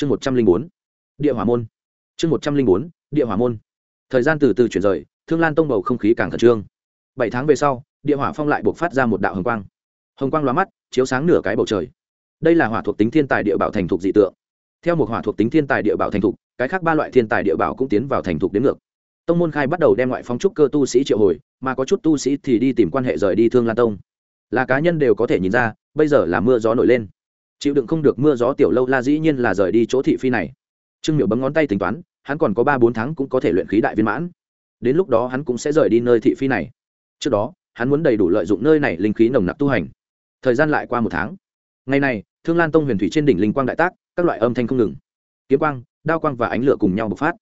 chương một trăm linh bốn, địa hỏa môn. Chương một trăm linh bốn, địa hỏa môn. Thời gian từ từ chuyển rời, thương lan tông bầu không khí càng khẩn trương. Bảy tháng về sau, địa hỏa phong lại buộc phát ra một đạo hồng quang. Hồng quang loa mắt, chiếu sáng nửa cái bầu trời. Đây là hỏa thuộc tính thiên tài địa bảo thành thục dị tượng. Theo một hỏa thuộc tính thiên tài địa bảo thành thục, cái khác ba loại thiên tài địa bảo cũng tiến vào thành thục đến ngược. Tông môn khai bắt đầu đem ngoại phong trúc cơ tu sĩ triệu hồi, mà có chút tu sĩ thì đi tìm quan hệ rời đi thương lan tông. Là cá nhân đều có thể nhìn ra, bây giờ là mưa gió nổi lên chịu đựng không được mưa gió tiểu lâu la dĩ nhiên là rời đi chỗ thị phi này. Trương miệu bấm ngón tay tính toán, hắn còn có ba bốn tháng cũng có thể luyện khí đại viên mãn. Đến lúc đó hắn cũng sẽ rời đi nơi thị phi này. Trước đó, hắn muốn đầy đủ lợi dụng nơi này linh khí nồng nặc tu hành. Thời gian lại qua một tháng. Ngày này, thương lan tông huyền thủy trên đỉnh linh quang đại tác, các loại âm thanh không ngừng. Kiếm quang, đao quang và ánh lửa cùng nhau bộc phát.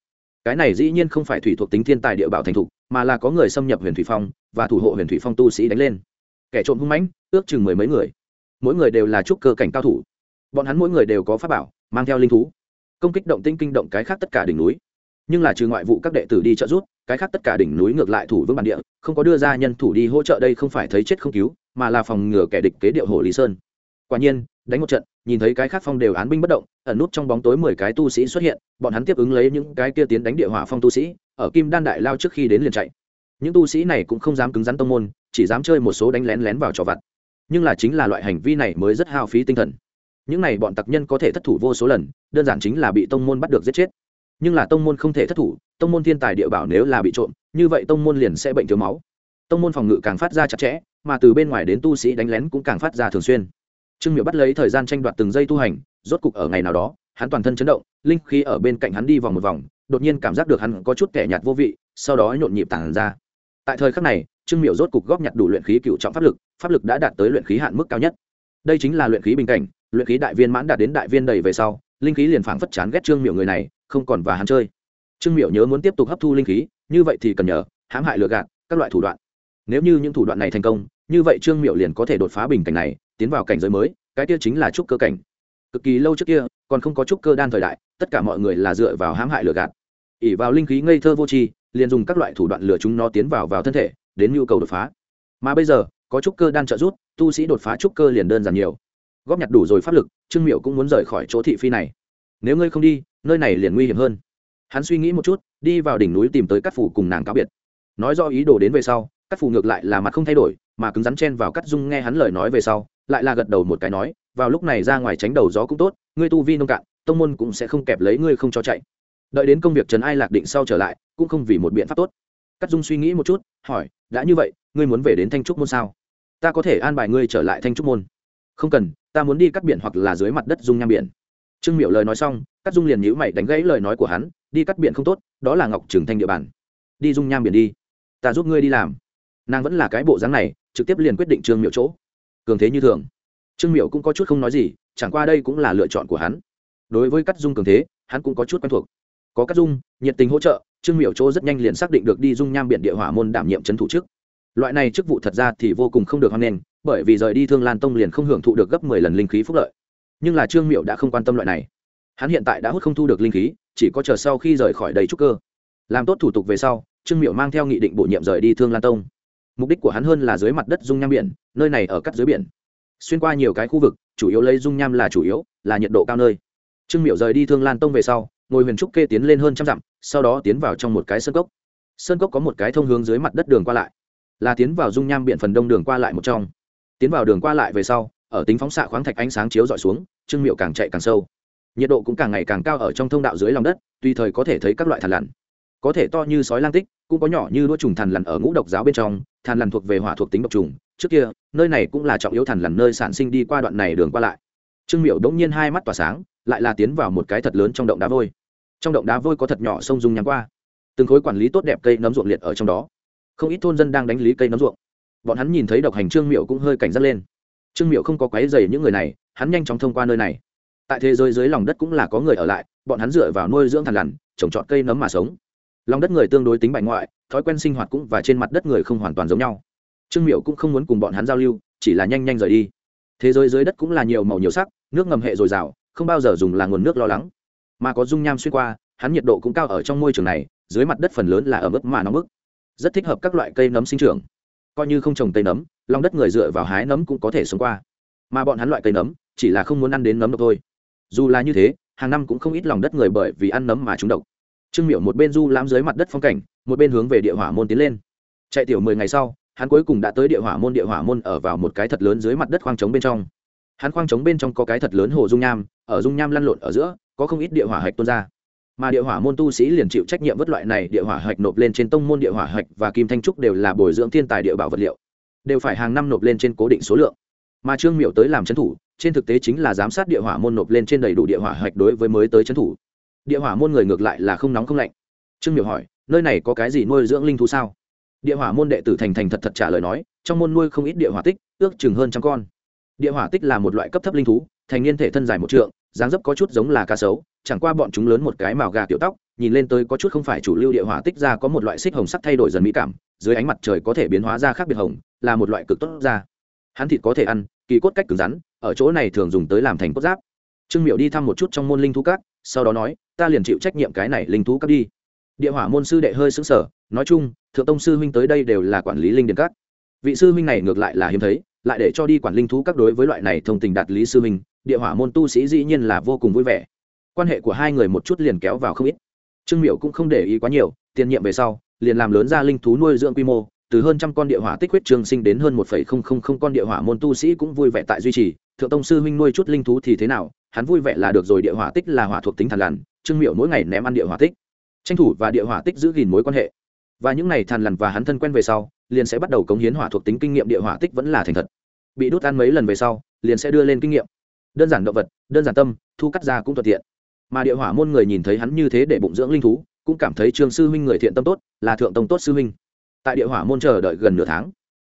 Cái này dĩ nhiên không phải thủy thuộc tính thiên tài địa bảo thành thục, mà là có người xâm nhập huyền thủy phong và thủ hộ huyền thủy phong tu sĩ đánh lên. Kẻ trộm hung mãnh, ước chừng mười mấy người mỗi người đều là trúc cơ cảnh cao thủ. Bọn hắn mỗi người đều có pháp bảo, mang theo linh thú. Công kích động tinh kinh động cái khác tất cả đỉnh núi. Nhưng là trừ ngoại vụ các đệ tử đi trợ giúp, cái khác tất cả đỉnh núi ngược lại thủ vững bản địa, không có đưa ra nhân thủ đi hỗ trợ đây không phải thấy chết không cứu, mà là phòng ngừa kẻ địch kế điệu hồ lý sơn. Quả nhiên, đánh một trận, nhìn thấy cái khác phong đều án binh bất động, ẩn nút trong bóng tối mười cái tu sĩ xuất hiện, bọn hắn tiếp ứng lấy những cái kia tiến đánh địa hỏa phong tu sĩ, ở kim đan đại lao trước khi đến liền chạy. Những tu sĩ này cũng không dám cứng rắn tông môn, chỉ dám chơi một số đánh lén lén vào trò vặt nhưng là chính là loại hành vi này mới rất hao phí tinh thần. Những này bọn tặc nhân có thể thất thủ vô số lần, đơn giản chính là bị tông môn bắt được giết chết. Nhưng là tông môn không thể thất thủ, tông môn thiên tài địa bảo nếu là bị trộm, như vậy tông môn liền sẽ bệnh thiếu máu. Tông môn phòng ngự càng phát ra chặt chẽ, mà từ bên ngoài đến tu sĩ đánh lén cũng càng phát ra thường xuyên. Trương miệu bắt lấy thời gian tranh đoạt từng giây tu hành, rốt cục ở ngày nào đó, hắn toàn thân chấn động, linh khí ở bên cạnh hắn đi vòng một vòng, đột nhiên cảm giác được hắn có chút kẻ nhạt vô vị, sau đó nhộn nhịp tản ra. Tại thời khắc này, trương miệu rốt cục góp nhặt đủ luyện khí cựu trọng pháp lực pháp lực đã đạt tới luyện khí hạn mức cao nhất. Đây chính là luyện khí bình cảnh, luyện khí đại viên mãn đạt đến đại viên đầy về sau, linh khí liền phảng phất chán ghét trương miệu người này, không còn và hắn chơi. Trương miệu nhớ muốn tiếp tục hấp thu linh khí, như vậy thì cần nhờ hãm hại lừa gạt, các loại thủ đoạn. Nếu như những thủ đoạn này thành công, như vậy trương miệu liền có thể đột phá bình cảnh này, tiến vào cảnh giới mới, cái kia chính là trúc cơ cảnh. Cực kỳ lâu trước kia, còn không có trúc cơ đan thời đại, tất cả mọi người là dựa vào hãm hại lừa gạt. Ỉ vào linh khí ngây thơ vô tri, liền dùng các loại thủ đoạn lừa chúng nó tiến vào vào thân thể, đến nhu cầu đột phá. Mà bây giờ có trúc cơ đan trợ rút tu sĩ đột phá trúc cơ liền đơn giản nhiều. Góp nhặt đủ rồi pháp lực, trương miệu cũng muốn rời khỏi chỗ thị phi này. Nếu ngươi không đi, nơi này liền nguy hiểm hơn. Hắn suy nghĩ một chút, đi vào đỉnh núi tìm tới các phủ cùng nàng cáo biệt. Nói do ý đồ đến về sau, các phủ ngược lại là mặt không thay đổi, mà cứng rắn chen vào cắt dung nghe hắn lời nói về sau, lại là gật đầu một cái nói, vào lúc này ra ngoài tránh đầu gió cũng tốt, ngươi tu vi nông cạn, tông môn cũng sẽ không kẹp lấy ngươi không cho chạy. Đợi đến công việc trần ai lạc định sau trở lại, cũng không vì một biện pháp tốt. Cắt dung suy nghĩ một chút, hỏi, đã như vậy, ngươi muốn về đến thanh trúc môn sao? Ta có thể an bài ngươi trở lại thanh trúc môn. Không cần, ta muốn đi cắt biển hoặc là dưới mặt đất dung nham biển. Trương miểu lời nói xong, cắt dung liền nhữ mày đánh gãy lời nói của hắn, đi cắt biển không tốt, đó là ngọc trường thanh địa bàn. Đi dung nham biển đi. Ta giúp ngươi đi làm. Nàng vẫn là cái bộ dáng này, trực tiếp liền quyết định trương miểu chỗ. Cường thế như thường. Trương miểu cũng có chút không nói gì, chẳng qua đây cũng là lựa chọn của hắn. Đối với cắt dung cường thế, hắn cũng có chút quen thuộc. Có cắt dung, nhiệt tình hỗ trợ, trương miểu chỗ rất nhanh liền xác định được đi dung nham biển địa hỏa môn đảm nhiệm trấn thủ chức loại này chức vụ thật ra thì vô cùng không được hoan nghênh, bởi vì rời đi thương lan tông liền không hưởng thụ được gấp mười lần linh khí phúc lợi. Nhưng là trương miệu đã không quan tâm loại này. Hắn hiện tại đã hút không thu được linh khí, chỉ có chờ sau khi rời khỏi đầy trúc cơ. Làm tốt thủ tục về sau, trương miệu mang theo nghị định bổ nhiệm rời đi thương lan tông. Mục đích của hắn hơn là dưới mặt đất dung nham biển, nơi này ở cắt dưới biển. Xuyên qua nhiều cái khu vực, chủ yếu lấy dung nham là chủ yếu, là nhiệt độ cao nơi. Trương miệu rời đi thương lan tông về sau ngồi huyền trúc kê tiến lên hơn trăm dặm, sau đó tiến vào trong một cái sơn cốc. Sơn cốc có một cái thông hướng dưới mặt đất đường qua lại là tiến vào dung nham biển phần đông đường qua lại một trong. Tiến vào đường qua lại về sau, ở tính phóng xạ khoáng thạch ánh sáng chiếu dọi xuống, trương miệu càng chạy càng sâu. Nhiệt độ cũng càng ngày càng cao ở trong thông đạo dưới lòng đất, tùy thời có thể thấy các loại thằn lằn. Có thể to như sói lang tích, cũng có nhỏ như đua trùng thằn lằn ở ngũ độc giáo bên trong, thằn lằn thuộc về hỏa thuộc tính độc trùng. Trước kia, nơi này cũng là trọng yếu thằn lằn nơi sản sinh đi qua đoạn này đường qua lại. Trương miệu đống nhiên hai mắt tỏa sáng, lại là tiến vào một cái thật lớn trong động đá vôi. Trong động đá vôi có thật nhỏ sông dung nhắm qua. Từng khối quản lý tốt đẹp cây nấm ruộng liệt ở trong đó không ít thôn dân đang đánh lý cây nấm ruộng. Bọn hắn nhìn thấy độc hành trương miệu cũng hơi cảnh giác lên. Trương miệu không có quáy dày những người này, hắn nhanh chóng thông qua nơi này. Tại thế giới dưới lòng đất cũng là có người ở lại, bọn hắn dựa vào nuôi dưỡng thằn lằn, trồng trọt cây nấm mà sống. Lòng đất người tương đối tính bại ngoại, thói quen sinh hoạt cũng và trên mặt đất người không hoàn toàn giống nhau. Trương miệu cũng không muốn cùng bọn hắn giao lưu, chỉ là nhanh nhanh rời đi. Thế giới dưới đất cũng là nhiều màu nhiều sắc, nước ngầm hệ dồi dào, không bao giờ dùng là nguồn nước lo lắng. Mà có dung nham xuyên qua, hắn nhiệt độ cũng cao ở trong môi trường này, dưới mặt đất phần lớn là ở mức mà nóng bức rất thích hợp các loại cây nấm sinh trưởng. Coi như không trồng cây nấm, lòng đất người dựa vào hái nấm cũng có thể sống qua. Mà bọn hắn loại cây nấm, chỉ là không muốn ăn đến nấm độc thôi. Dù là như thế, hàng năm cũng không ít lòng đất người bởi vì ăn nấm mà trúng độc. Trương miểu một bên du lãm dưới mặt đất phong cảnh, một bên hướng về địa hỏa môn tiến lên. Chạy tiểu mười ngày sau, hắn cuối cùng đã tới địa hỏa môn, địa hỏa môn ở vào một cái thật lớn dưới mặt đất khoang trống bên trong. Hắn khoang trống bên trong có cái thật lớn hồ dung nham, ở dung nham lăn lộn ở giữa, có không ít địa hỏa hạch tuôn ra mà địa hỏa môn tu sĩ liền chịu trách nhiệm vất loại này, địa hỏa hạch nộp lên trên tông môn địa hỏa hạch và kim thanh trúc đều là bồi dưỡng thiên tài địa bảo vật liệu, đều phải hàng năm nộp lên trên cố định số lượng. Mà trương miệu tới làm trấn thủ, trên thực tế chính là giám sát địa hỏa môn nộp lên trên đầy đủ địa hỏa hạch đối với mới tới trấn thủ. Địa hỏa môn người ngược lại là không nóng không lạnh. Trương miệu hỏi, nơi này có cái gì nuôi dưỡng linh thú sao? Địa hỏa môn đệ tử thành thành thật thật trả lời nói, trong môn nuôi không ít địa hỏa tích, ước chừng hơn trăm con. Địa hỏa tích là một loại cấp thấp linh thú, thành niên thể thân dài một trượng, dáng dấp có chút giống là cá sấu chẳng qua bọn chúng lớn một cái màu gà tiểu tóc, nhìn lên tới có chút không phải chủ lưu địa hỏa tích ra có một loại xích hồng sắc thay đổi dần mỹ cảm, dưới ánh mặt trời có thể biến hóa ra khác biệt hồng, là một loại cực tốt ra. Hắn thịt có thể ăn, kỳ cốt cách cứng rắn, ở chỗ này thường dùng tới làm thành cốt giáp. Trương miệu đi thăm một chút trong môn linh thú các, sau đó nói, ta liền chịu trách nhiệm cái này linh thú các đi. Địa hỏa môn sư đệ hơi xứng sở nói chung, thượng tông sư huynh tới đây đều là quản lý linh điện các. Vị sư huynh này ngược lại là hiếm thấy, lại để cho đi quản linh thú các đối với loại này thông tình đạt lý sư huynh, địa hỏa môn tu sĩ dĩ nhiên là vô cùng vui vẻ quan hệ của hai người một chút liền kéo vào không ít. Trương miệu cũng không để ý quá nhiều, tiền nhiệm về sau, liền làm lớn ra linh thú nuôi dưỡng quy mô, từ hơn trăm con địa hỏa tích huyết trường sinh đến hơn một phẩy không không không con địa hỏa môn tu sĩ cũng vui vẻ tại duy trì. Thượng tông sư huynh nuôi chút linh thú thì thế nào, hắn vui vẻ là được rồi, địa hỏa tích là hỏa thuộc tính thàn lằn, trương miệu mỗi ngày ném ăn địa hỏa tích. Tranh thủ và địa hỏa tích giữ gìn mối quan hệ. Và những ngày thàn lằn và hắn thân quen về sau, liền sẽ bắt đầu cống hiến hỏa thuộc tính kinh nghiệm, địa hỏa tích vẫn là thành thật. Bị đốt ăn mấy lần về sau, liền sẽ đưa lên kinh nghiệm. Đơn giản động vật, đơn giản tâm, thu cắt ra cũng thuận tiện mà địa hỏa môn người nhìn thấy hắn như thế để bụng dưỡng linh thú, cũng cảm thấy trương sư huynh người thiện tâm tốt, là thượng tông tốt sư huynh. Tại địa hỏa môn chờ đợi gần nửa tháng,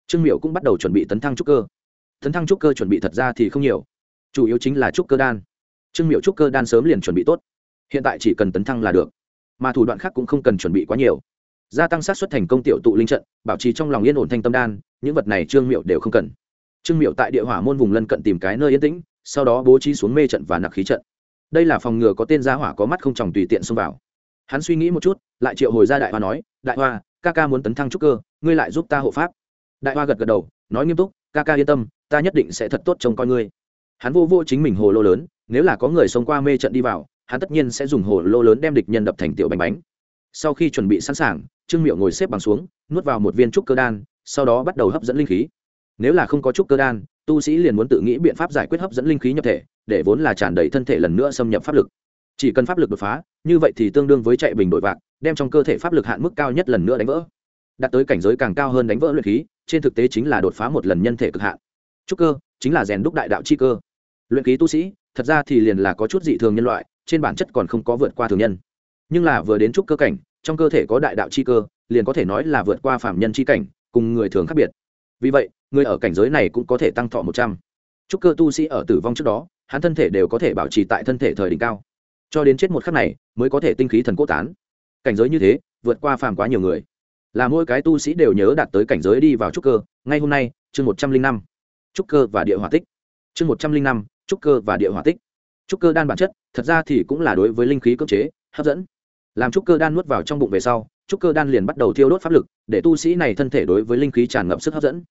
trương miệu cũng bắt đầu chuẩn bị tấn thăng trúc cơ. Tấn thăng trúc cơ chuẩn bị thật ra thì không nhiều, chủ yếu chính là trúc cơ đan. Trương miệu trúc cơ đan sớm liền chuẩn bị tốt, hiện tại chỉ cần tấn thăng là được, mà thủ đoạn khác cũng không cần chuẩn bị quá nhiều. Gia tăng sát xuất thành công tiểu tụ linh trận, bảo trì trong lòng yên ổn thanh tâm đan, những vật này trương miệu đều không cần. Trương miệu tại địa hỏa môn vùng lân cận tìm cái nơi yên tĩnh, sau đó bố trí xuống mê trận và nặc khí trận đây là phòng ngừa có tên gia hỏa có mắt không tròng tùy tiện xông vào. Hắn suy nghĩ một chút, lại triệu hồi ra đại hoa nói, đại hoa, ca ca muốn tấn thăng trúc cơ, ngươi lại giúp ta hộ pháp. Đại hoa gật gật đầu, nói nghiêm túc, ca ca yên tâm, ta nhất định sẽ thật tốt trông coi ngươi. Hắn vô vô chính mình hồ lô lớn, nếu là có người xông qua mê trận đi vào, hắn tất nhiên sẽ dùng hồ lô lớn đem địch nhân đập thành tiểu bánh bánh. Sau khi chuẩn bị sẵn sàng, trương miệu ngồi xếp bằng xuống, nuốt vào một viên trúc cơ đan, sau đó bắt đầu hấp dẫn linh khí. Nếu là không có trúc cơ đan tu sĩ liền muốn tự nghĩ biện pháp giải quyết hấp dẫn linh khí nhập thể, để vốn là tràn đầy thân thể lần nữa xâm nhập pháp lực. Chỉ cần pháp lực đột phá, như vậy thì tương đương với chạy bình đội vạc, đem trong cơ thể pháp lực hạn mức cao nhất lần nữa đánh vỡ. Đạt tới cảnh giới càng cao hơn đánh vỡ luyện khí, trên thực tế chính là đột phá một lần nhân thể cực hạn. Trúc cơ, chính là rèn đúc đại đạo chi cơ. Luyện khí tu sĩ, thật ra thì liền là có chút dị thường nhân loại, trên bản chất còn không có vượt qua thường nhân. Nhưng là vừa đến trúc cơ cảnh, trong cơ thể có đại đạo chi cơ, liền có thể nói là vượt qua phạm nhân chi cảnh, cùng người thường khác biệt. Vì vậy người ở cảnh giới này cũng có thể tăng thọ một trăm. Chúc cơ tu sĩ ở tử vong trước đó, hắn thân thể đều có thể bảo trì tại thân thể thời đỉnh cao. Cho đến chết một khắc này, mới có thể tinh khí thần cốt tán. Cảnh giới như thế, vượt qua phàm quá nhiều người. Là mỗi cái tu sĩ đều nhớ đạt tới cảnh giới đi vào trúc cơ, ngay hôm nay, chương một trăm linh năm. Trúc cơ và địa hỏa tích. Chương một trăm linh năm, trúc cơ và địa hỏa tích. Trúc cơ đan bản chất, thật ra thì cũng là đối với linh khí cưỡng chế, hấp dẫn. Làm trúc cơ đan nuốt vào trong bụng về sau, trúc cơ đan liền bắt đầu thiêu đốt pháp lực, để tu sĩ này thân thể đối với linh khí tràn ngập sức hấp dẫn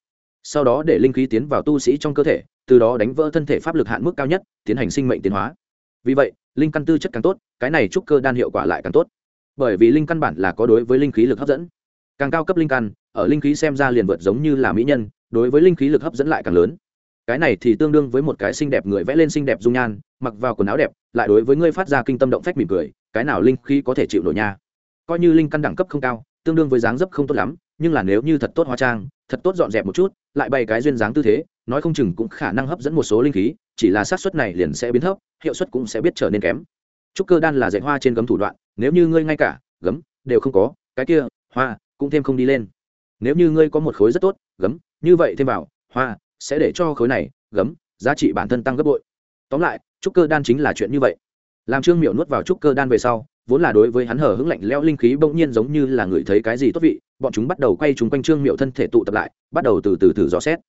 sau đó để linh khí tiến vào tu sĩ trong cơ thể, từ đó đánh vỡ thân thể pháp lực hạn mức cao nhất, tiến hành sinh mệnh tiến hóa. Vì vậy, linh căn tư chất càng tốt, cái này trúc cơ đan hiệu quả lại càng tốt. Bởi vì linh căn bản là có đối với linh khí lực hấp dẫn. Càng cao cấp linh căn, ở linh khí xem ra liền vượt giống như là mỹ nhân, đối với linh khí lực hấp dẫn lại càng lớn. Cái này thì tương đương với một cái xinh đẹp người vẽ lên xinh đẹp dung nhan, mặc vào quần áo đẹp, lại đối với ngươi phát ra kinh tâm động phách mỉm cười, cái nào linh khí có thể chịu nổi nha. Coi như linh căn đẳng cấp không cao, tương đương với dáng dấp không tốt lắm, nhưng là nếu như thật tốt hóa trang, thật tốt dọn dẹp một chút lại bày cái duyên dáng tư thế, nói không chừng cũng khả năng hấp dẫn một số linh khí, chỉ là xác suất này liền sẽ biến thấp, hiệu suất cũng sẽ biết trở nên kém. Trúc cơ đan là dạy hoa trên gấm thủ đoạn, nếu như ngươi ngay cả gấm đều không có, cái kia hoa cũng thêm không đi lên. Nếu như ngươi có một khối rất tốt, gấm, như vậy thêm vào, hoa sẽ để cho khối này, gấm, giá trị bản thân tăng gấp bội. Tóm lại, trúc cơ đan chính là chuyện như vậy. Làm trương miệu nuốt vào trúc cơ đan về sau, vốn là đối với hắn hở hững lạnh lẽo linh khí bỗng nhiên giống như là người thấy cái gì tốt vị bọn chúng bắt đầu quay chúng quanh trương miệu thân thể tụ tập lại, bắt đầu từ từ thử dò xét.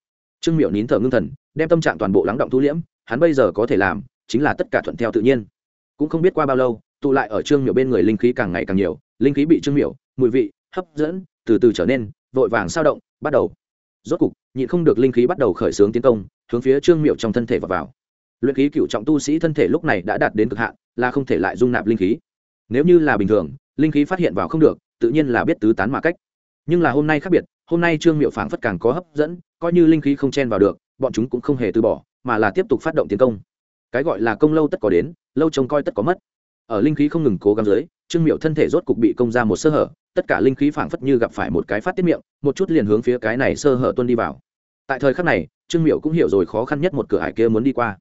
Trương miệu nín thở ngưng thần, đem tâm trạng toàn bộ lắng động thu liễm, hắn bây giờ có thể làm chính là tất cả thuận theo tự nhiên. Cũng không biết qua bao lâu, tụ lại ở trương miệu bên người linh khí càng ngày càng nhiều, linh khí bị trương miệu mùi vị, hấp dẫn, từ từ trở nên vội vàng sao động, bắt đầu. Rốt cục, nhịn không được linh khí bắt đầu khởi xướng tiến công, hướng phía trương miệu trong thân thể và vào. Luyện khí cựu trọng tu sĩ thân thể lúc này đã đạt đến cực hạn, là không thể lại dung nạp linh khí. Nếu như là bình thường, linh khí phát hiện vào không được, tự nhiên là biết tứ tán mà cách nhưng là hôm nay khác biệt, hôm nay trương miệu phảng phất càng có hấp dẫn, coi như linh khí không chen vào được, bọn chúng cũng không hề từ bỏ, mà là tiếp tục phát động tiến công. Cái gọi là công lâu tất có đến, lâu trông coi tất có mất. Ở linh khí không ngừng cố gắng dưới, trương miệu thân thể rốt cục bị công ra một sơ hở, tất cả linh khí phảng phất như gặp phải một cái phát tiết miệng, một chút liền hướng phía cái này sơ hở tuân đi vào. Tại thời khắc này, trương miệu cũng hiểu rồi khó khăn nhất một cửa hải kia muốn đi qua.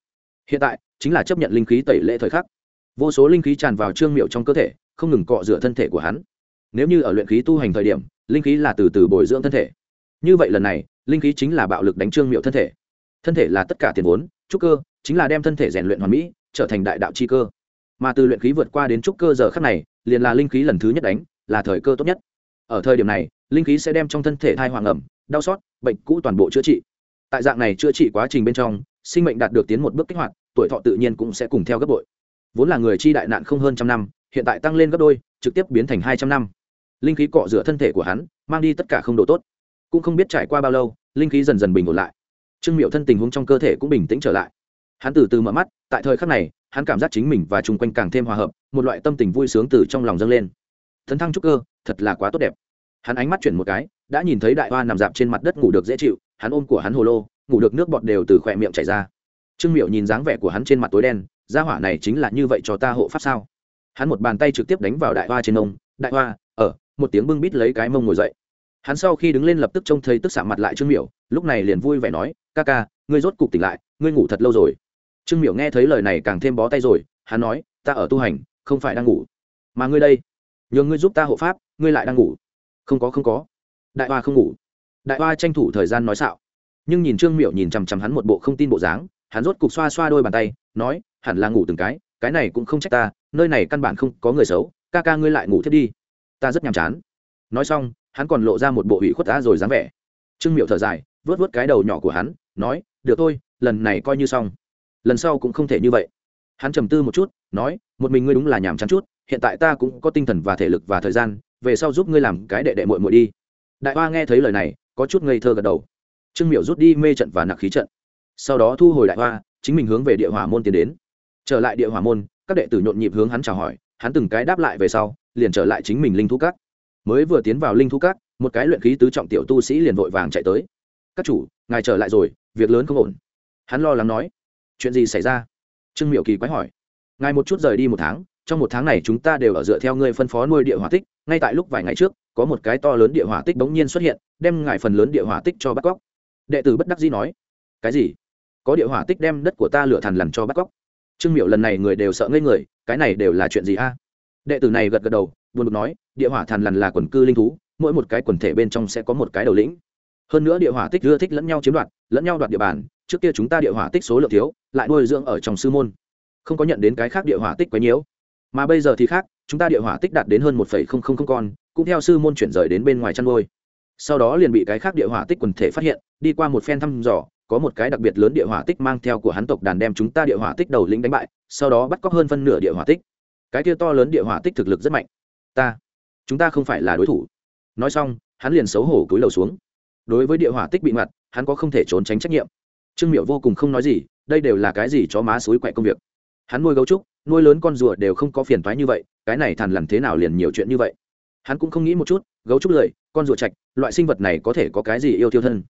Hiện tại, chính là chấp nhận linh khí tẩy lệ thời khắc. Vô số linh khí tràn vào trương miệu trong cơ thể, không ngừng cọ rửa thân thể của hắn. Nếu như ở luyện khí tu hành thời điểm linh khí là từ từ bồi dưỡng thân thể. Như vậy lần này, linh khí chính là bạo lực đánh trương miệu thân thể. Thân thể là tất cả tiền vốn, trúc cơ, chính là đem thân thể rèn luyện hoàn mỹ, trở thành đại đạo chi cơ. Mà từ luyện khí vượt qua đến trúc cơ giờ khắc này, liền là linh khí lần thứ nhất đánh, là thời cơ tốt nhất. Ở thời điểm này, linh khí sẽ đem trong thân thể thai hoàng ẩm, đau xót, bệnh cũ toàn bộ chữa trị. Tại dạng này chữa trị quá trình bên trong, sinh mệnh đạt được tiến một bước kích hoạt, tuổi thọ tự nhiên cũng sẽ cùng theo gấp bội. Vốn là người chi đại nạn không hơn trăm năm, hiện tại tăng lên gấp đôi, trực tiếp biến thành hai trăm năm linh khí cọ rửa thân thể của hắn, mang đi tất cả không độ tốt. Cũng không biết trải qua bao lâu, linh khí dần dần bình ổn lại. Trương miệu thân tình huống trong cơ thể cũng bình tĩnh trở lại. Hắn từ từ mở mắt, tại thời khắc này, hắn cảm giác chính mình và chung quanh càng thêm hòa hợp, một loại tâm tình vui sướng từ trong lòng dâng lên. Thần thăng trúc cơ, thật là quá tốt đẹp. Hắn ánh mắt chuyển một cái, đã nhìn thấy đại hoa nằm dạp trên mặt đất ngủ được dễ chịu, hắn ôm của hắn hồ lô, ngủ được nước bọt đều từ khỏe miệng chảy ra. Trương miệu nhìn dáng vẻ của hắn trên mặt tối đen, gia hỏa này chính là như vậy cho ta hộ pháp sao? Hắn một bàn tay trực tiếp đánh vào đại hoa trên ông đại hoa, ở một tiếng bưng bít lấy cái mông ngồi dậy. Hắn sau khi đứng lên lập tức trông thấy tức xạ mặt lại trương miểu, lúc này liền vui vẻ nói, ca ca, ngươi rốt cục tỉnh lại, ngươi ngủ thật lâu rồi. Trương miểu nghe thấy lời này càng thêm bó tay rồi, hắn nói, ta ở tu hành, không phải đang ngủ. Mà ngươi đây, nhờ ngươi giúp ta hộ pháp, ngươi lại đang ngủ. Không có không có. Đại hoa không ngủ. Đại hoa tranh thủ thời gian nói xạo. Nhưng nhìn trương miểu nhìn chằm chằm hắn một bộ không tin bộ dáng, hắn rốt cục xoa xoa đôi bàn tay, nói, hẳn là ngủ từng cái cái này cũng không trách ta, nơi này căn bản không có người xấu, ca ca ngươi lại ngủ thiết đi ta rất nhàm chán. Nói xong, hắn còn lộ ra một bộ hủy khuất đã rồi dáng vẻ. Trương miệu thở dài, vớt vớt cái đầu nhỏ của hắn, nói, được thôi, lần này coi như xong. Lần sau cũng không thể như vậy. Hắn trầm tư một chút, nói, một mình ngươi đúng là nhàm chán chút, hiện tại ta cũng có tinh thần và thể lực và thời gian, về sau giúp ngươi làm cái đệ đệ muội muội đi. Đại hoa nghe thấy lời này, có chút ngây thơ gật đầu. Trương miệu rút đi mê trận và nặc khí trận. Sau đó thu hồi đại hoa, chính mình hướng về địa hỏa môn tiến đến. Trở lại địa hỏa môn, các đệ tử nhộn nhịp hướng hắn chào hỏi, hắn từng cái đáp lại về sau liền trở lại chính mình linh thú các mới vừa tiến vào linh thú các một cái luyện khí tứ trọng tiểu tu sĩ liền vội vàng chạy tới. Các chủ, ngài trở lại rồi, việc lớn không ổn. Hắn lo lắng nói. Chuyện gì xảy ra? Trương miệu kỳ quái hỏi. Ngài một chút rời đi một tháng, trong một tháng này chúng ta đều ở dựa theo ngươi phân phó nuôi địa hỏa tích, ngay tại lúc vài ngày trước, có một cái to lớn địa hỏa tích bỗng nhiên xuất hiện, đem ngài phần lớn địa hỏa tích cho bắt cóc. Đệ tử bất đắc dĩ nói. Cái gì? Có địa hỏa tích đem đất của ta lửa thằn lằn cho bắt cóc? Trương miệu lần này người đều sợ ngây người, cái này đều là chuyện gì a? Đệ tử này gật gật đầu, buồn bực nói, địa hỏa thàn lằn là quần cư linh thú, mỗi một cái quần thể bên trong sẽ có một cái đầu lĩnh. Hơn nữa địa hỏa tích ưa thích lẫn nhau chiếm đoạt, lẫn nhau đoạt địa bàn, trước kia chúng ta địa hỏa tích số lượng thiếu, lại nuôi dưỡng ở trong sư môn. Không có nhận đến cái khác địa hỏa tích quấy nhiễu. Mà bây giờ thì khác, chúng ta địa hỏa tích đạt đến hơn một con, cũng theo sư môn chuyển rời đến bên ngoài chăn nuôi. Sau đó liền bị cái khác địa hỏa tích quần thể phát hiện, đi qua một phen thăm dò, có một cái đặc biệt lớn địa hỏa tích mang theo của hắn tộc đàn đem chúng ta địa hỏa tích đầu lĩnh đánh bại, sau đó bắt cóc hơn phân nửa địa hỏa tích cái kia to lớn địa hỏa tích thực lực rất mạnh. Ta, chúng ta không phải là đối thủ. Nói xong, hắn liền xấu hổ cúi đầu xuống. Đối với địa hỏa tích bị mặt hắn có không thể trốn tránh trách nhiệm. Trương miệu vô cùng không nói gì, đây đều là cái gì cho má suối quậy công việc. Hắn nuôi gấu trúc, nuôi lớn con rùa đều không có phiền toái như vậy, cái này thằn lằn thế nào liền nhiều chuyện như vậy. Hắn cũng không nghĩ một chút, gấu trúc lười, con rùa trạch loại sinh vật này có thể có cái gì yêu thiêu thân.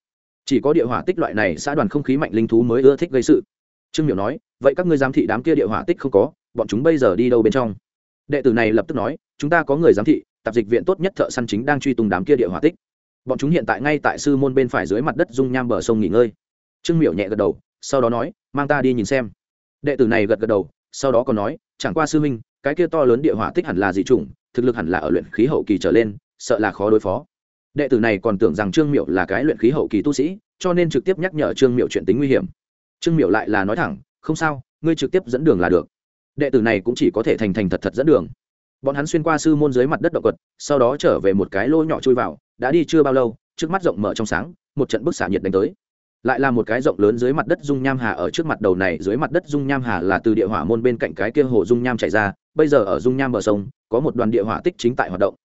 Chỉ có địa hỏa tích loại này xã đoàn không khí mạnh linh thú mới ưa thích gây sự. Trương miểu nói, vậy các ngươi giám thị đám kia địa hỏa tích không có bọn chúng bây giờ đi đâu bên trong? Đệ tử này lập tức nói, chúng ta có người giám thị, tạp dịch viện tốt nhất thợ săn chính đang truy tung đám kia địa hỏa tích. Bọn chúng hiện tại ngay tại sư môn bên phải dưới mặt đất dung nham bờ sông nghỉ ngơi. Trương miểu nhẹ gật đầu, sau đó nói, mang ta đi nhìn xem. Đệ tử này gật gật đầu, sau đó còn nói, chẳng qua sư minh cái kia to lớn địa hỏa tích hẳn là dị chủng, thực lực hẳn là ở luyện khí hậu kỳ trở lên, sợ là khó đối phó. Đệ tử này còn tưởng rằng trương miệu là cái luyện khí hậu kỳ tu sĩ, cho nên trực tiếp nhắc nhở trương miệu chuyện tính nguy hiểm. Trương miệu lại là nói thẳng, không sao, ngươi trực tiếp dẫn đường là được đệ tử này cũng chỉ có thể thành thành thật thật dẫn đường. Bọn hắn xuyên qua sư môn dưới mặt đất động quật, sau đó trở về một cái lô nhỏ chui vào, đã đi chưa bao lâu, trước mắt rộng mở trong sáng, một trận bức xạ nhiệt đánh tới. Lại là một cái rộng lớn dưới mặt đất dung nham hà ở trước mặt đầu này, dưới mặt đất dung nham hà là từ địa hỏa môn bên cạnh cái kia hồ dung nham chảy ra, bây giờ ở dung nham bờ sông, có một đoàn địa hỏa tích chính tại hoạt động.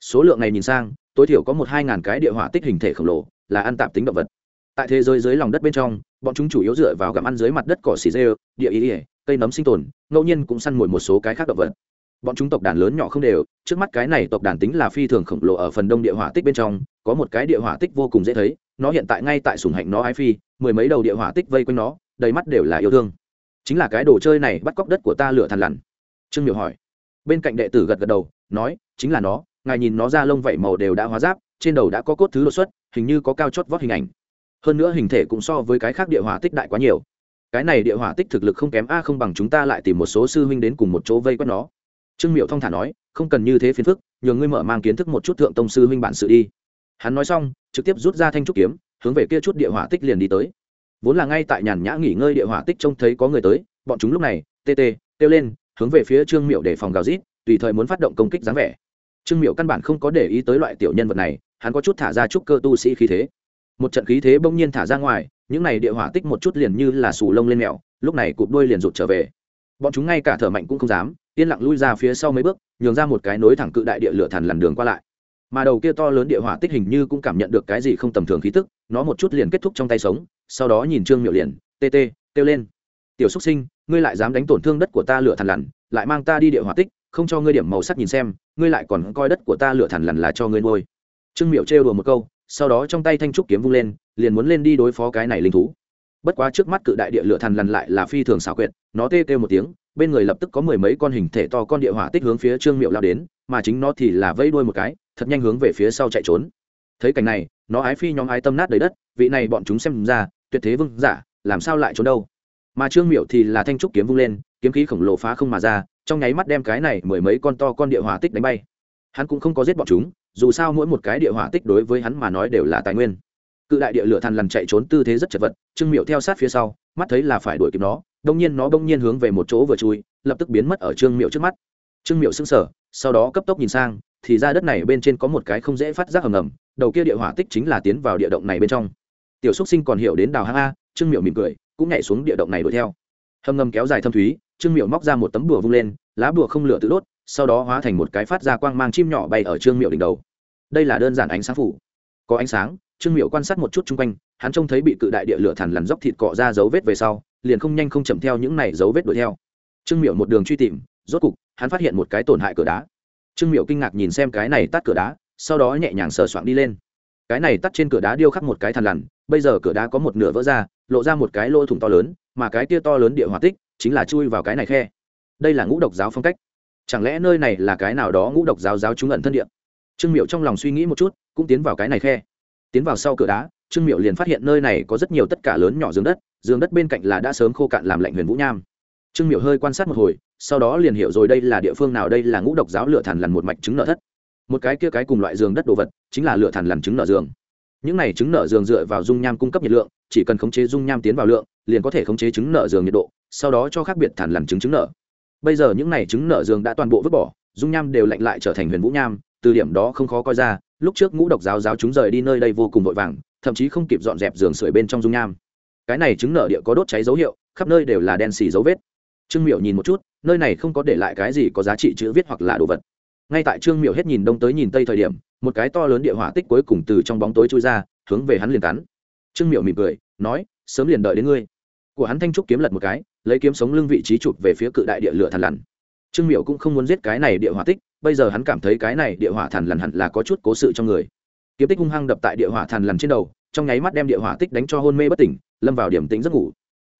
Số lượng này nhìn sang, tối thiểu có một hai ngàn cái địa hỏa tích hình thể khổng lồ, là ăn tạp tính động vật. Tại thế giới dưới lòng đất bên trong, bọn chúng chủ yếu dựa vào gặm ăn dưới mặt đất cỏ xì dê, địa ý ỉa cây nấm sinh tồn, ngẫu nhiên cũng săn mồi một số cái khác động vật. Bọn chúng tộc đàn lớn nhỏ không đều, trước mắt cái này tộc đàn tính là phi thường khổng lồ ở phần đông địa hỏa tích bên trong, có một cái địa hỏa tích vô cùng dễ thấy, nó hiện tại ngay tại sùng hạnh nó ái phi, mười mấy đầu địa hỏa tích vây quanh nó, đầy mắt đều là yêu thương. Chính là cái đồ chơi này bắt cóc đất của ta lửa thằn lằn. Trương miệu hỏi. Bên cạnh đệ tử gật gật đầu, nói, chính là nó, ngài nhìn nó ra lông vảy màu đều đã hóa giáp, trên đầu đã có cốt thứ đột xuất, hình như có cao chót vót hình ảnh. Hơn nữa hình thể cũng so với cái khác địa hỏa tích đại quá nhiều cái này địa hỏa tích thực lực không kém a, không bằng chúng ta lại tìm một số sư huynh đến cùng một chỗ vây quét nó. Trương miệu thong thả nói, không cần như thế phiền phức nhờ ngươi mở mang kiến thức một chút thượng tông sư huynh bản sự đi. Hắn nói xong, trực tiếp rút ra thanh trúc kiếm, hướng về kia chút địa hỏa tích liền đi tới. Vốn là ngay tại nhàn nhã nghỉ ngơi địa hỏa tích trông thấy có người tới, bọn chúng lúc này, tê tê, kêu lên, hướng về phía trương miệu để phòng gào rít, tùy thời muốn phát động công kích dáng vẻ. Trương miệu căn bản không có để ý tới loại tiểu nhân vật này, hắn có chút thả ra chút cơ tu sĩ khí thế. Một trận khí thế bỗng nhiên thả ra ngoài những này địa hỏa tích một chút liền như là sù lông lên mèo, lúc này cụp đuôi liền rụt trở về. Bọn chúng ngay cả thở mạnh cũng không dám, yên lặng lui ra phía sau mấy bước, nhường ra một cái nối thẳng cự đại địa lửa thằn lằn đường qua lại. Mà đầu kia to lớn địa hỏa tích hình như cũng cảm nhận được cái gì không tầm thường khí tức, nó một chút liền kết thúc trong tay sống, sau đó nhìn trương miệu liền, tê tê, kêu lên. Tiểu xúc sinh, ngươi lại dám đánh tổn thương đất của ta lửa thằn lằn, lại mang ta đi địa hỏa tích, không cho ngươi điểm màu sắc nhìn xem, ngươi lại còn coi đất của ta lửa thằn lằn là cho ngươi nuôi. Trương miệu trêu đùa một câu, sau đó trong tay thanh trúc kiếm vung lên liền muốn lên đi đối phó cái này linh thú. Bất quá trước mắt cự đại địa lửa thằn lằn lại là phi thường xảo quyệt, nó tê kêu một tiếng, bên người lập tức có mười mấy con hình thể to con địa hỏa tích hướng phía trương miệu lao đến, mà chính nó thì là vây đuôi một cái, thật nhanh hướng về phía sau chạy trốn. Thấy cảnh này, nó ái phi nhóm ái tâm nát đầy đất, vị này bọn chúng xem ra, tuyệt thế vương giả, làm sao lại trốn đâu? Mà trương miệu thì là thanh trúc kiếm vung lên, kiếm khí khổng lồ phá không mà ra, trong nháy mắt đem cái này mười mấy con to con địa hỏa tích đánh bay. Hắn cũng không có giết bọn chúng, dù sao mỗi một cái địa hỏa tích đối với hắn mà nói đều là tài nguyên cự đại địa lửa thằn lằn chạy trốn tư thế rất chật vật, trương miệu theo sát phía sau, mắt thấy là phải đuổi kịp nó, đông nhiên nó đông nhiên hướng về một chỗ vừa chui, lập tức biến mất ở trương miệu trước mắt. Trương miệu sững sờ, sau đó cấp tốc nhìn sang, thì ra đất này bên trên có một cái không dễ phát giác hầm ngầm, đầu kia địa hỏa tích chính là tiến vào địa động này bên trong. Tiểu xúc sinh còn hiểu đến đào hang a, trương miệu mỉm cười, cũng nhảy xuống địa động này đuổi theo. Hầm ngầm kéo dài thâm thúy, trương miệu móc ra một tấm bùa vung lên, lá bùa không lửa tự đốt, sau đó hóa thành một cái phát ra quang mang chim nhỏ bay ở trương miệu đỉnh đầu. Đây là đơn giản ánh sáng phủ. Có ánh sáng trương miệu quan sát một chút chung quanh, hắn trông thấy bị cự đại địa lửa thằn lằn dốc thịt cọ ra dấu vết về sau, liền không nhanh không chậm theo những này dấu vết đuổi theo. Trương miệu một đường truy tìm, rốt cục, hắn phát hiện một cái tổn hại cửa đá. Trương miệu kinh ngạc nhìn xem cái này tắt cửa đá, sau đó nhẹ nhàng sờ soạng đi lên. Cái này tắt trên cửa đá điêu khắc một cái thằn lằn, bây giờ cửa đá có một nửa vỡ ra, lộ ra một cái lỗ thủng to lớn, mà cái tia to lớn địa hỏa tích, chính là chui vào cái này khe. Đây là ngũ độc giáo phong cách. Chẳng lẽ nơi này là cái nào đó ngũ độc giáo giáo trúng ẩn thân địa? Trương miệu trong lòng suy nghĩ một chút, cũng tiến vào cái này khe tiến vào sau cửa đá, trương miệu liền phát hiện nơi này có rất nhiều tất cả lớn nhỏ giường đất giường đất bên cạnh là đã sớm khô cạn làm lạnh huyền vũ nham. Trương miệu hơi quan sát một hồi, sau đó liền hiểu rồi đây là địa phương nào, đây là ngũ độc giáo lửa thàn lằn một mạch trứng nợ thất. Một cái kia cái cùng loại giường đất đồ vật, chính là lửa thàn lằn trứng nợ giường. Những này trứng nợ giường dựa vào dung nham cung cấp nhiệt lượng, chỉ cần khống chế dung nham tiến vào lượng, liền có thể khống chế trứng nợ giường nhiệt độ, sau đó cho khác biệt thàn lằn trứng trứng nợ. Bây giờ những này trứng nợ giường đã toàn bộ vứt bỏ, dung nham đều lạnh lại trở thành huyền vũ nham, từ điểm đó không khó coi ra lúc trước ngũ độc giáo giáo chúng rời đi nơi đây vô cùng vội vàng, thậm chí không kịp dọn dẹp giường sưởi bên trong dung nham. Cái này chứng nợ địa có đốt cháy dấu hiệu, khắp nơi đều là đen xì dấu vết. Trương miệu nhìn một chút, nơi này không có để lại cái gì có giá trị chữ viết hoặc là đồ vật. Ngay tại trương miệu hết nhìn đông tới nhìn tây thời điểm, một cái to lớn địa hỏa tích cuối cùng từ trong bóng tối trôi ra, hướng về hắn liền cắn. Trương miệu mỉm cười, nói, sớm liền đợi đến ngươi. Của hắn thanh trúc kiếm lật một cái, lấy kiếm sống lưng vị trí chụp về phía cự đại địa lửa thằn lằn. Trương miệu cũng không muốn giết cái này địa hỏa tích bây giờ hắn cảm thấy cái này địa hỏa thần lằn hẳn là có chút cố sự trong người. Kiếm tích hung hăng đập tại địa hỏa thần lần trên đầu, trong nháy mắt đem địa hỏa tích đánh cho hôn mê bất tỉnh, lâm vào điểm tính giấc ngủ.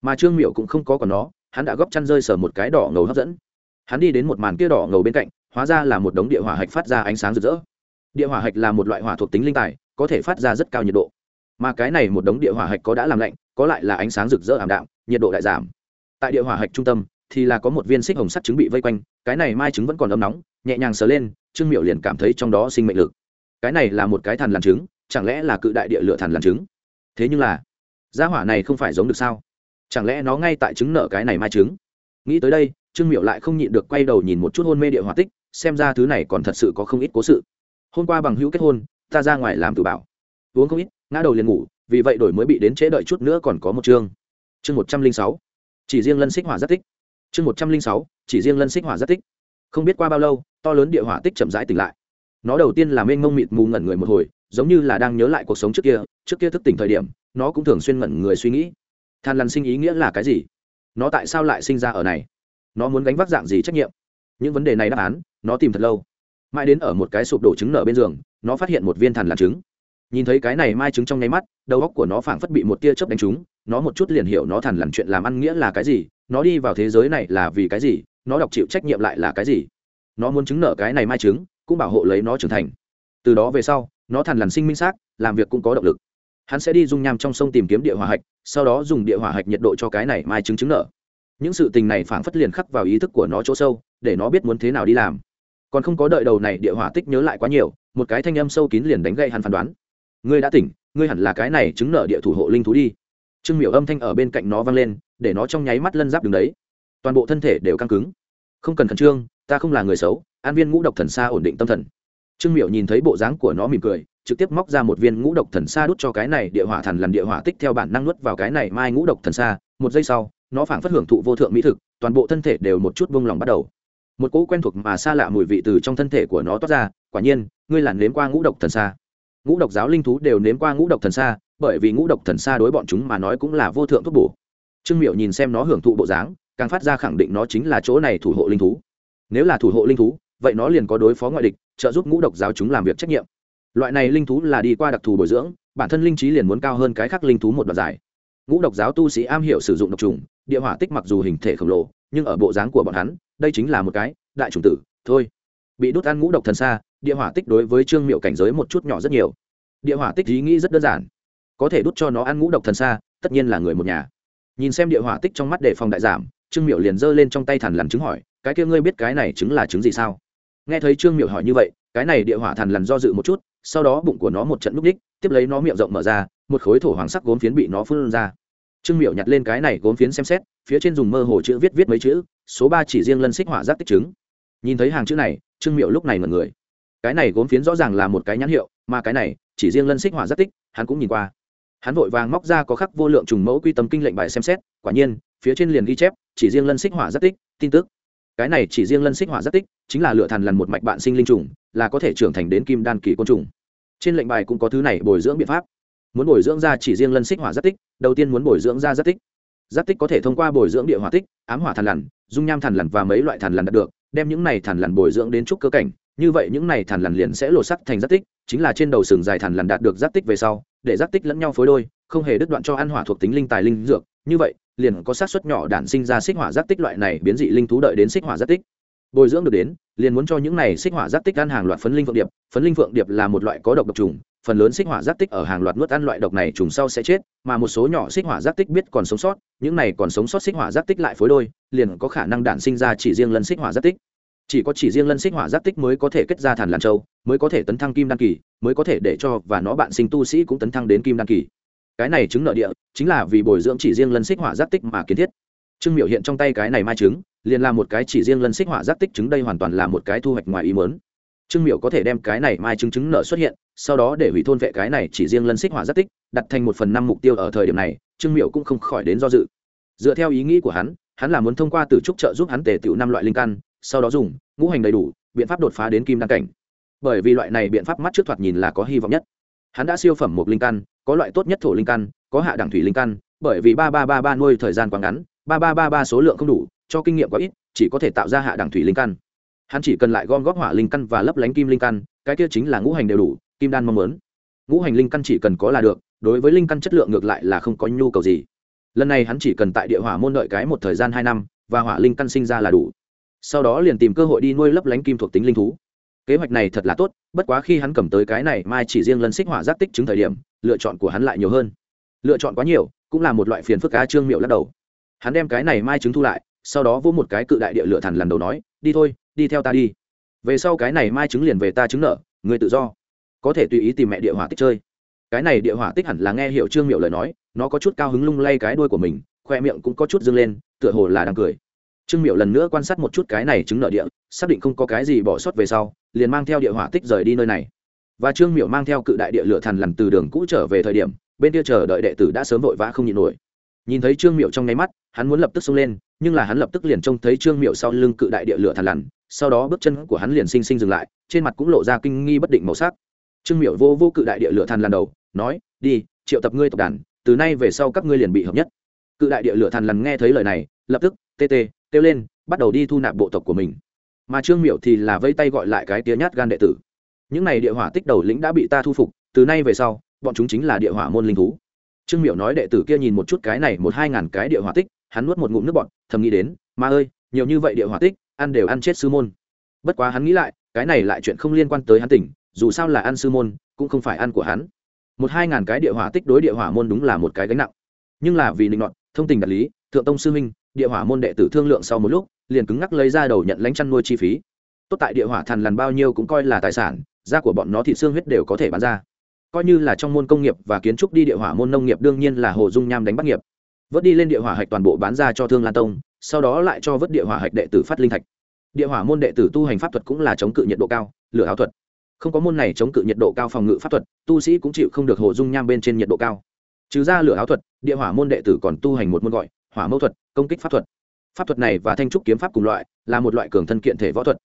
Mà trương miệu cũng không có còn nó, hắn đã góp chăn rơi sờ một cái đỏ ngầu hấp dẫn. Hắn đi đến một màn kia đỏ ngầu bên cạnh, hóa ra là một đống địa hỏa hạch phát ra ánh sáng rực rỡ. Địa hỏa hạch là một loại hỏa thuộc tính linh tài, có thể phát ra rất cao nhiệt độ. Mà cái này một đống địa hỏa hạch có đã làm lạnh, có lại là ánh sáng rực rỡ ảm đạm, nhiệt độ đại giảm. Tại địa hỏa hạch trung tâm thì là có một viên xích hồng sắt trứng bị vây quanh, cái này mai trứng vẫn còn ấm nóng, nhẹ nhàng sờ lên, trương miệu liền cảm thấy trong đó sinh mệnh lực. Cái này là một cái thằn làn trứng, chẳng lẽ là cự đại địa lựa thằn làn trứng? Thế nhưng là, gia hỏa này không phải giống được sao? Chẳng lẽ nó ngay tại trứng nợ cái này mai trứng? Nghĩ tới đây, trương miệu lại không nhịn được quay đầu nhìn một chút hôn mê địa hỏa tích, xem ra thứ này còn thật sự có không ít cố sự. Hôm qua bằng hữu kết hôn, ta ra ngoài làm tự bảo. Uống không ít, ngã đầu liền ngủ, vì vậy đổi mới bị đến trễ đợi chút nữa còn có một chương. Chương một trăm linh sáu. Chỉ riêng lân xích hỏa rất tích chương một trăm linh sáu, chỉ riêng lân xích hỏa rất tích. Không biết qua bao lâu, to lớn địa hỏa tích chậm rãi tỉnh lại. Nó đầu tiên là mênh mông mịt mù ngẩn người một hồi, giống như là đang nhớ lại cuộc sống trước kia trước kia thức tỉnh thời điểm, nó cũng thường xuyên ngẩn người suy nghĩ. Than lằn sinh ý nghĩa là cái gì? Nó tại sao lại sinh ra ở này? Nó muốn gánh vác dạng gì trách nhiệm? Những vấn đề này đáp án, nó tìm thật lâu. Mãi đến ở một cái sụp đổ trứng nở bên giường, nó phát hiện một viên thằn lằn trứng. Nhìn thấy cái này mai trứng trong nháy mắt, đầu óc của nó phảng phất bị một tia chớp đánh trúng, nó một chút liền hiểu nó thằn lằn chuyện làm ăn nghĩa là cái gì nó đi vào thế giới này là vì cái gì? Nó đọc chịu trách nhiệm lại là cái gì? Nó muốn chứng nợ cái này mai trứng cũng bảo hộ lấy nó trưởng thành. Từ đó về sau, nó thằn lằn sinh minh xác, làm việc cũng có động lực. Hắn sẽ đi dung nham trong sông tìm kiếm địa hỏa hạch, sau đó dùng địa hỏa hạch nhiệt độ cho cái này mai trứng trứng nợ. Những sự tình này phảng phất liền khắc vào ý thức của nó chỗ sâu, để nó biết muốn thế nào đi làm. Còn không có đợi đầu này địa hỏa tích nhớ lại quá nhiều, một cái thanh âm sâu kín liền đánh gậy hắn phán đoán. Ngươi đã tỉnh, ngươi hẳn là cái này chứng nợ địa thủ hộ linh thú đi. Trương miểu âm thanh ở bên cạnh nó vang lên để nó trong nháy mắt lân giáp đứng đấy. Toàn bộ thân thể đều căng cứng. Không cần khẩn trương, ta không là người xấu, an viên ngũ độc thần xa ổn định tâm thần. Trương miệu nhìn thấy bộ dáng của nó mỉm cười, trực tiếp móc ra một viên ngũ độc thần xa đút cho cái này địa hỏa thần làm địa hỏa tích theo bản năng nuốt vào cái này mai ngũ độc thần xa một giây sau, nó phảng phất hưởng thụ vô thượng mỹ thực, toàn bộ thân thể đều một chút vung lòng bắt đầu. Một cỗ quen thuộc mà xa lạ mùi vị từ trong thân thể của nó toát ra, quả nhiên, ngươi là nếm qua ngũ độc thần xa ngũ độc giáo linh thú đều nếm qua ngũ độc thần xa bởi vì ngũ độc thần xa đối bọn chúng mà nói cũng là vô thượng thuốc bổ trương miệu nhìn xem nó hưởng thụ bộ dáng, càng phát ra khẳng định nó chính là chỗ này thủ hộ linh thú. Nếu là thủ hộ linh thú, vậy nó liền có đối phó ngoại địch, trợ giúp ngũ độc giáo chúng làm việc trách nhiệm. Loại này linh thú là đi qua đặc thù bồi dưỡng, bản thân linh trí liền muốn cao hơn cái khác linh thú một đoạn dài. Ngũ độc giáo tu sĩ am hiểu sử dụng độc trùng, địa hỏa tích mặc dù hình thể khổng lồ, nhưng ở bộ dáng của bọn hắn, đây chính là một cái đại trùng tử, thôi. Bị đốt ăn ngũ độc thần xa địa hỏa tích đối với trương miệu cảnh giới một chút nhỏ rất nhiều. Địa hỏa tích ý nghĩ rất đơn giản. Có thể đốt cho nó ăn ngũ độc thần xa tất nhiên là người một nhà nhìn xem địa hỏa tích trong mắt để phòng đại giảm, trương miệu liền giơ lên trong tay thằn lằn trứng hỏi, cái kia ngươi biết cái này trứng là trứng gì sao? Nghe thấy trương miệu hỏi như vậy, cái này địa hỏa thằn lằn do dự một chút, sau đó bụng của nó một trận núp đích tiếp lấy nó miệng rộng mở ra, một khối thổ hoàng sắc gốm phiến bị nó phun ra. Trương miệu nhặt lên cái này gốm phiến xem xét, phía trên dùng mơ hồ chữ viết viết mấy chữ, số ba chỉ riêng lân xích hỏa giác tích trứng. Nhìn thấy hàng chữ này, trương miệu lúc này mật người. Cái này gốm phiến rõ ràng là một cái nhãn hiệu, mà cái này chỉ riêng lân xích hỏa giác tích, hắn cũng nhìn qua hắn vội vàng móc ra có khắc vô lượng trùng mẫu quy tâm kinh lệnh bài xem xét, quả nhiên, phía trên liền ghi chép, chỉ riêng lân xích hỏa rất tích, tin tức. Cái này chỉ riêng lân xích hỏa rất tích, chính là lựa thần lần một mạch bạn sinh linh trùng, là có thể trưởng thành đến kim đan kỳ côn trùng. Trên lệnh bài cũng có thứ này bồi dưỡng biện pháp. Muốn bồi dưỡng ra chỉ riêng lân xích hỏa rất tích, đầu tiên muốn bồi dưỡng ra rất tích. Giáp tích có thể thông qua bồi dưỡng địa hỏa tích, ám hỏa thần lằn, dung nham thần lằn và mấy loại thần lằn đạt được, đem những này thần lằn bồi dưỡng đến trúc cơ cảnh. Như vậy những này thần lằn liền sẽ lột sắc thành giáp tích, chính là trên đầu sừng dài thần lằn đạt được giáp tích về sau để giác tích lẫn nhau phối đôi, không hề đứt đoạn cho ăn hỏa thuộc tính linh tài linh dược, như vậy, liền có sát xuất nhỏ đản sinh ra xích hỏa giác tích loại này biến dị linh thú đợi đến xích hỏa giác tích. Bồi dưỡng được đến, liền muốn cho những này xích hỏa giác tích ăn hàng loạt phấn linh phượng điệp, phấn linh phượng điệp là một loại có độc độc trùng, phần lớn xích hỏa giác tích ở hàng loạt nuốt ăn loại độc này trùng sau sẽ chết, mà một số nhỏ xích hỏa giác tích biết còn sống sót, những này còn sống sót xích hỏa giác tích lại phối đôi, liền có khả năng đản sinh ra chỉ riêng lân xích hỏa giác tích chỉ có chỉ riêng lân xích hỏa giáp tích mới có thể kết ra thản làn châu, mới có thể tấn thăng kim đan kỳ, mới có thể để cho và nó bạn sinh tu sĩ cũng tấn thăng đến kim đan kỳ. Cái này chứng nợ địa, chính là vì bồi dưỡng chỉ riêng lân xích hỏa giáp tích mà kiến thiết. Trương miệu hiện trong tay cái này mai chứng liền là một cái chỉ riêng lân xích hỏa giáp tích chứng đây hoàn toàn là một cái thu hoạch ngoài ý mớn trương miệu có thể đem cái này mai chứng chứng nợ xuất hiện, sau đó để hủy thôn vệ cái này chỉ riêng lân xích hỏa giáp tích, đặt thành một phần năm mục tiêu ở thời điểm này, trương miệu cũng không khỏi đến do dự. Dựa theo ý nghĩ của hắn hắn là muốn thông qua từ trúc trợ giúp hắn tề tiểu năm loại linh căn sau đó dùng, ngũ hành đầy đủ, biện pháp đột phá đến kim đăng cảnh. Bởi vì loại này biện pháp mắt trước thoạt nhìn là có hy vọng nhất. Hắn đã siêu phẩm một linh căn, có loại tốt nhất thổ linh căn, có hạ đẳng thủy linh căn, bởi vì ba ba ba ba nuôi thời gian quá ngắn, ba ba ba ba số lượng không đủ, cho kinh nghiệm quá ít, chỉ có thể tạo ra hạ đẳng thủy linh căn. Hắn chỉ cần lại gom góp hỏa linh căn và lấp lánh kim linh căn, cái kia chính là ngũ hành đều đủ, kim đan mong muốn. Ngũ hành linh căn chỉ cần có là được, đối với linh căn chất lượng ngược lại là không có nhu cầu gì. Lần này hắn chỉ cần tại địa hỏa môn đợi cái một thời gian hai năm, và hỏa linh căn sinh ra là đủ sau đó liền tìm cơ hội đi nuôi lấp lánh kim thuộc tính linh thú. Kế hoạch này thật là tốt, bất quá khi hắn cầm tới cái này mai chỉ riêng lần xích hỏa giác tích chứng thời điểm, lựa chọn của hắn lại nhiều hơn. Lựa chọn quá nhiều, cũng là một loại phiền phức cá trương miệu lắc đầu. Hắn đem cái này mai trứng thu lại, sau đó vỗ một cái cự đại địa lựa thần lần đầu nói, đi thôi, đi theo ta đi. Về sau cái này mai trứng liền về ta trứng nợ, người tự do. Có thể tùy ý tìm mẹ địa hỏa tích chơi. Cái này địa hỏa tích hẳn là nghe hiểu trương miệu lời nói, nó có chút cao hứng lung lay cái đuôi của mình, khoe miệng cũng có chút dâng lên, tựa hồ là đang cười trương miệu lần nữa quan sát một chút cái này chứng nợ địa, xác định không có cái gì bỏ sót về sau, liền mang theo địa hỏa tích rời đi nơi này. Và trương miệu mang theo cự đại địa Lửa thần lần từ đường cũ trở về thời điểm, bên kia chờ đợi đệ tử đã sớm vội vã không nhịn nổi. Nhìn thấy trương miệu trong nháy mắt, hắn muốn lập tức xông lên, nhưng là hắn lập tức liền trông thấy trương miệu sau lưng cự đại địa lửa thần lằn, sau đó bước chân của hắn liền sinh sinh dừng lại, trên mặt cũng lộ ra kinh nghi bất định màu sắc. Trương miệu vô vô cự đại địa lửa thần lần đầu, nói, đi, triệu tập ngươi tộc đàn, từ nay về sau các ngươi liền bị hợp nhất. Cự đại địa lửa thằn lằn nghe thấy lời này, lập tức, tê tê kêu lên, bắt đầu đi thu nạp bộ tộc của mình. Mà trương miệu thì là vây tay gọi lại cái tía nhát gan đệ tử. Những này địa hỏa tích đầu lĩnh đã bị ta thu phục, từ nay về sau, bọn chúng chính là địa hỏa môn linh thú. Trương miệu nói đệ tử kia nhìn một chút cái này một hai ngàn cái địa hỏa tích, hắn nuốt một ngụm nước bọt, thầm nghĩ đến, ma ơi, nhiều như vậy địa hỏa tích, ăn đều ăn chết sư môn. Bất quá hắn nghĩ lại, cái này lại chuyện không liên quan tới hắn tỉnh, dù sao là ăn sư môn, cũng không phải ăn của hắn. Một hai ngàn cái địa hỏa tích đối địa hỏa môn đúng là một cái gánh nặng. Nhưng là vì định nọt, thông tình đạt lý, thượng tông sư minh địa hỏa môn đệ tử thương lượng sau một lúc, liền cứng ngắc lấy ra đầu nhận lãnh chăn nuôi chi phí. Tốt tại địa hỏa thần lần bao nhiêu cũng coi là tài sản, da của bọn nó thị xương huyết đều có thể bán ra. Coi như là trong môn công nghiệp và kiến trúc đi địa hỏa môn nông nghiệp đương nhiên là hồ dung nham đánh bắt nghiệp. Vớt đi lên địa hỏa hạch toàn bộ bán ra cho thương lan tông, sau đó lại cho vớt địa hỏa hạch đệ tử phát linh thạch. Địa hỏa môn đệ tử tu hành pháp thuật cũng là chống cự nhiệt độ cao, lửa áo thuật. Không có môn này chống cự nhiệt độ cao phòng ngự pháp thuật, tu sĩ cũng chịu không được hồ dung nham bên trên nhiệt độ cao. Trừ ra lửa áo thuật, địa hỏa môn đệ tử còn tu hành một môn gọi hỏa mâu thuật, công kích pháp thuật. Pháp thuật này và thanh trúc kiếm pháp cùng loại là một loại cường thân kiện thể võ thuật.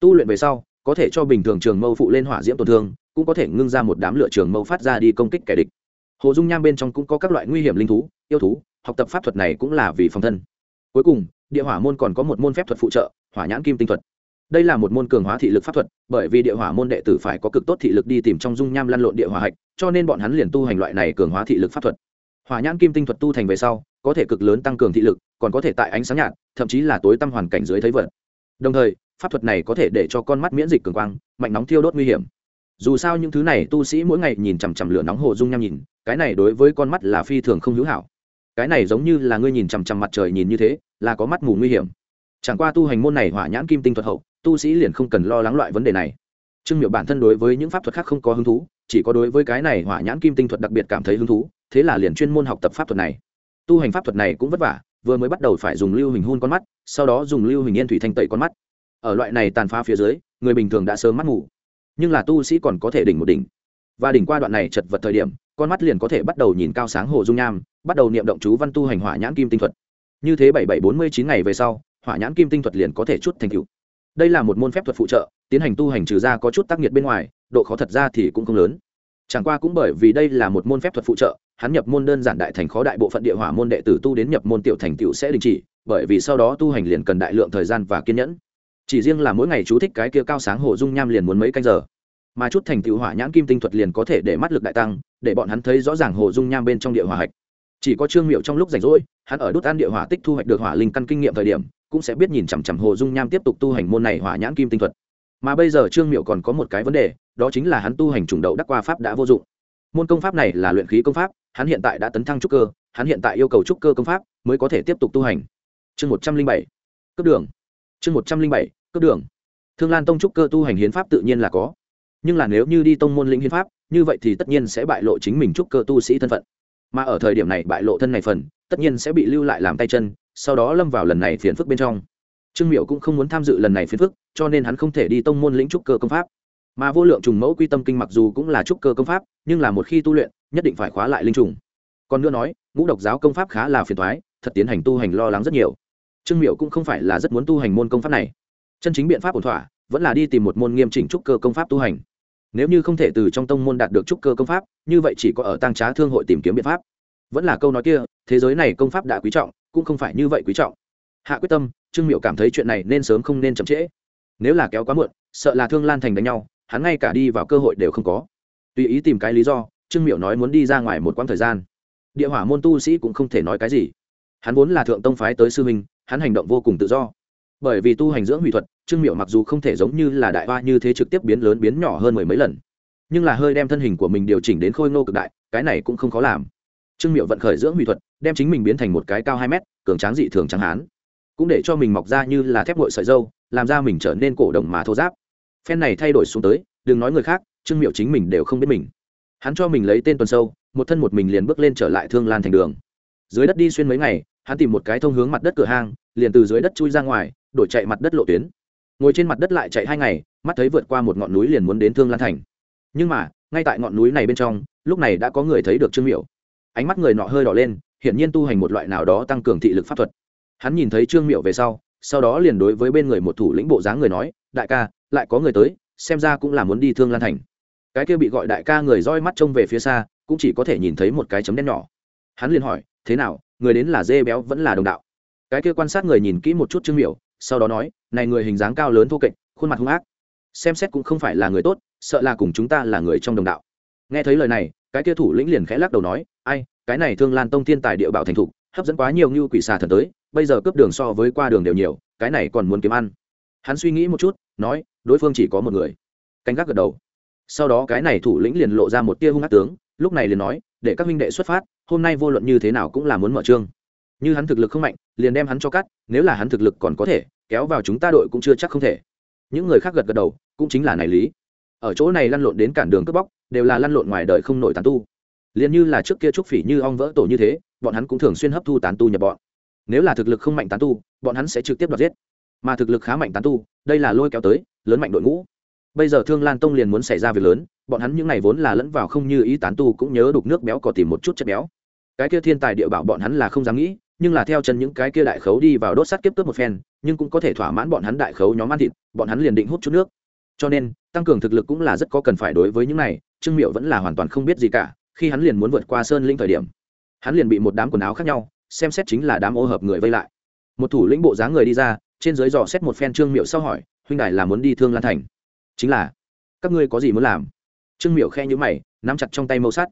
Tu luyện về sau, có thể cho bình thường trường mâu phụ lên hỏa diễm tổn thương, cũng có thể ngưng ra một đám lửa trường mâu phát ra đi công kích kẻ địch. Hồ dung nham bên trong cũng có các loại nguy hiểm linh thú, yêu thú, học tập pháp thuật này cũng là vì phòng thân. Cuối cùng, địa hỏa môn còn có một môn phép thuật phụ trợ, hỏa nhãn kim tinh thuật. Đây là một môn cường hóa thị lực pháp thuật, bởi vì địa hỏa môn đệ tử phải có cực tốt thị lực đi tìm trong dung nham lăn lộn địa hỏa hạch, cho nên bọn hắn liền tu hành loại này cường hóa thị lực pháp thuật. Hỏa nhãn kim tinh thuật tu thành về sau có thể cực lớn tăng cường thị lực, còn có thể tại ánh sáng nhạt, thậm chí là tối tăm hoàn cảnh dưới thấy vật. Đồng thời, pháp thuật này có thể để cho con mắt miễn dịch cường quang, mạnh nóng thiêu đốt nguy hiểm. Dù sao những thứ này tu sĩ mỗi ngày nhìn chằm chằm lửa nóng hồ dung nham nhìn, cái này đối với con mắt là phi thường không hữu hảo. Cái này giống như là ngươi nhìn chằm chằm mặt trời nhìn như thế, là có mắt mù nguy hiểm. Chẳng qua tu hành môn này hỏa nhãn kim tinh thuật hậu, tu sĩ liền không cần lo lắng loại vấn đề này. Trương miệu bản thân đối với những pháp thuật khác không có hứng thú, chỉ có đối với cái này hỏa nhãn kim tinh thuật đặc biệt cảm thấy hứng thú, thế là liền chuyên môn học tập pháp thuật này tu hành pháp thuật này cũng vất vả, vừa mới bắt đầu phải dùng lưu hình hun con mắt, sau đó dùng lưu hình yên thủy thanh tẩy con mắt. Ở loại này tàn phá phía dưới, người bình thường đã sớm mắt ngủ. Nhưng là tu sĩ còn có thể đỉnh một đỉnh. Và đỉnh qua đoạn này chật vật thời điểm, con mắt liền có thể bắt đầu nhìn cao sáng hồ dung nham, bắt đầu niệm động chú văn tu hành hỏa nhãn kim tinh thuật. Như thế bảy bảy bốn mươi chín ngày về sau, hỏa nhãn kim tinh thuật liền có thể chút thành cựu đây là một môn phép thuật phụ trợ, tiến hành tu hành trừ ra có chút tác nghiệt bên ngoài, độ khó thật ra thì cũng không lớn. Chẳng qua cũng bởi vì đây là một môn phép thuật phụ trợ hắn nhập môn đơn giản đại thành khó đại bộ phận địa hỏa môn đệ tử tu đến nhập môn tiểu thành tiểu sẽ đình chỉ, bởi vì sau đó tu hành liền cần đại lượng thời gian và kiên nhẫn. Chỉ riêng là mỗi ngày chú thích cái kia cao sáng hồ dung nham liền muốn mấy canh giờ. Mà chút thành tựu hỏa nhãn kim tinh thuật liền có thể để mắt lực đại tăng, để bọn hắn thấy rõ ràng hồ dung nham bên trong địa hỏa hạch. Chỉ có trương miệu trong lúc rảnh rỗi, hắn ở đốt an địa hỏa tích thu hoạch được hỏa linh căn kinh nghiệm thời điểm, cũng sẽ biết nhìn chằm chằm hồ dung nham tiếp tục tu hành môn này hỏa nhãn kim tinh thuật. Mà bây giờ trương miệu còn có một cái vấn đề, đó chính là hắn tu hành trùng đậu đắc qua pháp đã vô dụng môn công pháp này là luyện khí công pháp, hắn hiện tại đã tấn thăng trúc cơ, hắn hiện tại yêu cầu trúc cơ công pháp mới có thể tiếp tục tu hành. Chương một trăm linh bảy, cấp đường. Chương một trăm linh bảy, cấp đường. Thương lan tông trúc cơ tu hành hiến pháp tự nhiên là có. Nhưng là nếu như đi tông môn lĩnh hiến pháp, như vậy thì tất nhiên sẽ bại lộ chính mình trúc cơ tu sĩ thân phận. Mà ở thời điểm này bại lộ thân này phần, tất nhiên sẽ bị lưu lại làm tay chân, sau đó lâm vào lần này phiền phức bên trong. Trương miệu cũng không muốn tham dự lần này phiền phức, cho nên hắn không thể đi tông môn lĩnh trúc cơ công pháp mà vô lượng trùng mẫu quy tâm kinh mặc dù cũng là trúc cơ công pháp, nhưng là một khi tu luyện, nhất định phải khóa lại linh trùng. Còn nữa nói, ngũ độc giáo công pháp khá là phiền thoái thật tiến hành tu hành lo lắng rất nhiều. Trương miệu cũng không phải là rất muốn tu hành môn công pháp này. Chân chính biện pháp ổn thỏa, vẫn là đi tìm một môn nghiêm chỉnh trúc cơ công pháp tu hành. Nếu như không thể từ trong tông môn đạt được trúc cơ công pháp, như vậy chỉ có ở tăng trá thương hội tìm kiếm biện pháp. Vẫn là câu nói kia, thế giới này công pháp đã quý trọng, cũng không phải như vậy quý trọng. Hạ quyết tâm, trương miệu cảm thấy chuyện này nên sớm không nên chậm trễ. Nếu là kéo quá muộn, sợ là thương lan thành đánh nhau hắn ngay cả đi vào cơ hội đều không có. Tùy ý tìm cái lý do, trương miệu nói muốn đi ra ngoài một quãng thời gian. Địa hỏa môn tu sĩ cũng không thể nói cái gì. Hắn vốn là thượng tông phái tới sư huynh, hắn hành động vô cùng tự do. Bởi vì tu hành dưỡng hủy thuật, trương miệu mặc dù không thể giống như là đại hoa như thế trực tiếp biến lớn biến nhỏ hơn mười mấy lần, nhưng là hơi đem thân hình của mình điều chỉnh đến khôi ngô cực đại, cái này cũng không khó làm. Trương miệu vận khởi dưỡng hủy thuật, đem chính mình biến thành một cái cao hai mét, cường tráng dị thường trắng hán, cũng để cho mình mọc ra như là thép ngội sợi dâu, làm ra mình trở nên cổ đồng mà thô giáp phen này thay đổi xuống tới, đừng nói người khác, trương miệu chính mình đều không biết mình. Hắn cho mình lấy tên tuần sâu, một thân một mình liền bước lên trở lại thương lan thành đường. Dưới đất đi xuyên mấy ngày, hắn tìm một cái thông hướng mặt đất cửa hang, liền từ dưới đất chui ra ngoài, đổi chạy mặt đất lộ tuyến. Ngồi trên mặt đất lại chạy hai ngày, mắt thấy vượt qua một ngọn núi liền muốn đến thương lan thành. Nhưng mà, ngay tại ngọn núi này bên trong, lúc này đã có người thấy được trương miệu ánh mắt người nọ hơi đỏ lên, hiển nhiên tu hành một loại nào đó tăng cường thị lực pháp thuật. Hắn nhìn thấy trương miệu về sau sau đó liền đối với bên người một thủ lĩnh bộ dáng người nói đại ca, lại có người tới, xem ra cũng là muốn đi thương lan thành. Cái kia bị gọi đại ca người roi mắt trông về phía xa, cũng chỉ có thể nhìn thấy một cái chấm đen nhỏ. Hắn liền hỏi, thế nào, người đến là dê béo vẫn là đồng đạo? Cái kia quan sát người nhìn kỹ một chút trương miểu, sau đó nói, này người hình dáng cao lớn thô kệch, khuôn mặt hung ác. Xem xét cũng không phải là người tốt, sợ là cùng chúng ta là người trong đồng đạo. Nghe thấy lời này, cái kia thủ lĩnh liền khẽ lắc đầu nói, ai, cái này thương lan tông thiên tài địa bảo thành thục, hấp dẫn quá nhiều như quỷ xà thần tới, bây giờ cướp đường so với qua đường đều nhiều, cái này còn muốn kiếm ăn hắn suy nghĩ một chút, nói, đối phương chỉ có một người. Canh gác gật đầu. Sau đó cái này thủ lĩnh liền lộ ra một tia hung ác tướng, lúc này liền nói, để các minh đệ xuất phát, hôm nay vô luận như thế nào cũng là muốn mở trương. Như hắn thực lực không mạnh, liền đem hắn cho cắt, nếu là hắn thực lực còn có thể, kéo vào chúng ta đội cũng chưa chắc không thể. Những người khác gật gật đầu, cũng chính là này lý. Ở chỗ này lăn lộn đến cản đường cướp bóc, đều là lăn lộn ngoài đời không nổi tán tu. Liền như là trước kia trúc phỉ như ong vỡ tổ như thế, bọn hắn cũng thường xuyên hấp thu tán tu nhập bọn. Nếu là thực lực không mạnh tán tu, bọn hắn sẽ trực tiếp đoạt giết mà thực lực khá mạnh tán tu, đây là lôi kéo tới, lớn mạnh đội ngũ. Bây giờ thương lan tông liền muốn xảy ra việc lớn, bọn hắn những ngày vốn là lẫn vào không như ý tán tu cũng nhớ đục nước béo có tìm một chút chất béo. Cái kia thiên tài địa bảo bọn hắn là không dám nghĩ, nhưng là theo chân những cái kia đại khấu đi vào đốt sắt kiếp cướp một phen, nhưng cũng có thể thỏa mãn bọn hắn đại khấu nhóm ăn thịt, bọn hắn liền định hút chút nước. Cho nên, tăng cường thực lực cũng là rất có cần phải đối với những này, trương miệu vẫn là hoàn toàn không biết gì cả, khi hắn liền muốn vượt qua sơn linh thời điểm, hắn liền bị một đám quần áo khác nhau, xem xét chính là đám ô hợp người vây lại. Một thủ lĩnh bộ dáng người đi ra trên dưới dò xét một phen trương miệu sau hỏi, huynh đài là muốn đi thương lan thành? Chính là. Các ngươi có gì muốn làm? Trương miệu khe nhữ mày, nắm chặt trong tay mâu sắt.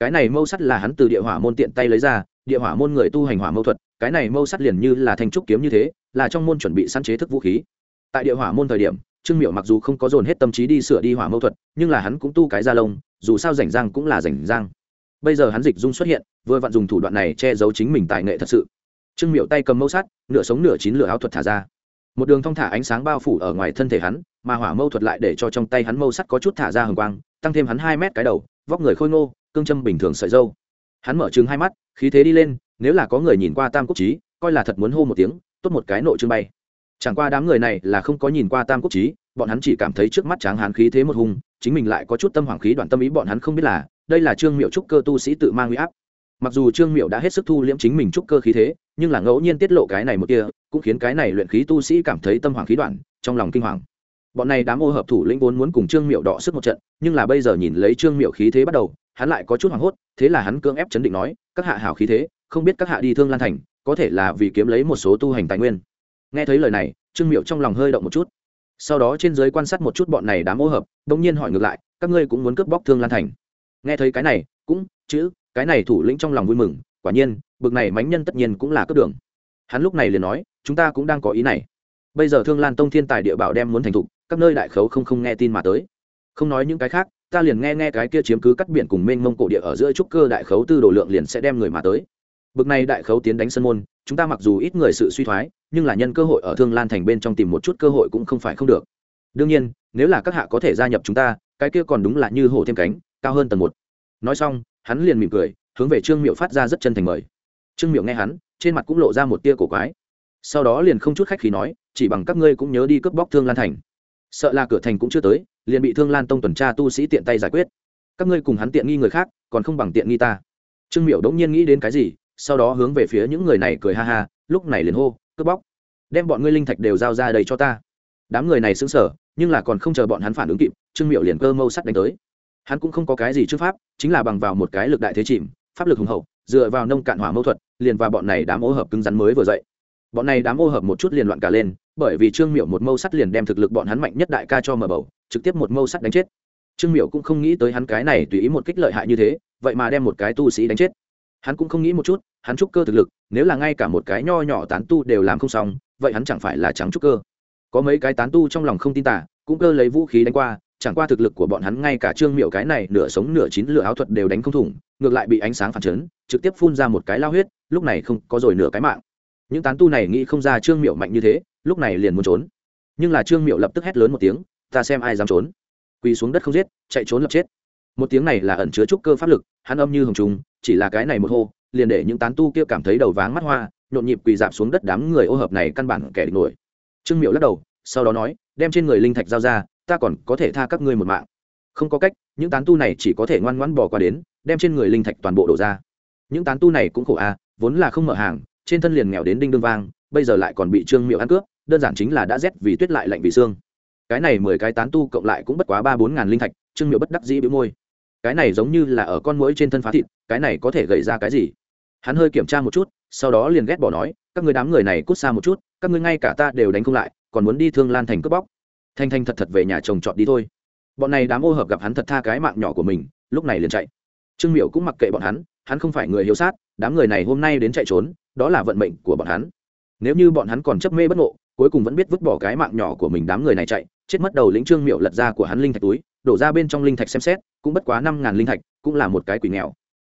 Cái này mâu sắt là hắn từ địa hỏa môn tiện tay lấy ra, địa hỏa môn người tu hành hỏa mâu thuật, cái này mâu sắt liền như là thanh trúc kiếm như thế, là trong môn chuẩn bị săn chế thức vũ khí. Tại địa hỏa môn thời điểm, trương miệu mặc dù không có dồn hết tâm trí đi sửa đi hỏa mâu thuật, nhưng là hắn cũng tu cái da lông, dù sao rảnh rang cũng là rảnh rang. Bây giờ hắn dịch dung xuất hiện, vừa vặn dùng thủ đoạn này che giấu chính mình tài nghệ thật sự trương miệu tay cầm mâu sắt, nửa sống nửa chín lửa áo thuật thả ra. Một đường thong thả ánh sáng bao phủ ở ngoài thân thể hắn, mà hỏa mâu thuật lại để cho trong tay hắn mâu sắt có chút thả ra hừng quang, tăng thêm hắn hai mét cái đầu, vóc người khôi ngô, cương châm bình thường sợi dâu. Hắn mở chừng hai mắt, khí thế đi lên, nếu là có người nhìn qua tam quốc trí coi là thật muốn hô một tiếng, tốt một cái nội trưng bay. Chẳng qua đám người này là không có nhìn qua tam quốc trí bọn hắn chỉ cảm thấy trước mắt tráng hán khí thế một hùng, chính mình lại có chút tâm hoàng khí đoạn tâm ý bọn hắn không biết là, đây là trương miệu trúc cơ tu sĩ tự mang huy áp mặc dù trương miệu đã hết sức thu liễm chính mình trúc cơ khí thế, nhưng là ngẫu nhiên tiết lộ cái này một kia, cũng khiến cái này luyện khí tu sĩ cảm thấy tâm hoàng khí đoạn, trong lòng kinh hoàng. Bọn này đám ô hợp thủ lĩnh vốn muốn cùng trương miệu đọ sức một trận, nhưng là bây giờ nhìn lấy trương miệu khí thế bắt đầu, hắn lại có chút hoảng hốt, thế là hắn cưỡng ép chấn định nói, các hạ hảo khí thế, không biết các hạ đi thương lan thành, có thể là vì kiếm lấy một số tu hành tài nguyên. Nghe thấy lời này, trương miệu trong lòng hơi động một chút. Sau đó trên giới quan sát một chút bọn này đám ô hợp đông nhiên hỏi ngược lại, các ngươi cũng muốn cướp bóc thương lan thành? Nghe thấy cái này, cũng, chữ cái này thủ lĩnh trong lòng vui mừng, quả nhiên, bực này mánh nhân tất nhiên cũng là cướp đường. Hắn lúc này liền nói, chúng ta cũng đang có ý này. Bây giờ thương lan tông thiên tài địa bảo đem muốn thành thục, các nơi đại khấu không không nghe tin mà tới. Không nói những cái khác, ta liền nghe nghe cái kia chiếm cứ cắt biển cùng mênh mông cổ địa ở giữa trúc cơ đại khấu tư đồ lượng liền sẽ đem người mà tới. Bực này đại khấu tiến đánh sân môn, chúng ta mặc dù ít người sự suy thoái, nhưng là nhân cơ hội ở thương lan thành bên trong tìm một chút cơ hội cũng không phải không được. Đương nhiên, nếu là các hạ có thể gia nhập chúng ta, cái kia còn đúng là như hổ thêm cánh, cao hơn tầng một. Nói xong hắn liền mỉm cười, hướng về trương miệu phát ra rất chân thành mời. Trương miệu nghe hắn, trên mặt cũng lộ ra một tia cổ quái. Sau đó liền không chút khách khí nói, chỉ bằng các ngươi cũng nhớ đi cướp bóc thương lan thành. Sợ là cửa thành cũng chưa tới, liền bị thương lan tông tuần tra tu sĩ tiện tay giải quyết. Các ngươi cùng hắn tiện nghi người khác, còn không bằng tiện nghi ta. Trương miệu đống nhiên nghĩ đến cái gì, sau đó hướng về phía những người này cười ha ha, lúc này liền hô, cướp bóc! Đem bọn ngươi linh thạch đều giao ra đây cho ta. Đám người này xứng sở nhưng là còn không chờ bọn hắn phản ứng kịp, trương miệu liền cơ mâu sắt đánh tới hắn cũng không có cái gì trước pháp, chính là bằng vào một cái lực đại thế chìm, pháp lực hùng hậu, dựa vào nông cạn hỏa mâu thuật, liền và bọn này đám ô hợp cứng rắn mới vừa dậy. Bọn này đám ô hợp một chút liền loạn cả lên, bởi vì trương miểu một mâu sắt liền đem thực lực bọn hắn mạnh nhất đại ca cho mở bầu, trực tiếp một mâu sắt đánh chết. Trương miểu cũng không nghĩ tới hắn cái này tùy ý một kích lợi hại như thế, vậy mà đem một cái tu sĩ đánh chết. Hắn cũng không nghĩ một chút, hắn trúc cơ thực lực, nếu là ngay cả một cái nho nhỏ tán tu đều làm không xong, vậy hắn chẳng phải là trắng trúc cơ. Có mấy cái tán tu trong lòng không tin tả cũng cơ lấy vũ khí đánh qua chẳng qua thực lực của bọn hắn ngay cả trương miệu cái này nửa sống nửa chín lửa áo thuật đều đánh không thủng, ngược lại bị ánh sáng phản chấn, trực tiếp phun ra một cái lao huyết, lúc này không có rồi nửa cái mạng. Những tán tu này nghĩ không ra trương miệu mạnh như thế, lúc này liền muốn trốn. Nhưng là trương miệu lập tức hét lớn một tiếng, ta xem ai dám trốn. Quỳ xuống đất không giết, chạy trốn lập chết. Một tiếng này là ẩn chứa trúc cơ pháp lực, hắn âm như hồng trùng, chỉ là cái này một hô, liền để những tán tu kia cảm thấy đầu váng mắt hoa, nhộn nhịp quỳ dạp xuống đất đám người ô hợp này căn bản kẻ địch nổi. Trương miệu lắc đầu, sau đó nói, đem trên người linh thạch giao ra ta còn có thể tha các ngươi một mạng. Không có cách, những tán tu này chỉ có thể ngoan ngoãn bỏ qua đến, đem trên người linh thạch toàn bộ đổ ra. Những tán tu này cũng khổ a, vốn là không mở hàng, trên thân liền nghèo đến đinh đương vang, bây giờ lại còn bị trương miệu ăn cướp, đơn giản chính là đã rét vì tuyết lại lạnh vì xương. Cái này mười cái tán tu cộng lại cũng bất quá ba bốn ngàn linh thạch, trương miệu bất đắc dĩ bĩu môi. Cái này giống như là ở con mũi trên thân phá thịt, cái này có thể gây ra cái gì? Hắn hơi kiểm tra một chút, sau đó liền ghét bỏ nói, các người đám người này cút xa một chút, các ngươi ngay cả ta đều đánh không lại, còn muốn đi thương lan thành cướp bóc thanh thanh thật thật về nhà chồng chọn đi thôi. Bọn này đám ô hợp gặp hắn thật tha cái mạng nhỏ của mình, lúc này liền chạy. Trương miệu cũng mặc kệ bọn hắn hắn không phải người hiếu sát, đám người này hôm nay đến chạy trốn, đó là vận mệnh của bọn hắn. Nếu như bọn hắn còn chấp mê bất ngộ, cuối cùng vẫn biết vứt bỏ cái mạng nhỏ của mình đám người này chạy, chết mất đầu lĩnh trương miệu lật ra của hắn linh thạch túi, đổ ra bên trong linh thạch xem xét, cũng bất quá năm ngàn linh thạch, cũng là một cái quỷ nghèo.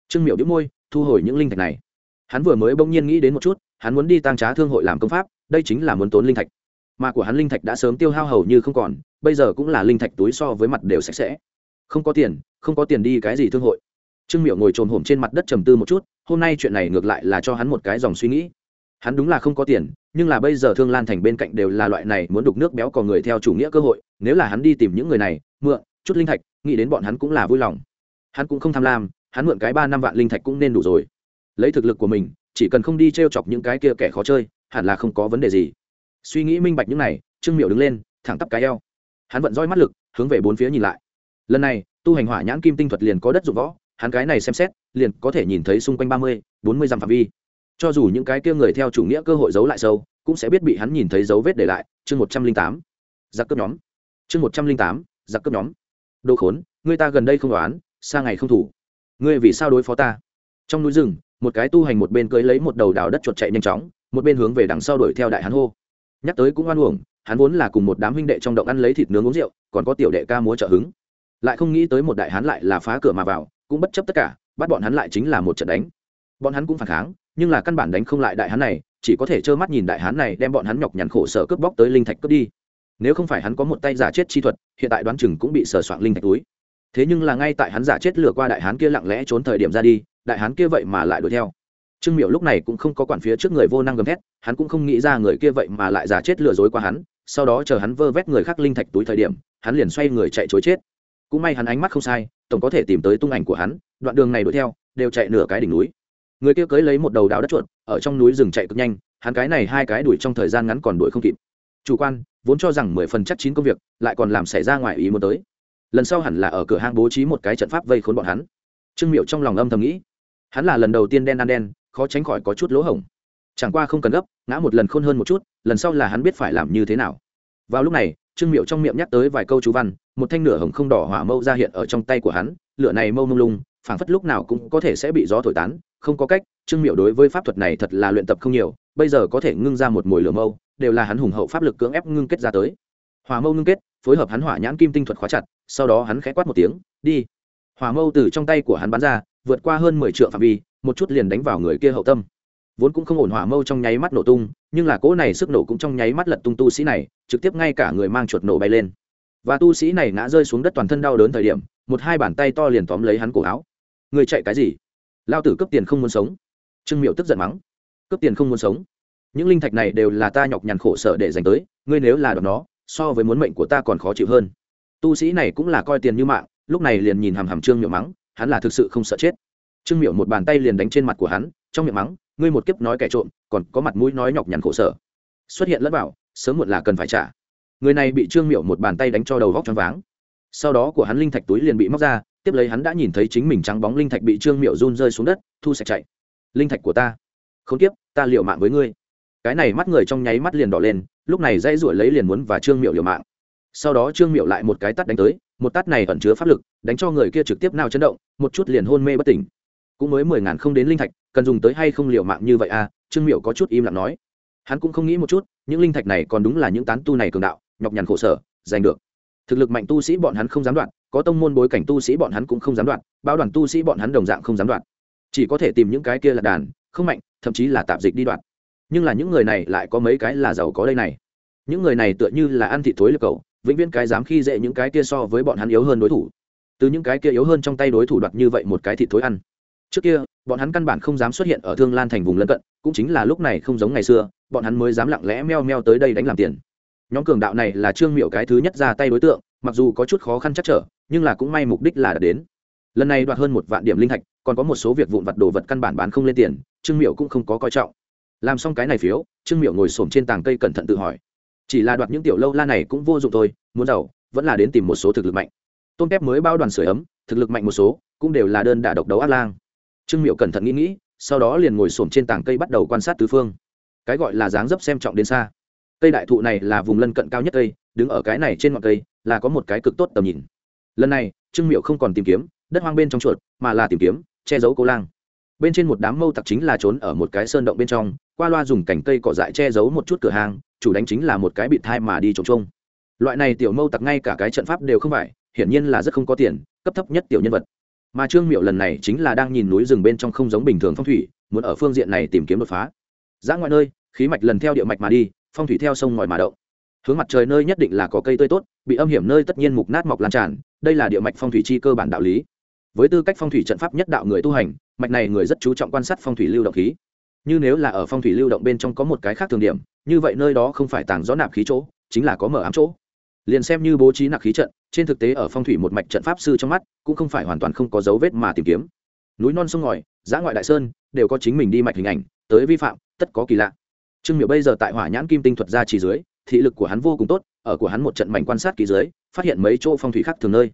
Trương miệu đĩu môi, thu hồi những linh thạch này. Hắn vừa mới bỗng nhiên nghĩ đến một chút, hắn muốn đi tăng trá thương hội làm công pháp, đây chính là muốn tốn linh thạch mà của hắn linh thạch đã sớm tiêu hao hầu như không còn, bây giờ cũng là linh thạch túi so với mặt đều sạch sẽ. Không có tiền, không có tiền đi cái gì thương hội. Trương miệu ngồi trồm hổm trên mặt đất trầm tư một chút, hôm nay chuyện này ngược lại là cho hắn một cái dòng suy nghĩ. Hắn đúng là không có tiền, nhưng là bây giờ thương lan thành bên cạnh đều là loại này muốn đục nước béo còn người theo chủ nghĩa cơ hội, nếu là hắn đi tìm những người này, mượn, chút linh thạch, nghĩ đến bọn hắn cũng là vui lòng. Hắn cũng không tham lam, hắn mượn cái ba năm vạn linh thạch cũng nên đủ rồi. Lấy thực lực của mình, chỉ cần không đi t r e o chọc những cái kia kẻ khó chơi, hẳn là không có vấn đề gì suy nghĩ minh bạch những này, trương miệu đứng lên, thẳng tắp cái eo. Hắn vận roi mắt lực, hướng về bốn phía nhìn lại. Lần này, tu hành hỏa nhãn kim tinh thuật liền có đất dụng võ, hắn cái này xem xét, liền có thể nhìn thấy xung quanh ba mươi, bốn mươi dặm phạm vi. Cho dù những cái kia người theo chủ nghĩa cơ hội giấu lại sâu, cũng sẽ biết bị hắn nhìn thấy dấu vết để lại. Chương một trăm linh tám. Giặc cướp nhóm. Chương một trăm linh tám. Giặc cướp nhóm. Đồ khốn, người ta gần đây không đoán, xa ngày không thủ. Ngươi vì sao đối phó ta? Trong núi rừng, một cái tu hành một bên cưới lấy một đầu đào đất chuột chạy nhanh chóng, một bên hướng về đằng sau đuổi theo đại hắn hô nhắc tới cũng oan uổng, hắn vốn là cùng một đám huynh đệ trong động ăn lấy thịt nướng uống rượu, còn có tiểu đệ ca múa trợ hứng. Lại không nghĩ tới một đại hán lại là phá cửa mà vào, cũng bất chấp tất cả, bắt bọn hắn lại chính là một trận đánh. Bọn hắn cũng phản kháng, nhưng là căn bản đánh không lại đại hán này, chỉ có thể trơ mắt nhìn đại hán này đem bọn hắn nhọc nhằn khổ sở cướp bóc tới linh thạch cướp đi. Nếu không phải hắn có một tay giả chết chi thuật, hiện tại đoán chừng cũng bị sờ soạn linh thạch túi. Thế nhưng là ngay tại hắn giả chết lừa qua đại hán kia lặng lẽ trốn thời điểm ra đi, đại hán kia vậy mà lại đuổi theo trương miệu lúc này cũng không có quản phía trước người vô năng gầm thét, hắn cũng không nghĩ ra người kia vậy mà lại giả chết lừa dối qua hắn, sau đó chờ hắn vơ vét người khác linh thạch túi thời điểm, hắn liền xoay người chạy chối chết. Cũng may hắn ánh mắt không sai, tổng có thể tìm tới tung ảnh của hắn, đoạn đường này đuổi theo, đều chạy nửa cái đỉnh núi. Người kia cưới lấy một đầu đào đất chuột, ở trong núi rừng chạy cực nhanh, hắn cái này hai cái đuổi trong thời gian ngắn còn đuổi không kịp. Chủ quan, vốn cho rằng mười phần chắc chín công việc, lại còn làm xảy ra ngoài ý muốn tới. Lần sau hẳn là ở cửa hang bố trí một cái trận pháp vây khốn bọn hắn. Trương miệu trong lòng âm thầm nghĩ, hắn là lần đầu tiên đen ăn đen khó tránh khỏi có chút lỗ hổng. Chẳng qua không cần gấp, ngã một lần khôn hơn một chút, lần sau là hắn biết phải làm như thế nào. Vào lúc này, trương miệu trong miệng nhắc tới vài câu chú văn, một thanh nửa hồng không đỏ hỏa mâu ra hiện ở trong tay của hắn, lửa này mâu mông lung, phảng phất lúc nào cũng có thể sẽ bị gió thổi tán, không có cách, trương miệu đối với pháp thuật này thật là luyện tập không nhiều, bây giờ có thể ngưng ra một mồi lửa mâu, đều là hắn hùng hậu pháp lực cưỡng ép ngưng kết ra tới. Hỏa mâu ngưng kết, phối hợp hắn hỏa nhãn kim tinh thuật khóa chặt, sau đó hắn khẽ quát một tiếng, đi. Hỏa mâu từ trong tay của hắn bắn ra, vượt qua hơn mười triệu phạm vi một chút liền đánh vào người kia hậu tâm. Vốn cũng không ổn hỏa mâu trong nháy mắt nổ tung, nhưng là cỗ này sức nổ cũng trong nháy mắt lật tung tu sĩ này, trực tiếp ngay cả người mang chuột nổ bay lên. Và tu sĩ này ngã rơi xuống đất toàn thân đau đớn thời điểm, một hai bàn tay to liền tóm lấy hắn cổ áo. Người chạy cái gì? Lao tử cấp tiền không muốn sống. Trương miệu tức giận mắng. Cấp tiền không muốn sống. Những linh thạch này đều là ta nhọc nhằn khổ sở để dành tới, ngươi nếu là đọc nó, so với muốn mệnh của ta còn khó chịu hơn. Tu sĩ này cũng là coi tiền như mạng, lúc này liền nhìn hàm hàm trương miệu mắng, hắn là thực sự không sợ chết trương miệu một bàn tay liền đánh trên mặt của hắn, trong miệng mắng, ngươi một kiếp nói kẻ trộm, còn có mặt mũi nói nhọc nhằn khổ sở. Xuất hiện lẫn bảo sớm muộn là cần phải trả. Người này bị trương miệu một bàn tay đánh cho đầu vóc choáng váng. Sau đó của hắn linh thạch túi liền bị móc ra, tiếp lấy hắn đã nhìn thấy chính mình trắng bóng linh thạch bị trương miệu run rơi xuống đất, thu sạch chạy. Linh thạch của ta? Không tiếp ta liệu mạng với ngươi. Cái này mắt người trong nháy mắt liền đỏ lên, lúc này dãy ruổi lấy liền muốn và trương miệu liều mạng. Sau đó trương miệu lại một cái tắt đánh tới, một tắt này ẩn chứa pháp lực, đánh cho người kia trực tiếp nào chấn động, một chút liền hôn mê bất tỉnh cũng mới mười ngàn không đến linh thạch, cần dùng tới hay không liều mạng như vậy à? Trương miệu có chút im lặng nói. Hắn cũng không nghĩ một chút, những linh thạch này còn đúng là những tán tu này cường đạo, nhọc nhằn khổ sở, giành được. Thực lực mạnh tu sĩ bọn hắn không dám đoạn, có tông môn bối cảnh tu sĩ bọn hắn cũng không dám đoạn bao đoàn tu sĩ bọn hắn đồng dạng không dám đoạn. Chỉ có thể tìm những cái kia là đàn, không mạnh, thậm chí là tạp dịch đi đoạn. Nhưng là những người này lại có mấy cái là giàu có đây này. Những người này tựa như là ăn thị thối lập cầu, vĩnh viễn cái dám khi dễ những cái kia so với bọn hắn yếu hơn đối thủ. Từ những cái kia yếu hơn trong tay đối thủ đoạt như vậy một cái thị thối ăn trước kia, bọn hắn căn bản không dám xuất hiện ở thương lan thành vùng lân cận, cũng chính là lúc này không giống ngày xưa, bọn hắn mới dám lặng lẽ meo meo tới đây đánh làm tiền. Nhóm cường đạo này là trương miệu cái thứ nhất ra tay đối tượng, mặc dù có chút khó khăn chắc trở, nhưng là cũng may mục đích là đã đến. Lần này đoạt hơn một vạn điểm linh thạch, còn có một số việc vụn vặt đồ vật căn bản bán không lên tiền, trương miệu cũng không có coi trọng. Làm xong cái này phiếu, trương miệu ngồi s trên tàng cây cẩn thận tự hỏi. Chỉ là đoạt những tiểu lâu la này cũng vô dụng thôi, muốn giàu, vẫn là đến tìm một số thực lực mạnh. Tôn kép mới bao đoàn sửa ấm, thực lực mạnh một số, cũng đều là đơn đả độc đấu ác lang trương miệu cẩn thận nghĩ nghĩ, sau đó liền ngồi xổm trên tảng cây bắt đầu quan sát tứ phương. Cái gọi là dáng dấp xem trọng đến xa. Cây đại thụ này là vùng lân cận cao nhất cây, đứng ở cái này trên ngọn cây, là có một cái cực tốt tầm nhìn. Lần này, trương miệu không còn tìm kiếm, đất hoang bên trong chuột, mà là tìm kiếm, che giấu cô lang. Bên trên một đám mâu tặc chính là trốn ở một cái sơn động bên trong, qua loa dùng cành cây cỏ dại che giấu một chút cửa hàng, chủ đánh chính là một cái bịt thai mà đi trồng trông loại này tiểu mâu tặc ngay cả cái trận pháp đều không phải, hiển nhiên là rất không có tiền, cấp thấp nhất tiểu nhân vật mà trương miệu lần này chính là đang nhìn núi rừng bên trong không giống bình thường phong thủy, muốn ở phương diện này tìm kiếm đột phá. Giã ngoại nơi, khí mạch lần theo địa mạch mà đi, phong thủy theo sông ngòi mà động. Hướng mặt trời nơi nhất định là có cây tươi tốt, bị âm hiểm nơi tất nhiên mục nát mọc lan tràn, đây là địa mạch phong thủy chi cơ bản đạo lý. Với tư cách phong thủy trận pháp nhất đạo người tu hành, mạch này người rất chú trọng quan sát phong thủy lưu động khí. Như nếu là ở phong thủy lưu động bên trong có một cái khác thường điểm, như vậy nơi đó không phải tàng gió nạp khí chỗ, chính là có mở ám chỗ liền xem như bố trí nặc khí trận, trên thực tế ở phong thủy một mạch trận pháp sư trong mắt, cũng không phải hoàn toàn không có dấu vết mà tìm kiếm. Núi non sông ngòi, giã ngoại đại sơn, đều có chính mình đi mạch hình ảnh, tới vi phạm, tất có kỳ lạ. Trương miệu bây giờ tại hỏa nhãn kim tinh thuật ra chỉ dưới, thị lực của hắn vô cùng tốt, ở của hắn một trận mảnh quan sát kỳ dưới, phát hiện mấy chỗ phong thủy khác thường nơi.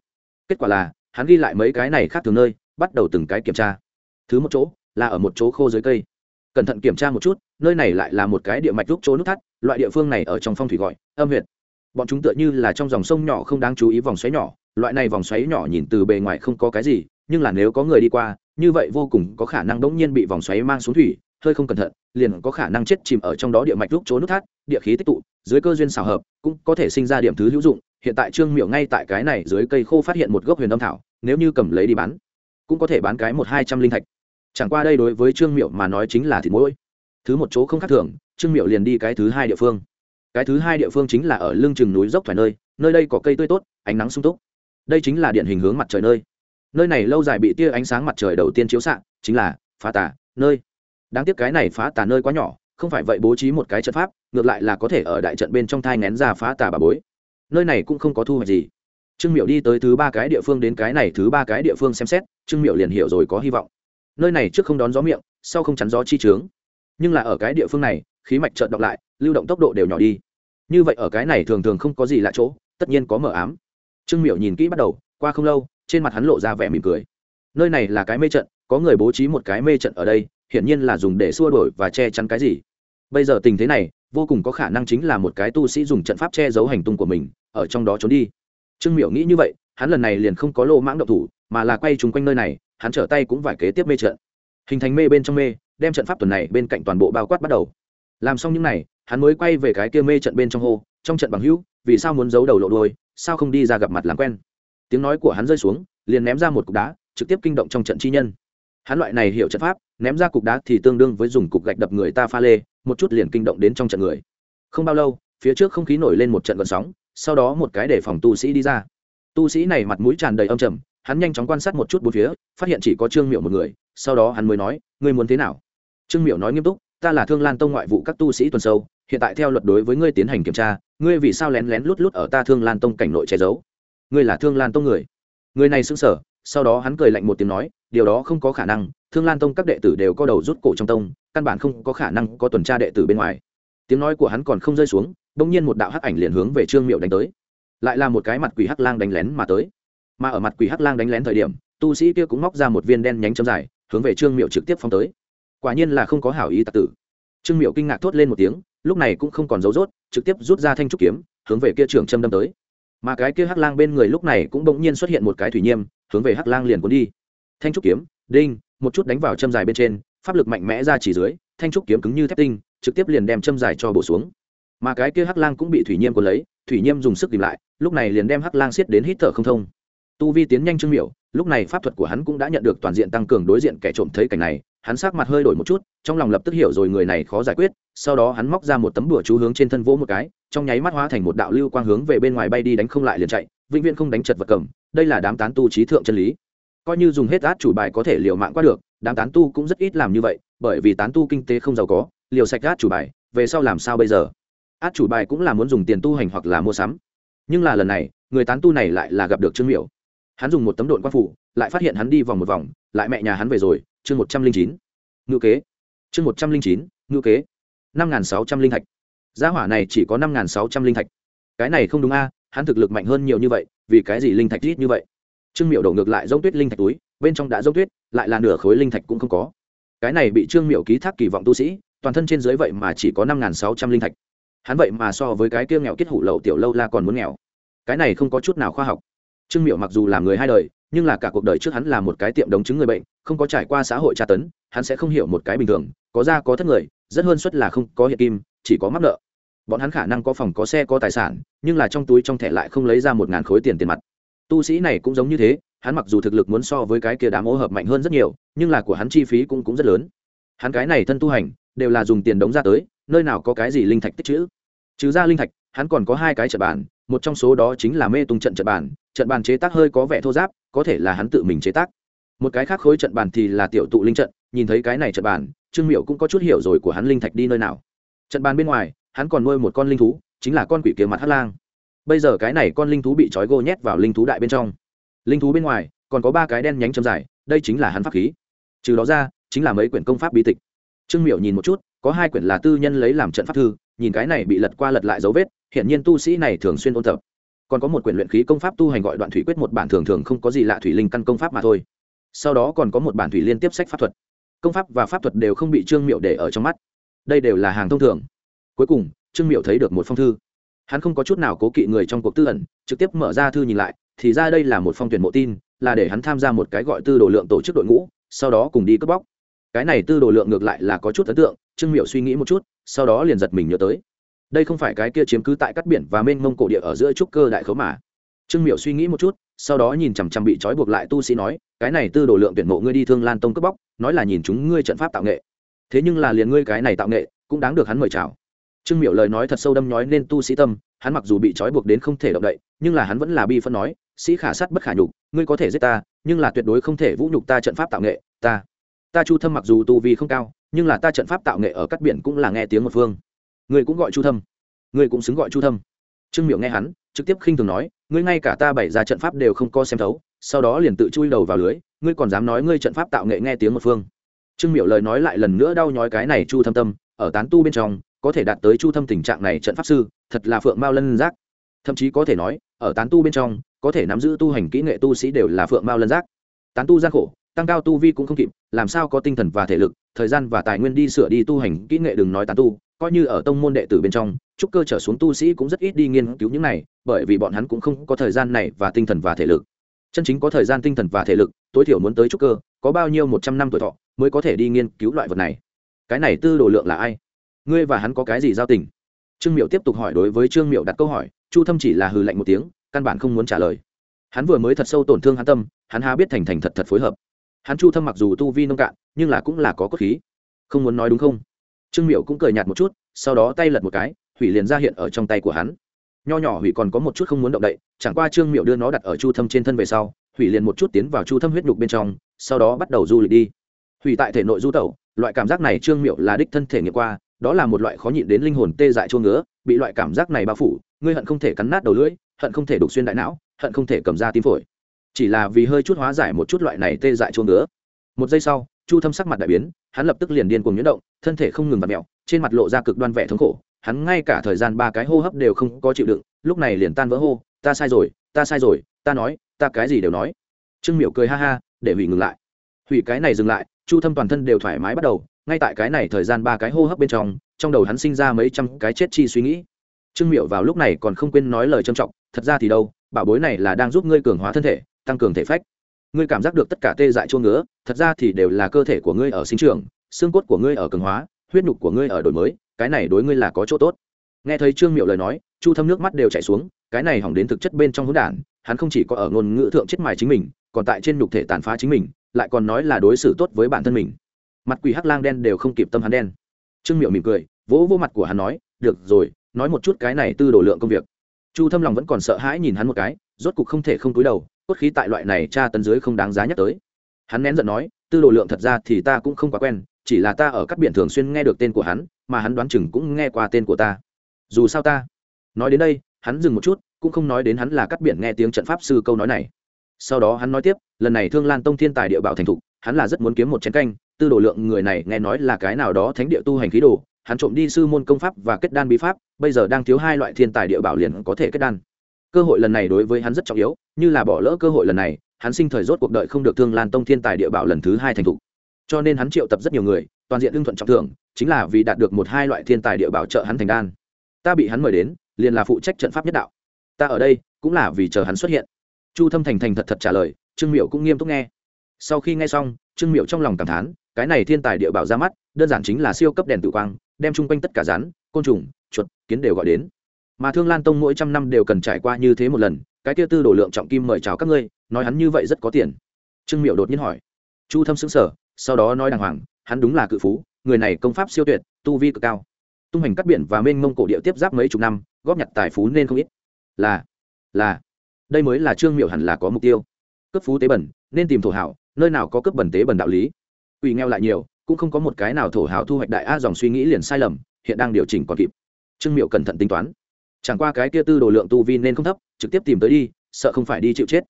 Kết quả là, hắn ghi lại mấy cái này khác thường nơi, bắt đầu từng cái kiểm tra. Thứ một chỗ, là ở một chỗ khô dưới cây. Cẩn thận kiểm tra một chút, nơi này lại là một cái địa mạch lúc chỗ nút thắt, loại địa phương này ở trong phong thủy gọi, âm huyệt bọn chúng tựa như là trong dòng sông nhỏ không đáng chú ý vòng xoáy nhỏ, loại này vòng xoáy nhỏ nhìn từ bề ngoài không có cái gì, nhưng là nếu có người đi qua, như vậy vô cùng có khả năng đống nhiên bị vòng xoáy mang xuống thủy, hơi không cẩn thận, liền có khả năng chết chìm ở trong đó địa mạch lúc chỗ nút thắt, địa khí tích tụ, dưới cơ duyên xào hợp, cũng có thể sinh ra điểm thứ hữu dụng. Hiện tại trương miệu ngay tại cái này dưới cây khô phát hiện một gốc huyền âm thảo, nếu như cầm lấy đi bán, cũng có thể bán cái một hai trăm linh thạch. Chẳng qua đây đối với trương miệu mà nói chính là thịt mũi thứ một chỗ không khác thường, trương miệu liền đi cái thứ hai địa phương cái thứ hai địa phương chính là ở lưng chừng núi dốc thoải nơi nơi đây có cây tươi tốt, ánh nắng sung túc. Đây chính là điện hình hướng mặt trời nơi. Nơi này lâu dài bị tia ánh sáng mặt trời đầu tiên chiếu xạ, chính là phá tà nơi. Đáng tiếc cái này phá tà nơi quá nhỏ, không phải vậy bố trí một cái trận pháp, ngược lại là có thể ở đại trận bên trong thai ngén ra phá tà bà bối. Nơi này cũng không có thu hoạch gì. Trương miệu đi tới thứ ba cái địa phương đến cái này thứ ba cái địa phương xem xét, trương miệu liền hiểu rồi có hy vọng. Nơi này trước không đón gió miệng, sau không chắn gió chi trướng nhưng là ở cái địa phương này, khí mạch chợt động lại, lưu động tốc độ đều nhỏ đi. Như vậy ở cái này thường thường không có gì lạ chỗ, tất nhiên có mờ ám. Trương miểu nhìn kỹ bắt đầu, qua không lâu, trên mặt hắn lộ ra vẻ mỉm cười. Nơi này là cái mê trận, có người bố trí một cái mê trận ở đây, hiển nhiên là dùng để xua đổi và che chắn cái gì. Bây giờ tình thế này, vô cùng có khả năng chính là một cái tu sĩ dùng trận pháp che giấu hành tung của mình, ở trong đó trốn đi. Trương miểu nghĩ như vậy, hắn lần này liền không có lô mãng động thủ, mà là quay trúng quanh nơi này, hắn trở tay cũng vải kế tiếp mê trận. Hình thành mê bên trong mê đem trận pháp tuần này bên cạnh toàn bộ bao quát bắt đầu. Làm xong những này, hắn mới quay về cái kia mê trận bên trong hô, trong trận bằng hữu, vì sao muốn giấu đầu lộ đôi sao không đi ra gặp mặt làm quen? Tiếng nói của hắn rơi xuống, liền ném ra một cục đá, trực tiếp kinh động trong trận chi nhân. Hắn loại này hiểu trận pháp, ném ra cục đá thì tương đương với dùng cục gạch đập người ta pha lê, một chút liền kinh động đến trong trận người. Không bao lâu, phía trước không khí nổi lên một trận gợn sóng, sau đó một cái để phòng tu sĩ đi ra. Tu sĩ này mặt mũi tràn đầy âm trầm, hắn nhanh chóng quan sát một chút bốn phía, phát hiện chỉ có trương miệu một người, sau đó hắn mới nói, ngươi muốn thế nào? Trương miệu nói nghiêm túc, ta là thương lan tông ngoại vụ các tu sĩ tuần sâu, hiện tại theo luật đối với ngươi tiến hành kiểm tra, ngươi vì sao lén lén lút lút ở ta thương lan tông cảnh nội che giấu? Ngươi là thương lan tông người. Người này sững sờ, sau đó hắn cười lạnh một tiếng nói, điều đó không có khả năng, thương lan tông các đệ tử đều có đầu rút cổ trong tông, căn bản không có khả năng có tuần tra đệ tử bên ngoài. Tiếng nói của hắn còn không rơi xuống, bỗng nhiên một đạo hắc ảnh liền hướng về trương miệu đánh tới. Lại là một cái mặt quỷ hắc lang đánh lén mà tới. Mà ở mặt quỷ hắc lang đánh lén thời điểm, tu sĩ kia cũng móc ra một viên đen nhánh chấm dài, hướng về trương miệu trực tiếp phóng tới quả nhiên là không có hảo ý tạc tử. Trương miệu kinh ngạc thốt lên một tiếng, lúc này cũng không còn dấu dốt trực tiếp rút ra thanh trúc kiếm, hướng về kia trưởng châm đâm tới. Mà cái kia hắc lang bên người lúc này cũng bỗng nhiên xuất hiện một cái thủy nhiêm hướng về hắc lang liền cuốn đi. Thanh trúc kiếm, đinh, một chút đánh vào châm dài bên trên, pháp lực mạnh mẽ ra chỉ dưới, thanh trúc kiếm cứng như thép tinh, trực tiếp liền đem châm dài cho bổ xuống. Mà cái kia hắc lang cũng bị thủy nhiêm cuốn lấy, thủy nhiêm dùng sức tìm lại, lúc này liền đem hắc lang siết đến hít thở không thông. Tu vi tiến nhanh trương miểu, lúc này pháp thuật của hắn cũng đã nhận được toàn diện tăng cường đối diện kẻ trộm thấy cảnh này hắn sắc mặt hơi đổi một chút, trong lòng lập tức hiểu rồi người này khó giải quyết, sau đó hắn móc ra một tấm bùa chú hướng trên thân vỗ một cái, trong nháy mắt hóa thành một đạo lưu quang hướng về bên ngoài bay đi đánh không lại liền chạy, vĩnh viễn không đánh chật vật cầm, đây là đám tán tu trí thượng chân lý. Coi như dùng hết át chủ bài có thể liều mạng qua được, đám tán tu cũng rất ít làm như vậy, bởi vì tán tu kinh tế không giàu có, liều sạch át chủ bài, về sau làm sao bây giờ? Át chủ bài cũng là muốn dùng tiền tu hành hoặc là mua sắm. Nhưng là lần này, người tán tu này lại là gặp được trương miểu. Hắn dùng một tấm độn quan phủ, lại phát hiện hắn đi vòng một vòng, lại mẹ nhà hắn về rồi chương một trăm linh chín, ngữ kế. Chương một trăm linh chín, ngữ kế. Năm n g h n sáu trăm linh thạch gia hỏa này chỉ có năm n g h n sáu trăm linh thạch cái này không đúng a, hắn thực lực mạnh hơn nhiều như vậy, vì cái gì linh thạch ít như vậy? Trương miệu đổ ngược lại giống tuyết linh thạch túi, bên trong đã giống tuyết, lại là nửa khối linh thạch cũng không có. Cái này bị trương miệu ký thác kỳ vọng tu sĩ, toàn thân trên dưới vậy mà chỉ có năm sáu trăm linh thạch. Hắn vậy mà so với cái kia nghèo kết hủ lậu tiểu lâu la còn muốn nghèo. Cái này không có chút nào khoa học. Trương miệu mặc dù làm người hai đời nhưng là cả cuộc đời trước hắn là một cái tiệm đống chứng người bệnh, không có trải qua xã hội tra tấn, hắn sẽ không hiểu một cái bình thường, có ra có thất người, rất hơn suất là không có hiện kim, chỉ có mắc nợ. Bọn hắn khả năng có phòng có xe có tài sản, nhưng là trong túi trong thẻ lại không lấy ra một ngàn khối tiền tiền mặt. Tu sĩ này cũng giống như thế, hắn mặc dù thực lực muốn so với cái kia đám ô hợp mạnh hơn rất nhiều, nhưng là của hắn chi phí cũng cũng rất lớn. Hắn cái này thân tu hành, đều là dùng tiền đống ra tới, nơi nào có cái gì linh thạch tích chữ trừ ra linh thạch, hắn còn có hai cái trận bàn, một trong số đó chính là mê tung trận trận bàn trận bàn chế tác hơi có vẻ thô giáp, có thể là hắn tự mình chế tác. Một cái khác khối trận bàn thì là tiểu tụ linh trận, nhìn thấy cái này trận bàn, trương miệu cũng có chút hiểu rồi của hắn linh thạch đi nơi nào. Trận bàn bên ngoài, hắn còn nuôi một con linh thú, chính là con quỷ kia mặt hát lang. Bây giờ cái này con linh thú bị trói gô nhét vào linh thú đại bên trong. Linh thú bên ngoài, còn có ba cái đen nhánh châm dài, đây chính là hắn pháp khí. Trừ đó ra, chính là mấy quyển công pháp bí tịch. Trương miệu nhìn một chút, có hai quyển là tư nhân lấy làm trận pháp thư, nhìn cái này bị lật qua lật lại dấu vết hiện nhiên tu sĩ này thường xuyên ôn tập còn có một quyển luyện khí công pháp tu hành gọi đoạn thủy quyết một bản thường thường không có gì lạ thủy linh căn công pháp mà thôi. Sau đó còn có một bản thủy liên tiếp sách pháp thuật. Công pháp và pháp thuật đều không bị trương miệu để ở trong mắt. Đây đều là hàng thông thường. Cuối cùng, trương miệu thấy được một phong thư. Hắn không có chút nào cố kỵ người trong cuộc tư ẩn, trực tiếp mở ra thư nhìn lại, thì ra đây là một phong tuyển mộ tin, là để hắn tham gia một cái gọi tư đồ lượng tổ chức đội ngũ, sau đó cùng đi cướp bóc. Cái này tư đồ lượng ngược lại là có chút ấn tượng, trương miệu suy nghĩ một chút, sau đó liền giật mình nhớ tới đây không phải cái kia chiếm cứ tại cắt biển và mênh mông cổ địa ở giữa trúc cơ đại khấu mà. Trương miệu suy nghĩ một chút, sau đó nhìn chằm chằm bị trói buộc lại tu sĩ nói, cái này tư đồ lượng tuyển mộ ngươi đi thương lan tông cướp bóc, nói là nhìn chúng ngươi trận pháp tạo nghệ. Thế nhưng là liền ngươi cái này tạo nghệ, cũng đáng được hắn mời chào. Trương miệu lời nói thật sâu đâm nhói nên tu sĩ tâm, hắn mặc dù bị trói buộc đến không thể động đậy, nhưng là hắn vẫn là bi phân nói, sĩ khả sát bất khả nhục, ngươi có thể giết ta, nhưng là tuyệt đối không thể vũ nhục ta trận pháp tạo nghệ, ta. Ta chu thâm mặc dù tu vi không cao, nhưng là ta trận pháp tạo nghệ ở các biển cũng là nghe tiếng một phương ngươi cũng gọi chu thâm. Ngươi cũng xứng gọi chu thâm. Trương miệu nghe hắn, trực tiếp khinh thường nói, ngươi ngay cả ta bày ra trận pháp đều không co xem thấu, sau đó liền tự chui đầu vào lưới, ngươi còn dám nói ngươi trận pháp tạo nghệ nghe tiếng một phương. Trương miệu lời nói lại lần nữa đau nhói cái này chu thâm tâm, ở tán tu bên trong, có thể đạt tới chu thâm tình trạng này trận pháp sư, thật là phượng mao lân giác. Thậm chí có thể nói, ở tán tu bên trong, có thể nắm giữ tu hành kỹ nghệ tu sĩ đều là phượng mao lân giác. Tán tu gian khổ, tăng cao tu vi cũng không kịp làm sao có tinh thần và thể lực, thời gian và tài nguyên đi sửa đi tu hành, kỹ nghệ đừng nói tán tu, coi như ở tông môn đệ tử bên trong, trúc cơ trở xuống tu sĩ cũng rất ít đi nghiên cứu những này, bởi vì bọn hắn cũng không có thời gian này và tinh thần và thể lực. Chân chính có thời gian, tinh thần và thể lực, tối thiểu muốn tới trúc cơ, có bao nhiêu một trăm năm tuổi thọ mới có thể đi nghiên cứu loại vật này. Cái này tư đồ lượng là ai? Ngươi và hắn có cái gì giao tình? Trương miệu tiếp tục hỏi đối với trương miệu đặt câu hỏi, chu thâm chỉ là hừ lạnh một tiếng, căn bản không muốn trả lời. Hắn vừa mới thật sâu tổn thương hắn tâm, hắn há biết thành thành thật thật phối hợp hắn chu thâm mặc dù tu vi nông cạn, nhưng là cũng là có cốt khí. Không muốn nói đúng không? Trương miệu cũng cười nhạt một chút, sau đó tay lật một cái, hủy liền ra hiện ở trong tay của hắn. Nho nhỏ hủy còn có một chút không muốn động đậy, chẳng qua trương miệu đưa nó đặt ở chu thâm trên thân về sau, hủy liền một chút tiến vào chu thâm huyết nhục bên trong, sau đó bắt đầu du lịch đi. Hủy tại thể nội du tẩu, loại cảm giác này trương miệu là đích thân thể nghiệm qua, đó là một loại khó nhịn đến linh hồn tê dại chuông ngứa, bị loại cảm giác này bao phủ, ngươi hận không thể cắn nát đầu lưỡi, hận không thể đục xuyên đại não, hận không thể cầm ra tim phổi chỉ là vì hơi chút hóa giải một chút loại này tê dại chuông nữa một giây sau, chu thâm sắc mặt đại biến, hắn lập tức liền điên cuồng nhuyễn động, thân thể không ngừng vặt mẹo trên mặt lộ ra cực đoan vẻ thống khổ. Hắn ngay cả thời gian ba cái hô hấp đều không có chịu đựng, lúc này liền tan vỡ hô, ta sai rồi, ta sai rồi, ta nói, ta cái gì đều nói. Trương miểu cười ha ha, để hủy ngừng lại. Hủy cái này dừng lại, chu thâm toàn thân đều thoải mái bắt đầu, ngay tại cái này thời gian ba cái hô hấp bên trong trong đầu hắn sinh ra mấy trăm cái chết chi suy nghĩ. Trương miệu vào lúc này còn không quên nói lời trầm trọng, thật ra thì đâu, bảo bối này là đang giúp ngươi cường hóa thân thể tăng cường thể phách. Ngươi cảm giác được tất cả tê dại chua ngứa, thật ra thì đều là cơ thể của ngươi ở sinh trường xương cốt của ngươi ở cường hóa, huyết nhục của ngươi ở đổi mới, cái này đối ngươi là có chỗ tốt. Nghe thấy trương miệu lời nói, chu thâm nước mắt đều chảy xuống, cái này hỏng đến thực chất bên trong hỗn đản, hắn không chỉ có ở ngôn ngữ thượng chết mài chính mình, còn tại trên nhục thể tàn phá chính mình, lại còn nói là đối xử tốt với bản thân mình. Mặt quỷ hắc lang đen đều không kịp tâm hắn đen. Trương miệu mỉm cười, vỗ vô mặt của hắn nói, được rồi, nói một chút cái này tư đồ lượng công việc. Chu thâm lòng vẫn còn sợ hãi nhìn hắn một cái, rốt cục không thể không túi đầu cốt khí tại loại này tra tấn dưới không đáng giá nhắc tới. Hắn nén giận nói, tư đồ lượng thật ra thì ta cũng không quá quen, chỉ là ta ở các biển thường xuyên nghe được tên của hắn, mà hắn đoán chừng cũng nghe qua tên của ta. Dù sao ta. Nói đến đây, hắn dừng một chút, cũng không nói đến hắn là cắt biển nghe tiếng trận pháp sư câu nói này. Sau đó hắn nói tiếp, lần này thương lan tông thiên tài địa bảo thành thục, hắn là rất muốn kiếm một chén canh, tư đồ lượng người này nghe nói là cái nào đó thánh địa tu hành khí đồ, hắn trộm đi sư môn công pháp và kết đan bí pháp, bây giờ đang thiếu hai loại thiên tài địa bảo liền có thể kết đan cơ hội lần này đối với hắn rất trọng yếu, như là bỏ lỡ cơ hội lần này, hắn sinh thời rốt cuộc đợi không được thương lan tông thiên tài địa bảo lần thứ hai thành thục. Cho nên hắn triệu tập rất nhiều người, toàn diện hưng thuận trọng thưởng, chính là vì đạt được một hai loại thiên tài địa bảo trợ hắn thành đan. Ta bị hắn mời đến, liền là phụ trách trận pháp nhất đạo. Ta ở đây, cũng là vì chờ hắn xuất hiện. Chu thâm thành thành thật thật trả lời, trương miệu cũng nghiêm túc nghe. Sau khi nghe xong, trương miệu trong lòng cảm thán, cái này thiên tài địa bảo ra mắt, đơn giản chính là siêu cấp đèn tự quang, đem chung quanh tất cả rắn, côn trùng, chuột, kiến đều gọi đến mà thương lan tông mỗi trăm năm đều cần trải qua như thế một lần, cái kia tư đồ lượng trọng kim mời chào các ngươi, nói hắn như vậy rất có tiền. Trương miệu đột nhiên hỏi. Chu thâm xứng sở sau đó nói đàng hoàng, hắn đúng là cự phú, người này công pháp siêu tuyệt, tu vi cực cao. Tung hành cắt biển và mênh mông cổ địa tiếp giáp mấy chục năm, góp nhặt tài phú nên không ít. Là là, đây mới là trương miệu hẳn là có mục tiêu. Cấp phú tế bẩn, nên tìm thổ hảo, nơi nào có cấp bẩn tế bẩn đạo lý. Ủy nghèo lại nhiều, cũng không có một cái nào thổ hảo thu hoạch đại a dòng suy nghĩ liền sai lầm, hiện đang điều chỉnh còn kịp. Trương miệu cẩn thận tính toán chẳng qua cái kia tư đồ lượng tu vi nên không thấp, trực tiếp tìm tới đi, sợ không phải đi chịu chết.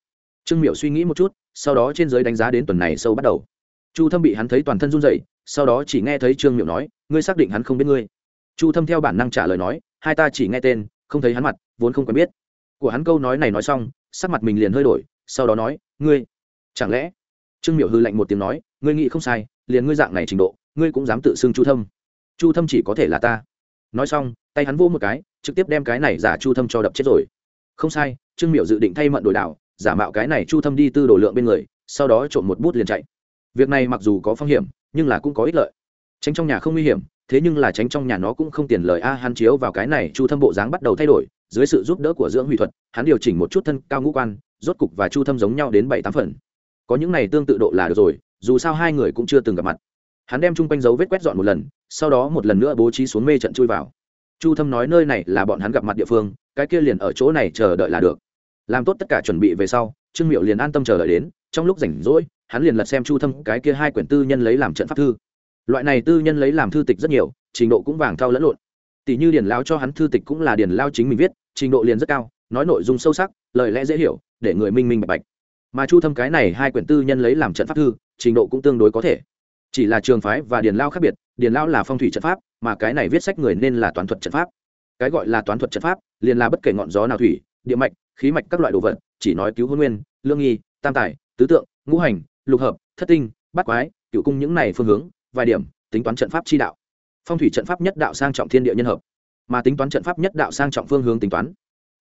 Trương Miểu suy nghĩ một chút, sau đó trên giới đánh giá đến tuần này sâu bắt đầu. Chu thâm bị hắn thấy toàn thân run rẩy, sau đó chỉ nghe thấy trương Miểu nói, ngươi xác định hắn không biết ngươi. Chu thâm theo bản năng trả lời nói, hai ta chỉ nghe tên, không thấy hắn mặt, vốn không quen biết. Của hắn câu nói này nói xong, sắc mặt mình liền hơi đổi, sau đó nói, ngươi, chẳng lẽ? Trương Miểu hư lạnh một tiếng nói, ngươi nghĩ không sai, liền ngươi dạng này trình độ, ngươi cũng dám tự xưng chu thâm. Chu thâm chỉ có thể là ta. Nói xong tay hắn vô một cái, trực tiếp đem cái này giả chu thâm cho đập chết rồi. Không sai, trương miệu dự định thay mận đổi đảo, giả mạo cái này chu thâm đi tư đồ lượng bên người, sau đó trộm một bút liền chạy. Việc này mặc dù có phong hiểm, nhưng là cũng có ích lợi. Tránh trong nhà không nguy hiểm, thế nhưng là tránh trong nhà nó cũng không tiền lời a, hắn chiếu vào cái này chu thâm bộ dáng bắt đầu thay đổi, dưới sự giúp đỡ của dưỡng hủy thuật, hắn điều chỉnh một chút thân cao ngũ quan, rốt cục và chu thâm giống nhau đến bảy tám phần. Có những này tương tự độ là được rồi, dù sao hai người cũng chưa từng gặp mặt. Hắn đem chung quanh dấu vết quét dọn một lần, sau đó một lần nữa bố trí xuống mê trận chui vào chu thâm nói nơi này là bọn hắn gặp mặt địa phương, cái kia liền ở chỗ này chờ đợi là được. Làm tốt tất cả chuẩn bị về sau, trương miệu liền an tâm chờ đợi đến, trong lúc rảnh rỗi, hắn liền lật xem chu thâm cái kia hai quyển tư nhân lấy làm trận pháp thư. Loại này tư nhân lấy làm thư tịch rất nhiều, trình độ cũng vàng thao lẫn lộn. Tỷ như điền lao cho hắn thư tịch cũng là điền lao chính mình viết, trình độ liền rất cao, nói nội dung sâu sắc, lời lẽ dễ hiểu, để người minh minh bạch bạch. Mà chu thâm cái này hai quyển tư nhân lấy làm trận pháp thư, trình độ cũng tương đối có thể. Chỉ là trường phái và điền lao khác biệt điền lão là phong thủy trận pháp, mà cái này viết sách người nên là toán thuật trận pháp. Cái gọi là toán thuật trận pháp, liền là bất kể ngọn gió nào thủy, địa mạch, khí mạch các loại đồ vật, chỉ nói cứu hôn nguyên, lương nghi, tam tài, tứ tượng, ngũ hành, lục hợp, thất tinh, bát quái, cựu cung những này phương hướng, vài điểm, tính toán trận pháp chi đạo. Phong thủy trận pháp nhất đạo sang trọng thiên địa nhân hợp, mà tính toán trận pháp nhất đạo sang trọng phương hướng tính toán,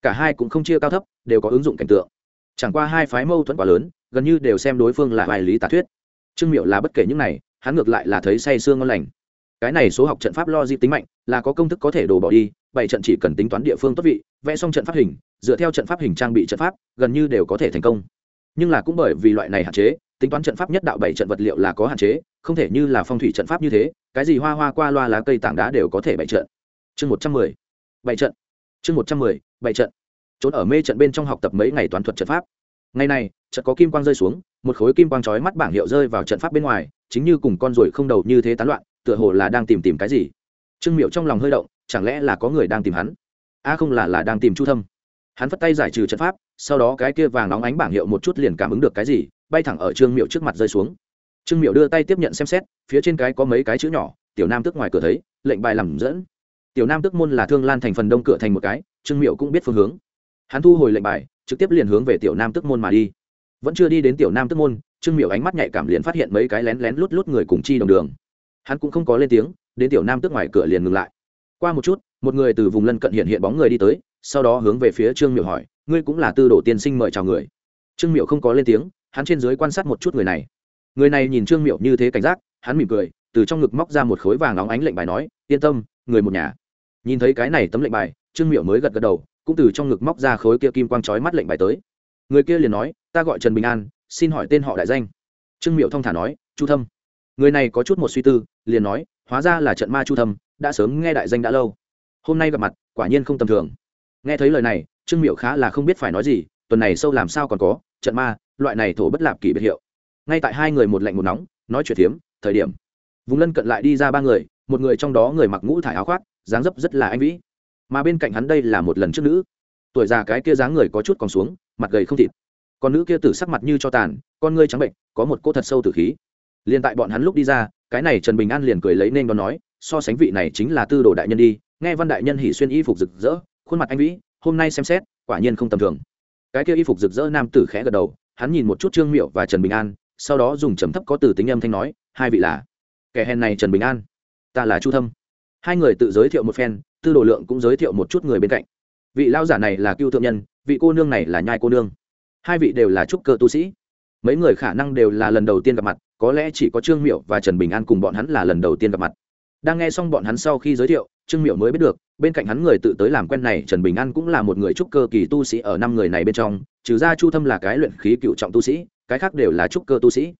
cả hai cũng không chia cao thấp, đều có ứng dụng cảnh tượng. Chẳng qua hai phái mâu thuẫn quá lớn, gần như đều xem đối phương là bài lý tà thuyết. Trương miệu là bất kể những này, hắn ngược lại là thấy say sương ngon lành cái này số học trận pháp lo di tính mạnh, là có công thức có thể đổ bỏ đi, bảy trận chỉ cần tính toán địa phương tốt vị, vẽ xong trận pháp hình, dựa theo trận pháp hình trang bị trận pháp, gần như đều có thể thành công. Nhưng là cũng bởi vì loại này hạn chế, tính toán trận pháp nhất đạo bảy trận vật liệu là có hạn chế, không thể như là phong thủy trận pháp như thế, cái gì hoa hoa qua loa lá cây tảng đá đều có thể bảy trận. Chương một trăm mười, bảy trận. Chương một trăm mười, bảy trận. Trốn ở mê trận bên trong học tập mấy ngày toán thuật trận pháp. Ngày này, trận có kim quang rơi xuống, một khối kim quang trói mắt bảng hiệu rơi vào trận pháp bên ngoài, chính như cùng con ruồi không đầu như thế tán loạn tựa hồ là đang tìm tìm cái gì. Trương miệu trong lòng hơi động, chẳng lẽ là có người đang tìm hắn? A, không là là đang tìm chu thâm. Hắn vất tay giải trừ trận pháp, sau đó cái kia vàng nóng ánh bảng hiệu một chút liền cảm ứng được cái gì, bay thẳng ở trương miệu trước mặt rơi xuống. Trương miệu đưa tay tiếp nhận xem xét, phía trên cái có mấy cái chữ nhỏ, tiểu nam tức ngoài cửa thấy, lệnh bài làm dẫn. Tiểu nam tức môn là thương lan thành phần đông cửa thành một cái, trương miệu cũng biết phương hướng. Hắn thu hồi lệnh bài, trực tiếp liền hướng về tiểu nam tức môn mà đi. Vẫn chưa đi đến tiểu nam tức môn, trương miệu ánh mắt nhạy cảm liền phát hiện mấy cái lén lén lút lút người cùng chi đồng đường hắn cũng không có lên tiếng, đến tiểu nam tức ngoài cửa liền ngừng lại. Qua một chút, một người từ vùng lân cận hiện hiện bóng người đi tới, sau đó hướng về phía trương miệu hỏi, ngươi cũng là tư đồ tiên sinh mời chào người? Trương miệu không có lên tiếng, hắn trên dưới quan sát một chút người này. Người này nhìn trương miệu như thế cảnh giác, hắn mỉm cười, từ trong ngực móc ra một khối vàng óng ánh lệnh bài nói, yên tâm, người một nhà. Nhìn thấy cái này tấm lệnh bài, trương miệu mới gật gật đầu, cũng từ trong ngực móc ra khối kia kim quang trói mắt lệnh bài tới. Người kia liền nói, ta gọi trần bình an, xin hỏi tên họ đại danh. Trương miệu thong thả nói, chu thâm người này có chút một suy tư, liền nói, hóa ra là trận ma chu thâm, đã sớm nghe đại danh đã lâu. Hôm nay gặp mặt, quả nhiên không tầm thường. Nghe thấy lời này, trương miệu khá là không biết phải nói gì, tuần này sâu làm sao còn có, trận ma, loại này thổ bất lạp kỷ biệt hiệu. Ngay tại hai người một lạnh một nóng, nói chuyện thiếm thời điểm, vùng lân cận lại đi ra ba người, một người trong đó người mặc ngũ thải áo khoác, dáng dấp rất là anh vĩ. Mà bên cạnh hắn đây là một lần trước nữ. Tuổi già cái kia dáng người có chút còn xuống, mặt gầy không thịt. Còn nữ kia tử sắc mặt như cho tàn, con ngươi trắng bệnh, có một cô thật sâu tử khí liền tại bọn hắn lúc đi ra, cái này trần bình an liền cười lấy nên đón nói, so sánh vị này chính là tư đồ đại nhân đi, nghe văn đại nhân hỉ xuyên y phục rực rỡ, khuôn mặt anh vĩ, hôm nay xem xét, quả nhiên không tầm thường. Cái kia y phục rực rỡ nam tử khẽ gật đầu, hắn nhìn một chút trương miệu và trần bình an, sau đó dùng trầm thấp có từ tính âm thanh nói, hai vị là, kẻ hèn này trần bình an, ta là chu thâm. Hai người tự giới thiệu một phen, tư đồ lượng cũng giới thiệu một chút người bên cạnh. Vị lao giả này là cưu thượng nhân, vị cô nương này là nhai cô nương. Hai vị đều là trúc cơ tu sĩ. Mấy người khả năng đều là lần đầu tiên gặp mặt có lẽ chỉ có trương miệu và trần bình an cùng bọn hắn là lần đầu tiên gặp mặt. Đang nghe xong bọn hắn sau khi giới thiệu, trương miệu mới biết được, bên cạnh hắn người tự tới làm quen này trần bình an cũng là một người trúc cơ kỳ tu sĩ ở năm người này bên trong, trừ ra chu thâm là cái luyện khí cựu trọng tu sĩ, cái khác đều là trúc cơ tu sĩ.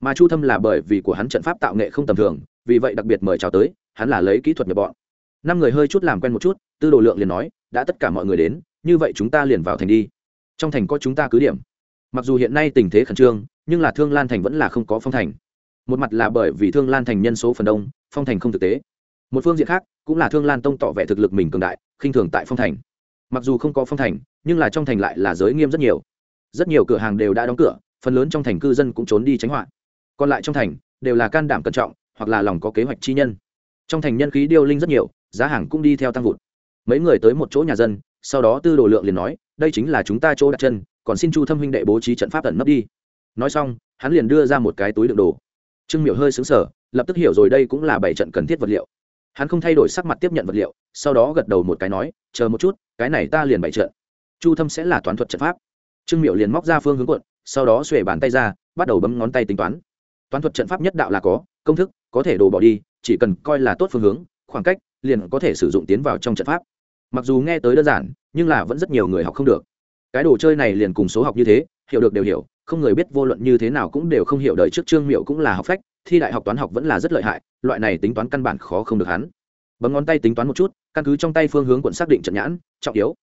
Mà chu thâm là bởi vì của hắn trận pháp tạo nghệ không tầm thường, vì vậy đặc biệt mời chào tới, hắn là lấy kỹ thuật nhập bọn. Năm người hơi chút làm quen một chút, tư đồ lượng liền nói, đã tất cả mọi người đến, như vậy chúng ta liền vào thành đi. Trong thành có chúng ta cứ điểm mặc dù hiện nay tình thế khẩn trương, nhưng là thương lan thành vẫn là không có phong thành. Một mặt là bởi vì thương lan thành nhân số phần đông, phong thành không thực tế. Một phương diện khác, cũng là thương lan tông tỏ vẻ thực lực mình cường đại, khinh thường tại phong thành. Mặc dù không có phong thành, nhưng là trong thành lại là giới nghiêm rất nhiều. Rất nhiều cửa hàng đều đã đóng cửa, phần lớn trong thành cư dân cũng trốn đi tránh họa. Còn lại trong thành, đều là can đảm cẩn trọng, hoặc là lòng có kế hoạch chi nhân. Trong thành nhân khí điêu linh rất nhiều, giá hàng cũng đi theo tăng vụt. Mấy người tới một chỗ nhà dân, sau đó tư đồ lượng liền nói đây chính là chúng ta chỗ đặt chân, còn xin chu thâm huynh đệ bố trí trận pháp tận nấp đi. Nói xong, hắn liền đưa ra một cái túi đựng đồ. Trương miểu hơi xứng sở lập tức hiểu rồi đây cũng là bảy trận cần thiết vật liệu. Hắn không thay đổi sắc mặt tiếp nhận vật liệu, sau đó gật đầu một cái nói, chờ một chút, cái này ta liền bảy trận. Chu thâm sẽ là toán thuật trận pháp. Trương miểu liền móc ra phương hướng quận sau đó xuể bàn tay ra, bắt đầu bấm ngón tay tính toán. Toán thuật trận pháp nhất đạo là có, công thức, có thể đổ bỏ đi, chỉ cần coi là tốt phương hướng, khoảng cách, liền có thể sử dụng tiến vào trong trận pháp. Mặc dù nghe tới đơn giản nhưng là vẫn rất nhiều người học không được. Cái đồ chơi này liền cùng số học như thế, hiểu được đều hiểu, không người biết vô luận như thế nào cũng đều không hiểu đời trước trương miệu cũng là học phách, thi đại học toán học vẫn là rất lợi hại, loại này tính toán căn bản khó không được hắn. Bấm ngón tay tính toán một chút, căn cứ trong tay phương hướng quận xác định trận nhãn, trọng yếu.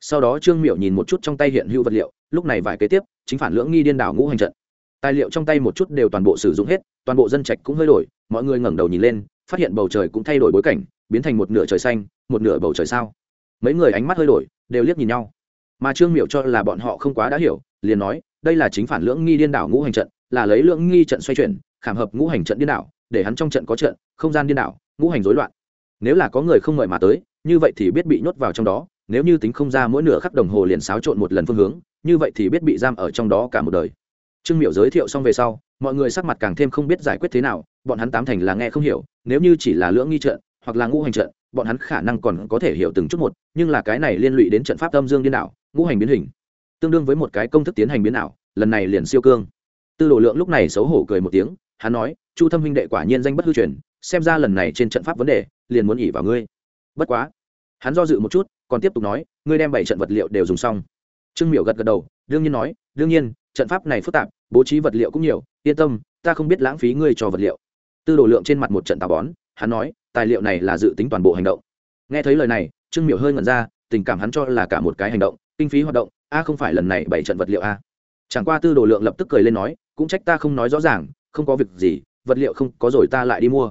Sau đó trương miệu nhìn một chút trong tay hiện hữu vật liệu, lúc này vài kế tiếp, chính phản lưỡng nghi điên đảo ngũ hành trận. Tài liệu trong tay một chút đều toàn bộ sử dụng hết, toàn bộ dân trạch cũng hơi đổi, mọi người ngẩng đầu nhìn lên, phát hiện bầu trời cũng thay đổi bối cảnh, biến thành một nửa trời xanh, một nửa bầu trời sao mấy người ánh mắt hơi đổi, đều liếc nhìn nhau. Mà trương miệu cho là bọn họ không quá đã hiểu, liền nói, đây là chính phản lưỡng nghi điên đảo ngũ hành trận, là lấy lưỡng nghi trận xoay chuyển, khảm hợp ngũ hành trận điên đảo, để hắn trong trận có trận, không gian điên đảo, ngũ hành rối loạn. Nếu là có người không mời mà tới, như vậy thì biết bị nhốt vào trong đó, nếu như tính không ra mỗi nửa khắc đồng hồ liền xáo trộn một lần phương hướng, như vậy thì biết bị giam ở trong đó cả một đời. Trương miểu giới thiệu xong về sau, mọi người sắc mặt càng thêm không biết giải quyết thế nào, bọn hắn tám thành là nghe không hiểu, nếu như chỉ là lưỡng nghi trận, hoặc là ngũ hành trận bọn hắn khả năng còn có thể hiểu từng chút một, nhưng là cái này liên lụy đến trận pháp âm dương điên đảo, ngũ hành biến hình, tương đương với một cái công thức tiến hành biến ảo, lần này liền siêu cương. Tư đồ lượng lúc này xấu hổ cười một tiếng, hắn nói, chu thâm huynh đệ quả nhiên danh bất hư truyền, xem ra lần này trên trận pháp vấn đề, liền muốn ỉ vào ngươi. Bất quá, hắn do dự một chút, còn tiếp tục nói, ngươi đem bảy trận vật liệu đều dùng xong. Trương miểu gật gật đầu, đương nhiên nói, đương nhiên, trận pháp này phức tạp, bố trí vật liệu cũng nhiều, yên tâm, ta không biết lãng phí ngươi cho vật liệu. Tư đồ lượng trên mặt một trận tà bón, hắn nói tài liệu này là dự tính toàn bộ hành động. Nghe thấy lời này, trương miểu hơi ngẩn ra, tình cảm hắn cho là cả một cái hành động, kinh phí hoạt động, a không phải lần này bảy trận vật liệu a. Chẳng qua tư đồ lượng lập tức cười lên nói, cũng trách ta không nói rõ ràng, không có việc gì, vật liệu không có rồi ta lại đi mua.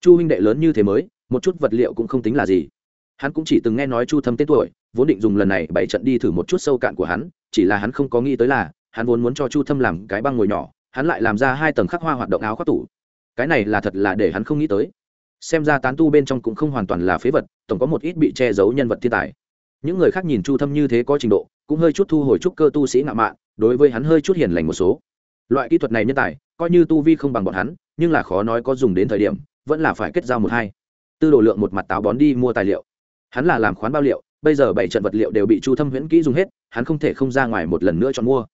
Chu huynh đệ lớn như thế mới, một chút vật liệu cũng không tính là gì. Hắn cũng chỉ từng nghe nói chu thâm tên tuổi, vốn định dùng lần này bảy trận đi thử một chút sâu cạn của hắn, chỉ là hắn không có nghĩ tới là, hắn vốn muốn cho chu thâm làm cái băng ngồi nhỏ, hắn lại làm ra hai tầng khắc hoa hoạt động áo khoác tủ. Cái này là thật là để hắn không nghĩ tới xem ra tán tu bên trong cũng không hoàn toàn là phế vật tổng có một ít bị che giấu nhân vật thiên tài. Những người khác nhìn chu thâm như thế có trình độ cũng hơi chút thu hồi chút cơ tu sĩ ngạo mạn đối với hắn hơi chút hiền lành một số. Loại kỹ thuật này nhân tài coi như tu vi không bằng bọn hắn nhưng là khó nói có dùng đến thời điểm vẫn là phải kết giao một hai. Tư đồ lượng một mặt táo bón đi mua tài liệu. Hắn là làm khoán bao liệu bây giờ bảy trận vật liệu đều bị chu thâm huyễn kỹ dùng hết hắn không thể không ra ngoài một lần nữa chọn mua.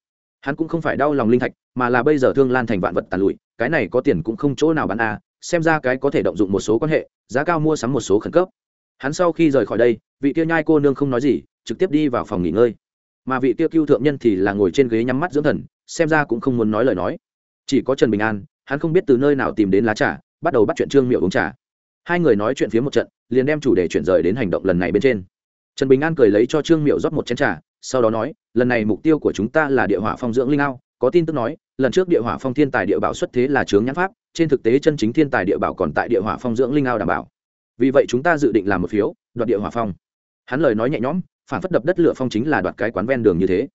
Hắn cũng không phải đau lòng linh thạch mà là bây giờ thương lan thành vạn vật tàn lụi cái này có tiền cũng không chỗ nào bán a à, xem ra cái có thể động dụng một số quan hệ, giá cao mua sắm một số khẩn cấp. Hắn sau khi rời khỏi đây, vị tiêu nhai cô nương không nói gì, trực tiếp đi vào phòng nghỉ ngơi. Mà vị tiêu cưu thượng nhân thì là ngồi trên ghế nhắm mắt dưỡng thần, xem ra cũng không muốn nói lời nói. Chỉ có trần bình an, hắn không biết từ nơi nào tìm đến lá trà, bắt đầu bắt chuyện trương miệu uống trà. Hai người nói chuyện phía một trận, liền đem chủ đề chuyển rời đến hành động lần này bên trên. Trần bình an cười lấy cho trương miệu rót một chén trà, sau đó nói, lần này mục tiêu của chúng ta là địa hỏa phong dưỡng linh ao, có tin tức nói, lần trước địa hỏa phong thiên tài địa bảo xuất thế là chướng nhãn pháp trên thực tế chân chính thiên tài địa bảo còn tại địa hỏa phong dưỡng linh ao đảm bảo. Vì vậy chúng ta dự định làm một phiếu, đoạt địa hỏa phong. Hắn lời nói nhẹ nhõm, phản phất đập đất lửa phong chính là đoạt cái quán ven đường như thế.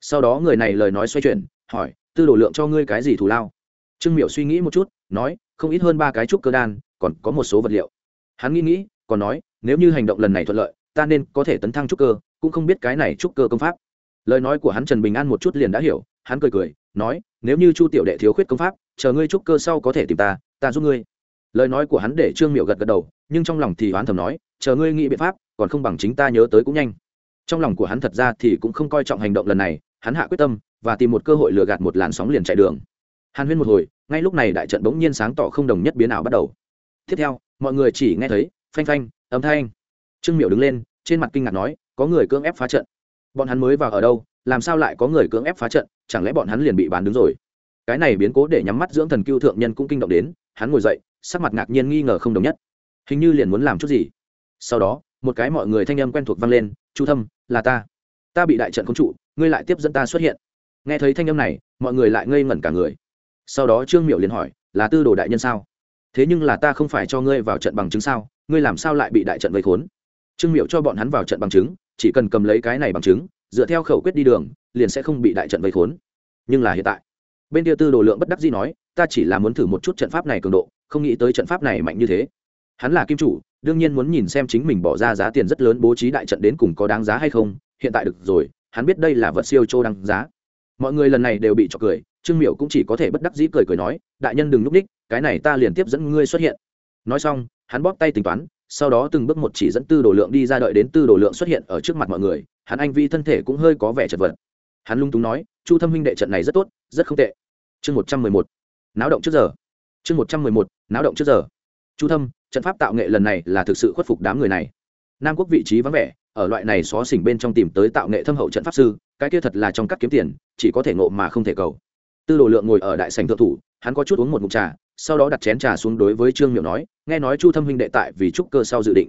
Sau đó người này lời nói xoay chuyển, hỏi, tư đồ lượng cho ngươi cái gì thù lao? Trương miểu suy nghĩ một chút, nói, không ít hơn ba cái trúc cơ đan, còn có một số vật liệu. Hắn nghĩ nghĩ, còn nói, nếu như hành động lần này thuận lợi, ta nên có thể tấn thăng trúc cơ, cũng không biết cái này trúc cơ công pháp. Lời nói của hắn trần bình an một chút liền đã hiểu, hắn cười cười, nói, nếu như chu tiểu đệ thiếu khuyết công pháp chờ ngươi trúc cơ sau có thể tìm ta ta giúp ngươi. Lời nói của hắn để trương miệu gật gật đầu, nhưng trong lòng thì oán thầm nói, chờ ngươi nghĩ biện pháp, còn không bằng chính ta nhớ tới cũng nhanh. Trong lòng của hắn thật ra thì cũng không coi trọng hành động lần này, hắn hạ quyết tâm, và tìm một cơ hội lừa gạt một làn sóng liền chạy đường. Hàn huyên một hồi, ngay lúc này đại trận bỗng nhiên sáng tỏ không đồng nhất biến ảo bắt đầu. Tiếp theo, mọi người chỉ nghe thấy phanh phanh, âm thanh. Trương miệu đứng lên, trên mặt kinh ngạc nói, có người cưỡng ép phá trận. Bọn hắn mới vào ở đâu, làm sao lại có người cưỡng ép phá trận, chẳng lẽ bọn hắn liền bị bán đứng rồi? Cái này biến cố để nhắm mắt dưỡng thần cưu thượng nhân cũng kinh động đến, hắn ngồi dậy, sắc mặt ngạc nhiên nghi ngờ không đồng nhất. Hình như liền muốn làm chút gì. Sau đó, một cái mọi người thanh âm quen thuộc vang lên, chu thâm, là ta. Ta bị đại trận công trụ, ngươi lại tiếp dẫn ta xuất hiện. Nghe thấy thanh âm này, mọi người lại ngây ngẩn cả người. Sau đó trương miệu liền hỏi, là tư đồ đại nhân sao? Thế nhưng là ta không phải cho ngươi vào trận bằng chứng sao? Ngươi làm sao lại bị đại trận vây khốn? Trương miệu cho bọn hắn vào trận bằng chứng, chỉ cần cầm lấy cái này bằng chứng, dựa theo khẩu quyết đi đường, liền sẽ không bị đại trận vây khốn. Nhưng là hiện tại bên kia tư đồ lượng bất đắc dĩ nói, ta chỉ là muốn thử một chút trận pháp này cường độ, không nghĩ tới trận pháp này mạnh như thế. Hắn là kim chủ, đương nhiên muốn nhìn xem chính mình bỏ ra giá tiền rất lớn bố trí đại trận đến cùng có đáng giá hay không, hiện tại được rồi, hắn biết đây là vật siêu châu đáng giá. Mọi người lần này đều bị trọc cười, trương miểu cũng chỉ có thể bất đắc dĩ cười cười nói, đại nhân đừng núp đích, cái này ta liền tiếp dẫn ngươi xuất hiện. Nói xong, hắn bóp tay tính toán, sau đó từng bước một chỉ dẫn tư đồ lượng đi ra đợi đến tư đồ lượng xuất hiện ở trước mặt mọi người, hắn anh vi thân thể cũng hơi có vẻ chật vật. Hắn lung túng nói chu thâm huynh đệ trận này rất tốt, rất không tệ. Chương một trăm mười một, náo động trước giờ. Chương một trăm mười một, náo động trước giờ. Chu thâm, trận pháp tạo nghệ lần này là thực sự khuất phục đám người này. Nam quốc vị trí vắng vẻ, ở loại này xó xỉnh bên trong tìm tới tạo nghệ thâm hậu trận pháp sư, cái kia thật là trong các kiếm tiền, chỉ có thể ngộ mà không thể cầu. Tư đồ lượng ngồi ở đại sành thượng thủ, hắn có chút uống một mục trà, sau đó đặt chén trà xuống đối với trương miệu nói, nghe nói chu thâm huynh đệ tại vì trúc cơ sau dự định.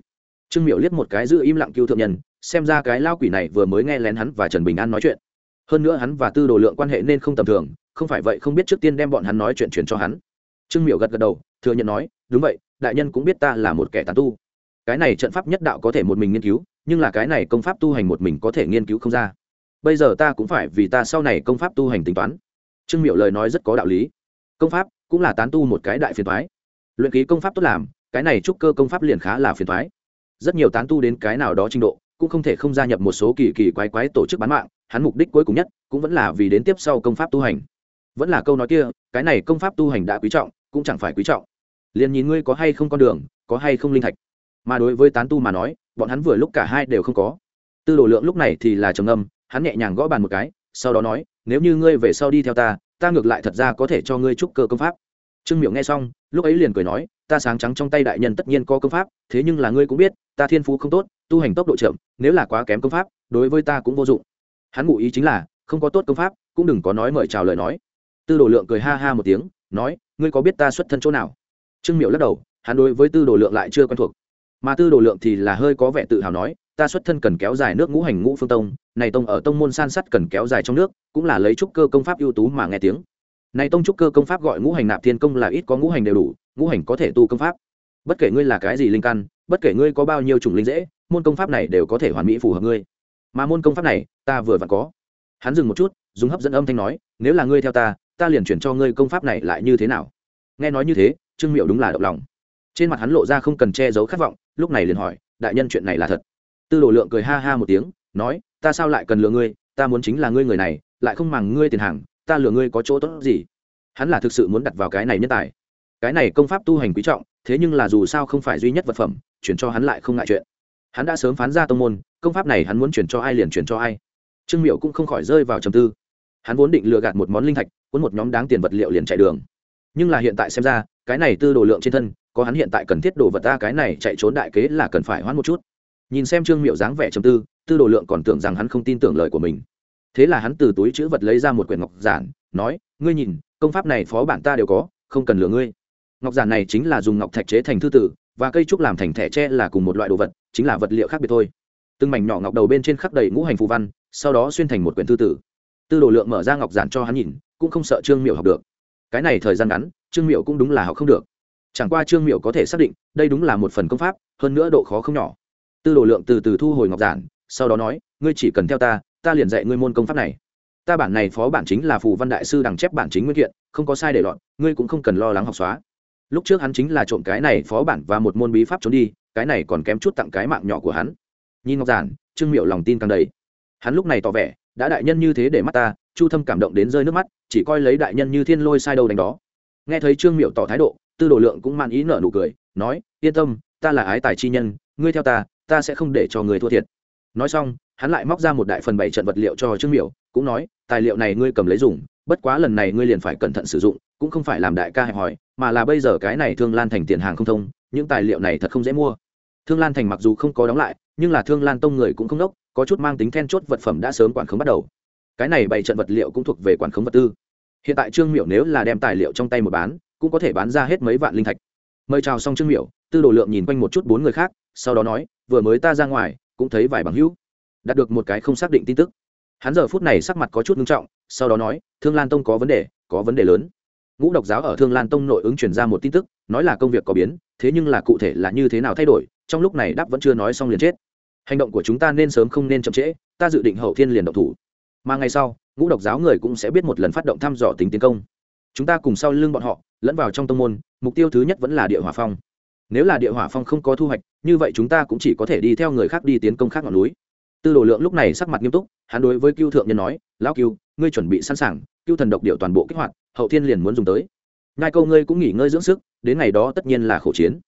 Trương miệu liếc một cái giữ im lặng cứu thượng nhân, xem ra cái lao quỷ này vừa mới nghe lén hắn và trần bình an nói chuyện hơn nữa hắn và tư đồ lượng quan hệ nên không tầm thường, không phải vậy không biết trước tiên đem bọn hắn nói chuyện chuyển cho hắn. Trương Miểu gật gật đầu, thừa nhận nói, đúng vậy, đại nhân cũng biết ta là một kẻ tàn tu. Cái này trận pháp nhất đạo có thể một mình nghiên cứu, nhưng là cái này công pháp tu hành một mình có thể nghiên cứu không ra. Bây giờ ta cũng phải vì ta sau này công pháp tu hành tính toán. Trương Miểu lời nói rất có đạo lý. Công pháp cũng là tán tu một cái đại phiền thoái luyện ký công pháp tốt làm, cái này trúc cơ công pháp liền khá là phiền thoái rất nhiều tán tu đến cái nào đó trình độ, cũng không thể không gia nhập một số kỳ kỳ quái quái tổ chức bán mạng hắn mục đích cuối cùng nhất cũng vẫn là vì đến tiếp sau công pháp tu hành. Vẫn là câu nói kia, cái này công pháp tu hành đã quý trọng, cũng chẳng phải quý trọng. Liền nhìn ngươi có hay không con đường, có hay không linh thạch. Mà đối với tán tu mà nói, bọn hắn vừa lúc cả hai đều không có. Tư đồ lượng lúc này thì là trầm âm hắn nhẹ nhàng gõ bàn một cái, sau đó nói, nếu như ngươi về sau đi theo ta ta ngược lại thật ra có thể cho ngươi trúc cơ công pháp. Trương miệu nghe xong, lúc ấy liền cười nói, ta sáng trắng trong tay đại nhân tất nhiên có công pháp, thế nhưng là ngươi cũng biết, ta thiên phú không tốt, tu hành tốc độ chậm, nếu là quá kém công pháp, đối với ta cũng vô dụng hắn ngụ ý chính là, không có tốt công pháp, cũng đừng có nói mời chào lời nói. Tư đồ lượng cười ha ha một tiếng, nói, ngươi có biết ta xuất thân chỗ nào? Trương miệu lắc đầu, hắn đối với tư đồ lượng lại chưa quen thuộc. Mà tư đồ lượng thì là hơi có vẻ tự hào nói, ta xuất thân cần kéo dài nước ngũ hành ngũ phương tông, này tông ở tông môn san sắt cần kéo dài trong nước, cũng là lấy trúc cơ công pháp ưu tú mà nghe tiếng. Này tông trúc cơ công pháp gọi ngũ hành nạp thiên công là ít có ngũ hành đều đủ, ngũ hành có thể tu công pháp. Bất kể ngươi là cái gì linh căn, bất kể ngươi có bao nhiêu chủng linh dễ, môn công pháp này đều có thể hoàn mỹ phù hợp ngươi mà môn công pháp này, ta vừa vặn có. Hắn dừng một chút, dùng hấp dẫn âm thanh nói, nếu là ngươi theo ta ta liền chuyển cho ngươi công pháp này lại như thế nào? Nghe nói như thế, trương miệu đúng là động lòng. Trên mặt hắn lộ ra không cần che giấu khát vọng, lúc này liền hỏi, đại nhân chuyện này là thật? Tư đồ lượng cười ha ha một tiếng, nói, ta sao lại cần lừa ngươi? Ta muốn chính là ngươi người này, lại không màng ngươi tiền hàng, ta lừa ngươi có chỗ tốt gì? Hắn là thực sự muốn đặt vào cái này nhân tài. Cái này công pháp tu hành quý trọng, thế nhưng là dù sao không phải duy nhất vật phẩm, chuyển cho hắn lại không ngại chuyện. Hắn đã sớm phán ra tông môn công pháp này hắn muốn chuyển cho ai liền chuyển cho ai. Trương miệu cũng không khỏi rơi vào trầm tư. Hắn vốn định lừa gạt một món linh thạch, cuốn một nhóm đáng tiền vật liệu liền chạy đường. Nhưng là hiện tại xem ra, cái này tư đồ lượng trên thân, có hắn hiện tại cần thiết đồ vật ta cái này chạy trốn đại kế là cần phải hoãn một chút. Nhìn xem trương miệu dáng vẻ trầm tư tư đồ lượng còn tưởng rằng hắn không tin tưởng lời của mình. Thế là hắn từ túi chữ vật lấy ra một quyển ngọc giản, nói, ngươi nhìn, công pháp này phó bản ta đều có, không cần lừa ngươi. Ngọc giản này chính là dùng ngọc thạch chế thành thư tử, và cây trúc làm thành thẻ tre là cùng một loại đồ vật, chính là vật liệu khác biệt thôi từng mảnh nhỏ ngọc đầu bên trên khắc đầy ngũ hành phù văn, sau đó xuyên thành một quyển thư tử. Tư đồ lượng mở ra ngọc giản cho hắn nhìn, cũng không sợ trương miệu học được. Cái này thời gian ngắn, trương miệu cũng đúng là học không được. Chẳng qua trương miệu có thể xác định, đây đúng là một phần công pháp, hơn nữa độ khó không nhỏ. Tư đồ lượng từ từ thu hồi ngọc giản, sau đó nói, ngươi chỉ cần theo ta ta liền dạy ngươi môn công pháp này. Ta bản này phó bản chính là phù văn đại sư đằng chép bản chính nguyên kiện, không có sai để lọt, ngươi cũng không cần lo lắng học xóa. Lúc trước hắn chính là trộm cái này phó bản và một môn bí pháp trốn đi, cái này còn kém chút tặng cái mạng nhỏ của hắn nhìn ngọc giản, trương miệu lòng tin càng đầy. Hắn lúc này tỏ vẻ, đã đại nhân như thế để mắt ta, chu thâm cảm động đến rơi nước mắt, chỉ coi lấy đại nhân như thiên lôi sai đâu đánh đó. Nghe thấy trương miệu tỏ thái độ, tư đồ lượng cũng man ý nở nụ cười, nói, yên tâm, ta là ái tài chi nhân, ngươi theo ta ta sẽ không để cho người thua thiệt. Nói xong, hắn lại móc ra một đại phần bảy trận vật liệu cho trương miểu, cũng nói, tài liệu này ngươi cầm lấy dùng, bất quá lần này ngươi liền phải cẩn thận sử dụng, cũng không phải làm đại ca hẹp hòi, mà là bây giờ cái này thương lan thành tiền hàng không thông, những tài liệu này thật không dễ mua thương lan thành mặc dù không có đóng lại, nhưng là thương lan tông người cũng không đốc, có chút mang tính then chốt vật phẩm đã sớm quản khống bắt đầu. Cái này bảy trận vật liệu cũng thuộc về quản khống vật tư. Hiện tại trương miểu nếu là đem tài liệu trong tay một bán, cũng có thể bán ra hết mấy vạn linh thạch. Mời chào xong trương miểu, tư đồ lượng nhìn quanh một chút bốn người khác, sau đó nói, vừa mới ta ra ngoài, cũng thấy vài bằng hữu. Đạt được một cái không xác định tin tức. Hắn giờ phút này sắc mặt có chút nghiêm trọng, sau đó nói, thương lan tông có vấn đề, có vấn đề lớn ngũ độc giáo ở thương lan tông nội ứng truyền ra một tin tức, nói là công việc có biến, thế nhưng là cụ thể là như thế nào thay đổi, trong lúc này đáp vẫn chưa nói xong liền chết. Hành động của chúng ta nên sớm không nên chậm trễ, ta dự định hậu thiên liền động thủ. Mà ngày sau, ngũ độc giáo người cũng sẽ biết một lần phát động thăm dò tính tiến công. Chúng ta cùng sau lưng bọn họ, lẫn vào trong tông môn, mục tiêu thứ nhất vẫn là địa hỏa phong. Nếu là địa hỏa phong không có thu hoạch, như vậy chúng ta cũng chỉ có thể đi theo người khác đi tiến công khác ngọn núi. Tư đồ lượng lúc này sắc mặt nghiêm túc, hắn đối với cưu thượng nhân nói, lão cưu, ngươi chuẩn bị sẵn sàng cưu thần độc điệu toàn bộ kích hoạt, hậu thiên liền muốn dùng tới. Ngai câu ngươi cũng nghỉ ngơi dưỡng sức, đến ngày đó tất nhiên là khổ chiến.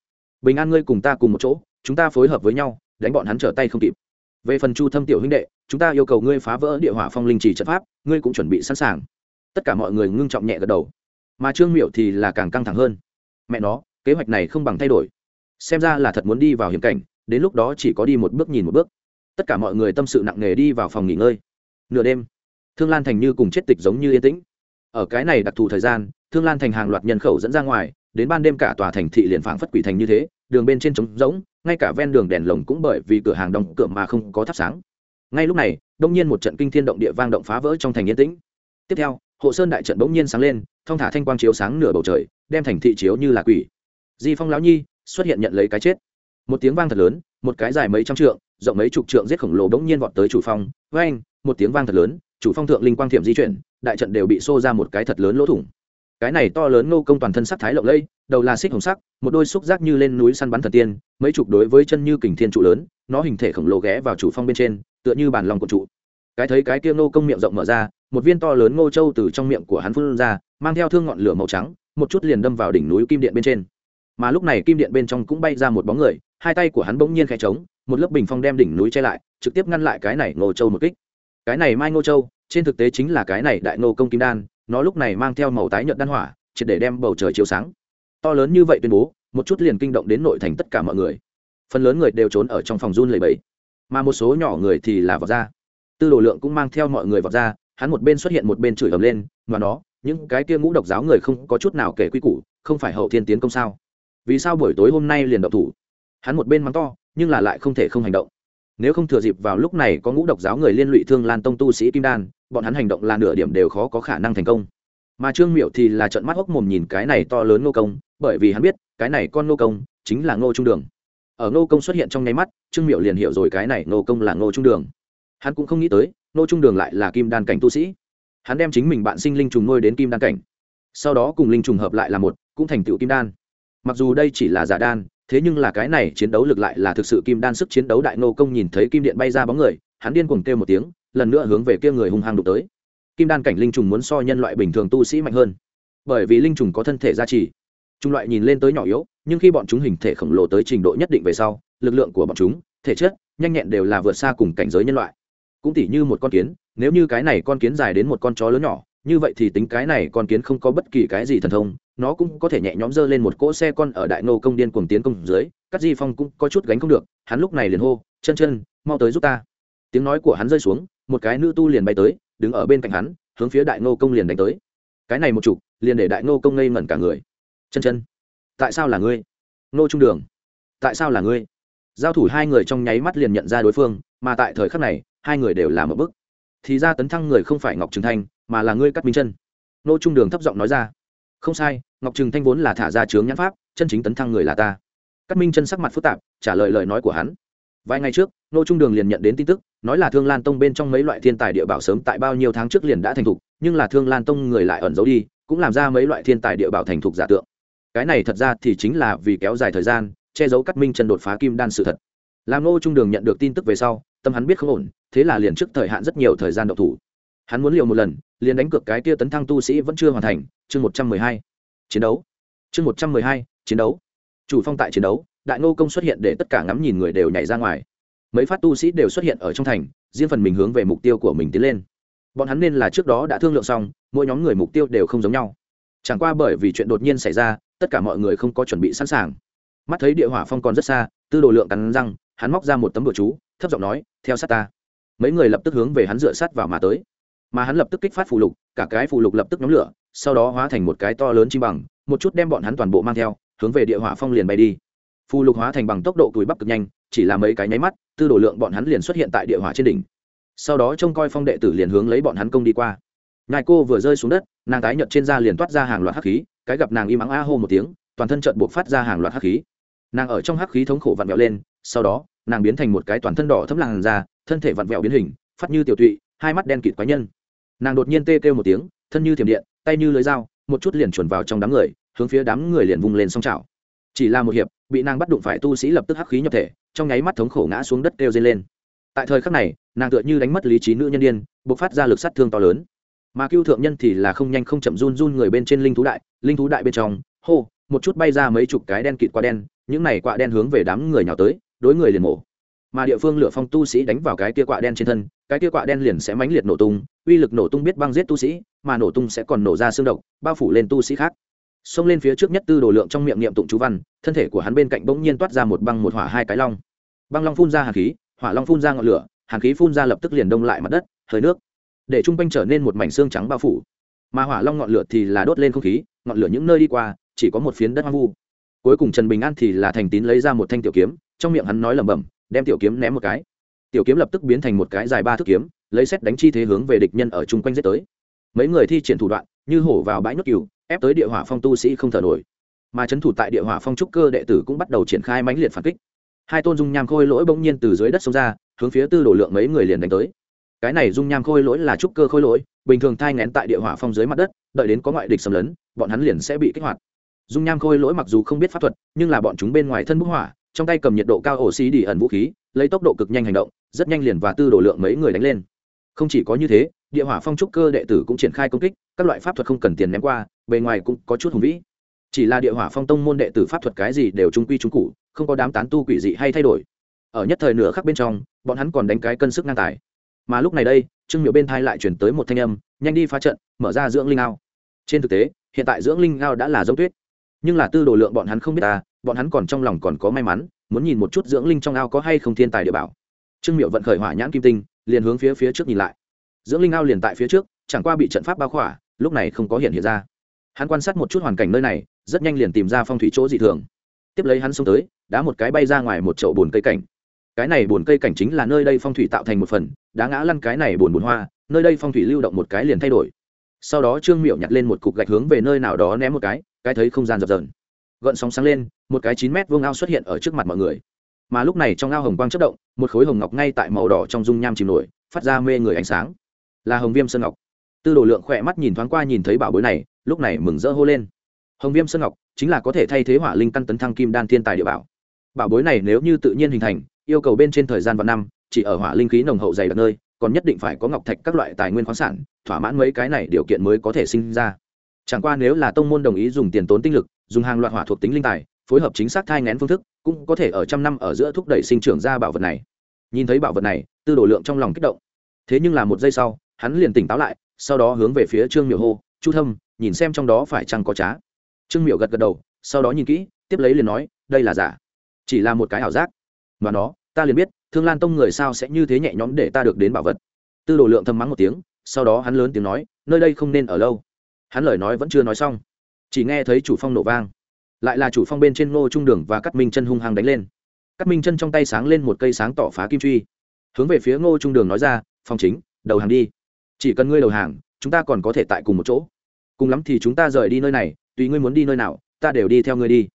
Bình an ngươi cùng ta cùng một chỗ, chúng ta phối hợp với nhau, đánh bọn hắn trở tay không kịp. Về phần chu thâm tiểu huynh đệ, chúng ta yêu cầu ngươi phá vỡ địa hỏa phong linh trì trận pháp, ngươi cũng chuẩn bị sẵn sàng. Tất cả mọi người ngưng trọng nhẹ gật đầu. Mà trương miệu thì là càng căng thẳng hơn. Mẹ nó, kế hoạch này không bằng thay đổi. Xem ra là thật muốn đi vào hiểm cảnh, đến lúc đó chỉ có đi một bước nhìn một bước. Tất cả mọi người tâm sự nặng nề đi vào phòng nghỉ ngơi. Nửa đêm thương lan thành như cùng chết tịch giống như yên tĩnh. Ở cái này đặc thù thời gian, thương lan thành hàng loạt nhân khẩu dẫn ra ngoài, đến ban đêm cả tòa thành thị liền phảng phất quỷ thành như thế, đường bên trên trống rỗng, ngay cả ven đường đèn lồng cũng bởi vì cửa hàng đóng cửa mà không có thắp sáng. Ngay lúc này, đông nhiên một trận kinh thiên động địa vang động phá vỡ trong thành yên tĩnh. Tiếp theo hộ sơn đại trận bỗng nhiên sáng lên thong thả thanh quang chiếu sáng nửa bầu trời, đem thành thị chiếu như là quỷ. Di phong lão nhi xuất hiện nhận lấy cái chết. Một tiếng vang thật lớn, một cái dài mấy trăm trượng, rộng mấy chục trượng giết khổng lồ bỗng nhiên vọt tới chủ phong. Với anh một tiếng vang thật lớn chủ phong thượng linh quang thiểm di chuyển, đại trận đều bị xô ra một cái thật lớn lỗ thủng. Cái này to lớn nô công toàn thân sắc thái lộng lẫy, đầu là xích hồng sắc, một đôi xúc giác như lên núi săn bắn thần tiên, mấy chục đối với chân như kình thiên trụ lớn, nó hình thể khổng lồ ghé vào chủ phong bên trên, tựa như bàn lòng của trụ. Cái thấy cái kia nô công miệng rộng mở ra, một viên to lớn ngô châu từ trong miệng của hắn phun ra, mang theo thương ngọn lửa màu trắng, một chút liền đâm vào đỉnh núi kim điện bên trên. Mà lúc này kim điện bên trong cũng bay ra một bóng người, hai tay của hắn bỗng nhiên khẽ trống, một lớp bình phong đem đỉnh núi che lại, trực tiếp ngăn lại cái này ngô châu một kích. Cái này mai ngô châu trên thực tế chính là cái này đại nô công kim đan, nó lúc này mang theo màu tái nhợt đan hỏa, triệt để đem bầu trời chiếu sáng. To lớn như vậy tuyên bố, một chút liền kinh động đến nội thành tất cả mọi người. Phần lớn người đều trốn ở trong phòng run lầy bẫy mà một số nhỏ người thì là vọt ra. Tư đồ lượng cũng mang theo mọi người vọt ra, hắn một bên xuất hiện một bên chửi ầm lên, mà nó, những cái kia ngũ độc giáo người không có chút nào kể quy củ, không phải hậu thiên tiến công sao? Vì sao buổi tối hôm nay liền động thủ? Hắn một bên mắng to, nhưng là lại không thể không hành động nếu không thừa dịp vào lúc này có ngũ độc giáo người liên lụy thương lan tông tu sĩ kim đan, bọn hắn hành động là nửa điểm đều khó có khả năng thành công. Mà trương miệu thì là trận mắt hốc mồm nhìn cái này to lớn ngô công, bởi vì hắn biết, cái này con ngô công chính là ngô trung đường. Ở ngô công xuất hiện trong nháy mắt, trương miệu liền hiểu rồi cái này ngô công là ngô trung đường. Hắn cũng không nghĩ tới, ngô trung đường lại là kim đan cảnh tu sĩ. Hắn đem chính mình bạn sinh linh trùng nuôi đến kim đan cảnh. Sau đó cùng linh trùng hợp lại là một, cũng thành tựu kim đan. Mặc dù đây chỉ là giả đan thế nhưng là cái này chiến đấu lực lại là thực sự kim đan sức chiến đấu đại nô công nhìn thấy kim điện bay ra bóng người, hắn điên cuồng kêu một tiếng, lần nữa hướng về kia người hung hăng đụng tới. Kim đan cảnh linh trùng muốn so nhân loại bình thường tu sĩ mạnh hơn, bởi vì linh trùng có thân thể gia trì. Chúng loại nhìn lên tới nhỏ yếu, nhưng khi bọn chúng hình thể khổng lồ tới trình độ nhất định về sau, lực lượng của bọn chúng, thể chất, nhanh nhẹn đều là vượt xa cùng cảnh giới nhân loại. Cũng tỉ như một con kiến, nếu như cái này con kiến dài đến một con chó lớn nhỏ, như vậy thì tính cái này con kiến không có bất kỳ cái gì thần thông nó cũng có thể nhẹ nhõm dơ lên một cỗ xe con ở đại nô công điên cuồng tiến công dưới cắt di phong cũng có chút gánh không được, hắn lúc này liền hô, chân chân, mau tới giúp ta. Tiếng nói của hắn rơi xuống, một cái nữ tu liền bay tới, đứng ở bên cạnh hắn, hướng phía đại nô công liền đánh tới. Cái này một chục, liền để đại nô công ngây ngẩn cả người. Chân chân, tại sao là ngươi? Nô trung đường, tại sao là ngươi? Giao thủ hai người trong nháy mắt liền nhận ra đối phương, mà tại thời khắc này, hai người đều làm một bức. Thì ra tấn thăng người không phải ngọc trường thanh, mà là ngươi cắt minh chân. Nô trung đường thấp giọng nói ra không sai, ngọc trừng thanh vốn là thả ra chướng nhãn pháp, chân chính tấn thăng người là ta. Cắt minh chân sắc mặt phức tạp, trả lời lời nói của hắn. Vài ngày trước nô trung đường liền nhận đến tin tức, nói là thương lan tông bên trong mấy loại thiên tài địa bảo sớm tại bao nhiêu tháng trước liền đã thành thục, nhưng là thương lan tông người lại ẩn giấu đi, cũng làm ra mấy loại thiên tài địa bảo thành thục giả tượng. Cái này thật ra thì chính là vì kéo dài thời gian, che giấu cắt minh chân đột phá kim đan sự thật. Làm nô trung đường nhận được tin tức về sau, tâm hắn biết không ổn, thế là liền trước thời hạn rất nhiều thời gian độc thủ. Hắn muốn liều một lần, liền đánh cược cái kia tấn thăng tu sĩ vẫn chưa hoàn thành chương một trăm mười hai, chiến đấu. Chương một trăm mười hai, chiến đấu. Chủ phong tại chiến đấu, đại ngô công xuất hiện để tất cả ngắm nhìn người đều nhảy ra ngoài. Mấy phát tu sĩ đều xuất hiện ở trong thành, riêng phần mình hướng về mục tiêu của mình tiến lên. Bọn hắn nên là trước đó đã thương lượng xong, mỗi nhóm người mục tiêu đều không giống nhau. Chẳng qua bởi vì chuyện đột nhiên xảy ra, tất cả mọi người không có chuẩn bị sẵn sàng. Mắt thấy địa hỏa phong còn rất xa, tư đồ lượng cắn răng, hắn móc ra một tấm đồ chú, thấp giọng nói, theo sát ta. Mấy người lập tức hướng về hắn dựa sát vào mà tới. Mà hắn lập tức kích phát phù lục, cả cái phù lục lập tức nhóm lửa sau đó hóa thành một cái to lớn chim bằng, một chút đem bọn hắn toàn bộ mang theo, hướng về địa hỏa phong liền bay đi. Phù lục hóa thành bằng tốc độ túi bắp cực nhanh, chỉ là mấy cái nháy mắt, tư đồ lượng bọn hắn liền xuất hiện tại địa hỏa trên đỉnh. Sau đó trông coi phong đệ tử liền hướng lấy bọn hắn công đi qua. Ngài cô vừa rơi xuống đất, nàng tái nhợt trên da liền toát ra hàng loạt hắc khí, cái gặp nàng im ắng a hô một tiếng, toàn thân trợn buộc phát ra hàng loạt hắc khí. Nàng ở trong hắc khí thống khổ vặn vẹo lên, sau đó, nàng biến thành một cái toàn thân đỏ thấm làn da, thân thể vặn vẹo biến hình, phát như tiểu tụy, hai mắt đen kịt quái nhân. Nàng đột nhiên tê kêu một tiếng, thân như thiểm điện tay như lưới dao, một chút liền chuẩn vào trong đám người, hướng phía đám người liền vung lên song trào chỉ là một hiệp, bị nàng bắt đụng phải tu sĩ lập tức hắc khí nhập thể, trong nháy mắt thống khổ ngã xuống đất kêu dây lên. Tại thời khắc này, nàng tựa như đánh mất lý trí nữ nhân đ i ê n buộc phát ra lực sát thương to lớn. Mà cưu thượng nhân thì là không nhanh không chậm run run người bên trên linh thú đại, linh thú đại bên trong, hô, một chút bay ra mấy chục cái đen kịt qua đen, những này quạ đen hướng về đám người nhào tới, đối người liền mổ mà địa phương lửa phong tu sĩ đánh vào cái kia quạ đen trên thân, cái kia quạ đen liền sẽ mãnh liệt nổ tung, uy lực nổ tung biết băng giết tu sĩ, mà nổ tung sẽ còn nổ ra xương độc, bao phủ lên tu sĩ khác. Xông lên phía trước nhất tư đồ lượng trong miệng niệm tụng chú văn, thân thể của hắn bên cạnh bỗng nhiên toát ra một băng một hỏa hai cái long. Băng long phun ra hàn khí, hỏa long phun ra ngọn lửa, hàn khí phun ra lập tức liền đông lại mặt đất, hơi nước. Để t r u n g quanh trở nên một mảnh xương trắng bao phủ. Mà hỏa long ngọn lửa thì là đốt lên không khí, ngọn lửa những nơi đi qua, chỉ có một phiến đất hoang vu. Cuối cùng trần bình an thì là thành tín lấy ra một thanh tiểu kiếm, trong miệng hắn nói lẩm bẩm đem tiểu kiếm ném một cái. Tiểu kiếm lập tức biến thành một cái dài ba thước kiếm, lấy xét đánh chi thế hướng về địch nhân ở chung quanh giết tới. Mấy người thi triển thủ đoạn, như hổ vào bãi nước cừu, ép tới địa hỏa phong tu sĩ không thở nổi. Mà c h ấ n thủ tại địa hỏa phong trúc cơ đệ tử cũng bắt đầu triển khai mãnh liệt phản kích. Hai tôn dung nham khôi lỗi bỗng nhiên từ dưới đất xông ra, hướng phía tư đổ lượng mấy người liền đánh tới. Cái này dung nham khôi lỗi là trúc cơ khôi lỗi, bình thường thai ngén tại địa hỏa phong dưới mặt đất, đợi đến có ngoại địch xâm lấn, bọn hắn liền sẽ bị kích hoạt. Dung nham khôi lỗi mặc dù không biết pháp thuật, nhưng là bọn chúng bên ngoài thân bức hỏa trong tay cầm nhiệt độ cao ổ xí đi ẩn vũ khí, lấy tốc độ cực nhanh hành động, rất nhanh liền và tư đồ lượng mấy người đánh lên. Không chỉ có như thế, địa hỏa phong trúc cơ đệ tử cũng triển khai công kích, các loại pháp thuật không cần tiền ném qua, bề ngoài cũng có chút hùng vĩ. Chỉ là địa hỏa phong tông môn đệ tử pháp thuật cái gì đều trung quy trung cụ, không có đám tán tu quỷ dị hay thay đổi. Ở nhất thời nửa khắc bên trong, bọn hắn còn đánh cái cân sức ngang tài. Mà lúc này đây, trương miệu bên thai lại chuyển tới một thanh âm, nhanh đi phá trận, mở ra dưỡng linh ao. Trên thực tế, hiện tại dưỡng linh ao đã là giống tuyết. Nhưng là tư đồ lượng bọn hắn không biết ta bọn hắn còn trong lòng còn có may mắn, muốn nhìn một chút dưỡng linh trong ao có hay không thiên tài địa bảo. Trương miệu vận khởi hỏa nhãn kim tinh, liền hướng phía phía trước nhìn lại. Dưỡng linh ao liền tại phía trước, chẳng qua bị trận pháp bao khỏa, lúc này không có hiện hiện ra. Hắn quan sát một chút hoàn cảnh nơi này, rất nhanh liền tìm ra phong thủy chỗ dị thường. Tiếp lấy hắn xông tới, đá một cái bay ra ngoài một chậu bồn cây cảnh. Cái này bồn cây cảnh chính là nơi đây phong thủy tạo thành một phần, đá ngã lăn cái này bồn bồn hoa, nơi đây phong thủy lưu động một cái liền thay đổi. Sau đó trương miệu nhặt lên một cục gạch hướng về nơi nào đó ném một cái cái thấy không gian dập dờn. Gợn sóng sáng lên một cái chín mét vuông ao xuất hiện ở trước mặt mọi người. Mà lúc này trong ao hồng quang chất động, một khối hồng ngọc ngay tại màu đỏ trong dung nham chìm nổi, phát ra mê người ánh sáng. Là hồng viêm sơn ngọc. Tư đồ lượng khỏe mắt nhìn thoáng qua nhìn thấy bảo bối này, lúc này mừng rỡ hô lên. Hồng viêm sơn ngọc chính là có thể thay thế hỏa linh căn tấn thăng kim đan thiên tài địa bảo. Bảo bối này nếu như tự nhiên hình thành, yêu cầu bên trên thời gian và năm, chỉ ở hỏa linh khí nồng hậu dày đặc nơi, còn nhất định phải có ngọc thạch các loại tài nguyên khoáng sản, thỏa mãn mấy cái này điều kiện mới có thể sinh ra. Chẳng qua nếu là tông môn đồng ý dùng tiền tốn tinh lực, dùng hàng loạt hỏa thuộc tính linh tài phối hợp chính xác thai ngén phương thức, cũng có thể ở trăm năm ở giữa thúc đẩy sinh trưởng ra bảo vật này. Nhìn thấy bảo vật này, tư đồ lượng trong lòng kích động. Thế nhưng là một giây sau, hắn liền tỉnh táo lại, sau đó hướng về phía trương miểu hô, chu thâm, nhìn xem trong đó phải chăng có trá. Trương miểu gật gật đầu, sau đó nhìn kỹ, tiếp lấy liền nói, đây là giả. Chỉ là một cái ảo giác. Mà nó, ta liền biết, thương lan tông người sao sẽ như thế nhẹ nhõm để ta được đến bảo vật. Tư đồ lượng thầm mắng một tiếng, sau đó hắn lớn tiếng nói, nơi đây không nên ở lâu. Hắn lời nói vẫn chưa nói xong, chỉ nghe thấy chủ phong nổ vang lại là chủ phong bên trên ngô trung đường và cắt minh chân hung hăng đánh lên. Cắt minh chân trong tay sáng lên một cây sáng tỏ phá kim truy. Hướng về phía ngô trung đường nói ra, phong chính, đầu hàng đi. Chỉ cần ngươi đầu hàng, chúng ta còn có thể tại cùng một chỗ. Cùng lắm thì chúng ta rời đi nơi này, tùy ngươi muốn đi nơi nào, ta đều đi theo ngươi đi.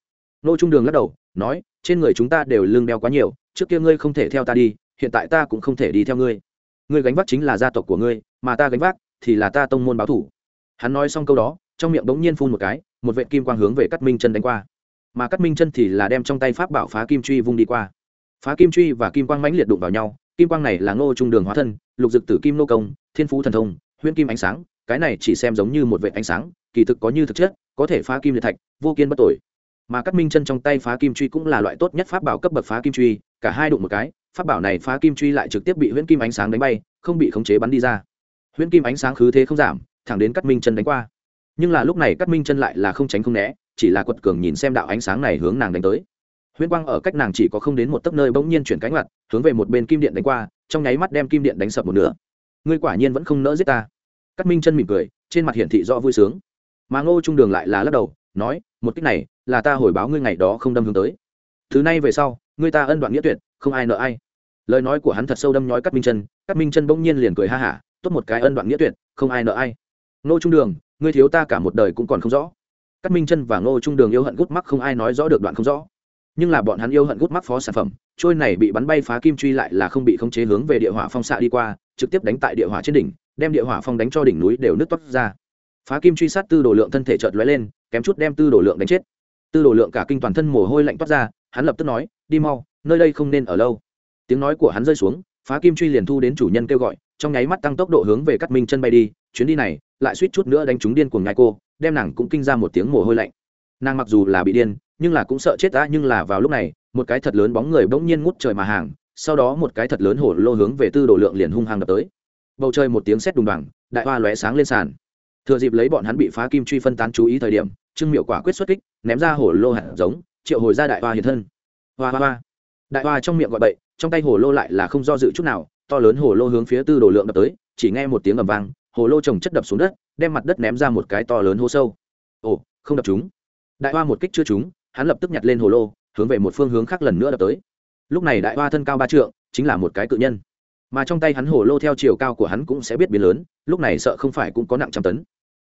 Ngô trung đường lắc đầu, nói, trên người chúng ta đều lương đeo quá nhiều, trước kia ngươi không thể theo ta đi, hiện tại ta cũng không thể đi theo ngươi. Ngươi gánh vác chính là gia tộc của ngươi, mà ta gánh vác thì là ta tông môn báo thủ. Hắn nói xong câu đó, trong miệng bỗng nhiên phun một cái một vệ kim quang hướng về cắt minh chân đánh qua. Mà cắt minh chân thì là đem trong tay pháp bảo phá kim truy vung đi qua. Phá kim truy và kim quang mãnh liệt đụng vào nhau, kim quang này là ngô trung đường hóa thân, lục dực tử kim nô công, thiên phú thần thông, huyễn kim ánh sáng, cái này chỉ xem giống như một vệ ánh sáng, kỳ thực có như thực chất, có thể phá kim liệt thạch, vô kiên bất tội mà cắt minh chân trong tay phá kim truy cũng là loại tốt nhất pháp bảo cấp bậc phá kim truy, cả hai đụng một cái, pháp bảo này phá kim truy lại trực tiếp bị huyễn kim ánh sáng đánh bay, không bị khống chế bắn đi ra. Huyễn kim ánh sáng khứ thế không giảm, thẳng đến cắt minh chân đánh qua nhưng là lúc này cắt minh chân lại là không tránh không né, chỉ là quật cường nhìn xem đạo ánh sáng này hướng nàng đánh tới. Huyễn quang ở cách nàng chỉ có không đến một tấc nơi bỗng nhiên chuyển cánh mặt hướng về một bên kim điện đánh qua, trong nháy mắt đem kim điện đánh sập một nửa. Ngươi quả nhiên vẫn không nỡ giết ta. Cắt minh chân mỉm cười, trên mặt hiển thị rõ vui sướng. Mà ngô trung đường lại là lắc đầu, nói, một cách này, là ta hồi báo ngươi ngày đó không đâm hướng tới. Thứ này về sau, ngươi ta ân đoạn nghĩa tuyệt, không ai nợ ai. Lời nói của hắn thật sâu đâm nhói cắt minh chân cắt minh chân bỗng nhiên liền cười ha hả, tốt một cái ân đoạn nghĩa tuyệt, không ai nợ ai. Ngô trung đường ngươi thiếu ta cả một đời cũng còn không rõ. Cắt minh chân và ngô trung đường yêu hận gút mắc không ai nói rõ được đoạn không rõ. Nhưng là bọn hắn yêu hận gút mắc phó sản phẩm, trôi này bị bắn bay phá kim truy lại là không bị khống chế hướng về địa hỏa phong xạ đi qua, trực tiếp đánh tại địa hỏa trên đỉnh, đem địa hỏa phong đánh cho đỉnh núi đều nứt toát ra. Phá kim truy sát tư đồ lượng thân thể chợt lóe lên, kém chút đem tư đồ lượng đánh chết. Tư đồ lượng cả kinh toàn thân mồ hôi lạnh toát ra, hắn lập tức nói, đi mau, nơi đây không nên ở lâu. Tiếng nói của hắn rơi xuống, phá kim truy liền thu đến chủ nhân kêu gọi, trong nháy mắt tăng tốc độ hướng về cắt minh chân bay đi chuyến đi này lại suýt chút nữa đánh trúng điên cuồng ngài cô, đem nàng cũng kinh ra một tiếng mồ hôi lạnh. Nàng mặc dù là bị điên, nhưng là cũng sợ chết ta, nhưng là vào lúc này, một cái thật lớn bóng người bỗng nhiên ngút trời mà hàng, sau đó một cái thật lớn hổ lô hướng về tư đồ lượng liền hung hăng đập tới. Bầu trời một tiếng sét đùng đoàng đại hoa lóe sáng lên sàn. Thừa dịp lấy bọn hắn bị phá kim truy phân tán chú ý thời điểm, trương miệu quả quyết xuất kích, ném ra hổ lô hạt giống, triệu hồi ra đại hoa hiện thân. Hoa hoa hoa. Đại hoa trong miệng gọi bậy, trong tay hổ lô lại là không do dự chút nào, to lớn hổ lô hướng phía tư đồ lượng đập tới, chỉ nghe một tiếng ầm vang Hồ lô trồng chất đập xuống đất, đem mặt đất ném ra một cái to lớn hố sâu. Ồ, không đập chúng. Đại hoa một kích chưa chúng hắn lập tức nhặt lên hồ lô, hướng về một phương hướng khác lần nữa đập tới. Lúc này đại hoa thân cao ba trượng, chính là một cái cự nhân. Mà trong tay hắn hồ lô theo chiều cao của hắn cũng sẽ biết biến lớn, lúc này sợ không phải cũng có nặng trăm tấn.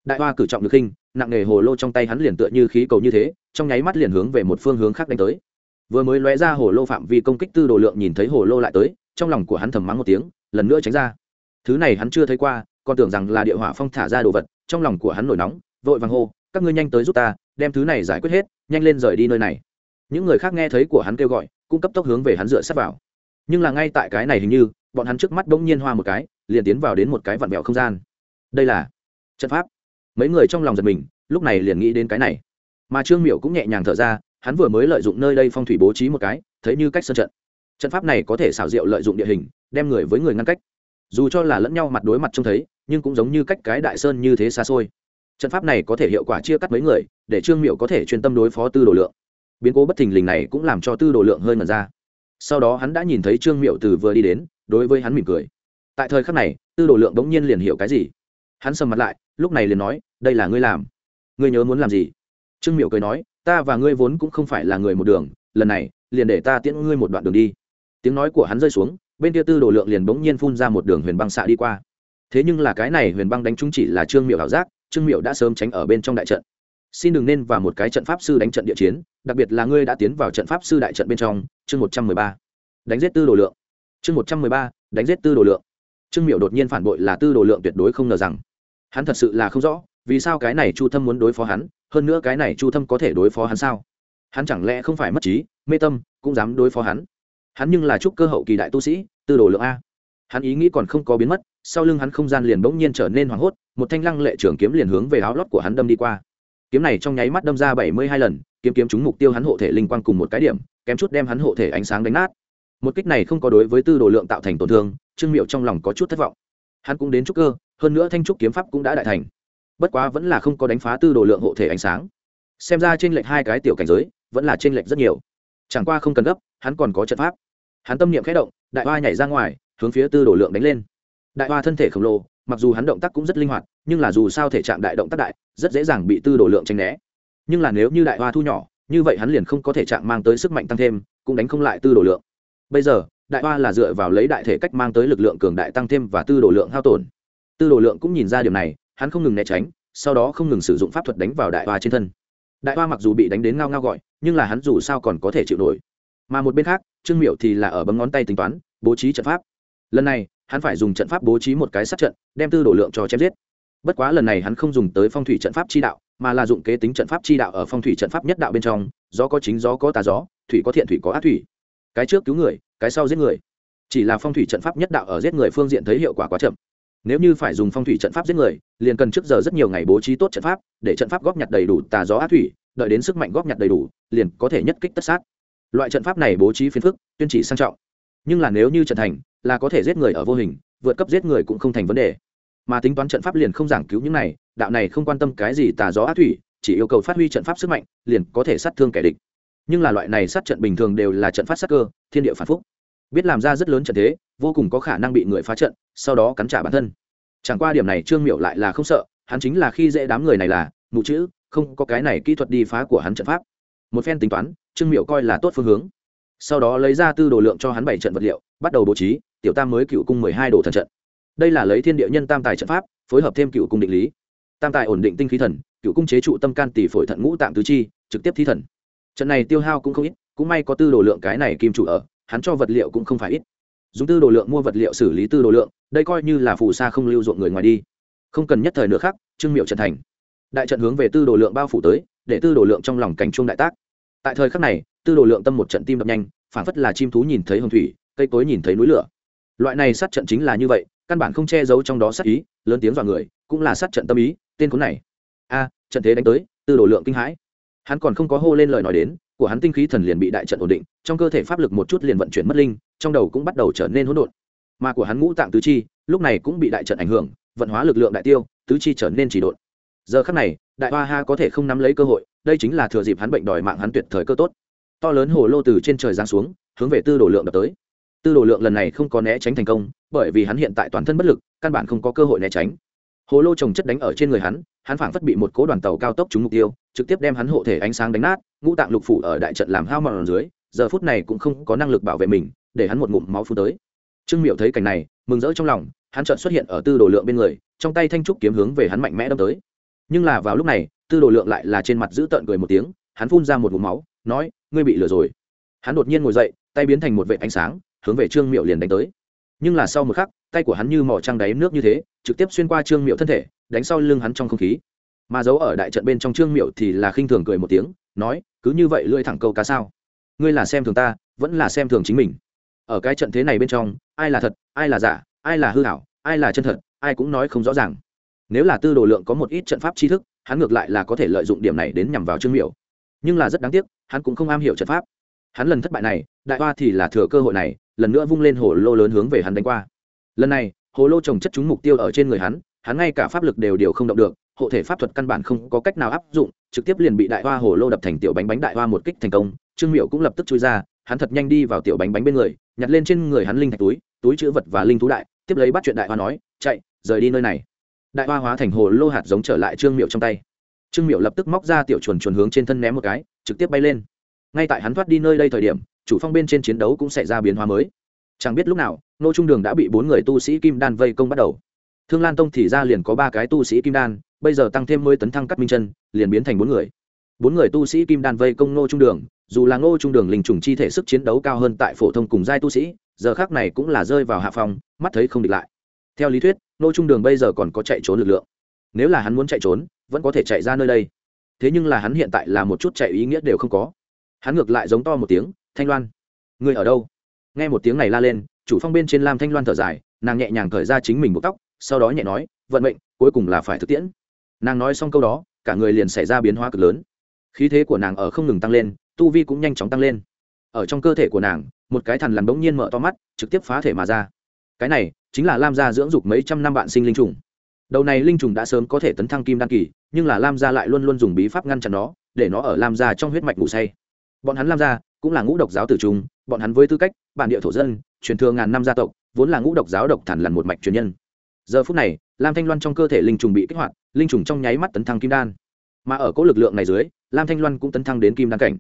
Đại hoa cử trọng được khinh nặng nghề hồ lô trong tay hắn liền tựa như khí cầu như thế, trong nháy mắt liền hướng về một phương hướng khác đánh tới. Vừa mới lóe ra hồ lô phạm vi công kích tư đồ lượng nhìn thấy hồ lô lại tới, trong lòng của hắn thầm mắng một tiếng, lần nữa tránh ra. Thứ này hắn chưa thấy qua còn tưởng rằng là địa hỏa phong thả ra đồ vật, trong lòng của hắn nổi nóng, vội vàng hô, các ngươi nhanh tới giúp ta, đem thứ này giải quyết hết, nhanh lên rời đi nơi này. Những người khác nghe thấy của hắn kêu gọi, cũng cấp tốc hướng về hắn dựa sát vào. Nhưng là ngay tại cái này hình như, bọn hắn trước mắt bỗng nhiên hoa một cái, liền tiến vào đến một cái vặn vẹo không gian. Đây là trận pháp. Mấy người trong lòng giật mình, lúc này liền nghĩ đến cái này. Mà trương miểu cũng nhẹ nhàng thở ra, hắn vừa mới lợi dụng nơi đây phong thủy bố trí một cái, thấy như cách sân trận. Trận pháp này có thể xảo diệu lợi dụng địa hình, đem người với người ngăn cách dù cho là lẫn nhau mặt đối mặt trông thấy, nhưng cũng giống như cách cái đại sơn như thế xa xôi. Trận pháp này có thể hiệu quả chia cắt mấy người, để trương miệu có thể chuyên tâm đối phó tư đồ lượng. Biến cố bất thình lình này cũng làm cho tư đồ lượng hơi ngần ra. Sau đó hắn đã nhìn thấy trương miệu từ vừa đi đến, đối với hắn mỉm cười. Tại thời khắc này, tư đồ lượng bỗng nhiên liền hiểu cái gì. Hắn sầm mặt lại, lúc này liền nói, đây là ngươi làm. Ngươi nhớ muốn làm gì? Trương miệu cười nói, ta và ngươi vốn cũng không phải là người một đường, lần này, liền để ta tiễn ngươi một đoạn đường đi. Tiếng nói của hắn rơi xuống bên kia tư đồ lượng liền bỗng nhiên phun ra một đường huyền băng xạ đi qua. Thế nhưng là cái này huyền băng đánh trúng chỉ là trương miệu ảo giác, trương miệu đã sớm tránh ở bên trong đại trận. Xin đừng nên vào một cái trận pháp sư đánh trận địa chiến, đặc biệt là ngươi đã tiến vào trận pháp sư đại trận bên trong, chương một trăm mười ba. Đánh giết tư đồ lượng. Chương một trăm mười ba, đánh giết tư đồ lượng. Trương miệu đột nhiên phản bội là tư đồ lượng tuyệt đối không ngờ rằng, hắn thật sự là không rõ, vì sao cái này chu thâm muốn đối phó hắn, hơn nữa cái này chu thâm có thể đối phó hắn sao? Hắn chẳng lẽ không phải mất trí, mê tâm, cũng dám đối phó hắn? Hắn nhưng là trúc cơ hậu kỳ đại tu sĩ, tư đồ lượng a. Hắn ý nghĩ còn không có biến mất, sau lưng hắn không gian liền bỗng nhiên trở nên hoảng hốt, một thanh lăng lệ trường kiếm liền hướng về áo lót của hắn đâm đi qua. Kiếm này trong nháy mắt đâm ra bảy mươi hai lần, kiếm kiếm trúng mục tiêu hắn hộ thể linh quang cùng một cái điểm, kém chút đem hắn hộ thể ánh sáng đánh nát. Một kích này không có đối với tư đồ lượng tạo thành tổn thương, trương miệu trong lòng có chút thất vọng. Hắn cũng đến trúc cơ, hơn nữa thanh trúc kiếm pháp cũng đã đại thành. Bất quá vẫn là không có đánh phá tư đồ lượng hộ thể ánh sáng. Xem ra trên lệch hai cái tiểu cảnh giới, vẫn là trên lệch rất nhiều. Chẳng qua không cần gấp, hắn còn có trận pháp hắn tâm niệm khẽ động, đại hoa nhảy ra ngoài, hướng phía tư đồ lượng đánh lên. Đại hoa thân thể khổng lồ, mặc dù hắn động tác cũng rất linh hoạt, nhưng là dù sao thể trạng đại động tác đại, rất dễ dàng bị tư đồ lượng tranh né. Nhưng là nếu như đại hoa thu nhỏ, như vậy hắn liền không có thể trạng mang tới sức mạnh tăng thêm, cũng đánh không lại tư đồ lượng. Bây giờ, đại hoa là dựa vào lấy đại thể cách mang tới lực lượng cường đại tăng thêm và tư đồ lượng hao tổn. Tư đồ lượng cũng nhìn ra điều này, hắn không ngừng né tránh, sau đó không ngừng sử dụng pháp thuật đánh vào đại hoa trên thân. Đại hoa mặc dù bị đánh đến ngao ngao gọi, nhưng là hắn dù sao còn có thể chịu nổi mà một bên khác, trương miệu thì là ở bấm ngón tay tính toán, bố trí trận pháp. Lần này, hắn phải dùng trận pháp bố trí một cái sát trận, đem tư đồ lượng cho chém giết. Bất quá lần này hắn không dùng tới phong thủy trận pháp chi đạo, mà là dụng kế tính trận pháp chi đạo ở phong thủy trận pháp nhất đạo bên trong, gió có chính gió có tà gió, thủy có thiện thủy có ác thủy. Cái trước cứu người, cái sau giết người. Chỉ là phong thủy trận pháp nhất đạo ở giết người phương diện thấy hiệu quả quá chậm. Nếu như phải dùng phong thủy trận pháp giết người, liền cần trước giờ rất nhiều ngày bố trí tốt trận pháp, để trận pháp góp nhặt đầy đủ tà gió ác thủy, đợi đến sức mạnh góp nhặt đầy đủ, liền có thể nhất kích tất sát loại trận pháp này bố trí phiền phức, tuyên chỉ sang trọng. Nhưng là nếu như trận thành, là có thể giết người ở vô hình, vượt cấp giết người cũng không thành vấn đề. Mà tính toán trận pháp liền không giảng cứu những này, đạo này không quan tâm cái gì tà gió ác thủy, chỉ yêu cầu phát huy trận pháp sức mạnh, liền có thể sát thương kẻ địch. Nhưng là loại này sát trận bình thường đều là trận phát sát cơ, thiên địa phản phúc. Biết làm ra rất lớn trận thế, vô cùng có khả năng bị người phá trận, sau đó cắn trả bản thân. Chẳng qua điểm này trương miểu lại là không sợ, hắn chính là khi dễ đám người này là, mụ chữ, không có cái này kỹ thuật đi phá của hắn trận pháp một phen tính toán, trương miệu coi là tốt phương hướng. Sau đó lấy ra tư đồ lượng cho hắn bảy trận vật liệu, bắt đầu bố trí, tiểu tam mới cựu cung mười hai đồ thần trận. Đây là lấy thiên địa nhân tam tài trận pháp, phối hợp thêm cựu cung định lý. Tam tài ổn định tinh khí thần, cựu cung chế trụ tâm can tỷ phổi thận ngũ tạm tứ chi, trực tiếp thi thần. Trận này tiêu hao cũng không ít, cũng may có tư đồ lượng cái này kim chủ ở, hắn cho vật liệu cũng không phải ít. Dùng tư đồ lượng mua vật liệu xử lý tư đồ lượng, đây coi như là phù sa không lưu ruộng người ngoài đi. Không cần nhất thời nữa khác, trương miệu trận thành. Đại trận hướng về tư đồ lượng bao phủ tới để tư đồ lượng trong lòng cảnh chuông đại tác. Tại thời khắc này, tư đồ lượng tâm một trận tim đập nhanh phản phất là chim thú nhìn thấy hồng thủy, cây cối nhìn thấy núi lửa. Loại này sát trận chính là như vậy, căn bản không che giấu trong đó sát ý, lớn tiếng dọa người, cũng là sát trận tâm ý, tên cuốn này. A, trận thế đánh tới, tư đồ lượng kinh hãi. Hắn còn không có hô lên lời nói đến, của hắn tinh khí thần liền bị đại trận ổn định, trong cơ thể pháp lực một chút liền vận chuyển mất linh, trong đầu cũng bắt đầu trở nên hỗn độn. Mà của hắn ngũ tạng tứ chi, lúc này cũng bị đại trận ảnh hưởng, vận hóa lực lượng đại tiêu, tứ chi trở nên chỉ độn giờ khắc này, đại hoa ha có thể không nắm lấy cơ hội, đây chính là thừa dịp hắn bệnh đòi mạng hắn tuyệt thời cơ tốt. To lớn hồ lô từ trên trời giáng xuống, hướng về tư đồ lượng đập tới. Tư đồ lượng lần này không có né tránh thành công, bởi vì hắn hiện tại toàn thân bất lực, căn bản không có cơ hội né tránh. Hồ lô trồng chất đánh ở trên người hắn hắn phảng phất bị một cố đoàn tàu cao tốc trúng mục tiêu, trực tiếp đem hắn hộ thể ánh sáng đánh nát, ngũ tạng lục phủ ở đại trận làm hao mòn dưới, giờ phút này cũng không có năng lực bảo vệ mình, để hắn một ngụm máu phun tới. Trương miệu thấy cảnh này, mừng rỡ trong lòng, hắn chợt xuất hiện ở tư đồ lượng bên người, trong tay thanh trúc kiếm hướng về hắn mạnh mẽ đâm tới nhưng là vào lúc này, tư đồ lượng lại là trên mặt giữ tợn cười một tiếng, hắn phun ra một ngụm máu, nói, ngươi bị lừa rồi. Hắn đột nhiên ngồi dậy, tay biến thành một vệ ánh sáng, hướng về trương miệu liền đánh tới. Nhưng là sau một khắc, tay của hắn như mỏ trăng đáy nước như thế, trực tiếp xuyên qua trương miệu thân thể, đánh sau lưng hắn trong không khí. Mà giấu ở đại trận bên trong trương miệu thì là khinh thường cười một tiếng, nói, cứ như vậy lưỡi thẳng câu cá sao? Ngươi là xem thường ta, vẫn là xem thường chính mình. Ở cái trận thế này bên trong, ai là thật, ai là giả, ai là hư hảo, ai là chân thật, ai cũng nói không rõ ràng nếu là tư đồ lượng có một ít trận pháp tri thức, hắn ngược lại là có thể lợi dụng điểm này đến nhằm vào trương miểu. Nhưng là rất đáng tiếc, hắn cũng không am hiểu trận pháp. Hắn lần thất bại này, đại hoa thì là thừa cơ hội này, lần nữa vung lên hồ lô lớn hướng về hắn đánh qua. Lần này, hồ lô trồng chất chúng mục tiêu ở trên người hắn hắn ngay cả pháp lực đều đều không động được, hộ thể pháp thuật căn bản không có cách nào áp dụng, trực tiếp liền bị đại hoa hồ lô đập thành tiểu bánh bánh đại hoa một kích thành công, trương miệu cũng lập tức chui ra, hắn thật nhanh đi vào tiểu bánh bánh bên người, nhặt lên trên người hắn linh thạch túi túi chữ vật và linh thú đại, tiếp lấy bắt chuyện đại hoa nói, chạy, rời đi nơi này đại hoa hóa thành hồ lô hạt giống trở lại trương miệu trong tay trương miệu lập tức móc ra tiểu chuồn chuồn hướng trên thân ném một cái trực tiếp bay lên ngay tại hắn thoát đi nơi đây thời điểm chủ phong bên trên chiến đấu cũng xảy ra biến hóa mới chẳng biết lúc nào nô trung đường đã bị bốn người tu sĩ kim đan vây công bắt đầu thương lan tông thì ra liền có ba cái tu sĩ kim đan bây giờ tăng thêm mười tấn thăng cắt minh chân liền biến thành bốn người bốn người tu sĩ kim đan vây công nô trung đường dù là ngô trung đường linh trùng chi thể sức chiến đấu cao hơn tại phổ thông cùng giai tu sĩ giờ khác này cũng là rơi vào hạ phòng mắt thấy không địch lại theo lý thuyết nô trung đường bây giờ còn có chạy trốn lực lượng. Nếu là hắn muốn chạy trốn, vẫn có thể chạy ra nơi đây. Thế nhưng là hắn hiện tại là một chút chạy ý nghĩa đều không có. Hắn ngược lại giống to một tiếng, thanh loan người ở đâu? Nghe một tiếng này la lên, chủ phong bên trên lam thanh loan thở dài, nàng nhẹ nhàng thời ra chính mình buộc tóc, sau đó nhẹ nói, vận mệnh, cuối cùng là phải thực tiễn. Nàng nói xong câu đó, cả người liền xảy ra biến hóa cực lớn. Khí thế của nàng ở không ngừng tăng lên, tu vi cũng nhanh chóng tăng lên. Ở trong cơ thể của nàng, một cái thằn lằn bỗng nhiên mở to mắt, trực tiếp phá thể mà ra cái này chính là lam gia dưỡng dục mấy trăm năm bạn sinh linh trùng. Đầu này linh trùng đã sớm có thể tấn thăng kim đan kỳ, nhưng là lam gia lại luôn luôn dùng bí pháp ngăn chặn nó, để nó ở lam gia trong huyết mạch ngủ say. Bọn hắn lam gia cũng là ngũ độc giáo tử trung bọn hắn với tư cách, bản địa thổ dân, truyền thừa ngàn năm gia tộc, vốn là ngũ độc giáo độc thản lằn một mạch truyền nhân. Giờ phút này, lam thanh loan trong cơ thể linh trùng bị kích hoạt, linh trùng trong nháy mắt tấn thăng kim đan. Mà ở cỗ lực lượng này dưới, lam thanh loan cũng tấn thăng đến kim đan cảnh.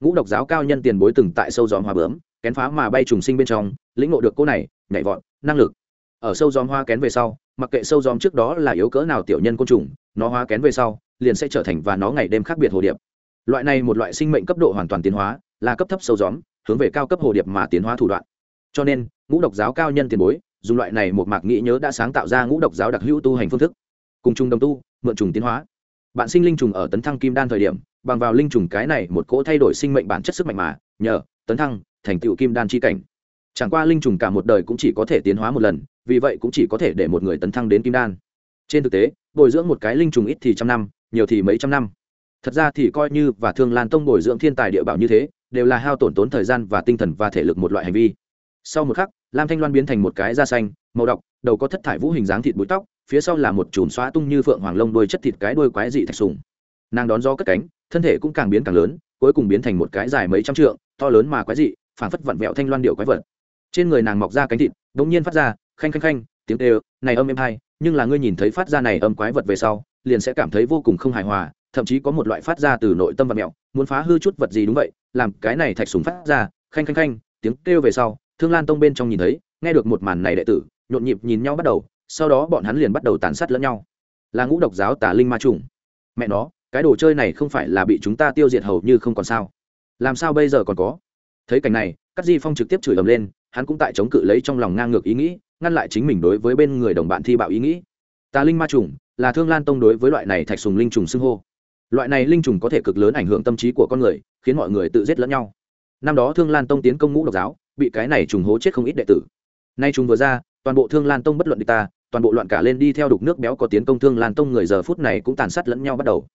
Ngũ độc giáo cao nhân tiền bối từng tại sâu dòm hòa bướm, kén phá mà bay trùng sinh bên trong, lĩnh ngộ được cỗ này nhảy vọt, năng lực. Ở sâu gióm hoa kén về sau, mặc kệ sâu gióm trước đó là yếu cỡ nào tiểu nhân côn trùng, nó hoa kén về sau, liền sẽ trở thành và nó ngày đêm khác biệt hồ điệp. Loại này một loại sinh mệnh cấp độ hoàn toàn tiến hóa, là cấp thấp sâu gióm, hướng về cao cấp hồ điệp mà tiến hóa thủ đoạn. Cho nên, ngũ độc giáo cao nhân tiền bối, dùng loại này một mạc nghĩ nhớ đã sáng tạo ra ngũ độc giáo đặc hữu tu hành phương thức. Cùng chung đồng tu, mượn trùng tiến hóa. Bạn sinh linh trùng ở tấn thăng kim đan thời điểm, bằng vào linh trùng cái này một cỗ thay đổi sinh mệnh bản chất sức mạnh mà, nhờ tấn thăng thành tựu kim đan chi cảnh chẳng qua linh trùng cả một đời cũng chỉ có thể tiến hóa một lần, vì vậy cũng chỉ có thể để một người tấn thăng đến kim đan. Trên thực tế, bồi dưỡng một cái linh trùng ít thì trăm năm, nhiều thì mấy trăm năm. Thật ra thì coi như và thương lan tông bồi dưỡng thiên tài địa bảo như thế, đều là hao tổn tốn thời gian và tinh thần và thể lực một loại hành vi. Sau một khắc, lam thanh loan biến thành một cái da xanh, màu đọc đầu có thất thải vũ hình dáng thịt bụi tóc, phía sau là một chùm xóa tung như phượng hoàng lông đôi chất thịt cái đôi quái dị thạch sùng. Nàng đón gió cất cánh, thân thể cũng càng biến càng lớn, cuối cùng biến thành một cái dài mấy trăm trượng, to lớn mà quái dị, phảng phất vặn vẹo thanh loan điệu quái vật trên người nàng mọc ra cánh thịt đ ỗ n g nhiên phát ra, khanh khanh khanh, tiếng đều này âm êm hay nhưng là ngươi nhìn thấy phát ra này âm quái vật về sau, liền sẽ cảm thấy vô cùng không hài hòa, thậm chí có một loại phát ra từ nội tâm và mẹo, muốn phá hư chút vật gì đúng vậy, làm cái này thạch súng phát ra, khanh khanh khanh, tiếng kêu về sau, thương lan tông bên trong nhìn thấy, nghe được một màn này đệ tử, nhộn nhịp nhìn nhau bắt đầu, sau đó bọn hắn liền bắt đầu tàn sát lẫn nhau. Là ngũ độc giáo tả linh ma trùng. Mẹ nó, cái đồ chơi này không phải là bị chúng ta tiêu diệt hầu như không còn sao. Làm sao bây giờ còn có? Thấy cảnh này các di phong trực tiếp chửi ầm lên hắn cũng tại chống cự lấy trong lòng ngang ngược ý nghĩ, ngăn lại chính mình đối với bên người đồng bạn thi bạo ý nghĩ. Tà linh ma trùng, là thương lan tông đối với loại này thạch sùng linh trùng xưng hô. Loại này linh trùng có thể cực lớn ảnh hưởng tâm trí của con người, khiến mọi người tự giết lẫn nhau. Năm đó thương lan tông tiến công ngũ độc giáo, bị cái này trùng hố chết không ít đệ tử. Nay trùng vừa ra, toàn bộ thương lan tông bất luận địch ta, toàn bộ loạn cả lên đi theo đục nước béo có tiến công thương lan tông người giờ phút này cũng tàn sát lẫn nhau bắt đầu.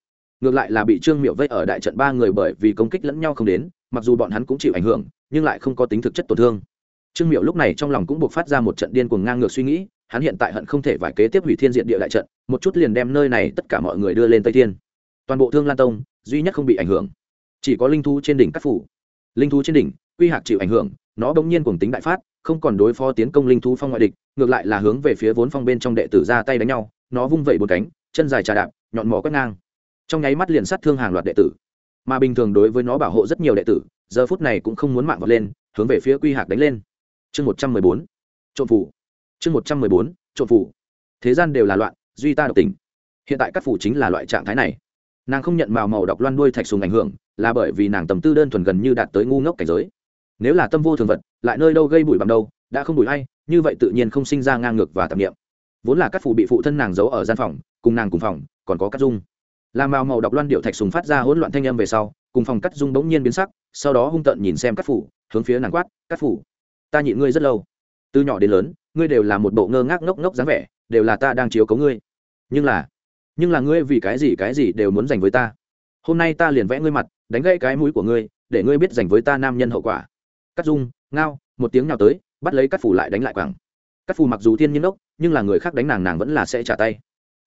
Ngược lại là bị trương miệu vây ở đại trận ba người bởi vì công kích lẫn nhau không đến, mặc dù bọn hắn cũng chịu ảnh hưởng, nhưng lại không có tính thực chất tổn thương trương miệu lúc này trong lòng cũng buộc phát ra một trận điên cuồng ngang ngược suy nghĩ, hắn hiện tại hận không thể vải kế tiếp hủy thiên diện địa đại trận, một chút liền đem nơi này tất cả mọi người đưa lên tây thiên. Toàn bộ thương lan tông, duy nhất không bị ảnh hưởng. Chỉ có linh thú trên đỉnh các phủ. Linh thú trên đỉnh, quy hạc chịu ảnh hưởng, nó bỗng nhiên cuồng tính đại phát, không còn đối phó tiến công linh thú phong ngoại địch, ngược lại là hướng về phía vốn phong bên trong đệ tử ra tay đánh nhau, nó vung vẩy bốn cánh, chân dài trà đạp, nhọn mỏ quét ngang. Trong nháy mắt liền sát thương hàng loạt đệ tử. Mà bình thường đối với nó bảo hộ rất nhiều đệ tử, giờ phút này cũng không muốn mạng vọt lên, hướng về phía quy hạc đánh lên chương một trăm mười bốn, trộm phủ chương một trăm mười bốn, trộm phủ thế gian đều là loạn, duy ta độc tình. Hiện tại các phủ chính là loại trạng thái này. Nàng không nhận màu màu đọc loan đuôi thạch sùng ảnh hưởng, là bởi vì nàng tầm tư đơn thuần gần như đạt tới ngu ngốc cảnh giới. Nếu là tâm vô thường vật, lại nơi đâu gây bụi bằng đâu, đã không bụi hay như vậy tự nhiên không sinh ra ngang ngược và tạp nghiệm vốn là các phụ bị phụ thân nàng giấu ở gian phòng, cùng nàng cùng phòng, còn có cắt dung làm màu màu đọc loan điệu thạch sùng phát ra hỗn loạn thanh âm về sau, cùng phòng cắt dung bỗng nhiên biến sắc, sau đó hung tợn nhìn xem các phủ hướng phía nàng quát các phủ ta nhịn ngươi rất lâu. Từ nhỏ đến lớn, ngươi đều là một bộ ngơ ngác ngốc ngốc dáng vẻ, đều là ta đang chiếu cấu ngươi. Nhưng là nhưng là ngươi vì cái gì cái gì đều muốn dành với ta. Hôm nay ta liền vẽ ngươi mặt, đánh gãy cái mũi của ngươi, để ngươi biết dành với ta nam nhân hậu quả. Cắt dung ngao, một tiếng nào tới, bắt lấy cắt phủ lại đánh lại quẳng. Cắt phù mặc dù thiên nhiên đốc nhưng là người khác đánh nàng nàng vẫn là sẽ trả tay.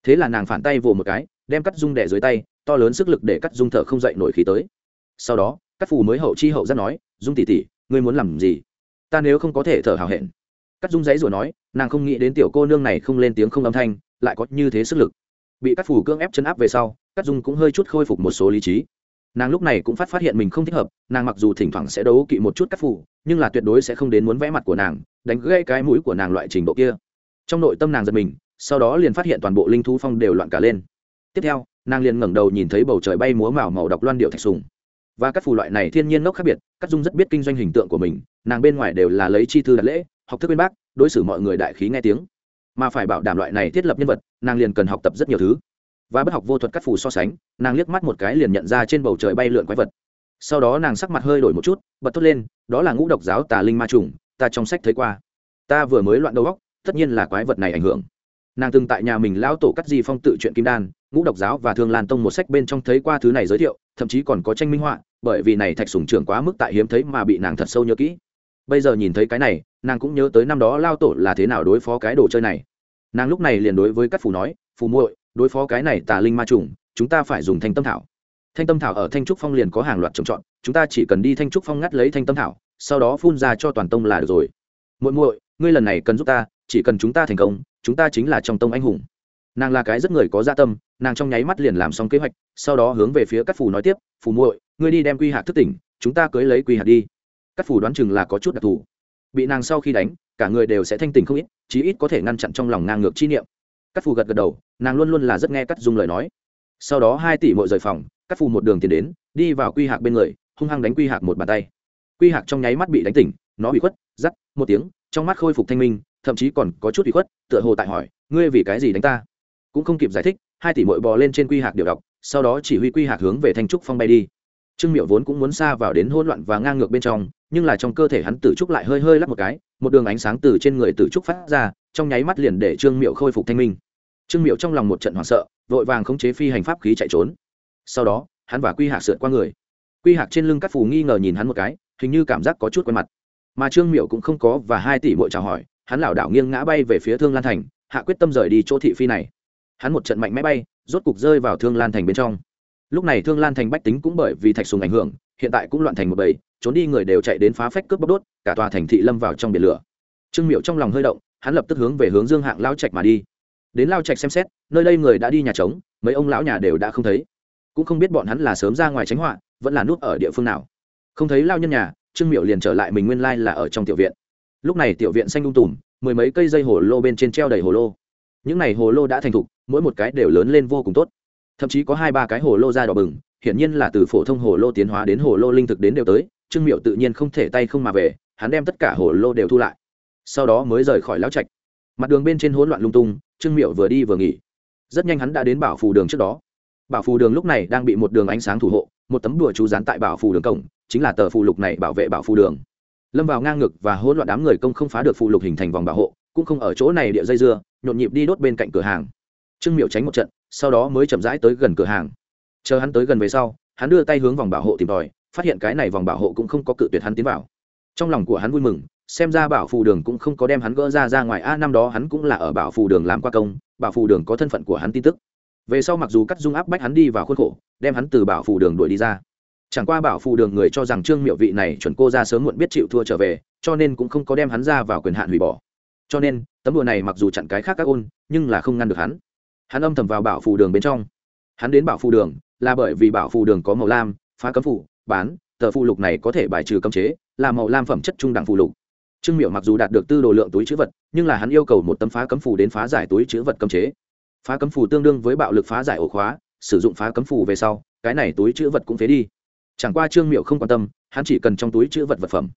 Thế là nàng phản tay vồ một cái, đem cắt dung đẻ dưới tay, to lớn sức lực để cắt dung thở không dậy nổi khí tới. Sau đó, cắt phù mới hậu chi hậu ra nói dung tỉ tỉ ngươi muốn làm gì? Ta nếu không có thể thở hào hẹn. Cắt dung giấy rồi nói nàng không nghĩ đến tiểu cô nương này không lên tiếng không âm thanh lại có như thế sức lực. Bị cắt phủ cưỡng ép chân áp về sau cắt dung cũng hơi chút khôi phục một số lý trí. Nàng lúc này cũng phát phát hiện mình không thích hợp nàng mặc dù thỉnh thoảng sẽ đấu kỵ một chút cắt phủ, nhưng là tuyệt đối sẽ không đến muốn vẽ mặt của nàng đánh gãy cái mũi của nàng loại trình độ kia. Trong nội tâm nàng giật mình sau đó liền phát hiện toàn bộ linh thú phong đều loạn cả lên. Tiếp theo nàng liền ngẩng đầu nhìn thấy bầu trời bay múa màu màu đọc loan điệu thạch sùng và các phù loại này thiên nhiên nốc khác biệt, các dung rất biết kinh doanh hình tượng của mình, nàng bên ngoài đều là lấy chi thư đặt lễ, học thức bên bác, đối xử mọi người đại khí nghe tiếng. Mà phải bảo đảm loại này thiết lập nhân vật, nàng liền cần học tập rất nhiều thứ. Và bất học vô thuật cắt phù so sánh, nàng liếc mắt một cái liền nhận ra trên bầu trời bay lượn quái vật. Sau đó nàng sắc mặt hơi đổi một chút, bật thốt lên, đó là ngũ độc giáo tà linh ma trùng, ta trong sách thấy qua. Ta vừa mới loạn đầu góc tất nhiên là quái vật này ảnh hưởng. Nàng từng tại nhà mình lão tổ cắt di phong tự truyện kim đan, ngũ độc giáo và thương lan tông một sách bên trong thấy qua thứ này giới thiệu, thậm chí còn có tranh minh họa bởi vì này thạch sùng trưởng quá mức tại hiếm thấy mà bị nàng thật sâu nhớ kỹ. Bây giờ nhìn thấy cái này, nàng cũng nhớ tới năm đó lao tổ là thế nào đối phó cái đồ chơi này. Nàng lúc này liền đối với các phù nói, phù muội, đối phó cái này tà linh ma trùng, chúng ta phải dùng thanh tâm thảo. Thanh tâm thảo ở thanh trúc phong liền có hàng loạt trồng trọt, chúng ta chỉ cần đi thanh trúc phong ngắt lấy thanh tâm thảo, sau đó phun ra cho toàn tông là được rồi. Muội muội, ngươi lần này cần giúp ta, chỉ cần chúng ta thành công, chúng ta chính là trong tông anh hùng. Nàng là cái rất người có gia dạ tâm, nàng trong nháy mắt liền làm xong kế hoạch, sau đó hướng về phía các phù nói tiếp, phù muội ngươi đi đem quy hạc thức tỉnh, chúng ta cưới lấy quy hạc đi. Cắt phủ đoán chừng là có chút đặc thù. Bị nàng sau khi đánh, cả người đều sẽ thanh tình không ít, chí ít có thể ngăn chặn trong lòng ngang ngược chi niệm. Cắt phù gật gật đầu, nàng luôn luôn là rất nghe cắt dung lời nói. Sau đó hai tỷ mội rời phòng cắt phù một đường tiến đến, đi vào quy hạc bên người, hung hăng đánh quy hạc một bàn tay. Quy hạc trong nháy mắt bị đánh tỉnh, nó bị khuất giắt một tiếng, trong mắt khôi phục thanh minh, thậm chí còn có chút bị khuất, tựa hồ tại hỏi, ngươi vì cái gì đánh ta? Cũng không kịp giải thích, hai tỷ mội bò lên trên quy hạc điều đọc, sau đó chỉ huy quy hạc hướng về thanh trúc phong bay đi trương miệu vốn cũng muốn xa vào đến hỗn loạn và ngang ngược bên trong, nhưng là trong cơ thể hắn tử trúc lại hơi hơi lắp một cái, một đường ánh sáng từ trên người tử trúc phát ra, trong nháy mắt liền để trương miệu khôi phục thanh minh. Trương miệu trong lòng một trận hoảng sợ, vội vàng khống chế phi hành pháp khí chạy trốn. Sau đó, hắn và quy hạc sượt qua người. Quy hạc trên lưng các phù nghi ngờ nhìn hắn một cái, hình như cảm giác có chút quen mặt. Mà trương miệu cũng không có và hai tỷ mội chào hỏi, hắn lảo đảo nghiêng ngã bay về phía thương lan thành, hạ quyết tâm rời đi chỗ thị phi này. Hắn một trận mạnh mẽ bay, rốt cục rơi vào thương lan thành bên trong lúc này thương lan thành bách tính cũng bởi vì thạch sùng ảnh hưởng, hiện tại cũng loạn thành một bầy, trốn đi người đều chạy đến phá phách cướp bóc đốt, cả tòa thành thị lâm vào trong biển lửa. Trương miệu trong lòng hơi động, hắn lập tức hướng về hướng dương hạng lao trạch mà đi. Đến lao trạch xem xét, nơi đây người đã đi nhà trống, mấy ông lão nhà đều đã không thấy. Cũng không biết bọn hắn là sớm ra ngoài tránh họa, vẫn là núp ở địa phương nào. Không thấy lao nhân nhà, trương miệu liền trở lại mình nguyên lai là ở trong tiểu viện. Lúc này tiểu viện xanh lung tùm, mười mấy cây dây hồ lô bên trên treo đầy hồ lô. Những này hồ lô đã thành thục, mỗi một cái đều lớn lên vô cùng tốt thậm chí có hai ba cái hồ lô ra đỏ bừng, hiển nhiên là từ phổ thông hồ lô tiến hóa đến hồ lô linh thực đến đều tới, trương miệu tự nhiên không thể tay không mà về, hắn đem tất cả hồ lô đều thu lại. Sau đó mới rời khỏi lão trạch. Mặt đường bên trên hỗn loạn lung tung, trương miệu vừa đi vừa nghỉ. Rất nhanh hắn đã đến bảo phù đường trước đó. Bảo phù đường lúc này đang bị một đường ánh sáng thủ hộ, một tấm đùa chú dán tại bảo phù đường cổng, chính là tờ phù lục này bảo vệ bảo phù đường. Lâm vào ngang ngực và hỗn loạn đám người công không phá được phù lục hình thành vòng bảo hộ, cũng không ở chỗ này địa dây dưa, nhộn nhịp đi đốt bên cạnh cửa hàng trương miệu tránh một trận, sau đó mới chậm rãi tới gần cửa hàng. Chờ hắn tới gần về sau, hắn đưa tay hướng vòng bảo hộ tìm tòi, phát hiện cái này vòng bảo hộ cũng không có cự tuyệt hắn tiến vào. Trong lòng của hắn vui mừng, xem ra bảo phù đường cũng không có đem hắn gỡ ra ra ngoài. A, năm đó hắn cũng là ở bảo phù đường làm qua công, bảo phù đường có thân phận của hắn tin tức. Về sau mặc dù cắt dung áp bách hắn đi vào khuôn khổ, đem hắn từ bảo phù đường đuổi đi ra. Chẳng qua bảo phù đường người cho rằng trương miệu vị này chuẩn cô ra sớm muộn biết chịu thua trở về, cho nên cũng không có đem hắn ra vào quyền hạn hủy bỏ. Cho nên, tấm đùa này mặc dù chặn cái khác các ôn, nhưng là không ngăn được hắn hắn âm thầm vào bảo phù đường bên trong. Hắn đến bảo phù đường là bởi vì bảo phù đường có màu lam, phá cấm phủ bán, tờ phù lục này có thể bài trừ cấm chế, là màu lam phẩm chất trung đẳng phù lục. Trương miệu mặc dù đạt được tư đồ lượng túi chữ vật, nhưng là hắn yêu cầu một tấm phá cấm phù đến phá giải túi chữ vật cấm chế. Phá cấm phù tương đương với bạo lực phá giải ổ khóa, sử dụng phá cấm phù về sau, cái này túi chữ vật cũng phế đi. Chẳng qua trương miệu không quan tâm, hắn chỉ cần trong túi chữ vật vật phẩm.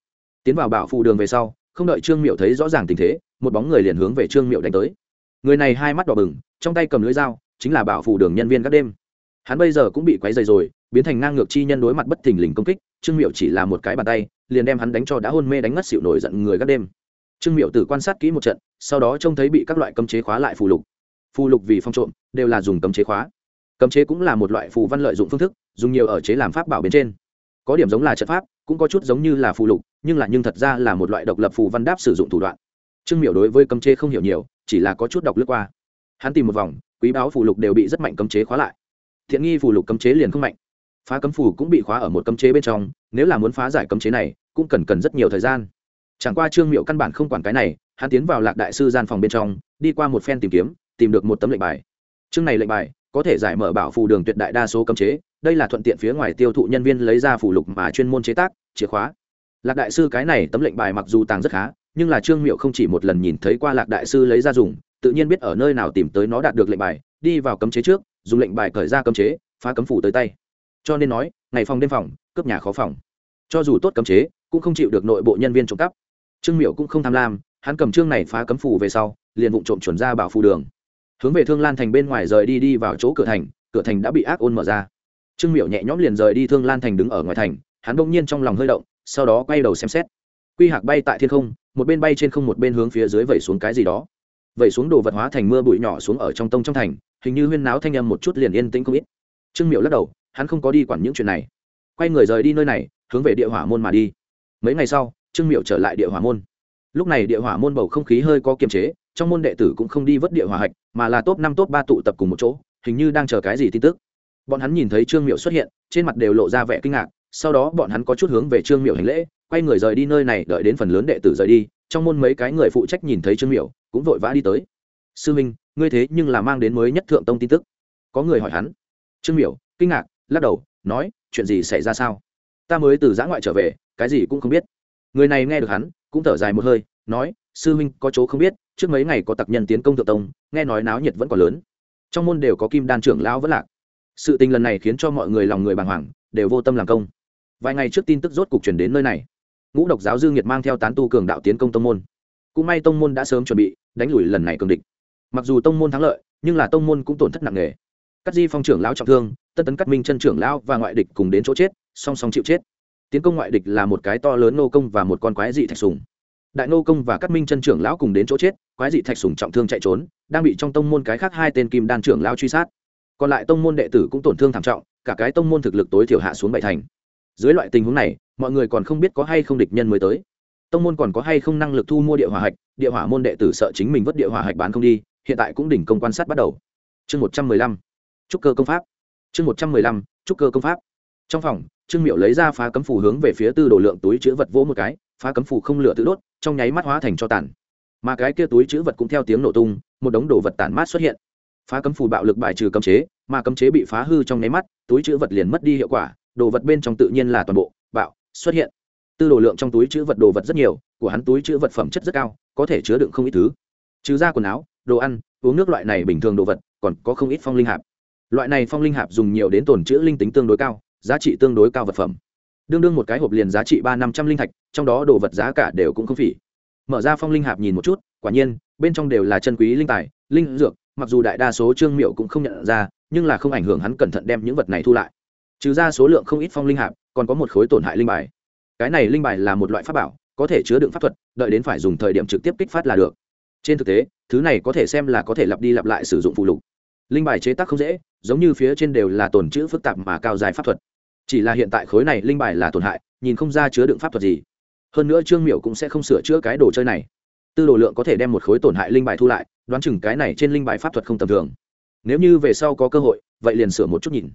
Tiến vào bảo phù đường về sau, không đợi trương miệu thấy rõ ràng tình thế, một bóng người liền hướng về trương miệu đánh tới. Người này hai mắt đỏ bừng trong tay cầm lưới dao, chính là bảo phù đường nhân viên các đêm. Hắn bây giờ cũng bị quấy dày rồi, biến thành ngang ngược chi nhân đối mặt bất thình lình công kích, trương miệu chỉ là một cái bàn tay, liền đem hắn đánh cho đã hôn mê đánh ngất xịu nổi giận người các đêm. Trương miệu tử quan sát kỹ một trận, sau đó trông thấy bị các loại cấm chế khóa lại phù lục. Phù lục vì phong trộm, đều là dùng cấm chế khóa. Cấm chế cũng là một loại phù văn lợi dụng phương thức, dùng nhiều ở chế làm pháp bảo bên trên. Có điểm giống là trận pháp, cũng có chút giống như là phù lục, nhưng là nhưng thật ra là một loại độc lập phù văn đáp sử dụng thủ đoạn. Trương miểu đối với cấm chế không hiểu nhiều, chỉ là có chút đọc lướt qua hắn tìm một vòng, quý báo phù lục đều bị rất mạnh cấm chế khóa lại. Thiện nghi phù lục cấm chế liền không mạnh. Phá cấm phù cũng bị khóa ở một cấm chế bên trong, nếu là muốn phá giải cấm chế này, cũng cần cần rất nhiều thời gian. Chẳng qua trương miệu căn bản không quản cái này, hắn tiến vào lạc đại sư gian phòng bên trong, đi qua một phen tìm kiếm, tìm được một tấm lệnh bài. Chương này lệnh bài, có thể giải mở bảo phù đường tuyệt đại đa số cấm chế, đây là thuận tiện phía ngoài tiêu thụ nhân viên lấy ra phù lục mà chuyên môn chế tác, chìa khóa. Lạc đại sư cái này tấm lệnh bài mặc dù tàng rất khá, nhưng là trương miệu không chỉ một lần nhìn thấy qua lạc đại sư lấy ra dùng tự nhiên biết ở nơi nào tìm tới nó đạt được lệnh bài, đi vào cấm chế trước, dùng lệnh bài cởi ra cấm chế, phá cấm phủ tới tay. Cho nên nói, ngày phòng đêm phòng, cướp nhà khó phòng. Cho dù tốt cấm chế, cũng không chịu được nội bộ nhân viên trộm cắp. Trương miệu cũng không tham lam, hắn cầm trương này phá cấm phủ về sau, liền vụng trộm chuẩn ra bảo phù đường. Hướng về thương lan thành bên ngoài rời đi đi vào chỗ cửa thành cửa thành đã bị ác ôn mở ra. Trương miệu nhẹ nhõm liền rời đi thương lan thành đứng ở ngoài thành, hắn bỗng nhiên trong lòng hơi động, sau đó quay đầu xem xét. Quy hạc bay tại thiên không, một bên bay trên không một bên hướng phía dưới vẩy xuống cái gì đó vậy xuống đồ vật hóa thành mưa bụi nhỏ xuống ở trong tông trong thành, hình như huyên náo thanh âm một chút liền yên tĩnh không ít. Trương miệu lắc đầu, hắn không có đi quản những chuyện này. Quay người rời đi nơi này, hướng về địa hỏa môn mà đi. Mấy ngày sau, trương miệu trở lại địa hỏa môn. Lúc này địa hỏa môn bầu không khí hơi có kiềm chế, trong môn đệ tử cũng không đi vớt địa hỏa hạch, mà là top năm top ba tụ tập cùng một chỗ, hình như đang chờ cái gì tin tức. Bọn hắn nhìn thấy trương miệu xuất hiện, trên mặt đều lộ ra vẻ kinh ngạc, sau đó bọn hắn có chút hướng về trương miệu hành lễ, quay người rời đi nơi này, đợi đến phần lớn đệ tử rời đi, trong môn mấy cái người phụ trách nhìn thấy trương miệu cũng vội vã đi tới. Sư minh, ngươi thế nhưng là mang đến mới nhất thượng tông tin tức. Có người hỏi hắn. Trương miểu, kinh ngạc, lắc đầu, nói, chuyện gì xảy ra sao? Ta mới từ giã ngoại trở về, cái gì cũng không biết. Người này nghe được hắn, cũng thở dài một hơi, nói, sư minh, có chỗ không biết, trước mấy ngày có tặc nhân tiến công thượng tông, nghe nói náo nhiệt vẫn còn lớn. Trong môn đều có kim đan trưởng lão vẫn lạc. Sự tình lần này khiến cho mọi người lòng người bàng hoàng, đều vô tâm làm công. Vài ngày trước tin tức rốt cục chuyển đến nơi này. Ngũ độc giáo dương nhiệt mang theo tán tu cường đạo tiến công tông môn cũng may tông môn đã sớm chuẩn bị, đánh lùi lần này cường địch. Mặc dù tông môn thắng lợi, nhưng là tông môn cũng tổn thất nặng nề. Cắt di phong trưởng lão trọng thương, tân tấn cắt minh chân trưởng lão và ngoại địch cùng đến chỗ chết, song song chịu chết. Tiến công ngoại địch là một cái to lớn nô công và một con quái dị thạch sùng. Đại nô công và cắt minh chân trưởng lão cùng đến chỗ chết, quái dị thạch sùng trọng thương chạy trốn, đang bị trong tông môn cái khác hai tên kim đan trưởng lão truy sát. Còn lại tông môn đệ tử cũng tổn thương thảm trọng, cả cái tông môn thực lực tối thiểu hạ xuống bảy thành. Dưới loại tình huống này, mọi người còn không biết có hay không địch nhân mới tới tông môn còn có hay không năng lực thu mua địa hỏa hạch, địa hỏa môn đệ tử sợ chính mình vất địa hỏa hạch bán không đi, hiện tại cũng đỉnh công quan sát bắt đầu. Chương một trăm mười lăm, trúc cơ công pháp. Chương một trăm mười lăm, trúc cơ công pháp. Trong phòng, trương miệu lấy ra phá cấm phủ hướng về phía tư đồ lượng túi chữ vật vỗ một cái, phá cấm phủ không lửa tự đốt, trong nháy mắt hóa thành cho tàn. Mà cái kia túi chữ vật cũng theo tiếng nổ tung, một đống đồ vật tản mát xuất hiện. Phá cấm phủ bạo lực bài trừ cấm chế, mà cấm chế bị phá hư trong nháy mắt, túi chữ vật liền mất đi hiệu quả, đồ vật bên trong tự nhiên là toàn bộ, bạo, xuất hiện tư đồ lượng trong túi chữ vật đồ vật rất nhiều, của hắn túi chữ vật phẩm chất rất cao, có thể chứa đựng không ít thứ. Trừ ra quần áo, đồ ăn, uống nước loại này bình thường đồ vật, còn có không ít phong linh hạp. Loại này phong linh hạp dùng nhiều đến tồn chữ linh tính tương đối cao, giá trị tương đối cao vật phẩm. Đương đương một cái hộp liền giá trị ba năm trăm linh thạch, trong đó đồ vật giá cả đều cũng không phỉ. Mở ra phong linh hạp nhìn một chút, quả nhiên, bên trong đều là chân quý linh tài, linh dược, mặc dù đại đa số trương miệu cũng không nhận ra, nhưng là không ảnh hưởng hắn cẩn thận đem những vật này thu lại. Trừ ra số lượng không ít phong linh hạp, còn có một khối tổn hại linh bài cái này linh bài là một loại pháp bảo, có thể chứa đựng pháp thuật, đợi đến phải dùng thời điểm trực tiếp kích phát là được. Trên thực tế, thứ này có thể xem là có thể lặp đi lặp lại sử dụng phụ lục. Linh bài chế tác không dễ, giống như phía trên đều là tồn chữ phức tạp mà cao dài pháp thuật. Chỉ là hiện tại khối này linh bài là tổn hại, nhìn không ra chứa đựng pháp thuật gì. Hơn nữa trương miểu cũng sẽ không sửa chữa cái đồ chơi này. Tư đồ lượng có thể đem một khối tổn hại linh bài thu lại, đoán chừng cái này trên linh bài pháp thuật không tầm thường. Nếu như về sau có cơ hội, vậy liền sửa một chút nhìn.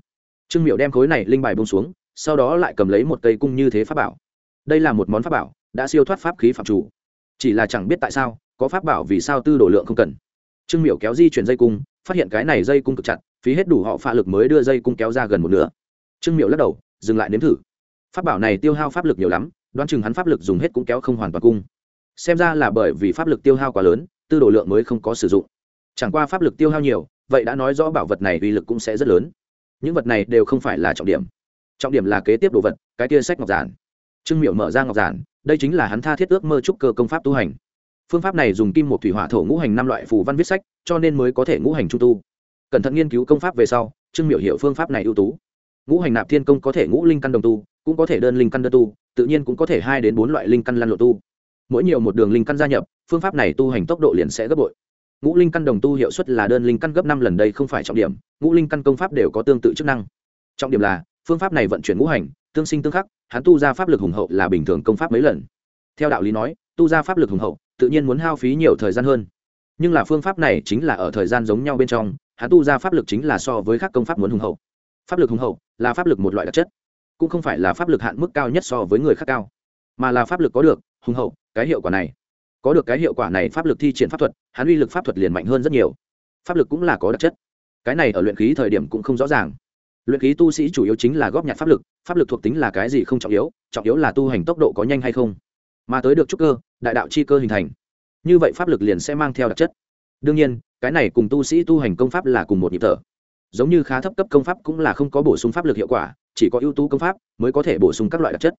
Trương miểu đem khối này linh bài bông xuống, sau đó lại cầm lấy một cây cung như thế pháp bảo đây là một món pháp bảo, đã siêu thoát pháp khí phạm chủ. Chỉ là chẳng biết tại sao, có pháp bảo vì sao tư đồ lượng không cần. Trương miểu kéo di chuyển dây cung, phát hiện cái này dây cung cực chặt, phí hết đủ họ phạ lực mới đưa dây cung kéo ra gần một nửa. Trương miểu lắc đầu, dừng lại nếm thử. Pháp bảo này tiêu hao pháp lực nhiều lắm, đoán chừng hắn pháp lực dùng hết cũng kéo không hoàn toàn cung. Xem ra là bởi vì pháp lực tiêu hao quá lớn, tư đồ lượng mới không có sử dụng. Chẳng qua pháp lực tiêu hao nhiều, vậy đã nói rõ bảo vật này uy lực cũng sẽ rất lớn. Những vật này đều không phải là trọng điểm. Trọng điểm là kế tiếp đồ vật, cái kia sách ngọc giản trương miệu mở ra ngọc giản, đây chính là hắn tha thiết ước mơ trúc cơ công pháp tu hành. Phương pháp này dùng kim một thủy hỏa thổ ngũ hành năm loại phù văn viết sách, cho nên mới có thể ngũ hành trung tu. Cẩn thận nghiên cứu công pháp về sau, trương miệu hiểu phương pháp này ưu tú. Ngũ hành nạp thiên công có thể ngũ linh căn đồng tu, cũng có thể đơn linh căn đơn tu, tự nhiên cũng có thể hai đến bốn loại linh căn lăn lộ tu. Mỗi nhiều một đường linh căn gia nhập, phương pháp này tu hành tốc độ liền sẽ gấp bội. Ngũ linh căn đồng tu hiệu suất là đơn linh căn gấp năm lần đây không phải trọng điểm, ngũ linh căn công pháp đều có tương tự chức năng. Trọng điểm là, phương pháp này vận chuyển ngũ hành tương sinh tương khắc, hắn tu ra pháp lực hùng hậu là bình thường công pháp mấy lần. Theo đạo lý nói, tu ra pháp lực hùng hậu, tự nhiên muốn hao phí nhiều thời gian hơn. Nhưng là phương pháp này chính là ở thời gian giống nhau bên trong, hắn tu ra pháp lực chính là so với các công pháp muốn hùng hậu. Pháp lực hùng hậu là pháp lực một loại đặc chất, cũng không phải là pháp lực hạn mức cao nhất so với người khác cao, mà là pháp lực có được, hùng hậu, cái hiệu quả này. Có được cái hiệu quả này pháp lực thi triển pháp thuật, hắn uy lực pháp thuật liền mạnh hơn rất nhiều. Pháp lực cũng là có đặc chất. Cái này ở luyện khí thời điểm cũng không rõ ràng luyện khí tu sĩ chủ yếu chính là góp nhặt pháp lực pháp lực thuộc tính là cái gì không trọng yếu trọng yếu là tu hành tốc độ có nhanh hay không. Mà tới được trúc cơ, đại đạo chi cơ hình thành. Như vậy pháp lực liền sẽ mang theo đặc chất. Đương nhiên, cái này cùng tu sĩ tu hành công pháp là cùng một nhịp thở. Giống như khá thấp cấp công pháp cũng là không có bổ sung pháp lực hiệu quả, chỉ có ưu tú công pháp mới có thể bổ sung các loại đặc chất.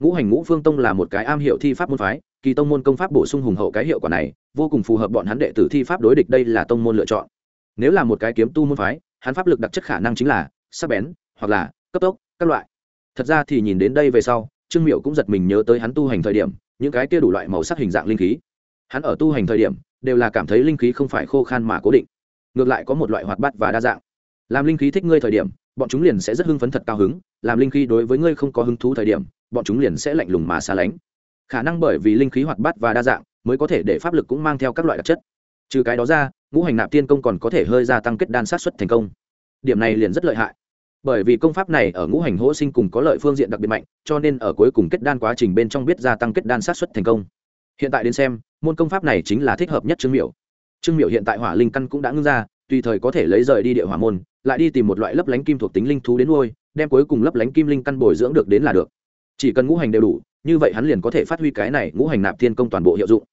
Ngũ hành ngũ phương tông là một cái am hiệu thi pháp môn phái, kỳ tông môn công pháp bổ sung hùng hậu cái hiệu quả này, vô cùng phù hợp bọn hắn đệ tử thi pháp đối địch đây là tông môn lựa chọn. Nếu là một cái kiếm tu môn phái, hắn pháp lực đặc chất khả năng chính là sắc bén, hoặc là cấp tốc, các loại. Thật ra thì nhìn đến đây về sau, trương miệu cũng giật mình nhớ tới hắn tu hành thời điểm, những cái kia đủ loại màu sắc hình dạng linh khí. Hắn ở tu hành thời điểm, đều là cảm thấy linh khí không phải khô khan mà cố định. Ngược lại có một loại hoạt bát và đa dạng. Làm linh khí thích ngươi thời điểm, bọn chúng liền sẽ rất hưng phấn thật cao hứng. Làm linh khí đối với ngươi không có hứng thú thời điểm, bọn chúng liền sẽ lạnh lùng mà xa lánh. Khả năng bởi vì linh khí hoạt bát và đa dạng, mới có thể để pháp lực cũng mang theo các loại đặc chất. Trừ cái đó ra, ngũ hành nạp tiên công còn có thể hơi gia tăng kết đan sát xuất thành công điểm này liền rất lợi hại. Bởi vì công pháp này ở ngũ hành hỗ sinh cùng có lợi phương diện đặc biệt mạnh, cho nên ở cuối cùng kết đan quá trình bên trong biết gia tăng kết đan sát xuất thành công. Hiện tại đến xem, môn công pháp này chính là thích hợp nhất trương miểu. Trương miểu hiện tại hỏa linh căn cũng đã ngưng ra, tùy thời có thể lấy rời đi địa hỏa môn, lại đi tìm một loại lấp lánh kim thuộc tính linh thú đến nuôi, đem cuối cùng lấp lánh kim linh căn bồi dưỡng được đến là được. Chỉ cần ngũ hành đều đủ, như vậy hắn liền có thể phát huy cái này ngũ hành nạp thiên công toàn bộ hiệu dụng.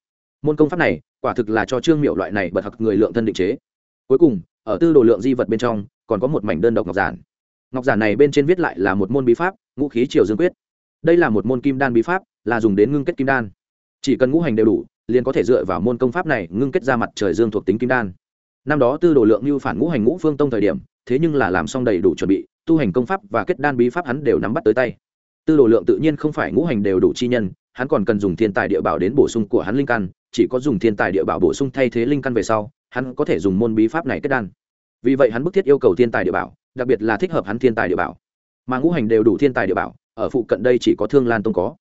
Môn công pháp này, quả thực là cho trương miểu loại này bật hặc người lượng thân định chế. Cuối cùng, ở tư đồ lượng di vật bên trong còn có một mảnh đơn độc ngọc giản. Ngọc giản này bên trên viết lại là một môn bí pháp, ngũ khí triều dương quyết. Đây là một môn kim đan bí pháp, là dùng đến ngưng kết kim đan. Chỉ cần ngũ hành đều đủ, liền có thể dựa vào môn công pháp này ngưng kết ra mặt trời dương thuộc tính kim đan. Năm đó tư đồ lượng như phản ngũ hành ngũ phương tông thời điểm, thế nhưng là làm xong đầy đủ chuẩn bị, tu hành công pháp và kết đan bí pháp hắn đều nắm bắt tới tay. Tư đồ lượng tự nhiên không phải ngũ hành đều đủ chi nhân, hắn còn cần dùng thiên tài địa bảo đến bổ sung của hắn linh căn, chỉ có dùng thiên tài địa bảo bổ sung thay thế linh căn về sau, hắn có thể dùng môn bí pháp này kết đan vì vậy hắn bức thiết yêu cầu thiên tài địa bảo, đặc biệt là thích hợp hắn thiên tài địa bảo. Mà ngũ hành đều đủ thiên tài địa bảo, ở phụ cận đây chỉ có thương lan tông có.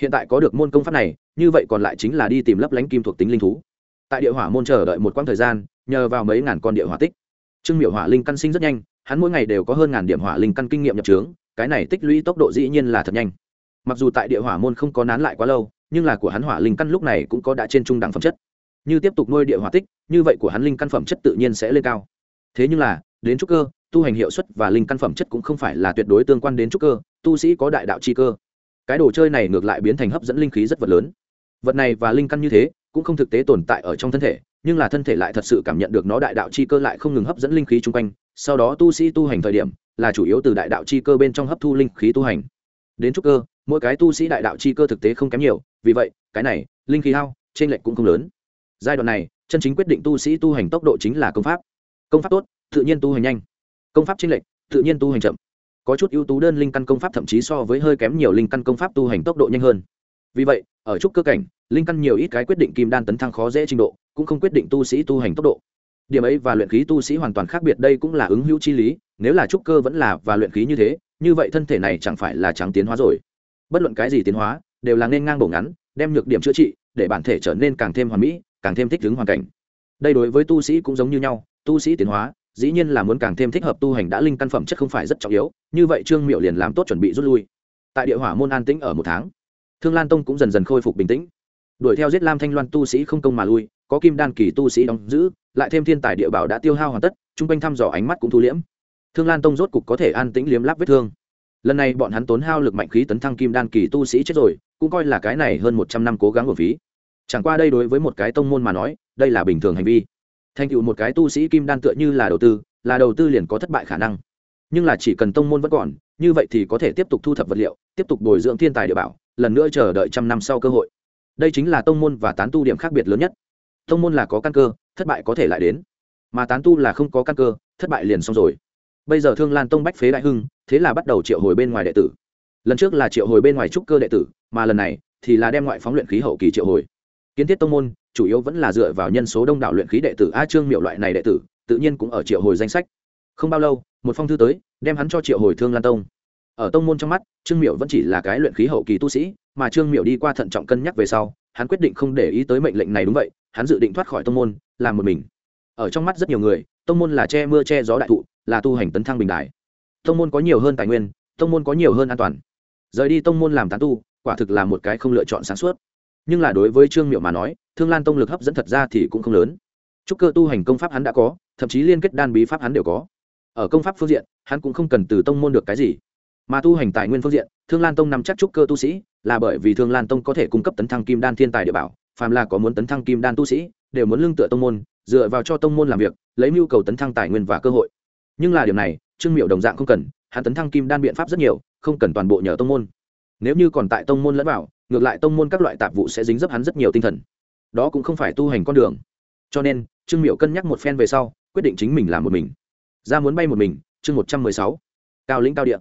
Hiện tại có được môn công pháp này, như vậy còn lại chính là đi tìm lấp lánh kim thuộc tính linh thú. Tại địa hỏa môn chờ đợi một quãng thời gian, nhờ vào mấy ngàn con địa hỏa tích. Trương miểu hỏa linh căn sinh rất nhanh, hắn mỗi ngày đều có hơn ngàn điểm hỏa linh căn kinh nghiệm nhập trướng, cái này tích lũy tốc độ dĩ nhiên là thật nhanh. Mặc dù tại địa hỏa môn không có nán lại quá lâu, nhưng là của hắn hỏa linh căn lúc này cũng có đã trên trung đẳng phẩm chất. Như tiếp tục nuôi địa hỏa tích, như vậy của hắn linh căn phẩm chất tự nhiên sẽ lên cao thế nhưng là, đến trúc cơ, tu hành hiệu suất và linh căn phẩm chất cũng không phải là tuyệt đối tương quan đến trúc cơ, tu sĩ có đại đạo chi cơ. Cái đồ chơi này ngược lại biến thành hấp dẫn linh khí rất vật lớn. Vật này và linh căn như thế, cũng không thực tế tồn tại ở trong thân thể, nhưng là thân thể lại thật sự cảm nhận được nó đại đạo chi cơ lại không ngừng hấp dẫn linh khí chung quanh. Sau đó tu sĩ tu hành thời điểm, là chủ yếu từ đại đạo chi cơ bên trong hấp thu linh khí tu hành. Đến trúc cơ, mỗi cái tu sĩ đại đạo chi cơ thực tế không kém nhiều, vì vậy, cái này, linh khí hao trên lệch cũng không lớn. Giai đoạn này, chân chính quyết định tu sĩ tu hành tốc độ chính là công pháp công pháp tốt, tự nhiên tu hành nhanh. Công pháp chênh lệch, tự nhiên tu hành chậm. Có chút ưu tú đơn linh căn công pháp thậm chí so với hơi kém nhiều linh căn công pháp tu hành tốc độ nhanh hơn. Vì vậy, ở trúc cơ cảnh, linh căn nhiều ít cái quyết định kim đan tấn thăng khó dễ trình độ, cũng không quyết định tu sĩ tu hành tốc độ. Điểm ấy và luyện khí tu sĩ hoàn toàn khác biệt, đây cũng là ứng hữu chi lý, nếu là trúc cơ vẫn là và luyện khí như thế, như vậy thân thể này chẳng phải là trắng tiến hóa rồi. Bất luận cái gì tiến hóa, đều là nên ngang bổ ngắn, đem nhược điểm chữa trị, để bản thể trở nên càng thêm hoàn mỹ, càng thêm thích ứng hoàn cảnh đây đối với tu sĩ cũng giống như nhau, tu sĩ tiến hóa, dĩ nhiên là muốn càng thêm thích hợp tu hành đã linh căn phẩm chất không phải rất trọng yếu, như vậy trương miệu liền làm tốt chuẩn bị rút lui. Tại địa hỏa môn an tĩnh ở một tháng, thương lan tông cũng dần dần khôi phục bình tĩnh. Đuổi theo giết lam thanh loan tu sĩ không công mà lui, có kim đan kỳ tu sĩ đóng giữ, lại thêm thiên tài địa bảo đã tiêu hao hoàn tất, chung quanh thăm dò ánh mắt cũng thu liễm. Thương lan tông rốt cục có thể an tĩnh liếm láp vết thương. Lần này bọn hắn tốn hao lực mạnh khí tấn thăng kim đan kỳ tu sĩ chết rồi, cũng coi là cái này hơn một trăm năm cố gắng của phí chẳng qua đây đối với một cái tông môn mà nói, đây là bình thường hành vi. Thành tựu một cái tu sĩ kim đan tựa như là đầu tư, là đầu tư liền có thất bại khả năng. Nhưng là chỉ cần tông môn vẫn còn, như vậy thì có thể tiếp tục thu thập vật liệu, tiếp tục bồi dưỡng thiên tài địa bảo, lần nữa chờ đợi trăm năm sau cơ hội. Đây chính là tông môn và tán tu điểm khác biệt lớn nhất. Tông môn là có căn cơ, thất bại có thể lại đến. Mà tán tu là không có căn cơ, thất bại liền xong rồi. Bây giờ thương lan tông bách phế đại hưng, thế là bắt đầu triệu hồi bên ngoài đệ tử. Lần trước là triệu hồi bên ngoài trúc cơ đệ tử, mà lần này thì là đem ngoại phóng luyện khí hậu kỳ triệu hồi kiến thiết tông môn, chủ yếu vẫn là dựa vào nhân số đông đảo luyện khí đệ tử a trương miệu loại này đệ tử, tự nhiên cũng ở triệu hồi danh sách. Không bao lâu, một phong thư tới, đem hắn cho triệu hồi thương lan tông. Ở tông môn trong mắt, trương miệu vẫn chỉ là cái luyện khí hậu kỳ tu sĩ, mà trương miệu đi qua thận trọng cân nhắc về sau, hắn quyết định không để ý tới mệnh lệnh này đúng vậy, hắn dự định thoát khỏi tông môn, làm một mình. Ở trong mắt rất nhiều người, tông môn là che mưa che gió đại thụ, là tu hành tấn thăng bình đại. Tông môn có nhiều hơn tài nguyên, tông môn có nhiều hơn an toàn. Rời đi tông môn làm tán tu, quả thực là một cái không lựa chọn sáng suốt nhưng là đối với trương miệu mà nói, thương lan tông lực hấp dẫn thật ra thì cũng không lớn. Chúc cơ tu hành công pháp hắn đã có, thậm chí liên kết đan bí pháp hắn đều có. Ở công pháp phương diện, hắn cũng không cần từ tông môn được cái gì. Mà tu hành tài nguyên phương diện, thương lan tông nằm chắc trúc cơ tu sĩ, là bởi vì thương lan tông có thể cung cấp tấn thăng kim đan thiên tài địa bảo, phàm là có muốn tấn thăng kim đan tu sĩ, đều muốn lương tựa tông môn, dựa vào cho tông môn làm việc, lấy mưu cầu tấn thăng tài nguyên và cơ hội. Nhưng là điểm này, trương miệu đồng dạng không cần, hắn tấn thăng kim đan biện pháp rất nhiều, không cần toàn bộ nhờ tông môn nếu như còn tại tông môn lẫn vào, ngược lại tông môn các loại tạp vụ sẽ dính dấp hắn rất nhiều tinh thần. Đó cũng không phải tu hành con đường. Cho nên, trương miệu cân nhắc một phen về sau, quyết định chính mình làm một mình. Ra muốn bay một mình, chương một trăm mười sáu. Cao lĩnh cao địa.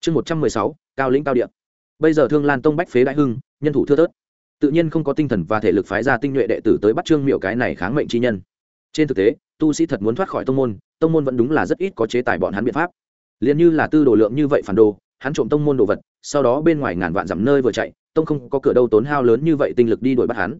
Chương một trăm mười sáu, cao lĩnh cao địa. Bây giờ thương lan tông bách phế đại hưng, nhân thủ thưa thớt. Tự nhiên không có tinh thần và thể lực phái ra tinh nhuệ đệ tử tới bắt trương miệu cái này kháng mệnh chi nhân. Trên thực tế, tu sĩ thật muốn thoát khỏi tông môn tông môn vẫn đúng là rất ít có chế tài bọn hắn biện pháp. Liền như là tư đồ lượng như vậy phản đồ hắn trộm tông môn đồ vật, sau đó bên ngoài ngàn vạn dặm nơi vừa chạy, tông không có cửa đâu tốn hao lớn như vậy tinh lực đi đuổi bắt hắn.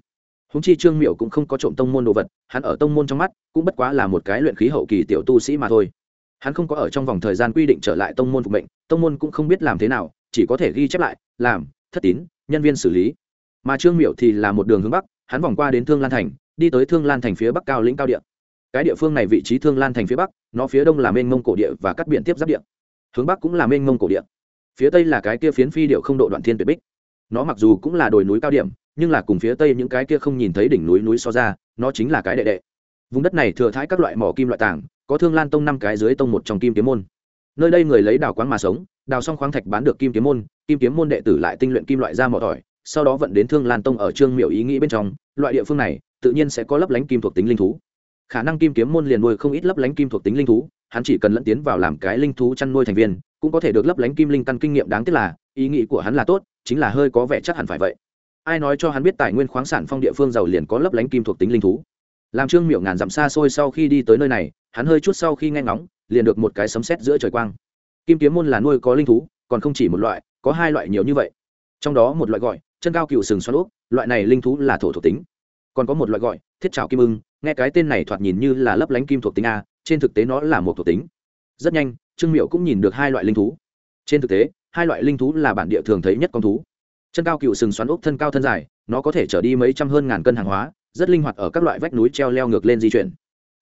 Húng chi trương miệu cũng không có trộm tông môn đồ vật, hắn ở tông môn trong mắt, cũng bất quá là một cái luyện khí hậu kỳ tiểu tu sĩ mà thôi. Hắn không có ở trong vòng thời gian quy định trở lại tông môn phục mệnh, tông môn cũng không biết làm thế nào, chỉ có thể ghi chép lại, làm, thất tín, nhân viên xử lý. Mà trương miệu thì là một đường hướng bắc, hắn vòng qua đến thương lan thành, đi tới thương lan thành phía bắc cao lĩnh cao địa. Cái địa phương này vị trí thương lan thành phía bắc, nó phía đông là mênh mông cổ địa và cắt biển tiếp giáp địa. Hướng bắc cũng là mênh mông cổ địa phía tây là cái kia phiến phi điệu không độ đoạn thiên tuyệt bích. Nó mặc dù cũng là đồi núi cao điểm, nhưng là cùng phía tây những cái kia không nhìn thấy đỉnh núi núi so ra, nó chính là cái đệ đệ. Vùng đất này thừa thái các loại mỏ kim loại tảng, có thương lan tông năm cái dưới tông một trong kim kiếm môn. Nơi đây người lấy đào quáng mà sống, đào xong khoáng thạch bán được kim kiếm môn, kim kiếm môn đệ tử lại tinh luyện kim loại ra mỏ tỏi, sau đó vận đến thương lan tông ở trương miểu ý nghĩ bên trong, loại địa phương này, tự nhiên sẽ có lấp lánh kim thuộc tính linh thú. Khả năng kim kiếm môn liền nuôi không ít lấp lánh kim thuộc tính linh thú, hắn chỉ cần lẫn tiến vào làm cái linh thú chăn nuôi thành viên cũng có thể được lấp lánh kim linh căn kinh nghiệm đáng tiếc là, ý nghĩ của hắn là tốt, chính là hơi có vẻ chắc hẳn phải vậy. Ai nói cho hắn biết tài nguyên khoáng sản phong địa phương giàu liền có lấp lánh kim thuộc tính linh thú? Làm trương miệu ngàn dặm xa xôi sau khi đi tới nơi này, hắn hơi chút sau khi nghe ngóng, liền được một cái sấm sét giữa trời quang. Kim kiếm môn là nuôi có linh thú, còn không chỉ một loại, có hai loại nhiều như vậy. Trong đó một loại gọi, chân cao cựu sừng xoắn úp loại này linh thú là thổ thuộc tính. Còn có một loại gọi, thiết trào kim ưng, nghe cái tên này thoạt nhìn như là lấp lánh kim thuộc tính a, trên thực tế nó là một thuộc tính. Rất nhanh trương miệu cũng nhìn được hai loại linh thú. Trên thực tế, hai loại linh thú là bản địa thường thấy nhất con thú. Chân cao cựu sừng xoắn ốc thân cao thân dài, nó có thể trở đi mấy trăm hơn ngàn cân hàng hóa, rất linh hoạt ở các loại vách núi treo leo ngược lên di chuyển.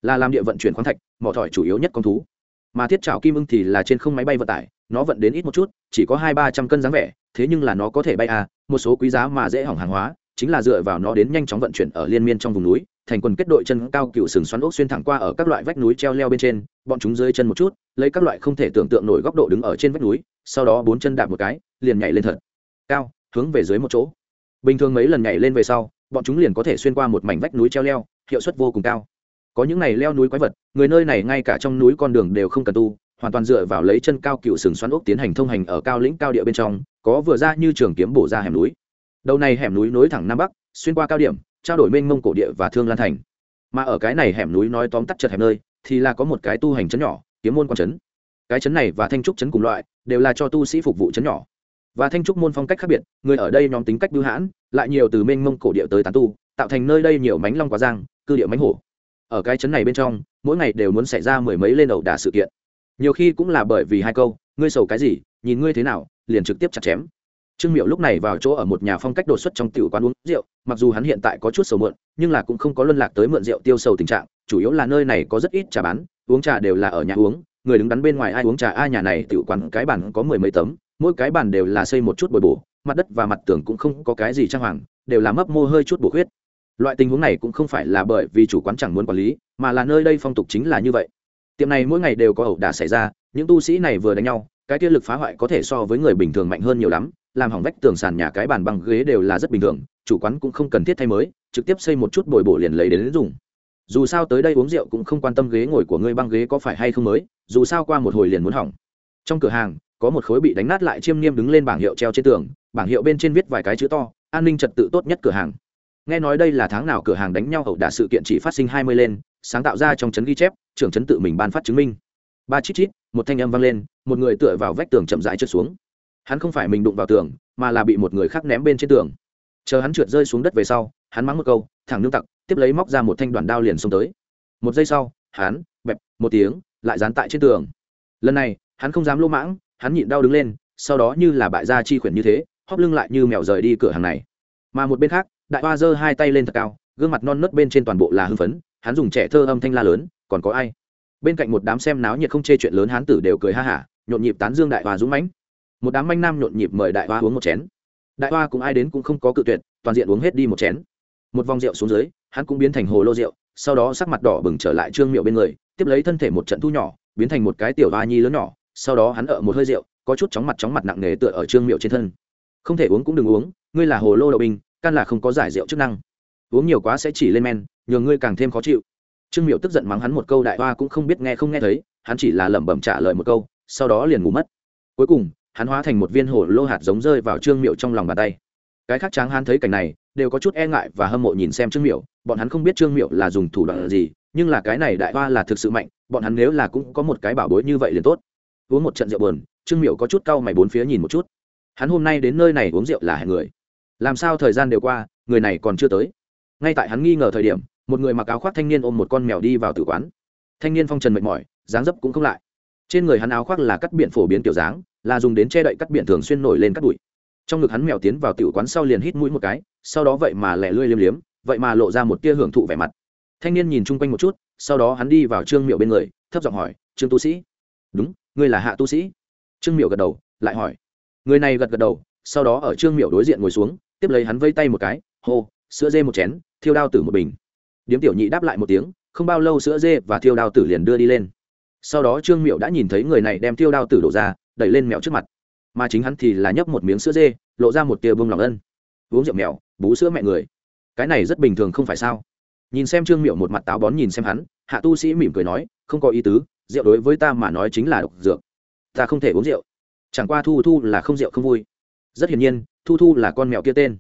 Là làm địa vận chuyển khoáng thạch, mỏ thỏi chủ yếu nhất con thú. Mà thiết trào kim ưng thì là trên không máy bay vận tải, nó vận đến ít một chút, chỉ có hai ba trăm cân dáng vẻ, thế nhưng là nó có thể bay à một số quý giá mà dễ hỏng hàng hóa chính là dựa vào nó đến nhanh chóng vận chuyển ở liên miên trong vùng núi, thành quần kết đội chân cao cựu sừng xoắn ốc xuyên thẳng qua ở các loại vách núi treo leo bên trên, bọn chúng dưới chân một chút, lấy các loại không thể tưởng tượng nổi góc độ đứng ở trên vách núi, sau đó bốn chân đạp một cái, liền nhảy lên thật. Cao, hướng về dưới một chỗ. Bình thường mấy lần nhảy lên về sau, bọn chúng liền có thể xuyên qua một mảnh vách núi treo leo, hiệu suất vô cùng cao. Có những này leo núi quái vật, người nơi này ngay cả trong núi con đường đều không cần tu, hoàn toàn dựa vào lấy chân cao cựu sừng xoắn ốc tiến hành thông hành ở cao lĩnh cao địa bên trong, có vừa ra như trường kiếm bổ ra hẻm núi đầu này hẻm núi nối thẳng nam bắc, xuyên qua cao điểm, trao đổi mênh mông cổ địa và thương lan thành. Mà ở cái này hẻm núi nói tóm tắt chật hẻm nơi, thì là có một cái tu hành chấn nhỏ, kiếm môn quan chấn cái chấn này và thanh trúc chấn cùng loại, đều là cho tu sĩ phục vụ chấn nhỏ. Và thanh trúc môn phong cách khác biệt, người ở đây nhóm tính cách bưu hãn, lại nhiều từ mênh mông cổ địa tới tán tu, tạo thành nơi đây nhiều mánh long quá giang, cư địa mánh hổ. Ở cái chấn này bên trong, mỗi ngày đều muốn xảy ra mười mấy lên ẩu đả sự kiện. Nhiều khi cũng là bởi vì hai câu, ngươi sầu cái gì, nhìn ngươi thế nào, liền trực tiếp chặt chém trương miệu lúc này vào chỗ ở một nhà phong cách đột xuất trong tiểu quán uống rượu, mặc dù hắn hiện tại có chút sầu mượn, nhưng là cũng không có luân lạc tới mượn rượu tiêu sầu tình trạng, chủ yếu là nơi này có rất ít trà bán, uống trà đều là ở nhà uống, người đứng đắn bên ngoài ai uống trà, ai nhà này, tiểu quán cái bàn có mười mấy tấm, mỗi cái bàn đều là xây một chút bồi bổ, mặt đất và mặt tường cũng không có cái gì trang hoàng, đều là mấp mô hơi chút bổ khuyết. Loại tình huống này cũng không phải là bởi vì chủ quán chẳng muốn quản lý, mà là nơi đây phong tục chính là như vậy. Tiệm này mỗi ngày đều có ẩu đả xảy ra, những tu sĩ này vừa đánh nhau, cái kia lực phá hoại có thể so với người bình thường mạnh hơn nhiều lắm làm hỏng vách tường sàn nhà cái bàn bằng ghế đều là rất bình thường, chủ quán cũng không cần thiết thay mới, trực tiếp xây một chút bồi bổ liền lấy đến dùng. Dù sao tới đây uống rượu cũng không quan tâm ghế ngồi của ngươi băng ghế có phải hay không mới, dù sao qua một hồi liền muốn hỏng. Trong cửa hàng, có một khối bị đánh nát lại chiêm niêm đứng lên bảng hiệu treo trên tường, bảng hiệu bên trên viết vài cái chữ to, an ninh trật tự tốt nhất cửa hàng. Nghe nói đây là tháng nào cửa hàng đánh nhau ẩu đả sự kiện chỉ phát sinh hai mươi lên, sáng tạo ra trong chấn ghi chép, trưởng chấn tự mình ban phát chứng minh. Ba chít chít, một thanh âm vang lên, một người tựa vào vách tường chậm rãi trượt xuống hắn không phải mình đụng vào tường, mà là bị một người khác ném bên trên tường. Chờ hắn trượt rơi xuống đất về sau, hắn mắng một câu, thẳng nương tặc, tiếp lấy móc ra một thanh đoàn đao liền xông tới. Một giây sau, hắn, bẹp, một tiếng, lại dán tại trên tường. Lần này, hắn không dám lỗ mãng, hắn nhịn đau đứng lên, sau đó như là bại gia chi khuyển như thế, hóp lưng lại như mèo rời đi cửa hàng này. Mà một bên khác, đại hoa giơ hai tay lên thật cao, gương mặt non nớt bên trên toàn bộ là hưng phấn, hắn dùng trẻ thơ âm thanh la lớn, còn có ai? Bên cạnh một đám xem náo nhiệt không chê chuyện lớn hán tử đều cười ha hả, nhộn nhịp tán dương đại hoa dũng mãnh một đám manh nam nhộn nhịp mời đại hoa uống một chén. Đại hoa cũng ai đến cũng không có cự tuyệt, toàn diện uống hết đi một chén. Một vòng rượu xuống dưới, hắn cũng biến thành hồ lô rượu, sau đó sắc mặt đỏ bừng trở lại trương miệu bên người, tiếp lấy thân thể một trận thu nhỏ, biến thành một cái tiểu hoa nhi lớn nhỏ, sau đó hắn ở một hơi rượu, có chút chóng mặt chóng mặt nặng nề tựa ở trương miệu trên thân. Không thể uống cũng đừng uống, ngươi là hồ lô đậu binh căn là không có giải rượu chức năng. Uống nhiều quá sẽ chỉ lên men, nhường ngươi càng thêm khó chịu. Trương miệu tức giận mắng hắn một câu, đại hoa cũng không biết nghe không nghe thấy, hắn chỉ là lẩm bẩm trả lời một câu, sau đó liền ngủ mất. Cuối cùng hắn hóa thành một viên hổ lô hạt giống rơi vào trương miệu trong lòng bàn tay. Cái khác tráng hắn thấy cảnh này, đều có chút e ngại và hâm mộ nhìn xem trương miệu bọn hắn không biết trương miệu là dùng thủ đoạn gì, nhưng là cái này đại hoa là thực sự mạnh, bọn hắn nếu là cũng có một cái bảo bối như vậy liền tốt. Uống một trận rượu buồn, trương miệu có chút cau mày bốn phía nhìn một chút. Hắn hôm nay đến nơi này uống rượu là hẹn người. Làm sao thời gian đều qua, người này còn chưa tới. Ngay tại hắn nghi ngờ thời điểm, một người mặc áo khoác thanh niên ôm một con mèo đi vào tử quán. Thanh niên phong trần mệt mỏi, dáng dấp cũng không lại. Trên người hắn áo khoác là cắt biển phổ biến kiểu dáng là dùng đến che đậy cắt biển thường xuyên nổi lên cắt bụi. Trong ngực hắn mèo tiến vào tiểu quán sau liền hít mũi một cái, sau đó vậy mà lẻ lươi liếm liếm, vậy mà lộ ra một tia hưởng thụ vẻ mặt. Thanh niên nhìn chung quanh một chút, sau đó hắn đi vào trương miệu bên người, thấp giọng hỏi, trương tu sĩ? Đúng, ngươi là hạ tu sĩ. Trương miệu gật đầu, lại hỏi. Người này gật gật đầu, sau đó ở trương miệu đối diện ngồi xuống, tiếp lấy hắn vây tay một cái, hô, sữa dê một chén, thiêu đao tử một bình. Điếm tiểu nhị đáp lại một tiếng, không bao lâu sữa dê và thiêu đao tử liền đưa đi lên. Sau đó trương miệu đã nhìn thấy người này đem thiêu đao tử đổ ra đẩy lên mèo trước mặt. Mà chính hắn thì là nhấp một miếng sữa dê, lộ ra một tia bông lòng ân. Uống rượu mèo bú sữa mẹ người. Cái này rất bình thường không phải sao? Nhìn xem trương miệu một mặt táo bón nhìn xem hắn, hạ tu sĩ mỉm cười nói, không có ý tứ, rượu đối với ta mà nói chính là độc dược. Ta không thể uống rượu. Chẳng qua thu thu là không rượu không vui. Rất hiển nhiên, thu thu là con mèo kia tên.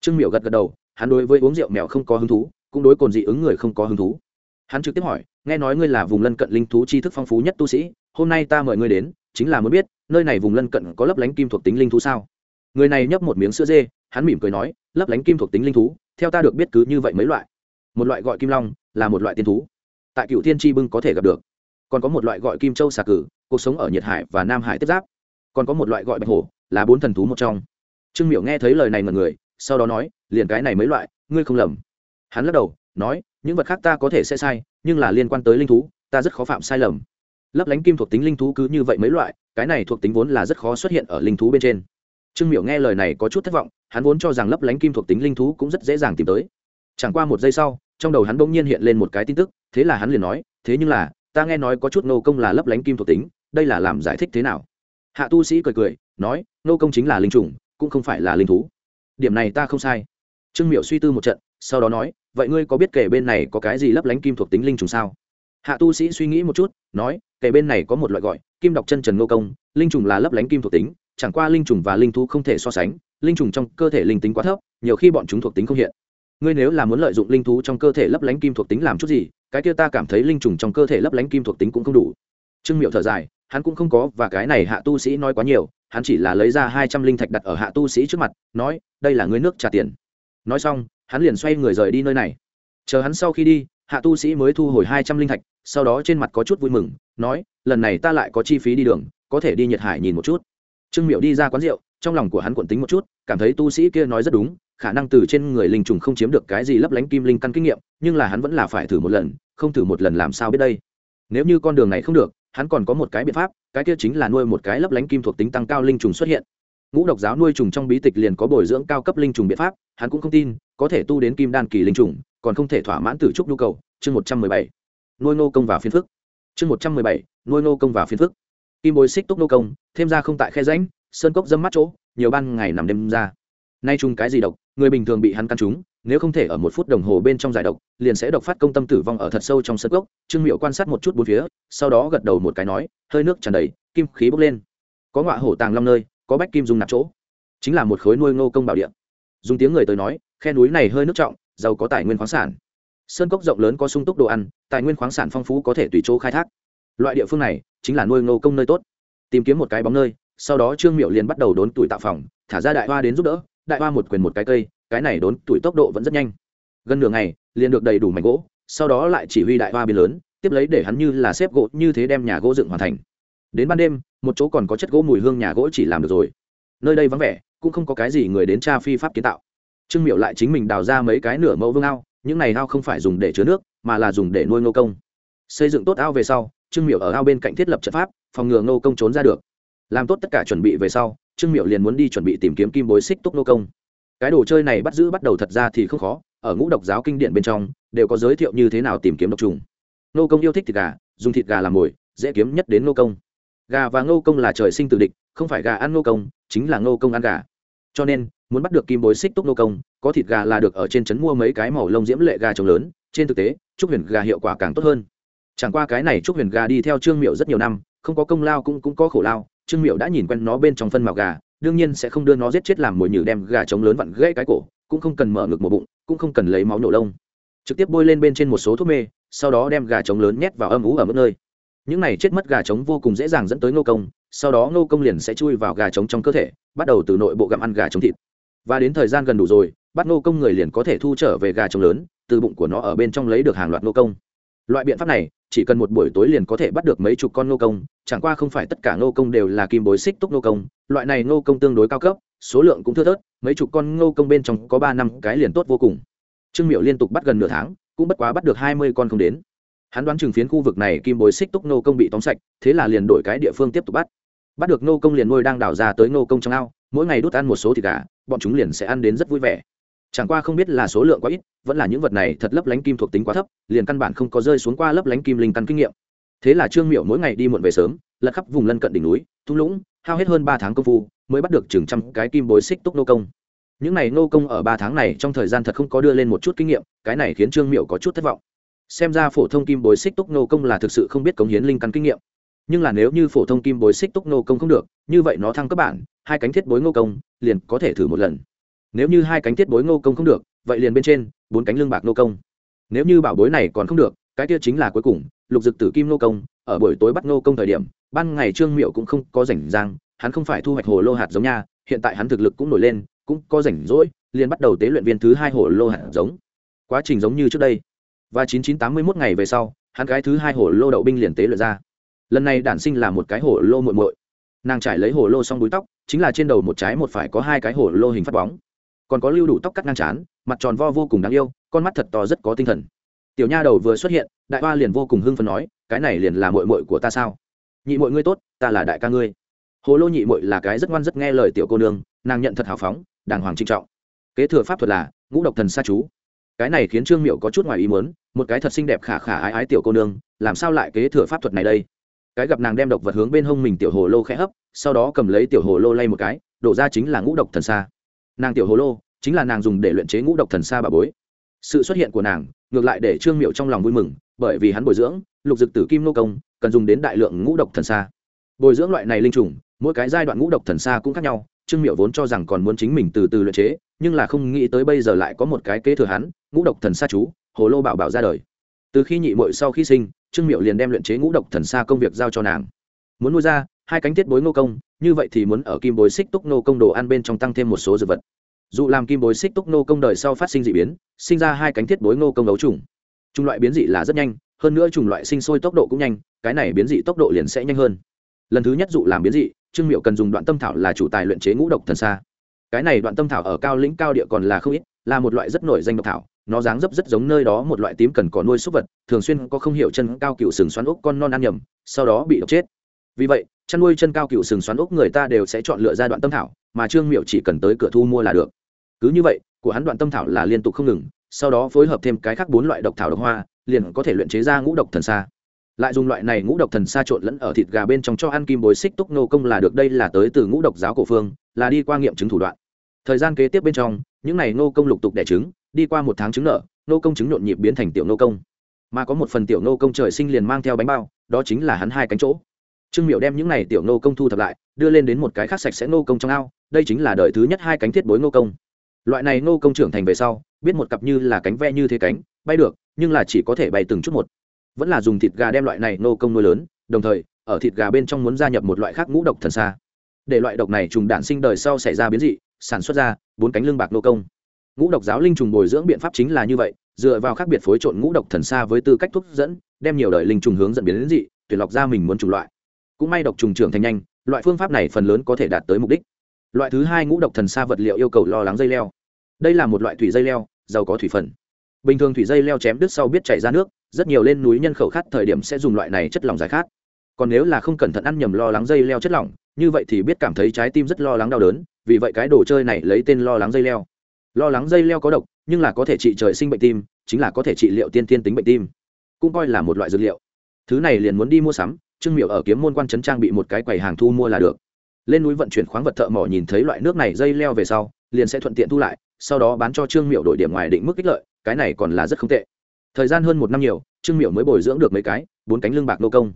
Trương miệu gật gật đầu, hắn đối với uống rượu mèo không có hứng thú, cũng đối cồn dị ứng người không có hứng thú. Hắn trực tiếp hỏi, nghe nói ngươi là vùng lân cận linh thú tri thức phong phú nhất tu sĩ, hôm nay ta mời ngươi đến chính là muốn biết, nơi này vùng lân cận có lấp lánh kim thuộc tính linh thú sao? Người này nhấp một miếng sữa dê, hắn mỉm cười nói, lấp lánh kim thuộc tính linh thú, theo ta được biết cứ như vậy mấy loại. Một loại gọi kim long, là một loại tiên thú. Tại cựu thiên tri bưng có thể gặp được. Còn có một loại gọi kim châu xà cử, cuộc sống ở nhiệt hải và nam hải tiếp giáp. Còn có một loại gọi bạch hổ, là bốn thần thú một trong. Trương miểu nghe thấy lời này mọi người, sau đó nói, liền cái này mấy loại, ngươi không lầm. Hắn lắc đầu, nói, những vật khác ta có thể sẽ sai, nhưng là liên quan tới linh thú, ta rất khó phạm sai lầm lấp lánh kim thuộc tính linh thú cứ như vậy mấy loại, cái này thuộc tính vốn là rất khó xuất hiện ở linh thú bên trên. Trương miểu nghe lời này có chút thất vọng, hắn vốn cho rằng lấp lánh kim thuộc tính linh thú cũng rất dễ dàng tìm tới. Chẳng qua một giây sau, trong đầu hắn bỗng nhiên hiện lên một cái tin tức, thế là hắn liền nói, thế nhưng là, ta nghe nói có chút nô công là lấp lánh kim thuộc tính, đây là làm giải thích thế nào? Hạ tu sĩ cười cười, nói, nô công chính là linh trùng cũng không phải là linh thú. Điểm này ta không sai. Trương miểu suy tư một trận, sau đó nói, vậy ngươi có biết kể bên này có cái gì lấp lánh kim thuộc tính linh trùng sao? Hạ tu sĩ suy nghĩ một chút, nói kể bên này có một loại gọi, kim đọc chân trần nô công, linh trùng là lấp lánh kim thuộc tính, chẳng qua linh trùng và linh thú không thể so sánh, linh trùng trong cơ thể linh tính quá thấp, nhiều khi bọn chúng thuộc tính không hiện. Ngươi nếu là muốn lợi dụng linh thú trong cơ thể lấp lánh kim thuộc tính làm chút gì, cái kia ta cảm thấy linh trùng trong cơ thể lấp lánh kim thuộc tính cũng không đủ. Trương miệu thở dài, hắn cũng không có, và cái này hạ tu sĩ nói quá nhiều, hắn chỉ là lấy ra hai trăm linh thạch đặt ở hạ tu sĩ trước mặt, nói, đây là ngươi nước trả tiền. Nói xong, hắn liền xoay người rời đi nơi này. Chờ hắn sau khi đi, hạ tu sĩ mới thu hồi hai trăm linh thạch, sau đó trên mặt có chút vui mừng nói, lần này ta lại có chi phí đi đường, có thể đi nhiệt hải nhìn một chút. Trương miệu đi ra quán rượu, trong lòng của hắn quận tính một chút, cảm thấy tu sĩ kia nói rất đúng, khả năng từ trên người linh trùng không chiếm được cái gì lấp lánh kim linh căn kinh nghiệm, nhưng là hắn vẫn là phải thử một lần, không thử một lần làm sao biết đây. Nếu như con đường này không được, hắn còn có một cái biện pháp, cái kia chính là nuôi một cái lấp lánh kim thuộc tính tăng cao linh trùng xuất hiện. Ngũ độc giáo nuôi trùng trong bí tịch liền có bồi dưỡng cao cấp linh trùng biện pháp, hắn cũng không tin, có thể tu đến kim đan kỳ linh trùng, còn không thể thỏa mãn tử trúc nhu cầu. Chương một trăm mười bảy. Nuôi nô công và phiên phức chương một trăm mười bảy, nuôi nô công và phiên phức. Kim bồi xích túc nô công, thêm ra không tại khe ránh sơn cốc dâm mắt chỗ, nhiều ban ngày nằm đêm ra. Nay chung cái gì độc, người bình thường bị hắn căn trúng nếu không thể ở một phút đồng hồ bên trong giải độc, liền sẽ độc phát công tâm tử vong ở thật sâu trong sân cốc. trương miệu quan sát một chút bốn phía, sau đó gật đầu một cái nói, hơi nước tràn đầy, kim khí bốc lên. Có ngọa hổ tàng long nơi, có bách kim dùng nạp chỗ. Chính là một khối nuôi ngô công bảo địa. Dùng tiếng người tới nói, khe núi này hơi nước trọng, giàu có tài nguyên khoáng sản sơn cốc rộng lớn có sung túc đồ ăn, tài nguyên khoáng sản phong phú có thể tùy chỗ khai thác. Loại địa phương này chính là nuôi ngô công nơi tốt. Tìm kiếm một cái bóng nơi, sau đó trương miệu liền bắt đầu đốn tuổi tạo phòng, thả ra đại hoa đến giúp đỡ, đại hoa một quyền một cái cây, cái này đốn tuổi tốc độ vẫn rất nhanh. Gần nửa ngày, liền được đầy đủ mảnh gỗ, sau đó lại chỉ huy đại hoa biên lớn, tiếp lấy để hắn như là xếp gỗ như thế đem nhà gỗ dựng hoàn thành. Đến ban đêm, một chỗ còn có chất gỗ mùi hương nhà gỗ chỉ làm được rồi. Nơi đây vắng vẻ, cũng không có cái gì người đến tra phi pháp kiến tạo. Trương miệu lại chính mình đào ra mấy cái nửa mẫu vương ao những này ao không phải dùng để chứa nước, mà là dùng để nuôi ngô công. Xây dựng tốt ao về sau, trương miệu ở ao bên cạnh thiết lập trận pháp, phòng ngừa ngô công trốn ra được. Làm tốt tất cả chuẩn bị về sau, trương miệu liền muốn đi chuẩn bị tìm kiếm kim bối xích túc nô công. Cái đồ chơi này bắt giữ bắt đầu thật ra thì không khó, ở ngũ độc giáo kinh điển bên trong, đều có giới thiệu như thế nào tìm kiếm độc trùng. Nô công yêu thích thịt gà, dùng thịt gà làm mồi, dễ kiếm nhất đến nô công. Gà và nô công là trời sinh tự địch, không phải gà ăn nô công, chính là nô công ăn gà. Cho nên muốn bắt được kim bối xích túc nô công, có thịt gà là được ở trên trấn mua mấy cái màu lông diễm lệ gà trồng lớn, trên thực tế, trúc huyền gà hiệu quả càng tốt hơn. Chẳng qua cái này trúc huyền gà đi theo trương miệu rất nhiều năm, không có công lao cũng cũng có khổ lao, trương miệu đã nhìn quen nó bên trong phân màu gà, đương nhiên sẽ không đưa nó giết chết làm mồi nhử đem gà trống lớn vặn gãy cái cổ, cũng không cần mở ngực một bụng, cũng không cần lấy máu nổ lông. Trực tiếp bôi lên bên trên một số thuốc mê, sau đó đem gà trống lớn nhét vào âm ú ở mức nơi. Những này chết mất gà trống vô cùng dễ dàng dẫn tới ngô công, sau đó ngô công liền sẽ chui vào gà trống trong cơ thể, bắt đầu từ nội bộ gặm ăn gà trống thịt và đến thời gian gần đủ rồi, bắt nô công người liền có thể thu trở về gà trống lớn, từ bụng của nó ở bên trong lấy được hàng loạt nô công. Loại biện pháp này, chỉ cần một buổi tối liền có thể bắt được mấy chục con nô công, chẳng qua không phải tất cả nô công đều là kim bối xích túc nô công, loại này nô công tương đối cao cấp, số lượng cũng thưa thớt, mấy chục con nô công bên trong có ba năm cái liền tốt vô cùng. Trương miệu liên tục bắt gần nửa tháng, cũng bất quá bắt được hai mươi con không đến. Hắn đoán chừng phiến khu vực này kim bối xích túc nô công bị tóm sạch, thế là liền đổi cái địa phương tiếp tục bắt. Bắt được nô công liền nuôi đang đảo ra tới nô công trong ao mỗi ngày đốt ăn một số thịt gà, bọn chúng liền sẽ ăn đến rất vui vẻ. Chẳng qua không biết là số lượng quá ít, vẫn là những vật này thật lấp lánh kim thuộc tính quá thấp, liền căn bản không có rơi xuống qua lấp lánh kim linh căn kinh nghiệm. Thế là trương miệu mỗi ngày đi muộn về sớm, lật khắp vùng lân cận đỉnh núi, thung lũng, hao hết hơn ba tháng công phu, mới bắt được chừng trăm cái kim bối xích túc nô công. Những này nô công ở ba tháng này trong thời gian thật không có đưa lên một chút kinh nghiệm, cái này khiến trương miệu có chút thất vọng. Xem ra phổ thông kim bối xích túc nô công là thực sự không biết cống hiến linh căn kinh nghiệm nhưng là nếu như phổ thông kim bối xích túc nô công không được, như vậy nó thăng cấp bản, hai cánh thiết bối nô công, liền có thể thử một lần. Nếu như hai cánh tiết bối ngô công không được, vậy liền bên trên, bốn cánh lương bạc nô công. Nếu như bảo bối này còn không được, cái kia chính là cuối cùng, lục dực tử kim nô công, ở buổi tối bắt nô công thời điểm, ban ngày trương miệu cũng không có rảnh rang, hắn không phải thu hoạch hồ lô hạt giống nha, hiện tại hắn thực lực cũng nổi lên, cũng có rảnh rỗi, liền bắt đầu tế luyện viên thứ hai hồ lô hạt giống. Quá trình giống như trước đây. Và 9981 ngày về sau, hắn cái thứ hai hồ lô đậu binh liền tế luyện ra lần này đản sinh là một cái hồ lô muội muội. Nàng trải lấy hồ lô xong búi tóc, chính là trên đầu một trái một phải có hai cái hồ lô hình phát bóng. Còn có lưu đủ tóc cắt ngang trán, mặt tròn vo vô cùng đáng yêu, con mắt thật to rất có tinh thần. Tiểu nha đầu vừa xuất hiện, đại hoa liền vô cùng hưng phấn nói, cái này liền là muội muội của ta sao? Nhị muội ngươi tốt, ta là đại ca ngươi. Hồ lô nhị muội là cái rất ngoan rất nghe lời tiểu cô nương, nàng nhận thật hào phóng, đàng hoàng trinh trọng. Kế thừa pháp thuật là, ngũ độc thần sa chú. Cái này khiến trương miệu có chút ngoài ý muốn, một cái thật xinh đẹp khả khả ái ái tiểu cô nương, làm sao lại kế thừa pháp thuật này đây? Cái gặp nàng đem độc vật hướng bên hông mình tiểu hồ lô khẽ hấp sau đó cầm lấy tiểu hồ lô lay một cái đổ ra chính là ngũ độc thần xa. nàng tiểu hồ lô chính là nàng dùng để luyện chế ngũ độc thần xa bà bối. Sự xuất hiện của nàng ngược lại để trương miệu trong lòng vui mừng bởi vì hắn bồi dưỡng lục dực tử kim nô công cần dùng đến đại lượng ngũ độc thần xa, bồi dưỡng loại này linh trùng mỗi cái giai đoạn ngũ độc thần xa cũng khác nhau trương miệu vốn cho rằng còn muốn chính mình từ từ luyện chế nhưng là không nghĩ tới bây giờ lại có một cái kế thừa hắn ngũ độc thần xa chú hồ lô bảo bảo ra đời từ khi nhị mội sau khi sinh, trương miệu liền đem luyện chế ngũ độc thần xa công việc giao cho nàng. Muốn nuôi ra, hai cánh tiết bối ngô công, như vậy thì muốn ở kim bối xích túc nô công đồ ăn bên trong tăng thêm một số dược vật. Dù làm kim bối xích túc nô công đời sau phát sinh d ị biến, sinh ra hai cánh tiết bối ngô công đấu trùng. Chủng loại biến dị là rất nhanh, hơn nữa chủng loại sinh sôi tốc độ cũng nhanh, cái này biến dị tốc độ liền sẽ nhanh hơn. Lần thứ nhất dụ làm biến dị, trương miệu cần dùng đoạn tâm thảo là chủ tài luyện chế ngũ độc thần xa cái này đoạn tâm thảo ở cao lĩnh cao địa còn là không ít, là một loại rất nổi danh độc thảo nó dáng dấp rất giống nơi đó một loại tím cần có nuôi súc vật, thường xuyên có không hiểu chân cao cựu sừng xoắn ốc con non ăn nhầm, sau đó bị độc chết. Vì vậy, chăn nuôi chân cao cựu sừng xoắn ốc người ta đều sẽ chọn lựa ra đoạn tâm thảo, mà trương miệu chỉ cần tới cửa thu mua là được. Cứ như vậy, của hắn đoạn tâm thảo là liên tục không ngừng, sau đó phối hợp thêm cái khác bốn loại độc thảo độc hoa, liền có thể luyện chế ra ngũ độc thần xa lại dùng loại này ngũ độc thần xa trộn lẫn ở thịt gà bên trong cho ăn kim bối xích túc nô công là được, đây là tới từ ngũ độc giáo cổ phương, là đi qua nghiệm chứng thủ đoạn. Thời gian kế tiếp bên trong, những n à y nô công lục tục đẻ trứng đi qua một tháng trứng nợ, nô công trứng nhộn nhịp biến thành tiểu nô công. Mà có một phần tiểu nô công trời sinh liền mang theo bánh bao, đó chính là hắn hai cánh chỗ. Trương miệu đem những n à y tiểu nô công thu thập lại, đưa lên đến một cái khác sạch sẽ nô công trong ao, đây chính là đời thứ nhất hai cánh thiết bối nô công. Loại này nô công trưởng thành về sau, biết một cặp như là cánh ve như thế cánh, bay được, nhưng là chỉ có thể bay từng chút một. Vẫn là dùng thịt gà đem loại này nô công nuôi lớn, đồng thời, ở thịt gà bên trong muốn gia nhập một loại khác ngũ độc thần xa để loại độc này trùng đạn sinh đời sau xảy ra biến dị, sản xuất ra bốn cánh lưng bạc nô công ngũ độc giáo linh trùng bồi dưỡng biện pháp chính là như vậy, dựa vào khác biệt phối trộn ngũ độc thần xa với tư cách thuốc dẫn, đem nhiều đời linh trùng hướng dẫn biến đến dị, tuyển lọc ra mình muốn chủng loại. Cũng may độc trùng trưởng thành nhanh, loại phương pháp này phần lớn có thể đạt tới mục đích. Loại thứ hai ngũ độc thần xa vật liệu yêu cầu lo lắng dây leo. Đây là một loại thủy dây leo, giàu có thủy phần. Bình thường thủy dây leo chém đứt sau biết chảy ra nước, rất nhiều lên núi nhân khẩu khát thời điểm sẽ dùng loại này chất lỏng giải khát. Còn nếu là không cẩn thận ăn nhầm lo lắng dây leo chất lỏng, như vậy thì biết cảm thấy trái tim rất lo lắng đau đớn, vì vậy cái đồ chơi này lấy tên lo lắng dây leo lo lắng dây leo có độc, nhưng là có thể trị trời sinh bệnh tim, chính là có thể trị liệu tiên tiên tính bệnh tim. Cũng coi là một loại dược liệu. Thứ này liền muốn đi mua sắm, trương miệu ở kiếm môn quan trấn trang bị một cái quầy hàng thu mua là được. Lên núi vận chuyển khoáng vật thợ mỏ nhìn thấy loại nước này dây leo về sau, liền sẽ thuận tiện thu lại, sau đó bán cho trương miệu đổi điểm ngoài định mức ích lợi, cái này còn là rất không tệ. Thời gian hơn một năm nhiều, trương miệu mới bồi dưỡng được mấy cái, bốn cánh lưng bạc nô công.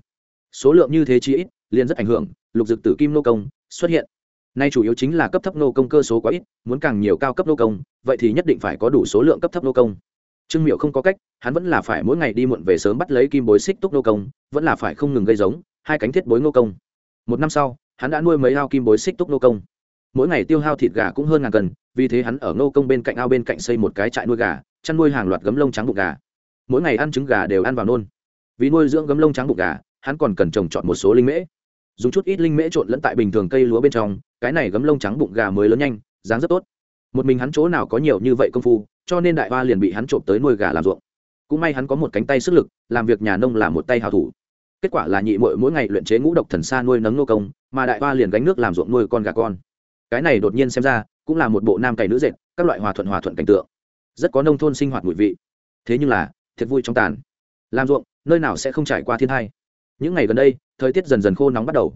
Số lượng như thế chi ít, liền rất ảnh hưởng, lục dực tử kim nô công xuất hiện nay chủ yếu chính là cấp thấp nô công cơ số quá ít, muốn càng nhiều cao cấp nô công, vậy thì nhất định phải có đủ số lượng cấp thấp nô công. Trương miệu không có cách, hắn vẫn là phải mỗi ngày đi muộn về sớm bắt lấy kim bối xích túc nô công, vẫn là phải không ngừng gây giống, hai cánh thiết bối nô công. Một năm sau, hắn đã nuôi mấy ao kim bối xích túc nô công. Mỗi ngày tiêu hao thịt gà cũng hơn ngàn cân, vì thế hắn ở nô công bên cạnh ao bên cạnh xây một cái trại nuôi gà, chăn nuôi hàng loạt gấm lông trắng bụng gà. Mỗi ngày ăn trứng gà đều ăn vào nôn. Vì nuôi dưỡng gấm lông trắng bụng gà, hắn còn cần trồng trọt một số linh mễ. Dùng chút ít linh mễ trộn lẫn tại bình thường cây lúa bên trong cái này gấm lông trắng bụng gà mới lớn nhanh, dáng rất tốt. Một mình hắn chỗ nào có nhiều như vậy công phu, cho nên đại hoa liền bị hắn trộm tới nuôi gà làm ruộng. Cũng may hắn có một cánh tay sức lực, làm việc nhà nông là một tay hào thủ. Kết quả là nhị mội mỗi ngày luyện chế ngũ độc thần xa nuôi nấng nô công, mà đại hoa liền gánh nước làm ruộng nuôi con gà con. Cái này đột nhiên xem ra, cũng là một bộ nam cày nữ dệt, các loại hòa thuận hòa thuận cảnh tượng. Rất có nông thôn sinh hoạt mùi vị. Thế nhưng là, thiệt vui trong tàn. Làm ruộng, nơi nào sẽ không trải qua thiên thai những ngày gần đây, thời tiết dần dần khô nóng bắt đầu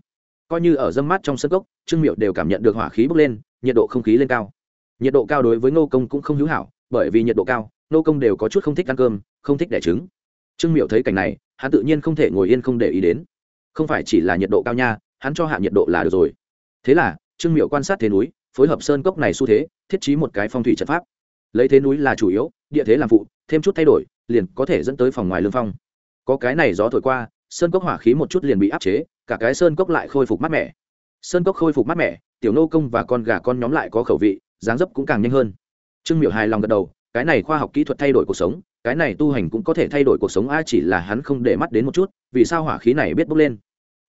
coi như ở dâm mát trong sân gốc trương miệu đều cảm nhận được hỏa khí bốc lên, nhiệt độ không khí lên cao. Nhiệt độ cao đối với ngô công cũng không hữu hảo, bởi vì nhiệt độ cao, ngô công đều có chút không thích ăn cơm, không thích đẻ trứng. Trương miệu thấy cảnh này, hắn tự nhiên không thể ngồi yên không để ý đến. Không phải chỉ là nhiệt độ cao nha, hắn cho hạ nhiệt độ là được rồi. Thế là, trương miệu quan sát thế núi, phối hợp sơn cốc này xu thế, thiết trí một cái phong thủy trận pháp. Lấy thế núi là chủ yếu, địa thế làm phụ, thêm chút thay đổi, liền có thể dẫn tới phòng ngoài lương phong. Có cái này gió thổi qua sơn cốc hỏa khí một chút liền bị áp chế, cả cái sơn cốc lại khôi phục mát mẻ. Sơn cốc khôi phục mát mẻ, tiểu nô công và con gà con nhóm lại có khẩu vị, dáng dấp cũng càng nhanh hơn. Trương miểu hài lòng gật đầu, cái này khoa học kỹ thuật thay đổi cuộc sống, cái này tu hành cũng có thể thay đổi cuộc sống, a, chỉ là hắn không để mắt đến một chút, vì sao hỏa khí này biết bốc lên.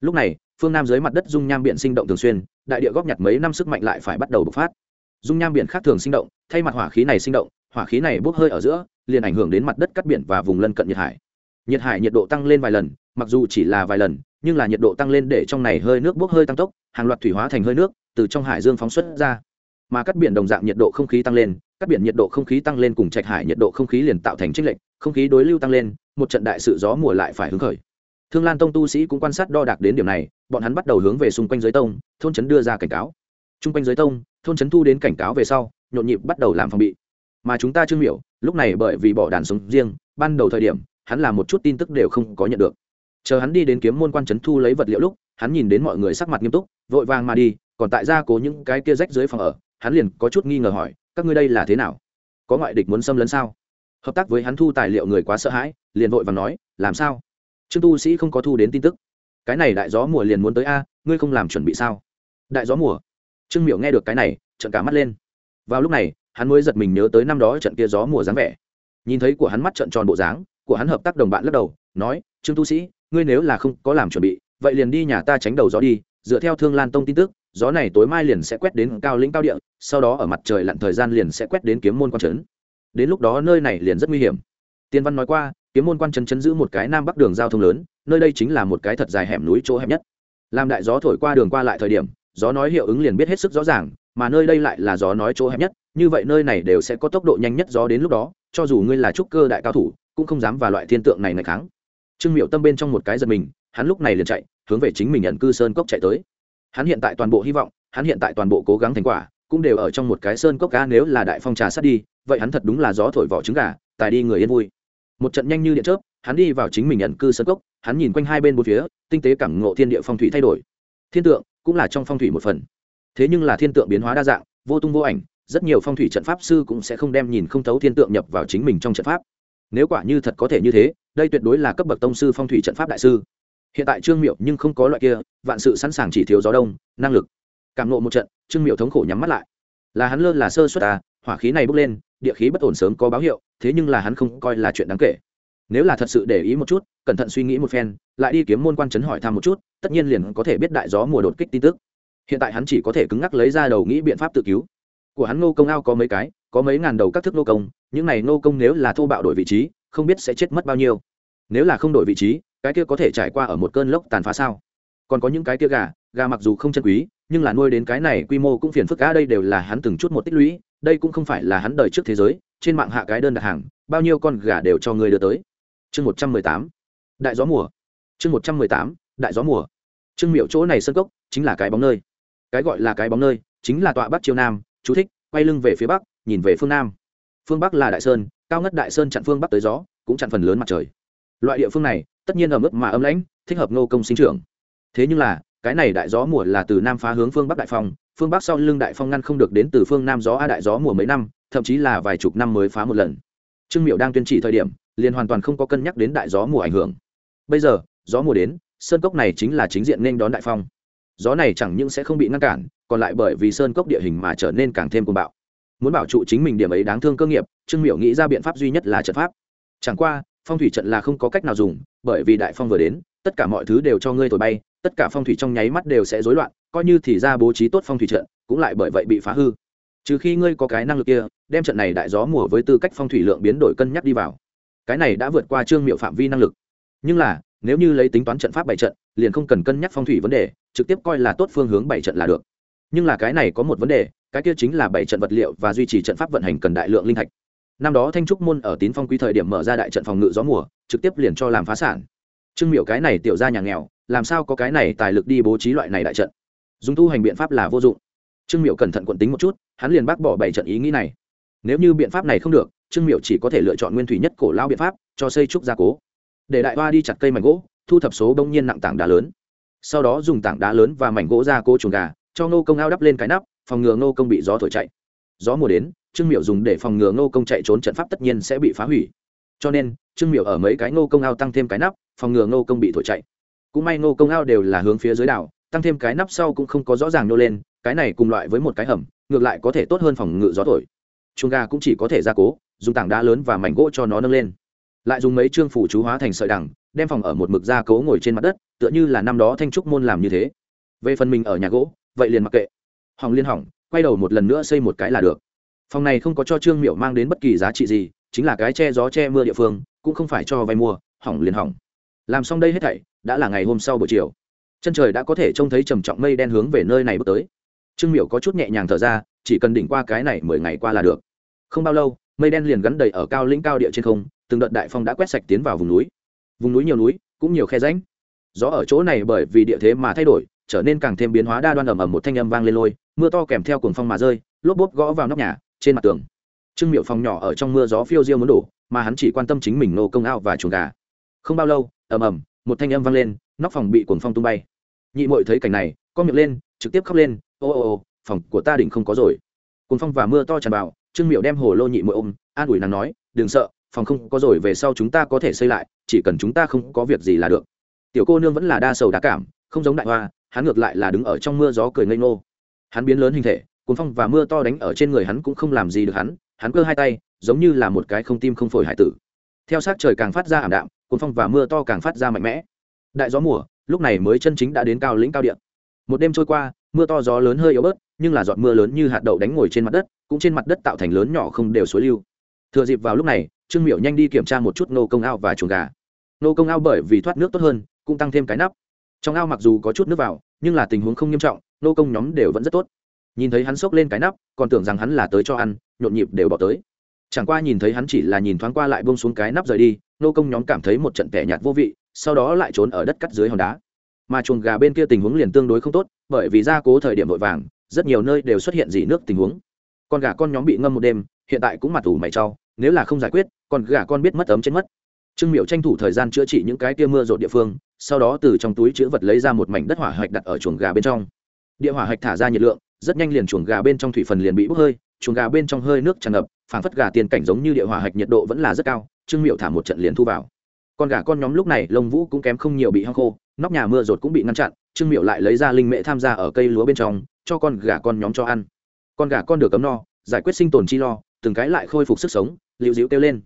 Lúc này, phương nam dưới mặt đất dung nham biển sinh động thường xuyên, đại địa góp nhặt mấy năm sức mạnh lại phải bắt đầu bộc phát. Dung nham biển khác thường sinh động, thay mặt hỏa khí này sinh động, hỏa khí này bốc hơi ở giữa, liền ảnh hưởng đến mặt đất cắt biển và vùng lân cận nhiệt hải. Nhiệt hải nhiệt độ tăng lên vài lần mặc dù chỉ là vài lần, nhưng là nhiệt độ tăng lên để trong này hơi nước bốc hơi tăng tốc, hàng loạt thủy hóa thành hơi nước từ trong hải dương phóng xuất ra. Mà cắt biển đồng dạng nhiệt độ không khí tăng lên, cắt biển nhiệt độ không khí tăng lên cùng trạch hải nhiệt độ không khí liền tạo thành trích lệnh không khí đối lưu tăng lên, một trận đại sự gió mùa lại phải hứng khởi. Thương lan tông tu sĩ cũng quan sát đo đạc đến điểm này, bọn hắn bắt đầu hướng về xung quanh giới tông, thôn trấn đưa ra cảnh cáo. Chung quanh giới tông, thôn trấn thu đến cảnh cáo về sau, nhộn nhịp bắt đầu làm phòng bị. Mà chúng ta chưa hiểu, lúc này bởi vì bỏ đàn sống riêng, ban đầu thời điểm, hắn làm một chút tin tức đều không có nhận được chờ hắn đi đến kiếm môn quan trấn thu lấy vật liệu lúc, hắn nhìn đến mọi người sắc mặt nghiêm túc, vội vàng mà đi, còn tại gia cố những cái kia rách dưới phòng ở, hắn liền có chút nghi ngờ hỏi, các ngươi đây là thế nào? Có ngoại địch muốn xâm lấn sao? Hợp tác với hắn thu tài liệu người quá sợ hãi, liền vội vàng nói, làm sao? Trương tu sĩ không có thu đến tin tức. Cái này đại gió mùa liền muốn tới a, ngươi không làm chuẩn bị sao? Đại gió mùa. Trương miểu nghe được cái này trận cả mắt lên. Vào lúc này, hắn mới giật mình nhớ tới năm đó trận kia gió mùa dáng vẻ. Nhìn thấy của hắn mắt trận tròn bộ dáng, của hắn hợp tác đồng bạn lắc đầu, nói, trương tu sĩ ngươi nếu là không có làm chuẩn bị, vậy liền đi nhà ta tránh đầu gió đi, dựa theo thương lan tông tin tức, gió này tối mai liền sẽ quét đến cao lĩnh cao địa, sau đó ở mặt trời lặn thời gian liền sẽ quét đến kiếm môn quan trấn. Đến lúc đó nơi này liền rất nguy hiểm. Tiên văn nói qua, kiếm môn quan trấn chấn giữ một cái nam bắc đường giao thông lớn, nơi đây chính là một cái thật dài hẻm núi chỗ hẹp nhất. Làm đại gió thổi qua đường qua lại thời điểm, gió nói hiệu ứng liền biết hết sức rõ ràng, mà nơi đây lại là gió nói chỗ hẹp nhất, như vậy nơi này đều sẽ có tốc độ nhanh nhất gió đến lúc đó, cho dù ngươi là trúc cơ đại cao thủ, cũng không dám vào loại thiên tượng này ngày kháng trương miệu tâm bên trong một cái giật mình, hắn lúc này liền chạy, hướng về chính mình nhận cư sơn cốc chạy tới. Hắn hiện tại toàn bộ hy vọng, hắn hiện tại toàn bộ cố gắng thành quả, cũng đều ở trong một cái sơn cốc cá nếu là đại phong trà sát đi, vậy hắn thật đúng là gió thổi vỏ trứng gà, tài đi người yên vui. Một trận nhanh như điện chớp, hắn đi vào chính mình nhận cư sơn cốc, hắn nhìn quanh hai bên bốn phía, tinh tế cảm ngộ thiên địa phong thủy thay đổi. Thiên tượng cũng là trong phong thủy một phần. Thế nhưng là thiên tượng biến hóa đa dạng, vô tung vô ảnh, rất nhiều phong thủy trận pháp sư cũng sẽ không đem nhìn không thấu thiên tượng nhập vào chính mình trong trận pháp. Nếu quả như thật có thể như thế đây tuyệt đối là cấp bậc tông sư phong thủy trận pháp đại sư. Hiện tại trương miệu nhưng không có loại kia, vạn sự sẵn sàng chỉ thiếu gió đông, năng lực. Cảm nộ một trận, trương miệu thống khổ nhắm mắt lại. Là hắn lơ là sơ suất à hỏa khí này bốc lên, địa khí bất ổn sớm có báo hiệu, thế nhưng là hắn không coi là chuyện đáng kể. Nếu là thật sự để ý một chút, cẩn thận suy nghĩ một phen, lại đi kiếm môn quan trấn hỏi thăm một chút, tất nhiên liền có thể biết đại gió mùa đột kích tin tức. Hiện tại hắn chỉ có thể cứng ngắc lấy ra đầu nghĩ biện pháp tự cứu. Của hắn ngô công ao có mấy cái, có mấy ngàn đầu các thức nô công, những này nô công nếu là thô bạo đổi vị trí không biết sẽ chết mất bao nhiêu. Nếu là không đổi vị trí, cái kia có thể trải qua ở một cơn lốc tàn phá sao? Còn có những cái kia gà gà mặc dù không chân quý, nhưng là nuôi đến cái này quy mô cũng phiền phức cá đây đều là hắn từng chút một tích lũy, đây cũng không phải là hắn đời trước thế giới, trên mạng hạ cái đơn đặt hàng, bao nhiêu con gà đều cho người đưa tới. Chương một trăm mười tám, đại gió mùa. Chương một trăm mười tám, đại gió mùa. Chương miệu chỗ này sân cốc chính là cái bóng nơi. Cái gọi là cái bóng nơi chính là tọa bắc chiêu nam, chú thích, quay lưng về phía bắc, nhìn về phương nam. Phương bắc là đại sơn cao ngất đại sơn chặn phương bắc tới gió, cũng chặn phần lớn mặt trời. Loại địa phương này, tất nhiên ở mức mà âm lãnh, thích hợp nô công sinh trưởng. Thế nhưng là, cái này đại gió mùa là từ nam phá hướng phương bắc đại phong, phương bắc sau lưng đại phong ngăn không được đến từ phương nam gió a đại gió mùa mấy năm, thậm chí là vài chục năm mới phá một lần. Trương miệu đang tuyên chỉ thời điểm, liền hoàn toàn không có cân nhắc đến đại gió mùa ảnh hưởng. Bây giờ, gió mùa đến, sơn cốc này chính là chính diện nên đón đại phong. Gió này chẳng những sẽ không bị ngăn cản, còn lại bởi vì sơn cốc địa hình mà trở nên càng thêm cuồng bạo. Muốn bảo trụ chính mình điểm ấy đáng thương cơ nghiệp trương miểu nghĩ ra biện pháp duy nhất là trận pháp. Chẳng qua, phong thủy trận là không có cách nào dùng, bởi vì đại phong vừa đến, tất cả mọi thứ đều cho ngươi thổi bay, tất cả phong thủy trong nháy mắt đều sẽ rối loạn, coi như thì ra bố trí tốt phong thủy trận, cũng lại bởi vậy bị phá hư. Trừ khi ngươi có cái năng lực kia, đem trận này đại gió mùa với tư cách phong thủy lượng biến đổi cân nhắc đi vào. Cái này đã vượt qua trương miệu phạm vi năng lực. Nhưng là, nếu như lấy tính toán trận pháp bảy trận, liền không cần cân nhắc phong thủy vấn đề, trực tiếp coi là tốt phương hướng bảy trận là được. Nhưng là cái này có một vấn đề, cái kia chính là bảy trận vật liệu và duy trì trận pháp vận hành cần đại lượng linh thạch năm đó thanh trúc môn ở tín phong quý thời điểm mở ra đại trận phòng ngự gió mùa, trực tiếp liền cho làm phá sản. Trương miểu cái này tiểu ra nhà nghèo, làm sao có cái này tài lực đi bố trí loại này đại trận? Dùng tu hành biện pháp là vô dụng. Trương miểu cẩn thận quận tính một chút, hắn liền bác bỏ bảy trận ý nghĩ này. Nếu như biện pháp này không được, trương miểu chỉ có thể lựa chọn nguyên thủy nhất cổ lao biện pháp, cho xây trúc gia cố. Để đại hoa đi chặt cây mảnh gỗ, thu thập số đông nhiên nặng tảng đá lớn. Sau đó dùng tảng đá lớn và mảnh gỗ ra cố chuồng gà, cho ngô công ao đắp lên cái nắp, phòng ngừa ngô công bị gió thổi chạy. Gió mùa đến trương miểu dùng để phòng ngừa ngô công chạy trốn trận pháp tất nhiên sẽ bị phá hủy. Cho nên, trương miểu ở mấy cái ngô công ao tăng thêm cái nắp, phòng ngừa ngô công bị thổi chạy. Cũng may ngô công ao đều là hướng phía dưới đảo, tăng thêm cái nắp sau cũng không có rõ ràng nô lên, cái này cùng loại với một cái hầm, ngược lại có thể tốt hơn phòng ngự gió thổi. Chuồng gà cũng chỉ có thể gia cố, dùng tảng đá lớn và mảnh gỗ cho nó nâng lên. Lại dùng mấy chương phủ chú hóa thành sợi đằng, đem phòng ở một mực gia cố ngồi trên mặt đất, tựa như là năm đó thanh trúc môn làm như thế. Về phần mình ở nhà gỗ, vậy liền mặc kệ. Hỏng liên hỏng, quay đầu một lần nữa xây một cái là được phòng này không có cho trương miểu mang đến bất kỳ giá trị gì, chính là cái che gió che mưa địa phương, cũng không phải cho vay mua, hỏng liền hỏng. Làm xong đây hết thảy, đã là ngày hôm sau buổi chiều. Chân trời đã có thể trông thấy trầm trọng mây đen hướng về nơi này bước tới. Trương miểu có chút nhẹ nhàng thở ra, chỉ cần đỉnh qua cái này mười ngày qua là được. Không bao lâu, mây đen liền gắn đầy ở cao lĩnh cao địa trên không, từng đợt đại phong đã quét sạch tiến vào vùng núi. Vùng núi nhiều núi, cũng nhiều khe ránh gió ở chỗ này bởi vì địa thế mà thay đổi, trở nên càng thêm biến hóa, đa đoan ầm ầm một thanh âm vang lên lôi, mưa to kèm theo cuồng phong mà rơi, lốp bốp gõ vào nóc nhà trên mặt tường. Trương miệu phòng nhỏ ở trong mưa gió phiêu diêu muốn đổ, mà hắn chỉ quan tâm chính mình nô công ao và chuồng gà. Không bao lâu, ầm ầm, một thanh âm vang lên, nóc phòng bị cuồng phong tung bay. Nhị mội thấy cảnh này con miệng lên, trực tiếp khóc lên, ô ô ô, phòng của ta đỉnh không có rồi. Cuồng phong và mưa to tràn vào, trương miệu đem hồ lô nhị mội ôm, an ủi nàng nói, đừng sợ, phòng không có rồi, về sau chúng ta có thể xây lại, chỉ cần chúng ta không có việc gì là được. Tiểu cô nương vẫn là đa sầu đa cảm, không giống đại hoa, hắn ngược lại là đứng ở trong mưa gió cười ngây ngô. Hắn biến lớn hình thể cuốn phong và mưa to đánh ở trên người hắn cũng không làm gì được hắn hắn cơ hai tay, giống như là một cái không tim không phổi hải tử. Theo sát trời càng phát ra ảm đạm cuốn phong và mưa to càng phát ra mạnh mẽ. Đại gió mùa, lúc này mới chân chính đã đến cao lĩnh cao điện một đêm trôi qua, mưa to gió lớn hơi yếu bớt, nhưng là giọt mưa lớn như hạt đậu đánh ngồi trên mặt đất, cũng trên mặt đất tạo thành lớn nhỏ không đều suối lưu. Thừa dịp vào lúc này, trương miểu nhanh đi kiểm tra một chút nô công ao và chuồng gà. Nô công ao bởi vì thoát nước tốt hơn, cũng tăng thêm cái nắp. Trong ao mặc dù có chút nước vào, nhưng là tình huống không nghiêm trọng nô công nhóm đều vẫn rất tốt nhìn thấy hắn xốc lên cái nắp, còn tưởng rằng hắn là tới cho ăn, nhộn nhịp đều bỏ tới. Chẳng qua nhìn thấy hắn chỉ là nhìn thoáng qua lại bông xuống cái nắp rời đi, nô công nhóm cảm thấy một trận tẻ nhạt vô vị, sau đó lại trốn ở đất cắt dưới hòn đá. Mà chuồng gà bên kia tình huống liền tương đối không tốt, bởi vì gia cố thời điểm vội vàng, rất nhiều nơi đều xuất hiện dỉ nước tình huống. Con gà con nhóm bị ngâm một đêm, hiện tại cũng mặt ủ mày trau nếu là không giải quyết, con gà con biết mất ấm chết mất. Trương miệu tranh thủ thời gian chữa trị những cái tia mưa rột địa phương, sau đó từ trong túi chữ vật lấy ra một mảnh đất hỏa hạch đặt ở chuồng gà bên trong. Địa hỏa hạch thả ra nhiệt lượng rất nhanh liền chuồng gà bên trong thủy phần liền bị bốc hơi, chuồng gà bên trong hơi nước tràn ngập, phảng phất gà tiền cảnh giống như địa hỏa hạch nhiệt độ vẫn là rất cao, trương miệu thả một trận liền thu vào. Con gà con nhóm lúc này lông vũ cũng kém không nhiều bị hăng khô, nóc nhà mưa rột cũng bị ngăn chặn, trương miệu lại lấy ra linh mễ tham gia ở cây lúa bên trong, cho con gà con nhóm cho ăn. Con gà con được cấm no, giải quyết sinh tồn chi lo, từng cái lại khôi phục sức sống, liễu dĩu kêu lên.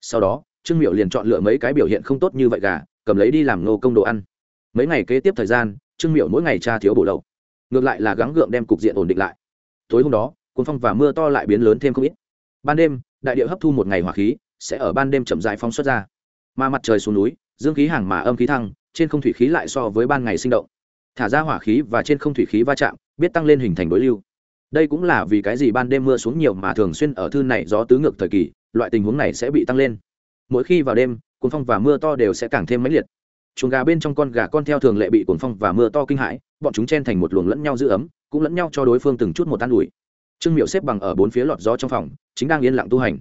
Sau đó, trương miệu liền chọn lựa mấy cái biểu hiện không tốt như vậy gà, cầm lấy đi làm nô công đồ ăn. Mấy ngày kế tiếp thời gian, trương miệu mỗi ngày tra thiếu bổ lậu ngược lại là gắng gượng đem cục diện ổn định lại. Tối hôm đó cuốn phong và mưa to lại biến lớn thêm không ít. Ban đêm, đại địa hấp thu một ngày hỏa khí, sẽ ở ban đêm chậm dài phóng xuất ra. Mà mặt trời xuống núi, dương khí hàng mà âm khí thăng, trên không thủy khí lại so với ban ngày sinh động. Thả ra hỏa khí và trên không thủy khí va chạm, biết tăng lên hình thành đối lưu. Đây cũng là vì cái gì ban đêm mưa xuống nhiều mà thường xuyên ở thư này gió tứ ngược thời kỳ, loại tình huống này sẽ bị tăng lên. Mỗi khi vào đêm cuốn phong và mưa to đều sẽ càng thêm mãnh liệt chuồng gà bên trong con gà con theo thường lệ bị cuồng phong và mưa to kinh hãi, bọn chúng chen thành một luồng lẫn nhau giữ ấm, cũng lẫn nhau cho đối phương từng chút một tan ủi. Trương miệu xếp bằng ở bốn phía lọt gió trong phòng, chính đang yên lặng tu hành.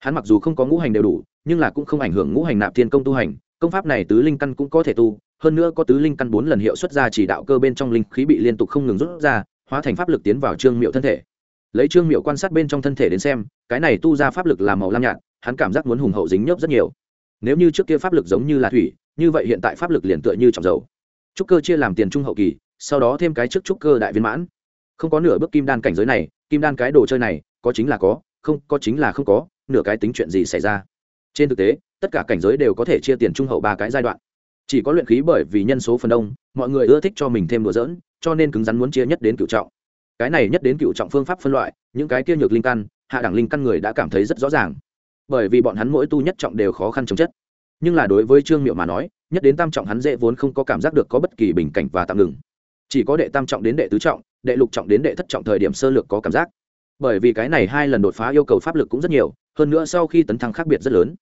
Hắn mặc dù không có ngũ hành đều đủ, nhưng là cũng không ảnh hưởng ngũ hành nạp thiên công tu hành, công pháp này tứ linh căn cũng có thể tu, hơn nữa có tứ linh căn bốn lần hiệu xuất ra chỉ đạo cơ bên trong linh khí bị liên tục không ngừng rút ra, hóa thành pháp lực tiến vào trương miệu thân thể. Lấy trương miệu quan sát bên trong thân thể đến xem, cái này tu ra pháp lực làm màu lam nhạt, hắn cảm giác muốn hùng hậu dính nhớp rất nhiều. Nếu như trước kia pháp lực giống như là thủy như vậy hiện tại pháp lực liền tựa như trọng dầu. Trúc cơ chia làm tiền trung hậu kỳ, sau đó thêm cái trước trúc cơ đại viên mãn. Không có nửa bước kim đan cảnh giới này, kim đan cái đồ chơi này, có chính là có, không, có chính là không có, nửa cái tính chuyện gì xảy ra. Trên thực tế, tất cả cảnh giới đều có thể chia tiền trung hậu ba cái giai đoạn. Chỉ có luyện khí bởi vì nhân số phần đông, mọi người ưa thích cho mình thêm đùa dỡn cho nên cứng rắn muốn chia nhất đến cựu trọng. Cái này nhất đến cựu trọng phương pháp phân loại, những cái kia nhược linh căn, hạ đẳng linh căn người đã cảm thấy rất rõ ràng. Bởi vì bọn hắn mỗi tu nhất trọng đều khó khăn chống chất nhưng là đối với trương miệu mà nói, nhất đến tam trọng hắn dễ vốn không có cảm giác được có bất kỳ bình cảnh và tạm ngừng. Chỉ có đệ tam trọng đến đệ tứ trọng, đệ lục trọng đến đệ thất trọng thời điểm sơ lược có cảm giác. Bởi vì cái này hai lần đột phá yêu cầu pháp lực cũng rất nhiều, hơn nữa sau khi tấn thăng khác biệt rất lớn.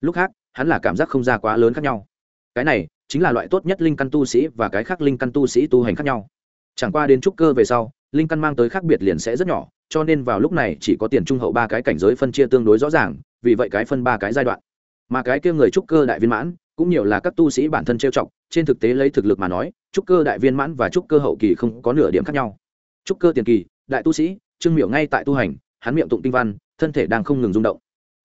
Lúc khác, hắn là cảm giác không ra quá lớn khác nhau. Cái này chính là loại tốt nhất linh căn tu sĩ và cái khác linh căn tu sĩ tu hành khác nhau. Chẳng qua đến trúc cơ về sau, linh căn mang tới khác biệt liền sẽ rất nhỏ, cho nên vào lúc này chỉ có tiền trung hậu ba cái cảnh giới phân chia tương đối rõ ràng, vì vậy cái phân ba cái giai đoạn mà cái kia người trúc cơ đại viên mãn, cũng nhiều là các tu sĩ bản thân trêu chọc, trên thực tế lấy thực lực mà nói, trúc cơ đại viên mãn và trúc cơ hậu kỳ không có nửa điểm khác nhau. Trúc cơ tiền kỳ, đại tu sĩ, trương miệu ngay tại tu hành, hắn miệng tụng kinh văn, thân thể đang không ngừng rung động.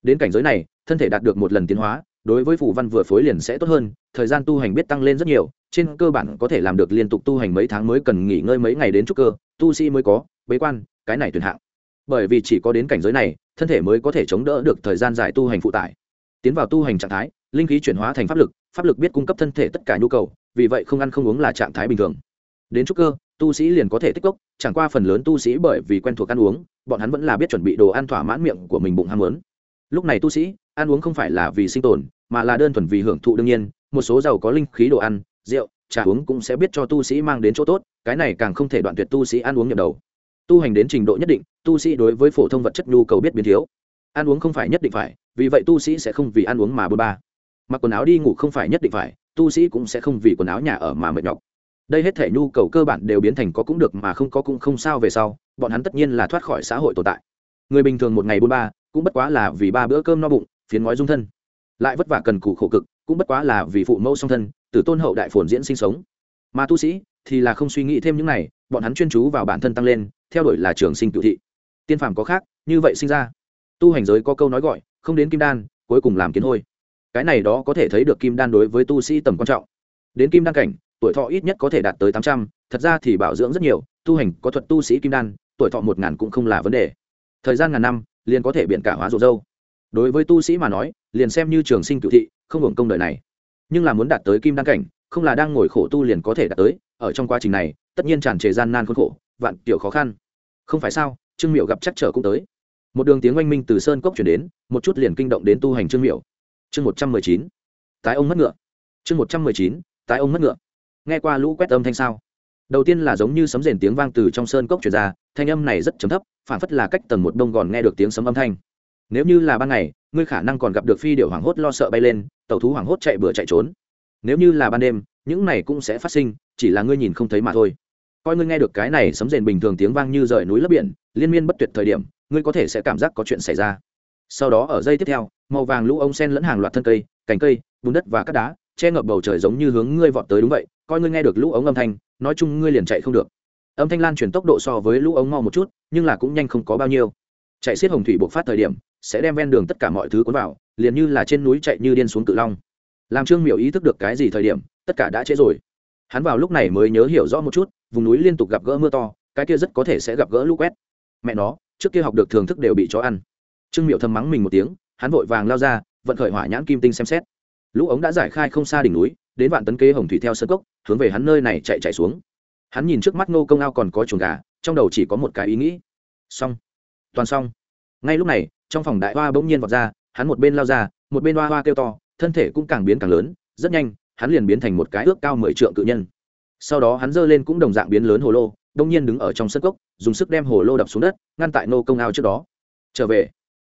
Đến cảnh giới này, thân thể đạt được một lần tiến hóa, đối với phủ văn vừa phối liền sẽ tốt hơn, thời gian tu hành biết tăng lên rất nhiều, trên cơ bản có thể làm được liên tục tu hành mấy tháng mới cần nghỉ ngơi mấy ngày đến trúc cơ, tu sĩ mới có, bế quan, cái này tuyệt hạng. Bởi vì chỉ có đến cảnh giới này, thân thể mới có thể chống đỡ được thời gian dài tu hành phụ tải tiến vào tu hành trạng thái, linh khí chuyển hóa thành pháp lực pháp lực biết cung cấp thân thể tất cả nhu cầu, vì vậy không ăn không uống là trạng thái bình thường. Đến trúc cơ, tu sĩ liền có thể tích cốc, chẳng qua phần lớn tu sĩ bởi vì quen thuộc ăn uống, bọn hắn vẫn là biết chuẩn bị đồ ăn thỏa mãn miệng của mình bụng ham muốn. Lúc này tu sĩ, ăn uống không phải là vì sinh tồn, mà là đơn thuần vì hưởng thụ đương nhiên, một số giàu có linh khí đồ ăn, rượu, trà uống cũng sẽ biết cho tu sĩ mang đến chỗ tốt, cái này càng không thể đoạn tuyệt tu sĩ ăn uống nhập đầu. Tu hành đến trình độ nhất định, tu sĩ đối với phổ thông vật chất nhu cầu biết biến thiếu. Ăn uống không phải nhất định phải vì vậy tu sĩ sẽ không vì ăn uống mà bôn ba. Mặc quần áo đi ngủ không phải nhất định phải, tu sĩ cũng sẽ không vì quần áo nhà ở mà mệt nhọc. Đây hết thể nhu cầu cơ bản đều biến thành có cũng được mà không có cũng không sao về sau, bọn hắn tất nhiên là thoát khỏi xã hội tồn tại. Người bình thường một ngày bôn ba, cũng bất quá là vì ba bữa cơm no bụng, phiến ngói dung thân. Lại vất vả cần cù khổ cực, cũng bất quá là vì phụ mẫu song thân từ tôn hậu đại phồn diễn sinh sống. Mà tu sĩ thì là không suy nghĩ thêm những này, bọn hắn chuyên chú vào bản thân tăng lên, theo đuổi là trường sinh cựu thị. Tiên phàm có khác, như vậy sinh ra. Tu hành giới có câu nói gọi không đến kim đan, cuối cùng làm kiến hôi. Cái này đó có thể thấy được kim đan đối với tu sĩ tầm quan trọng. Đến kim đan cảnh, tuổi thọ ít nhất có thể đạt tới tám trăm, thật ra thì bảo dưỡng rất nhiều, tu hành có thuật tu sĩ kim đan, tuổi thọ một ngàn cũng không là vấn đề. Thời gian ngàn năm, liền có thể biện cả hóa rộ dâu đối với tu sĩ mà nói, liền xem như trường sinh cựu thị, không hưởng công đời này. Nhưng là muốn đạt tới kim đan cảnh, không là đang ngồi khổ tu liền có thể đạt tới, ở trong quá trình này, tất nhiên tràn trề gian nan khốn khổ, vạn kiểu khó khăn. Không phải sao, trương miệu gặp chắc trở cũng tới một đường tiếng oanh minh từ sơn cốc chuyển đến, một chút liền kinh động đến tu hành trương miệu chương một trăm mười chín, tái ông mất ngựa. Chương một trăm mười chín, tái ông mất ngựa. Nghe qua lũ quét âm thanh sao? Đầu tiên là giống như sấm rền tiếng vang từ trong sơn cốc chuyển ra, thanh âm này rất chấm thấp, phản phất là cách tầng một đông gòn nghe được tiếng sấm âm thanh. Nếu như là ban ngày, ngươi khả năng còn gặp được phi điệu hoảng hốt lo sợ bay lên tàu thú hoảng hốt chạy bừa chạy trốn. Nếu như là ban đêm, những này cũng sẽ phát sinh, chỉ là ngươi nhìn không thấy mà thôi. Coi ngươi nghe được cái này sấm rền bình thường tiếng vang như rời núi lấp biển, liên miên bất tuyệt thời điểm ngươi có thể sẽ cảm giác có chuyện xảy ra. Sau đó ở dây tiếp theo, màu vàng lũ ông sen lẫn hàng loạt thân cây, cành cây, bùn đất và các đá, che ngập bầu trời giống như hướng ngươi vọt tới đúng vậy, coi ngươi nghe được lũ ống âm thanh, nói chung ngươi liền chạy không được. Âm thanh lan truyền tốc độ so với lũ ống mau một chút, nhưng là cũng nhanh không có bao nhiêu. Chạy xiết hồng thủy buộc phát thời điểm, sẽ đem ven đường tất cả mọi thứ cuốn vào, liền như là trên núi chạy như điên xuống cự long. Làm trương miểu ý thức được cái gì thời điểm, tất cả đã trễ rồi. Hắn vào lúc này mới nhớ hiểu rõ một chút, vùng núi liên tục gặp gỡ mưa to, cái kia rất có thể sẽ gặp gỡ lũ quét. Mẹ nó trước kia học được thường thức đều bị chó ăn. Trương miệu thầm mắng mình một tiếng, hắn vội vàng lao ra, vận khởi hỏa nhãn kim tinh xem xét. Lũ ống đã giải khai không xa đỉnh núi, đến vạn tấn kế hồng thủy theo sân cốc, hướng về hắn nơi này chạy chạy xuống. Hắn nhìn trước mắt ngô công ao còn có chuồng gà, trong đầu chỉ có một cái ý nghĩ. Xong. Toàn xong. Ngay lúc này, trong phòng đại hoa bỗng nhiên vọt ra, hắn một bên lao ra, một bên hoa hoa kêu to, thân thể cũng càng biến càng lớn, rất nhanh, hắn liền biến thành một cái ước cao mười trượng cự nhân. Sau đó hắn giơ lên cũng đồng dạng biến lớn hồ lô, đông nhiên đứng ở trong sân cốc dùng sức đem hồ lô đập xuống đất, ngăn tại nô công ao trước đó. Trở về.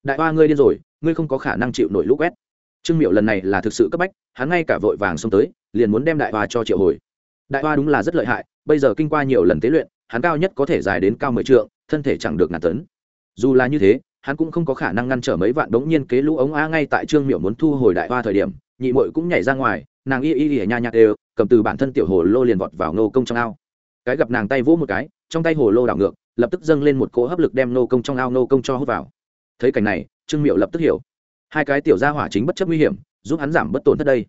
Đại hoa ngươi điên rồi, ngươi không có khả năng chịu nổi lũ quét. Trương miệu lần này là thực sự cấp bách, hắn ngay cả vội vàng xông tới, liền muốn đem đại hoa cho triệu hồi. Đại hoa đúng là rất lợi hại, bây giờ kinh qua nhiều lần tế luyện, hắn cao nhất có thể dài đến cao mười trượng, thân thể chẳng được ngàn tấn. Dù là như thế, hắn cũng không có khả năng ngăn trở mấy vạn đống nhiên kế lũ ống a ngay tại trương miệu muốn thu hồi đại hoa thời điểm, nhị mội cũng nhảy ra ngoài, nàng y y y nha nhạc đều, cầm từ bản thân tiểu hồ lô liền vọt vào nô công trong ao cái gặp nàng tay vỗ một cái, trong tay hồ lô đảo ngược, lập tức dâng lên một cỗ hấp lực đem nô công trong ao nô công cho hút vào. Thấy cảnh này, trương miệu lập tức hiểu. Hai cái tiểu gia hỏa chính bất chấp nguy hiểm, giúp hắn giảm bất tổn thất đây.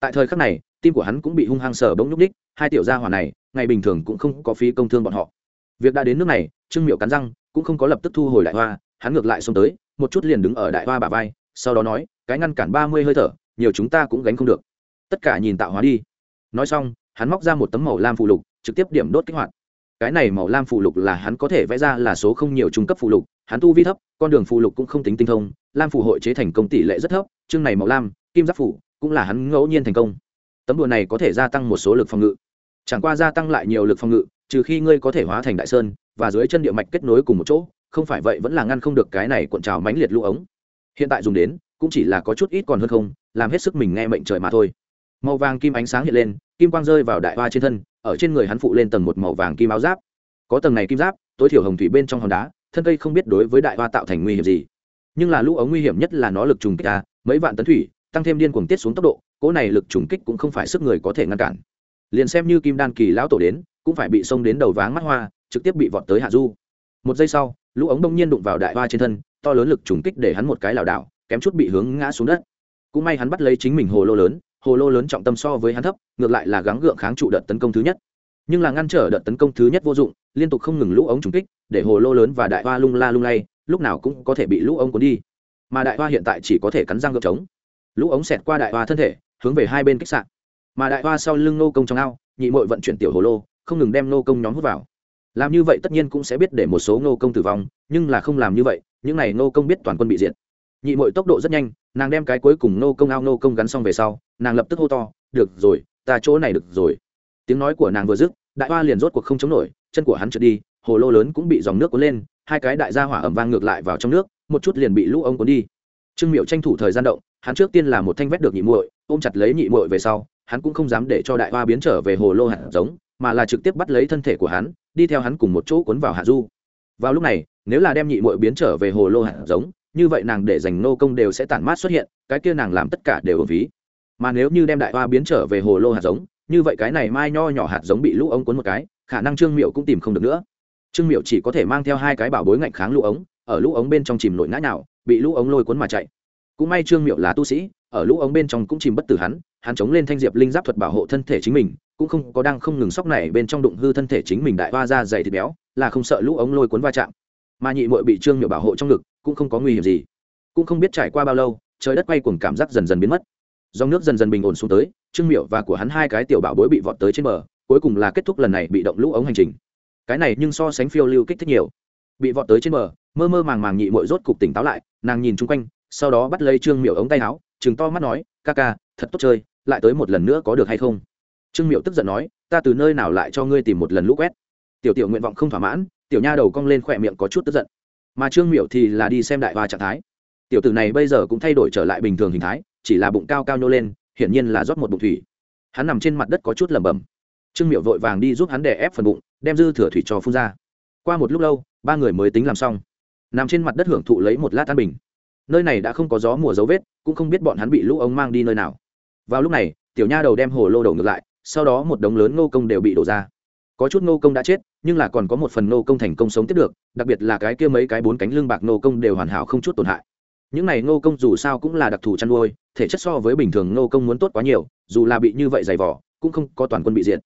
Tại thời khắc này, tim của hắn cũng bị hung hăng sờ bỗng nhúc ních hai tiểu gia hỏa này, ngày bình thường cũng không có phí công thương bọn họ. Việc đã đến nước này, trương miệu cắn răng, cũng không có lập tức thu hồi đại hoa, hắn ngược lại xông tới, một chút liền đứng ở đại hoa bà vai, sau đó nói, cái ngăn cản ba mươi hơi thở, nhiều chúng ta cũng gánh không được. Tất cả nhìn tạo hóa đi. Nói xong, hắn móc ra một tấm màu lam phụ lục trực tiếp điểm đốt kích hoạt. Cái này màu lam phụ lục là hắn có thể vẽ ra là số không nhiều trung cấp phụ lục, hắn tu vi thấp, con đường phụ lục cũng không tính tinh thông, lam phụ hội chế thành công tỷ lệ rất thấp, chương này màu lam, kim giáp phủ cũng là hắn ngẫu nhiên thành công. Tấm đùa này có thể gia tăng một số lực phòng ngự. Chẳng qua gia tăng lại nhiều lực phòng ngự, trừ khi ngươi có thể hóa thành đại sơn và dưới chân địa mạch kết nối cùng một chỗ, không phải vậy vẫn là ngăn không được cái này cuộn trào mãnh liệt lũ ống. Hiện tại dùng đến, cũng chỉ là có chút ít còn hơn không, làm hết sức mình nghe mệnh trời mà thôi. Màu vàng kim ánh sáng hiện lên, kim quang rơi vào đại hoa trên thân ở trên người hắn phụ lên tầng một màu vàng kim áo giáp. Có tầng này kim giáp, tối thiểu hồng thủy bên trong hòn đá, thân cây không biết đối với đại hoa tạo thành nguy hiểm gì. Nhưng là lũ ống nguy hiểm nhất là nó lực trùng kích ra, mấy vạn tấn thủy, tăng thêm điên cuồng tiết xuống tốc độ, cỗ này lực trùng kích cũng không phải sức người có thể ngăn cản. Liền xem như kim đan kỳ lão tổ đến, cũng phải bị xông đến đầu váng mắt hoa, trực tiếp bị vọt tới hạ du. Một giây sau, lũ ống đông nhiên đụng vào đại hoa trên thân, to lớn lực trùng kích để hắn một cái lảo đảo, kém chút bị hướng ngã xuống đất. Cũng may hắn bắt lấy chính mình hồ lô lớn hồ lô lớn trọng tâm so với hắn thấp, ngược lại là gắng gượng kháng trụ đợt tấn công thứ nhất. Nhưng là ngăn trở đợt tấn công thứ nhất vô dụng, liên tục không ngừng lũ ống trúng kích, để hồ lô lớn và đại hoa lung la lung lay, lúc nào cũng có thể bị lũ ống cuốn đi. Mà đại hoa hiện tại chỉ có thể cắn răng gợp trống. Lũ ống xẹt qua đại hoa thân thể, hướng về hai bên kích sạn mà đại hoa sau lưng nô công trong ao, nhị mội vận chuyển tiểu hồ lô, không ngừng đem nô công nhóm hút vào. Làm như vậy tất nhiên cũng sẽ biết để một số nô công tử vong, nhưng là không làm như vậy, những này nô công biết toàn quân bị diệt. Nhị mội tốc độ rất nhanh, nàng đem cái cuối cùng nô công ao nô công gắn xong về sau nàng lập tức hô to, được rồi, ta chỗ này được rồi. Tiếng nói của nàng vừa dứt, đại hoa liền rốt cuộc không chống nổi, chân của hắn trượt đi, hồ lô lớn cũng bị dòng nước cuốn lên, hai cái đại gia hỏa ẩm vang ngược lại vào trong nước, một chút liền bị lũ ông cuốn đi. Trương miệu tranh thủ thời gian động, hắn trước tiên là một thanh vét được nhị muội, ôm chặt lấy nhị muội về sau, hắn cũng không dám để cho đại hoa biến trở về hồ lô hạt giống, mà là trực tiếp bắt lấy thân thể của hắn, đi theo hắn cùng một chỗ cuốn vào hạ du. Vào lúc này, nếu là đem nhị muội biến trở về hồ lô hạt giống, như vậy nàng để dành nô công đều sẽ tản mát xuất hiện, cái kia nàng làm tất cả đều ở ví mà nếu như đem đại hoa biến trở về hồ lô hạt giống, như vậy cái này mai nho nhỏ hạt giống bị lũ ống cuốn một cái, khả năng trương miệu cũng tìm không được nữa. Trương miệu chỉ có thể mang theo hai cái bảo bối ngạnh kháng lũ ống, ở lũ ống bên trong chìm nổi ngã nào bị lũ ống lôi cuốn mà chạy. Cũng may trương miệu là tu sĩ, ở lũ ống bên trong cũng chìm bất tử hắn hắn chống lên thanh diệp linh giáp thuật bảo hộ thân thể chính mình, cũng không có đang không ngừng sóc này bên trong đụng hư thân thể chính mình đại hoa ra dày thịt béo, là không sợ lũ ống lôi cuốn va chạm. Mà nhị mội bị trương miệu bảo hộ trong ngực, cũng không có nguy hiểm gì. Cũng không biết trải qua bao lâu, trời đất quay cuồng cảm giác dần dần biến mất dòng nước dần dần bình ổn xuống tới, trương miệu và của hắn hai cái tiểu bảo bối bị vọt tới trên bờ, cuối cùng là kết thúc lần này bị động lũ ống hành trình. Cái này nhưng so sánh phiêu lưu kích thích nhiều. Bị vọt tới trên bờ, mơ mơ màng màng nhị mội rốt cục tỉnh táo lại, nàng nhìn chung quanh, sau đó bắt lấy trương miệu ống tay áo chừng to mắt nói, ca ca, thật tốt chơi, lại tới một lần nữa có được hay không? Trương miệu tức giận nói, ta từ nơi nào lại cho ngươi tìm một lần lũ quét? Tiểu tiểu nguyện vọng không thỏa mãn, tiểu nha đầu cong lên khỏe miệng có chút tức giận. Mà trương miệu thì là đi xem đại hoa trạng thái. Tiểu tử này bây giờ cũng thay đổi trở lại bình thường hình thái chỉ là bụng cao cao nhô lên, hiển nhiên là rót một bụng thủy. Hắn nằm trên mặt đất có chút lẩm bẩm. Trương miệu vội vàng đi giúp hắn đè ép phần bụng, đem dư thừa thủy cho phun ra. Qua một lúc lâu, ba người mới tính làm xong. Nằm trên mặt đất hưởng thụ lấy một lát tan bình. Nơi này đã không có gió mùa dấu vết, cũng không biết bọn hắn bị lũ ống mang đi nơi nào. Vào lúc này, tiểu nha đầu đem hồ lô đầu ngược lại, sau đó một đống lớn ngô công đều bị đổ ra. Có chút ngô công đã chết, nhưng là còn có một phần ngô công thành công sống tiếp được, đặc biệt là cái kia mấy cái bốn cánh lưng bạc ngô công đều hoàn hảo không chút tổn hại những này ngô công dù sao cũng là đặc thù chăn nuôi, thể chất so với bình thường ngô công muốn tốt quá nhiều, dù là bị như vậy dày vỏ cũng không có toàn quân bị diệt.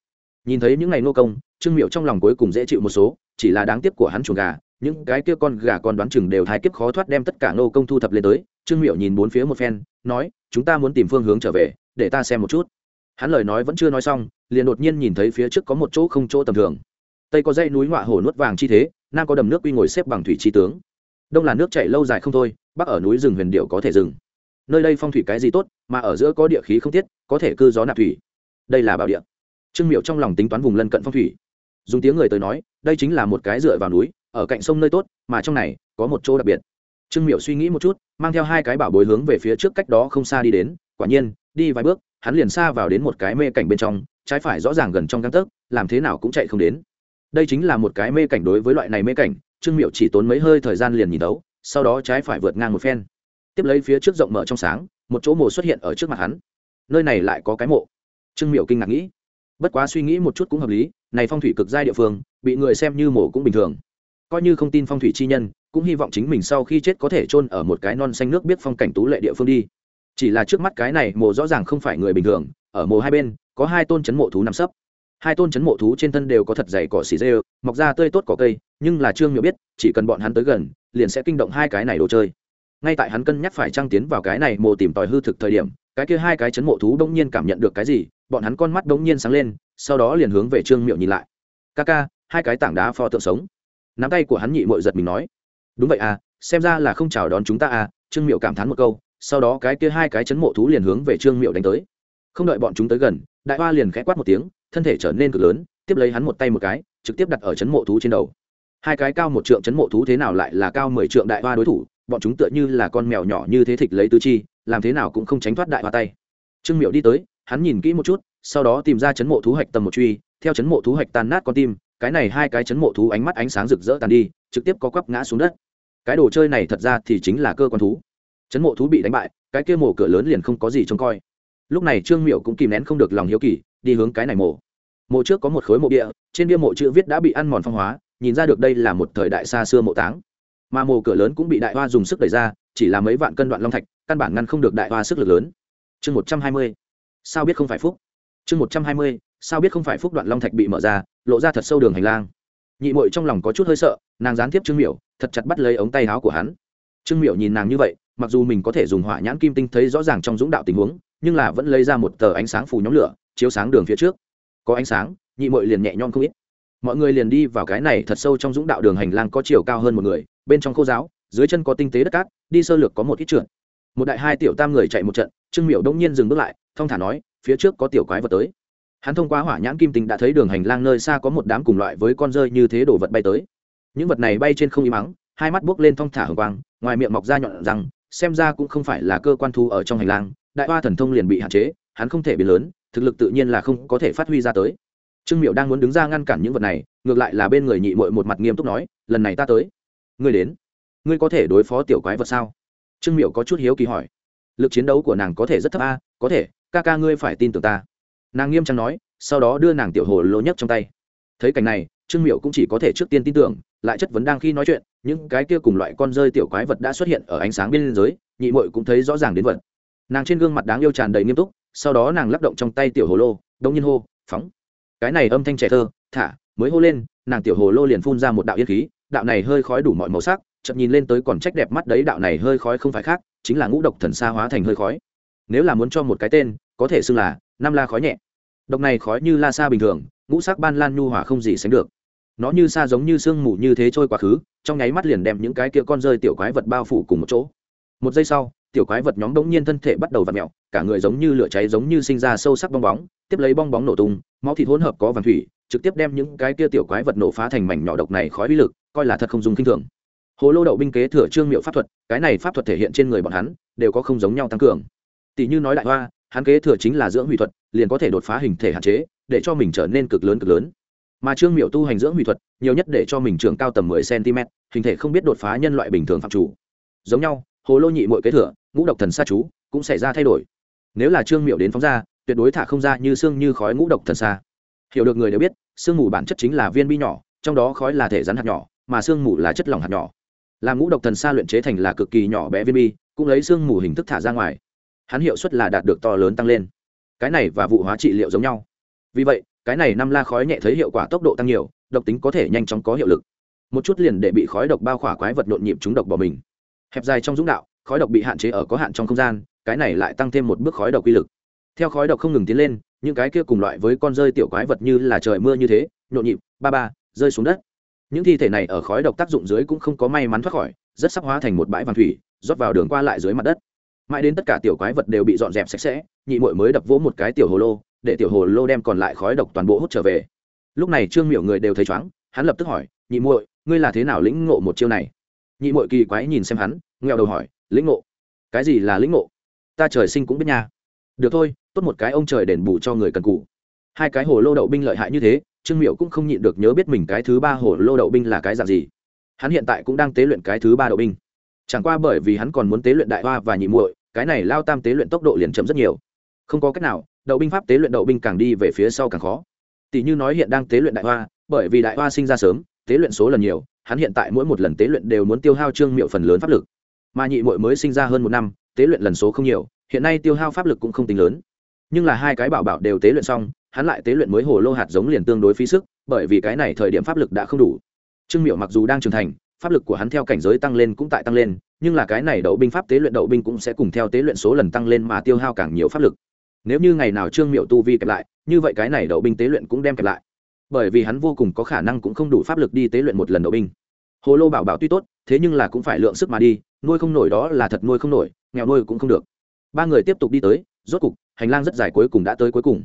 Nhìn thấy những ngày ngô công, trương miệu trong lòng cuối cùng dễ chịu một số, chỉ là đáng tiếc của hắn chuồng gà, những cái kia con gà con đoán chừng đều thái kiếp khó thoát đem tất cả ngô công thu thập lên tới, trương miệu nhìn bốn phía một phen, nói, chúng ta muốn tìm phương hướng trở về, để ta xem một chút. Hắn lời nói vẫn chưa nói xong, liền đột nhiên nhìn thấy phía trước có một chỗ không chỗ tầm thường. Tây có dãy núi ngọa hổ nuốt vàng chi thế, nam có đầm nước quy ngồi xếp bằng thủy chi tướng đông là nước chảy lâu dài không thôi, bắc ở núi rừng huyền điệu có thể rừng. Nơi đây phong thủy cái gì tốt, mà ở giữa có địa khí không tiết, có thể cư gió nạp thủy. Đây là bảo địa. Trương miệu trong lòng tính toán vùng lân cận phong thủy. Dùng tiếng người tới nói, đây chính là một cái dựa vào núi, ở cạnh sông nơi tốt, mà trong này có một chỗ đặc biệt. Trương miệu suy nghĩ một chút, mang theo hai cái bảo bối hướng về phía trước cách đó không xa đi đến, quả nhiên, đi vài bước, hắn liền xa vào đến một cái mê cảnh bên trong, trái phải rõ ràng gần trong găng tấc, làm thế nào cũng chạy không đến. Đây chính là một cái mê cảnh đối với loại này mê cảnh trương miệu chỉ tốn mấy hơi thời gian liền nhìn đấu, sau đó trái phải vượt ngang một phen. Tiếp lấy phía trước rộng mở trong sáng, một chỗ mộ xuất hiện ở trước mặt hắn. Nơi này lại có cái mộ. Trương miệu kinh ngạc nghĩ. Bất quá suy nghĩ một chút cũng hợp lý, này phong thủy cực giai địa phương, bị người xem như mộ cũng bình thường. Coi như không tin phong thủy chi nhân, cũng hy vọng chính mình sau khi chết có thể chôn ở một cái non xanh nước biết phong cảnh tú lệ địa phương đi. Chỉ là trước mắt cái này mộ rõ ràng không phải người bình thường, ở mộ hai bên, có hai tôn chấn mộ thú nằm sấp hai tôn chấn mộ thú trên thân đều có thật dày cỏ xì dê, mọc ra tươi tốt cỏ cây, nhưng là trương miểu biết, chỉ cần bọn hắn tới gần, liền sẽ kinh động hai cái này đồ chơi. Ngay tại hắn cân nhắc phải trăng tiến vào cái này mồ tìm tòi hư thực thời điểm, cái kia hai cái chấn mộ thú đông nhiên cảm nhận được cái gì, bọn hắn con mắt đông nhiên sáng lên, sau đó liền hướng về trương miệu nhìn lại. Ca ca, hai cái tảng đá pho tượng sống. Nắm tay của hắn nhị mội giật mình nói. Đúng vậy à xem ra là không chào đón chúng ta à. Trương miệu cảm thán một câu, sau đó cái kia hai cái chấn mộ thú liền hướng về trương miệu đánh tới. Không đợi bọn chúng tới gần, đại hoa liền khẽ quát một tiếng thân thể trở nên cực lớn, tiếp lấy hắn một tay một cái, trực tiếp đặt ở chấn mộ thú trên đầu. Hai cái cao một trượng chấn mộ thú thế nào lại là cao mười trượng đại hoa đối thủ, bọn chúng tựa như là con mèo nhỏ như thế thịt lấy tứ chi, làm thế nào cũng không tránh thoát đại hoa tay. Trương miệu đi tới, hắn nhìn kỹ một chút, sau đó tìm ra chấn mộ thú hạch tầm một truy, theo chấn mộ thú hạch tan nát con tim, cái này hai cái chấn mộ thú ánh mắt ánh sáng rực rỡ tàn đi, trực tiếp có quắp ngã xuống đất. Cái đồ chơi này thật ra thì chính là cơ quan thú. Chấn mộ thú bị đánh bại, cái kia mổ cửa lớn liền không có gì trông coi. Lúc này trương miệu cũng kìm nén không được lòng hiếu kỳ đi hướng cái này mộ. mộ trước có một khối mộ địa, trên bia mộ chữ viết đã bị ăn mòn phong hóa, nhìn ra được đây là một thời đại xa xưa mộ táng. Mà mộ cửa lớn cũng bị đại hoa dùng sức đẩy ra, chỉ là mấy vạn cân đoạn long thạch, căn bản ngăn không được đại hoa sức lực lớn. Chương một trăm hai mươi, sao biết không phải phúc? Chương một trăm hai mươi, sao biết không phải phúc đoạn long thạch bị mở ra, lộ ra thật sâu đường hành lang. Nhị mội trong lòng có chút hơi sợ, nàng gián tiếp trương miểu, thật chặt bắt lấy ống tay áo của hắn. Trương miểu nhìn nàng như vậy, mặc dù mình có thể dùng hỏa nhãn kim tinh thấy rõ ràng trong dũng đạo tình huống, nhưng là vẫn lấy ra một tờ ánh sáng phù nhóm lửa chiếu sáng đường phía trước. Có ánh sáng, nhị mội liền nhẹ nhom không ít. Mọi người liền đi vào cái này thật sâu trong dũng đạo đường hành lang có chiều cao hơn một người, bên trong khô giáo, dưới chân có tinh tế đất cát, đi sơ lược có một ít trượt. Một đại hai tiểu tam người chạy một trận, trương miểu đông nhiên dừng bước lại, thong thả nói, phía trước có tiểu quái vật tới. Hắn thông qua hỏa nhãn kim tinh đã thấy đường hành lang nơi xa có một đám cùng loại với con rơi như thế đồ vật bay tới. Những vật này bay trên không im mắng, hai mắt buốc lên thong thả hờ quang, ngoài miệng mọc ra nhọn rằng xem ra cũng không phải là cơ quan thu ở trong hành lang, đại hoa thần thông liền bị hạn chế, hắn không thể biến lớn thực lực tự nhiên là không có thể phát huy ra tới. Trương miệu đang muốn đứng ra ngăn cản những vật này, ngược lại là bên người nhị mội một mặt nghiêm túc nói, lần này ta tới. Ngươi đến? Ngươi có thể đối phó tiểu quái vật sao? Trương miệu có chút hiếu kỳ hỏi. Lực chiến đấu của nàng có thể rất thấp a, có thể, ca ca ngươi phải tin tưởng ta. Nàng nghiêm trang nói, sau đó đưa nàng tiểu hồ lô nhất trong tay. Thấy cảnh này, trương miệu cũng chỉ có thể trước tiên tin tưởng, lại chất vấn đang khi nói chuyện, những cái kia cùng loại con rơi tiểu quái vật đã xuất hiện ở ánh sáng bên giới nhị mội cũng thấy rõ ràng đến vật. Nàng trên gương mặt đáng yêu tràn đầy nghiêm túc sau đó nàng lắp động trong tay tiểu hồ lô, đông nhiên hô, phóng! Cái này âm thanh trẻ thơ, thả, mới hô lên, nàng tiểu hồ lô liền phun ra một đạo yên khí, đạo này hơi khói đủ mọi màu sắc chậm nhìn lên tới còn trách đẹp mắt đấy, đạo này hơi khói không phải khác, chính là ngũ độc thần xa hóa thành hơi khói. Nếu là muốn cho một cái tên, có thể xưng là năm la khói nhẹ. Độc này khói như la sa bình thường, ngũ sắc ban lan nhu hỏa không gì sánh được. Nó như sa giống như sương mù như thế trôi quá khứ, trong nháy mắt liền đem những cái kia con rơi tiểu quái vật bao phủ cùng một chỗ. Một giây sau tiểu quái vật nhóm đống nhiên thân thể bắt đầu vặn mèo, cả người giống như lửa cháy giống như sinh ra sâu sắc bong bóng tiếp lấy bong bóng nổ tung máu thịt hỗn hợp có vàng thủy trực tiếp đem những cái kia tiểu quái vật nổ phá thành mảnh nhỏ độc này khói uy lực coi là thật không dùng kinh thường. Hồ lô đậu binh kế thừa trương miệu pháp thuật cái này pháp thuật thể hiện trên người bọn hắn đều có không giống nhau tăng cường. Tỷ như nói đại hoa hắn kế thừa chính là dưỡng hủy thuật liền có thể đột phá hình thể hạn chế để cho mình trở nên cực lớn cực lớn. Mà trương miệu tu hành dưỡng hủy thuật nhiều nhất để cho mình trưởng cao tầm mười cm hình thể không biết đột phá nhân loại bình thường phạm chủ. Giống nhau hồ lô nhị muội kế thừa ngũ độc thần sa chú cũng xảy ra thay đổi. Nếu là trương miệu đến phóng ra, tuyệt đối thả không ra như xương như khói ngũ độc thần sa. Hiểu được người đều biết sương mù bản chất chính là viên bi nhỏ, trong đó khói là thể rắn hạt nhỏ, mà sương mù là chất lỏng hạt nhỏ. Làm ngũ độc thần sa luyện chế thành là cực kỳ nhỏ bé viên bi, cũng lấy sương mù hình thức thả ra ngoài. Hắn hiệu suất là đạt được to lớn tăng lên. Cái này và vụ hóa trị liệu giống nhau. Vì vậy, cái này năm la khói nhẹ thấy hiệu quả tốc độ tăng nhiều, độc tính có thể nhanh chóng có hiệu lực. Một chút liền để bị khói độc bao khỏa quái vật nhộn nhịp chúng độc bỏ mình. Hẹp dài trong dũng đạo khói độc bị hạn chế ở có hạn trong không gian, cái này lại tăng thêm một bước khói độc quy lực. Theo khói độc không ngừng tiến lên, những cái kia cùng loại với con rơi tiểu quái vật như là trời mưa như thế, nhộn nhịp, ba ba, rơi xuống đất. Những thi thể này ở khói độc tác dụng dưới cũng không có may mắn thoát khỏi, rất sắp hóa thành một bãi vàng thủy, rót vào đường qua lại dưới mặt đất. Mãi đến tất cả tiểu quái vật đều bị dọn dẹp sạch sẽ, nhị mội mới đập vỗ một cái tiểu hồ lô, để tiểu hồ lô đem còn lại khói độc toàn bộ hút trở về. Lúc này trương miểu người đều thấy chóng hắn lập tức hỏi, nhị muội, ngươi là thế nào lĩnh ngộ một chiêu này? Nhị muội kỳ quái nhìn xem hắn nghèo đầu hỏi lĩnh ngộ. Cái gì là lĩnh ngộ? Ta trời sinh cũng biết nha. Được thôi, tốt một cái ông trời đền bù cho người cần cụ hai cái hồ lô đậu binh lợi hại như thế, trương miệu cũng không nhịn được nhớ biết mình cái thứ ba hồ lô đậu binh là cái dạng gì. Hắn hiện tại cũng đang tế luyện cái thứ ba đậu binh. Chẳng qua bởi vì hắn còn muốn tế luyện đại hoa và nhị muội, cái này lao tam tế luyện tốc độ liền chậm rất nhiều. Không có cách nào, đậu binh pháp tế luyện đậu binh càng đi về phía sau càng khó. Tỷ như nói hiện đang tế luyện đại hoa, bởi vì đại hoa sinh ra sớm, tế luyện số lần nhiều, hắn hiện tại mỗi một lần tế luyện đều muốn tiêu hao trương miệu phần lớn pháp lực mà nhị muội mới sinh ra hơn một năm, tế luyện lần số không nhiều, hiện nay tiêu hao pháp lực cũng không tính lớn. Nhưng là hai cái bảo bảo đều tế luyện xong, hắn lại tế luyện mới hồ lô hạt giống liền tương đối phí sức, bởi vì cái này thời điểm pháp lực đã không đủ. Trương miệu mặc dù đang trưởng thành, pháp lực của hắn theo cảnh giới tăng lên cũng tại tăng lên, nhưng là cái này đậu binh pháp tế luyện đậu binh cũng sẽ cùng theo tế luyện số lần tăng lên mà tiêu hao càng nhiều pháp lực. Nếu như ngày nào trương miệu tu vi kẹp lại, như vậy cái này đậu binh tế luyện cũng đem kẹp lại. Bởi vì hắn vô cùng có khả năng cũng không đủ pháp lực đi tế luyện một lần đậu binh. Hồ lô bảo bảo tuy tốt, thế nhưng là cũng phải lượng sức mà đi nuôi không nổi đó là thật nuôi không nổi, nghèo nuôi cũng không được. Ba người tiếp tục đi tới, rốt cục, hành lang rất dài cuối cùng đã tới cuối cùng.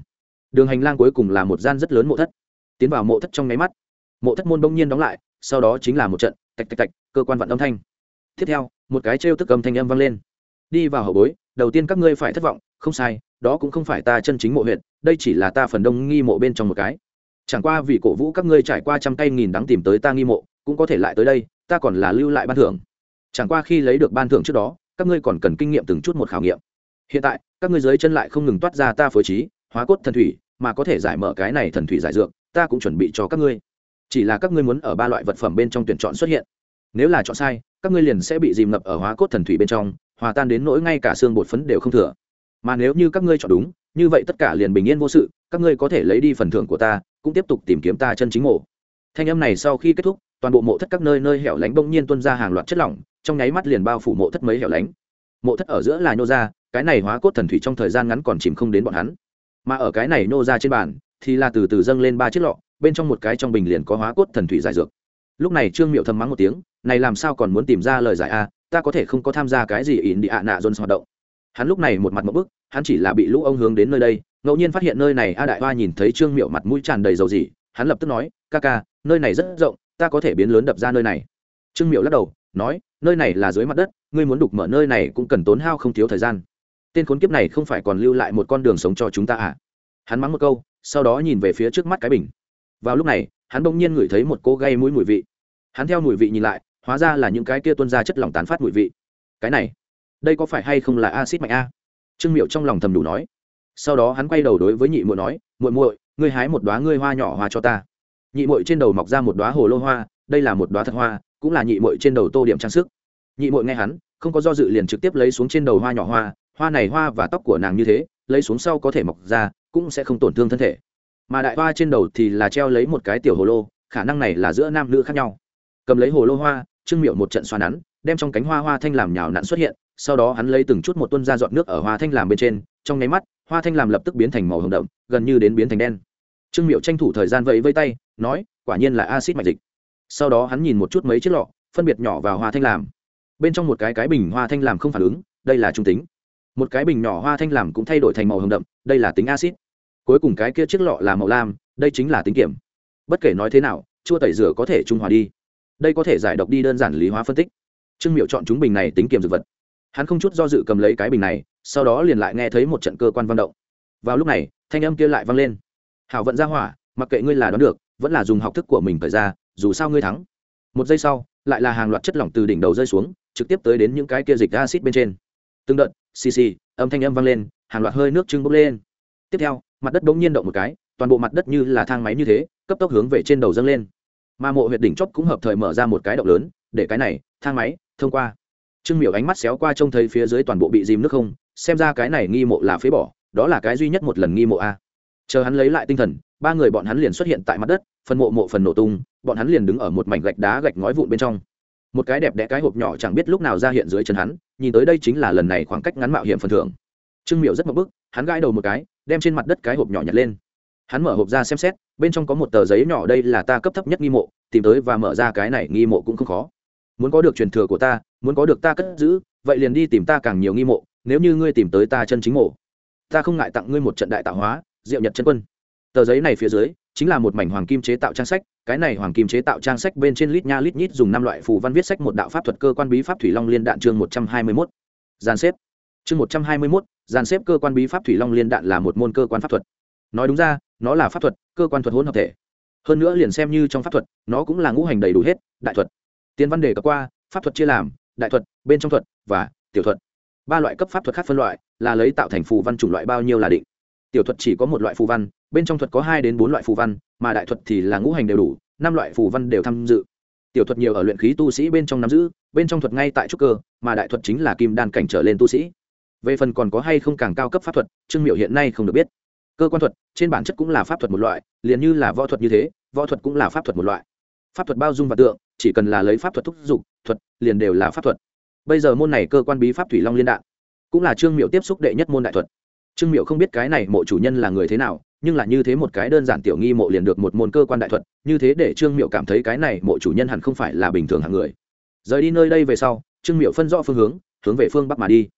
Đường hành lang cuối cùng là một gian rất lớn mộ thất. Tiến vào mộ thất trong nháy mắt, mộ thất môn bỗng nhiên đóng lại, sau đó chính là một trận, tạch tạch tạch, cơ quan vận âm thanh. Tiếp theo, một cái trêu tức cầm thanh âm vang lên. Đi vào hậu bối, đầu tiên các ngươi phải thất vọng, không sai, đó cũng không phải ta chân chính mộ huyện đây chỉ là ta phần đông nghi mộ bên trong một cái. Chẳng qua vì cổ vũ các ngươi trải qua trăm cây nghìn đắng tìm tới ta nghi mộ, cũng có thể lại tới đây, ta còn là lưu lại ban thưởng chẳng qua khi lấy được ban thưởng trước đó, các ngươi còn cần kinh nghiệm từng chút một khảo nghiệm. Hiện tại, các ngươi dưới chân lại không ngừng toát ra ta phối trí, hóa cốt thần thủy, mà có thể giải mở cái này thần thủy giải dược, ta cũng chuẩn bị cho các ngươi. Chỉ là các ngươi muốn ở ba loại vật phẩm bên trong tuyển chọn xuất hiện. Nếu là chọn sai, các ngươi liền sẽ bị dìm ngập ở hóa cốt thần thủy bên trong, hòa tan đến nỗi ngay cả xương bột phấn đều không thừa. Mà nếu như các ngươi chọn đúng, như vậy tất cả liền bình yên vô sự, các ngươi có thể lấy đi phần thưởng của ta, cũng tiếp tục tìm kiếm ta chân chính mộ. Thanh âm này sau khi kết thúc, toàn bộ mộ thất các nơi nơi hẻo lánh bỗng nhiên tuân ra hàng loạt chất lỏng trong nháy mắt liền bao phủ mộ thất mấy hẻo lánh. Mộ thất ở giữa là nhô ra cái này hóa cốt thần thủy trong thời gian ngắn còn chìm không đến bọn hắn. Mà ở cái này nhô ra trên bàn, thì là từ từ dâng lên ba chiếc lọ, bên trong một cái trong bình liền có hóa cốt thần thủy giải dược. Lúc này trương miệu thầm mắng một tiếng, này làm sao còn muốn tìm ra lời giải a? Ta có thể không có tham gia cái gì ỉn đi ạ nạ jones hoạt động. Hắn lúc này một mặt một bức, hắn chỉ là bị lũ ông hướng đến nơi đây, ngẫu nhiên phát hiện nơi này, a đại hoa nhìn thấy trương miệu mặt mũi tràn đầy dầu gì hắn lập tức nói, ca ca, nơi này rất rộng, ta có thể biến lớn đập ra nơi này trương miệu lắc đầu, nói, nơi này là dưới mặt đất, ngươi muốn đục mở nơi này cũng cần tốn hao không thiếu thời gian. Tên khốn kiếp này không phải còn lưu lại một con đường sống cho chúng ta à? Hắn mắng một câu, sau đó nhìn về phía trước mắt cái bình. Vào lúc này, hắn bỗng nhiên ngửi thấy một cô gây mũi mùi vị. Hắn theo mùi vị nhìn lại, hóa ra là những cái kia tuân ra chất lỏng tán phát mùi vị. Cái này, đây có phải hay không là acid mạnh a? Trương miệu trong lòng thầm đủ nói. Sau đó hắn quay đầu đối với nhị muội nói, muội muội, ngươi hái một đoá ngươi hoa nhỏ hoa cho ta. Nhị muội trên đầu mọc ra một đoá hồ lô hoa, đây là một đoá thật hoa cũng là nhị muội trên đầu tô điểm trang sức. Nhị muội nghe hắn, không có do dự liền trực tiếp lấy xuống trên đầu hoa nhỏ hoa hoa này hoa và tóc của nàng như thế, lấy xuống sau có thể mọc ra, cũng sẽ không tổn thương thân thể. Mà đại hoa trên đầu thì là treo lấy một cái tiểu hồ lô, khả năng này là giữa nam nữ khác nhau. Cầm lấy hồ lô hoa, trương miệu một trận xoa nắn, đem trong cánh hoa hoa thanh làm nhào nặn xuất hiện, sau đó hắn lấy từng chút một tuân ra dọn nước ở hoa thanh làm bên trên, trong nháy mắt, hoa thanh làm lập tức biến thành màu hồng đậm, gần như đến biến thành đen. Trương miệu tranh thủ thời gian vẫy vây tay, nói, quả nhiên là acid mạch dịch sau đó hắn nhìn một chút mấy chiếc lọ, phân biệt nhỏ vào hoa thanh làm. Bên trong một cái cái bình hoa thanh làm không phản ứng, đây là trung tính. Một cái bình nhỏ hoa thanh làm cũng thay đổi thành màu hồng đậm, đây là tính acid cuối cùng cái kia chiếc lọ là màu lam, đây chính là tính kiểm. Bất kể nói thế nào, chua tẩy rửa có thể trung hòa đi. Đây có thể giải độc đi đơn giản lý hóa phân tích. Trương miệu chọn chúng bình này tính kiểm dược vật. Hắn không chút do dự cầm lấy cái bình này, sau đó liền lại nghe thấy một trận cơ quan văn động. Vào lúc này, thanh âm kia lại vang lên. Hảo vận ra hỏa, mặc kệ ngươi là đón được, vẫn là dùng học thức của mình thời ra dù sao ngươi thắng. Một giây sau, lại là hàng loạt chất lỏng từ đỉnh đầu rơi xuống, trực tiếp tới đến những cái kia dịch acid bên trên. Từng đợt, xì xì, âm thanh âm vang lên, hàng loạt hơi nước trưng bốc lên. Tiếp theo, mặt đất bỗng nhiên động một cái, toàn bộ mặt đất như là thang máy như thế, cấp tốc hướng về trên đầu dâng lên. Mà mộ huyệt đỉnh chóp cũng hợp thời mở ra một cái động lớn, để cái này, thang máy, thông qua. Trương miểu ánh mắt xéo qua trông thấy phía dưới toàn bộ bị dìm nước không, xem ra cái này nghi mộ là phế bỏ, đó là cái duy nhất một lần nghi mộ a. Chờ hắn lấy lại tinh thần ba người bọn hắn liền xuất hiện tại mặt đất, phần mộ mộ phần nổ tung, bọn hắn liền đứng ở một mảnh gạch đá gạch ngói vụn bên trong. Một cái đẹp đẽ cái hộp nhỏ chẳng biết lúc nào ra hiện dưới chân hắn, nhìn tới đây chính là lần này khoảng cách ngắn mạo hiểm phần thưởng. Trương miểu rất mập bức, hắn gãi đầu một cái, đem trên mặt đất cái hộp nhỏ nhặt lên. Hắn mở hộp ra xem xét, bên trong có một tờ giấy nhỏ đây là ta cấp thấp nhất nghi mộ, tìm tới và mở ra cái này nghi mộ cũng không khó. Muốn có được truyền thừa của ta, muốn có được ta cất giữ, vậy liền đi tìm ta càng nhiều nghi mộ, nếu như ngươi tìm tới ta chân chính mộ. Ta không ngại tặng ngươi một trận đại tạo hóa, diệu nhật chân quân tờ giấy này phía dưới, chính là một mảnh hoàng kim chế tạo trang sách, cái này hoàng kim chế tạo trang sách bên trên lít nha lít nhít dùng năm loại phù văn viết sách, một đạo pháp thuật cơ quan bí pháp thủy long liên đạn chương một trăm hai mươi mốt. Gian xếp. Chương một trăm hai mươi mốt, gian xếp cơ quan bí pháp thủy long liên đạn là một môn cơ quan pháp thuật. Nói đúng ra, nó là pháp thuật, cơ quan thuật hỗn hợp thể. Hơn nữa liền xem như trong pháp thuật, nó cũng là ngũ hành đầy đủ hết, đại thuật. Tiên văn đề cập qua, pháp thuật chia làm, đại thuật, bên trong thuật, và tiểu thuật. Ba loại cấp pháp thuật khác phân loại, là lấy tạo thành phù văn chủng loại bao nhiêu là định. Tiểu thuật chỉ có một loại phù văn bên trong thuật có hai đến bốn loại phù văn, mà đại thuật thì là ngũ hành đều đủ, năm loại phù văn đều tham dự. Tiểu thuật nhiều ở luyện khí tu sĩ bên trong nắm giữ, bên trong thuật ngay tại trúc cơ, mà đại thuật chính là kim đan cảnh trở lên tu sĩ. Về phần còn có hay không càng cao cấp pháp thuật, trương miệu hiện nay không được biết. Cơ quan thuật, trên bản chất cũng là pháp thuật một loại, liền như là võ thuật như thế, võ thuật cũng là pháp thuật một loại. Pháp thuật bao dung và tượng, chỉ cần là lấy pháp thuật thúc giục, thuật liền đều là pháp thuật. Bây giờ môn này cơ quan bí pháp thủy long liên đạn, cũng là trương miệu tiếp xúc đệ nhất môn đại thuật. Trương miệu không biết cái này mộ chủ nhân là người thế nào nhưng là như thế một cái đơn giản tiểu nghi mộ liền được một môn cơ quan đại thuật, như thế để trương miệu cảm thấy cái này mộ chủ nhân hẳn không phải là bình thường hạng người. Rời đi nơi đây về sau, trương miệu phân rõ phương hướng hướng về phương bắc mà đi.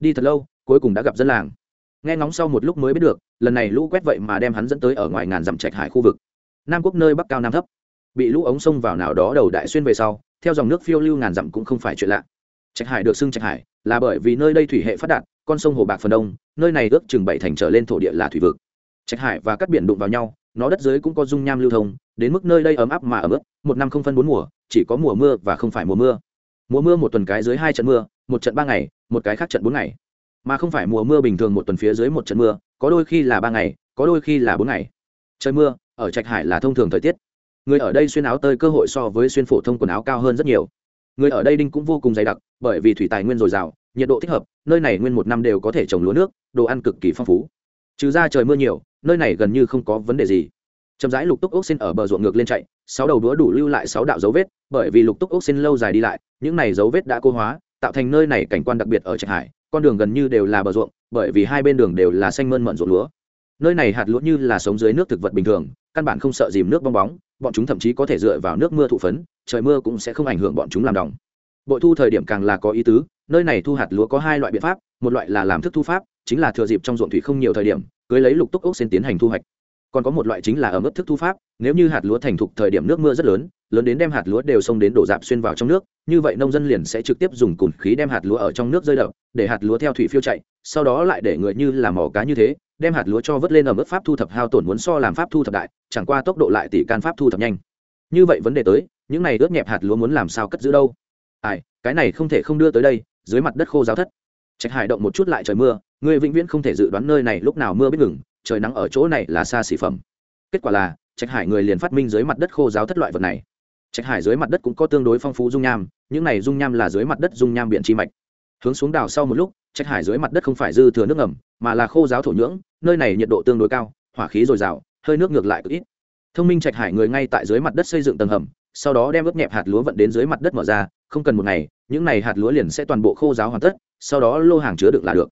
Đi thật lâu, cuối cùng đã gặp dân làng. Nghe ngóng sau một lúc mới biết được, lần này lũ quét vậy mà đem hắn dẫn tới ở ngoài ngàn dặm trạch hải khu vực. Nam quốc nơi bắc cao nam thấp. Bị lũ ống sông vào nào đó đầu đại xuyên về sau, theo dòng nước phiêu lưu ngàn dặm cũng không phải chuyện lạ. Trạch hải được xưng trạch hải, là bởi vì nơi đây thủy hệ phát đạt, con sông hồ bạc phần đông, nơi này ước chừng bảy thành trở lên thổ địa là thủy vực trạch hải và cắt biển đụng vào nhau, nó đất dưới cũng có dung nham lưu thông, đến mức nơi đây ấm áp mà ấm ướt, một năm không phân bốn mùa, chỉ có mùa mưa và không phải mùa mưa. Mùa mưa một tuần cái dưới hai trận mưa, một trận ba ngày, một cái khác trận bốn ngày. Mà không phải mùa mưa bình thường một tuần phía dưới một trận mưa, có đôi khi là ba ngày, có đôi khi là bốn ngày. Trời mưa, ở trạch hải là thông thường thời tiết. Người ở đây xuyên áo tơi cơ hội so với xuyên phổ thông quần áo cao hơn rất nhiều. Người ở đây đinh cũng vô cùng dày đặc, bởi vì thủy tài nguyên dồi dào, nhiệt độ thích hợp, nơi này nguyên một năm đều có thể trồng lúa nước, đồ ăn cực kỳ phong phú trừ ra trời mưa nhiều, nơi này gần như không có vấn đề gì. Chậm rãi lục túc ốc xin ở bờ ruộng ngược lên chạy, sáu đầu đũa đủ lưu lại sáu đạo dấu vết, bởi vì lục túc ốc xin lâu dài đi lại, những này dấu vết đã cô hóa, tạo thành nơi này cảnh quan đặc biệt ở trạch hải, con đường gần như đều là bờ ruộng, bởi vì hai bên đường đều là xanh mơn mận ruộng lúa. Nơi này hạt lúa như là sống dưới nước thực vật bình thường, căn bản không sợ dìm nước bong bóng, bọn chúng thậm chí có thể dựa vào nước mưa thụ phấn, trời mưa cũng sẽ không ảnh hưởng bọn chúng làm đồng bội thu thời điểm càng là có ý tứ, nơi này thu hạt lúa có hai loại biện pháp, một loại là làm thức thu pháp chính là thừa dịp trong ruộng thủy không nhiều thời điểm cưới lấy lục túc ốc xin tiến hành thu hoạch. Còn có một loại chính là ở mức thức thu pháp nếu như hạt lúa thành thục thời điểm nước mưa rất lớn lớn đến đem hạt lúa đều xông đến đổ dạp xuyên vào trong nước như vậy nông dân liền sẽ trực tiếp dùng cùn khí đem hạt lúa ở trong nước rơi đậu, để hạt lúa theo thủy phiêu chạy sau đó lại để người như làm mỏ cá như thế đem hạt lúa cho vớt lên ở mức pháp thu thập hao tổn muốn so làm pháp thu thập đại chẳng qua tốc độ lại tỷ can pháp thu thập nhanh. Như vậy vấn đề tới những này ướt nhẹp hạt lúa muốn làm sao cất giữ đâu? Ai cái này không thể không đưa tới đây dưới mặt đất khô giáo thất. Trạch hải động một chút lại trời mưa Ngươi vĩnh viễn không thể dự đoán nơi này lúc nào mưa biết ngừng, trời nắng ở chỗ này là xa xỉ phẩm. Kết quả là, trạch hải người liền phát minh dưới mặt đất khô giáo thất loại vật này. Trạch hải dưới mặt đất cũng có tương đối phong phú dung nham, những này dung nham là dưới mặt đất dung nham biển chi mạch. Hướng xuống đào sau một lúc, trạch hải dưới mặt đất không phải dư thừa nước ngầm, mà là khô giáo thổ nhưỡng, nơi này nhiệt độ tương đối cao, hỏa khí dồi dào, hơi nước ngược lại cực ít. Thông minh trạch hải người ngay tại dưới mặt đất xây dựng tầng hầm, sau đó đem ướp nhẹp hạt lúa vận đến dưới mặt đất mở ra, không cần một ngày, những này hạt lúa liền sẽ toàn bộ khô giáo hoàn tất, sau đó lô hàng chứa đựng là được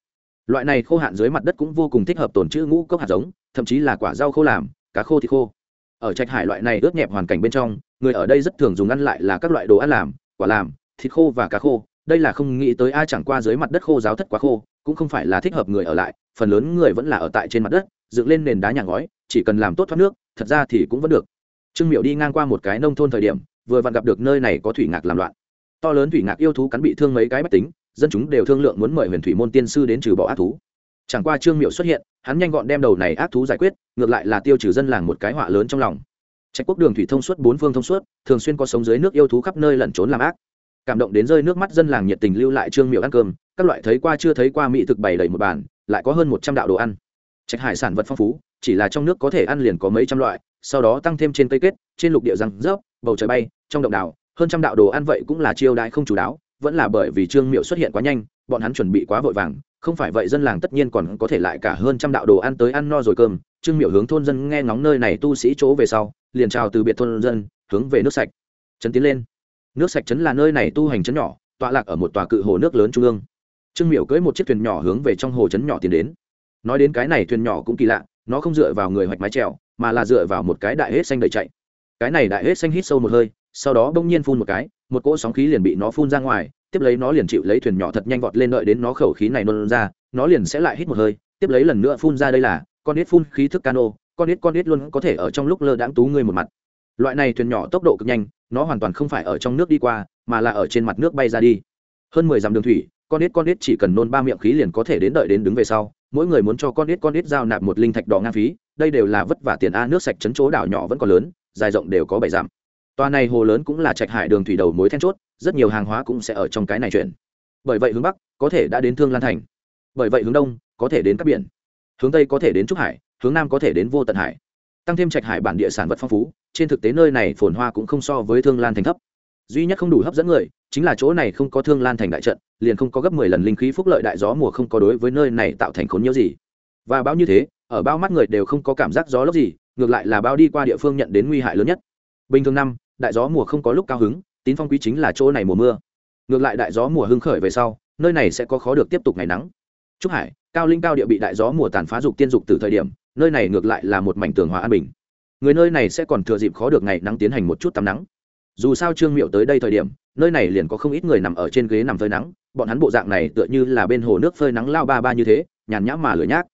loại này khô hạn dưới mặt đất cũng vô cùng thích hợp tồn trữ ngũ cốc hạt giống, thậm chí là quả rau khô làm, cá khô thì khô. Ở trạch hải loại này ướt nhẹp hoàn cảnh bên trong, người ở đây rất thường dùng ăn lại là các loại đồ ăn làm, quả làm, thịt khô và cá khô. Đây là không nghĩ tới ai chẳng qua dưới mặt đất khô giáo thất quá khô, cũng không phải là thích hợp người ở lại, phần lớn người vẫn là ở tại trên mặt đất, dựng lên nền đá nhà ngói, chỉ cần làm tốt thoát nước, thật ra thì cũng vẫn được. Trương miệu đi ngang qua một cái nông thôn thời điểm, vừa vặn gặp được nơi này có thủy ngạc làm loạn. To lớn thủy ngạc yêu thú cắn bị thương mấy cái bách tính dân chúng đều thương lượng muốn mời huyền thủy môn tiên sư đến trừ bỏ ác thú. Chẳng qua trương miệu xuất hiện, hắn nhanh gọn đem đầu này ác thú giải quyết, ngược lại là tiêu trừ dân làng một cái họa lớn trong lòng. Trạch quốc đường thủy thông suốt, bốn phương thông suốt, thường xuyên có sống dưới nước yêu thú khắp nơi lẩn trốn làm ác. Cảm động đến rơi nước mắt dân làng nhiệt tình lưu lại trương miệu ăn cơm, các loại thấy qua chưa thấy qua mỹ thực bày đầy một bàn, lại có hơn một trăm đạo đồ ăn. Trạch hải sản vật phong phú, chỉ là trong nước có thể ăn liền có mấy trăm loại, sau đó tăng thêm trên cây kết, trên lục địa răng rớp, bầu trời bay, trong động đảo, hơn trăm đạo đồ ăn vậy cũng là chiêu đại không chủ đáo vẫn là bởi vì trương miệu xuất hiện quá nhanh, bọn hắn chuẩn bị quá vội vàng, không phải vậy dân làng tất nhiên còn có thể lại cả hơn trăm đạo đồ ăn tới ăn no rồi cơm. Trương miệu hướng thôn dân nghe ngóng nơi này tu sĩ chỗ về sau, liền trào từ biệt thôn dân, hướng về nước sạch. Trấn tiến lên. Nước sạch trấn là nơi này tu hành trấn nhỏ, tọa lạc ở một tòa cự hồ nước lớn trung ương. Trương miệu cưỡi một chiếc thuyền nhỏ hướng về trong hồ trấn nhỏ tiến đến. Nói đến cái này thuyền nhỏ cũng kỳ lạ, nó không dựa vào người hoạch mái trèo mà là dựa vào một cái đại hết xanh đầy chạy. Cái này đại hết xanh hít sâu một hơi sau đó bỗng nhiên phun một cái, một cỗ sóng khí liền bị nó phun ra ngoài, tiếp lấy nó liền chịu lấy thuyền nhỏ thật nhanh vọt lên đợi đến nó khẩu khí này nôn ra, nó liền sẽ lại hít một hơi, tiếp lấy lần nữa phun ra đây là, con ít phun khí thức cano, con ít con ít luôn có thể ở trong lúc lơ đãng tú ngươi một mặt. Loại này thuyền nhỏ tốc độ cực nhanh, nó hoàn toàn không phải ở trong nước đi qua, mà là ở trên mặt nước bay ra đi. Hơn mười dặm đường thủy, con ít con ít chỉ cần nôn ba miệng khí liền có thể đến đợi đến đứng về sau, mỗi người muốn cho con ít con ít giao nạp một linh thạch đỏ ngang phí, đây đều là vất vả tiền a nước sạch chấn chỗ đảo nhỏ vẫn còn lớn, dài rộng đều có bảy dặm. Toàn này hồ lớn cũng là trạch hải đường thủy đầu mối then chốt, rất nhiều hàng hóa cũng sẽ ở trong cái này chuyển. Bởi vậy hướng bắc có thể đã đến Thương Lan thành. Bởi vậy hướng đông có thể đến các biển. Hướng tây có thể đến Trúc Hải, hướng nam có thể đến Vô Tận Hải. Tăng thêm trạch hải bản địa sản vật phong phú, trên thực tế nơi này phồn hoa cũng không so với Thương Lan thành thấp. Duy nhất không đủ hấp dẫn người, chính là chỗ này không có Thương Lan thành đại trận, liền không có gấp mười lần linh khí phúc lợi đại gió mùa không có đối với nơi này tạo thành khốn nhiễu gì. Và bao như thế, ở bao mắt người đều không có cảm giác gió lốc gì, ngược lại là bao đi qua địa phương nhận đến nguy hại lớn nhất. Bình thường năm, đại gió mùa không có lúc cao hứng, tín phong quý chính là chỗ này mùa mưa. Ngược lại đại gió mùa hưng khởi về sau, nơi này sẽ có khó được tiếp tục ngày nắng. Trúc hải, cao linh cao địa bị đại gió mùa tàn phá dục tiên dục từ thời điểm, nơi này ngược lại là một mảnh tường hòa an bình. Người nơi này sẽ còn thừa dịp khó được ngày nắng tiến hành một chút tắm nắng. Dù sao trương miệu tới đây thời điểm, nơi này liền có không ít người nằm ở trên ghế nằm phơi nắng, bọn hắn bộ dạng này tựa như là bên hồ nước phơi nắng lao ba ba như thế, nhàn nhãm mà lửa nhác.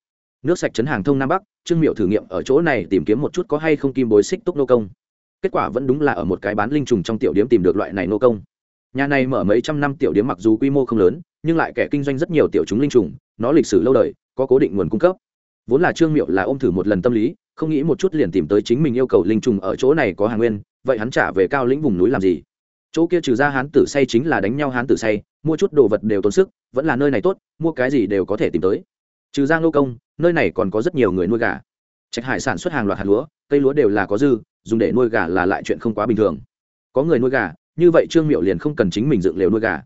Nước sạch chấn hàng thông nam bắc, trương miệu thử nghiệm ở chỗ này tìm kiếm một chút có hay không kim bối xích túc nô công kết quả vẫn đúng là ở một cái bán linh trùng trong tiểu điểm tìm được loại này nô công. Nhà này mở mấy trăm năm tiểu điểm mặc dù quy mô không lớn, nhưng lại kẻ kinh doanh rất nhiều tiểu chúng linh trùng, nó lịch sử lâu đời, có cố định nguồn cung cấp. Vốn là trương miệu là ôm thử một lần tâm lý, không nghĩ một chút liền tìm tới chính mình yêu cầu linh trùng ở chỗ này có hàng nguyên, vậy hắn trả về cao lĩnh vùng núi làm gì? Chỗ kia trừ ra hán tử say chính là đánh nhau hán tử say, mua chút đồ vật đều tốn sức, vẫn là nơi này tốt, mua cái gì đều có thể tìm tới. Trừ ra nô công, nơi này còn có rất nhiều người nuôi gà. Trạch hải sản xuất hàng loạt hạt lúa, cây lúa đều là có dư dùng để nuôi gà là lại chuyện không quá bình thường. Có người nuôi gà, như vậy trương miệu liền không cần chính mình dựng lều nuôi gà.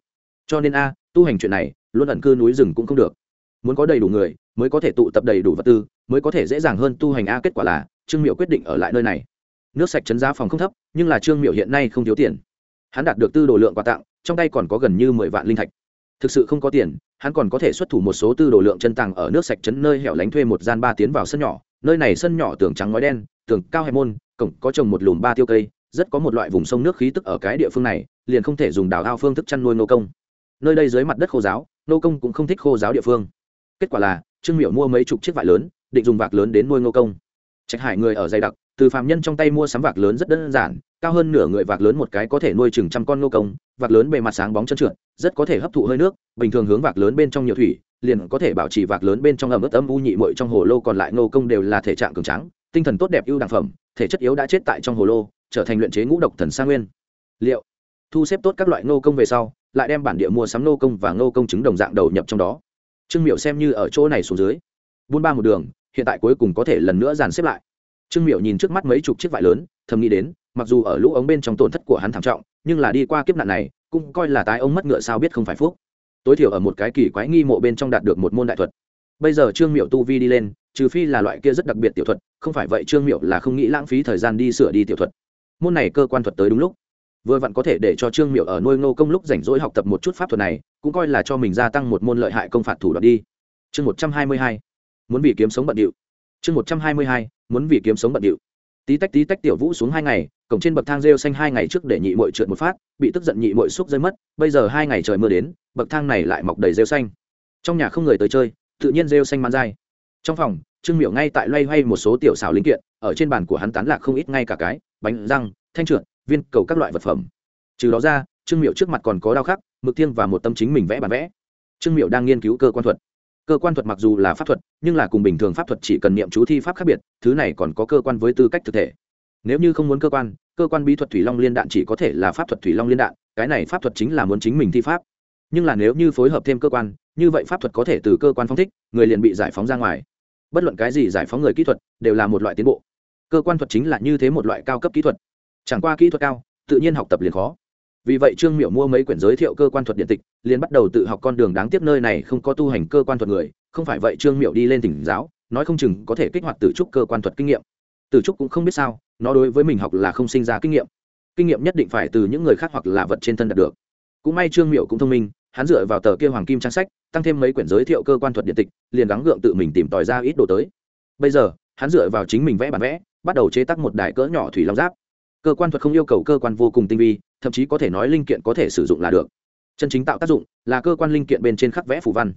Cho nên a, tu hành chuyện này, luôn ẩn cư núi rừng cũng không được. Muốn có đầy đủ người, mới có thể tụ tập đầy đủ vật tư, mới có thể dễ dàng hơn tu hành a, kết quả là, trương miệu quyết định ở lại nơi này. Nước sạch chấn giá phòng không thấp, nhưng là trương miệu hiện nay không thiếu tiền. Hắn đạt được tư đồ lượng quà tặng, trong tay còn có gần như mười vạn linh thạch. Thực sự không có tiền, hắn còn có thể xuất thủ một số tư đồ lượng chân tàng ở nước sạch chấn nơi hẻo lánh thuê một gian ba tiến vào sân nhỏ. Nơi này sân nhỏ tường trắng ngói đen, tường cao hẹp môn cổng có trồng một lùm ba tiêu cây, rất có một loại vùng sông nước khí tức ở cái địa phương này, liền không thể dùng đào ao phương thức chăn nuôi nô công. Nơi đây dưới mặt đất khô giáo nô công cũng không thích khô giáo địa phương. Kết quả là, trương miểu mua mấy chục chiếc vải lớn, định dùng vạc lớn đến nuôi nô công. Trạch hải người ở dày đặc, từ phạm nhân trong tay mua sắm vạc lớn rất đơn giản, cao hơn nửa người vạc lớn một cái có thể nuôi chừng trăm con nô công, vạc lớn bề mặt sáng bóng chân trượt, rất có thể hấp thụ hơi nước, bình thường hướng vạc lớn bên trong nhiều thủy, liền có thể bảo trì vạc lớn bên trong ẩm ướt âm u nhị mội trong hồ lô còn lại nô công đều là thể trạng cường trắng tinh thần tốt đẹp ưu đẳng phẩm thể chất yếu đã chết tại trong hồ lô, trở thành luyện chế ngũ độc thần sa nguyên. Liệu, thu xếp tốt các loại nô công về sau, lại đem bản địa mua sắm nô công và nô công chứng đồng dạng đầu nhập trong đó. Trương Miểu xem như ở chỗ này xuống dưới. Buôn ba một đường, hiện tại cuối cùng có thể lần nữa dàn xếp lại. Trương Miểu nhìn trước mắt mấy chục chiếc vải lớn, thầm nghĩ đến, mặc dù ở lũ ống bên trong tổn thất của hắn thảm trọng, nhưng là đi qua kiếp nạn này, cũng coi là tái ông mất ngựa sao biết không phải phúc. Tối thiểu ở một cái kỳ quái nghi mộ bên trong đạt được một môn đại thuật bây giờ trương miệu tu vi đi lên, trừ phi là loại kia rất đặc biệt tiểu thuật, không phải vậy trương miệu là không nghĩ lãng phí thời gian đi sửa đi tiểu thuật. Môn này cơ quan thuật tới đúng lúc. Vừa vặn có thể để cho trương miệu ở nuôi ngô công lúc rảnh rỗi học tập một chút pháp thuật này, cũng coi là cho mình gia tăng một môn lợi hại công phạt thủ đoạn đi. Chương một trăm hai mươi hai. Muốn vì kiếm sống bận điệu. Chương một trăm hai mươi hai. Muốn vì kiếm sống bận điệu. Tí tách tí tách tiểu vũ xuống hai ngày, cổng trên bậc thang rêu xanh hai ngày trước để nhị mội trượt một phát, bị tức giận nhị mội xúc rơi mất, bây giờ hai ngày trời mưa đến, bậc thang này lại mọc đầy rêu xanh. Trong nhà không người tới chơi tự nhiên rêu xanh man dai. Trong phòng, trương miểu ngay tại loay hoay một số tiểu xào linh kiện, ở trên bàn của hắn tán lạc không ít ngay cả cái, bánh răng, thanh trượt, viên cầu các loại vật phẩm. Trừ đó ra, trương miểu trước mặt còn có đao khắc, mực thiêng và một tâm chính mình vẽ bản vẽ. Trương miểu đang nghiên cứu cơ quan thuật. Cơ quan thuật mặc dù là pháp thuật, nhưng là cùng bình thường pháp thuật chỉ cần niệm chú thi pháp khác biệt, thứ này còn có cơ quan với tư cách thực thể. Nếu như không muốn cơ quan cơ quan bí thuật thủy long liên đạn chỉ có thể là pháp thuật thủy long liên đạn, cái này pháp thuật chính là muốn chính mình thi pháp nhưng là nếu như phối hợp thêm cơ quan, như vậy pháp thuật có thể từ cơ quan phóng thích, người liền bị giải phóng ra ngoài. Bất luận cái gì giải phóng người kỹ thuật, đều là một loại tiến bộ. Cơ quan thuật chính là như thế một loại cao cấp kỹ thuật. Chẳng qua kỹ thuật cao, tự nhiên học tập liền khó. Vì vậy trương miểu mua mấy quyển giới thiệu cơ quan thuật điện tịch, liền bắt đầu tự học con đường đáng tiếc nơi này không có tu hành cơ quan thuật người, không phải vậy trương miểu đi lên tỉnh giáo, nói không chừng có thể kích hoạt từ trúc cơ quan thuật kinh nghiệm. Từ trúc cũng không biết sao, nó đối với mình học là không sinh ra kinh nghiệm. Kinh nghiệm nhất định phải từ những người khác hoặc là vật trên thân đạt được. Cũng may trương miểu cũng thông minh hắn dựa vào tờ kia hoàng kim trang sách, tăng thêm mấy quyển giới thiệu cơ quan thuật điện tịch, liền gắng gượng tự mình tìm tòi ra ít đồ tới. Bây giờ, hắn dựa vào chính mình vẽ bản vẽ, bắt đầu chế tác một đài cỡ nhỏ thủy long giáp. Cơ quan thuật không yêu cầu cơ quan vô cùng tinh vi, thậm chí có thể nói linh kiện có thể sử dụng là được. Chân chính tạo tác dụng là cơ quan linh kiện bên trên khắc vẽ phủ văn.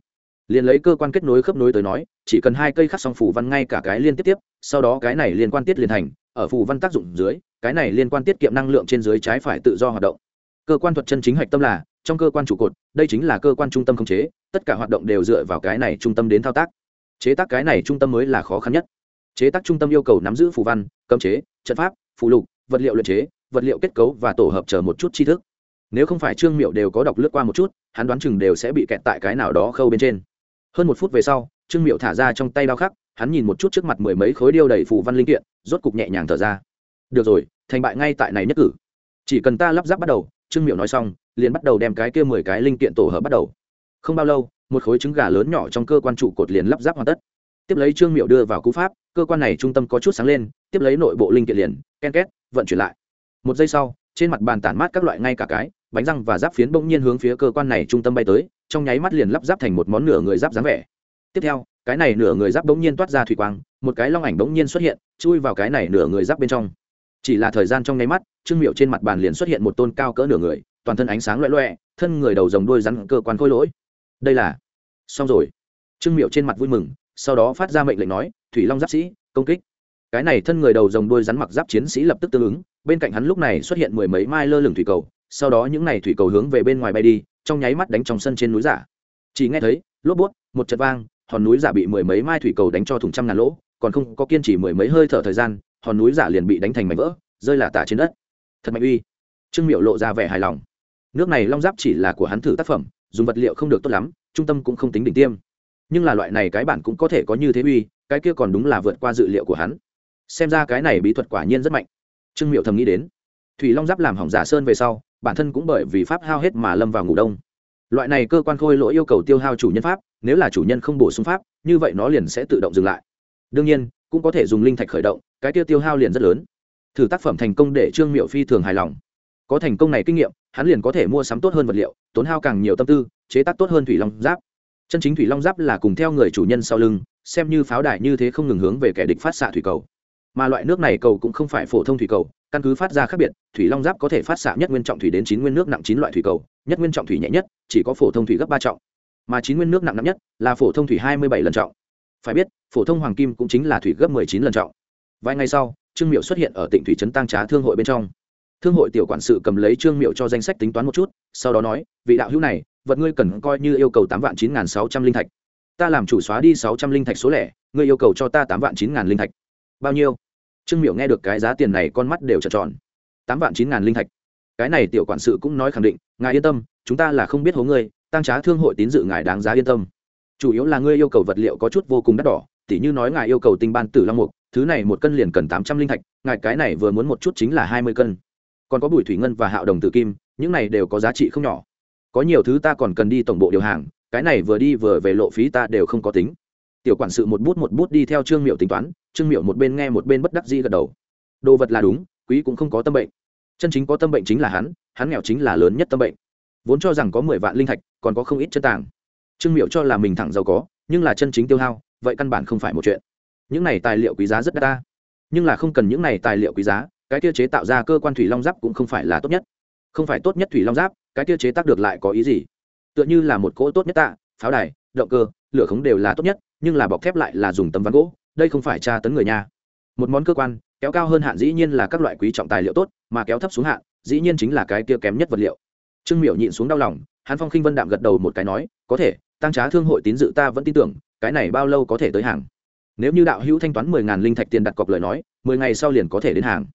Liền lấy cơ quan kết nối khớp nối tới nói, chỉ cần hai cây khắc xong phủ văn ngay cả cái liên tiếp tiếp, sau đó cái này liên quan tiết liền thành, ở phủ văn tác dụng dưới, cái này liên quan tiết kiệm năng lượng trên dưới trái phải tự do hoạt động. Cơ quan thuật chân chính hạch tâm là trong cơ quan trụ cột, đây chính là cơ quan trung tâm khống chế, tất cả hoạt động đều dựa vào cái này trung tâm đến thao tác. Chế tác cái này trung tâm mới là khó khăn nhất. Chế tác trung tâm yêu cầu nắm giữ phù văn, cấm chế, trận pháp phụ lục, vật liệu luyện chế, vật liệu kết cấu và tổ hợp chờ một chút tri thức. Nếu không phải trương miệu đều có đọc lướt qua một chút, hắn đoán chừng đều sẽ bị kẹt tại cái nào đó khâu bên trên. Hơn một phút về sau, trương miệu thả ra trong tay đao khắc, hắn nhìn một chút trước mặt mười mấy khối điêu đầy phù văn linh kiện, rốt cục nhẹ nhàng thở ra. Được rồi, thành bại ngay tại này nhất cử. Chỉ cần ta lắp ráp bắt đầu, trương miệu nói xong liền bắt đầu đem cái kia mười cái linh kiện tổ hợp bắt đầu. Không bao lâu, một khối trứng gà lớn nhỏ trong cơ quan trụ cột liền lắp ráp hoàn tất. Tiếp lấy trương miệu đưa vào cú pháp, cơ quan này trung tâm có chút sáng lên, tiếp lấy nội bộ linh kiện liền, ken két, vận chuyển lại. Một giây sau, trên mặt bàn tản mát các loại ngay cả cái, bánh răng và giáp phiến bỗng nhiên hướng phía cơ quan này trung tâm bay tới, trong nháy mắt liền lắp ráp thành một món nửa người giáp dáng vẻ. Tiếp theo, cái này nửa người giáp bỗng nhiên toát ra thủy quang, một cái long ảnh bỗng nhiên xuất hiện, chui vào cái này nửa người giáp bên trong. Chỉ là thời gian trong nháy mắt, trương miệu trên mặt bàn liền xuất hiện một tôn cao cỡ nửa người toàn thân ánh sáng loẹ loẹ, thân người đầu dòng đuôi rắn cơ quan khôi lỗi. Đây là, xong rồi. Trương miệu trên mặt vui mừng, sau đó phát ra mệnh lệnh nói, thủy long giáp sĩ, công kích. Cái này thân người đầu dòng đuôi rắn mặc giáp chiến sĩ lập tức tương ứng, bên cạnh hắn lúc này xuất hiện mười mấy mai lơ lửng thủy cầu, sau đó những này thủy cầu hướng về bên ngoài bay đi, trong nháy mắt đánh trong sân trên núi giả. Chỉ nghe thấy, lốp bút, một trận vang, hòn núi giả bị mười mấy mai thủy cầu đánh cho thùng trăm ngàn lỗ, còn không có kiên trì mười mấy hơi thở thời gian, hòn núi giả liền bị đánh thành mảnh vỡ, rơi là tả trên đất. Thật mạnh uy. Trương miệu lộ ra vẻ hài lòng nước này long giáp chỉ là của hắn thử tác phẩm, dùng vật liệu không được tốt lắm, trung tâm cũng không tính đỉnh tiêm. Nhưng là loại này cái bản cũng có thể có như thế uy, cái kia còn đúng là vượt qua dự liệu của hắn. Xem ra cái này bí thuật quả nhiên rất mạnh. Trương miệu thầm nghĩ đến. Thủy long giáp làm hỏng giả sơn về sau, bản thân cũng bởi vì pháp hao hết mà lâm vào ngủ đông. Loại này cơ quan khôi lỗi yêu cầu tiêu hao chủ nhân pháp, nếu là chủ nhân không bổ sung pháp, như vậy nó liền sẽ tự động dừng lại. Đương nhiên, cũng có thể dùng linh thạch khởi động, cái tiêu tiêu hao liền rất lớn. Thử tác phẩm thành công để trương miệu phi thường hài lòng có thành công này kinh nghiệm, hắn liền có thể mua sắm tốt hơn vật liệu, tốn hao càng nhiều tâm tư, chế tác tốt hơn thủy long giáp. Chân chính thủy long giáp là cùng theo người chủ nhân sau lưng, xem như pháo đài như thế không ngừng hướng về kẻ địch phát xạ thủy cầu. Mà loại nước này cầu cũng không phải phổ thông thủy cầu, căn cứ phát ra khác biệt, thủy long giáp có thể phát xạ nhất nguyên trọng thủy đến chín nguyên nước nặng chín loại thủy cầu, nhất nguyên trọng thủy nhẹ nhất, chỉ có phổ thông thủy gấp ba trọng. Mà chín nguyên nước nặng nặng nhất là phổ thông thủy hai mươi bảy lần trọng. Phải biết, phổ thông hoàng kim cũng chính là thủy gấp mười chín lần trọng. Vài ngày sau, trương miệu xuất hiện ở tỉnh thủy trấn tăng trá thương hội bên trong thương hội tiểu quản sự cầm lấy trương miệu cho danh sách tính toán một chút, sau đó nói, vị đạo hữu này, vật ngươi cần coi như yêu cầu tám vạn chín n g h n sáu trăm linh thạch. Ta làm chủ xóa đi sáu trăm linh thạch số lẻ, ngươi yêu cầu cho ta tám vạn chín n g h n linh thạch. Bao nhiêu? Trương miệu nghe được cái giá tiền này con mắt đều trợn tròn. Tám vạn chín n g h n linh thạch. Cái này tiểu quản sự cũng nói khẳng định, ngài yên tâm, chúng ta là không biết hố ngươi, tăng trá thương hội tín dự ngài đáng giá yên tâm. Chủ yếu là ngươi yêu cầu vật liệu có chút vô cùng đắt đỏ, tỉ như nói ngài yêu cầu tinh ban tử long mục, thứ này một cân liền cần tám trăm linh thạch, ngài cái này vừa muốn một chút chính là hai mươi cân còn có bùi thủy ngân và hạo đồng tử kim, những này đều có giá trị không nhỏ. Có nhiều thứ ta còn cần đi tổng bộ điều hàng, cái này vừa đi vừa về lộ phí ta đều không có tính. Tiểu quản sự một bút một bút đi theo trương miệu tính toán, trương miệu một bên nghe một bên bất đắc dĩ gật đầu. Đồ vật là đúng, quý cũng không có tâm bệnh. Chân chính có tâm bệnh chính là hắn hắn nghèo chính là lớn nhất tâm bệnh. Vốn cho rằng có mười vạn linh thạch, còn có không ít chân tàng. Trương miệu cho là mình thẳng giàu có, nhưng là chân chính tiêu hao, vậy căn bản không phải một chuyện. Những này tài liệu quý giá rất đắt ta. Nhưng là không cần những này tài liệu quý giá cái tiêu chế tạo ra cơ quan thủy long giáp cũng không phải là tốt nhất. Không phải tốt nhất thủy long giáp, cái tiêu chế tác được lại có ý gì? Tựa như là một cỗ tốt nhất tạ, pháo đài, động cơ, lửa khống đều là tốt nhất, nhưng là bọc thép lại là dùng tấm ván gỗ, đây không phải tra tấn người nha một món cơ quan, kéo cao hơn hạn dĩ nhiên là các loại quý trọng tài liệu tốt, mà kéo thấp xuống hạn, dĩ nhiên chính là cái kia kém nhất vật liệu. Trương miểu nhịn xuống đau lòng, hắn phong khinh vân đạm gật đầu một cái nói, có thể, tăng trá thương hội tín dự ta vẫn tin tưởng, cái này bao lâu có thể tới hàng? Nếu như đạo hữu thanh toán mười ngàn linh thạch tiền đặt cọc lời nói, mười ngày sau liền có thể đến hàng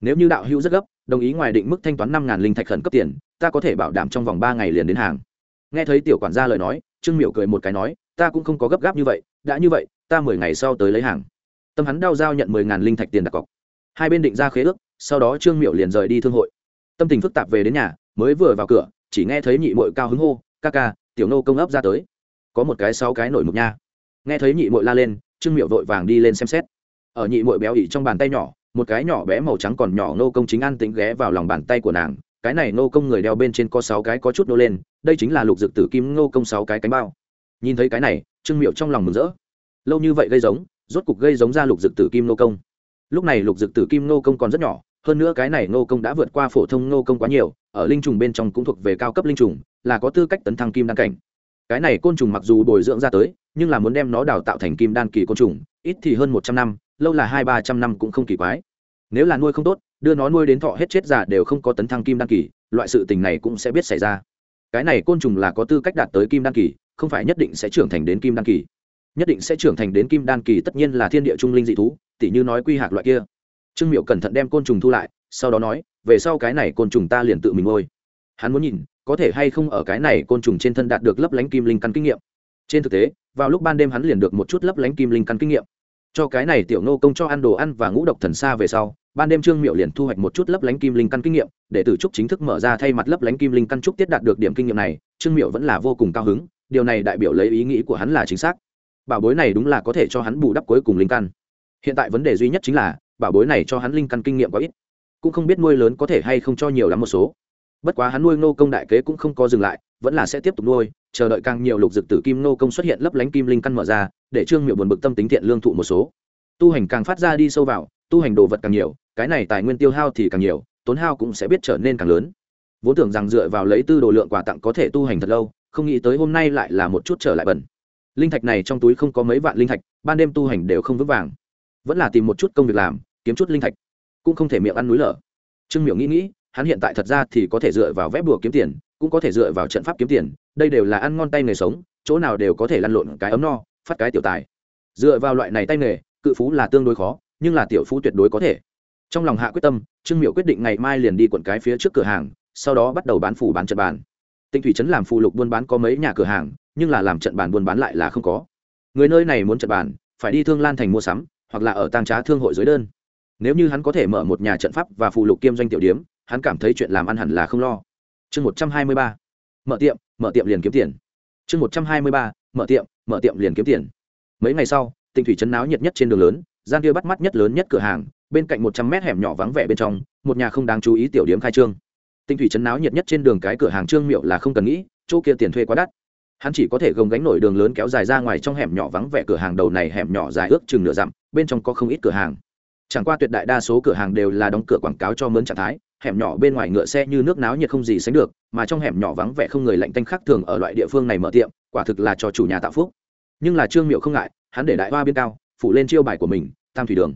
nếu như đạo hữu rất gấp, đồng ý ngoài định mức thanh toán năm ngàn linh thạch khẩn cấp tiền, ta có thể bảo đảm trong vòng ba ngày liền đến hàng. Nghe thấy tiểu quản gia lời nói, trương miểu cười một cái nói, ta cũng không có gấp gáp như vậy, đã như vậy, ta mười ngày sau tới lấy hàng. Tâm hắn đau giao nhận mười ngàn linh thạch tiền đặt cọc. Hai bên định ra khế ước, sau đó trương miểu liền rời đi thương hội. Tâm tình phức tạp về đến nhà, mới vừa vào cửa, chỉ nghe thấy nhị mội cao hứng hô, ca ca, tiểu nô công ấp ra tới. Có một cái sáu cái nổi mục nha. Nghe thấy nhị mội la lên, trương miểu vội vàng đi lên xem xét. Ở nhị mội béo ỉ trong bàn tay nhỏ một cái nhỏ bé màu trắng còn nhỏ nô công chính ăn tĩnh ghé vào lòng bàn tay của nàng. Cái này nô công người đeo bên trên có sáu cái có chút nô lên, đây chính là lục dực tử kim nô công sáu cái cánh bao. Nhìn thấy cái này, trương miệu trong lòng mừng rỡ. Lâu như vậy gây giống, rốt cục gây giống ra lục dực tử kim nô công. Lúc này lục dực tử kim nô công còn rất nhỏ, hơn nữa cái này nô công đã vượt qua phổ thông nô công quá nhiều, ở linh trùng bên trong cũng thuộc về cao cấp linh trùng, là có tư cách tấn thăng kim đan cảnh. Cái này côn trùng mặc dù bồi dưỡng ra tới, nhưng là muốn đem nó đào tạo thành kim đan kỳ côn trùng, ít thì hơn một trăm năm lâu là hai ba trăm năm cũng không kỳ quái. Nếu là nuôi không tốt, đưa nó nuôi đến thọ hết chết già đều không có tấn thăng kim đan kỳ, loại sự tình này cũng sẽ biết xảy ra. Cái này côn trùng là có tư cách đạt tới kim đan kỳ, không phải nhất định sẽ trưởng thành đến kim đan kỳ. Nhất định sẽ trưởng thành đến kim đan kỳ tất nhiên là thiên địa trung linh dị thú, tỉ như nói quy hạc loại kia. Trương miệu cẩn thận đem côn trùng thu lại, sau đó nói, về sau cái này côn trùng ta liền tự mình ngôi hắn muốn nhìn, có thể hay không ở cái này côn trùng trên thân đạt được lấp lánh kim linh căn kinh nghiệm. Trên thực tế, vào lúc ban đêm hắn liền được một chút lấp lánh kim linh căn kinh nghiệm cho cái này tiểu nô công cho ăn đồ ăn và ngũ độc thần xa về sau, ban đêm trương miệu liền thu hoạch một chút lấp lánh kim linh căn kinh nghiệm, để tử trúc chính thức mở ra thay mặt lấp lánh kim linh căn trúc tiết đạt được điểm kinh nghiệm này, trương miệu vẫn là vô cùng cao hứng, điều này đại biểu lấy ý nghĩ của hắn là chính xác. Bảo bối này đúng là có thể cho hắn bù đắp cuối cùng linh căn. Hiện tại vấn đề duy nhất chính là, bảo bối này cho hắn linh căn kinh nghiệm quá ít, cũng không biết nuôi lớn có thể hay không cho nhiều lắm một số. Bất quá hắn nuôi nô công đại kế cũng không có dừng lại, vẫn là sẽ tiếp tục nuôi chờ đợi càng nhiều lục dực tử kim nô công xuất hiện lấp lánh kim linh căn mở ra, để trương miệu buồn bực tâm tính thiện lương thụ một số. Tu hành càng phát ra đi sâu vào, tu hành đồ vật càng nhiều, cái này tài nguyên tiêu hao thì càng nhiều, tốn hao cũng sẽ biết trở nên càng lớn. Vốn tưởng rằng dựa vào lấy tư đồ lượng quà tặng có thể tu hành thật lâu, không nghĩ tới hôm nay lại là một chút trở lại bẩn. Linh thạch này trong túi không có mấy vạn linh thạch, ban đêm tu hành đều không vững vàng. Vẫn là tìm một chút công việc làm, kiếm chút linh thạch, cũng không thể miệng ăn núi lở. Trương miểu nghĩ nghĩ, hắn hiện tại thật ra thì có thể dựa vào vép bùa kiếm tiền cũng có thể dựa vào trận pháp kiếm tiền, đây đều là ăn ngon tay nghề sống, chỗ nào đều có thể lăn lộn cái ấm no, phát cái tiểu tài. Dựa vào loại này tay nghề, cự phú là tương đối khó, nhưng là tiểu phú tuyệt đối có thể. Trong lòng hạ quyết tâm, trương miệu quyết định ngày mai liền đi quận cái phía trước cửa hàng, sau đó bắt đầu bán phủ bán trận bàn. Tinh thủy trấn làm phụ lục buôn bán có mấy nhà cửa hàng, nhưng là làm trận bàn buôn bán lại là không có. Người nơi này muốn trận bàn, phải đi thương lan thành mua sắm, hoặc là ở tang trá thương hội dưới đơn. Nếu như hắn có thể mở một nhà trận pháp và phụ lục kiêm doanh tiểu điếm, hắn cảm thấy chuyện làm ăn hẳn là không lo chương một trăm hai mươi ba. Mở tiệm mở tiệm liền kiếm tiền. Chương một trăm hai mươi ba. Mở tiệm mở tiệm liền kiếm tiền. Mấy ngày sau tỉnh thủy trấn náo nhiệt nhất trên đường lớn, gian kia bắt mắt nhất lớn nhất cửa hàng, bên cạnh một trăm mét hẻm nhỏ vắng vẻ bên trong, một nhà không đáng chú ý tiểu điếm khai trương. Tinh thủy trấn náo nhiệt nhất trên đường cái cửa hàng trương miệu là không cần nghĩ, chỗ kia tiền thuê quá đắt. Hắn chỉ có thể gồng gánh nổi đường lớn kéo dài ra ngoài trong hẻm nhỏ vắng vẻ cửa hàng đầu này hẻm nhỏ dài ước chừng nửa dặm, bên trong có không ít cửa hàng. Chẳng qua tuyệt đại đa số cửa hàng đều là đóng cửa quảng cáo cho mướn trạng thái hẻm nhỏ bên ngoài ngựa xe như nước náo nhiệt không gì sánh được, mà trong hẻm nhỏ vắng vẻ không người lạnh tanh khác thường ở loại địa phương này mở tiệm, quả thực là cho chủ nhà tạo phúc. Nhưng là trương miệu không ngại, hắn để đại hoa biên cao, phủ lên chiêu bài của mình, tam thủy đường.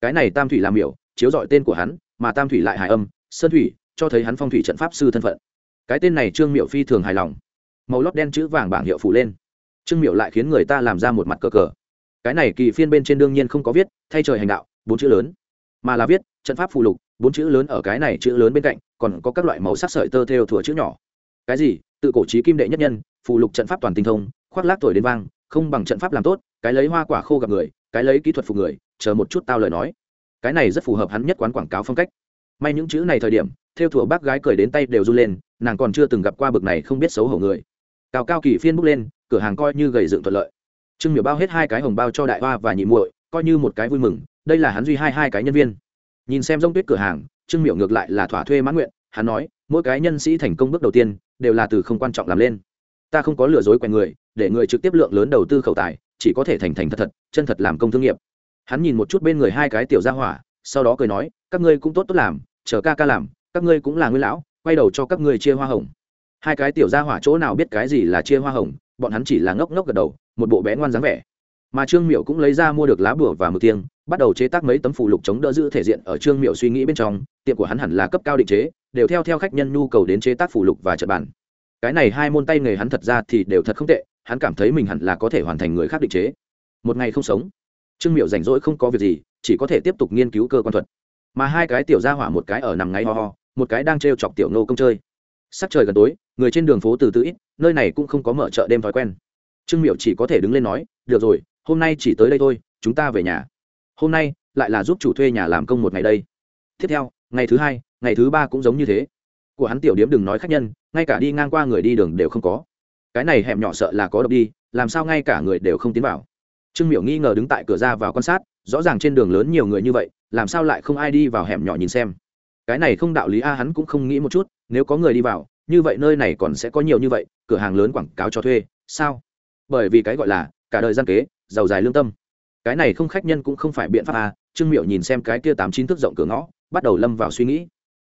Cái này tam thủy làm miểu, chiếu dọi tên của hắn, mà tam thủy lại hài âm, sơn thủy, cho thấy hắn phong thủy trận pháp sư thân phận. Cái tên này trương miệu phi thường hài lòng. Màu lót đen chữ vàng bảng hiệu phủ lên. Trương miệu lại khiến người ta làm ra một mặt cờ cờ. Cái này kỳ phiên bên trên đương nhiên không có viết, thay trời hành đạo, bốn chữ lớn. Mà là viết, trận pháp phù lục bốn chữ lớn ở cái này chữ lớn bên cạnh, còn có các loại màu sắc sợi tơ theo thủa chữ nhỏ. Cái gì? Tự cổ trí kim đệ nhất nhân, phù lục trận pháp toàn tinh thông, khoác lác tuổi đến vang, không bằng trận pháp làm tốt, cái lấy hoa quả khô gặp người, cái lấy kỹ thuật phục người, chờ một chút tao lời nói. Cái này rất phù hợp hắn nhất quán quảng cáo phong cách. May những chữ này thời điểm, theo thủa bác gái cười đến tay đều run lên, nàng còn chưa từng gặp qua bực này không biết xấu hổ người. Cao cao kỳ phiên bước lên, cửa hàng coi như gầy dựng thuận lợi. Trương miểu bao hết hai cái hồng bao cho đại hoa và nhị muội, coi như một cái vui mừng, đây là hắn duy hai hai cái nhân viên nhìn xem rông tuyết cửa hàng, trương miệu ngược lại là thỏa thuê mãn nguyện, hắn nói, mỗi cái nhân sĩ thành công bước đầu tiên, đều là từ không quan trọng làm lên. Ta không có lừa dối quen người, để người trực tiếp lượng lớn đầu tư khẩu tài, chỉ có thể thành thành thật thật, chân thật làm công thương nghiệp. Hắn nhìn một chút bên người hai cái tiểu gia hỏa, sau đó cười nói, các ngươi cũng tốt tốt làm, chờ ca ca làm, các ngươi cũng là nguyên lão, quay đầu cho các ngươi chia hoa hồng. Hai cái tiểu gia hỏa chỗ nào biết cái gì là chia hoa hồng, bọn hắn chỉ là ngốc ngốc gật đầu, một bộ bé ngoan dáng vẻ. Mà trương miệu cũng lấy ra mua được lá bửa và mực tiêng bắt đầu chế tác mấy tấm phụ lục chống đỡ giữ thể diện ở trương miệu suy nghĩ bên trong, tiệm của hắn hẳn là cấp cao định chế, đều theo theo khách nhân nhu cầu đến chế tác phụ lục và trật bản cái này hai môn tay nghề hắn thật ra thì đều thật không tệ, hắn cảm thấy mình hẳn là có thể hoàn thành người khác định chế. Một ngày không sống, trương miệu rảnh rỗi không có việc gì, chỉ có thể tiếp tục nghiên cứu cơ quan thuật. Mà hai cái tiểu ra hỏa một cái ở nằm ngáy ho ho, một cái đang t chọc tiểu nô công chơi. Sắc trời gần tối, người trên đường phố từ từ ít, nơi này cũng không có mở chợ đêm thói quen. Trương miệu chỉ có thể đứng lên nói, được rồi, hôm nay chỉ tới đây thôi, chúng ta về nhà hôm nay lại là giúp chủ thuê nhà làm công một ngày đây. Tiếp theo, ngày thứ hai, ngày thứ ba cũng giống như thế. Của hắn tiểu điếm đừng nói khách nhân, ngay cả đi ngang qua người đi đường đều không có. Cái này hẻm nhỏ sợ là có độc đi, làm sao ngay cả người đều không tiến vào. Trương miểu nghi ngờ đứng tại cửa ra vào quan sát, rõ ràng trên đường lớn nhiều người như vậy, làm sao lại không ai đi vào hẻm nhỏ nhìn xem. Cái này không đạo lý a, hắn cũng không nghĩ một chút, nếu có người đi vào, như vậy nơi này còn sẽ có nhiều như vậy, cửa hàng lớn quảng cáo cho thuê, sao? Bởi vì cái gọi là cả đời gian kế, giàu dài lương tâm cái này không khách nhân cũng không phải biện pháp à? trương miệu nhìn xem cái kia tám chín thước rộng cửa ngõ, bắt đầu lâm vào suy nghĩ.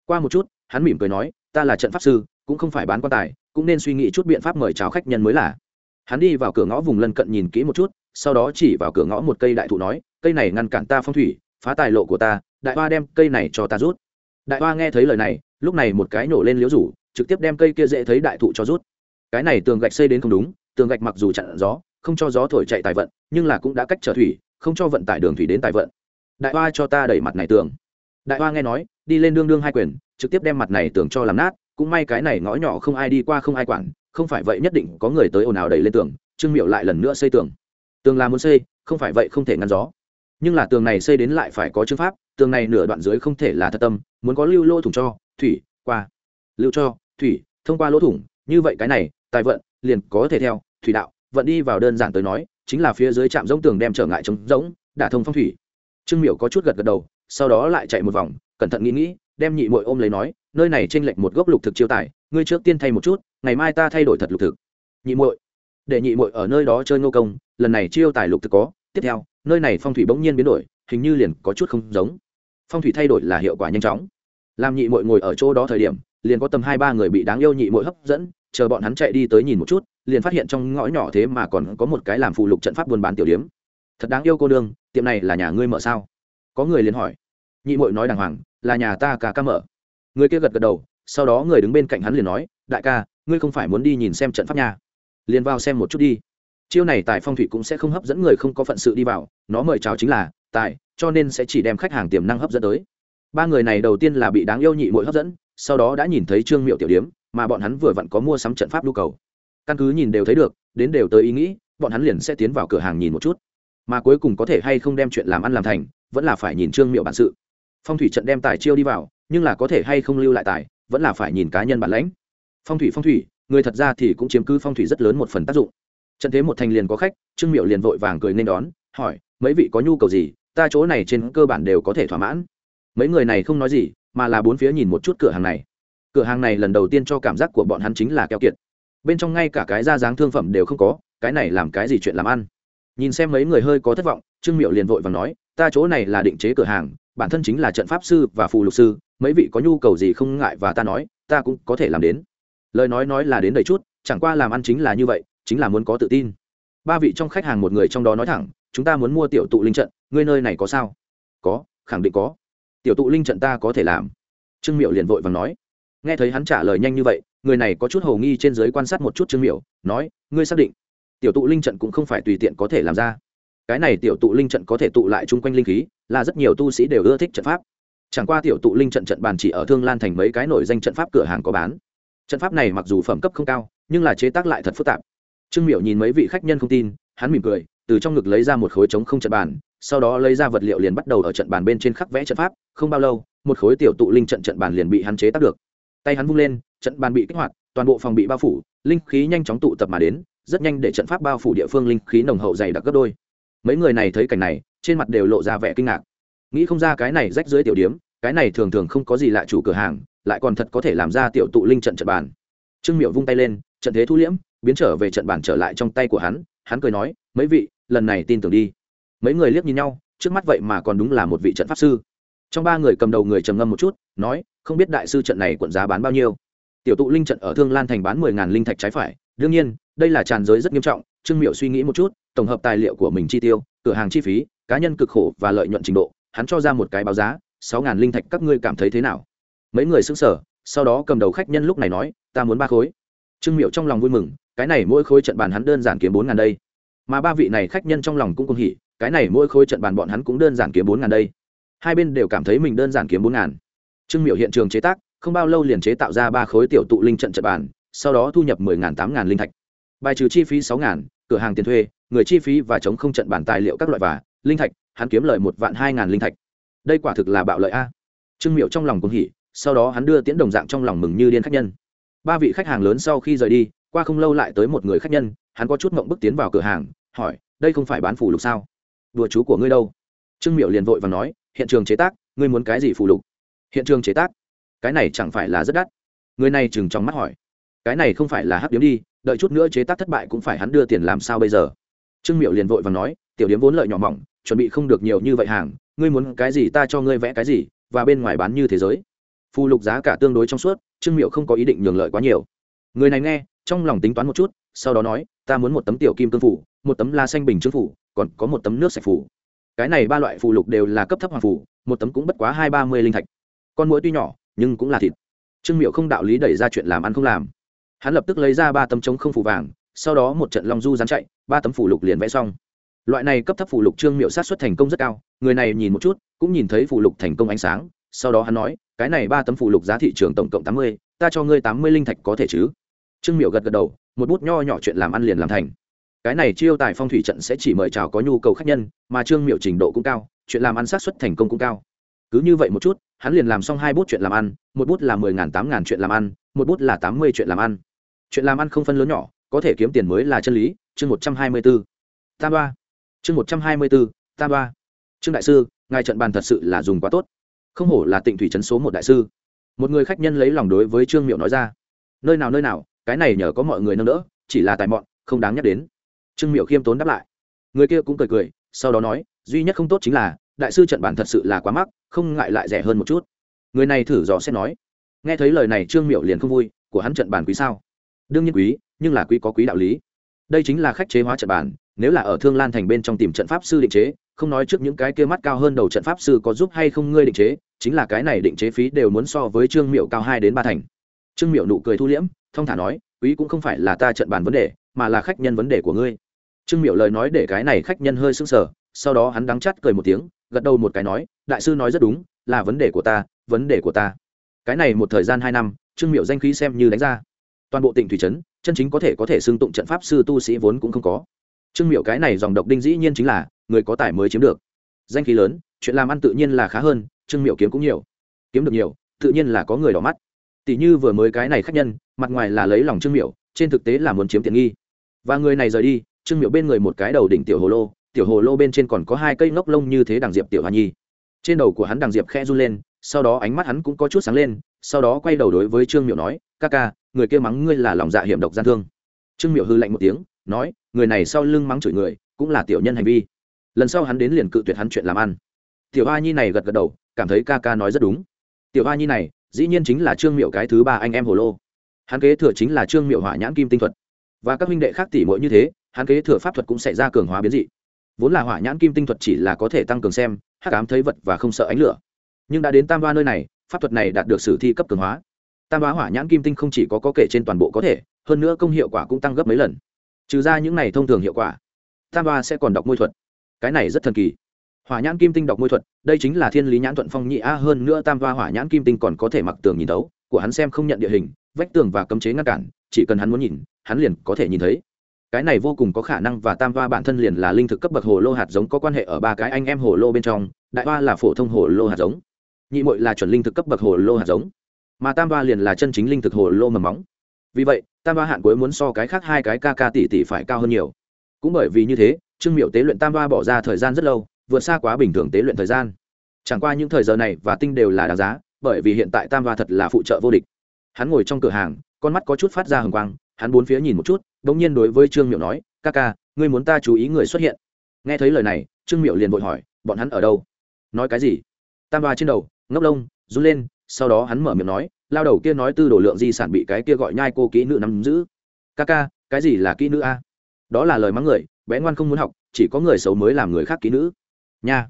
Qua một chút, hắn mỉm cười nói, ta là trận pháp sư, cũng không phải bán quan tài, cũng nên suy nghĩ chút biện pháp mời chào khách nhân mới là. Hắn đi vào cửa ngõ vùng lân cận nhìn kỹ một chút, sau đó chỉ vào cửa ngõ một cây đại thụ nói, cây này ngăn cản ta phong thủy, phá tài lộ của ta, đại hoa đem cây này cho ta rút. Đại hoa nghe thấy lời này, lúc này một cái nổ lên liếu rủ, trực tiếp đem cây kia dễ thấy đại thụ cho rút. Cái này tường gạch xây đến không đúng, tường gạch mặc dù chặn gió không cho gió thổi chạy tài vận, nhưng là cũng đã cách trở thủy, không cho vận tải đường thủy đến tài vận. Đại hoa cho ta đẩy mặt này tường. Đại hoa nghe nói, đi lên đương đương hai quyền, trực tiếp đem mặt này tường cho làm nát, cũng may cái này ngõ nhỏ không ai đi qua không ai quản, không phải vậy nhất định có người tới ồn ào đẩy lên tường, trương miệu lại lần nữa xây tường. Tường là muốn xây, không phải vậy không thể ngăn gió. Nhưng là tường này xây đến lại phải có chương pháp, tường này nửa đoạn dưới không thể là thật tâm, muốn có lưu lô thủng cho, thủy, qua. Lưu cho, thủy, thông qua lỗ thủng, như vậy cái này, tài vận, liền có thể theo, thủy đạo vận đi vào đơn giản tới nói, chính là phía dưới trạm giống tường đem trở ngại chống giống đả thông phong thủy. Trương miểu có chút gật gật đầu, sau đó lại chạy một vòng, cẩn thận nghĩ nghĩ, đem nhị mội ôm lấy nói, nơi này tranh lệch một gốc lục thực chiêu tài, ngươi trước tiên thay một chút, ngày mai ta thay đổi thật lục thực. Nhị muội, để nhị muội ở nơi đó chơi ngô công, lần này chiêu tài lục thực có, tiếp theo, nơi này phong thủy bỗng nhiên biến đổi, hình như liền có chút không giống. Phong thủy thay đổi là hiệu quả nhanh chóng. Làm nhị muội ngồi ở chỗ đó thời điểm, liền có tầm hai ba người bị đáng yêu nhị muội hấp dẫn chờ bọn hắn chạy đi tới nhìn một chút, liền phát hiện trong ngõ nhỏ thế mà còn có một cái làm phụ lục trận pháp buôn bán tiểu điếm. Thật đáng yêu cô đương tiệm này là nhà ngươi mở sao? Có người liền hỏi. Nhị muội nói đàng hoàng, là nhà ta cả ca mở. Người kia gật gật đầu, sau đó người đứng bên cạnh hắn liền nói, đại ca, ngươi không phải muốn đi nhìn xem trận pháp nhà liền vào xem một chút đi. Chiêu này tại phong thủy cũng sẽ không hấp dẫn người không có phận sự đi vào, nó mời chào chính là tại cho nên sẽ chỉ đem khách hàng tiềm năng hấp dẫn tới. Ba người này đầu tiên là bị đáng yêu nhị mội hấp dẫn, sau đó đã nhìn thấy trương miệu tiểu điếm mà bọn hắn vừa vặn có mua sắm trận pháp nhu cầu. Căn cứ nhìn đều thấy được, đến đều tới ý nghĩ, bọn hắn liền sẽ tiến vào cửa hàng nhìn một chút. Mà cuối cùng có thể hay không đem chuyện làm ăn làm thành, vẫn là phải nhìn trương miệu bản sự. Phong thủy trận đem tài chiêu đi vào, nhưng là có thể hay không lưu lại tài, vẫn là phải nhìn cá nhân bản lãnh. Phong thủy phong thủy, người thật ra thì cũng chiếm cứ phong thủy rất lớn một phần tác dụng. Trận thế một thành liền có khách, trương miệu liền vội vàng cười nên đón, hỏi, mấy vị có nhu cầu gì? Ta chỗ này trên cơ bản đều có thể thỏa mãn. Mấy người này không nói gì, mà là bốn phía nhìn một chút cửa hàng này cửa hàng này lần đầu tiên cho cảm giác của bọn hắn chính là keo kiệt. Bên trong ngay cả cái da dáng thương phẩm đều không có, cái này làm cái gì chuyện làm ăn? Nhìn xem mấy người hơi có thất vọng, trương miệu liền vội và nói, ta chỗ này là định chế cửa hàng, bản thân chính là trận pháp sư và phù lục sư, mấy vị có nhu cầu gì không ngại và ta nói, ta cũng có thể làm đến. Lời nói nói là đến đầy chút, chẳng qua làm ăn chính là như vậy, chính là muốn có tự tin. Ba vị trong khách hàng một người trong đó nói thẳng, chúng ta muốn mua tiểu tụ linh trận, ngươi nơi này có sao? Có, khẳng định có. Tiểu tụ linh trận ta có thể làm. Trương miệu liền vội và nói nghe thấy hắn trả lời nhanh như vậy người này có chút hầu nghi trên giới quan sát một chút trương Miểu, nói ngươi xác định tiểu tụ linh trận cũng không phải tùy tiện có thể làm ra. Cái này tiểu tụ linh trận có thể tụ lại chung quanh linh khí là rất nhiều tu sĩ đều ưa thích trận pháp. Chẳng qua tiểu tụ linh trận trận bàn chỉ ở thương lan thành mấy cái nổi danh trận pháp cửa hàng có bán. Trận pháp này mặc dù phẩm cấp không cao nhưng là chế tác lại thật phức tạp. Trương Miểu nhìn mấy vị khách nhân không tin hắn mỉm cười từ trong ngực lấy ra một khối trống không trận bàn sau đó lấy ra vật liệu liền bắt đầu ở trận bàn bên trên khắc vẽ trận pháp không bao lâu một khối tiểu tụ linh trận trận bàn liền bị hắn chế tác được tay hắn vung lên, trận bàn bị kích hoạt, toàn bộ phòng bị bao phủ, linh khí nhanh chóng tụ tập mà đến, rất nhanh để trận pháp bao phủ địa phương linh khí nồng hậu dày đặc gấp đôi. Mấy người này thấy cảnh này, trên mặt đều lộ ra vẻ kinh ngạc. Nghĩ không ra cái này rách dưới tiểu điếm, cái này thường thường không có gì lạ chủ cửa hàng, lại còn thật có thể làm ra tiểu tụ linh trận trận bàn. Trương miệu vung tay lên, trận thế thu liễm, biến trở về trận bàn trở lại trong tay của hắn hắn cười nói, mấy vị, lần này tin tưởng đi. Mấy người liếc nhìn nhau, trước mắt vậy mà còn đúng là một vị trận pháp sư. Trong ba người cầm đầu người trầm ngâm một chút, nói không biết đại sư trận này quận giá bán bao nhiêu. Tiểu tụ linh trận ở thương lan thành bán mười ngàn linh thạch trái phải. Đương nhiên, đây là tràn giới rất nghiêm trọng, trương miệu suy nghĩ một chút, tổng hợp tài liệu của mình chi tiêu, cửa hàng chi phí, cá nhân cực khổ và lợi nhuận trình độ, hắn cho ra một cái báo giá, sáu ngàn linh thạch các ngươi cảm thấy thế nào? Mấy người xứng sở sau đó cầm đầu khách nhân lúc này nói, ta muốn ba khối. Trương miệu trong lòng vui mừng, cái này mỗi khối trận bàn hắn đơn giản kiếm bốn ngàn đây. Mà ba vị này khách nhân trong lòng cũng cùng hỉ, cái này mỗi khối trận bàn bọn hắn cũng đơn giản kiếm bốn ngàn đây. Hai bên đều cảm thấy mình đơn giản kiếm bốn ngàn trương miệu hiện trường chế tác, không bao lâu liền chế tạo ra ba khối tiểu tụ linh trận trận bàn, sau đó thu nhập mười ngàn, tám ngàn linh thạch. Bài trừ chi phí sáu ngàn, cửa hàng tiền thuê, người chi phí và chống không trận bản tài liệu các loại và linh thạch, hắn kiếm lời một vạn hai ngàn linh thạch. Đây quả thực là bạo lợi a. Trương miệu trong lòng cũng hỉ, sau đó hắn đưa tiễn đồng dạng trong lòng mừng như điên khách nhân. Ba vị khách hàng lớn sau khi rời đi, qua không lâu lại tới một người khách nhân, hắn có chút mộng bước tiến vào cửa hàng, hỏi, đây không phải bán phủ lục sao? Đùa chú của ngươi đâu? Trương miệu liền vội và nói, hiện trường chế tác, ngươi muốn cái gì phủ lục? Hiện trường chế tác, cái này chẳng phải là rất đắt. Người này chừng trong mắt hỏi, cái này không phải là hấp điếm đi, đợi chút nữa chế tác thất bại cũng phải hắn đưa tiền làm sao bây giờ? Trương miệu liền vội và nói, tiểu điếm vốn lợi nhỏ mỏng, chuẩn bị không được nhiều như vậy hàng, ngươi muốn cái gì ta cho ngươi vẽ cái gì, và bên ngoài bán như thế giới. Phù lục giá cả tương đối trong suốt, trương miệu không có ý định nhường lợi quá nhiều. Người này nghe, trong lòng tính toán một chút, sau đó nói, ta muốn một tấm tiểu kim cương phủ, một tấm la xanh bình trương phủ, còn có một tấm nước sạch phủ. Cái này ba loại phù lục đều là cấp thấp hoàng phủ, một tấm cũng bất quá hai ba mươi linh thạch con mũi tuy nhỏ, nhưng cũng là thịt. Trương miệu không đạo lý đẩy ra chuyện làm ăn không làm. Hắn lập tức lấy ra ba tấm trống không phủ vàng, sau đó một trận long du dán chạy, ba tấm phủ lục liền vẽ xong. Loại này cấp thấp phủ lục trương miệu sát xuất thành công rất cao, người này nhìn một chút, cũng nhìn thấy phủ lục thành công ánh sáng, sau đó hắn nói, cái này ba tấm phủ lục giá thị trường tổng cộng tám mươi, ta cho ngươi tám mươi linh thạch có thể chứ? Trương miệu gật gật đầu, một bút nho nhỏ chuyện làm ăn liền làm thành. Cái này chiêu tài phong thủy trận sẽ chỉ mời chào có nhu cầu khách nhân, mà trương miệu trình độ cũng cao, chuyện làm ăn sát xuất thành công cũng cao. Cứ như vậy một chút hắn liền làm xong hai bút chuyện làm ăn, một bút là mười ngàn tám ngàn chuyện làm ăn, một bút là tám mươi chuyện làm ăn. Chuyện làm ăn không phân lớn nhỏ, có thể kiếm tiền mới là chân lý, chương một trăm hai mươi b ố tam ba chương một trăm hai mươi b ố tam ba trương đại sư, ngài trận bàn thật sự là dùng quá tốt. Không hổ là tịnh thủy trấn số một đại sư. Một người khách nhân lấy lòng đối với trương miệu nói ra. Nơi nào nơi nào, cái này nhờ có mọi người nâng đỡ, chỉ là tài mọn, không đáng nhắc đến. Trương miệu khiêm tốn đáp lại. Người kia cũng cười cười, sau đó nói, duy nhất không tốt chính là đại sư trận bản thật sự là quá mắc, không ngại lại rẻ hơn một chút. Người này thử dò xét nói, nghe thấy lời này trương miệu liền không vui, của hắn trận bản quý sao? Đương nhiên quý, nhưng là quý có quý đạo lý. Đây chính là khách chế hóa trận bản, nếu là ở thương lan thành bên trong tìm trận pháp sư định chế, không nói trước những cái kia mắt cao hơn đầu trận pháp sư có giúp hay không ngươi định chế, chính là cái này định chế phí đều muốn so với trương miệu cao hai đến ba thành. Trương miệu nụ cười thu liễm, thông thả nói, quý cũng không phải là ta trận bàn vấn đề, mà là khách nhân vấn đề của ngươi. Trương miệu lời nói để cái này khách nhân hơi sững sờ, sau đó hắn đắng chắt cười một tiếng gật đầu một cái nói, đại sư nói rất đúng, là vấn đề của ta, vấn đề của ta. Cái này một thời gian hai năm, trương miệu danh khí xem như đánh ra. Toàn bộ tỉnh thủy trấn, chân chính có thể có thể xưng tụng trận pháp sư tu sĩ vốn cũng không có. Trương miệu cái này dòng độc đinh dĩ nhiên chính là, người có tài mới chiếm được. Danh khí lớn, chuyện làm ăn tự nhiên là khá hơn, trương miệu kiếm cũng nhiều. Kiếm được nhiều, tự nhiên là có người đỏ mắt. Tỷ như vừa mới cái này khác nhân, mặt ngoài là lấy lòng trương miệu trên thực tế là muốn chiếm tiện nghi. Và người này rời đi, trương miệu bên người một cái đầu đỉnh tiểu hồ lô tiểu hồ lô bên trên còn có hai cây ngốc lông như thế đằng diệp tiểu hoa nhi. Trên đầu của hắn đằng diệp khe run lên, sau đó ánh mắt hắn cũng có chút sáng lên, sau đó quay đầu đối với trương miệu nói, ca ca, người kia mắng ngươi là lòng dạ hiểm độc gian thương. Trương miệu hư lạnh một tiếng, nói, người này sau lưng mắng chửi người, cũng là tiểu nhân hành vi. Lần sau hắn đến liền cự tuyệt hắn chuyện làm ăn. Tiểu hoa nhi này gật gật đầu, cảm thấy ca ca nói rất đúng. Tiểu hoa nhi này, dĩ nhiên chính là trương miệu cái thứ ba anh em hồ lô. Hắn kế thừa chính là trương miệu hỏa nhãn kim tinh thuật. Và các huynh đệ khác tỷ mỗi như thế, hắn kế thừa pháp thuật cũng sẽ ra cường hóa biến dị vốn là hỏa nhãn kim tinh thuật chỉ là có thể tăng cường xem, hắc ám thấy vật và không sợ ánh lửa. Nhưng đã đến tam đoa nơi này, pháp thuật này đạt được sử thi cấp cường hóa. Tam đoa hỏa nhãn kim tinh không chỉ có có kể trên toàn bộ có thể, hơn nữa công hiệu quả cũng tăng gấp mấy lần. Trừ ra những này thông thường hiệu quả, tam đoa sẽ còn đọc môi thuật. Cái này rất thần kỳ. Hỏa nhãn kim tinh đọc môi thuật, đây chính là thiên lý nhãn thuận phong nhị a, hơn nữa tam đoa hỏa nhãn kim tinh còn có thể mặc tường nhìn đấu của hắn xem không nhận địa hình, vách tường và cấm chế ngăn cản, chỉ cần hắn muốn nhìn, hắn liền có thể nhìn thấy cái này vô cùng có khả năng và tam va bản thân liền là linh thực cấp bậc hồ lô hạt giống có quan hệ ở ba cái anh em hồ lô bên trong, đại hoa là phổ thông hồ lô hạt giống, nhị mội là chuẩn linh thực cấp bậc hồ lô hạt giống, mà tam va liền là chân chính linh thực hồ lô mầm móng. Vì vậy, tam va hạn cuối muốn so cái khác hai cái ca ca tỷ tỷ phải cao hơn nhiều. Cũng bởi vì như thế, trương miệu tế luyện tam va bỏ ra thời gian rất lâu, vượt xa quá bình thường tế luyện thời gian. Chẳng qua những thời giờ này và tinh đều là đáng giá, bởi vì hiện tại tam va thật là phụ trợ vô địch. Hắn ngồi trong cửa hàng, con mắt có chút phát ra hừng quang, hắn bốn phía nhìn một chút đ ỗ n g nhiên đối với trương miệu nói, ca ca, ngươi muốn ta chú ý người xuất hiện? Nghe thấy lời này, trương miệu liền vội hỏi, bọn hắn ở đâu? Nói cái gì? Tam ba trên đầu, ngốc lông, run lên, sau đó hắn mở miệng nói, lao đầu kia nói tư đồ lượng di sản bị cái kia gọi nhai cô kỹ nữ nắm giữ. Ca ca, cái gì là kỹ nữ a? Đó là lời mắng người, bé ngoan không muốn học, chỉ có người xấu mới làm người khác kỹ nữ. Nha.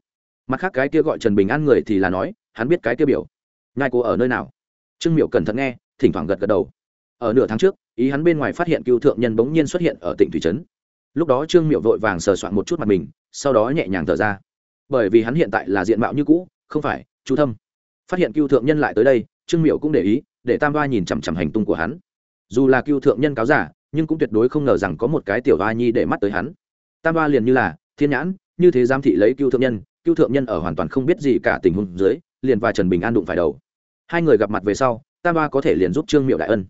Mặt khác cái kia gọi trần bình an người thì là nói, hắn biết cái kia biểu, nhai cô ở nơi nào? Trương miệu cẩn thận nghe, thỉnh thoảng gật gật đầu ở nửa tháng trước, ý hắn bên ngoài phát hiện cựu thượng nhân bỗng nhiên xuất hiện ở tỉnh thủy trấn. Lúc đó trương miệu vội vàng sờ soạn một chút mặt mình, sau đó nhẹ nhàng thở ra. Bởi vì hắn hiện tại là diện mạo như cũ, không phải chú thâm. Phát hiện cựu thượng nhân lại tới đây, trương miệu cũng để ý, để tam va nhìn chằm chằm hành tung của hắn. Dù là cựu thượng nhân cáo giả, nhưng cũng tuyệt đối không ngờ rằng có một cái tiểu va nhi để mắt tới hắn. Tam va liền như là, thiên nhãn, như thế giám thị lấy cựu thượng nhân cựu thượng nhân ở hoàn toàn không biết gì cả tình huống dưới, liền và trần bình an đụng phải đầu. Hai người gặp mặt về sau, tam va có thể liền giúp trương miệu đại ân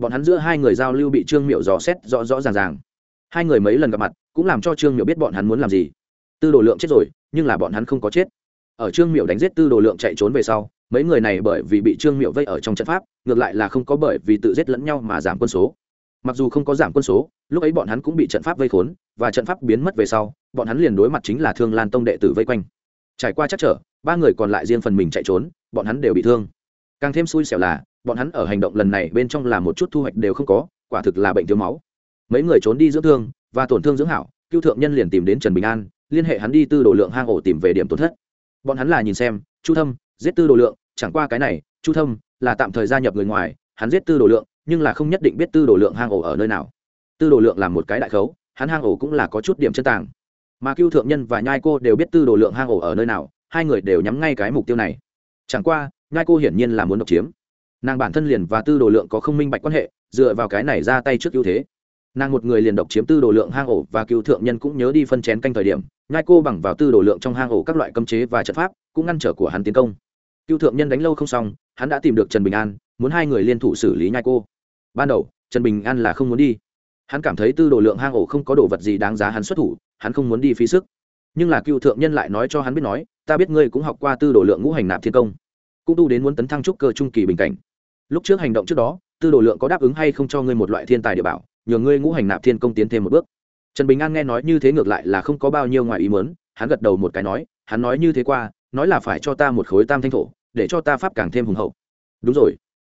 bọn hắn giữa hai người giao lưu bị trương miệu dò xét rõ rõ ràng ràng. Hai người mấy lần gặp mặt cũng làm cho trương miệu biết bọn hắn muốn làm gì. Tư đồ lượng chết rồi, nhưng là bọn hắn không có chết. Ở trương miệu đánh giết tư đồ lượng chạy trốn về sau, mấy người này bởi vì bị trương miệu vây ở trong trận pháp, ngược lại là không có bởi vì tự giết lẫn nhau mà giảm quân số. Mặc dù không có giảm quân số, lúc ấy bọn hắn cũng bị trận pháp vây khốn, và trận pháp biến mất về sau, bọn hắn liền đối mặt chính là thương lan tông đệ tử vây quanh. Trải qua chắc trở, ba người còn lại riêng phần mình chạy trốn, bọn hắn đều bị thương. Càng thêm xui xẻo là bọn hắn ở hành động lần này bên trong là một chút thu hoạch đều không có, quả thực là bệnh thiếu máu. Mấy người trốn đi dưỡng thương và tổn thương dưỡng hảo cưu thượng nhân liền tìm đến trần bình an, liên hệ hắn đi tư đồ lượng hang ổ tìm về điểm tổn thất. Bọn hắn là nhìn xem, chu thâm, giết tư đồ lượng, chẳng qua cái này, chu thâm là tạm thời gia nhập người ngoài, hắn giết tư đồ lượng, nhưng là không nhất định biết tư đồ lượng hang ổ ở nơi nào. Tư đồ lượng là một cái đại khấu, hắn hang ổ cũng là có chút điểm chân tàng. Mà cưu thượng nhân và nhai cô đều biết tư đồ lượng hang ổ ở nơi nào, hai người đều nhắm ngay cái mục tiêu này. Chẳng qua, nhai cô hiển nhiên là muốn độc chiếm nàng bản thân liền và tư đồ lượng có không minh bạch quan hệ, dựa vào cái này ra tay trước ưu thế. Nàng một người liền độc chiếm tư đồ lượng hang ổ và cựu thượng nhân cũng nhớ đi phân chén canh thời điểm, nhai cô bằng vào tư đồ lượng trong hang ổ các loại cấm chế và trận pháp, cũng ngăn trở của hắn tiến công. Cựu thượng nhân đánh lâu không xong, hắn đã tìm được trần bình an, muốn hai người liên thủ xử lý nhai cô. Ban đầu, trần bình an là không muốn đi. Hắn cảm thấy tư đồ lượng hang ổ không có đồ vật gì đáng giá hắn xuất thủ, hắn không muốn đi phí sức. Nhưng là cựu thượng nhân lại nói cho hắn biết nói, ta biết ngươi cũng học qua tư đồ lượng ngũ hành nạp thiên công, cũng tu đến muốn tấn thăng trúc cơ trung kỳ bình cảnh lúc trước hành động trước đó, tư đồ lượng có đáp ứng hay không cho ngươi một loại thiên tài địa bảo, nhờ ngươi ngũ hành nạp thiên công tiến thêm một bước. Trần bình an nghe nói như thế ngược lại là không có bao nhiêu ngoài ý mớn hắn gật đầu một cái nói, hắn nói như thế qua, nói là phải cho ta một khối tam thanh thổ, để cho ta pháp càng thêm hùng hậu. Đúng rồi.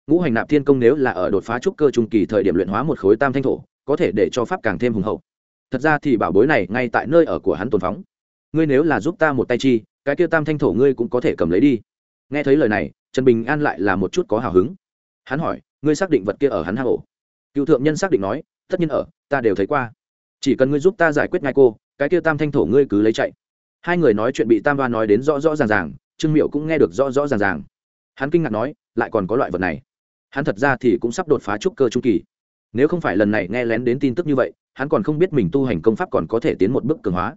Ngũ hành nạp thiên công nếu là ở đột phá trúc cơ trung kỳ thời điểm luyện hóa một khối tam thanh thổ, có thể để cho pháp càng thêm hùng hậu. Thật ra thì bảo bối này ngay tại nơi ở của hắn tồn phóng. Ngươi nếu là giúp ta một tay chi, cái kia tam thanh thổ ngươi cũng có thể cầm lấy đi. Nghe thấy lời này, trần bình an lại là một chút có hào hứng hắn hỏi, ngươi xác định vật kia ở hắn hang ổ? Cựu thượng nhân xác định nói, tất nhiên ở, ta đều thấy qua. Chỉ cần ngươi giúp ta giải quyết ngay cô, cái kia tam thanh thổ ngươi cứ lấy chạy. Hai người nói chuyện bị tam đoa nói đến rõ rõ ràng ràng, trương miệu cũng nghe được rõ rõ ràng ràng. Hắn kinh ngạc nói, lại còn có loại vật này? Hắn thật ra thì cũng sắp đột phá trúc cơ trung kỳ. Nếu không phải lần này nghe lén đến tin tức như vậy, hắn còn không biết mình tu hành công pháp còn có thể tiến một bước cường hóa.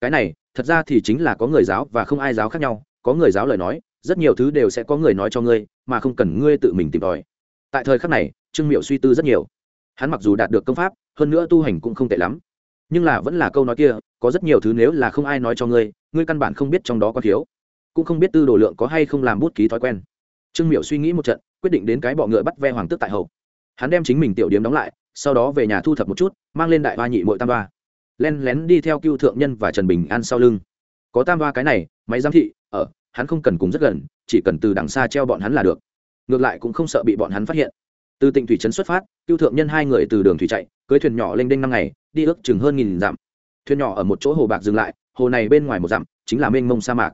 Cái này, thật ra thì chính là có người giáo và không ai giáo khác nhau. Có người giáo lời nói rất nhiều thứ đều sẽ có người nói cho ngươi, mà không cần ngươi tự mình tìm tòi. Tại thời khắc này, trương miệu suy tư rất nhiều. Hắn mặc dù đạt được công pháp, hơn nữa tu hành cũng không tệ lắm. Nhưng là vẫn là câu nói kia, có rất nhiều thứ nếu là không ai nói cho ngươi ngươi căn bản không biết trong đó có thiếu. Cũng không biết tư đồ lượng có hay không làm bút ký thói quen. Trương miệu suy nghĩ một trận, quyết định đến cái bọ ngựa bắt ve hoàng tước tại hậu hắn đem chính mình tiểu điếm đóng lại, sau đó về nhà thu thập một chút, mang lên đại hoa nhị mội tam ba len lén đi theo cưu thượng nhân và trần bình an sau lưng. Có tam ba cái này, máy giám thị, ở hắn không cần cùng rất gần, chỉ cần từ đằng xa treo bọn hắn là được. Ngược lại cũng không sợ bị bọn hắn phát hiện. Từ tỉnh thủy trấn xuất phát, cưu thượng nhân hai người từ đường thủy chạy, cưới thuyền nhỏ lênh đênh năm ngày, đi ước chừng hơn nghìn dặm. Thuyền nhỏ ở một chỗ hồ bạc dừng lại, hồ này bên ngoài một dặm, chính là mênh mông sa mạc.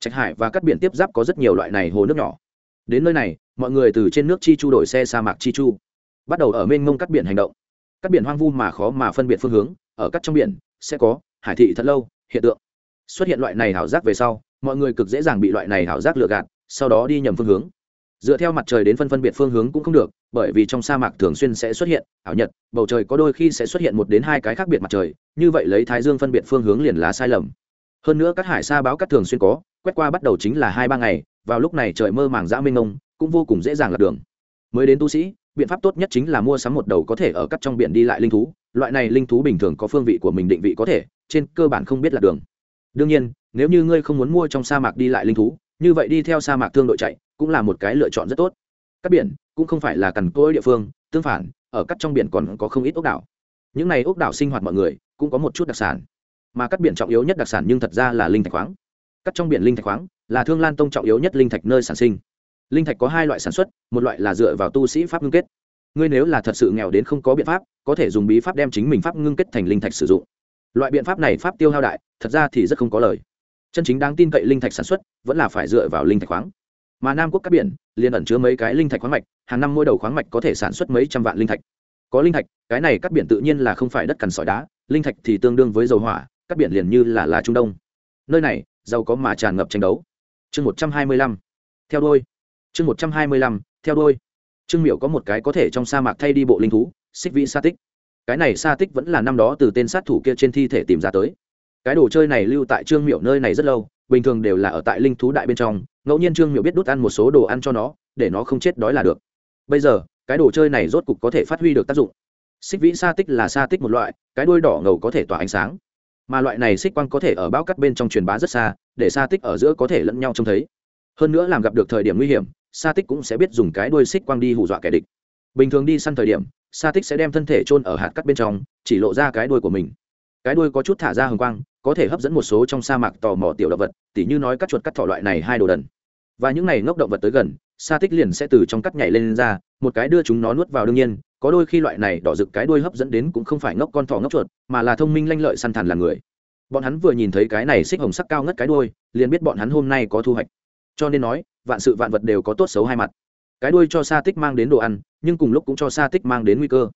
Trạch hải và các biển tiếp giáp có rất nhiều loại này hồ nước nhỏ. Đến nơi này, mọi người từ trên nước chi chu đổi xe sa mạc chi chu. Bắt đầu ở mênh mông các biển hành động. Các biển hoang vu mà khó mà phân biệt phương hướng, ở các trong biển, sẽ có hải thị thật lâu, hiện tượng. Xuất hiện loại này hảo giác về sau mọi người cực dễ dàng bị loại này hảo giác lừa gạt, sau đó đi nhầm phương hướng. Dựa theo mặt trời đến phân phân biệt phương hướng cũng không được, bởi vì trong sa mạc thường xuyên sẽ xuất hiện ảo nhật, bầu trời có đôi khi sẽ xuất hiện một đến hai cái khác biệt mặt trời, như vậy lấy thái dương phân biệt phương hướng liền là sai lầm. Hơn nữa các hải sa báo cắt thường xuyên có, quét qua bắt đầu chính là hai ba ngày, vào lúc này trời mơ màng dã mênh mông, cũng vô cùng dễ dàng lạc đường. Mới đến tu sĩ, biện pháp tốt nhất chính là mua sắm một đầu có thể ở cắt trong biển đi lại linh thú, loại này linh thú bình thường có phương vị của mình định vị có thể, trên cơ bản không biết là đường. Đương nhiên nếu như ngươi không muốn mua trong sa mạc đi lại linh thú, như vậy đi theo sa mạc thương đội chạy cũng là một cái lựa chọn rất tốt. Các biển cũng không phải là cằn cỗi địa phương, tương phản, ở các trong biển còn có không ít ốc đảo. Những này ốc đảo sinh hoạt mọi người cũng có một chút đặc sản, mà các biển trọng yếu nhất đặc sản nhưng thật ra là linh thạch khoáng. Cắt trong biển linh thạch khoáng là thương lan tông trọng yếu nhất linh thạch nơi sản sinh. Linh thạch có hai loại sản xuất, một loại là dựa vào tu sĩ pháp ngưng kết. Ngươi nếu là thật sự nghèo đến không có biện pháp, có thể dùng bí pháp đem chính mình pháp ngưng kết thành linh thạch sử dụng. Loại biện pháp này pháp tiêu hao đại, thật ra thì rất không có lời chân chính đáng tin cậy linh thạch sản xuất vẫn là phải dựa vào linh thạch khoáng. Mà nam quốc các biển liền ẩn chứa mấy cái linh thạch khoáng mạch, hàng năm mỗi đầu khoáng mạch có thể sản xuất mấy trăm vạn linh thạch. Có linh thạch, cái này các biển tự nhiên là không phải đất cằn sỏi đá, linh thạch thì tương đương với dầu hỏa, các biển liền như là là trung đông. Nơi này, giàu có mà tràn ngập tranh đấu. Chương một trăm hai mươi lăm, theo đôi chương một trăm hai mươi lăm, theo đôi trương miệu có một cái có thể trong sa mạc thay đi bộ linh thú, xích vị sa tích. Cái này sa tích vẫn là năm đó từ tên sát thủ kia trên thi thể tìm ra tới cái đồ chơi này lưu tại trương miệu nơi này rất lâu, bình thường đều là ở tại linh thú đại bên trong, ngẫu nhiên trương miệu biết đút ăn một số đồ ăn cho nó, để nó không chết đói là được. Bây giờ, cái đồ chơi này rốt cục có thể phát huy được tác dụng. Xích vĩ sa tích là sa tích một loại, cái đuôi đỏ ngầu có thể tỏa ánh sáng. Mà loại này xích quang có thể ở bao cắt bên trong truyền bá rất xa, để sa tích ở giữa có thể lẫn nhau trông thấy. Hơn nữa làm gặp được thời điểm nguy hiểm, sa tích cũng sẽ biết dùng cái đuôi xích quang đi hù dọa kẻ địch. Bình thường đi săn thời điểm, sa tích sẽ đem thân thể chôn ở hạt cắt bên trong, chỉ lộ ra cái đuôi của mình cái đuôi có chút thả ra hồng quang có thể hấp dẫn một số trong sa mạc tò mò tiểu động vật tỉ như nói các chuột cắt thỏ loại này hai đồ đần. Và những này ngốc động vật tới gần sa tích liền sẽ từ trong cắt nhảy lên, lên ra một cái đưa chúng nó nuốt vào đương nhiên có đôi khi loại này đỏ rực cái đuôi hấp dẫn đến cũng không phải ngốc con thỏ ngốc chuột mà là thông minh lanh lợi săn thằn là người. Bọn hắn vừa nhìn thấy cái này xích hồng sắc cao ngất cái đuôi liền biết bọn hắn hôm nay có thu hoạch. Cho nên nói vạn sự vạn vật đều có tốt xấu hai mặt. Cái đuôi cho sa tích mang đến đồ ăn nhưng cùng lúc cũng cho sa tích mang đến nguy cơ.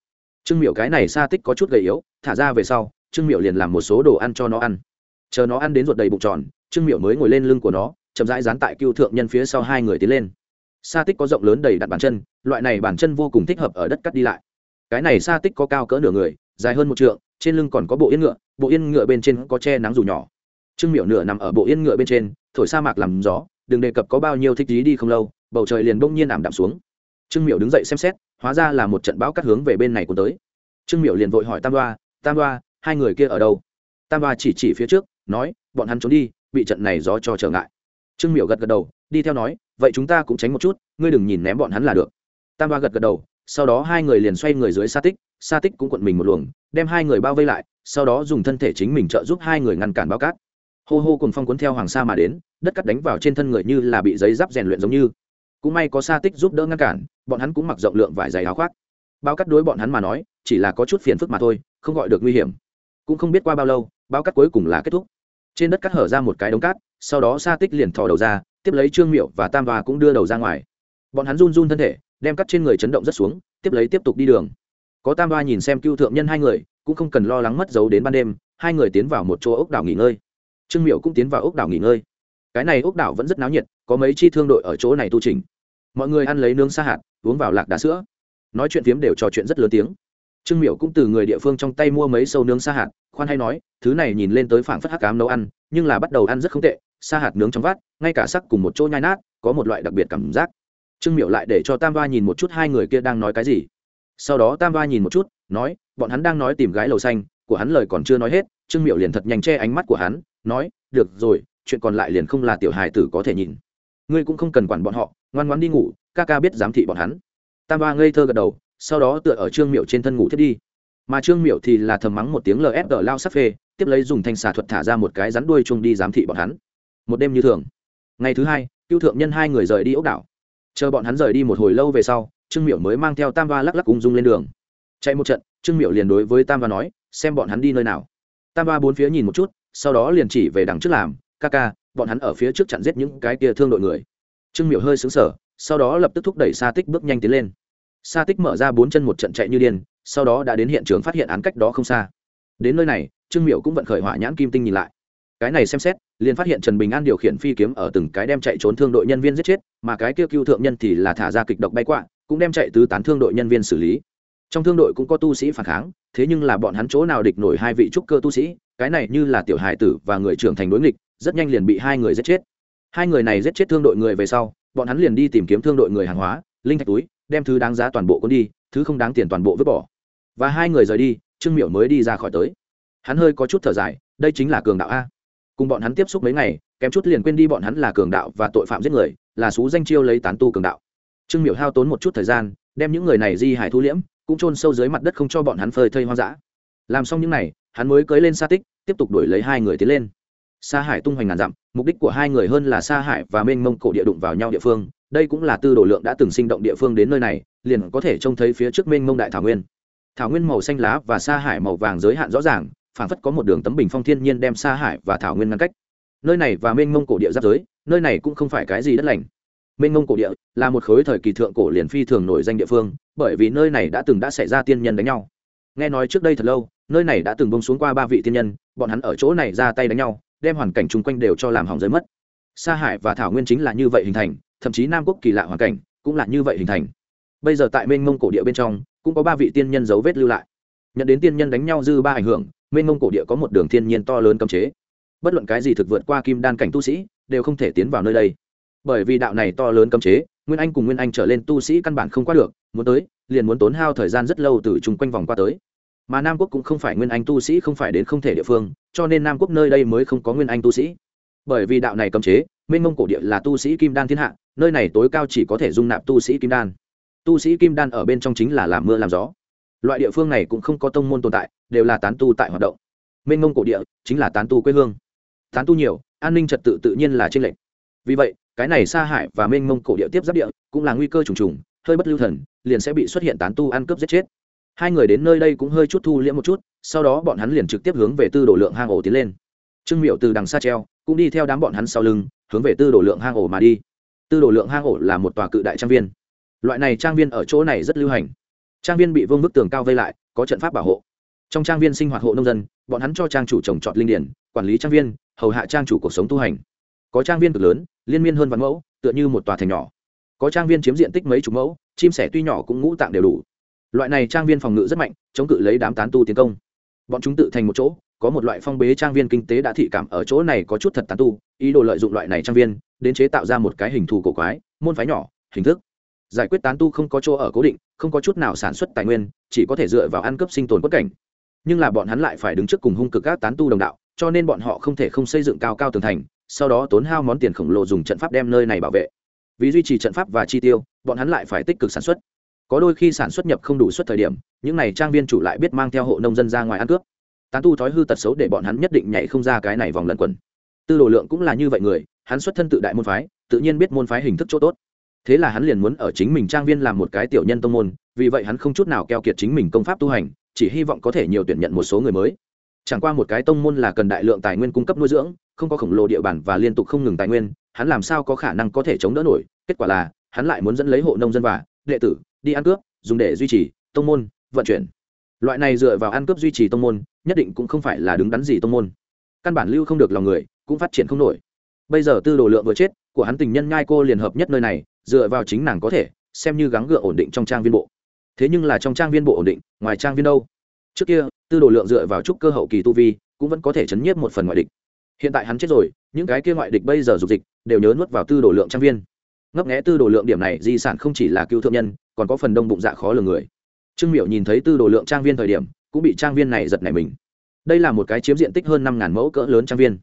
Trương miểu cái này sa tích có chút gầy yếu thả ra về sau trương miệu liền làm một số đồ ăn cho nó ăn. Chờ nó ăn đến ruột đầy bụng tròn, trương miệu mới ngồi lên lưng của nó, chậm rãi dán tại cưu thượng nhân phía sau hai người tiến lên. Sa tích có rộng lớn đầy đặt bàn chân, loại này bàn chân vô cùng thích hợp ở đất cắt đi lại. Cái này sa tích có cao cỡ nửa người, dài hơn một trượng, trên lưng còn có bộ yên ngựa, bộ yên ngựa bên trên có che nắng dù nhỏ. Trương miệu nửa nằm ở bộ yên ngựa bên trên, thổi sa mạc làm gió, đừng đề cập có bao nhiêu thích lý đi không lâu, bầu trời liền bỗng nhiên ảm đạm xuống. Trương miệu đứng dậy xem xét, hóa ra là một trận bão cắt hướng về bên này của tới. Trương miệu liền vội hỏi tam đoa tam đoa hai người kia ở đâu? Tam Ba chỉ chỉ phía trước, nói, bọn hắn trốn đi, bị trận này gió cho trở ngại. Trương Miểu gật gật đầu, đi theo nói, vậy chúng ta cũng tránh một chút, ngươi đừng nhìn ném bọn hắn là được. Tam Ba gật gật đầu, sau đó hai người liền xoay người dưới sa tích sa tích cũng cuộn mình một luồng, đem hai người bao vây lại, sau đó dùng thân thể chính mình trợ giúp hai người ngăn cản bao cát. Hô hô cùng phong cuốn theo hoàng sa mà đến, đất cắt đánh vào trên thân người như là bị giấy giáp rèn luyện giống như. Cũng may có sa tích giúp đỡ ngăn cản, bọn hắn cũng mặc rộng lượng vải dày áo khoác. Bao cắt đối bọn hắn mà nói, chỉ là có chút phiền phức mà thôi, không gọi được nguy hiểm cũng không biết qua bao lâu bao cắt cuối cùng là kết thúc. Trên đất cắt hở ra một cái đống cát, sau đó sa tích liền thò đầu ra, tiếp lấy trương miệu và tam và cũng đưa đầu ra ngoài. Bọn hắn run run thân thể, đem cắt trên người chấn động rất xuống, tiếp lấy tiếp tục đi đường. Có tam ba nhìn xem cưu thượng nhân hai người, cũng không cần lo lắng mất dấu đến ban đêm, hai người tiến vào một chỗ ốc đảo nghỉ ngơi. Trương miệu cũng tiến vào ốc đảo nghỉ ngơi. Cái này ốc đảo vẫn rất náo nhiệt, có mấy chi thương đội ở chỗ này tu trình mọi người ăn lấy nướng sa hạt, uống vào lạc đá sữa. Nói chuyện phiếm đều trò chuyện rất lớn tiếng trương Miểu cũng từ người địa phương trong tay mua mấy sâu nướng sa hạt, khoan hay nói, thứ này nhìn lên tới phảng phất hắc cám nấu ăn, nhưng là bắt đầu ăn rất không tệ, sa hạt nướng trong vát ngay cả sắc cùng một chỗ nhai nát, có một loại đặc biệt cảm giác. Trương Miểu lại để cho tam va nhìn một chút hai người kia đang nói cái gì. Sau đó tam va nhìn một chút, nói, bọn hắn đang nói tìm gái lầu xanh, của hắn lời còn chưa nói hết, trương Miểu liền thật nhanh che ánh mắt của hắn, nói, được rồi, chuyện còn lại liền không là tiểu hài tử có thể nhìn. Ngươi cũng không cần quản bọn họ, ngoan ngoan đi ngủ, ca ca biết giám thị bọn hắn. Tam va ngây thơ gật đầu sau đó tựa ở trương miệu trên thân ngủ thiết đi. Mà trương miệu thì là thầm mắng một tiếng lfg lao sắc phê, tiếp lấy dùng thanh xà thuật thả ra một cái rắn đuôi chung đi giám thị bọn hắn. Một đêm như thường. Ngày thứ hai, cưu thượng nhân hai người rời đi ốc đảo. Chờ bọn hắn rời đi một hồi lâu về sau, trương miệu mới mang theo tam va lắc lắc ung dung lên đường. Chạy một trận, trương miệu liền đối với tam va nói, xem bọn hắn đi nơi nào. Tam va bốn phía nhìn một chút, sau đó liền chỉ về đằng trước làm, ca ca, bọn hắn ở phía trước chặn giết những cái kia thương đội người. Trương miệu hơi xứng sở sau đó lập tức thúc đẩy sa tích bước nhanh tiến lên sa tích mở ra bốn chân một trận chạy như điên, sau đó đã đến hiện trường phát hiện án cách đó không xa. Đến nơi này, trương miệu cũng vận khởi hỏa nhãn kim tinh nhìn lại. Cái này xem xét, liền phát hiện trần bình an điều khiển phi kiếm ở từng cái đem chạy trốn thương đội nhân viên giết chết, mà cái kia cưu thượng nhân thì là thả ra kịch độc bay quạ, cũng đem chạy tứ tán thương đội nhân viên xử lý. Trong thương đội cũng có tu sĩ phản kháng, thế nhưng là bọn hắn chỗ nào địch nổi hai vị trúc cơ tu sĩ, cái này như là tiểu hài tử và người trưởng thành đối nghịch, rất nhanh liền bị hai người giết chết. Hai người này giết chết thương đội người về sau, bọn hắn liền đi tìm kiếm thương đội người hàng hóa, linh thạch túi đem thứ đáng giá toàn bộ cuốn đi, thứ không đáng tiền toàn bộ vứt bỏ. Và hai người rời đi, trương miểu mới đi ra khỏi tới. Hắn hơi có chút thở dài, đây chính là cường đạo a. Cùng bọn hắn tiếp xúc mấy ngày, kém chút liền quên đi bọn hắn là cường đạo và tội phạm giết người, là xú danh chiêu lấy tán tu cường đạo. Trương miểu hao tốn một chút thời gian, đem những người này di hải thu liễm, cũng chôn sâu dưới mặt đất không cho bọn hắn phơi thây hoang dã. Làm xong những n à y hắn mới cưới lên sa tích, tiếp tục đuổi lấy hai người tiến lên. Sa hải tung hoành ngàn dặm, mục đích của hai người hơn là sa hải và mênh mông cổ địa đụng vào nhau địa phương đây cũng là tư đồ lượng đã từng sinh động địa phương đến nơi này, liền có thể trông thấy phía trước mênh mông đại thảo nguyên. Thảo nguyên màu xanh lá và sa hải màu vàng giới hạn rõ ràng phản phất có một đường tấm bình phong thiên nhiên đem sa hải và thảo nguyên ngăn cách. Nơi này và mênh mông cổ địa giáp giới, nơi này cũng không phải cái gì đất lành. Mênh mông cổ địa là một khối thời kỳ thượng cổ liền phi thường nổi danh địa phương, bởi vì nơi này đã từng đã xảy ra tiên nhân đánh nhau. Nghe nói trước đây thật lâu, nơi này đã từng bông xuống qua ba vị tiên nhân, bọn hắn ở chỗ này ra tay đánh nhau, đem hoàn cảnh chung quanh đều cho làm hỏng giới mất. Sa hải và thảo nguyên chính là như vậy hình thành thậm chí nam quốc kỳ lạ hoàn cảnh cũng là như vậy hình thành. Bây giờ tại mênh mông cổ địa bên trong, cũng có ba vị tiên nhân dấu vết lưu lại. Nhận đến tiên nhân đánh nhau dư ba ảnh hưởng, mênh mông cổ địa có một đường thiên nhiên to lớn cấm chế. Bất luận cái gì thực vượt qua kim đan cảnh tu sĩ, đều không thể tiến vào nơi đây. Bởi vì đạo này to lớn cấm chế, nguyên anh cùng nguyên anh trở lên tu sĩ căn bản không qua được, muốn tới, liền muốn tốn hao thời gian rất lâu từ chung quanh vòng qua tới. Mà nam quốc cũng không phải nguyên anh tu sĩ không phải đến không thể địa phương, cho nên nam quốc nơi đây mới không có nguyên anh tu sĩ. Bởi vì đạo này cấm chế, mênh mông cổ địa là tu sĩ kim đan thiên hạ nơi này tối cao chỉ có thể dung nạp tu sĩ kim đan. Tu sĩ kim đan ở bên trong chính là làm mưa làm gió. Loại địa phương này cũng không có tông môn tồn tại, đều là tán tu tại hoạt động. Mênh mông cổ địa chính là tán tu quê hương. Tán tu nhiều, an ninh trật tự tự nhiên là trên lệnh vì vậy, cái này xa hại và mênh mông cổ địa tiếp giáp địa cũng là nguy cơ trùng trùng, hơi bất lưu thần, liền sẽ bị xuất hiện tán tu ăn cướp giết chết. Hai người đến nơi đây cũng hơi chút thu liễm một chút, sau đó bọn hắn liền trực tiếp hướng về tư đồ lượng hang ổ tiến lên. Trương miệu từ đằng xa treo, cũng đi theo đám bọn hắn sau lưng, hướng về tư đồ lượng hang ổ mà đi tư đồ lượng hang ổ là một tòa cự đại trang viên. Loại này trang viên ở chỗ này rất lưu hành. Trang viên bị vương bức tường cao vây lại, có trận pháp bảo hộ. Trong trang viên sinh hoạt hộ nông dân, bọn hắn cho trang chủ trồng trọt linh điển, quản lý trang viên, hầu hạ trang chủ cuộc sống tu hành. Có trang viên cực lớn, liên miên hơn vạn mẫu, tựa như một tòa thành nhỏ. Có trang viên chiếm diện tích mấy chục mẫu, chim sẻ tuy nhỏ cũng ngũ tạng đều đủ. Loại này trang viên phòng ngự rất mạnh, chống cự lấy đám tán tu tiến công. Bọn chúng tự thành một chỗ có một loại phong bế trang viên kinh tế đã thị cảm ở chỗ này có chút thật tán tu, ý đồ lợi dụng loại này trang viên đến chế tạo ra một cái hình thù cổ quái, môn phái nhỏ, hình thức. Giải quyết tán tu không có chỗ ở cố định, không có chút nào sản xuất tài nguyên, chỉ có thể dựa vào ăn cướp sinh tồn quất cảnh. Nhưng là bọn hắn lại phải đứng trước cùng hung cực các tán tu đồng đạo, cho nên bọn họ không thể không xây dựng cao cao tường thành, sau đó tốn hao món tiền khổng lồ dùng trận pháp đem nơi này bảo vệ. Vì duy trì trận pháp và chi tiêu, bọn hắn lại phải tích cực sản xuất. Có đôi khi sản xuất nhập không đủ suất thời điểm, những n à y trang viên chủ lại biết mang theo hộ nông dân ra ngoài ăn cướp tán tu thói hư tật xấu để bọn hắn nhất định nhảy không ra cái này vòng lẩn quẩn. Tư đồ lượng cũng là như vậy người, hắn xuất thân tự đại môn phái, tự nhiên biết môn phái hình thức chỗ tốt. Thế là hắn liền muốn ở chính mình trang viên làm một cái tiểu nhân tông môn, vì vậy hắn không chút nào keo kiệt chính mình công pháp tu hành, chỉ hy vọng có thể nhiều tuyển nhận một số người mới. Chẳng qua một cái tông môn là cần đại lượng tài nguyên cung cấp nuôi dưỡng, không có khổng lồ địa bàn và liên tục không ngừng tài nguyên, hắn làm sao có khả năng có thể chống đỡ nổi, kết quả là, hắn lại muốn dẫn lấy hộ nông dân và đệ tử đi ăn cướp, dùng để duy trì tông môn vận chuyển. Loại này dựa vào ăn cướp duy trì tông môn nhất định cũng không phải là đứng đắn gì tông môn. Căn bản lưu không được lòng người, cũng phát triển không nổi. Bây giờ tư đồ lượng vừa chết, của hắn tình nhân ngai cô liền hợp nhất nơi này, dựa vào chính nàng có thể, xem như gắng gượng ổn định trong trang viên bộ. Thế nhưng là trong trang viên bộ ổn định, ngoài trang viên đâu? Trước kia, tư đồ lượng dựa vào trúc cơ hậu kỳ tu vi, cũng vẫn có thể chấn nhiếp một phần ngoại địch. Hiện tại hắn chết rồi, những cái kia ngoại địch bây giờ dục dịch, đều nhớ nuốt vào tư đồ lượng trang viên. Ngấp nghẽ tư đồ lượng điểm này, di sản không chỉ là cứu thượng nhân, còn có phần đông bụng dạ khó lường người. Trương miệu nhìn thấy tư đồ lượng trang viên thời điểm cũng bị trang viên này giật nảy mình. Đây là một cái chiếm diện tích hơn năm ngàn mẫu cỡ lớn trang viên.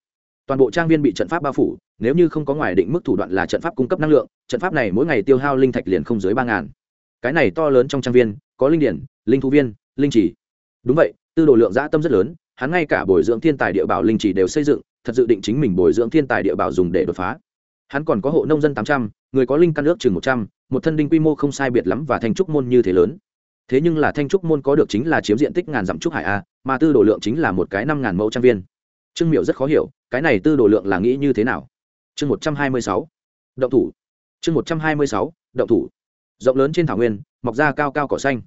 Toàn bộ trang viên bị trận pháp bao phủ, nếu như không có ngoài định mức thủ đoạn là trận pháp cung cấp năng lượng, trận pháp này mỗi ngày tiêu hao linh thạch liền không dưới ba ngàn. Cái này to lớn trong trang viên, có linh điển, linh thú viên, linh chỉ đúng vậy, tư đồ lượng dã tâm rất lớn, hắn ngay cả bồi dưỡng thiên tài địa bảo linh chỉ đều xây dựng, thật dự định chính mình bồi dưỡng thiên tài địa bảo dùng để đột phá. Hắn còn có hộ nông dân tám trăm, người có linh căn ước chừng một trăm, một thân đinh quy mô không sai biệt lắm và thành trúc môn như thế lớn thế nhưng là thanh trúc môn có được chính là chiếm diện tích ngàn dặm trúc hải a, mà tư đồ lượng chính là một cái năm ngàn mẫu trang viên. Trương miệu rất khó hiểu, cái này tư đồ lượng là nghĩ như thế nào? Chương một trăm hai mươi sáu. Động thủ. Chương một trăm hai mươi sáu, động thủ. Rộng lớn trên thảo nguyên, mọc ra cao cao cỏ xanh.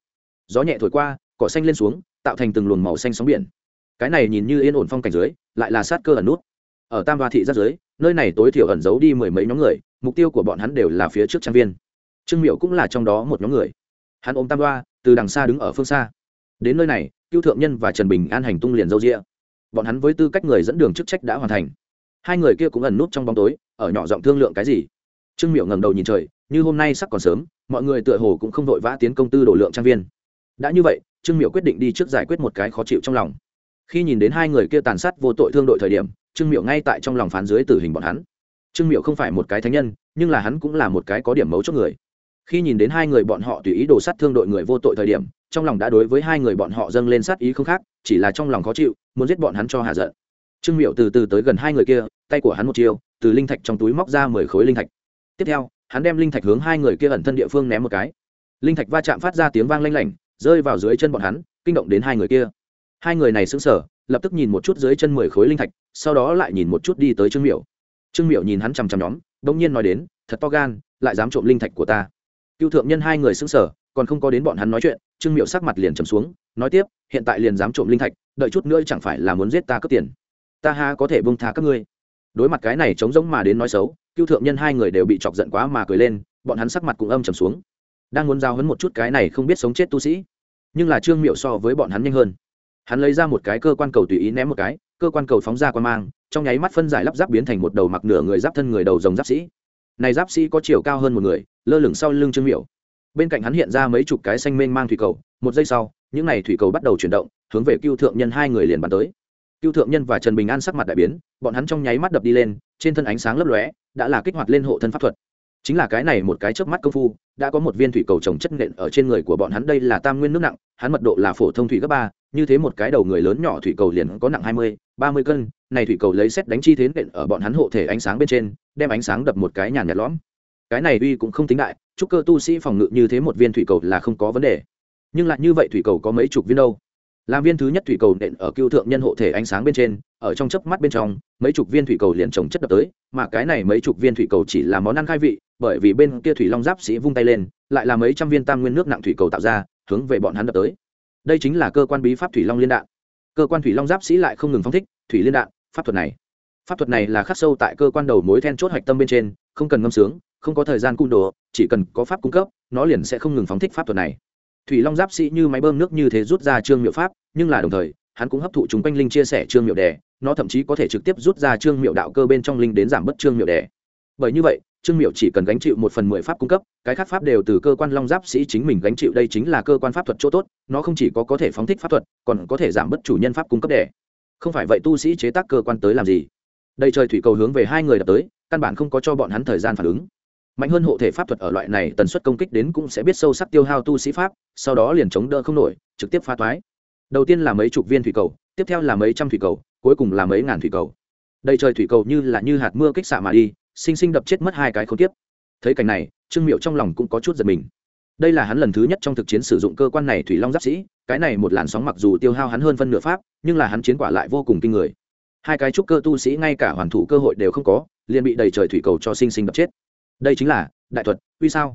Gió nhẹ thổi qua, cỏ xanh lên xuống, tạo thành từng luồng màu xanh sóng biển. Cái này nhìn như yên ổn phong cảnh dưới, lại là sát cơ ẩn nút. Ở tam hoa thị giáp dưới nơi này tối thiểu ẩn giấu đi mười mấy nhóm người, mục tiêu của bọn hắn đều là phía trước trang viên. Trương miệu cũng là trong đó một nhóm người. Hắn ôm tam hoa từ đằng xa đứng ở phương xa. Đến nơi này, cưu thượng nhân và trần bình an hành tung liền râu rĩa bọn hắn với tư cách người dẫn đường chức trách đã hoàn thành. Hai người kia cũng ẩn nút trong bóng tối, ở nhỏ giọng thương lượng cái gì. Trương miệu ngẩng đầu nhìn trời, như hôm nay sắc còn sớm, mọi người tựa hồ cũng không vội vã tiến công tư đồ lượng trang viên. Đã như vậy, trương miệu quyết định đi trước giải quyết một cái khó chịu trong lòng. Khi nhìn đến hai người kia tàn sát vô tội thương đội thời điểm, trương miệu ngay tại trong lòng phán dưới tử hình bọn hắn. Trương miệu không phải một cái thánh nhân, nhưng là hắn cũng là một cái có điểm mấu chốt người khi nhìn đến hai người bọn họ tùy ý đồ sát thương đội người vô tội thời điểm, trong lòng đã đối với hai người bọn họ dâng lên sát ý không khác, chỉ là trong lòng khó chịu, muốn giết bọn hắn cho hạ giận. Trương miệu từ từ tới gần hai người kia, tay của hắn một chiều từ linh thạch trong túi móc ra mười khối linh thạch. Tiếp theo, hắn đem linh thạch hướng hai người kia ẩn thân địa phương ném một cái. Linh thạch va chạm phát ra tiếng vang lanh lảnh, rơi vào dưới chân bọn hắn, kinh động đến hai người kia. Hai người này sững sờ, lập tức nhìn một chút dưới chân mười khối linh thạch, sau đó lại nhìn một chút đi tới trương Miệu. trương Miệu nhìn hắn chằm chằm nhóm đông nhiên nói đến, thật to gan, lại dám trộm linh thạch của ta cựu thượng nhân hai người xứng sở còn không có đến bọn hắn nói chuyện, trương Miệu sắc mặt liền trầm xuống, nói tiếp, hiện tại liền dám trộm linh thạch, đợi chút nữa chẳng phải là muốn giết ta cướp tiền. Ta ha có thể bông tha các ngươi. Đối mặt cái này chống giống mà đến nói xấu cựu thượng nhân hai người đều bị chọc giận quá mà cười lên, bọn hắn sắc mặt cũng âm trầm xuống. Đang muốn giao hấn một chút cái này không biết sống chết tu sĩ, nhưng là trương miệu so với bọn hắn nhanh hơn. Hắn lấy ra một cái cơ quan cầu tùy ý ném một cái, cơ quan cầu phóng ra quan mang, trong nháy mắt phân giải lắp ráp biến thành một đầu mặc nửa người giáp thân người đầu rồng giáp sĩ này giáp sĩ có chiều cao hơn một người, lơ lửng sau lưng trương miểu. bên cạnh hắn hiện ra mấy chục cái xanh mênh mang thủy cầu, một giây sau, những n à y thủy cầu bắt đầu chuyển động, hướng về cưu thượng nhân hai người liền bắn tới cưu thượng nhân và trần bình an sắc mặt đại biến, bọn hắn trong nháy mắt đập đi lên, trên thân ánh sáng lấp lóe, đã là kích hoạt lên hộ thân pháp thuật chính là cái này một cái chớp mắt công phu, đã có một viên thủy cầu trồng chất nện ở trên người của bọn hắn, đây là tam nguyên nước nặng, hắn mật độ là phổ thông thủy cấp ba, như thế một cái đầu người lớn nhỏ thủy cầu liền có nặng hai mươi ba mươi cân, này thủy cầu lấy xét đánh chi thế nện ở bọn hắn hộ thể ánh sáng bên trên, đem ánh sáng đập một cái nhàn nhạt lõm. Cái này uy cũng không tính đại, chúc cơ tu sĩ phòng ngự như thế một viên thủy cầu là không có vấn đề. Nhưng lại như vậy thủy cầu có mấy chục viên đâu? Làm viên thứ nhất thủy cầu nện ở cưu thượng nhân hộ thể ánh sáng bên trên, ở trong chớp mắt bên trong, mấy chục viên thủy cầu liền trồng chất đập tới, mà cái này mấy chục viên thủy cầu chỉ là món ăn khai vị, bởi vì bên kia thủy long giáp sĩ vung tay lên, lại là mấy trăm viên tam nguyên nước nặng thủy cầu tạo ra, hướng về bọn hắn đập tới. Đây chính là cơ quan bí pháp thủy long liên đạn cơ quan thủy long giáp sĩ lại không ngừng phong thích, thủy liên đạn, pháp thuật này. Pháp thuật này là khắc sâu tại cơ quan đầu mối then chốt hạch tâm bên trên, không cần ngâm sướng, không có thời gian cung đồ, chỉ cần có pháp cung cấp, nó liền sẽ không ngừng phóng thích pháp thuật này. Thủy long giáp sĩ như máy bơm nước như thế rút ra trương miệu pháp, nhưng là đồng thời, hắn cũng hấp thụ chúng quanh linh chia sẻ trương miệu đẻ nó thậm chí có thể trực tiếp rút ra trương miệu đạo cơ bên trong linh đến giảm bớt trương miệu đẻ bởi như vậy trương miệu chỉ cần gánh chịu một phần mười pháp cung cấp, cái khác pháp đều từ cơ quan long giáp sĩ chính mình gánh chịu, đây chính là cơ quan pháp thuật chỗ tốt, nó không chỉ có có thể phóng thích pháp thuật, còn có thể giảm bớt chủ nhân pháp cung cấp đẻ. Không phải vậy tu sĩ chế tác cơ quan tới làm gì? Đây trời thủy cầu hướng về hai người đập tới, căn bản không có cho bọn hắn thời gian phản ứng. Mạnh hơn hộ thể pháp thuật ở loại này tần suất công kích đến cũng sẽ biết sâu sắc tiêu hao tu sĩ pháp, sau đó liền chống đỡ không nổi, trực tiếp phá toái. Đầu tiên là mấy chục viên thủy cầu, tiếp theo là mấy trăm thủy cầu, cuối cùng là mấy ngàn thủy cầu. Đầy trời thủy cầu như là như hạt mưa kích xạ mà đi sinh sinh đập chết mất hai cái khốn tiếp thấy cảnh này, trương miệu trong lòng cũng có chút giật mình. Đây là hắn lần thứ nhất trong thực chiến sử dụng cơ quan này thủy long giáp sĩ, cái này một làn sóng mặc dù tiêu hao hắn hơn phân nửa pháp, nhưng là hắn chiến quả lại vô cùng kinh người. Hai cái trúc cơ tu sĩ ngay cả hoàn thủ cơ hội đều không có, liền bị đầy trời thủy cầu cho sinh sinh đập chết. Đây chính là, đại thuật, uy sao?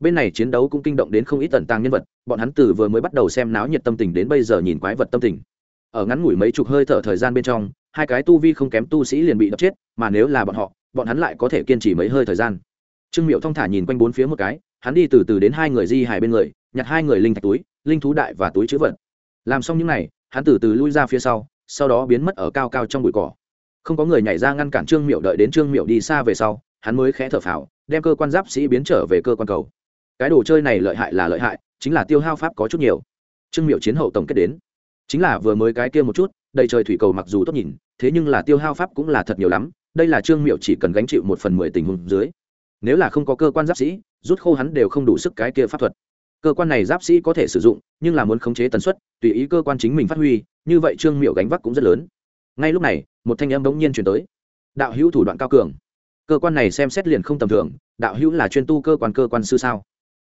Bên này chiến đấu cũng kinh động đến không ít tần tàng nhân vật, bọn hắn từ vừa mới bắt đầu xem náo nhiệt tâm tình đến bây giờ nhìn quái vật tâm tình. Ở ngắn ngủi mấy chục hơi thở thời gian bên trong, hai cái tu vi không kém tu sĩ liền bị đập chết, mà nếu là bọn họ bọn hắn lại có thể kiên trì mấy hơi thời gian. Trương miệu thong thả nhìn quanh bốn phía một cái, hắn đi từ từ đến hai người di hài bên người, nhặt hai người linh thạch túi, linh thú đại và túi chữ vật. Làm xong những n à y hắn từ từ lui ra phía sau sau đó biến mất ở cao cao trong bụi cỏ. Không có người nhảy ra ngăn cản trương miệu đợi đến trương miệu đi xa về sau, hắn mới khẽ thở phào, đem cơ quan giáp sĩ biến trở về cơ quan cầu. Cái đồ chơi này lợi hại là lợi hại, chính là tiêu hao pháp có chút nhiều. Trương miệu chiến hậu tổng kết đến. Chính là vừa mới cái kia một chút, đầy trời thủy cầu mặc dù tốt nhìn, thế nhưng là tiêu hao pháp cũng là thật nhiều lắm đây là trương miệu chỉ cần gánh chịu một phần mười tình huống dưới. Nếu là không có cơ quan giáp sĩ, rút khô hắn đều không đủ sức cái kia pháp thuật. Cơ quan này giáp sĩ có thể sử dụng, nhưng là muốn khống chế tần suất, tùy ý cơ quan chính mình phát huy, như vậy trương miệu gánh vác cũng rất lớn. Ngay lúc này, một thanh âm bỗng nhiên chuyển tới. Đạo hữu thủ đoạn cao cường. Cơ quan này xem xét liền không tầm thường, đạo hữu là chuyên tu cơ quan cơ quan sư sao?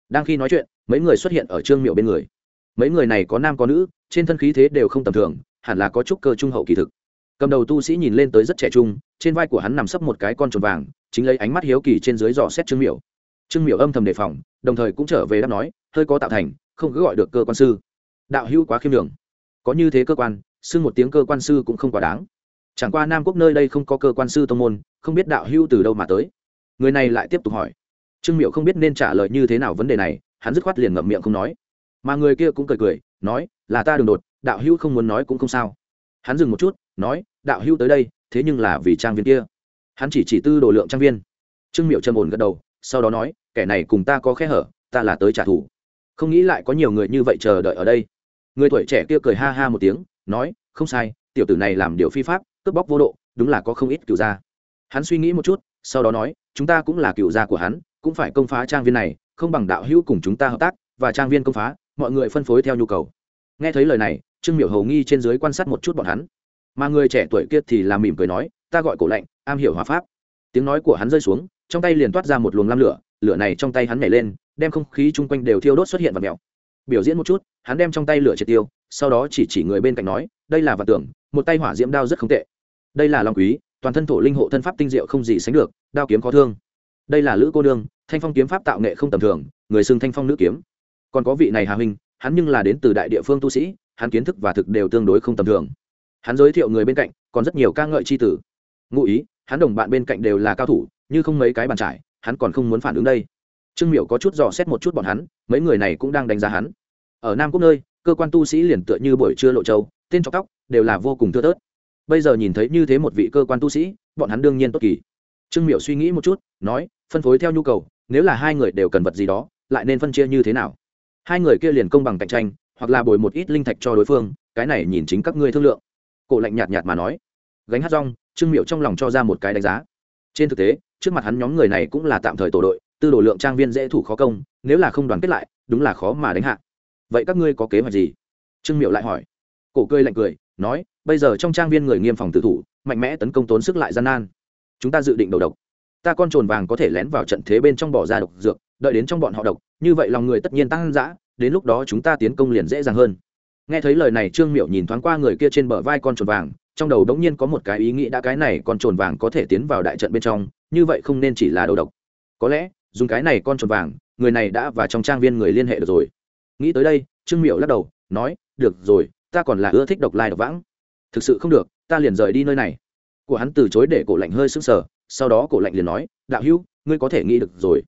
Đang khi nói chuyện, mấy người xuất hiện ở trương miệu bên người. Mấy người này có nam có nữ, trên thân khí thế đều không tầm thường, hẳn là có chút cơ trung hậu kỳ thực cầm đầu tu sĩ nhìn lên tới rất trẻ trung, trên vai của hắn nằm sấp một cái con trồn vàng, chính lấy ánh mắt hiếu kỳ trên dưới dò xét trương miểu. Trương miểu âm thầm đề phòng, đồng thời cũng trở về đáp nói, hơi có tạo thành, không cứ gọi được cơ quan sư. Đạo hữu quá khiêm đường có như thế cơ quan, xưng một tiếng cơ quan sư cũng không quá đáng. Chẳng qua nam quốc nơi đây không có cơ quan sư tông môn, không biết đạo hữu từ đâu mà tới. Người này lại tiếp tục hỏi. Trương miệu không biết nên trả lời như thế nào vấn đề này, hắn dứt khoát liền ngậm miệng không nói. Mà người kia cũng cười cười, nói, là ta đường đột, đạo hữu không muốn nói cũng không sao. Hắn dừng một chút nói, đạo hữu tới đây, thế nhưng là vì trang viên kia. Hắn chỉ chỉ tư đồ lượng trang viên. Trương miệu trầm ổn gật đầu, sau đó nói, kẻ này cùng ta có khe hở, ta là tới trả thù. Không nghĩ lại có nhiều người như vậy chờ đợi ở đây. Người tuổi trẻ kia cười ha ha một tiếng, nói, không sai, tiểu tử này làm điều phi pháp, cướp bóc vô độ, đúng là có không ít cựu gia. Hắn suy nghĩ một chút, sau đó nói, chúng ta cũng là cựu gia của hắn, cũng phải công phá trang viên này, không bằng đạo hữu cùng chúng ta hợp tác và trang viên công phá, mọi người phân phối theo nhu cầu. Nghe thấy lời này, trương miểu hầu nghi trên dưới quan sát một chút bọn hắn mà người trẻ tuổi kia thì làm mỉm cười nói, ta gọi cổ lạnh, am hiểu hòa pháp. Tiếng nói của hắn rơi xuống, trong tay liền toát ra một luồng lam lửa lửa này trong tay hắn nhảy lên, đem không khí chung quanh đều thiêu đốt xuất hiện và mèo. Biểu diễn một chút, hắn đem trong tay lửa triệt tiêu, sau đó chỉ chỉ người bên cạnh nói, đây là vạn tưởng, một tay hỏa diễm đao rất không tệ. Đây là long quý, toàn thân thổ linh hộ thân pháp tinh diệu không gì sánh được, đao kiếm khó thương. Đây là lữ cô đương thanh phong kiếm pháp tạo nghệ không tầm thường, người xưng thanh phong nữ kiếm. Còn có vị này hà huynh, hắn nhưng là đến từ đại địa phương tu sĩ, hắn kiến thức và thực đều tương đối không tầm thường hắn giới thiệu người bên cạnh, còn rất nhiều ca ngợi c h i tử. Ngụ ý, hắn đồng bạn bên cạnh đều là cao thủ, như không mấy cái bàn trải, hắn còn không muốn phản ứng đây. Trương miểu có chút dò xét một chút bọn hắn, mấy người này cũng đang đánh giá hắn. Ở nam quốc nơi, cơ quan tu sĩ liền tựa như buổi trưa lộ châu, tên chọc tóc, đều là vô cùng thưa tớt bây giờ nhìn thấy như thế một vị cơ quan tu sĩ, bọn hắn đương nhiên tốt kỳ. Trương miểu suy nghĩ một chút, nói, phân phối theo nhu cầu, nếu là hai người đều cần vật gì đó, lại nên phân chia như thế nào? Hai người kia liền công bằng cạnh tranh, hoặc là bồi một ít linh thạch cho đối phương, cái này nhìn chính các ngươi thương lượng cổ lạnh nhạt nhạt mà nói. Gánh hát rong, trương miệu trong lòng cho ra một cái đánh giá. Trên thực tế, trước mặt hắn nhóm người này cũng là tạm thời tổ đội, tư đồ lượng trang viên dễ thủ khó công, nếu là không đoàn kết lại, đúng là khó mà đánh hạ. Vậy các ngươi có kế hoạch gì? Trương miệu lại hỏi. Cổ cười lạnh cười, nói, bây giờ trong trang viên người nghiêm phòng tự thủ, mạnh mẽ tấn công tốn sức lại gian nan. Chúng ta dự định đầu độc. Ta con trồn vàng có thể lén vào trận thế bên trong bỏ ra độc dược, đợi đến trong bọn họ độc, như vậy lòng người tất nhiên tăng dã, đến lúc đó chúng ta tiến công liền dễ dàng hơn nghe thấy lời này, trương miệu nhìn thoáng qua người kia trên bờ vai con trồn vàng, trong đầu đống nhiên có một cái ý nghĩ đã cái này con trồn vàng có thể tiến vào đại trận bên trong, như vậy không nên chỉ là đầu độc. Có lẽ, dùng cái này con trồn vàng, người này đã và trong trang viên người liên hệ được rồi. Nghĩ tới đây, trương miệu lắc đầu, nói, được rồi, ta còn là ưa thích độc lai độc vãng. Thực sự không được, ta liền rời đi nơi này. Của hắn từ chối để cổ lạnh hơi sững sờ, sau đó cổ lạnh liền nói, đạo hữu, ngươi có thể nghĩ được rồi.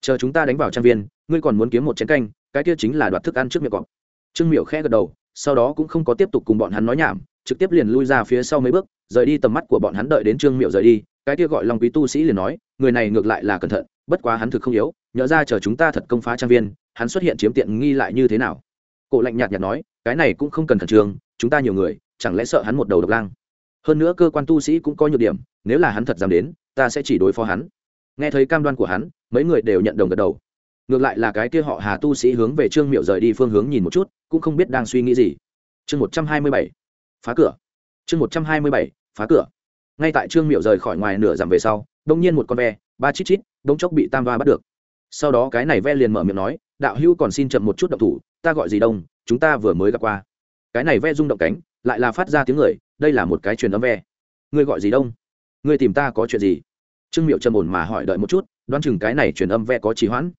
Chờ chúng ta đánh vào trang viên, ngươi còn muốn kiếm một chén canh, cái kia chính là đoạt thức ăn trước miệng cọp. Trương miệu khẽ gật đầu sau đó cũng không có tiếp tục cùng bọn hắn nói nhảm, trực tiếp liền lui ra phía sau mấy bước, rời đi tầm mắt của bọn hắn đợi đến trương miệu rời đi, cái kia gọi long quý tu sĩ liền nói, người này ngược lại là cẩn thận, bất quá hắn thực không yếu nhỡ ra chờ chúng ta thật công phá trang viên, hắn xuất hiện chiếm tiện nghi lại như thế nào? Cổ lạnh nhạt nhạt nói, cái này cũng không cần khẩn trương, chúng ta nhiều người, chẳng lẽ sợ hắn một đầu độc lang? Hơn nữa cơ quan tu sĩ cũng có nhược điểm, nếu là hắn thật dám đến, ta sẽ chỉ đối phó hắn. Nghe thấy cam đoan của hắn, mấy người đều nhận đồng gật đầu ngược lại là cái kia họ hà tu sĩ hướng về trương miệu rời đi phương hướng nhìn một chút, cũng không biết đang suy nghĩ gì. Chương một trăm hai mươi bảy, phá cửa. Chương một trăm hai mươi bảy, phá cửa. Ngay tại trương miệu rời khỏi ngoài nửa dặm về sau đông nhiên một con ve, ba chít chít, đống chốc bị tam va bắt được. Sau đó cái này ve liền mở miệng nói, đạo hữu còn xin chậm một chút động thủ, ta gọi gì đông, chúng ta vừa mới gặp qua. Cái này ve rung động cánh, lại là phát ra tiếng người, đây là một cái truyền âm ve. Ngươi gọi gì đông? Ngươi tìm ta có chuyện gì? Trương miệu trầm ổn mà hỏi đợi một chút, đoán chừng cái này truyền âm ve có trì hoãn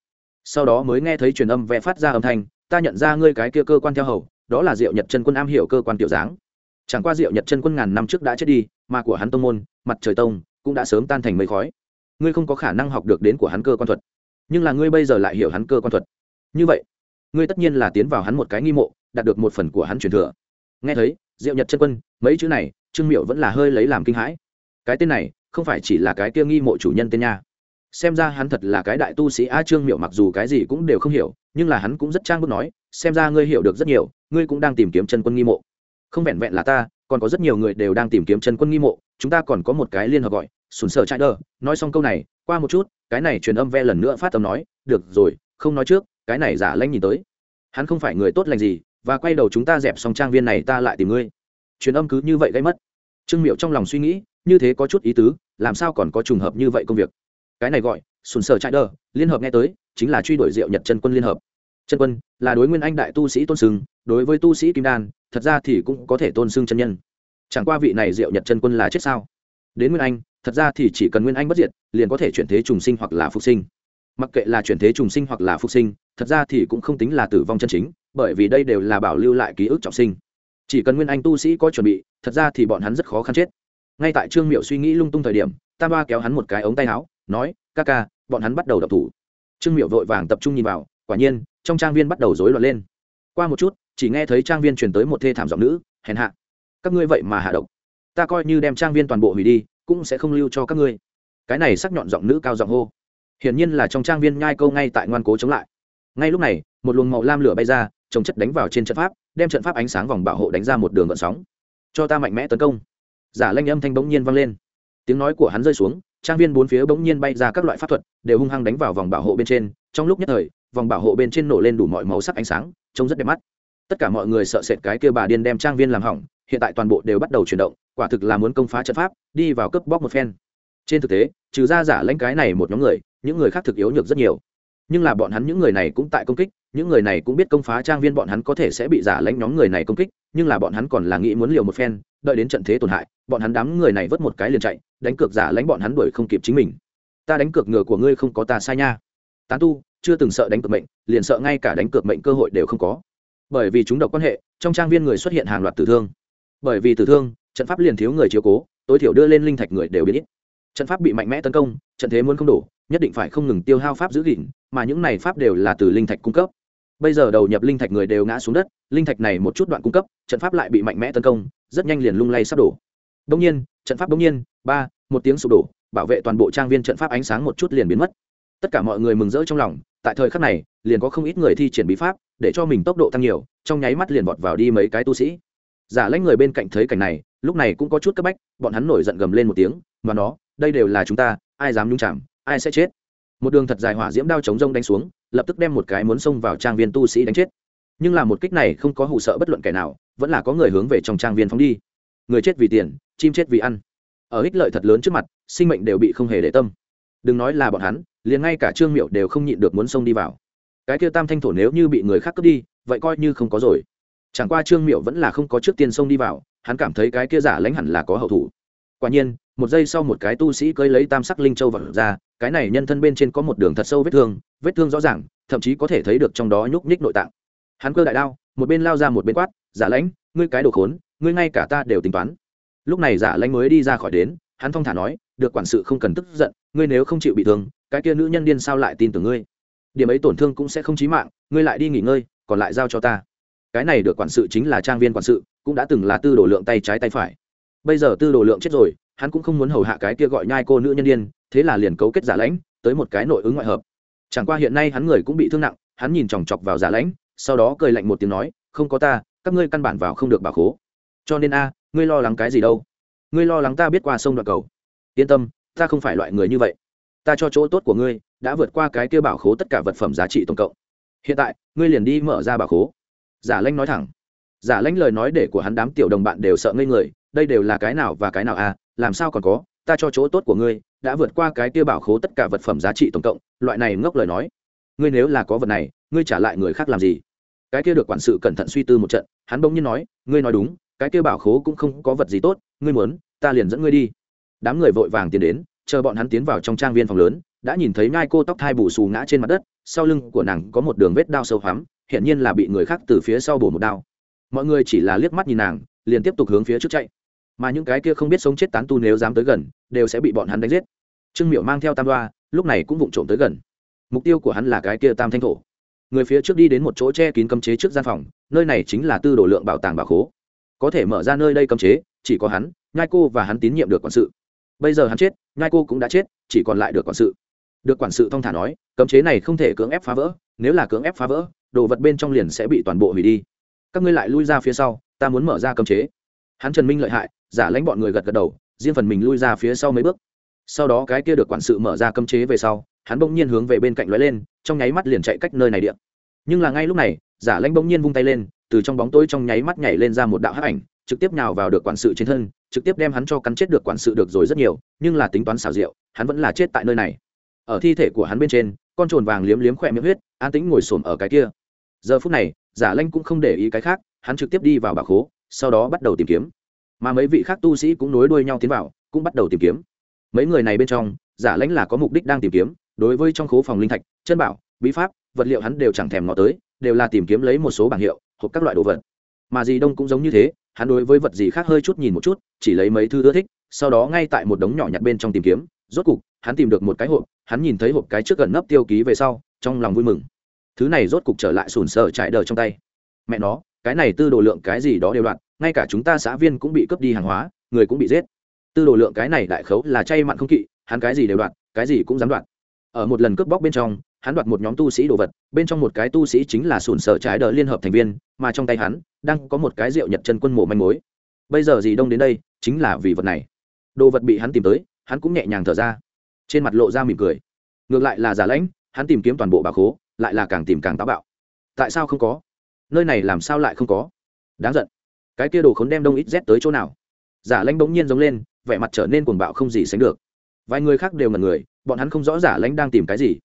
sau đó mới nghe thấy truyền âm vẽ phát ra âm thanh, ta nhận ra ngươi cái kia cơ quan theo hầu, đó là diệu nhật chân quân am hiểu cơ quan tiểu dáng. Chẳng qua diệu nhật chân quân ngàn năm trước đã chết đi, mà của hắn tông môn, mặt trời tông, cũng đã sớm tan thành mây khói. Ngươi không có khả năng học được đến của hắn cơ quan thuật, nhưng là ngươi bây giờ lại hiểu hắn cơ quan thuật. Như vậy, ngươi tất nhiên là tiến vào hắn một cái nghi mộ, đạt được một phần của hắn truyền thừa. Nghe thấy, diệu nhật chân quân, mấy chữ này, trương miệu vẫn là hơi lấy làm kinh hãi. Cái tên này, không phải chỉ là cái kia nghi mộ chủ nhân tên nha xem ra hắn thật là cái đại tu sĩ a trương miệu mặc dù cái gì cũng đều không hiểu, nhưng là hắn cũng rất trang bức nói, xem ra ngươi hiểu được rất nhiều, ngươi cũng đang tìm kiếm chân quân nghi mộ. Không vẹn vẹn là ta, còn có rất nhiều người đều đang tìm kiếm chân quân nghi mộ, chúng ta còn có một cái liên hợp gọi sùn sờ chạy đơ nói xong câu này, qua một chút, cái này truyền âm ve lần nữa phát tâm nói, được rồi, không nói trước, cái này giả lanh nhìn tới. Hắn không phải người tốt lành gì, và quay đầu chúng ta dẹp xong trang viên này ta lại tìm ngươi. Truyền âm cứ như vậy gây mất. Trương miệu trong lòng suy nghĩ, như thế có chút ý tứ, làm sao còn có trùng hợp như vậy công việc? Cái này gọi, sùn sở trại đờ, liên hợp nghe tới, chính là truy đuổi diệu nhật chân quân liên hợp. Chân quân là đối nguyên anh đại tu sĩ tôn sưng, đối với tu sĩ kim đan, thật ra thì cũng có thể tôn sưng chân nhân. Chẳng qua vị này diệu nhật chân quân là chết sao? Đến nguyên anh, thật ra thì chỉ cần nguyên anh bất diệt, liền có thể chuyển thế trùng sinh hoặc là phục sinh. Mặc kệ là chuyển thế trùng sinh hoặc là phục sinh, thật ra thì cũng không tính là tử vong chân chính, bởi vì đây đều là bảo lưu lại ký ức trọng sinh. Chỉ cần nguyên anh tu sĩ có chuẩn bị, thật ra thì bọn hắn rất khó khăn chết. Ngay tại trương miệu suy nghĩ lung tung thời điểm, tam ba kéo hắn một cái ống tay áo nói, ca ca, bọn hắn bắt đầu đập thủ. Trương miệu vội vàng tập trung nhìn vào, quả nhiên, trong trang viên bắt đầu rối loạn lên. Qua một chút, chỉ nghe thấy trang viên truyền tới một thê thảm giọng nữ, hèn hạ, các ngươi vậy mà hạ độc. Ta coi như đem trang viên toàn bộ hủy đi, cũng sẽ không lưu cho các ngươi. Cái này sắc nhọn giọng nữ cao giọng hô. Hiển nhiên là trong trang viên nhai câu ngay tại ngoan cố chống lại. Ngay lúc này, một luồng màu lam lửa bay ra trồng chất đánh vào trên trận pháp, đem trận pháp ánh sáng vòng bảo hộ đánh ra một đường gợn sóng. Cho ta mạnh mẽ tấn công. Giả lanh âm thanh bỗng nhiên vang lên. Tiếng nói của hắn rơi xuống trang viên bốn phía bỗng nhiên bay ra các loại pháp thuật, đều hung hăng đánh vào vòng bảo hộ bên trên. Trong lúc nhất thời, vòng bảo hộ bên trên nổ lên đủ mọi màu sắc ánh sáng, trông rất đẹp mắt. Tất cả mọi người sợ sệt cái kia bà điên đem trang viên làm hỏng, hiện tại toàn bộ đều bắt đầu chuyển động, quả thực là muốn công phá trận pháp, đi vào cướp bóc một phen. Trên thực tế, trừ ra giả lãnh cái này một nhóm người, những người khác thực yếu nhược rất nhiều. Nhưng là bọn hắn những người này cũng tại công kích, những người này cũng biết công phá trang viên bọn hắn có thể sẽ bị giả lãnh nhóm người này công kích, nhưng là bọn hắn còn là nghĩ muốn liều một phen, đợi đến trận thế tổn hại, bọn hắn đám người này vớt một cái liền chạy đánh cược giả lãnh bọn hắn đuổi không kịp chính mình. Ta đánh cược ngựa của ngươi không có ta sai nha. Tán tu, chưa từng sợ đánh cược mệnh, liền sợ ngay cả đánh cược mệnh cơ hội đều không có. Bởi vì chúng độc quan hệ, trong trang viên người xuất hiện hàng loạt tử thương. Bởi vì tử thương, trận pháp liền thiếu người chiếu cố, tối thiểu đưa lên linh thạch người đều biết ít. Trận pháp bị mạnh mẽ tấn công, trận thế muốn không đủ, nhất định phải không ngừng tiêu hao pháp giữ gìn, mà những này pháp đều là từ linh thạch cung cấp. Bây giờ đầu nhập linh thạch người đều ngã xuống đất, linh thạch này một chút đoạn cung cấp, trận pháp lại bị mạnh mẽ tấn công, rất nhanh liền lung lay sắp đổ đông nhiên, trận pháp đông nhiên, ba, một tiếng sụp đổ, bảo vệ toàn bộ trang viên trận pháp ánh sáng một chút liền biến mất. Tất cả mọi người mừng rỡ trong lòng, tại thời khắc này, liền có không ít người thi triển bí pháp, để cho mình tốc độ tăng nhiều, trong nháy mắt liền vọt vào đi mấy cái tu sĩ. Giả lãnh người bên cạnh thấy cảnh này, lúc này cũng có chút cấp bách, bọn hắn nổi giận gầm lên một tiếng, mà nó, đây đều là chúng ta, ai dám nhúng chạm ai sẽ chết? Một đường thật dài hỏa diễm đao chống rông đánh xuống, lập tức đem một cái muốn xông vào trang viên tu sĩ đánh chết. Nhưng là một kích này không có hù sợ bất luận kẻ nào, vẫn là có người hướng về trong trang viên phóng đi. Người chết vì tiền chim chết vì ăn. Ở ích lợi thật lớn trước mặt, sinh mệnh đều bị không hề để tâm. Đừng nói là bọn hắn, liền ngay cả trương miệu đều không nhịn được muốn xông đi vào. Cái kia tam thanh thổ nếu như bị người khác cướp đi, vậy coi như không có rồi. Chẳng qua trương miệu vẫn là không có trước tiên xông đi vào, hắn cảm thấy cái kia giả lãnh hẳn là có hậu thủ. Quả nhiên, một giây sau một cái tu sĩ cưới lấy tam sắc linh châu vật ra, cái này nhân thân bên trên có một đường thật sâu vết thương vết thương rõ ràng, thậm chí có thể thấy được trong đó nhúc nhích nội tạng. Hắn cơ đại đao, một bên lao ra một bên quát, giả lãnh, ngươi cái đồ khốn, ngươi ngay cả ta đều tính toán lúc này giả lãnh mới đi ra khỏi đến, hắn thong thả nói, được quản sự không cần tức giận, ngươi nếu không chịu bị thương, cái kia nữ nhân điên sao lại tin tưởng ngươi? Điểm ấy tổn thương cũng sẽ không chí mạng, ngươi lại đi nghỉ ngơi, còn lại giao cho ta. Cái này được quản sự chính là trang viên quản sự, cũng đã từng là tư đồ lượng tay trái tay phải. Bây giờ tư đồ lượng chết rồi, hắn cũng không muốn hầu hạ cái kia gọi nhai cô nữ nhân điên, thế là liền cấu kết giả lãnh, tới một cái nội ứng ngoại hợp. Chẳng qua hiện nay hắn người cũng bị thương nặng, hắn nhìn chòng chọc vào giả lãnh, sau đó cười lạnh một tiếng nói, không có ta, các ngươi căn bản vào không được bà khố. Cho nên a ngươi lo lắng cái gì đâu? Ngươi lo lắng ta biết qua sông đoạn cầu. Yên tâm, ta không phải loại người như vậy. Ta cho chỗ tốt của ngươi đã vượt qua cái kia bảo khố tất cả vật phẩm giá trị tổng cộng. Hiện tại, ngươi liền đi mở ra bảo khố. Giả lanh nói thẳng. Giả lãnh lời nói để của hắn đám tiểu đồng bạn đều sợ ngây người, đây đều là cái nào và cái nào à? Làm sao còn có? Ta cho chỗ tốt của ngươi đã vượt qua cái kia bảo khố tất cả vật phẩm giá trị tổng cộng. Loại này ngốc lời nói. Ngươi nếu là có vật này, ngươi trả lại người khác làm gì? Cái kia được quản sự cẩn thận suy tư một trận, hắn bỗng nhiên nói, ngươi nói đúng cái kia bảo khố cũng không có vật gì tốt, ngươi muốn, ta liền dẫn ngươi đi. Đám người vội vàng tiến đến, chờ bọn hắn tiến vào trong trang viên phòng lớn, đã nhìn thấy ngai cô tóc thai bù xù ngã trên mặt đất, sau lưng của nàng có một đường vết đao sâu hoắm hiện nhiên là bị người khác từ phía sau bổ một đao. Mọi người chỉ là liếc mắt nhìn nàng, liền tiếp tục hướng phía trước chạy. Mà những cái kia không biết sống chết tán tu nếu dám tới gần, đều sẽ bị bọn hắn đánh giết. Trương miệu mang theo tam đoa, lúc này cũng vụng trộm tới gần. Mục tiêu của hắn là cái kia tam thanh thổ. Người phía trước đi đến một chỗ che kín cấm chế trước gian phòng, nơi này chính là tư đồ lượng bảo tàng bảo khố có thể mở ra nơi đây cấm chế, chỉ có hắn, nhai cô và hắn tín nhiệm được quản sự. Bây giờ hắn chết, nhai cô cũng đã chết, chỉ còn lại được quản sự. Được quản sự thong thả nói, cấm chế này không thể cưỡng ép phá vỡ, nếu là cưỡng ép phá vỡ, đồ vật bên trong liền sẽ bị toàn bộ hủy đi. Các ngươi lại lui ra phía sau, ta muốn mở ra cấm chế. Hắn trần minh lợi hại, giả lãnh bọn người gật gật đầu, riêng phần mình lui ra phía sau mấy bước. Sau đó cái kia được quản sự mở ra cấm chế về sau, hắn bỗng nhiên hướng về bên cạnh lóe lên, trong nháy mắt liền chạy cách nơi này điện nhưng là ngay lúc này, giả lãnh bỗng nhiên vung tay lên từ trong bóng tối trong nháy mắt nhảy lên ra một đạo hắc ảnh, trực tiếp nhào vào được quản sự trên thân, trực tiếp đem hắn cho cắn chết được quản sự được rồi rất nhiều, nhưng là tính toán xảo diệu, hắn vẫn là chết tại nơi này. Ở thi thể của hắn bên trên, con trồn vàng liếm liếm khỏe miệng huyết, an tĩnh ngồi xổm ở cái kia. Giờ phút này, giả lanh cũng không để ý cái khác, hắn trực tiếp đi vào bà khố, sau đó bắt đầu tìm kiếm. Mà mấy vị khác tu sĩ cũng nối đuôi nhau tiến vào, cũng bắt đầu tìm kiếm. Mấy người này bên trong, giả lãnh là có mục đích đang tìm kiếm, đối với trong khố phòng linh thạch, chân bảo, bí pháp, vật liệu hắn đều chẳng thèm ngó tới, đều là tìm kiếm lấy một số bảng hiệu hộp các loại đồ vật. Mà dì đông cũng giống như thế, hắn đối với vật gì khác hơi chút nhìn một chút, chỉ lấy mấy thư ưa thích, sau đó ngay tại một đống nhỏ nhặt bên trong tìm kiếm. Rốt cục, hắn tìm được một cái hộp, hắn nhìn thấy hộp cái trước gần nấp tiêu ký về sau, trong lòng vui mừng. Thứ này rốt cục trở lại sùn sờ trải đờ trong tay. Mẹ nó, cái này tư đồ lượng cái gì đó đều đoạn, ngay cả chúng ta xã viên cũng bị cướp đi hàng hóa, người cũng bị giết. Tư đồ lượng cái này đại khấu là chay mặn không kỵ, hắn cái gì đều đoạn, cái gì cũng dám đoạn. Ở một lần cướp bóc bên trong hắn đoạt một nhóm tu sĩ đồ vật, bên trong một cái tu sĩ chính là sùn sở trái đờ liên hợp thành viên, mà trong tay hắn đang có một cái rượu nhật chân quân mộ manh mối. Bây giờ gì đông đến đây, chính là vì vật này. Đồ vật bị hắn tìm tới, hắn cũng nhẹ nhàng thở ra. Trên mặt lộ ra mỉm cười. Ngược lại là giả lãnh, hắn tìm kiếm toàn bộ bà khố, lại là càng tìm càng táo bạo. Tại sao không có? Nơi này làm sao lại không có? Đáng giận. Cái kia đồ khốn đem đông ít rét tới chỗ nào? Giả lãnh bỗng nhiên giống lên, vẻ mặt trở nên cuồng bạo không gì sánh được. Vài người khác đều ngần người, bọn hắn không rõ giả lãnh đang tìm cái gì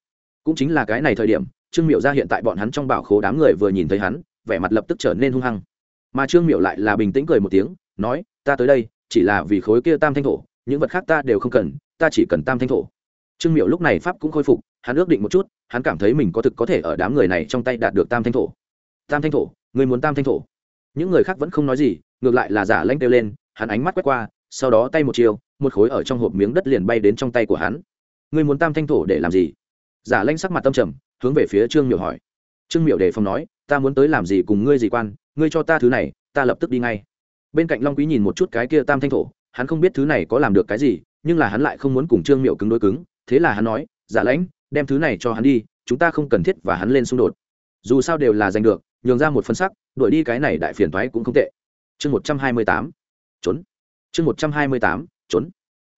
cũng chính là cái này thời điểm, trương miệu ra hiện tại bọn hắn trong bảo khố đám người vừa nhìn thấy hắn, vẻ mặt lập tức trở nên hung hăng. Mà trương miệu lại là bình tĩnh cười một tiếng, nói, ta tới đây, chỉ là vì khối kia tam thanh thổ, những vật khác ta đều không cần, ta chỉ cần tam thanh thổ. Trương miệu lúc này pháp cũng khôi phục, hắn ước định một chút, hắn cảm thấy mình có thực có thể ở đám người này trong tay đạt được tam thanh thổ. Tam thanh thổ, người muốn tam thanh thổ? Những người khác vẫn không nói gì, ngược lại là giả lanh kêu lên, hắn ánh mắt quét qua, sau đó tay một chiều, một khối ở trong hộp miếng đất liền bay đến trong tay của hắn. Ngươi muốn tam thanh thổ để làm gì? Giả lanh sắc mặt tâm trầm, hướng về phía trương Miểu hỏi. Trương Miểu đề phòng nói, ta muốn tới làm gì cùng ngươi gì quan, ngươi cho ta thứ này, ta lập tức đi ngay. Bên cạnh long quý nhìn một chút cái kia tam thanh thổ, hắn không biết thứ này có làm được cái gì, nhưng là hắn lại không muốn cùng trương miệu cứng đối cứng, thế là hắn nói, giả lãnh, đem thứ này cho hắn đi, chúng ta không cần thiết và hắn lên xung đột. Dù sao đều là giành được, nhường ra một phân sắc, đuổi đi cái này đại phiền thoái cũng không tệ. Chương một trăm hai mươi tám, trốn. Chương một trăm hai mươi tám, trốn.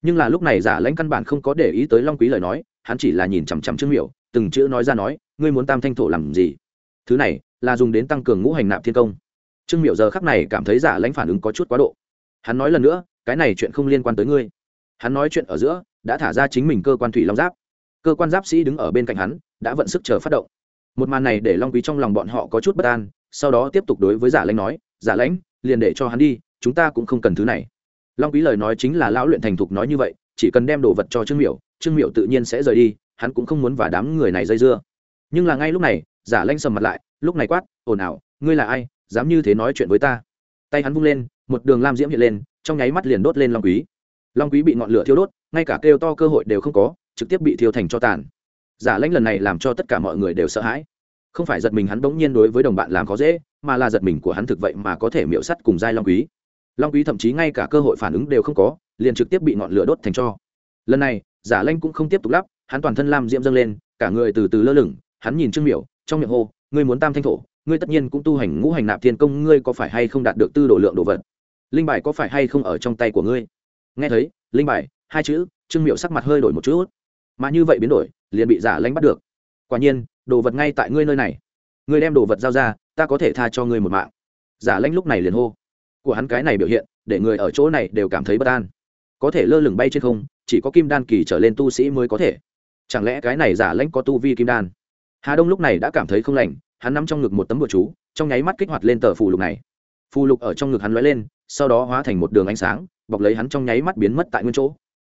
Nhưng là lúc này giả lãnh căn bản không có để ý tới long quý lời nói hắn chỉ là nhìn chằm chằm trương miểu, từng chữ nói ra nói, ngươi muốn tam thanh thổ làm gì? Thứ này là dùng đến tăng cường ngũ hành nạp thiên công. Trương miểu giờ khắc này cảm thấy giả lãnh phản ứng có chút quá độ. Hắn nói lần nữa, cái này chuyện không liên quan tới ngươi. Hắn nói chuyện ở giữa, đã thả ra chính mình cơ quan thủy long giáp. Cơ quan giáp sĩ đứng ở bên cạnh hắn, đã vận sức chờ phát động. Một màn này để long quý trong lòng bọn họ có chút bất an, sau đó tiếp tục đối với giả lãnh nói, giả lãnh, liền để cho hắn đi, chúng ta cũng không cần thứ này. Long quý lời nói chính là lão luyện thành thục nói như vậy, chỉ cần đem đồ vật cho trương miểu trương miểu tự nhiên sẽ rời đi, hắn cũng không muốn và đám người này dây dưa. Nhưng là ngay lúc này, giả lanh sầm mặt lại, lúc này quát, ồn ào, ngươi là ai, dám như thế nói chuyện với ta? Tay hắn vung lên, một đường lam diễm hiện lên, trong nháy mắt liền đốt lên long quý. Long quý bị ngọn lửa thiêu đốt, ngay cả kêu to cơ hội đều không có, trực tiếp bị thiêu thành cho tàn. Giả lãnh lần này làm cho tất cả mọi người đều sợ hãi. Không phải giật mình hắn bỗng nhiên đối với đồng bạn làm khó dễ, mà là giật mình của hắn thực vậy mà có thể miễu sắt cùng giai long quý. Long quý thậm chí ngay cả cơ hội phản ứng đều không có, liền trực tiếp bị ngọn lửa đốt thành cho. Lần này giả lanh cũng không tiếp tục lắp, hắn toàn thân lam diễm dâng lên, cả người từ từ lơ lửng, hắn nhìn trương miểu, trong miệng hô, ngươi muốn tam thanh thổ, ngươi tất nhiên cũng tu hành ngũ hành nạp thiên công, ngươi có phải hay không đạt được tư đồ lượng đồ vật? Linh bài có phải hay không ở trong tay của ngươi? Nghe thấy, linh bài, hai chữ, trương miệu sắc mặt hơi đổi một chút. Mà như vậy biến đổi, liền bị giả lanh bắt được. Quả nhiên, đồ vật ngay tại ngươi nơi này. Ngươi đem đồ vật giao ra, ta có thể tha cho ngươi một mạng. Giả lanh lúc này liền hô. Của hắn cái này biểu hiện, để người ở chỗ này đều cảm thấy bất an có thể lơ lửng bay trên không, chỉ có kim đan kỳ trở lên tu sĩ mới có thể. Chẳng lẽ cái này giả lãnh có tu vi kim đan? Hà đông lúc này đã cảm thấy không lành, hắn nắm trong ngực một tấm bùa chú, trong nháy mắt kích hoạt lên tờ phù lục này. Phù lục ở trong ngực hắn lóe lên, sau đó hóa thành một đường ánh sáng, bọc lấy hắn trong nháy mắt biến mất tại nguyên chỗ.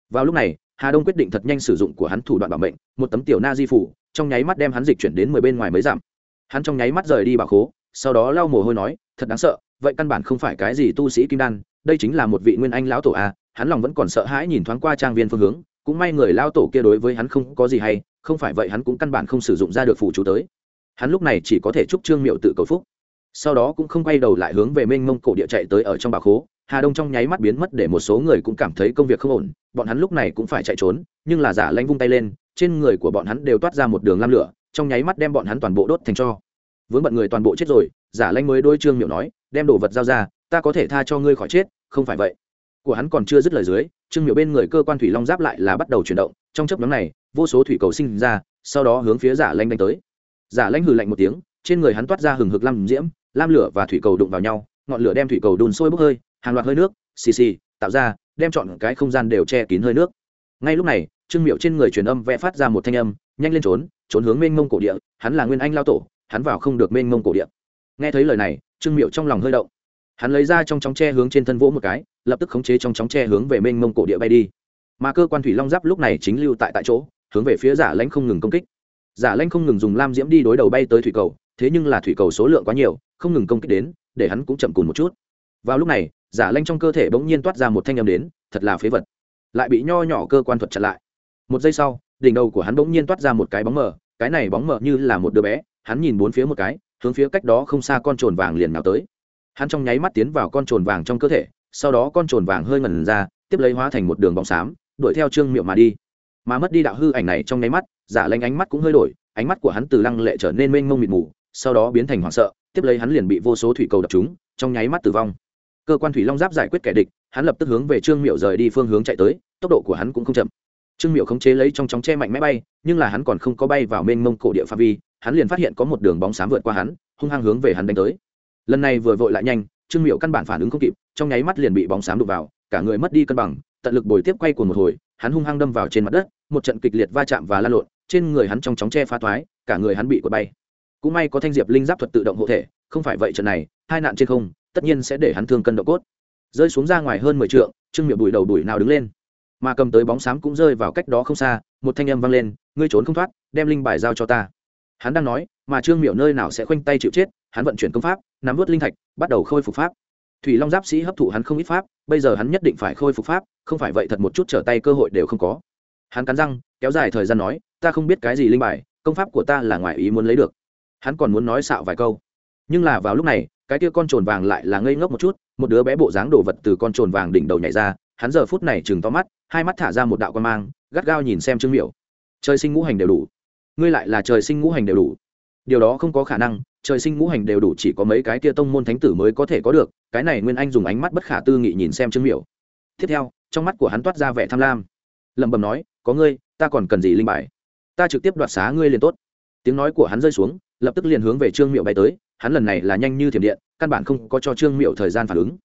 Vào lúc này, hà đông quyết định thật nhanh sử dụng của hắn thủ đoạn bảo mệnh, một tấm tiểu na di phủ trong nháy mắt đem hắn dịch chuyển đến mười bên ngoài mới giảm hắn trong nháy mắt rời đi bảo khố, sau đó lau mồ hôi nói, thật đáng sợ, vậy căn bản không phải cái gì tu sĩ kim đan, đây chính là một vị nguyên anh lão tổ a hắn lòng vẫn còn sợ hãi nhìn thoáng qua trang viên phương hướng, cũng may người lao tổ kia đối với hắn không có gì hay, không phải vậy hắn cũng căn bản không sử dụng ra được phủ chú tới. Hắn lúc này chỉ có thể chúc trương miệu tự cầu phúc. Sau đó cũng không quay đầu lại hướng về mênh mông cổ địa chạy tới ở trong bà khố, hà đông trong nháy mắt biến mất để một số người cũng cảm thấy công việc không ổn, bọn hắn lúc này cũng phải chạy trốn, nhưng là giả lanh vung tay lên, trên người của bọn hắn đều toát ra một đường lam lửa, trong nháy mắt đem bọn hắn toàn bộ đốt thành cho. Vướng bận người toàn bộ chết rồi, giả lanh mới đôi trương miệu nói, đem đồ vật giao ra, ta có thể tha cho ngươi khỏi chết, không phải vậy của hắn còn chưa dứt lời dưới, trương miệu bên người cơ quan thủy long giáp lại là bắt đầu chuyển động, trong chấp nhóm này, vô số thủy cầu sinh ra, sau đó hướng phía giả lanh đánh tới. Giả lanh hừ lạnh một tiếng, trên người hắn toát ra hừng hực lam diễm, lam lửa và thủy cầu đụng vào nhau, ngọn lửa đem thủy cầu đun sôi bốc hơi, hàng loạt hơi nước, xì xì, tạo ra, đem chọn cái không gian đều che kín hơi nước. Ngay lúc này, trương miệu trên người truyền âm vẽ phát ra một thanh âm, nhanh lên trốn trốn hướng mênh mông cổ địa, hắn là nguyên anh lao tổ, hắn vào không được mênh mông cổ địa. Nghe thấy lời này, trương miệu trong lòng hơi động hắn lấy ra trong chóng tre hướng trên thân vỗ một cái, lập tức khống chế trong chóng tre hướng về mênh mông cổ địa bay đi. Mà cơ quan thủy long giáp lúc này chính lưu tại tại chỗ, hướng về phía giả lãnh không ngừng công kích. Giả lãnh không ngừng dùng lam diễm đi đối đầu bay tới thủy cầu, thế nhưng là thủy cầu số lượng quá nhiều, không ngừng công kích đến, để hắn cũng chậm cùn một chút. Vào lúc này, giả lanh trong cơ thể bỗng nhiên toát ra một thanh âm đến, thật là phế vật. Lại bị nho nhỏ cơ quan thuật chặn lại. Một giây sau, đỉnh đầu của hắn bỗng nhiên toát ra một cái bóng mờ, cái này bóng mờ như là một đứa bé, hắn nhìn bốn phía một cái, hướng phía cách đó không xa con trồn vàng liền nào tới hắn trong nháy mắt tiến vào con trồn vàng trong cơ thể, sau đó con trồn vàng hơi ngẩn ra, tiếp lấy hóa thành một đường bóng xám, đuổi theo trương miệu mà đi. Mà mất đi đạo hư ảnh này trong nháy mắt, giả lanh ánh mắt cũng hơi đổi, ánh mắt của hắn từ lăng lệ trở nên mênh mông mịt mù, sau đó biến thành hoảng sợ, tiếp lấy hắn liền bị vô số thủy cầu đập chúng trong nháy mắt tử vong. Cơ quan thủy long giáp giải quyết kẻ địch, hắn lập tức hướng về trương miệu rời đi phương hướng chạy tới, tốc độ của hắn cũng không chậm. Trương miệu khống chế lấy trong chóng che mạnh máy bay, nhưng là hắn còn không có bay vào mênh mông cổ địa pha vi, hắn liền phát hiện có một đường bóng xám vượt qua hắn, hung hăng hướng về hắn đánh tới lần này vừa vội lại nhanh, trương miệu căn bản phản ứng không kịp, trong nháy mắt liền bị bóng xám đụng vào, cả người mất đi cân bằng, tận lực bồi tiếp quay của một hồi, hắn hung hăng đâm vào trên mặt đất, một trận kịch liệt va chạm và lan lộn, trên người hắn trong chóng che phá thoái, cả người hắn bị quật bay. Cũng may có thanh diệp linh giáp thuật tự động hộ thể, không phải vậy trận này, hai nạn trên không, tất nhiên sẽ để hắn thương cân độ cốt. Rơi xuống ra ngoài hơn mười trượng, trương miệng bùi đầu đuổi nào đứng lên. Mà cầm tới bóng xám cũng rơi vào cách đó không xa, một thanh âm vang lên, ngươi trốn không thoát, đem linh bài giao cho ta hắn đang nói, mà trương miểu nơi nào sẽ khoanh tay chịu chết, hắn vận chuyển công pháp, nắm vớt linh thạch, bắt đầu khôi phục pháp. Thủy long giáp sĩ hấp thụ hắn không ít pháp, bây giờ hắn nhất định phải khôi phục pháp, không phải vậy thật một chút trở tay cơ hội đều không có. Hắn cắn răng, kéo dài thời gian nói, ta không biết cái gì linh bài, công pháp của ta là ngoài ý muốn lấy được. Hắn còn muốn nói xạo vài câu. Nhưng là vào lúc này, cái kia con trồn vàng lại là ngây ngốc một chút, một đứa bé bộ dáng đồ vật từ con trồn vàng đỉnh đầu nhảy ra, hắn giờ phút này chừng to mắt, hai mắt thả ra một đạo quan mang, gắt gao nhìn xem trương miểu. Chơi sinh ngũ hành đều đủ ngươi lại là trời sinh ngũ hành đều đủ. Điều đó không có khả năng, trời sinh ngũ hành đều đủ chỉ có mấy cái kia tông môn thánh tử mới có thể có được, cái này nguyên anh dùng ánh mắt bất khả tư nghị nhìn xem trương miểu. Tiếp theo, trong mắt của hắn toát ra vẻ tham lam. Lẩm bẩm nói, có ngươi, ta còn cần gì linh bài? Ta trực tiếp đoạt xá ngươi liền tốt. Tiếng nói của hắn rơi xuống, lập tức liền hướng về trương miệu bay tới, hắn lần này là nhanh như thiểm điện, căn bản không có cho trương miệu thời gian phản ứng.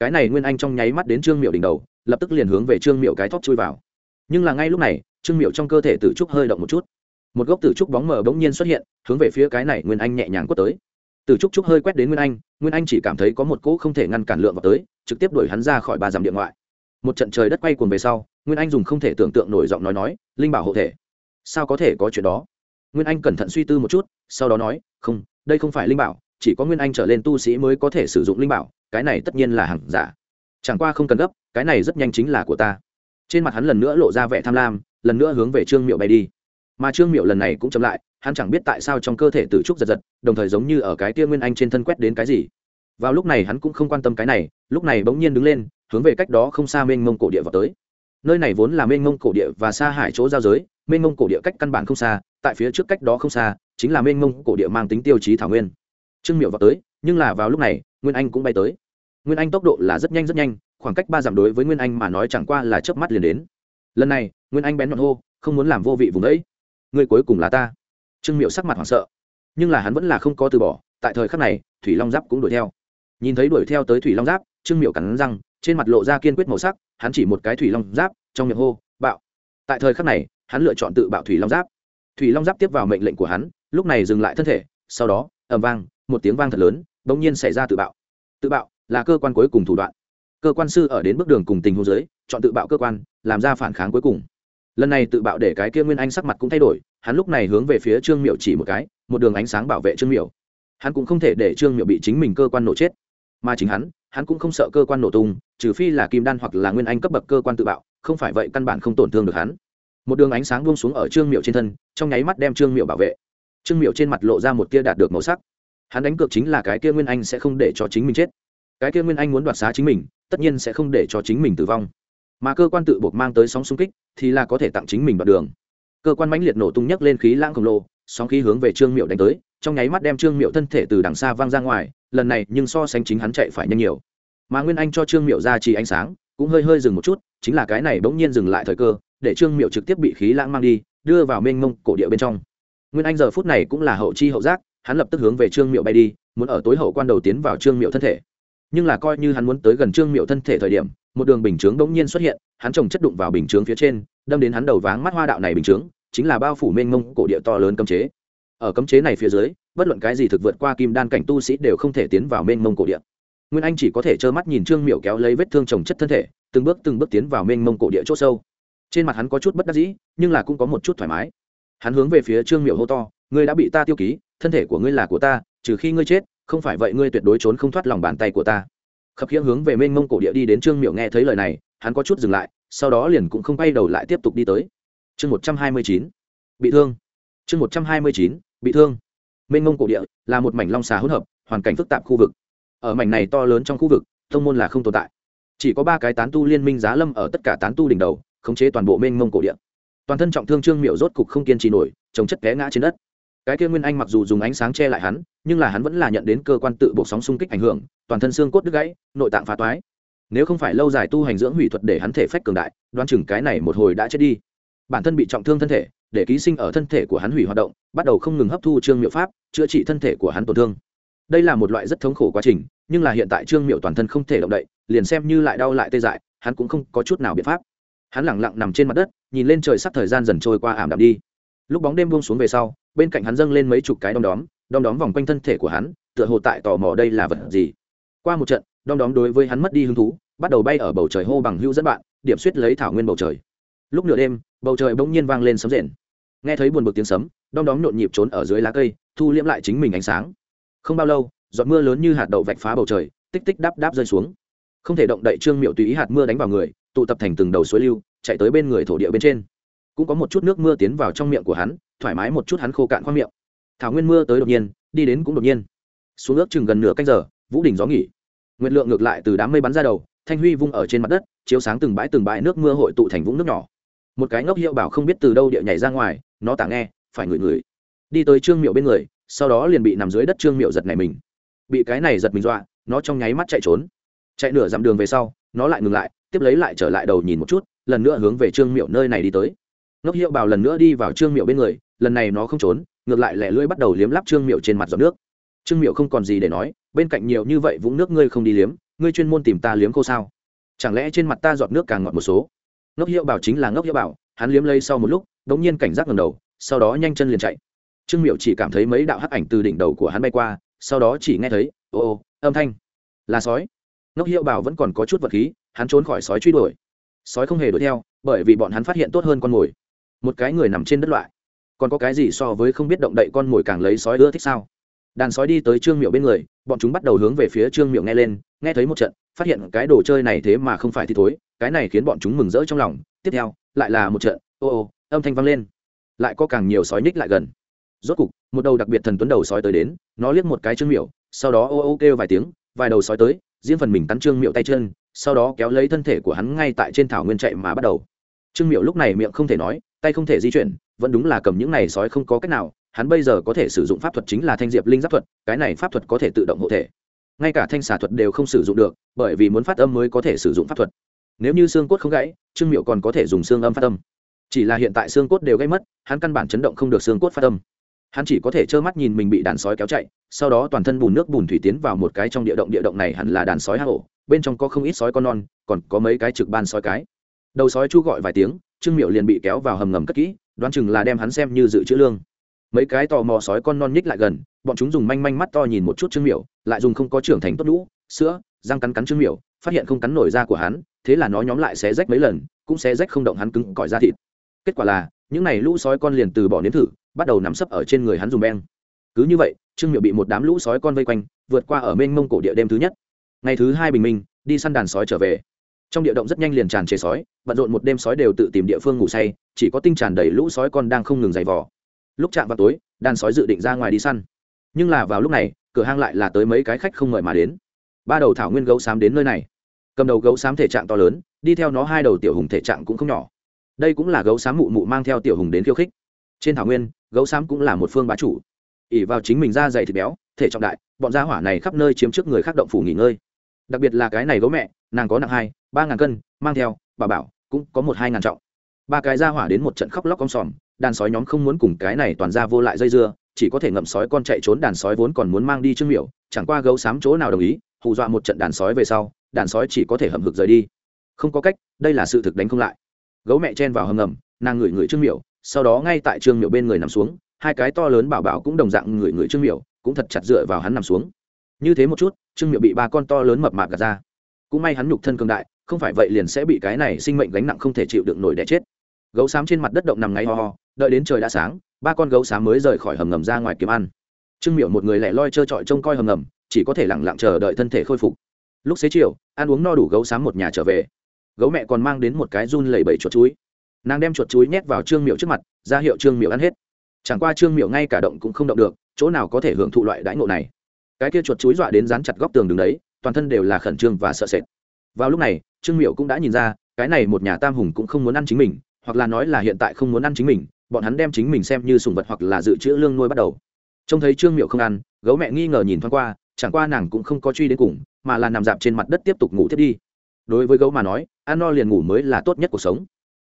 Cái này nguyên anh trong nháy mắt đến trương miệu đỉnh đầu, lập tức liền hướng về trương miệu cái thóc chui vào. Nhưng là ngay lúc này, trương miệu trong cơ thể tự trúc hơi động một chút một gốc tử trúc bóng mờ bỗng nhiên xuất hiện, hướng về phía cái này nguyên anh nhẹ nhàng quất tới. Tử trúc trúc hơi quét đến nguyên anh nguyên anh chỉ cảm thấy có một cỗ không thể ngăn cản lượng vào tới, trực tiếp đuổi hắn ra khỏi ba dặm điện ngoại. Một trận trời đất quay cuồng về sau, nguyên anh dùng không thể tưởng tượng nổi giọng nói nói, linh bảo hộ thể, sao có thể có chuyện đó? Nguyên anh cẩn thận suy tư một chút, sau đó nói, không, đây không phải linh bảo, chỉ có nguyên anh trở lên tu sĩ mới có thể sử dụng linh bảo, cái này tất nhiên là hàng giả. Chẳng qua không cần gấp, cái này rất nhanh chính là của ta. Trên mặt hắn lần nữa lộ ra vẻ tham lam, lần nữa hướng về trương miệu bay đi mà trương miệu lần này cũng chậm lại, hắn chẳng biết tại sao trong cơ thể tử trúc giật giật, đồng thời giống như ở cái tia nguyên anh trên thân quét đến cái gì. Vào lúc này hắn cũng không quan tâm cái này, lúc này bỗng nhiên đứng lên, hướng về cách đó không xa mênh mông cổ địa vào tới. Nơi này vốn là mênh mông cổ địa và xa hải chỗ giao giới, mênh mông cổ địa cách căn bản không xa, tại phía trước cách đó không xa, chính là mênh mông cổ địa mang tính tiêu chí thảo nguyên. Trương miệu vào tới, nhưng là vào lúc này, nguyên anh cũng bay tới. Nguyên anh tốc độ là rất nhanh rất nhanh, khoảng cách ba dặm đối với nguyên anh mà nói chẳng qua là chớp mắt liền đến. Lần này, nguyên anh bén nhọn hô, không muốn làm vô vị vùng đấy người cuối cùng là ta. Trương miệu sắc mặt hoảng sợ. Nhưng là hắn vẫn là không có từ bỏ, tại thời khắc này, thủy long giáp cũng đuổi theo. Nhìn thấy đuổi theo tới thủy long giáp, trương miệu cắn răng, trên mặt lộ ra kiên quyết màu sắc, hắn chỉ một cái thủy long giáp, trong miệng hô, bạo. Tại thời khắc này, hắn lựa chọn tự bạo thủy long giáp. Thủy long giáp tiếp vào mệnh lệnh của hắn, lúc này dừng lại thân thể, sau đó, ầm vang, một tiếng vang thật lớn, bỗng nhiên xảy ra tự bạo. Tự bạo là cơ quan cuối cùng thủ đoạn. Cơ quan sư ở đến bước đường cùng tình huống giới chọn tự bạo cơ quan, làm ra phản kháng cuối cùng lần này tự bạo để cái kia nguyên anh sắc mặt cũng thay đổi, hắn lúc này hướng về phía trương miệu chỉ một cái, một đường ánh sáng bảo vệ trương miệu hắn cũng không thể để trương miệu bị chính mình cơ quan nổ chết, mà chính hắn hắn cũng không sợ cơ quan nổ tung, trừ phi là kim đan hoặc là nguyên anh cấp bậc cơ quan tự bạo, không phải vậy căn bản không tổn thương được hắn. Một đường ánh sáng buông xuống ở trương miệu trên thân, trong nháy mắt đem trương miệu bảo vệ. Trương miệu trên mặt lộ ra một tia đạt được màu sắc. Hắn đánh cược chính là cái kia nguyên anh sẽ không để cho chính mình chết. Cái kia nguyên anh muốn đoạt xá chính mình, tất nhiên sẽ không để cho chính mình tử vong. Mà cơ quan tự buộc mang tới sóng xung kích thì là có thể tặng chính mình đoạn đường. Cơ quan mãnh liệt nổ tung nhấc lên khí lãng khổng lồ, sóng khí hướng về trương miệu đánh tới, trong nháy mắt đem trương miệu thân thể từ đằng xa văng ra ngoài, lần này nhưng so sánh chính hắn chạy phải nhanh nhiều. Mà nguyên anh cho trương miệu ra chỉ ánh sáng, cũng hơi hơi dừng một chút, chính là cái này bỗng nhiên dừng lại thời cơ, để trương miệu trực tiếp bị khí lãng mang đi, đưa vào mênh mông cổ địa bên trong. Nguyên anh giờ phút này cũng là hậu chi hậu giác, hắn lập tức hướng về trương miệu bay đi, muốn ở tối hậu quan đầu tiến vào trương miệu thân thể. Nhưng là coi như hắn muốn tới gần trương miệu thân thể thời điểm, một đường bình chướng bỗng nhiên xuất hiện hắn trồng chất đụng vào bình chướng phía trên, đâm đến hắn đầu váng mắt hoa đạo này bình chướng, chính là bao phủ mênh mông cổ địa to lớn cấm chế. Ở cấm chế này phía dưới, bất luận cái gì thực vượt qua kim đan cảnh tu sĩ đều không thể tiến vào mênh mông cổ địa. Nguyên anh chỉ có thể trơ mắt nhìn trương miệu kéo lấy vết thương trồng chất thân thể, từng bước từng bước tiến vào mênh mông cổ địa c h ỗ sâu. Trên mặt hắn có chút bất đắc dĩ, nhưng là cũng có một chút thoải mái. Hắn hướng về phía trương miệu hô to, ngươi đã bị ta tiêu ký, thân thể của ngươi là của ta, trừ khi ngươi chết, không phải vậy ngươi tuyệt đối trốn không thoát lòng bàn tay của ta khập khiễng hướng về mênh mông cổ địa đi đến trương miệu nghe thấy lời này, hắn có chút dừng lại, sau đó liền cũng không bay đầu lại tiếp tục đi tới. Chương một trăm hai mươi chín, bị thương. Chương một trăm hai mươi chín, bị thương. Mênh mông cổ địa là một mảnh long xà hỗn hợp, hoàn cảnh phức tạp khu vực. Ở mảnh này to lớn trong khu vực thông môn là không tồn tại. Chỉ có ba cái tán tu liên minh giá lâm ở tất cả tán tu đỉnh đầu, khống chế toàn bộ mênh mông cổ địa. Toàn thân trọng thương trương miệu rốt cục không kiên trì nổi, chống chất té ngã trên đất cái kia nguyên anh mặc dù dùng ánh sáng che lại hắn, nhưng là hắn vẫn là nhận đến cơ quan tự buộc sóng xung kích ảnh hưởng, toàn thân xương cốt đứt gãy, nội tạng phá toái. Nếu không phải lâu dài tu hành dưỡng hủy thuật để hắn thể phách cường đại đoan chừng cái này một hồi đã chết đi. Bản thân bị trọng thương thân thể, để ký sinh ở thân thể của hắn hủy hoạt động, bắt đầu không ngừng hấp thu trương miệu pháp, chữa trị thân thể của hắn tổn thương. Đây là một loại rất thống khổ quá trình, nhưng là hiện tại trương miệu toàn thân không thể động đậy, liền xem như lại đau lại tê dại, hắn cũng không có chút nào biện pháp. Hắn lẳng lặng nằm trên mặt đất, nhìn lên trời sắp thời gian dần trôi qua ảm đạm đi. Lúc bóng đêm buông xuống về sau bên cạnh hắn dâng lên mấy chục cái đom đóm đom đóm vòng quanh thân thể của hắn, tựa hồ tại tò mò đây là vật gì. Qua một trận, đom đóm đối với hắn mất đi hứng thú, bắt đầu bay ở bầu trời hô bằng hữu dẫn bạn, điểm suýt lấy thảo nguyên bầu trời. Lúc nửa đêm, bầu trời bỗng nhiên vang lên sấm rền. Nghe thấy buồn bực tiếng sấm, đom đóm nhộn nhịp trốn ở dưới lá cây, thu liễm lại chính mình ánh sáng. Không bao lâu, giọt mưa lớn như hạt đậu vạch phá bầu trời, tích tích đáp đáp rơi xuống. Không thể động đậy trương miệu tùy ý hạt mưa đánh vào người, tụ tập thành từng đầu suối lưu, chạy tới bên người thổ địa bên trên. Cũng có một chút nước mưa tiến vào trong miệng của hắn thoải mái một chút hắn khô cạn khoang miệng. Thảo nguyên mưa tới đột nhiên, đi đến cũng đột nhiên. Xuống ước chừng gần nửa canh giờ, vũ đỉnh gió nghỉ. Nguyện lượng ngược lại từ đám mây bắn ra đầu, thanh huy vung ở trên mặt đất, chiếu sáng từng bãi từng bãi nước mưa hội tụ thành vũng nước nhỏ. Một cái ngốc hiệu bảo không biết từ đâu địa nhảy ra ngoài, nó tả nghe, phải ngửi ngửi. Đi tới trương miệu bên người, sau đó liền bị nằm dưới đất trương miệu giật này mình. Bị cái này giật mình dọa, nó trong nháy mắt chạy trốn. Chạy nửa dặm đường về sau, nó lại ngừng lại, tiếp lấy lại trở lại đầu nhìn một chút, lần nữa hướng về trương miệu nơi này đi tới. Ngốc hiệu bảo lần nữa đi vào trương miệu bên người lần này nó không trốn, ngược lại lẻ lưỡi bắt đầu liếm lắp trương miệu trên mặt giọt nước. Trương miệu không còn gì để nói, bên cạnh nhiều như vậy vũng nước ngươi không đi liếm, ngươi chuyên môn tìm ta liếm khô sao? Chẳng lẽ trên mặt ta giọt nước càng ngọt một số? Ngốc hiệu bảo chính là ngốc hiệu bảo, hắn liếm lây sau một lúc đ ỗ n g nhiên cảnh giác ngầm đầu, sau đó nhanh chân liền chạy. Trương miệu chỉ cảm thấy mấy đạo hắc ảnh từ đỉnh đầu của hắn bay qua, sau đó chỉ nghe thấy, ô ô, âm thanh. Là sói. Ngốc hiệu bảo vẫn còn có chút vật khí, hắn trốn khỏi sói truy đuổi. Sói không hề đuổi theo, bởi vì bọn hắn phát hiện tốt hơn con mồi. Một cái người nằm trên đất loại còn có cái gì so với không biết động đậy con mồi càng lấy sói ưa thích sao? Đàn sói đi tới trương miệu bên người, bọn chúng bắt đầu hướng về phía trương miệu nghe lên, nghe thấy một trận, phát hiện cái đồ chơi này thế mà không phải thì thối, cái này khiến bọn chúng mừng rỡ trong lòng. Tiếp theo, lại là một trận, ô ô, âm thanh vang lên. Lại có càng nhiều sói ních lại gần. Rốt cục, một đầu đặc biệt thần tuấn đầu sói tới đến, nó liếc một cái trương miệu, sau đó ô ô kêu vài tiếng, vài đầu sói tới, riêng phần mình cắn trương miệu tay chân, sau đó kéo lấy thân thể của hắn ngay tại trên thảo nguyên chạy mà bắt đầu. Trương miệu lúc này miệng không thể nói tay không thể di chuyển, vẫn đúng là cầm những này sói không có cách nào, hắn bây giờ có thể sử dụng pháp thuật chính là thanh diệp linh giáp thuật, cái này pháp thuật có thể tự động hộ thể. Ngay cả thanh xà thuật đều không sử dụng được, bởi vì muốn phát âm mới có thể sử dụng pháp thuật. Nếu như xương cốt không gãy, trương miệu còn có thể dùng xương âm phát âm. Chỉ là hiện tại xương cốt đều gãy mất, hắn căn bản chấn động không được xương cốt phát âm. Hắn chỉ có thể trơ mắt nhìn mình bị đàn sói kéo chạy, sau đó toàn thân bùn nước bùn thủy tiến vào một cái trong địa động địa động này hẳn là đàn sói hạ hổ, bên trong có không ít sói con non, còn có mấy cái trực ban sói cái. Đầu sói chu gọi vài tiếng trương miệu liền bị kéo vào hầm ngầm cất kỹ, đoán chừng là đem hắn xem như dự trữ lương. Mấy cái tò mò sói con non nhích lại gần, bọn chúng dùng manh manh mắt to nhìn một chút trương miệu lại dùng không có trưởng thành tốt lũ sữa, răng cắn cắn trương miệu phát hiện không cắn nổi da của hắn, thế là nó nhóm lại xé rách mấy lần, cũng xé rách không động hắn cứng cỏi da thịt. Kết quả là, những n à y lũ sói con liền từ bỏ nếm thử, bắt đầu nắm sấp ở trên người hắn dùng beng. Cứ như vậy, trương miệu bị một đám lũ sói con vây quanh, vượt qua ở mênh mông cổ địa đêm thứ nhất. Ngày thứ hai bình minh, đi săn đàn sói trở về trong địa động rất nhanh liền tràn chế sói, bận rộn một đêm sói đều tự tìm địa phương ngủ say, chỉ có tinh tràn đầy lũ sói con đang không ngừng giày vò. Lúc chạm vào tối, đàn sói dự định ra ngoài đi săn. Nhưng là vào lúc này, cửa hang lại là tới mấy cái khách không mời mà đến. Ba đầu thảo nguyên gấu xám đến nơi này. Cầm đầu gấu xám thể trạng to lớn, đi theo nó hai đầu tiểu hùng thể trạng cũng không nhỏ. Đây cũng là gấu xám mụ mụ mang theo tiểu hùng đến khiêu khích. Trên thảo nguyên, gấu xám cũng là một phương bá chủ. Ỉ vào chính mình da dày thịt béo, thể trọng đại, bọn gia hỏa này khắp nơi chiếm trước người khác động phủ nghỉ ngơi đặc biệt là cái này gấu mẹ, nàng có nặng hai, ba ngàn cân, mang theo, bà bảo, cũng có một hai ngàn trọng. Ba cái ra hỏa đến một trận khóc lóc con sòm, đàn sói nhóm không muốn cùng cái này toàn ra vô lại dây dưa, chỉ có thể ngậm sói con chạy trốn, đàn sói vốn còn muốn mang đi trương miểu, chẳng qua gấu xám chỗ nào đồng ý, hù dọa một trận đàn sói về sau, đàn sói chỉ có thể hầm hực rời đi. Không có cách, đây là sự thực đánh không lại. Gấu mẹ chen vào hầm ngầm, nàng ngửi ngửi trương miểu, sau đó ngay tại trương miểu bên người nằm xuống, hai cái to lớn bảo bảo cũng đồng dạng ngửi ngửi trương miểu, cũng thật chặt dựa vào hắn nằm xuống như thế một chút, trương miệu bị ba con to lớn mập mạp gạt ra. Cũng may hắn nhục thân cường đại, không phải vậy liền sẽ bị cái này sinh mệnh gánh nặng không thể chịu đựng nổi đẻ chết. Gấu xám trên mặt đất động nằm ngáy ho ho, đợi đến trời đã sáng, ba con gấu xám mới rời khỏi hầm ngầm ra ngoài kiếm ăn. Trương miệu một người lẻ loi trơ trọi trông coi hầm ngầm, chỉ có thể lẳng lặng chờ đợi thân thể khôi phục. Lúc xế chiều, ăn uống no đủ gấu xám một nhà trở về. Gấu mẹ còn mang đến một cái run lẩy bẩy chuột chuối. Nàng đem chuột chuối nhét vào trương miệu trước mặt, ra hiệu trương miệu ăn hết. Chẳng qua trương miệu ngay cả động cũng không động được, chỗ nào có thể hưởng thụ loại đãi ngộ này cái kia chuột chuối dọa đến dán chặt góc tường đường đấy, toàn thân đều là khẩn trương và sợ sệt. Vào lúc này, trương miệu cũng đã nhìn ra, cái này một nhà tam hùng cũng không muốn ăn chính mình, hoặc là nói là hiện tại không muốn ăn chính mình, bọn hắn đem chính mình xem như sùng vật hoặc là dự trữ lương nuôi bắt đầu. Trông thấy trương miệu không ăn, gấu mẹ nghi ngờ nhìn thoáng qua, chẳng qua nàng cũng không có truy đến cùng, mà là nằm dạp trên mặt đất tiếp tục ngủ tiếp đi. Đối với gấu mà nói, ăn no liền ngủ mới là tốt nhất cuộc sống.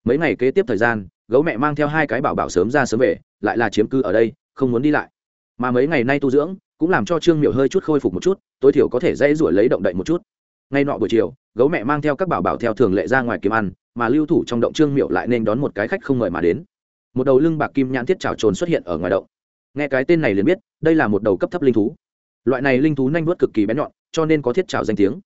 Mấy ngày kế tiếp thời gian, gấu mẹ mang theo hai cái bảo bảo sớm ra sớm về, lại là chiếm cư ở đây, không muốn đi lại. Mà mấy ngày nay tu dưỡng cũng làm cho trương miệu hơi chút khôi phục một chút, tối thiểu có thể dễ ruổi lấy động đậy một chút. Ngay nọ buổi chiều, gấu mẹ mang theo các bảo bảo theo thường lệ ra ngoài kiếm ăn, mà lưu thủ trong động trương miệu lại nên đón một cái khách không mời mà đến. Một đầu lưng bạc kim nhãn thiết trào trồn xuất hiện ở ngoài động. Nghe cái tên này liền biết, đây là một đầu cấp thấp linh thú. Loại này linh thú nhanh vớt cực kỳ bén nhọn, cho nên có thiết trào danh tiếng.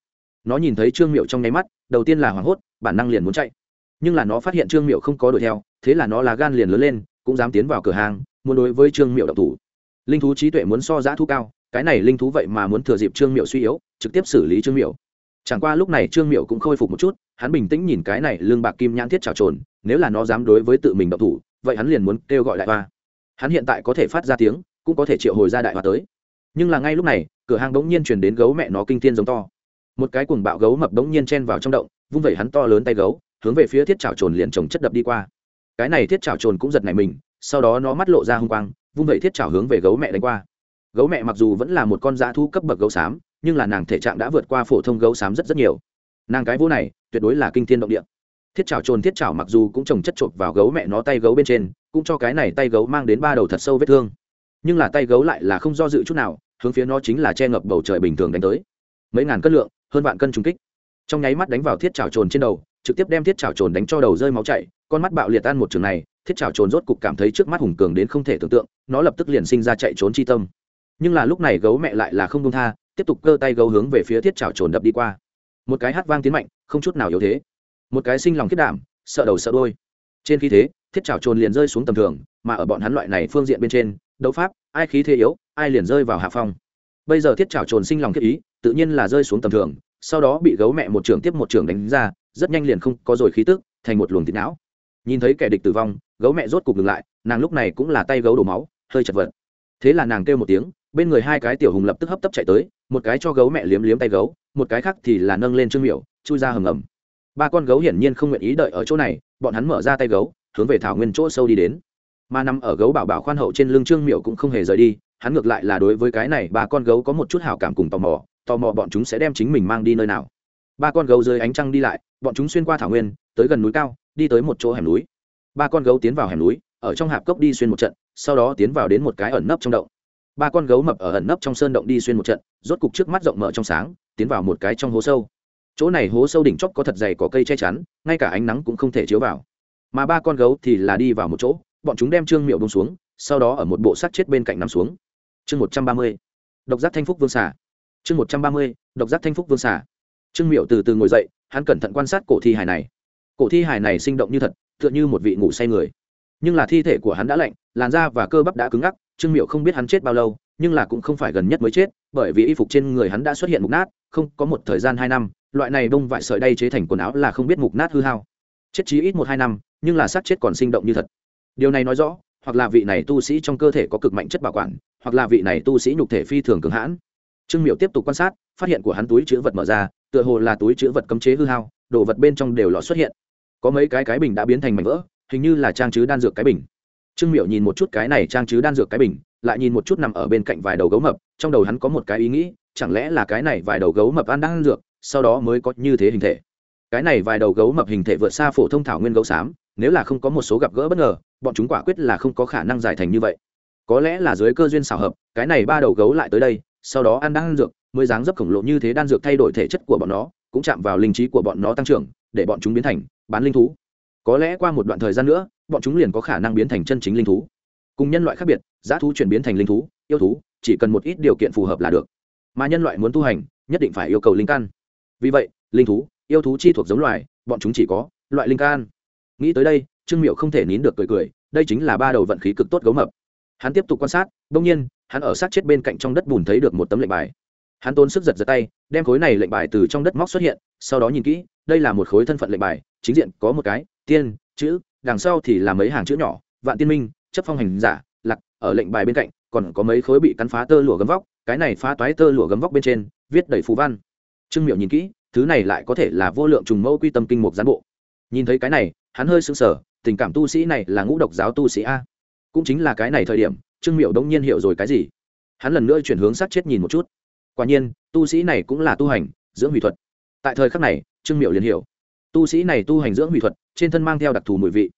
Nó nhìn thấy trương miệu trong nháy mắt, đầu tiên là hoảng hốt, bản năng liền muốn chạy. Nhưng là nó phát hiện trương miệu không có đuổi theo, thế là nó là gan liền lớn lên, cũng dám tiến vào cửa hàng, muốn đối với trương miệu độc thủ linh thú trí tuệ muốn so giã thu cao, cái này linh thú vậy mà muốn thừa dịp trương miệu suy yếu, trực tiếp xử lý trương miệu chẳng qua lúc này trương miệu cũng khôi phục một chút, hắn bình tĩnh nhìn cái này lương bạc kim nhãn thiết trào trồn, nếu là nó dám đối với tự mình độc thủ, vậy hắn liền muốn kêu gọi đại hoa. Hắn hiện tại có thể phát ra tiếng, cũng có thể triệu hồi ra đại hoa tới. Nhưng là ngay lúc này, cửa hàng bỗng nhiên chuyển đến gấu mẹ nó kinh thiên giống to. Một cái cuồng bạo gấu mập bỗng nhiên chen vào trong động, vung vẩy hắn to lớn tay gấu, hướng về phía thiết trào trồn liền trồng chất đập đi qua. Cái này thiết trào trồn cũng giật nảy mình, sau đó nó mắt lộ ra h u n g quang vung vẩy thiết trảo hướng về gấu mẹ đánh qua. Gấu mẹ mặc dù vẫn là một con dã thu cấp bậc gấu xám, nhưng là nàng thể trạng đã vượt qua phổ thông gấu xám rất rất nhiều. Nàng cái vũ này, tuyệt đối là kinh thiên động địa. Thiết trảo trồn thiết trảo mặc dù cũng trồng chất trộn vào gấu mẹ nó tay gấu bên trên, cũng cho cái này tay gấu mang đến ba đầu thật sâu vết thương. Nhưng là tay gấu lại là không do dự chút nào, hướng phía nó chính là che ngập bầu trời bình thường đánh tới. Mấy ngàn cân lượng, hơn vạn cân trùng kích. Trong nháy mắt đánh vào thiết trào trồn trên đầu, trực tiếp đem thiết trào trồn đánh cho đầu rơi máu chảy, con mắt bạo liệt tan một trường này thiết trào trồn rốt cục cảm thấy trước mắt hùng cường đến không thể tưởng tượng, nó lập tức liền sinh ra chạy trốn chi tâm. Nhưng là lúc này gấu mẹ lại là không công tha, tiếp tục cơ tay gấu hướng về phía thiết trào trồn đập đi qua. Một cái hát vang tiến mạnh, không chút nào yếu thế. Một cái sinh lòng kết đảm, sợ đầu sợ đôi trên khí thế, thiết trào trồn liền rơi xuống tầm thường, mà ở bọn hắn loại này phương diện bên trên, đấu pháp, ai khí thế yếu, ai liền rơi vào hạ phong. Bây giờ thiết trào trồn sinh lòng kết ý, tự nhiên là rơi xuống tầm thường, sau đó bị gấu mẹ một trường tiếp một trường đánh ra, rất nhanh liền không có rồi khí tức, thành một luồng thịt não nhìn thấy kẻ địch tử vong, gấu mẹ rốt cục ngừng lại, nàng lúc này cũng là tay gấu đổ máu, hơi chật vật. Thế là nàng kêu một tiếng, bên người hai cái tiểu hùng lập tức hấp tấp chạy tới, một cái cho gấu mẹ liếm liếm tay gấu, một cái khác thì là nâng lên trương miểu, chui ra hầm ngầm. Ba con gấu hiển nhiên không nguyện ý đợi ở chỗ này, bọn hắn mở ra tay gấu, hướng về thảo nguyên chỗ sâu đi đến. Mà nằm ở gấu bảo bảo khoan hậu trên lưng trương miểu cũng không hề rời đi, hắn ngược lại là đối với cái này ba con gấu có một chút hào cảm cùng tò mò tò mò bọn chúng sẽ đem chính mình mang đi nơi nào. Ba con gấu dưới ánh trăng đi lại, bọn chúng xuyên qua thảo nguyên, tới gần núi cao đi tới một chỗ hẻm núi. Ba con gấu tiến vào hẻm núi, ở trong hạp cốc đi xuyên một trận, sau đó tiến vào đến một cái ẩn nấp trong động. Ba con gấu mập ở ẩn nấp trong sơn động đi xuyên một trận, rốt cục trước mắt rộng mở trong sáng, tiến vào một cái trong hố sâu. Chỗ này hố sâu đỉnh chóp có thật dày có cây che chắn, ngay cả ánh nắng cũng không thể chiếu vào. Mà ba con gấu thì là đi vào một chỗ, bọn chúng đem trương miệu bông xuống, sau đó ở một bộ sát chết bên cạnh nằm xuống. Chương một trăm ba mươi, độc giác thanh phúc vương xả chương một trăm ba mươi, độc giác thanh phúc vương xả trương miệu từ từ ngồi dậy, hắn cẩn thận quan sát cổ thi hài này cổ thi hài này sinh động như thật, tựa như một vị ngủ say người. Nhưng là thi thể của hắn đã lạnh, làn da và cơ bắp đã cứng ngắc, trương miệu không biết hắn chết bao lâu, nhưng là cũng không phải gần nhất mới chết, bởi vì y phục trên người hắn đã xuất hiện mục nát, không, có một thời gian hai năm, loại này đông vải sợi đay chế thành quần áo là không biết mục nát hư hao. Chết chí ít một hai năm, nhưng là xác chết còn sinh động như thật. Điều này nói rõ, hoặc là vị này tu sĩ trong cơ thể có cực mạnh chất bảo quản, hoặc là vị này tu sĩ nhục thể phi thường cường hãn. Trương miệu tiếp tục quan sát, phát hiện của hắn túi chữ vật mở ra, tựa hồ là túi chữ vật cấm chế hư hao, đồ vật bên trong đều lọ xuất hiện có mấy cái cái bình đã biến thành mảnh vỡ, hình như là trang chứ đan dược cái bình. Trương miệu nhìn một chút cái này trang chứ đan dược cái bình, lại nhìn một chút nằm ở bên cạnh vài đầu gấu mập, trong đầu hắn có một cái ý nghĩ, chẳng lẽ là cái này vài đầu gấu mập ăn đan dược, sau đó mới có như thế hình thể. Cái này vài đầu gấu mập hình thể vượt xa phổ thông thảo nguyên gấu xám, nếu là không có một số gặp gỡ bất ngờ, bọn chúng quả quyết là không có khả năng giải thành như vậy. Có lẽ là dưới cơ duyên xảo hợp, cái này ba đầu gấu lại tới đây, sau đó ăn đan dược, mới dáng dấp khổng lồ như thế đan dược thay đổi thể chất của bọn nó, cũng chạm vào linh trí của bọn nó tăng trưởng để bọn chúng biến thành bán linh thú. Có lẽ qua một đoạn thời gian nữa, bọn chúng liền có khả năng biến thành chân chính linh thú. Cùng nhân loại khác biệt, giá thú chuyển biến thành linh thú, yêu thú, chỉ cần một ít điều kiện phù hợp là được. Mà nhân loại muốn tu hành, nhất định phải yêu cầu linh căn vì vậy, linh thú, yêu thú chi thuộc giống loài, bọn chúng chỉ có loại linh can. Nghĩ tới đây, trương miệu không thể nín được cười cười, đây chính là ba đầu vận khí cực tốt gấu mập. Hắn tiếp tục quan sát đông nhiên, hắn ở sát chết bên cạnh trong đất bùn thấy được một tấm lệnh bài. Hắn tốn sức giật giật tay, đem khối này lệnh bài từ trong đất móc xuất hiện sau đó nhìn kỹ, đây là một khối thân phận lệnh bài, chính diện có một cái, tiên, chữ, đằng sau thì là mấy hàng chữ nhỏ, vạn tiên minh, chấp phong hành giả lặc ở lệnh bài bên cạnh, còn có mấy khối bị cắn phá tơ lụa gấm vóc, cái này phá toái tơ lụa gấm vóc bên trên, viết đầy phú văn. Trương miệu nhìn kỹ, thứ này lại có thể là vô lượng trùng mẫu quy tâm kinh mục gián bộ. Nhìn thấy cái này, hắn hơi sững sờ, tình cảm tu sĩ này là ngũ độc giáo tu sĩ a. Cũng chính là cái này thời điểm, trương miệu đông nhiên hiểu rồi cái gì. Hắn lần nữa chuyển hướng sát chết nhìn một chút. Quả nhiên, tu sĩ này cũng là tu hành, dưỡng hủy thuật tại thời khắc này, trương miệu liền hiểu. Tu sĩ này tu hành dưỡng hủy thuật, trên thân mang theo đặc thù mùi vị.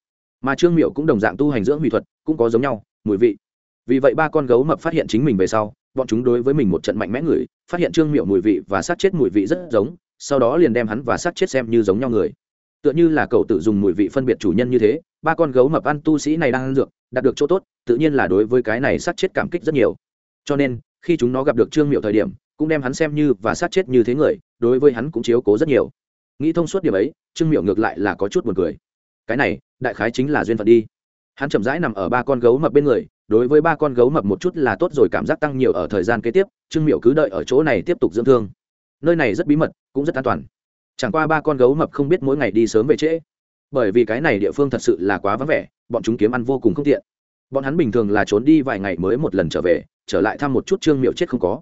Mà trương miệu cũng đồng dạng tu hành dưỡng hủy thuật, cũng có giống nhau, mùi vị. Vì vậy ba con gấu mập phát hiện chính mình về sau, bọn chúng đối với mình một trận mạnh mẽ người phát hiện trương miệu mùi vị và sát chết mùi vị rất giống, sau đó liền đem hắn và sát chết xem như giống nhau người. Tựa như là cậu tự dùng mùi vị phân biệt chủ nhân như thế, ba con gấu mập ăn tu sĩ này đang ăn dược, đạt được chỗ tốt, tự nhiên là đối với cái này sát chết cảm kích rất nhiều. Cho nên, khi chúng nó gặp được trương miệu thời điểm cũng đem hắn xem như và sát chết như thế người, đối với hắn cũng chiếu cố rất nhiều. Nghĩ thông suốt điểm ấy, trương miệu ngược lại là có chút buồn cười. Cái này, đại khái chính là duyên phận đi. Hắn chậm rãi nằm ở ba con gấu mập bên người, đối với ba con gấu mập một chút là tốt rồi, cảm giác tăng nhiều ở thời gian kế tiếp, trương miệu cứ đợi ở chỗ này tiếp tục dưỡng thương. Nơi này rất bí mật, cũng rất an toàn. Chẳng qua ba con gấu mập không biết mỗi ngày đi sớm về trễ. Bởi vì cái này địa phương thật sự là quá vắng vẻ, bọn chúng kiếm ăn vô cùng không tiện. Bọn hắn bình thường là trốn đi vài ngày mới một lần trở về, trở lại thăm một chút trương miệu chết không có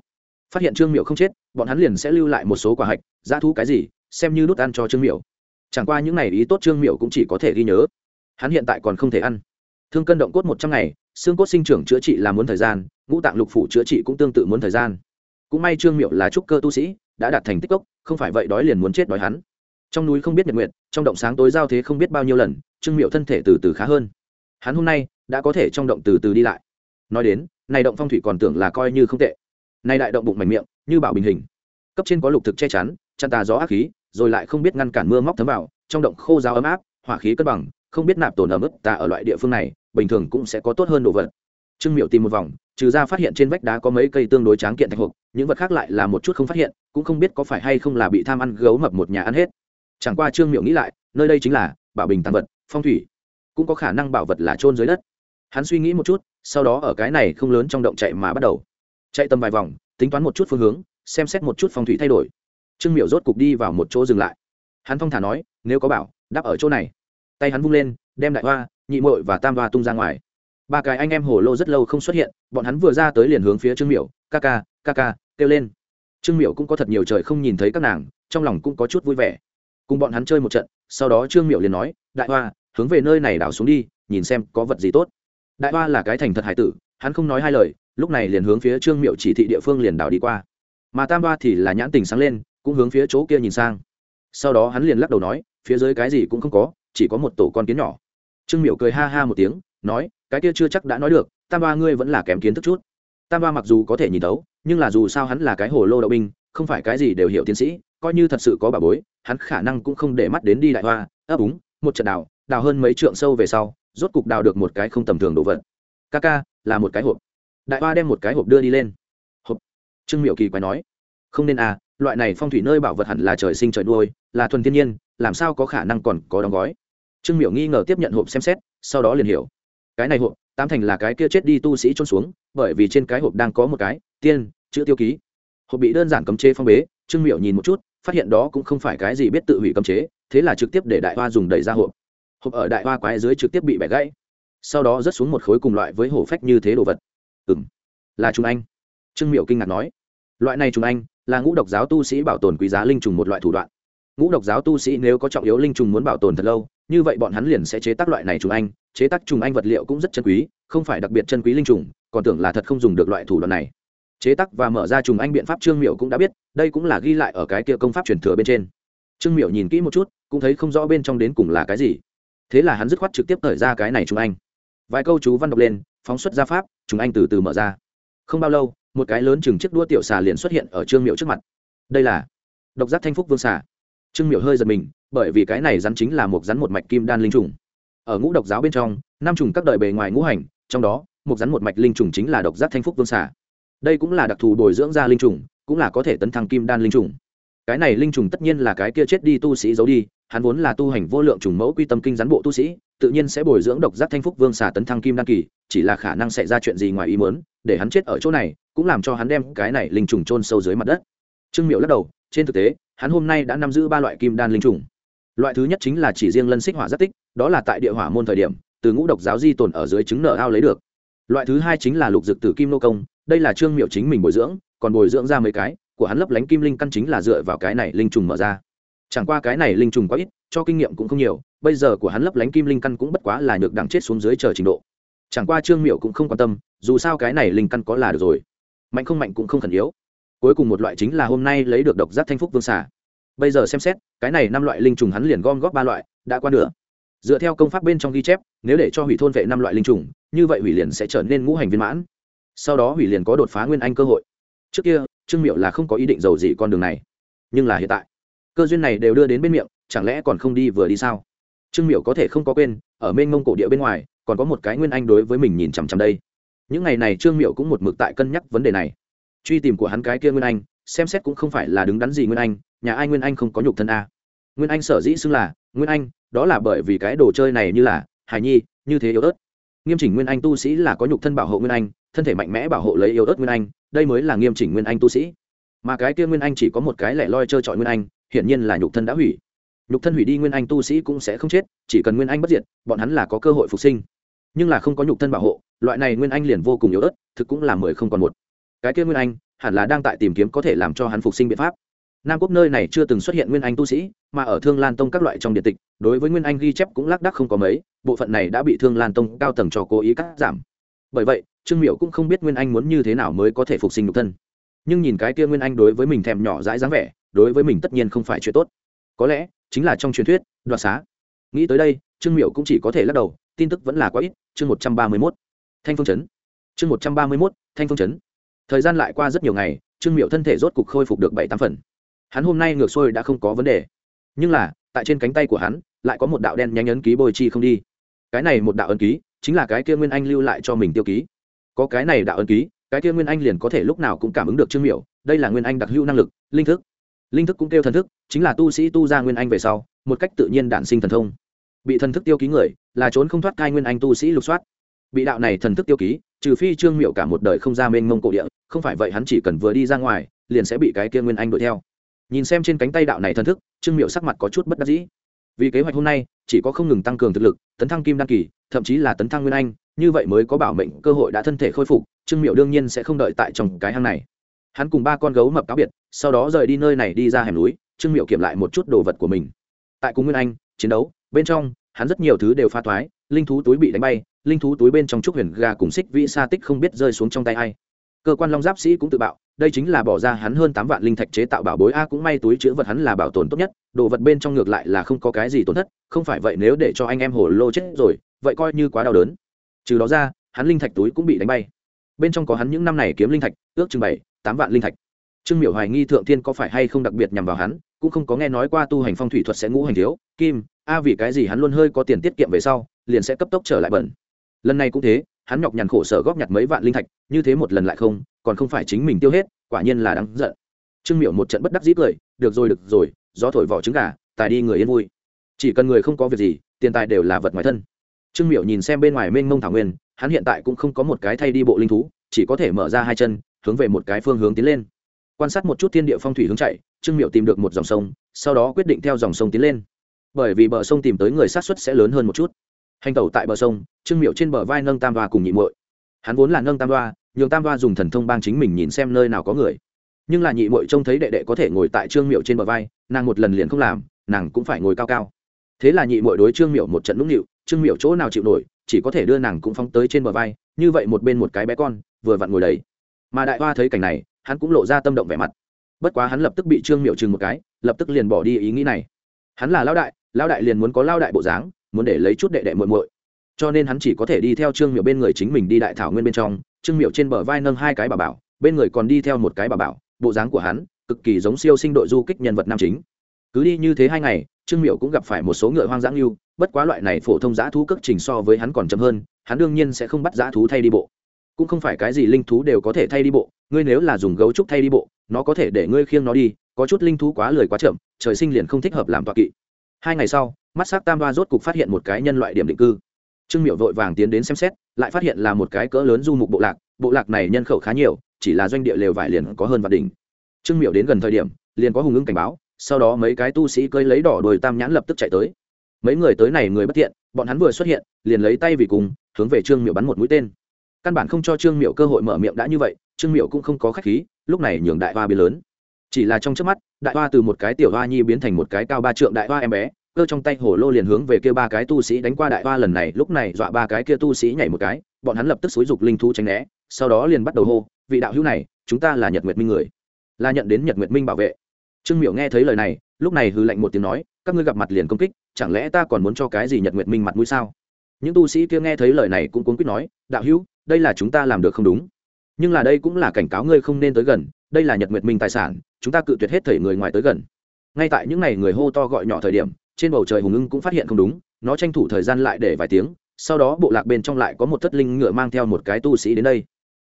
phát hiện trương miệu không chết, bọn hắn liền sẽ lưu lại một số quả hạch, dã thú cái gì, xem như nút ăn cho trương miệu chẳng qua những ngày ý tốt trương miệu cũng chỉ có thể ghi nhớ. Hắn hiện tại còn không thể ăn. Thương cân động cốt một trăm ngày, xương cốt sinh trưởng chữa trị là muốn thời gian, ngũ tạng lục phủ chữa trị cũng tương tự muốn thời gian. Cũng may trương miệu là trúc cơ tu sĩ, đã đạt thành tích cốc, không phải vậy đói liền muốn chết đói hắn. Trong núi không biết nhật nguyện trong động sáng tối giao thế không biết bao nhiêu lần, trương miệu thân thể từ từ khá hơn. Hắn hôm nay đã có thể trong động từ từ đi lại. Nói đến, này động phong thủy còn tưởng là coi như không tệ nay đại động bụng mảnh miệng, như bảo bình hình. Cấp trên có lục thực che chắn, chăn tà gió ác khí, rồi lại không biết ngăn cản mưa móc thấm vào, trong động khô giáo ấm áp, hỏa khí cân bằng, không biết nạp tổn ở mức tà ở loại địa phương này, bình thường cũng sẽ có tốt hơn đồ vật. Trương miệu tìm một vòng, trừ ra phát hiện trên vách đá có mấy cây tương đối tráng kiện thạch hộp, những vật khác lại là một chút không phát hiện, cũng không biết có phải hay không là bị tham ăn gấu mập một nhà ăn hết. Chẳng qua trương miệu nghĩ lại, nơi đây chính là bảo bình tàng vật, phong thủy. Cũng có khả năng bảo vật là trôn dưới đất. Hắn suy nghĩ một chút, sau đó ở cái này không lớn trong động chạy mà bắt đầu chạy tầm vài vòng, tính toán một chút phương hướng, xem xét một chút phong thủy thay đổi. Trương miệu rốt cục đi vào một chỗ dừng lại. Hắn phong thả nói, nếu có bảo, đáp ở chỗ này. Tay hắn vung lên, đem đại hoa, nhị mội và tam hoa tung ra ngoài. Ba cái anh em hồ lô rất lâu không xuất hiện, bọn hắn vừa ra tới liền hướng phía trương miệu ca ca ca ca, kêu lên. Trương miệu cũng có thật nhiều trời không nhìn thấy các nàng, trong lòng cũng có chút vui vẻ. Cùng bọn hắn chơi một trận, sau đó trương miệu liền nói, đại hoa, hướng về nơi này đảo xuống đi, nhìn xem có vật gì tốt. Đại hoa là cái thành thật hải tử, hắn không nói hai lời lúc này liền hướng phía trương miệu chỉ thị địa phương liền đảo đi qua. Mà tam ba thì là nhãn tình sáng lên, cũng hướng phía chỗ kia nhìn sang. Sau đó hắn liền lắc đầu nói, phía dưới cái gì cũng không có, chỉ có một tổ con kiến nhỏ. Trương miệu cười ha ha một tiếng, nói, cái kia chưa chắc đã nói được, tam ba ngươi vẫn là kém kiến thức chút. Tam ba mặc dù có thể nhìn tấu nhưng là dù sao hắn là cái hồ lô đậu binh, không phải cái gì đều hiểu tiến sĩ, coi như thật sự có bà bối, hắn khả năng cũng không để mắt đến đi đại hoa, ấp úng, một trận đào đào hơn mấy trượng sâu về sau, rốt cục đào được một cái không tầm thường đồ vật. Ca ca, là một cái hộp đại hoa đem một cái hộp đưa đi lên. Hộp. Trương miệu kỳ quái nói, không nên à loại này phong thủy nơi bảo vật hẳn là trời sinh trời nuôi, là thuần thiên nhiên, làm sao có khả năng còn có đóng gói? Trương miệu nghi ngờ tiếp nhận hộp xem xét, sau đó liền hiểu. Cái này hộp, tám thành là cái kia chết đi tu sĩ trôn xuống, bởi vì trên cái hộp đang có một cái, tiên, chữ tiêu ký. Hộp bị đơn giản cấm chế phong bế, trương miệu nhìn một chút, phát hiện đó cũng không phải cái gì biết tự hủy cấm chế, thế là trực tiếp để đại hoa dùng đẩy ra hộp. Hộp ở đại hoa quái dưới trực tiếp bị bẻ gãy. Sau đó rớt xuống một khối cùng loại với hổ phách như thế đồ vật ừ m là trùng anh. Trương miệu kinh ngạc nói. Loại này trùng anh là ngũ độc giáo tu sĩ bảo tồn quý giá linh trùng một loại thủ đoạn. Ngũ độc giáo tu sĩ nếu có trọng yếu linh trùng muốn bảo tồn thật lâu, như vậy bọn hắn liền sẽ chế tác loại này trùng anh. Chế tác trùng anh vật liệu cũng rất chân quý, không phải đặc biệt chân quý linh trùng, còn tưởng là thật không dùng được loại thủ đoạn này. Chế tác và mở ra trùng anh biện pháp trương miệu cũng đã biết, đây cũng là ghi lại ở cái kia công pháp truyền thừa bên trên. Trương miệu nhìn kỹ một chút, cũng thấy không rõ bên trong đến cùng là cái gì. Thế là hắn dứt khoát trực tiếp thời ra cái này trùng anh. Vài câu chú văn đọc lên phóng xuất ra pháp, chúng anh từ từ mở ra. Không bao lâu, một cái lớn chừng chiếc đua tiểu xà liền xuất hiện ở trương miệu trước mặt. Đây là độc giác thanh phúc vương xà. Trương miệu hơi giật mình, bởi vì cái này rắn chính là một rắn một mạch kim đan linh trùng. Ở ngũ độc giáo bên trong, năm trùng các đời bề ngoài ngũ hành, trong đó, một rắn một mạch linh trùng chính là độc giác thanh phúc vương xà. Đây cũng là đặc thù bồi dưỡng ra linh trùng, cũng là có thể tấn thăng kim đan linh trùng. Cái này linh trùng tất nhiên là cái kia chết đi tu sĩ giấu đi, hắn vốn là tu hành vô lượng trùng mẫu quy tâm kinh rắn bộ tu sĩ tự nhiên sẽ bồi dưỡng độc giác thanh phúc vương xà tấn thăng kim đan kỳ, chỉ là khả năng xảy ra chuyện gì ngoài ý muốn, để hắn chết ở chỗ này, cũng làm cho hắn đem cái này linh trùng chôn sâu dưới mặt đất. Trương miệu lắc đầu, trên thực tế, hắn hôm nay đã nắm giữ ba loại kim đan linh trùng. Loại thứ nhất chính là chỉ riêng lân xích hỏa giác tích, đó là tại địa hỏa môn thời điểm, từ ngũ độc giáo di tồn ở dưới trứng nở ao lấy được. Loại thứ hai chính là lục dực tử kim nô công, đây là trương miệu chính mình bồi dưỡng, còn bồi dưỡng ra mấy cái, của hắn lấp lánh kim linh căn chính là dựa vào cái này linh trùng mở ra. Chẳng qua cái này linh trùng quá ít, cho kinh nghiệm cũng không nhiều bây giờ của hắn lấp lánh kim linh căn cũng bất quá là nhược đẳng chết xuống dưới chờ trình độ. Chẳng qua trương miệu cũng không quan tâm, dù sao cái này linh căn có là được rồi. Mạnh không mạnh cũng không khẩn yếu. Cuối cùng một loại chính là hôm nay lấy được độc giác thanh phúc vương xà. Bây giờ xem xét, cái này năm loại linh trùng hắn liền gom góp ba loại, đã qua nửa. Dựa theo công pháp bên trong ghi chép, nếu để cho hủy thôn vệ năm loại linh trùng, như vậy hủy liền sẽ trở nên ngũ hành viên mãn. Sau đó hủy liền có đột phá nguyên anh cơ hội. Trước kia, trương miệu là không có ý định giàu gì con đường này. Nhưng là hiện tại, cơ duyên này đều đưa đến bên miệng, chẳng lẽ còn không đi vừa đi sao? Trương Miểu có thể không có quên, ở mênh mông cổ địa bên ngoài, còn có một cái nguyên anh đối với mình nhìn chằm chằm đây. Những ngày này trương Miểu cũng một mực tại cân nhắc vấn đề này. Truy tìm của hắn cái kia nguyên anh, xem xét cũng không phải là đứng đắn gì nguyên anh, nhà ai nguyên anh không có nhục thân a. Nguyên anh sở dĩ xưng là nguyên anh, đó là bởi vì cái đồ chơi này như là hài nhi, như thế yếu ớt. Nghiêm chỉnh nguyên anh tu sĩ là có nhục thân bảo hộ nguyên anh, thân thể mạnh mẽ bảo hộ lấy yếu ớt nguyên anh, đây mới là nghiêm chỉnh nguyên anh tu sĩ. Mà cái kia nguyên anh chỉ có một cái lẻ loi trơ trọi nguyên anh, hiển nhiên là nhục thân đã hủy nhục thân hủy đi nguyên anh tu sĩ cũng sẽ không chết, chỉ cần nguyên anh bất diệt, bọn hắn là có cơ hội phục sinh. Nhưng là không có nhục thân bảo hộ, loại này nguyên anh liền vô cùng yếu ớt, thực cũng là mười không còn một. Cái kia nguyên anh, hẳn là đang tại tìm kiếm có thể làm cho hắn phục sinh biện pháp. Nam quốc nơi này chưa từng xuất hiện nguyên anh tu sĩ, mà ở thương lan tông các loại trong điện tịch, đối với nguyên anh ghi chép cũng lác đắc không có mấy, bộ phận này đã bị thương lan tông cao tầng cho cố ý cắt giảm. Bởi vậy, trương miệu cũng không biết nguyên anh muốn như thế nào mới có thể phục sinh nhục thân. Nhưng nhìn cái kia nguyên anh đối với mình thèm nhỏ dãi dáng vẻ, đối với mình tất nhiên không phải chuyện tốt có lẽ, chính là trong truyền thuyết, đoạt xá. Nghĩ tới đây, trương miệu cũng chỉ có thể lắc đầu, tin tức vẫn là quá ít, chương một trăm ba mươi mốt. Thanh phương chấn. Chương một trăm ba mươi mốt, thanh phương chấn. Thời gian lại qua rất nhiều ngày, trương miệu thân thể rốt cục khôi phục được bảy tám phần. Hắn hôm nay ngược xuôi đã không có vấn đề. Nhưng là, tại trên cánh tay của hắn, lại có một đạo đen nhanh ấn ký bồi chi không đi. Cái này một đạo ấn ký, chính là cái kia nguyên anh lưu lại cho mình tiêu ký. Có cái này đạo ấn ký, cái kia nguyên anh liền có thể lúc nào cũng cảm ứng được trương miểu. Đây là nguyên anh đặc hữu năng lực, linh thức linh thức cũng kêu thần thức, chính là tu sĩ tu ra nguyên anh về sau, một cách tự nhiên đản sinh thần thông. Bị thần thức tiêu ký người, là trốn không thoát cai nguyên anh tu sĩ lục soát. Bị đạo này thần thức tiêu ký, trừ phi trương miệu cả một đời không ra mênh mông cổ địa, không phải vậy hắn chỉ cần vừa đi ra ngoài, liền sẽ bị cái kia nguyên anh đuổi theo. Nhìn xem trên cánh tay đạo này thần thức, trương miệu sắc mặt có chút bất đắc dĩ. Vì kế hoạch hôm nay, chỉ có không ngừng tăng cường thực lực, tấn thăng kim đăng kỳ, thậm chí là tấn thăng nguyên anh, như vậy mới có bảo mệnh cơ hội đã thân thể khôi phục, trương miệu đương nhiên sẽ không đợi tại trong cái hang này hắn cùng ba con gấu mập cáo biệt, sau đó rời đi nơi này đi ra hẻm núi, trương miệu kiểm lại một chút đồ vật của mình. Tại cung nguyên anh, chiến đấu, bên trong, hắn rất nhiều thứ đều pha thoái, linh thú túi bị đánh bay, linh thú túi bên trong trúc huyền gà cùng xích vĩ sa tích không biết rơi xuống trong tay ai. Cơ quan long giáp sĩ cũng tự bạo, đây chính là bỏ ra hắn hơn tám vạn linh thạch chế tạo bảo bối a cũng may túi chữ vật hắn là bảo tồn tốt nhất, đồ vật bên trong ngược lại là không có cái gì tổn thất, không phải vậy nếu để cho anh em hồ lô chết rồi, vậy coi như quá đau đớn. Trừ đó ra, hắn linh thạch túi cũng bị đánh bay. Bên trong có hắn những năm này kiếm linh thạch, ước chừng bảy tám vạn linh thạch. Trương miểu hoài nghi thượng thiên có phải hay không đặc biệt nhằm vào hắn, cũng không có nghe nói qua tu hành phong thủy thuật sẽ ngũ hành thiếu, kim, a vì cái gì hắn luôn hơi có tiền tiết kiệm về sau, liền sẽ cấp tốc trở lại bẩn. Lần này cũng thế, hắn nhọc nhằn khổ sở góp nhặt mấy vạn linh thạch, như thế một lần lại không, còn không phải chính mình tiêu hết, quả nhiên là đáng giận. Trương miểu một trận bất đắc dĩ cười, được rồi được rồi, gió thổi vỏ trứng gà, tài đi người yên vui. Chỉ cần người không có việc gì, tiền tài đều là vật ngoài thân. Trương miểu nhìn xem bên ngoài mênh mông thảo nguyên, hắn hiện tại cũng không có một cái thay đi bộ linh thú, chỉ có thể mở ra hai chân hướng về một cái phương hướng tiến lên. Quan sát một chút thiên địa phong thủy hướng chạy, trương miệu tìm được một dòng sông, sau đó quyết định theo dòng sông tiến lên. Bởi vì bờ sông tìm tới người sát xuất sẽ lớn hơn một chút. Hành tẩu tại bờ sông, trương miệu trên bờ vai nâng tam đoa cùng nhị muội. Hắn vốn là nâng tam đoa, nhường tam đoa dùng thần thông bang chính mình nhìn xem nơi nào có người. Nhưng là nhị muội trông thấy đệ đệ có thể ngồi tại trương miệu trên bờ vai, nàng một lần liền không làm, nàng cũng phải ngồi cao cao. Thế là nhị muội đối trương miệu một trận lúc nịu, trương miệu chỗ nào chịu nổi, chỉ có thể đưa nàng cũng phóng tới trên bờ vai, như vậy một bên một cái bé con, vừa vặn ngồi đấy mà đại hoa thấy cảnh này, hắn cũng lộ ra tâm động vẻ mặt. Bất quá hắn lập tức bị trương miệu chừng một cái, lập tức liền bỏ đi ý nghĩ này. Hắn là lao đại lao đại liền muốn có lao đại bộ dáng, muốn để lấy chút đệ đệ muội muội. Cho nên hắn chỉ có thể đi theo trương miệu bên người chính mình đi đại thảo nguyên bên trong, trương miệu trên bờ vai nâng hai cái bà bảo, bên người còn đi theo một cái bà bảo, bộ dáng của hắn cực kỳ giống siêu sinh đội du kích nhân vật nam chính. Cứ đi như thế hai ngày, trương miệu cũng gặp phải một số ngựa hoang dã ngưu bất quá loại này phổ thông dã thú cất trình so với hắn còn chậm hơn, hắn đương nhiên sẽ không bắt dã thú thay đi bộ cũng không phải cái gì linh thú đều có thể thay đi bộ, ngươi nếu là dùng gấu trúc thay đi bộ, nó có thể để ngươi khiêng nó đi, có chút linh thú quá lười quá chậm, trời sinh liền không thích hợp làm tọa kỵ. Hai ngày sau, mắt s á c tam đoa rốt cục phát hiện một cái nhân loại điểm định cư. Trương miệu vội vàng tiến đến xem xét, lại phát hiện là một cái cỡ lớn du mục bộ lạc bộ lạc này nhân khẩu khá nhiều, chỉ là doanh địa lều vải liền có hơn vạn đỉnh. Trương miệu đến gần thời điểm, liền có hùng ưng cảnh báo, sau đó mấy cái tu sĩ cơi lấy đỏ đồi tam nhãn lập tức chạy tới. Mấy người tới này người bất thiện bọn hắn vừa xuất hiện, liền lấy tay vì cùng, hướng về trương miệu bắn một mũi tên căn bản không cho trương miệu cơ hội mở miệng đã như vậy, trương miệu cũng không có khách khí, lúc này nhường đại hoa biến lớn. Chỉ là trong trước mắt, đại hoa từ một cái tiểu hoa nhi biến thành một cái cao ba trượng đại hoa em bé, cơ trong tay hổ lô liền hướng về kia ba cái tu sĩ đánh qua đại hoa lần này, lúc này dọa ba cái kia tu sĩ nhảy một cái, bọn hắn lập tức xúi dục linh thú tránh né, sau đó liền bắt đầu hô, vị đạo hữu này, chúng ta là nhật nguyệt minh người, là nhận đến nhật nguyệt minh bảo vệ. Trương miểu nghe thấy lời này, lúc này hư lạnh một tiếng nói, các ngươi gặp mặt liền công kích, chẳng lẽ ta còn muốn cho cái gì nhật nguyệt minh mặt mũi sao? Những tu sĩ kia nghe thấy lời này cũng cuốn quýt nói, đạo hữu đây là chúng ta làm được không đúng. Nhưng là đây cũng là cảnh cáo ngươi không nên tới gần, đây là nhật nguyệt minh tài sản, chúng ta cự tuyệt hết thảy người ngoài tới gần. Ngay tại những ngày người hô to gọi nhỏ thời điểm, trên bầu trời hùng ưng cũng phát hiện không đúng, nó tranh thủ thời gian lại để vài tiếng, sau đó bộ lạc bên trong lại có một thất linh ngựa mang theo một cái tu sĩ đến đây.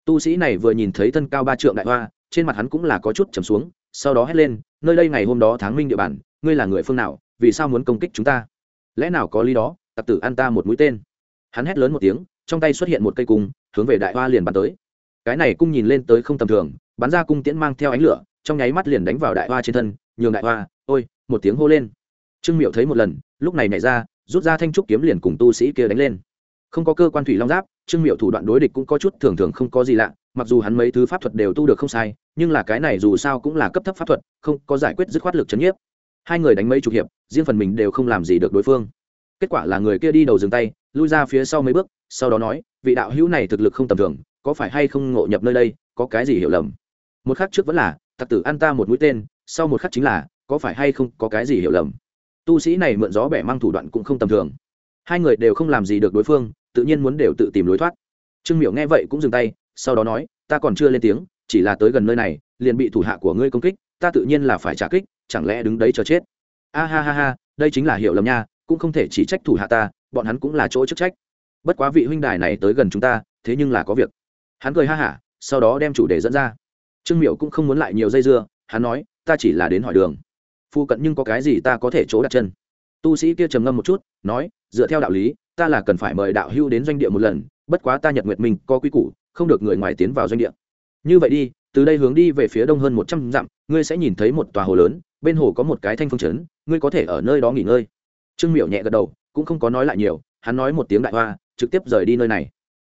Tu sĩ này vừa nhìn thấy thân cao ba trượng đại hoa, trên mặt hắn cũng là có chút trầm xuống, sau đó hét lên, nơi đây ngày hôm đó tháng minh địa bàn, ngươi là người phương nào, vì sao muốn công kích chúng ta? Lẽ nào có lý đó, tặc tử an ta một mũi tên? Hắn hét lớn một tiếng, trong tay xuất hiện một cây cung hướng về đại hoa liền bắn tới. Cái này cung nhìn lên tới không tầm thường, bắn ra cung tiễn mang theo ánh lửa, trong nháy mắt liền đánh vào đại hoa trên thân, nhường đại hoa, ôi, một tiếng hô lên. Trương miệu thấy một lần, lúc này nhảy ra, rút ra thanh trúc kiếm liền cùng tu sĩ kia đánh lên. Không có cơ quan thủy long giáp, trương miệu thủ đoạn đối địch cũng có chút thường thường không có gì lạ, mặc dù hắn mấy thứ pháp thuật đều tu được không sai, nhưng là cái này dù sao cũng là cấp thấp pháp thuật, không có giải quyết dứt khoát lực c h ấ n nhiếp. Hai người đánh mấy chục hiệp, riêng phần mình đều không làm gì được đối phương. Kết quả là người kia đi đầu dừng tay, lui ra phía sau mấy bước sau đó nói, vị đạo hữu này thực lực không tầm thường, có phải hay không ngộ nhập nơi đây, có cái gì hiểu lầm? Một khắc trước vẫn là, tặc tử ăn ta một mũi tên, sau một khắc chính là, có phải hay không có cái gì hiểu lầm? Tu sĩ này mượn gió bẻ mang thủ đoạn cũng không tầm thường. Hai người đều không làm gì được đối phương, tự nhiên muốn đều tự tìm lối thoát. Trương miểu nghe vậy cũng dừng tay, sau đó nói, ta còn chưa lên tiếng, chỉ là tới gần nơi này, liền bị thủ hạ của ngươi công kích, ta tự nhiên là phải trả kích, chẳng lẽ đứng đấy chờ chết? A ha ha ha, đây chính là hiểu lầm nha, cũng không thể chỉ trách thủ hạ ta, bọn hắn cũng là chỗ chức trách bất quá vị huynh đài này tới gần chúng ta, thế nhưng là có việc. Hắn cười ha hả, sau đó đem chủ đề dẫn ra. Trương miệu cũng không muốn lại nhiều dây dưa, hắn nói, ta chỉ là đến hỏi đường. Phu cận nhưng có cái gì ta có thể chỗ đặt chân. Tu sĩ kia trầm ngâm một chút, nói, dựa theo đạo lý, ta là cần phải mời đạo hưu đến doanh địa một lần, bất quá ta nhật nguyệt minh có quy củ, không được người ngoài tiến vào doanh địa. Như vậy đi, từ đây hướng đi về phía đông hơn một trăm dặm, ngươi sẽ nhìn thấy một tòa hồ lớn, bên hồ có một cái thanh phương trấn, ngươi có thể ở nơi đó nghỉ ngơi. Trương miệu nhẹ gật đầu, cũng không có nói lại nhiều, hắn nói một tiếng đại hoa trực tiếp rời đi nơi này.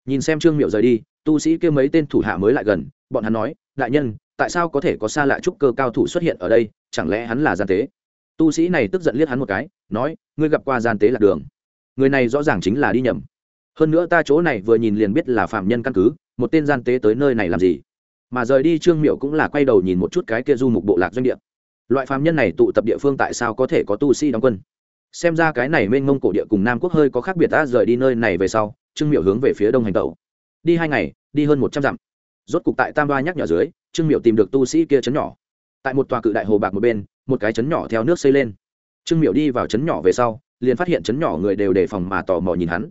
Nhìn xem trương miệu rời đi, tu sĩ kia mấy tên thủ hạ mới lại gần, bọn hắn nói, đại nhân, tại sao có thể có xa lạ trúc cơ cao thủ xuất hiện ở đây? Chẳng lẽ hắn là gian tế? Tu sĩ này tức giận liếc hắn một cái, nói, ngươi gặp qua gian tế lạc đường. Người này rõ ràng chính là đi nhầm. Hơn nữa ta chỗ này vừa nhìn liền biết là phạm nhân căn cứ, một tên gian tế tới nơi này làm gì? Mà rời đi, trương miệu cũng là quay đầu nhìn một chút cái kia du mục bộ lạc doanh địa. Loại phạm nhân này tụ tập địa phương tại sao có thể có tu sĩ đóng quân? Xem ra cái này mênh mông cổ địa cùng nam quốc hơi có khác biệt ta rời đi nơi này về sau, trương miệu hướng về phía đông hành tẩu. Đi hai ngày, đi hơn một trăm dặm. Rốt cục tại tam đoa nhắc nhở dưới, trương miệu tìm được tu sĩ kia chấn nhỏ. Tại một tòa cự đại hồ bạc một bên, một cái chấn nhỏ theo nước xây lên. Trương miệu đi vào chấn nhỏ về sau, liền phát hiện chấn nhỏ người đều đề phòng mà tò mò nhìn hắn.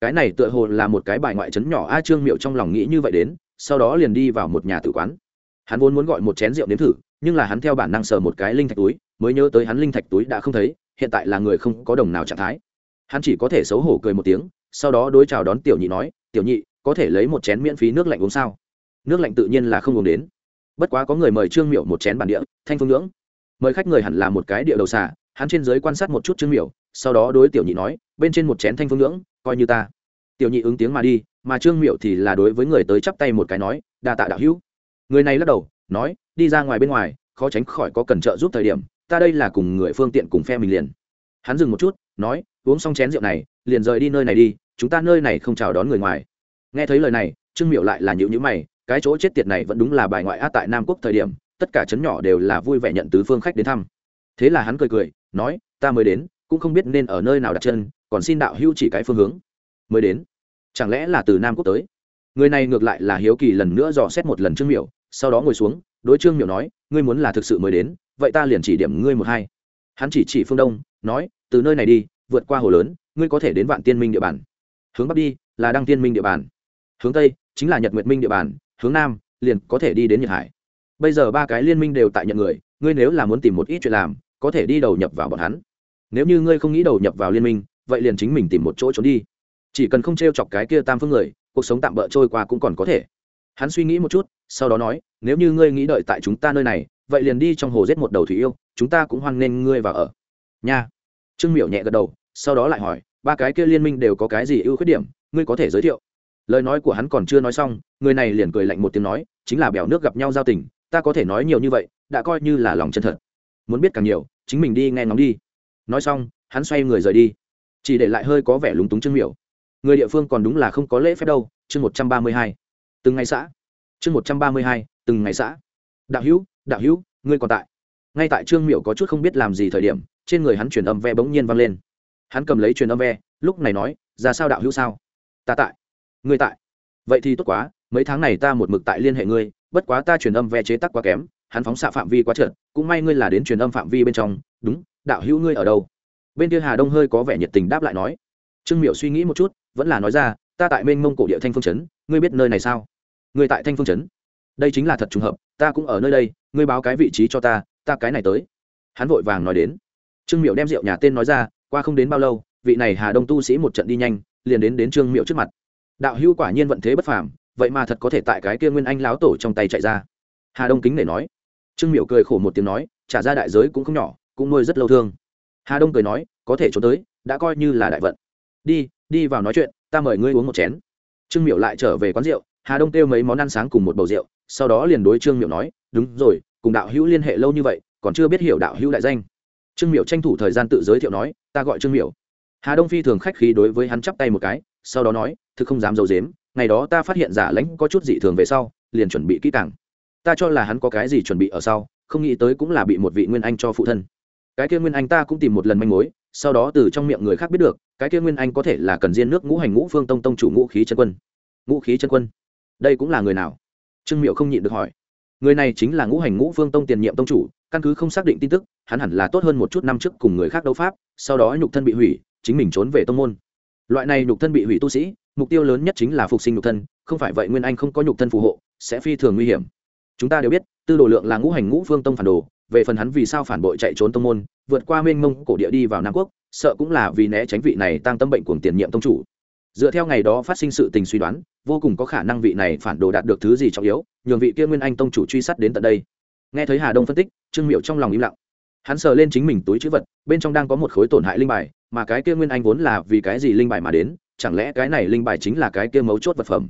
Cái này tựa hồ là một cái bài ngoại chấn nhỏ a trương miệu trong lòng nghĩ như vậy đến, sau đó liền đi vào một nhà tử quán. Hắn vốn muốn gọi một chén rượu nếm thử, nhưng là hắn theo bản năng sờ một cái linh thạch túi, mới nhớ tới hắn linh thạch túi đã không thấy hiện tại là người không có đồng nào trạng thái. Hắn chỉ có thể xấu hổ cười một tiếng, sau đó đối chào đón tiểu nhị nói, tiểu nhị, có thể lấy một chén miễn phí nước lạnh uống sao? Nước lạnh tự nhiên là không uống đến. Bất quá có người mời trương miệu một chén bản địa, thanh phương ngưỡng. Mời khách người hẳn là một cái địa đầu xả hắn trên giới quan sát một chút trương miệu sau đó đối tiểu nhị nói, bên trên một chén thanh phương ngưỡng, coi như ta. Tiểu nhị ứng tiếng mà đi, mà trương miệu thì là đối với người tới chắp tay một cái nói, đa tạ đạo hữu. Người này lắc đầu, nói, đi ra ngoài bên ngoài, khó tránh khỏi có cần trợ giúp thời điểm ta đây là cùng người phương tiện cùng phe mình liền. Hắn dừng một chút, nói, uống xong chén rượu này, liền rời đi nơi này đi, chúng ta nơi này không chào đón người ngoài. Nghe thấy lời này, trương miệu lại là nhịu nhữ mày, cái chỗ chết tiệt này vẫn đúng là bài ngoại a tại nam quốc thời điểm, tất cả chấn nhỏ đều là vui vẻ nhận tứ phương khách đến thăm. Thế là hắn cười cười, nói, ta mới đến, cũng không biết nên ở nơi nào đặt chân, còn xin đạo hưu chỉ cái phương hướng. Mới đến. Chẳng lẽ là từ nam quốc tới? Người này ngược lại là hiếu kỳ lần nữa dò xét một lần trương miệu sau đó ngồi xuống, đối trương miệu nói, ngươi muốn là thực sự mới đến vậy ta liền chỉ điểm ngươi một hai. Hắn chỉ chỉ phương đông, nói, từ nơi này đi, vượt qua hồ lớn, ngươi có thể đến vạn tiên minh địa bàn. Hướng bắc đi, là đăng tiên minh địa bàn. Hướng tây, chính là nhật nguyệt minh địa bàn. Hướng nam, liền có thể đi đến nhật hải. Bây giờ ba cái liên minh đều tại nhận người, ngươi nếu là muốn tìm một ít chuyện làm, có thể đi đầu nhập vào bọn hắn. Nếu như ngươi không nghĩ đầu nhập vào liên minh, vậy liền chính mình tìm một chỗ trốn đi. Chỉ cần không t r e o chọc cái kia tam phương người, cuộc sống tạm bỡ trôi qua cũng còn có thể. Hắn suy nghĩ một chút, sau đó nói, nếu như ngươi nghĩ đợi tại chúng ta nơi này vậy liền đi trong hồ giết một đầu thủy yêu, chúng ta cũng hoan nghênh ngươi vào ở. Nha. Trương miểu nhẹ gật đầu, sau đó lại hỏi, ba cái kia liên minh đều có cái gì ưu khuyết điểm, ngươi có thể giới thiệu. Lời nói của hắn còn chưa nói xong, người này liền cười lạnh một tiếng nói, chính là bèo nước gặp nhau giao tình, ta có thể nói nhiều như vậy, đã coi như là lòng chân thật. Muốn biết càng nhiều, chính mình đi nghe ngóng đi. Nói xong, hắn xoay người rời đi. Chỉ để lại hơi có vẻ lúng túng trương miểu. Người địa phương còn đúng là không có lễ phép đâu, chương một trăm ba mươi hai. Từng ngày xã. Chương một trăm ba mươi hai, từng ngày xã. Đạo hữu đạo hữu, ngươi còn tại? Ngay tại trương miệu có chút không biết làm gì thời điểm, trên người hắn truyền âm ve bỗng nhiên vang lên. Hắn cầm lấy truyền âm ve, lúc này nói, ra sao đạo hữu sao? Ta tại. Ngươi tại? Vậy thì tốt quá, mấy tháng này ta một mực tại liên hệ ngươi, bất quá ta truyền âm ve chế tắc quá kém, hắn phóng xạ phạm vi quá trượt cũng may ngươi là đến truyền âm phạm vi bên trong. Đúng, đạo hữu ngươi ở đâu? Bên kia hà đông hơi có vẻ nhiệt tình đáp lại nói. Trương miệu suy nghĩ một chút, vẫn là nói ra, ta tại mênh mông cổ địa thanh phương trấn ngươi biết nơi này sao? Ngươi tại thanh phương trấn đây chính là thật trùng hợp, ta cũng ở nơi đây, ngươi báo cái vị trí cho ta ta cái này tới. Hắn vội vàng nói đến. Trương miệu đem rượu nhà tên nói ra, qua không đến bao lâu, vị này hà đông tu sĩ một trận đi nhanh, liền đến đến trương miệu trước mặt. Đạo hữu quả nhiên vận thế bất phàm, vậy mà thật có thể tại cái kia nguyên anh láo tổ trong tay chạy ra. Hà đông kính để nói. Trương miệu cười khổ một tiếng nói, trả ra đại giới cũng không nhỏ, cũng nuôi rất lâu thương. Hà đông cười nói, có thể trốn tới, đã coi như là đại vận. Đi đi vào nói chuyện, ta mời ngươi uống một chén. Trương miệu lại trở về quán rượu, hà đông kêu mấy món ăn sáng cùng một bầu rượu sau đó liền đối trương miệu nói, đúng rồi, cùng đạo hữu liên hệ lâu như vậy, còn chưa biết hiểu đạo hữu đại danh. Trương miệu tranh thủ thời gian tự giới thiệu nói, ta gọi trương miệu hà đông phi thường khách khí đối với hắn chắp tay một cái, sau đó nói, thực không dám d i ấ u dếm ngày đó ta phát hiện giả lãnh có chút dị thường về sau, liền chuẩn bị kỹ càng. Ta cho là hắn có cái gì chuẩn bị ở sau, không nghĩ tới cũng là bị một vị nguyên anh cho phụ thân. Cái kia nguyên anh ta cũng tìm một lần manh mối, sau đó từ trong miệng người khác biết được, cái kia nguyên anh có thể là cần diên nước ngũ hành ngũ phương tông tông chủ ngũ khí chân quân. Ngũ khí chân quân? Đây cũng là người nào? Trương miệu không nhịn được hỏi. Người này chính là ngũ hành ngũ phương tông tiền nhiệm tông chủ, căn cứ không xác định tin tức, hắn hẳn là tốt hơn một chút năm trước cùng người khác đấu pháp, sau đó nhục thân bị hủy, chính mình trốn về tông môn. Loại này nhục thân bị hủy tu sĩ, mục tiêu lớn nhất chính là phục sinh nhục thân, không phải vậy nguyên anh không có nhục thân phù hộ, sẽ phi thường nguy hiểm. Chúng ta đều biết, tư đồ lượng là ngũ hành ngũ phương tông phản đồ, về phần hắn vì sao phản bội chạy trốn tông môn, vượt qua mênh mông cổ địa đi vào nam quốc, sợ cũng là vì né tránh vị này tăng tâm bệnh cuồng tiền nhiệm tông chủ dựa theo ngày đó phát sinh sự tình suy đoán, vô cùng có khả năng vị này phản đồ đạt được thứ gì trọng yếu, nhường vị kia nguyên anh tông chủ truy sát đến tận đây. Nghe thấy hà đông phân tích, trương miệu trong lòng im lặng. Hắn sờ lên chính mình túi chữ vật, bên trong đang có một khối tổn hại linh bài, mà cái kia nguyên anh vốn là vì cái gì linh bài mà đến, chẳng lẽ cái này linh bài chính là cái kia mấu chốt vật phẩm?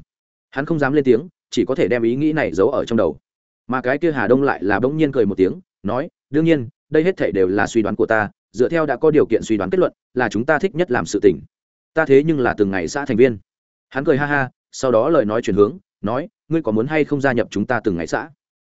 Hắn không dám lên tiếng, chỉ có thể đem ý nghĩ này giấu ở trong đầu. Mà cái kia hà đông lại là bỗng nhiên cười một tiếng, nói, đương nhiên, đây hết thể đều là suy đoán của ta, dựa theo đã có điều kiện suy đoán kết luận, là chúng ta thích nhất làm sự tình ta thế nhưng là từng ngày xã thành viên. Hắn cười ha ha, sau đó lời nói chuyển hướng, nói, ngươi có muốn hay không gia nhập chúng ta từng ngày xã?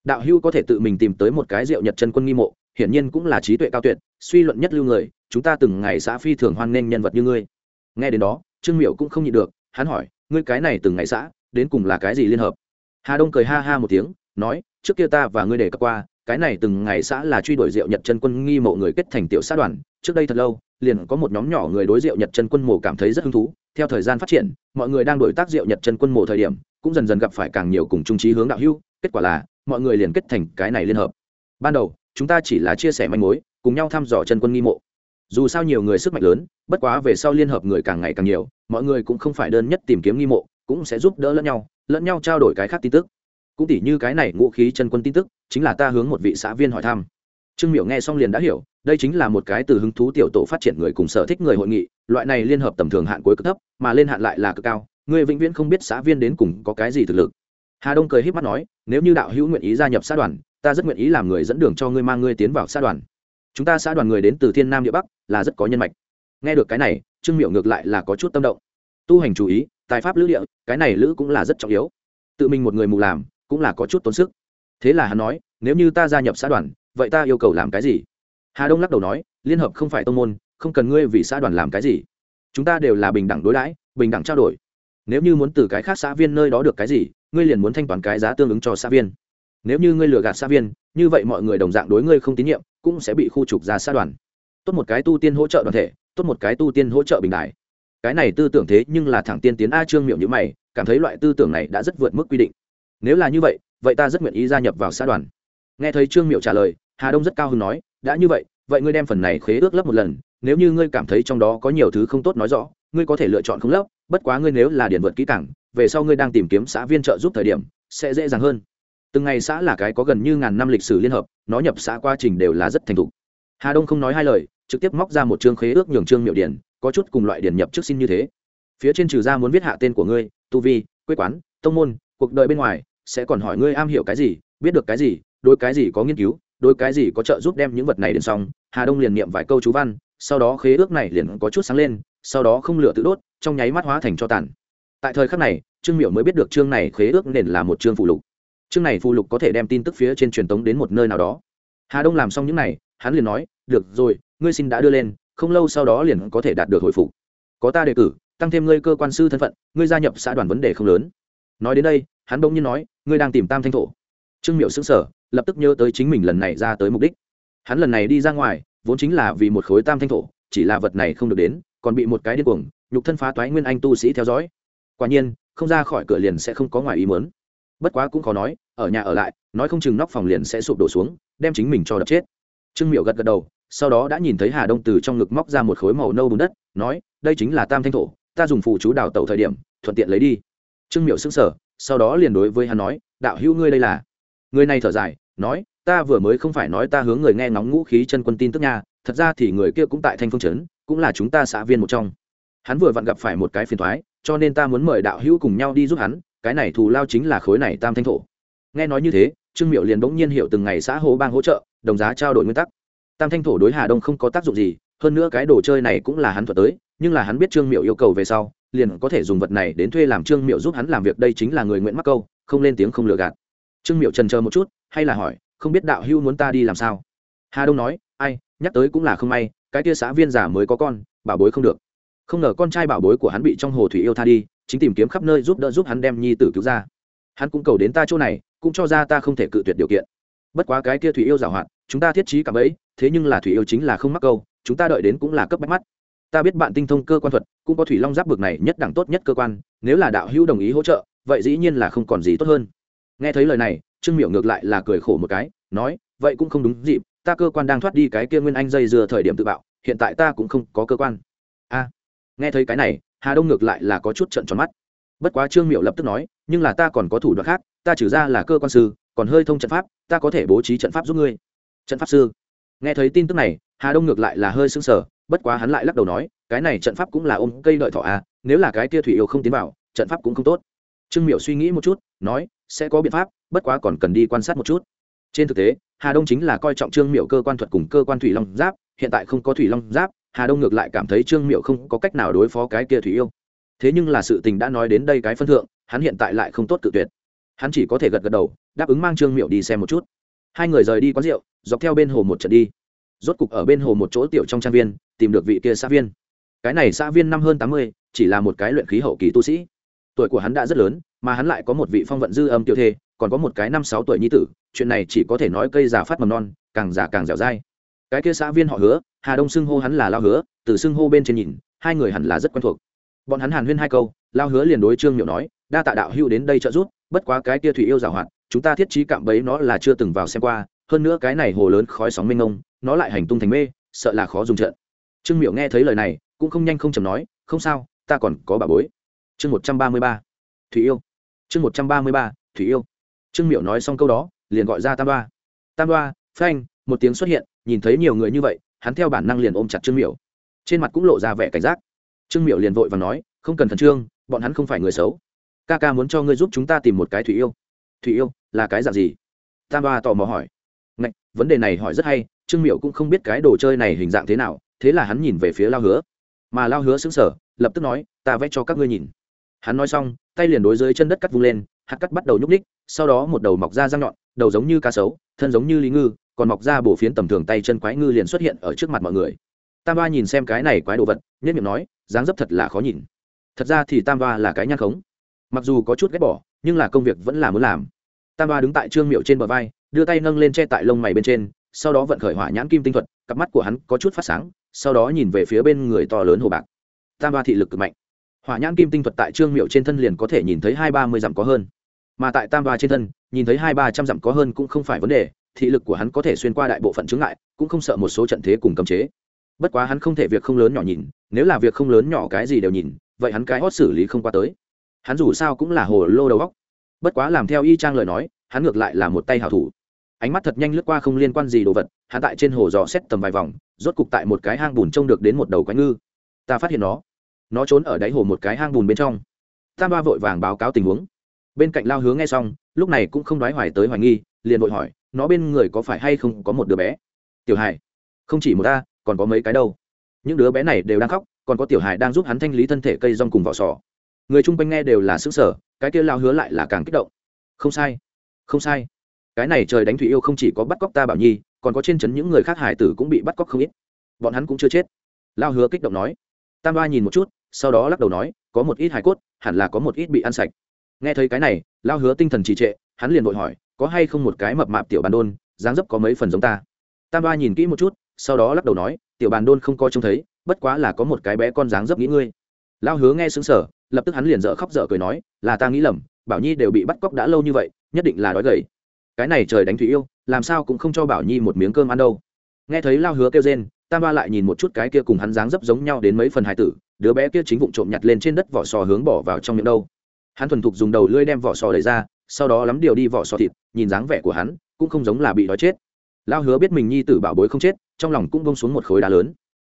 Đạo hưu có thể tự mình tìm tới một cái rượu nhật chân quân nghi mộ, hiển nhiên cũng là trí tuệ cao tuyệt, suy luận nhất lưu người, chúng ta từng ngày xã phi thường hoan nghênh nhân vật như ngươi. Nghe đến đó, trương miệu cũng không nhịn được, hắn hỏi, ngươi cái này từng ngày xã, đến cùng là cái gì liên hợp? Hà đông cười ha ha một tiếng, nói, trước kia ta và ngươi đề cập qua cái này từng ngày xã là truy đuổi rượu nhật chân quân nghi mộ người kết thành tiểu xã đoàn. Trước đây thật lâu, liền có một nhóm nhỏ người đối rượu nhật chân quân mộ cảm thấy rất hứng thú. Theo thời gian phát triển, mọi người đang đổi tác rượu nhật chân quân mộ thời điểm, cũng dần dần gặp phải càng nhiều cùng trung trí hướng đạo hưu kết quả là, mọi người liền kết thành cái này liên hợp. Ban đầu, chúng ta chỉ là chia sẻ manh mối, cùng nhau thăm dò chân quân nghi mộ. Dù sao nhiều người sức mạnh lớn, bất quá về sau liên hợp người càng ngày càng nhiều, mọi người cũng không phải đơn nhất tìm kiếm nghi mộ, cũng sẽ giúp đỡ lẫn nhau lẫn nhau trao đổi cái khác tin tức cũng tỉ như cái này ngũ khí chân quân tin tức, chính là ta hướng một vị xã viên hỏi thăm. Trương miểu nghe xong liền đã hiểu, đây chính là một cái từ hứng thú tiểu tổ phát triển người cùng sở thích người hội nghị, loại này liên hợp tầm thường hạn cuối cực thấp, mà lên hạn lại là cực cao, người vĩnh viễn không biết xã viên đến cùng có cái gì thực lực. Hà đông cười h í p mắt nói, nếu như đạo hữu nguyện ý gia nhập xã đoàn, ta rất nguyện ý làm người dẫn đường cho ngươi mang ngươi tiến vào xã đoàn. Chúng ta xã đoàn người đến từ thiên nam địa bắc, là rất có nhân mạch. Nghe được cái này, trương miệu ngược lại là có chút tâm động. Tu hành chú ý, tài pháp lữ địa, cái này lữ cũng là rất trọng yếu. Tự mình một người mù làm cũng là có chút tốn sức. Thế là hắn nói, nếu như ta gia nhập xã đoàn, vậy ta yêu cầu làm cái gì? Hà đông lắc đầu nói, liên hợp không phải tông môn, không cần ngươi vì xã đoàn làm cái gì. Chúng ta đều là bình đẳng đối đãi, bình đẳng trao đổi. Nếu như muốn từ cái khác xã viên nơi đó được cái gì, ngươi liền muốn thanh toán cái giá tương ứng cho xã viên. Nếu như ngươi lừa gạt xã viên, như vậy mọi người đồng dạng đối ngươi không tín nhiệm, cũng sẽ bị khu trục ra xã đoàn. Tốt một cái tu tiên hỗ trợ đoàn thể, tốt một cái tu tiên hỗ trợ bình đại. Cái này tư tưởng thế nhưng là thẳng tiên tiến a trương miệu như mày, cảm thấy loại tư tưởng này đã rất vượt mức quy định nếu là như vậy vậy ta rất nguyện ý gia nhập vào xã đoàn. Nghe thấy trương miệu trả lời, hà đông rất cao hứng nói, đã như vậy vậy ngươi đem phần này khế ước lấp một lần, nếu như ngươi cảm thấy trong đó có nhiều thứ không tốt nói rõ, ngươi có thể lựa chọn không lấp, bất quá ngươi nếu là điển vượt kỹ cảng về sau ngươi đang tìm kiếm xã viên trợ giúp thời điểm, sẽ dễ dàng hơn. Từng ngày xã là cái có gần như ngàn năm lịch sử liên hợp, nó nhập xã quá trình đều là rất thành thục. Hà đông không nói hai lời, trực tiếp móc ra một chương khế ước nhường trương miệu điển có chút cùng loại điển nhập trước xin như thế. Phía trên trừ ra muốn viết hạ tên của ngươi, tu vi, quê quán, tông môn, cuộc đời bên ngoài sẽ còn hỏi ngươi am hiểu cái gì, biết được cái gì đôi cái gì có nghiên cứu đôi cái gì có trợ giúp đem những vật này đến xong. Hà đông liền niệm vài câu chú văn, sau đó khế ước này liền có chút sáng lên, sau đó không lửa tự đốt, trong nháy mắt hóa thành cho tàn. Tại thời khắc này, trương miệu mới biết được chương này khế ước nền là một chương phụ lục. Chương này phụ lục có thể đem tin tức phía trên truyền tống đến một nơi nào đó. Hà đông làm xong những này, hắn liền nói, được rồi, ngươi xin đã đưa lên, không lâu sau đó liền có thể đạt được hồi phục. Có ta đề cử, tăng thêm ngươi cơ quan sư thân phận, ngươi gia nhập xã đoàn vấn đề không lớn. Nói đến đây, hắn bỗng nhiên nói ngươi đang tìm tam thanh thổ. Trương miệu xứng sở lập tức nhớ tới chính mình lần này ra tới mục đích. Hắn lần này đi ra ngoài, vốn chính là vì một khối tam thanh thổ, chỉ là vật này không được đến, còn bị một cái điên cuồng, nhục thân phá toái nguyên anh tu sĩ theo dõi. Quả nhiên, không ra khỏi cửa liền sẽ không có ngoài ý muốn. Bất quá cũng khó nói, ở nhà ở lại, nói không chừng nóc phòng liền sẽ sụp đổ xuống, đem chính mình cho đập chết. Trương miệu gật gật đầu, sau đó đã nhìn thấy hà đông từ trong ngực móc ra một khối màu nâu bùn đất, nói, đây chính là tam thanh thổ, ta dùng phụ chú đào tẩu thời điểm, thuận tiện lấy đi. Trương miệu xứng sở sau đó liền đối với hắn nói, đạo hữu ngươi đây là? Người này thở dài, nói, ta vừa mới không phải nói ta hướng người nghe ngóng ngũ khí chân quân tin tức nha, thật ra thì người kia cũng tại thanh phương trấn, cũng là chúng ta xã viên một trong. Hắn vừa vặn gặp phải một cái phiền thoái, cho nên ta muốn mời đạo hữu cùng nhau đi giúp hắn, cái này thù lao chính là khối này tam thanh thổ. Nghe nói như thế, trương miệu liền bỗng nhiên hiểu từng ngày xã hồ bang hỗ trợ, đồng giá trao đổi nguyên tắc. Tam thanh thổ đối hà đông không có tác dụng gì, hơn nữa cái đồ chơi này cũng là hắn thuật tới nhưng là hắn biết trương miệu yêu cầu về sau, liền có thể dùng vật này đến thuê làm trương miệu giúp hắn làm việc, đây chính là người nguyễn mắc câu, không lên tiếng không lừa gạt. Trương miệu trần chờ một chút, hay là hỏi, không biết đạo hưu muốn ta đi làm sao? Hà đông nói, ai, nhắc tới cũng là không may, cái tia xã viên giả mới có con, bảo bối không được. Không ngờ con trai bảo bối của hắn bị trong hồ thủy yêu tha đi, chính tìm kiếm khắp nơi giúp đỡ giúp hắn đem nhi tử cứu ra. Hắn cũng cầu đến ta chỗ này, cũng cho ra ta không thể cự tuyệt điều kiện. Bất quá cái kia thủy yêu giảo hoạt, chúng ta thiết trí cảm ấy thế nhưng là thủy yêu chính là không mắc câu, chúng ta đợi đến cũng là cấp bách mắt ta biết bạn tinh thông cơ quan thuật, cũng có thủy long giáp bực này nhất đẳng tốt nhất cơ quan, nếu là đạo hữu đồng ý hỗ trợ, vậy dĩ nhiên là không còn gì tốt hơn. Nghe thấy lời này, trương miệu ngược lại là cười khổ một cái, nói, vậy cũng không đúng dịp, ta cơ quan đang thoát đi cái kia nguyên anh dây dừa thời điểm tự bạo, hiện tại ta cũng không có cơ quan. A, nghe thấy cái này, hà đông ngược lại là có chút trận tròn mắt. Bất quá trương miệu lập tức nói, nhưng là ta còn có thủ đoạn khác, ta trừ ra là cơ quan sư, còn hơi thông trận pháp, ta có thể bố trí trận pháp giúp ngươi. Trận pháp sư. Nghe thấy tin tức này, hà đông ngược lại là hơi sững sờ bất quá hắn lại lắc đầu nói, cái này trận pháp cũng là ôm cây đợi thọ à nếu là cái kia thủy yêu không tiến vào, trận pháp cũng không tốt. Trương miểu suy nghĩ một chút, nói, sẽ có biện pháp, bất quá còn cần đi quan sát một chút. Trên thực tế, hà đông chính là coi trọng trương miểu cơ quan thuật cùng cơ quan thủy long giáp, hiện tại không có thủy long giáp, hà đông ngược lại cảm thấy trương miểu không có cách nào đối phó cái kia thủy yêu. Thế nhưng là sự tình đã nói đến đây cái phân thượng, hắn hiện tại lại không tốt tự tuyệt. Hắn chỉ có thể gật gật đầu, đáp ứng mang trương miểu đi xem một chút. Hai người rời đi quán rượu, dọc theo bên hồ một trận đi rốt cục ở bên hồ một chỗ tiểu trong trang viên, tìm được vị kia xã viên. Cái này xã viên năm hơn tám mươi, chỉ là một cái luyện khí hậu kỳ tu sĩ. Tuổi của hắn đã rất lớn, mà hắn lại có một vị phong vận dư âm tiêu thê, còn có một cái năm sáu tuổi nhi tử, chuyện này chỉ có thể nói cây già phát mầm non, càng già càng dẻo dai. Cái kia xã viên họ hứa, hà đông xưng hô hắn là lao hứa, từ xưng hô bên trên nhìn, hai người hẳn là rất quen thuộc. Bọn hắn hàn huyên hai câu, lao hứa liền đối trương miệu nói, đa tạ đạo hưu đến đây trợ giúp, bất quá cái kia thủy yêu giảo hoạt, chúng ta thiết trí cạm bẫy nó là chưa từng vào xem qua, hơn nữa cái này hồ lớn khói sóng mênh ngông nó lại hành tung thành mê sợ là khó dùng trận. Trương Miểu nghe thấy lời này cũng không nhanh không chầm nói không sao ta còn có bà bối. Chương một trăm ba mươi ba. Thủy yêu. Chương một trăm ba mươi ba thủy yêu. Trương Miểu nói xong câu đó liền gọi ra tam đoa. Tam đoa phanh một tiếng xuất hiện nhìn thấy nhiều người như vậy hắn theo bản năng liền ôm chặt trương Miểu, trên mặt cũng lộ ra vẻ cảnh giác. Trương Miểu liền vội và nói không cần khẩn trương bọn hắn không phải người xấu. Ca ca muốn cho ngươi giúp chúng ta tìm một cái thủy yêu. Thủy yêu là cái dạng gì? Tam đoa tò mò hỏi. Ngạch, vấn đề này hỏi rất hay trương miệu cũng không biết cái đồ chơi này hình dạng thế nào, thế là hắn nhìn về phía lao hứa. Mà lao hứa xứng sở lập tức nói, ta vẽ cho các ngươi nhìn. Hắn nói xong, tay liền đối dưới chân đất cắt vung lên, hạt cắt bắt đầu nhúc ních sau đó một đầu mọc ra răng nhọn, đầu giống như cá sấu, thân giống như lý ngư, còn mọc ra bổ phiến tầm thường tay chân quái ngư liền xuất hiện ở trước mặt mọi người. Tam ba nhìn xem cái này quái đồ vật nhất miệng nói, dáng dấp thật là khó nhìn. Thật ra thì tam ba là cái nhang khống. Mặc dù có chút ghét bỏ, nhưng là công việc vẫn là muốn làm. Tam ba đứng tại trương miệu trên bờ vai, đưa tay nâng lên che tại lông mày bên trên sau đó vận khởi hỏa nhãn kim tinh thuật, cặp mắt của hắn có chút phát sáng, sau đó nhìn về phía bên người to lớn hồ bạc. Tam ba thị lực cực mạnh. Hỏa nhãn kim tinh thuật tại trương miệu trên thân liền có thể nhìn thấy hai ba mươi dặm có hơn. Mà tại tam ba trên thân, nhìn thấy hai ba trăm dặm có hơn cũng không phải vấn đề, thị lực của hắn có thể xuyên qua đại bộ phận chứng ngại, cũng không sợ một số trận thế cùng cấm chế. Bất quá hắn không thể việc không lớn nhỏ nhìn, nếu là việc không lớn nhỏ cái gì đều nhìn, vậy hắn cái hót xử lý không qua tới. Hắn dù sao cũng là hồ lô đầu góc bất quá làm theo y trang lời nói, hắn ngược lại là một tay hảo thủ ánh mắt thật nhanh lướt qua không liên quan gì đồ vật, hắn tại trên hồ dò xét tầm vài vòng, rốt cục tại một cái hang bùn trông được đến một đầu quái ngư. Ta phát hiện nó. Nó trốn ở đáy hồ một cái hang bùn bên trong. Tam ba vội vàng báo cáo tình huống. Bên cạnh lao hướng nghe xong, lúc này cũng không đoái hoài tới hoài nghi, liền vội hỏi, nó bên người có phải hay không có một đứa bé? Tiểu hải. Không chỉ một ta, còn có mấy cái đâu. Những đứa bé này đều đang khóc, còn có tiểu hải đang giúp hắn thanh lý thân thể cây rong cùng vỏ sò. Người chung quanh nghe đều là xứng sở cái kia lao hứa lại là càng kích động. Không sai không sai cái này trời đánh thủy yêu không chỉ có bắt cóc ta bảo nhi, còn có trên trấn những người khác hải tử cũng bị bắt cóc không ít. Bọn hắn cũng chưa chết. Lao hứa kích động nói. Tam ba nhìn một chút, sau đó lắc đầu nói, có một ít hải cốt, hẳn là có một ít bị ăn sạch. Nghe thấy cái này, lao hứa tinh thần trì trệ, hắn liền vội hỏi, có hay không một cái mập mạp tiểu bàn đôn, dáng dấp có mấy phần giống ta? Tam ba nhìn kỹ một chút, sau đó lắc đầu nói, tiểu bàn đôn không coi trông thấy, bất quá là có một cái bé con dáng dấp nghĩ ngươi. Lao hứa nghe xứng sở lập tức hắn liền dở khóc dở cười nói, là ta nghĩ lầm, bảo nhi đều bị bắt cóc đã lâu như vậy, nhất định là đói gầy cái này trời đánh thủy yêu, làm sao cũng không cho bảo nhi một miếng cơm ăn đâu. Nghe thấy lao hứa kêu rên, tam ba lại nhìn một chút cái kia cùng hắn dáng dấp giống nhau đến mấy phần hài tử, đứa bé kia chính vụng trộm nhặt lên trên đất vỏ sò hướng bỏ vào trong miệng đâu. Hắn thuần thục dùng đầu lưỡi đem vỏ sò đẩy ra, sau đó lắm điều đi vỏ sò thịt, nhìn dáng vẻ của hắn, cũng không giống là bị đói chết. Lao hứa biết mình nhi tử bảo bối không chết, trong lòng cũng bông xuống một khối đá lớn.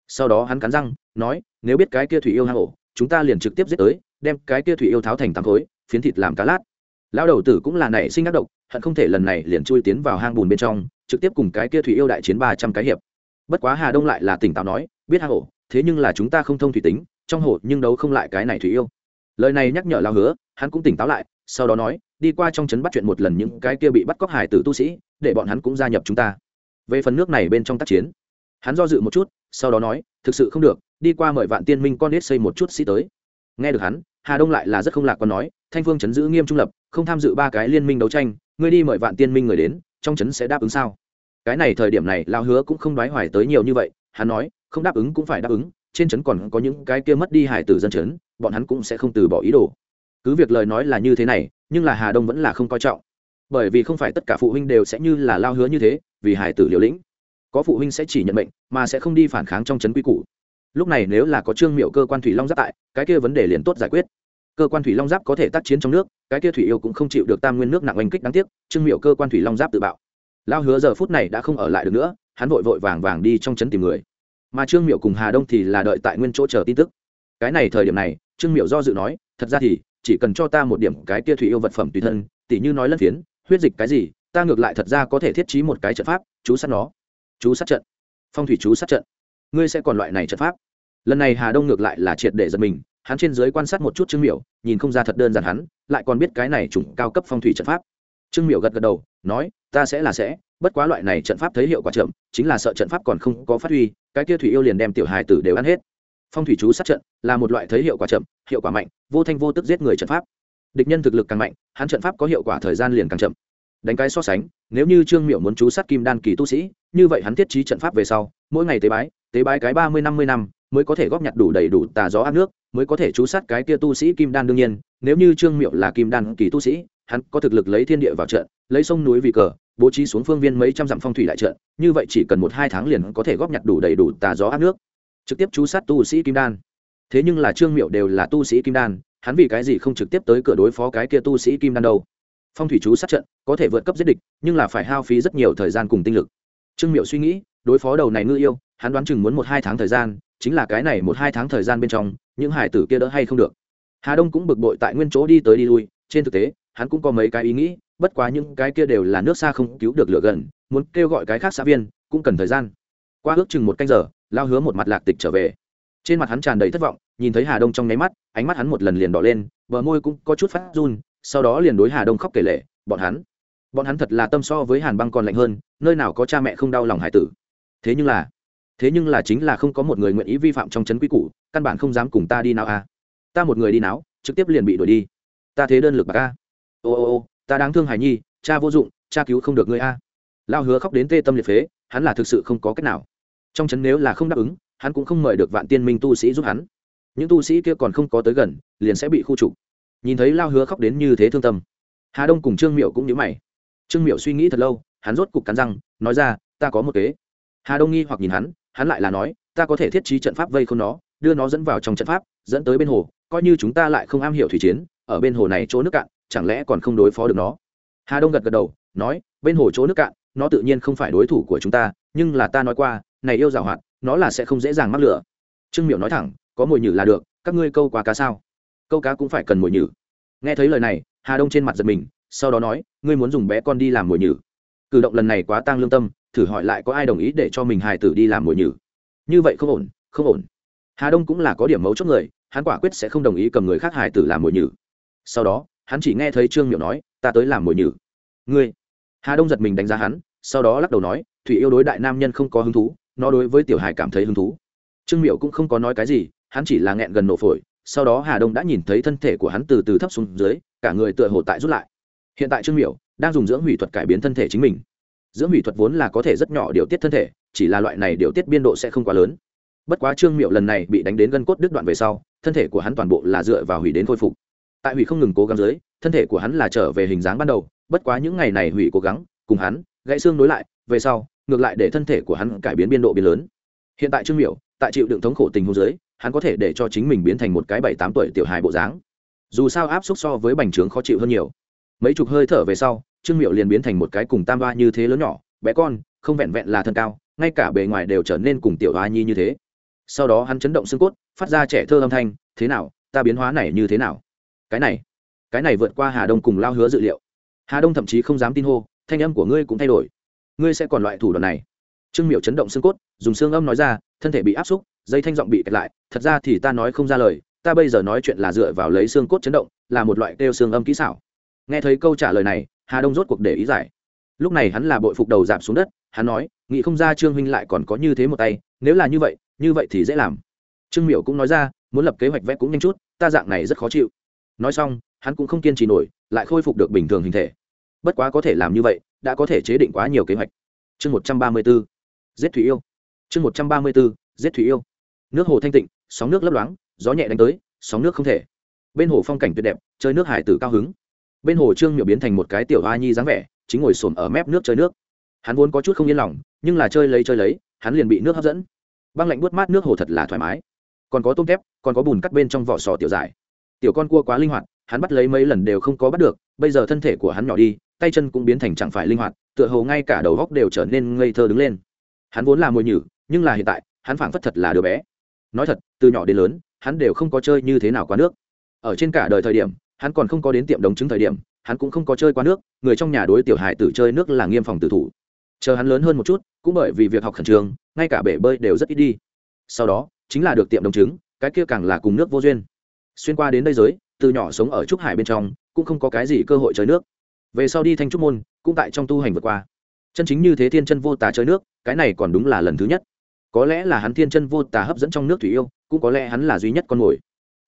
Sau đó hắn cắn răng, nói, nếu biết cái kia thủy yêu hang ổ, chúng ta liền trực tiếp giết tới, đem cái kia thủy yêu tháo thành tám khối, phiến thịt làm cá lát lão đầu tử cũng là nảy sinh ác độc, hận không thể lần này liền chui tiến vào hang bùn bên trong, trực tiếp cùng cái kia thủy yêu đại chiến ba trăm cái hiệp. Bất quá hà đông lại là tỉnh táo nói, biết hang ổ thế nhưng là chúng ta không thông thủy tính, trong hồ nhưng đấu không lại cái này thủy yêu. Lời này nhắc nhở lao hứa, hắn cũng tỉnh táo lại, sau đó nói, đi qua trong trấn bắt chuyện một lần những cái kia bị bắt cóc hải tử tu sĩ, để bọn hắn cũng gia nhập chúng ta. Về phần nước này bên trong tác chiến, hắn do dự một chút, sau đó nói, thực sự không được, đi qua mời vạn tiên minh con nết xây một chút sĩ tới. Nghe được hắn hà đông lại là rất không lạc còn nói thanh phương chấn giữ nghiêm trung lập không tham dự ba cái liên minh đấu tranh ngươi đi mời vạn tiên minh người đến trong chấn sẽ đáp ứng sao? Cái này thời điểm này lao hứa cũng không đoái hoài tới nhiều như vậy hắn nói không đáp ứng cũng phải đáp ứng trên trấn còn có những cái kia mất đi hải tử dân trấn bọn hắn cũng sẽ không từ bỏ ý đồ. Cứ việc lời nói là như thế này nhưng là hà đông vẫn là không coi trọng. Bởi vì không phải tất cả phụ huynh đều sẽ như là lao hứa như thế vì hải tử liều lĩnh. Có phụ huynh sẽ chỉ nhận mệnh, mà sẽ không đi phản kháng trong trấn quy củ lúc này nếu là có trương miệu cơ quan thủy long giáp tại, cái kia vấn đề liền tốt giải quyết. Cơ quan thủy long giáp có thể tác chiến trong nước, cái kia thủy yêu cũng không chịu được tam nguyên nước nặng oanh kích đáng tiếc, trương miệu cơ quan thủy long giáp tự bạo. Lao hứa giờ phút này đã không ở lại được nữa, hắn vội vội vàng vàng đi trong trấn tìm người. Mà trương miệu cùng hà đông thì là đợi tại nguyên chỗ chờ tin tức. Cái này thời điểm này, trương miệu do dự nói, thật ra thì, chỉ cần cho ta một điểm cái kia thủy yêu vật phẩm tùy thân, tỉ như nói lân phiến, huyết dịch cái gì, ta ngược lại thật ra có thể thiết trí một cái trận pháp, chú sát nó. Chú sát trận. Phong thủy chú sát trận. Ngươi sẽ còn loại này trận pháp lần này hà đông ngược lại là triệt để giật mình, hắn trên giới quan sát một chút trương miểu, nhìn không ra thật đơn giản hắn, lại còn biết cái này chủng cao cấp phong thủy trận pháp. Trương miểu gật gật đầu, nói, ta sẽ là sẽ, bất quá loại này trận pháp thấy hiệu quả chậm, chính là sợ trận pháp còn không có phát huy, cái kia thủy yêu liền đem tiểu hài tử đều ăn hết. Phong thủy chú sát trận là một loại thấy hiệu quả chậm, hiệu quả mạnh, vô thanh vô tức giết người trận pháp. Địch nhân thực lực càng mạnh, hắn trận pháp có hiệu quả thời gian liền càng chậm. Đánh cái so sánh, nếu như trương miểu muốn chú sát kim đan kỳ tu sĩ, như vậy hắn thiết trí trận pháp về sau, mỗi ngày tế bái tế bái cái ba mươi năm mươi năm mới có thể góp nhặt đủ đầy đủ tà gió áp nước, mới có thể chú sát cái kia tu sĩ kim đan đương nhiên, nếu như trương miệu là kim đan kỳ tu sĩ, hắn có thực lực lấy thiên địa vào trận, lấy sông núi vì cờ, bố trí xuống phương viên mấy trăm dặm phong thủy đại trận, như vậy chỉ cần một hai tháng liền có thể góp nhặt đủ đầy đủ tà gió áp nước, trực tiếp chú sát tu sĩ kim đan. Thế nhưng là trương miệu đều là tu sĩ kim đan, hắn vì cái gì không trực tiếp tới cửa đối phó cái kia tu sĩ kim đan đâu? Phong thủy chú sát trận, có thể vượt cấp giết địch, nhưng là phải hao phí rất nhiều thời gian cùng tinh lực. Trương miệu suy nghĩ, đối phó đầu này ngư yêu, hắn đoán chừng muốn một hai tháng thời gian chính là cái này một hai tháng thời gian bên trong, những hải tử kia đỡ hay không được. Hà đông cũng bực bội tại nguyên chỗ đi tới đi lui, trên thực tế, hắn cũng có mấy cái ý nghĩ, bất quá những cái kia đều là nước xa không cứu được lửa gần, muốn kêu gọi cái khác xã viên, cũng cần thời gian. Qua ước chừng một canh giờ, lao hứa một mặt lạc tịch trở về. Trên mặt hắn tràn đầy thất vọng, nhìn thấy hà đông trong nháy mắt, ánh mắt hắn một lần liền đỏ lên, bờ môi cũng có chút phát run, sau đó liền đối hà đông khóc kể lệ bọn hắn bọn hắn thật là tâm so với hàn băng còn lạnh hơn, nơi nào có cha mẹ không đau lòng hải tử. Thế nhưng là thế nhưng là chính là không có một người nguyện ý vi phạm trong chấn quy củ, căn bản không dám cùng ta đi nào à. Ta một người đi náo trực tiếp liền bị đuổi đi. Ta thế đơn lực bạc a. Ô ô ô, ta đáng thương hải nhi, cha vô dụng, cha cứu không được ngươi a. Lao hứa khóc đến tê tâm liệt phế, hắn là thực sự không có cách nào. Trong trấn nếu là không đáp ứng, hắn cũng không mời được vạn tiên minh tu sĩ giúp hắn. Những tu sĩ kia còn không có tới gần, liền sẽ bị khu trục. Nhìn thấy lao hứa khóc đến như thế thương tâm, hà đông cùng trương miệu cũng nhớ mày. Trương miệu suy nghĩ thật lâu, hắn rốt cục cắn răng, nói ra, ta có một kế. Hà đông nghi hoặc nhìn hắn hắn lại là nói, ta có thể thiết trí trận pháp vây không nó, đưa nó dẫn vào trong trận pháp, dẫn tới bên hồ, coi như chúng ta lại không am hiểu thủy chiến, ở bên hồ này chỗ nước cạn, chẳng lẽ còn không đối phó được nó? Hà đông gật gật đầu, nói, bên hồ chỗ nước cạn, nó tự nhiên không phải đối thủ của chúng ta, nhưng là ta nói qua, này yêu giảo hoạt, nó là sẽ không dễ dàng mắc lửa. Trương miệu nói thẳng, có mồi nhử là được, các ngươi câu quá cá sao? Câu cá cũng phải cần mồi nhử. Nghe thấy lời này, hà đông trên mặt giật mình, sau đó nói, ngươi muốn dùng bé con đi làm mồi nhử cử động lần này quá tăng lương tâm, thử hỏi lại có ai đồng ý để cho mình hài tử đi làm mồi nhử. Như vậy không ổn không ổn. Hà đông cũng là có điểm mấu chốt người, hắn quả quyết sẽ không đồng ý cầm người khác hài tử làm mồi nhử. Sau đó, hắn chỉ nghe thấy trương miệu nói, ta tới làm mồi nhử. Ngươi? Hà đông giật mình đánh giá hắn, sau đó lắc đầu nói, thủy yêu đối đại nam nhân không có hứng thú, nó đối với tiểu hài cảm thấy hứng thú. Trương miệu cũng không có nói cái gì, hắn chỉ là nghẹn gần nổ phổi, sau đó hà đông đã nhìn thấy thân thể của hắn từ từ thấp xuống dưới, cả người tựa hồ tại rút lại. Hiện tại trương miệu đang dùng dưỡng hủy thuật cải biến thân thể chính mình. Dưỡng hủy thuật vốn là có thể rất nhỏ điều tiết thân thể, chỉ là loại này điều tiết biên độ sẽ không quá lớn. Bất quá trương miệu lần này bị đánh đến gân cốt đứt đoạn về sau, thân thể của hắn toàn bộ là dựa vào hủy đến khôi phục. Tại hủy không ngừng cố gắng dưới, thân thể của hắn là trở về hình dáng ban đầu, bất quá những ngày này hủy cố gắng, cùng hắn, gãy xương nối lại, về sau, ngược lại để thân thể của hắn cải biến biên độ biến lớn. Hiện tại trương miệu, tại chịu đựng thống khổ tình hôn giới hắn có thể để cho chính mình biến thành một cái bảy tám tuổi tiểu hài bộ dáng. Dù sao áp suất so với bành trướng khó chịu hơn nhiều mấy chục hơi thở về sau, trương miệu liền biến thành một cái cùng tam ba như thế lớn nhỏ, bé con, không vẹn vẹn là thân cao, ngay cả bề ngoài đều trở nên cùng tiểu hoa nhi như thế. Sau đó hắn chấn động xương cốt, phát ra trẻ thơ âm thanh, thế nào, ta biến hóa này như thế nào? Cái này cái này vượt qua hà đông cùng lao hứa dự liệu. Hà đông thậm chí không dám tin hô, thanh âm của ngươi cũng thay đổi. Ngươi sẽ còn loại thủ đoạn này. Trương miệu chấn động xương cốt, dùng xương âm nói ra, thân thể bị áp xúc, dây thanh giọng bị kẹt lại, thật ra thì ta nói không ra lời, ta bây giờ nói chuyện là dựa vào lấy xương cốt chấn động, là một loại kêu xương âm kỹ xảo nghe thấy câu trả lời này, hà đông rốt cuộc để ý giải. Lúc này hắn là bội phục đầu giảm xuống đất, hắn nói, nghĩ không ra trương huynh lại còn có như thế một tay, nếu là như vậy như vậy thì dễ làm. Trương Miểu cũng nói ra, muốn lập kế hoạch vẽ cũng nhanh chút, ta dạng này rất khó chịu. Nói xong, hắn cũng không kiên trì nổi, lại khôi phục được bình thường hình thể. Bất quá có thể làm như vậy, đã có thể chế định quá nhiều kế hoạch. Chương một trăm ba mươi b ố giết thủy yêu. Chương một trăm ba mươi b ố giết thủy yêu. Nước hồ thanh tịnh, sóng nước lấp loáng, gió nhẹ đánh tới, sóng nước không thể. Bên hồ phong cảnh tuyệt đẹp chơi nước hải tử cao hứng bên hồ trương miệu biến thành một cái tiểu hoa nhi dáng vẻ, chính ngồi xổm ở mép nước chơi nước. Hắn vốn có chút không yên lòng, nhưng là chơi lấy chơi lấy, hắn liền bị nước hấp dẫn. Băng lạnh buốt mát nước hồ thật là thoải mái. Còn có tôm tép, còn có bùn cắt bên trong vỏ sò tiểu dài tiểu con cua quá linh hoạt, hắn bắt lấy mấy lần đều không có bắt được, bây giờ thân thể của hắn nhỏ đi, tay chân cũng biến thành chẳng phải linh hoạt, tựa hồ ngay cả đầu góc đều trở nên ngây thơ đứng lên. Hắn vốn là mồi nhử, nhưng là hiện tại, hắn phảng phất thật là đứa bé. Nói thật, từ nhỏ đến lớn, hắn đều không có chơi như thế nào qua nước. Ở trên cả đời thời điểm hắn còn không có đến tiệm đống chứng thời điểm, hắn cũng không có chơi qua nước, người trong nhà đối tiểu hải tử chơi nước là nghiêm phòng tử thủ. Chờ hắn lớn hơn một chút, cũng bởi vì việc học khẩn trương, ngay cả bể bơi đều rất ít đi. Sau đó, chính là được tiệm đồng chứng cái kia càng là cùng nước vô duyên. Xuyên qua đến đây giới, từ nhỏ sống ở trúc hải bên trong, cũng không có cái gì cơ hội chơi nước. Về sau đi thanh trúc môn, cũng tại trong tu hành vượt qua. Chân chính như thế thiên chân vô tà chơi nước, cái này còn đúng là lần thứ nhất. Có lẽ là hắn thiên chân vô tà hấp dẫn trong nước thủy yêu, cũng có lẽ hắn là duy nhất con mồi.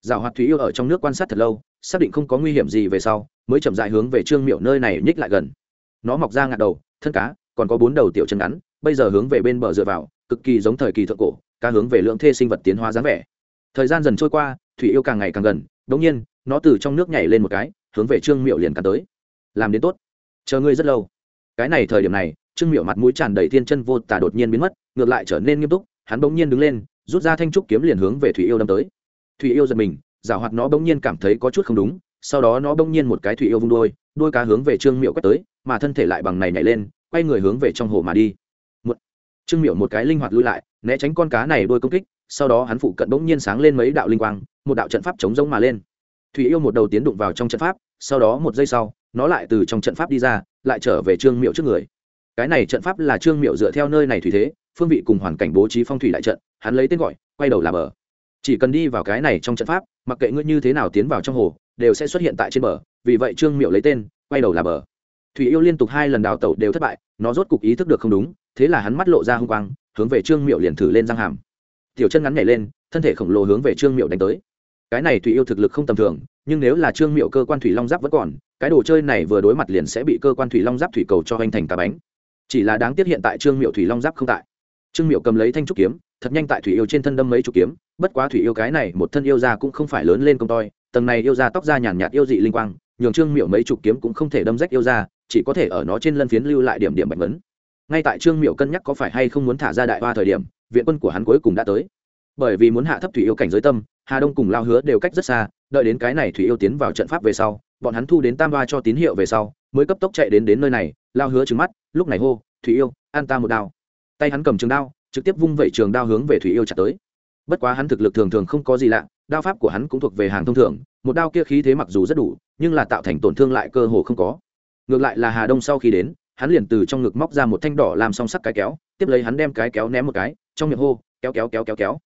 Giảo hoạt thủy yêu ở trong nước quan sát thật lâu xác định không có nguy hiểm gì về sau, mới chậm dại hướng về trương miệu nơi này nhích lại gần. Nó mọc ra ngạt đầu, thân cá, còn có bốn đầu tiểu chân ngắn, bây giờ hướng về bên bờ dựa vào, cực kỳ giống thời kỳ thượng cổ, cá hướng về lượng thê sinh vật tiến hóa dáng vẻ. Thời gian dần trôi qua, thủy yêu càng ngày càng gần đống nhiên, nó từ trong nước nhảy lên một cái, hướng về trương miệu liền cắn tới. Làm đến tốt. Chờ ngươi rất lâu. Cái này thời điểm này, trương miệu mặt mũi tràn đầy thiên chân vô tả đột nhiên biến mất, ngược lại trở nên nghiêm túc, hắn bỗng nhiên đứng lên, rút ra thanh trúc kiếm liền hướng về thủy yêu đâm tới. Thủy yêu giật mình giảo hoạt nó bỗng nhiên cảm thấy có chút không đúng sau đó nó bỗng nhiên một cái thủy yêu vung đôi đôi cá hướng về trương miệu quét tới mà thân thể lại bằng này nhảy lên quay người hướng về trong hồ mà đi. Một, trương miệu một cái linh hoạt lui lại né tránh con cá này đôi công kích sau đó hắn phụ cận bỗng nhiên sáng lên mấy đạo linh quang một đạo trận pháp chống rông mà lên. Thủy yêu một đầu tiến đụng vào trong trận pháp sau đó một giây sau nó lại từ trong trận pháp đi ra lại trở về trương miệu trước người. Cái này trận pháp là trương miệu dựa theo nơi này thủy thế phương vị cùng hoàn cảnh bố trí phong thủy đại trận hắn lấy tên gọi quay đầu là bờ. Chỉ cần đi vào cái này trong trận pháp mặc kệ ngươi như thế nào tiến vào trong hồ, đều sẽ xuất hiện tại trên bờ, vì vậy trương miệu lấy tên, quay đầu là bờ. Thủy yêu liên tục hai lần đào tẩu đều thất bại, nó rốt cục ý thức được không đúng, thế là hắn mắt lộ ra h u n g quang, hướng về trương miệu liền thử lên răng hàm. Tiểu chân ngắn nhảy lên, thân thể khổng lồ hướng về trương miệu đánh tới. Cái này thủy yêu thực lực không tầm thường, nhưng nếu là trương miệu cơ quan thủy long giáp vẫn còn, cái đồ chơi này vừa đối mặt liền sẽ bị cơ quan thủy long giáp thủy cầu cho hoành thành cá bánh. Chỉ là đáng tiếc hiện tại trương miệu thủy long giáp không tại. Trương miệu cầm lấy thanh trúc kiếm thật nhanh tại thủy yêu trên thân đâm mấy chục kiếm, bất quá thủy yêu cái này một thân yêu ra cũng không phải lớn lên công toi, tầng này yêu ra tóc ra nhàn nhạt yêu dị linh quang, nhường trương miệu mấy chục kiếm cũng không thể đâm rách yêu ra chỉ có thể ở nó trên lân phiến lưu lại điểm điểm bạch vấn ngay tại trương miệu cân nhắc có phải hay không muốn thả ra đại hoa thời điểm, viện quân của hắn cuối cùng đã tới. Bởi vì muốn hạ thấp thủy yêu cảnh giới tâm, hà đông cùng lao hứa đều cách rất xa, đợi đến cái này thủy yêu tiến vào trận pháp về sau, bọn hắn thu đến tam hoa cho tín hiệu về sau, mới cấp tốc chạy đến đến nơi này, lao hứa trứng mắt, lúc này hô, thủy yêu, an ta một đao. Tay hắn cầm trường đao trực tiếp vung vẩy trường đao hướng về thủy yêu chặt tới. Bất quá hắn thực lực thường thường không có gì lạ, đao pháp của hắn cũng thuộc về hàng thông thường, một đao kia khí thế mặc dù rất đủ, nhưng là tạo thành tổn thương lại cơ hồ không có. Ngược lại là hà đông sau khi đến, hắn liền từ trong ngực móc ra một thanh đỏ làm song sắc cái kéo, tiếp lấy hắn đem cái kéo ném một cái, trong miệng hô, kéo kéo kéo kéo kéo.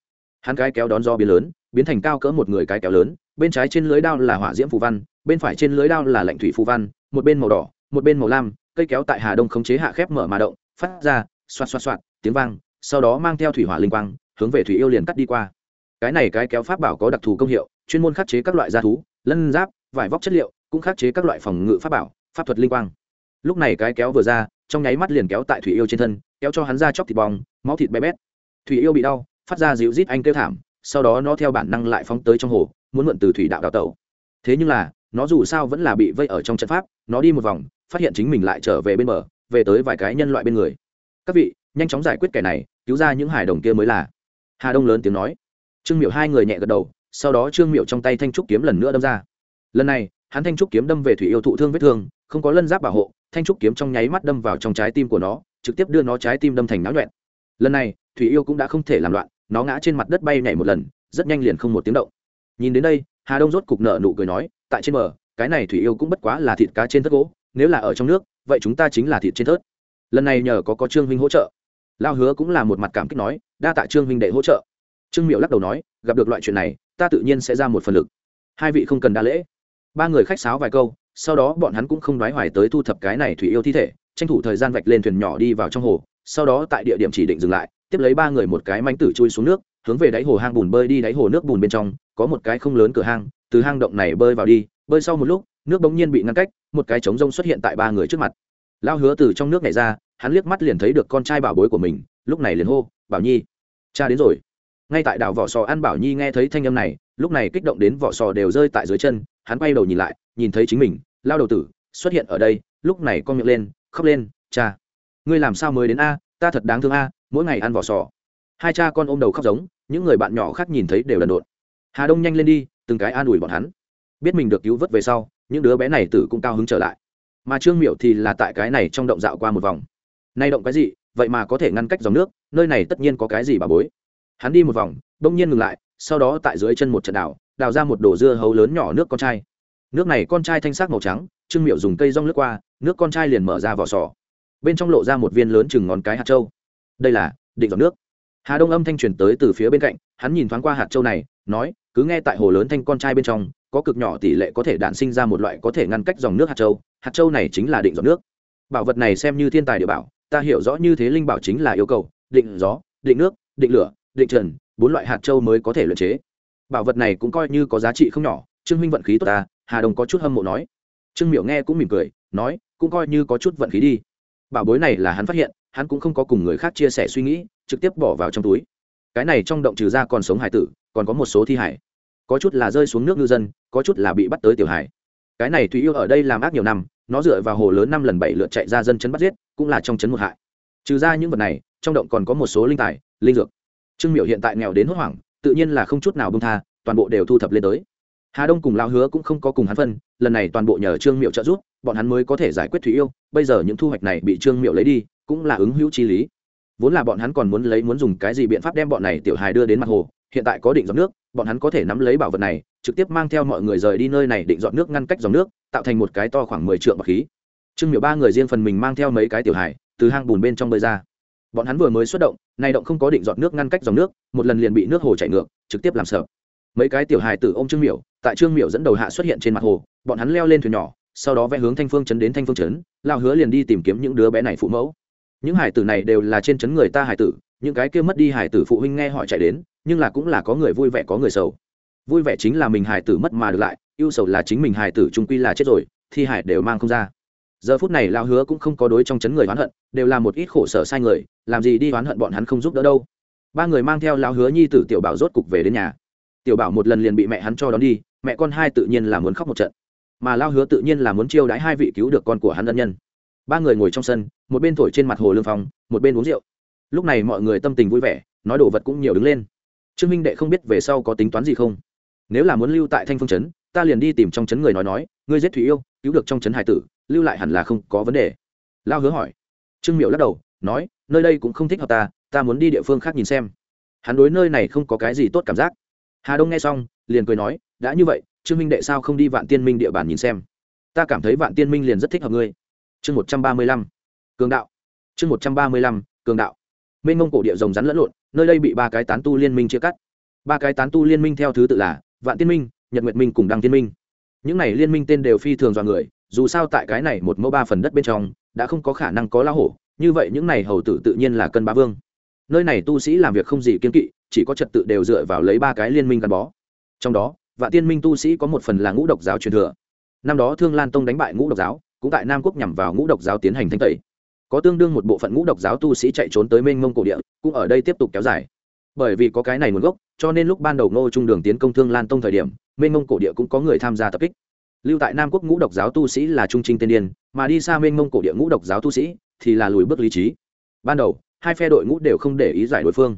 Hắn cái kéo đón do biến lớn, biến thành cao cỡ một người cái kéo lớn, bên trái trên lưới đao là hỏa diễm phù văn, bên phải trên lưới đao là lạnh thủy phù văn, một bên màu đỏ, một bên màu lam, cây kéo tại hà đông khống chế hạ khép mở mà động, phát ra, xoạt xoạt xoạt, tiếng vang sau đó mang theo thủy hỏa linh quang, hướng về thủy yêu liền cắt đi qua. Cái này cái kéo pháp bảo có đặc thù công hiệu, chuyên môn khắc chế các loại gia thú, lân giáp, vải vóc chất liệu, cũng khắc chế các loại phòng ngự pháp bảo, pháp thuật linh quang. Lúc này cái kéo vừa ra, trong nháy mắt liền kéo tại thủy yêu trên thân, kéo cho hắn ra chóc thịt bong, máu thịt bé bét. Thủy yêu bị đau, phát ra dịu rít anh kêu thảm, sau đó nó theo bản năng lại phóng tới trong hồ, muốn mượn từ thủy đạo đào tẩu. Thế nhưng là, nó dù sao vẫn là bị vây ở trong trận pháp, nó đi một vòng, phát hiện chính mình lại trở về bên bờ, về tới vài cái nhân loại bên người. Các vị nhanh chóng giải quyết kẻ này, cứu ra những hải đồng kia mới là. Hà đông lớn tiếng nói. Trương miệu hai người nhẹ gật đầu, sau đó trương miệu trong tay thanh trúc kiếm lần nữa đâm ra. Lần này, hắn thanh trúc kiếm đâm về thủy yêu thụ thương vết thương, không có lân giáp bảo hộ, thanh trúc kiếm trong nháy mắt đâm vào trong trái tim của nó, trực tiếp đưa nó trái tim đâm thành náo nhuẹn. Lần này, thủy yêu cũng đã không thể làm loạn, nó ngã trên mặt đất bay nhảy một lần, rất nhanh liền không một tiếng động. Nhìn đến đây, hà đông rốt cục nợ nụ cười nói, tại trên bờ, cái này thủy yêu cũng bất quá là thịt cá trên thớt gỗ, nếu là ở trong nước, vậy chúng ta chính là thịt trên thớt. Lần này nhờ có có trương huynh hỗ trợ lao hứa cũng là một mặt cảm kích nói, đa tạ trương huynh đệ hỗ trợ. Trương miệu lắc đầu nói, gặp được loại chuyện này, ta tự nhiên sẽ ra một phần lực. Hai vị không cần đa lễ. Ba người khách sáo vài câu, sau đó bọn hắn cũng không đoái hoài tới thu thập cái này thủy yêu thi thể, tranh thủ thời gian vạch lên thuyền nhỏ đi vào trong hồ, sau đó tại địa điểm chỉ định dừng lại, tiếp lấy ba người một cái mánh tử chui xuống nước, hướng về đáy hồ hang bùn bơi đi đáy hồ nước bùn bên trong, có một cái không lớn cửa hang, từ hang động này bơi vào đi, bơi sau một lúc, nước bỗng nhiên bị ngăn cách, một cái trống rông xuất hiện tại ba người trước mặt. Lao hứa từ trong nước này ra hắn liếc mắt liền thấy được con trai bảo bối của mình, lúc này liền hô, bảo nhi, cha đến rồi. Ngay tại đảo vỏ sò ăn bảo nhi nghe thấy thanh âm này, lúc này kích động đến vỏ sò đều rơi tại dưới chân, hắn quay đầu nhìn lại, nhìn thấy chính mình, lao đầu tử, xuất hiện ở đây, lúc này con miệng lên, khóc lên, cha, ngươi làm sao mới đến a? Ta thật đáng thương a, mỗi ngày ăn vỏ sò. Hai cha con ôm đầu khóc giống, những người bạn nhỏ khác nhìn thấy đều đần độn. Hà đông nhanh lên đi, từng cái an ủi bọn hắn. Biết mình được cứu vớt về sau, những đứa bé này tử cũng cao hứng trở lại. Mà trương miệu thì là tại cái này trong động dạo qua một vòng nay động cái gì, vậy mà có thể ngăn cách dòng nước, nơi này tất nhiên có cái gì bà bối. Hắn đi một vòng, bỗng nhiên ngừng lại, sau đó tại dưới chân một trận đảo, đào ra một đồ dưa hấu lớn nhỏ nước con trai. Nước này con trai thanh sắc màu trắng, trương miệu dùng cây rong lướt qua, nước con trai liền mở ra vỏ sò. Bên trong lộ ra một viên lớn chừng ngón cái hạt trâu. Đây là định dọn nước. Hà đông âm thanh truyền tới từ phía bên cạnh, hắn nhìn thoáng qua hạt trâu này, nói, cứ nghe tại hồ lớn thanh con trai bên trong, có cực nhỏ tỷ lệ có thể đản sinh ra một loại có thể ngăn cách dòng nước hạt trâu. Hạt trâu này chính là định dọn nước. Bảo vật này xem như thiên tài địa bảo ta hiểu rõ như thế linh bảo chính là yêu cầu, định gió, định nước, định lửa, định trần, bốn loại hạt châu mới có thể luyện chế. Bảo vật này cũng coi như có giá trị không nhỏ, trương huynh vận khí tốt ta, hà đồng có chút hâm mộ nói. Trương miểu nghe cũng mỉm cười, nói, cũng coi như có chút vận khí đi. Bảo bối này là hắn phát hiện, hắn cũng không có cùng người khác chia sẻ suy nghĩ, trực tiếp bỏ vào trong túi. Cái này trong động trừ ra còn sống hải tử, còn có một số thi hải. Có chút là rơi xuống nước ngư dân, có chút là bị bắt tới tiểu hải. Cái này thùy yêu ở đây làm ác nhiều năm nó dựa vào hồ lớn năm lần bảy lượt chạy ra dân chấn bắt giết, cũng là trong chấn một hại. Trừ ra những vật này, trong động còn có một số linh tài, linh dược. Trương miểu hiện tại nghèo đến hốt hoảng, tự nhiên là không chút nào bông tha, toàn bộ đều thu thập lên tới. Hà đông cùng lao hứa cũng không có cùng hắn phân, lần này toàn bộ nhờ trương miệu trợ giúp, bọn hắn mới có thể giải quyết thủy yêu, bây giờ những thu hoạch này bị trương miệu lấy đi, cũng là ứng hữu chi lý. Vốn là bọn hắn còn muốn lấy muốn dùng cái gì biện pháp đem bọn này tiểu hài đưa đến mặt hồ hiện tại có định dọn nước, bọn hắn có thể nắm lấy bảo vật này, trực tiếp mang theo mọi người rời đi nơi này định dọn nước ngăn cách dòng nước, tạo thành một cái to khoảng mười triệu bọc khí. Trương Miểu ba người riêng phần mình mang theo mấy cái tiểu hải từ hang bùn bên trong bơi ra. Bọn hắn vừa mới xuất động, nay động không có định dọn nước ngăn cách dòng nước, một lần liền bị nước hồ chảy ngược, trực tiếp làm sợ. Mấy cái tiểu hài tử ô m trương miểu, tại trương miểu dẫn đầu hạ xuất hiện trên mặt hồ, bọn hắn leo lên thuyền nhỏ, sau đó vẽ hướng thanh phương chấn đến thanh phương chấn, lao hứa liền đi tìm kiếm những đứa bé này phụ mẫu những hải tử này đều là trên chấn người ta hải tử, những cái kia mất đi hải tử phụ huynh nghe họ chạy đến, nhưng là cũng là có người vui vẻ có người sầu. Vui vẻ chính là mình hải tử mất mà được lại, yêu sầu là chính mình hải tử trung quy là chết rồi, thi hải đều mang không ra. Giờ phút này lao hứa cũng không có đối trong chấn người oán hận, đều là một ít khổ sở sai người, làm gì đi oán hận bọn hắn không giúp đỡ đâu. Ba người mang theo lao hứa nhi tử tiểu bảo rốt cục về đến nhà. Tiểu bảo một lần liền bị mẹ hắn cho đón đi, mẹ con hai tự nhiên là muốn khóc một trận. Mà lao hứa tự nhiên là muốn chiêu đãi hai vị cứu được con của hắn ân nhân ba người ngồi trong sân, một bên thổi trên mặt hồ lương phong, một bên uống rượu. Lúc này mọi người tâm tình vui vẻ, nói đồ vật cũng nhiều đứng lên. Trương minh đệ không biết về sau có tính toán gì không. Nếu là muốn lưu tại thanh phương trấn, ta liền đi tìm trong trấn người nói nói, ngươi giết thủy yêu, cứu được trong trấn hải tử, lưu lại hẳn là không có vấn đề. Lao hứa hỏi. Trương miệu lắc đầu, nói, nơi đây cũng không thích hợp ta ta muốn đi địa phương khác nhìn xem. Hắn đối nơi này không có cái gì tốt cảm giác. Hà đông nghe xong, liền cười nói, đã như vậy, trương minh đệ sao không đi vạn tiên minh địa bàn nhìn xem? Ta cảm thấy vạn tiên minh liền rất thích hợp ngươi chương một trăm ba mươi lăm. Cường đạo. Chương một trăm ba mươi lăm, cường đạo. Mênh mông cổ địa rồng rắn lẫn lộn, nơi đây bị ba cái tán tu liên minh chia cắt. Ba cái tán tu liên minh theo thứ tự là vạn tiên minh, nhật nguyệt minh cùng đăng tiên minh. Những này liên minh tên đều phi thường dọa người, dù sao tại cái này một mẫu ba phần đất bên trong, đã không có khả năng có la hổ, như vậy những này hầu tử tự nhiên là cân bá vương. Nơi này tu sĩ làm việc không gì kiên kỵ, chỉ có trật tự đều dựa vào lấy ba cái liên minh gắn bó. Trong đó, vạn tiên minh tu sĩ có một phần là ngũ độc giáo truyền thừa. Năm đó thương lan tông đánh bại ngũ độc giáo cũng tại nam quốc nhằm vào ngũ độc giáo tiến hành thanh tẩy. Có tương đương một bộ phận ngũ độc giáo tu sĩ chạy trốn tới mênh mông cổ địa, cũng ở đây tiếp tục kéo dài. Bởi vì có cái này nguồn gốc, cho nên lúc ban đầu ngô trung đường tiến công thương lan tông thời điểm, mênh mông cổ địa cũng có người tham gia tập kích. Lưu tại nam quốc ngũ độc giáo tu sĩ là trung trinh tiên điên mà đi xa mênh mông cổ địa ngũ độc giáo tu sĩ thì là lùi bước lý trí. Ban đầu, hai phe đội ngũ đều không để ý giải đối phương.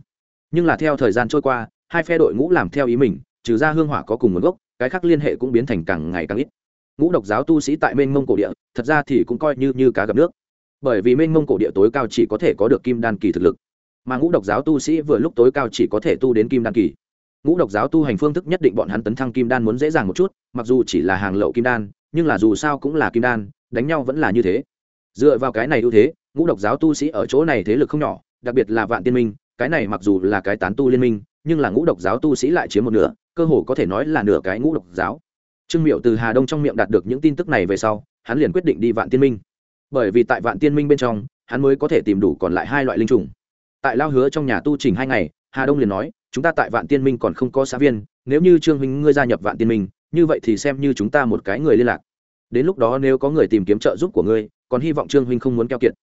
Nhưng là theo thời gian trôi qua, hai phe đội ngũ làm theo ý mình, trừ ra hương hỏa có cùng nguồn gốc, cái khác liên hệ cũng biến thành càng ngày càng ít ngũ độc giáo tu sĩ tại mênh mông cổ địa, thật ra thì cũng coi như như cá gặp nước. Bởi vì mênh mông cổ địa tối cao chỉ có thể có được kim đan kỳ thực lực, mà ngũ độc giáo tu sĩ vừa lúc tối cao chỉ có thể tu đến kim đan kỳ. Ngũ độc giáo tu hành phương thức nhất định bọn hắn tấn thăng kim đan muốn dễ dàng một chút, mặc dù chỉ là hàng lậu kim đan, nhưng là dù sao cũng là kim đan, đánh nhau vẫn là như thế. Dựa vào cái này ưu thế, ngũ độc giáo tu sĩ ở chỗ này thế lực không nhỏ, đặc biệt là vạn tiên minh, cái này mặc dù là cái tán tu liên minh, nhưng là ngũ độc giáo tu sĩ lại chiếm một nửa, cơ hồ có thể nói là nửa cái ngũ độc giáo trương miệu từ hà đông trong miệng đạt được những tin tức này về sau, hắn liền quyết định đi vạn tiên minh. Bởi vì tại vạn tiên minh bên trong, hắn mới có thể tìm đủ còn lại hai loại linh trùng. Tại lao hứa trong nhà tu trình hai ngày, hà đông liền nói, chúng ta tại vạn tiên minh còn không có xã viên, nếu như trương huynh ngươi gia nhập vạn tiên minh, như vậy thì xem như chúng ta một cái người liên lạc. Đến lúc đó nếu có người tìm kiếm trợ giúp của ngươi, còn hy vọng trương huynh không muốn keo kiệt.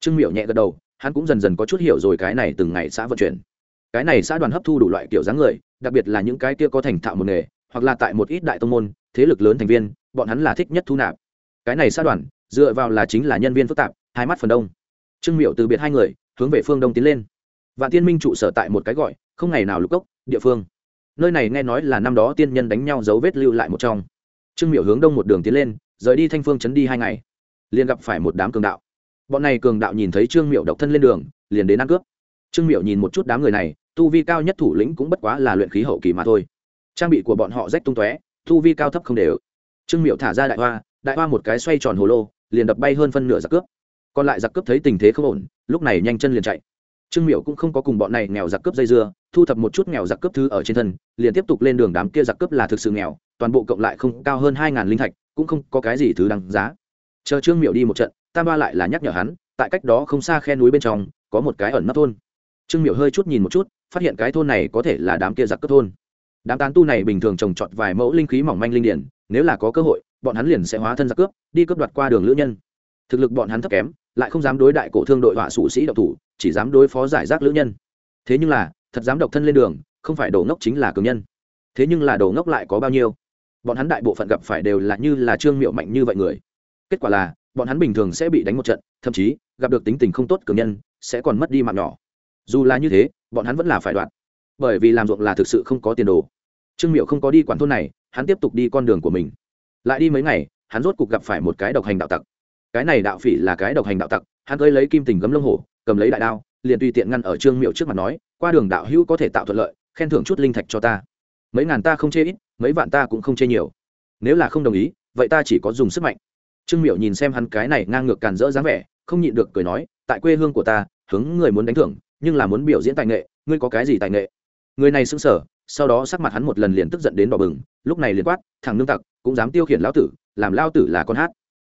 Trương Miểu nhẹ gật đầu, hắn cũng dần dần có chút hiểu rồi cái này từng ngày xã vận chuyển. Cái này xã đoàn hấp thu đủ loại kiểu dáng người, đặc biệt là những cái kia có thành thạo một nghề hoặc là tại một ít đại tông môn, thế lực lớn thành viên, bọn hắn là thích nhất thu nạp. Cái này xa đoàn, dựa vào là chính là nhân viên phức tạp, hai mắt phần đông. Trương miệu từ biệt hai người, hướng về phương đông tiến lên. Vạn tiên minh trụ sở tại một cái gọi, không ngày nào lục cốc, địa phương. Nơi này nghe nói là năm đó tiên nhân đánh nhau dấu vết lưu lại một trong. Trương miệu hướng đông một đường tiến lên, rời đi thanh phương chấn đi hai ngày. Liền gặp phải một đám cường đạo. Bọn này cường đạo nhìn thấy trương miệu độc thân lên đường, liền đến ăn cướp. Trương miệu nhìn một chút đám người này, tu vi cao nhất thủ lĩnh cũng bất quá là luyện khí hậu kỳ mà thôi trang bị của bọn họ rách tung tóe, thu vi cao thấp không đều. Trương miệu thả ra đại hoa đại hoa một cái xoay tròn hồ lô, liền đập bay hơn phân nửa giặc cướp. Còn lại giặc cướp thấy tình thế không ổn, lúc này nhanh chân liền chạy. Trương miệu cũng không có cùng bọn này nghèo giặc cướp dây dưa, thu thập một chút nghèo giặc cướp thứ ở trên thân, liền tiếp tục lên đường đám kia giặc cướp là thực sự nghèo, toàn bộ cộng lại không cao hơn hai ngàn linh thạch, cũng không có cái gì thứ đáng giá. Chờ trương miệu đi một trận, tam ba lại là nhắc nhở hắn, tại cách đó không xa khe núi bên trong, có một cái ẩn nấp thôn. Trương miệu hơi chút nhìn một chút, phát hiện cái thôn này có thể là đám kia giặc cướp thôn đám tán tu này bình thường trồng trọt vài mẫu linh khí mỏng manh linh điển, nếu là có cơ hội, bọn hắn liền sẽ hóa thân giặc cướp, đi cướp đoạt qua đường lữ nhân. Thực lực bọn hắn thấp kém, lại không dám đối đại cổ thương đội họa sụ sĩ độc thủ, chỉ dám đối phó giải rác lữ nhân. Thế nhưng là, thật dám độc thân lên đường, không phải đồ ngốc chính là cường nhân. Thế nhưng là đồ ngốc lại có bao nhiêu? Bọn hắn đại bộ phận gặp phải đều là như là trương miệu mạnh như vậy người. Kết quả là, bọn hắn bình thường sẽ bị đánh một trận, thậm chí, gặp được tính tình không tốt cường nhân, sẽ còn mất đi mạng nhỏ. Dù là như thế, bọn hắn vẫn là phải đoạn bởi vì làm ruộng là thực sự không có tiền đồ. Trương miệu không có đi quản thôn này, hắn tiếp tục đi con đường của mình. Lại đi mấy ngày, hắn rốt cuộc gặp phải một cái độc hành đạo tặc. Cái này đạo phỉ là cái độc hành đạo tặc, hắn cơi lấy kim tình gấm lông hổ, cầm lấy đại đao, liền tùy tiện ngăn ở trương miệu trước mặt nói, qua đường đạo hữu có thể tạo thuận lợi, khen thưởng chút linh thạch cho ta. Mấy ngàn ta không chê ít, mấy vạn ta cũng không chê nhiều. Nếu là không đồng ý, vậy ta chỉ có dùng sức mạnh. Trương miệu nhìn xem hắn cái này ngang ngược càn rỡ dáng vẻ, không nhịn được cười nói, tại quê hương của ta, hướng người muốn đánh thưởng, nhưng là muốn biểu diễn tài nghệ, ngươi có cái gì tài nghệ? Người này sững sờ, sau đó sắc mặt hắn một lần liền tức giận đến đỏ bừng, lúc này liền quát, thằng nương tặc, cũng dám tiêu khiển lão tử, làm lao tử là con hát.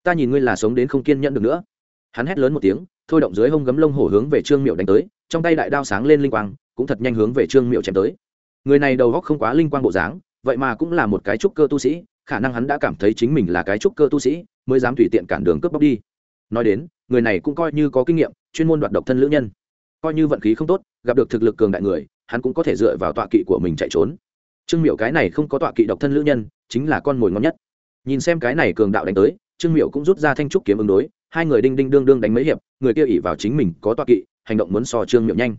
Ta nhìn ngươi là sống đến không kiên nhẫn được nữa. Hắn hét lớn một tiếng, thôi động dưới hông gấm lông hổ hướng về trương miệu đánh tới, trong tay đại đao sáng lên linh quang, cũng thật nhanh hướng về trương miệu chém tới. Người này đầu góc không quá linh quang bộ dáng, vậy mà cũng là một cái trúc cơ tu sĩ, khả năng hắn đã cảm thấy chính mình là cái trúc cơ tu sĩ, mới dám tùy tiện cản đường cướp bóc đi. Nói đến, người này cũng coi như có kinh nghiệm, chuyên môn đoạt độc thân lữ nhân. Coi như vận khí không tốt, gặp được thực lực cường đại người hắn cũng có thể dựa vào tọa kỵ của mình chạy trốn. Trương miệu cái này không có tọa kỵ độc thân lữ nhân, chính là con mồi ngon nhất. Nhìn xem cái này cường đạo đánh tới, trương miệu cũng rút ra thanh trúc kiếm ứng đối, hai người đinh đinh đương đương đánh mấy hiệp, người kia ỉ vào chính mình có tọa kỵ, hành động muốn so trương miệu nhanh.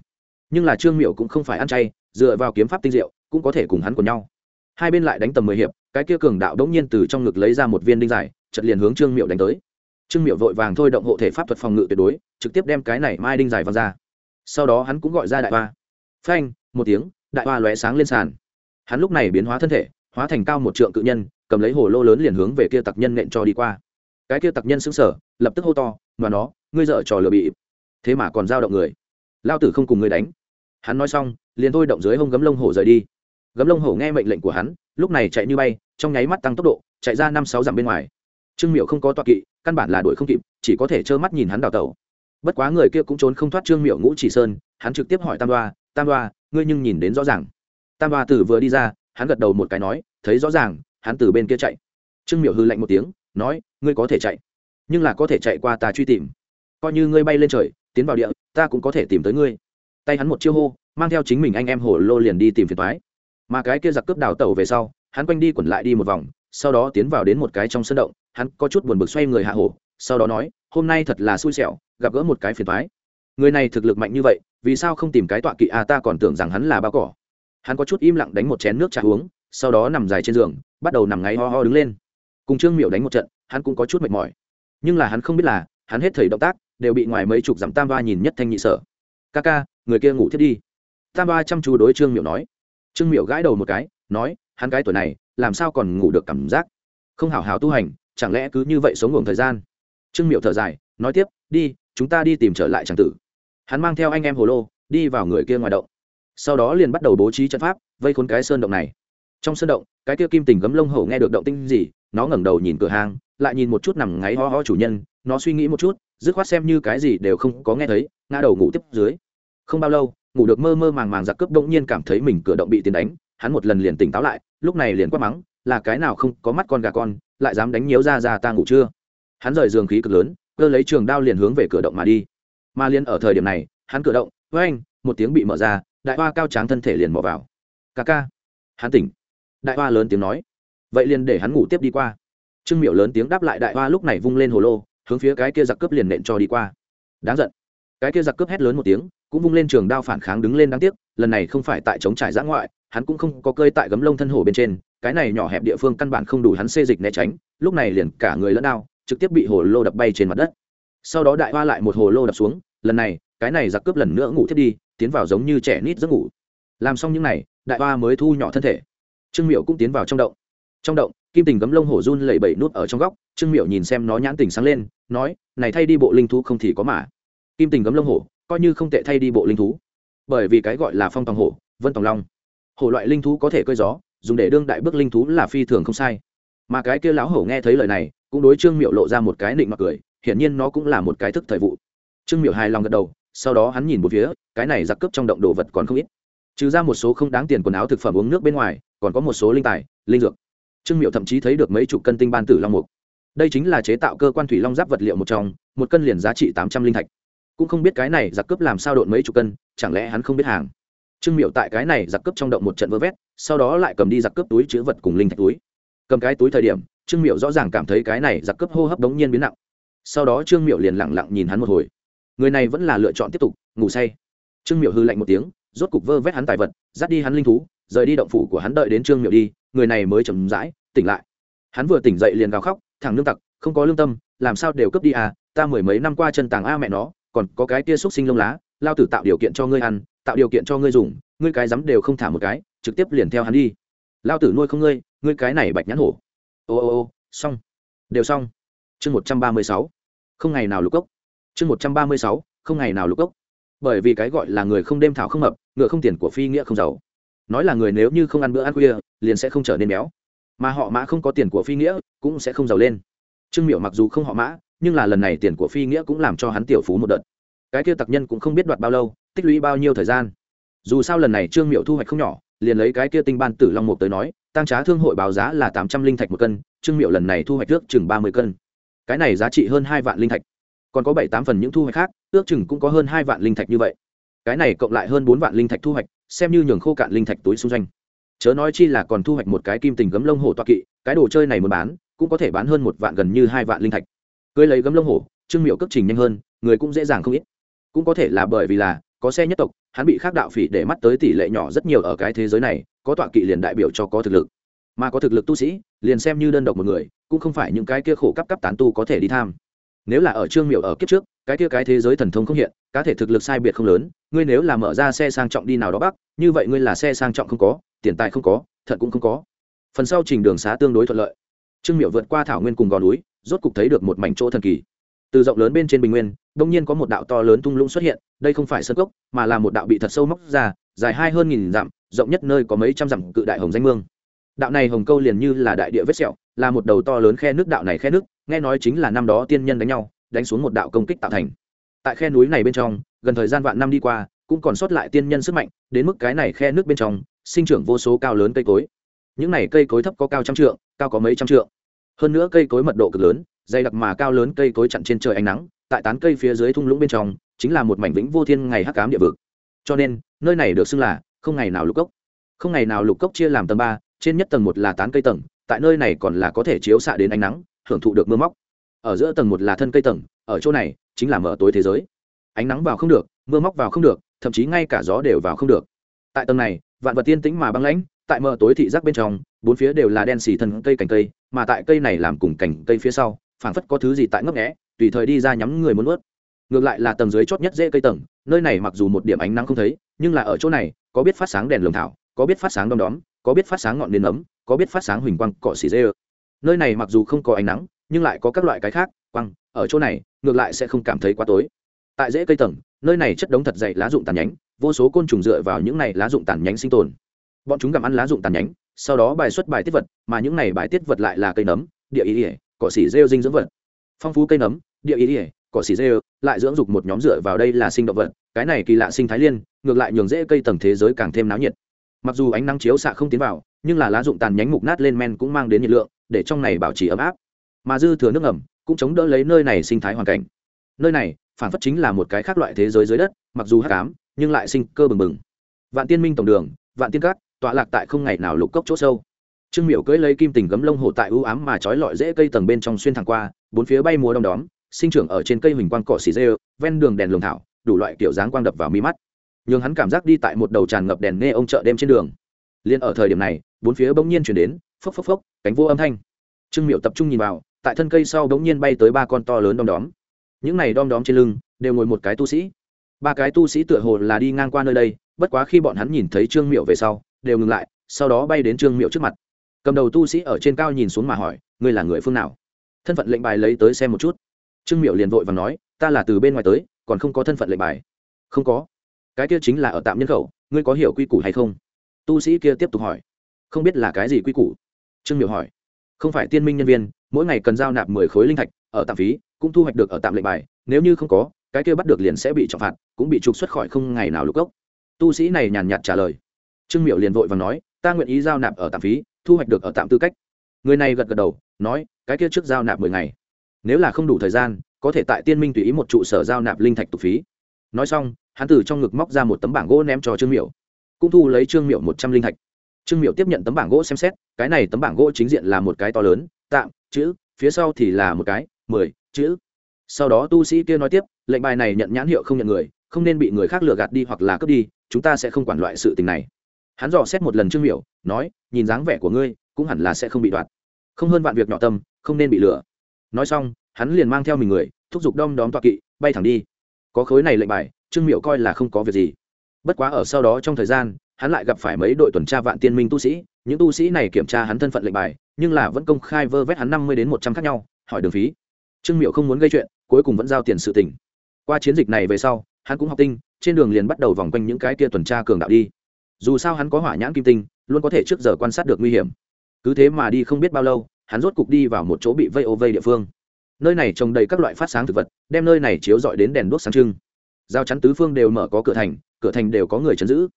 Nhưng là trương miệu cũng không phải ăn chay, dựa vào kiếm pháp tinh diệu, cũng có thể cùng hắn cùng nhau. Hai bên lại đánh tầm mười hiệp, cái kia cường đạo đống nhiên từ trong ngực lấy ra một viên đinh dài chật liền hướng trương miệu đánh tới. Trương miệu vội vàng thôi động hộ thể pháp thuật phòng ngự tuyệt đối, trực tiếp đem cái này mai đinh dài văng ra. Sau đó hắn cũng gọi ra đại hoa phanh, một tiếng, đại hoa lóe sáng lên sàn. Hắn lúc này biến hóa thân thể, hóa thành cao một trượng cự nhân, cầm lấy hồ lô lớn liền hướng về kia tặc nhân nện cho đi qua. Cái kia tặc nhân xứng sở lập tức hô to, mà nó, ngươi dợ trò lừa bị thế mà còn giao động người. Lao tử không cùng ngươi đánh. Hắn nói xong, liền thôi động dưới hông gấm lông hổ rời đi. Gấm lông hổ nghe mệnh lệnh của hắn, lúc này chạy như bay, trong nháy mắt tăng tốc độ, chạy ra năm sáu dặm bên ngoài. Trương miệu không có toa kỵ, căn bản là đuổi không kịp, chỉ có thể trơ mắt nhìn hắn đào tẩu. Bất quá người kia cũng trốn không thoát trương miệu ngũ chỉ sơn, hắn trực tiếp hỏi tam đoa tam đoa, ngươi nhưng nhìn đến rõ ràng. Tam đoa tử vừa đi ra, hắn gật đầu một cái nói, thấy rõ ràng, hắn từ bên kia chạy. Trương miệu hư lạnh một tiếng, nói, ngươi có thể chạy. Nhưng là có thể chạy qua ta truy tìm. Coi như ngươi bay lên trời, tiến vào địa, ta cũng có thể tìm tới ngươi. Tay hắn một chiêu hô, mang theo chính mình anh em hổ lô liền đi tìm phiền thoái mà cái kia giặc cướp đào tàu về sau, hắn quanh đi quẩn lại đi một vòng, sau đó tiến vào đến một cái trong sân động, hắn có chút buồn bực xoay người hạ hổ, sau đó nói, hôm nay thật là xui xẻo, gặp gỡ một cái phiền thoái người này thực lực mạnh như vậy vì sao không tìm cái tọa kỵ? À ta còn tưởng rằng hắn là bao cỏ. Hắn có chút im lặng đánh một chén nước trà uống, sau đó nằm dài trên giường, bắt đầu nằm ngáy ho ho đứng lên. Cùng trương miểu đánh một trận, hắn cũng có chút mệt mỏi. Nhưng là hắn không biết là, hắn hết thầy động tác đều bị ngoài mấy chục dặm tam ba nhìn nhất thanh nhị sở. Ca ca, người kia ngủ thiết đi. Tam ba chăm chú đối trương miểu nói. Trương miểu gãi đầu một cái, nói, hắn cái tuổi này, làm sao còn ngủ được cảm giác? Không hảo hảo tu hành, chẳng lẽ cứ như vậy sống ngủ thời gian? Trương miểu thở dài, nói tiếp, đi, chúng ta đi tìm trở lại tràng tử hắn mang theo anh em hồ lô, đi vào người kia ngoài động. Sau đó liền bắt đầu bố trí trận pháp, vây khốn cái sơn động này. Trong sơn động, cái kia kim tình gấm lông hổ nghe được động tinh gì, nó ngẩng đầu nhìn cửa hàng lại nhìn một chút nằm ngáy ho ho chủ nhân, nó suy nghĩ một chút, dứt khoát xem như cái gì đều không có nghe thấy, ngã đầu ngủ tiếp dưới. Không bao lâu, ngủ được mơ mơ màng màng giặc cướp đông nhiên cảm thấy mình cửa động bị tiền đánh, hắn một lần liền tỉnh táo lại, lúc này liền quát mắng, là cái nào không có mắt con gà con, lại dám đánh nhiễu ra ra ta ngủ chưa? Hắn rời giường khí cực lớn, cơ lấy trường đao liền hướng về cửa động mà đi mà liền ở thời điểm này, hắn cử động với anh một tiếng bị mở ra, đại hoa cao tráng thân thể liền mò vào. Ca ca. Hắn tỉnh. Đại hoa lớn tiếng nói. Vậy liền để hắn ngủ tiếp đi qua. Trương miệu lớn tiếng đáp lại đại hoa lúc này vung lên hồ lô, hướng phía cái kia giặc cướp liền nện cho đi qua. Đáng giận. Cái kia giặc cướp hét lớn một tiếng, cũng vung lên trường đao phản kháng đứng lên đáng tiếc, lần này không phải tại chống trải giã ngoại, hắn cũng không có cơi tại gấm lông thân hồ bên trên, cái này nhỏ hẹp địa phương căn bản không đủ hắn xê dịch né tránh, lúc này liền cả người lẫn đao, trực tiếp bị hồ lô đập bay trên mặt đất sau đó đại hoa lại một hồ lô đập xuống, lần này, cái này giặc cướp lần nữa ngủ thiết đi, tiến vào giống như trẻ nít giấc ngủ. Làm xong những n à y đại hoa mới thu nhỏ thân thể. Trương miệu cũng tiến vào trong động. Trong động, kim tình gấm lông hổ run lẩy bẩy nút ở trong góc, trương miệu nhìn xem nó nhãn tình sáng lên, nói, này thay đi bộ linh thú không thì có mà. Kim tình gấm lông hổ, coi như không tệ thay đi bộ linh thú. Bởi vì cái gọi là phong tòng hổ, vân tòng long. Hổ loại linh thú có thể cơi gió, dùng để đương đại bước linh thú là phi thường không sai. Mà cái kia lão hổ nghe thấy lời này, cũng đối trương miệu lộ ra một cái nịnh mặc cười hiển nhiên nó cũng là một cái thức thời vụ. Trương miệu hài lòng gật đầu, sau đó hắn nhìn một phía, cái này giặc cướp trong động đồ vật còn không ít. Trừ ra một số không đáng tiền quần áo thực phẩm uống nước bên ngoài, còn có một số linh tài, linh dược. Trương miệu thậm chí thấy được mấy chục cân tinh ban tử long mục. Đây chính là chế tạo cơ quan thủy long giáp vật liệu một trong, một cân liền giá trị tám trăm linh thạch. Cũng không biết cái này giặc cướp làm sao độn mấy chục cân, chẳng lẽ hắn không biết hàng? Trương miệu tại cái này giặc cướp trong động một trận vơ vét, sau đó lại cầm đi giặc cướp túi chứa vật cùng linh thạch túi. Cầm cái túi thời điểm, trương miệu rõ ràng cảm thấy cái này giặc cướp hô hấp đống nhiên biến nặng sau đó trương miệu liền lẳng lặng nhìn hắn một hồi người này vẫn là lựa chọn tiếp tục ngủ say trương miệu hư lạnh một tiếng rốt cục vơ vét hắn tài vật dắt đi hắn linh thú rời đi động phủ của hắn đợi đến trương miệu đi người này mới chầm rãi tỉnh lại hắn vừa tỉnh dậy liền gào khóc thằng lương tặc không có lương tâm làm sao đều cướp đi à ta mười mấy năm qua chân tàng a mẹ nó còn có cái tia xúc sinh lông lá lao tử tạo điều kiện cho ngươi ăn tạo điều kiện cho ngươi dùng ngươi cái rắm đều không thả một cái trực tiếp liền theo hắn đi lao tử nuôi không ngươi ngươi cái này bạch nhãn hổ ô ô ô xong đều xong chương một trăm ba mươi sáu. Không ngày nào lục cốc. Chương một trăm ba mươi sáu, không ngày nào lục cốc. Bởi vì cái gọi là người không đêm thảo không mập, ngựa không tiền của phi nghĩa không giàu. Nói là người nếu như không ăn bữa ăn khuya, liền sẽ không trở nên béo. Mà họ mã không có tiền của phi nghĩa, cũng sẽ không giàu lên. Trương miệu mặc dù không họ mã, nhưng là lần này tiền của phi nghĩa cũng làm cho hắn tiểu phú một đợt. Cái kia tặc nhân cũng không biết đoạt bao lâu, tích lũy bao nhiêu thời gian. Dù sao lần này trương miệu thu hoạch không nhỏ, liền lấy cái kia tinh ban tử long mục tới nói, tăng trá thương hội báo giá là tám trăm linh thạch một cân, trương miệu lần này thu hoạch trước chừng ba mươi cân cái này giá trị hơn hai vạn linh thạch. Còn có bảy tám phần những thu hoạch khác, ước chừng cũng có hơn hai vạn linh thạch như vậy. Cái này cộng lại hơn bốn vạn linh thạch thu hoạch, xem như nhường khô cạn linh thạch túi xung doanh chớ nói chi là còn thu hoạch một cái kim tình gấm lông hổ toa kỵ, cái đồ chơi này muốn bán, cũng có thể bán hơn một vạn gần như hai vạn linh thạch. Cưới lấy gấm lông hổ, trương miệu cất trình nhanh hơn, người cũng dễ dàng không ít. Cũng có thể là bởi vì là, có xe nhất tộc, hắn bị khác đạo phỉ để mắt tới tỷ lệ nhỏ rất nhiều ở cái thế giới này, có tọa kỵ liền đại biểu cho có thực lực. Mà có thực lực tu sĩ, liền xem như đơn độc một người cũng không phải những cái kia khổ cấp cấp tán tu có thể đi tham. Nếu là ở trương miểu ở kiếp trước, cái kia cái thế giới thần thông không hiện, cá thể thực lực sai biệt không lớn, ngươi nếu là mở ra xe sang trọng đi nào đó bắc, như vậy ngươi là xe sang trọng không có, tiền tài không có thật cũng không có. Phần sau trình đường xá tương đối thuận lợi. Trương miểu vượt qua thảo nguyên cùng gò núi, rốt cục thấy được một mảnh chỗ thần kỳ. Từ rộng lớn bên trên bình nguyên, đông nhiên có một đạo to lớn tung lũng xuất hiện, đây không phải sân cốc, mà là một đạo bị thật sâu móc ra, dài hai hơn nghìn dặm, rộng nhất nơi có mấy trăm dặm cự đại hồng danh mương đạo này hồng câu liền như là đại địa vết sẹo, là một đầu to lớn khe nước đạo này khe nước, nghe nói chính là năm đó tiên nhân đánh nhau, đánh xuống một đạo công kích tạo thành. Tại khe núi này bên trong, gần thời gian vạn năm đi qua, cũng còn sót lại tiên nhân sức mạnh, đến mức cái này khe nước bên trong, sinh trưởng vô số cao lớn cây cối. Những này cây cối thấp có cao trăm trượng, cao có mấy trăm trượng. Hơn nữa cây cối mật độ cực lớn, dày đặc mà cao lớn cây cối chặn trên trời ánh nắng, tại tán cây phía dưới thung lũng bên trong, chính là một mảnh vĩnh vô thiên ngày hắc cám địa vực. Cho nên, nơi này được xưng là không ngày nào lục cốc. Không ngày nào lục cốc chia làm tầng ba trên nhất tầng một là tán cây tầng, tại nơi này còn là có thể chiếu xạ đến ánh nắng, hưởng thụ được mưa móc. Ở giữa tầng một là thân cây tầng, ở chỗ này chính là mở tối thế giới. Ánh nắng vào không được, mưa móc vào không được, thậm chí ngay cả gió đều vào không được. Tại tầng này, vạn vật tiên tĩnh mà băng lãnh, tại mở tối thị giác bên trong, bốn phía đều là đen xì thân cây cành cây, mà tại cây này làm cùng cành cây phía sau, phảng phất có thứ gì tại ngấp nghẽ tùy thời đi ra nhắm người muốn ướt ngược lại là tầng dưới chót nhất dễ cây tầng, nơi này mặc dù một điểm ánh nắng không thấy, nhưng là ở chỗ này, có biết phát sáng đèn lồng thảo, có biết phát sáng đom đóm có biết phát sáng ngọn nến ấm, có biết phát sáng huỳnh quang cỏ xỉ dê nơi này mặc dù không có ánh nắng, nhưng lại có các loại cái khác quăng ở chỗ này, ngược lại sẽ không cảm thấy quá tối. Tại rễ cây tầng, nơi này chất đống thật dày lá rụng tàn nhánh, vô số côn trùng dựa vào những này lá rụng tàn nhánh sinh tồn. Bọn chúng gặm ăn lá rụng tàn nhánh, sau đó bài xuất bài tiết vật, mà những này bài tiết vật lại là cây nấm, địa ý ỉa, cỏ xỉ rêu dinh dưỡng vật. Phong phú cây nấm, địa ý ỉa, cỏ xỉ rêu lại dưỡng dục một nhóm dựa vào đây là sinh động vật, cái này kỳ lạ sinh thái liên, ngược lại nhường rễ cây tầng thế giới càng thêm náo nhiệt mặc dù ánh nắng chiếu xạ không tiến vào, nhưng là lá rụng tàn nhánh mục nát lên men cũng mang đến nhiệt lượng, để trong này bảo trì ấm áp. Mà dư thừa nước ẩm cũng chống đỡ lấy nơi này sinh thái hoàn cảnh. Nơi này, phản phất chính là một cái khác loại thế giới dưới đất, mặc dù hát cám nhưng lại sinh cơ bừng bừng. Vạn tiên minh tổng đường, vạn tiên cát, tọa lạc tại không ngày nào lục cốc chỗ sâu. Trương miểu cưỡi lấy kim tình gấm lông hổ tại ưu ám mà trói lọi dễ cây tầng bên trong xuyên thẳng qua, bốn phía bay múa đom đóm, sinh trưởng ở trên cây huỳnh quang cỏ xì dê ven đường đèn lồng thảo, đủ loại kiểu dáng quang đập vào mi mắt nhường hắn cảm giác đi tại một đầu tràn ngập đèn nghe ông chợ đêm trên đường. Liền ở thời điểm này, bốn phía bỗng nhiên chuyển đến, phốc phốc phốc, cánh vô âm thanh. Trương miệu tập trung nhìn vào, tại thân cây sau bỗng nhiên bay tới ba con to lớn đom đóm. Những này đom đóm trên lưng, đều ngồi một cái tu sĩ. Ba cái tu sĩ tựa hồ là đi ngang qua nơi đây, bất quá khi bọn hắn nhìn thấy trương miệu về sau, đều ngừng lại, sau đó bay đến trương miệu trước mặt. Cầm đầu tu sĩ ở trên cao nhìn xuống mà hỏi, ngươi là người phương nào? Thân phận lệnh bài lấy tới xem một chút. Trương miệu liền vội và nói, ta là từ bên ngoài tới, còn không có thân phận lệnh bài. Không có cái kia chính là ở tạm nhân khẩu, ngươi có hiểu quy củ hay không? Tu sĩ kia tiếp tục hỏi. Không biết là cái gì quy củ? Trương miểu hỏi. Không phải tiên minh nhân viên, mỗi ngày cần giao nạp mười khối linh thạch, ở tạm phí, cũng thu hoạch được ở tạm lệnh bài, nếu như không có, cái kia bắt được liền sẽ bị trọng phạt, cũng bị trục xuất khỏi không ngày nào lục gốc. Tu sĩ này nhàn nhạt trả lời. Trương miểu liền vội và nói, ta nguyện ý giao nạp ở tạm phí, thu hoạch được ở tạm tư cách. Người này gật gật đầu, nói, cái kia trước giao nạp mười ngày. Nếu là không đủ thời gian, có thể tại tiên minh tùy ý một trụ sở giao nạp linh thạch tục phí nói xong, hắn từ trong ngực móc ra một tấm bảng gỗ ném cho trương miểu. Cũng thu lấy trương miểu một trăm linh thạch. Trương miểu tiếp nhận tấm bảng gỗ xem xét, cái này tấm bảng gỗ chính diện là một cái to lớn, tạm, chữ, phía sau thì là một cái, mười, chữ. Sau đó tu sĩ kia nói tiếp, lệnh bài này nhận nhãn hiệu không nhận người, không nên bị người khác lừa gạt đi hoặc là cướp đi, chúng ta sẽ không quản loại sự tình này. Hắn dò xét một lần trương miểu, nói, nhìn dáng vẻ của ngươi, cũng hẳn là sẽ không bị đoạt. Không hơn vạn việc nhỏ tâm, không nên bị lừa. Nói xong, hắn liền mang theo mình người, thúc giục đom đóm toa kỵ, bay thẳng đi có khối này lệnh bài, trương miệu coi là không có việc gì. Bất quá ở sau đó trong thời gian, hắn lại gặp phải mấy đội tuần tra vạn tiên minh tu sĩ, những tu sĩ này kiểm tra hắn thân phận lệnh bài, nhưng là vẫn công khai vơ vét hắn năm mươi đến một trăm khác nhau, hỏi đường phí. Trương miệu không muốn gây chuyện, cuối cùng vẫn giao tiền sự tỉnh qua chiến dịch này về sau, hắn cũng học tinh, trên đường liền bắt đầu vòng quanh những cái kia tuần tra cường đạo đi. Dù sao hắn có hỏa nhãn kim tinh, luôn có thể trước giờ quan sát được nguy hiểm. Cứ thế mà đi không biết bao lâu, hắn rốt cục đi vào một chỗ bị vây ô vây địa phương nơi này trồng đầy các loại phát sáng thực vật, đem nơi này chiếu dọi đến đèn đuốc sáng trưng. Giao chắn tứ phương đều mở có cửa thành cửa thành đều có người chấn giữ.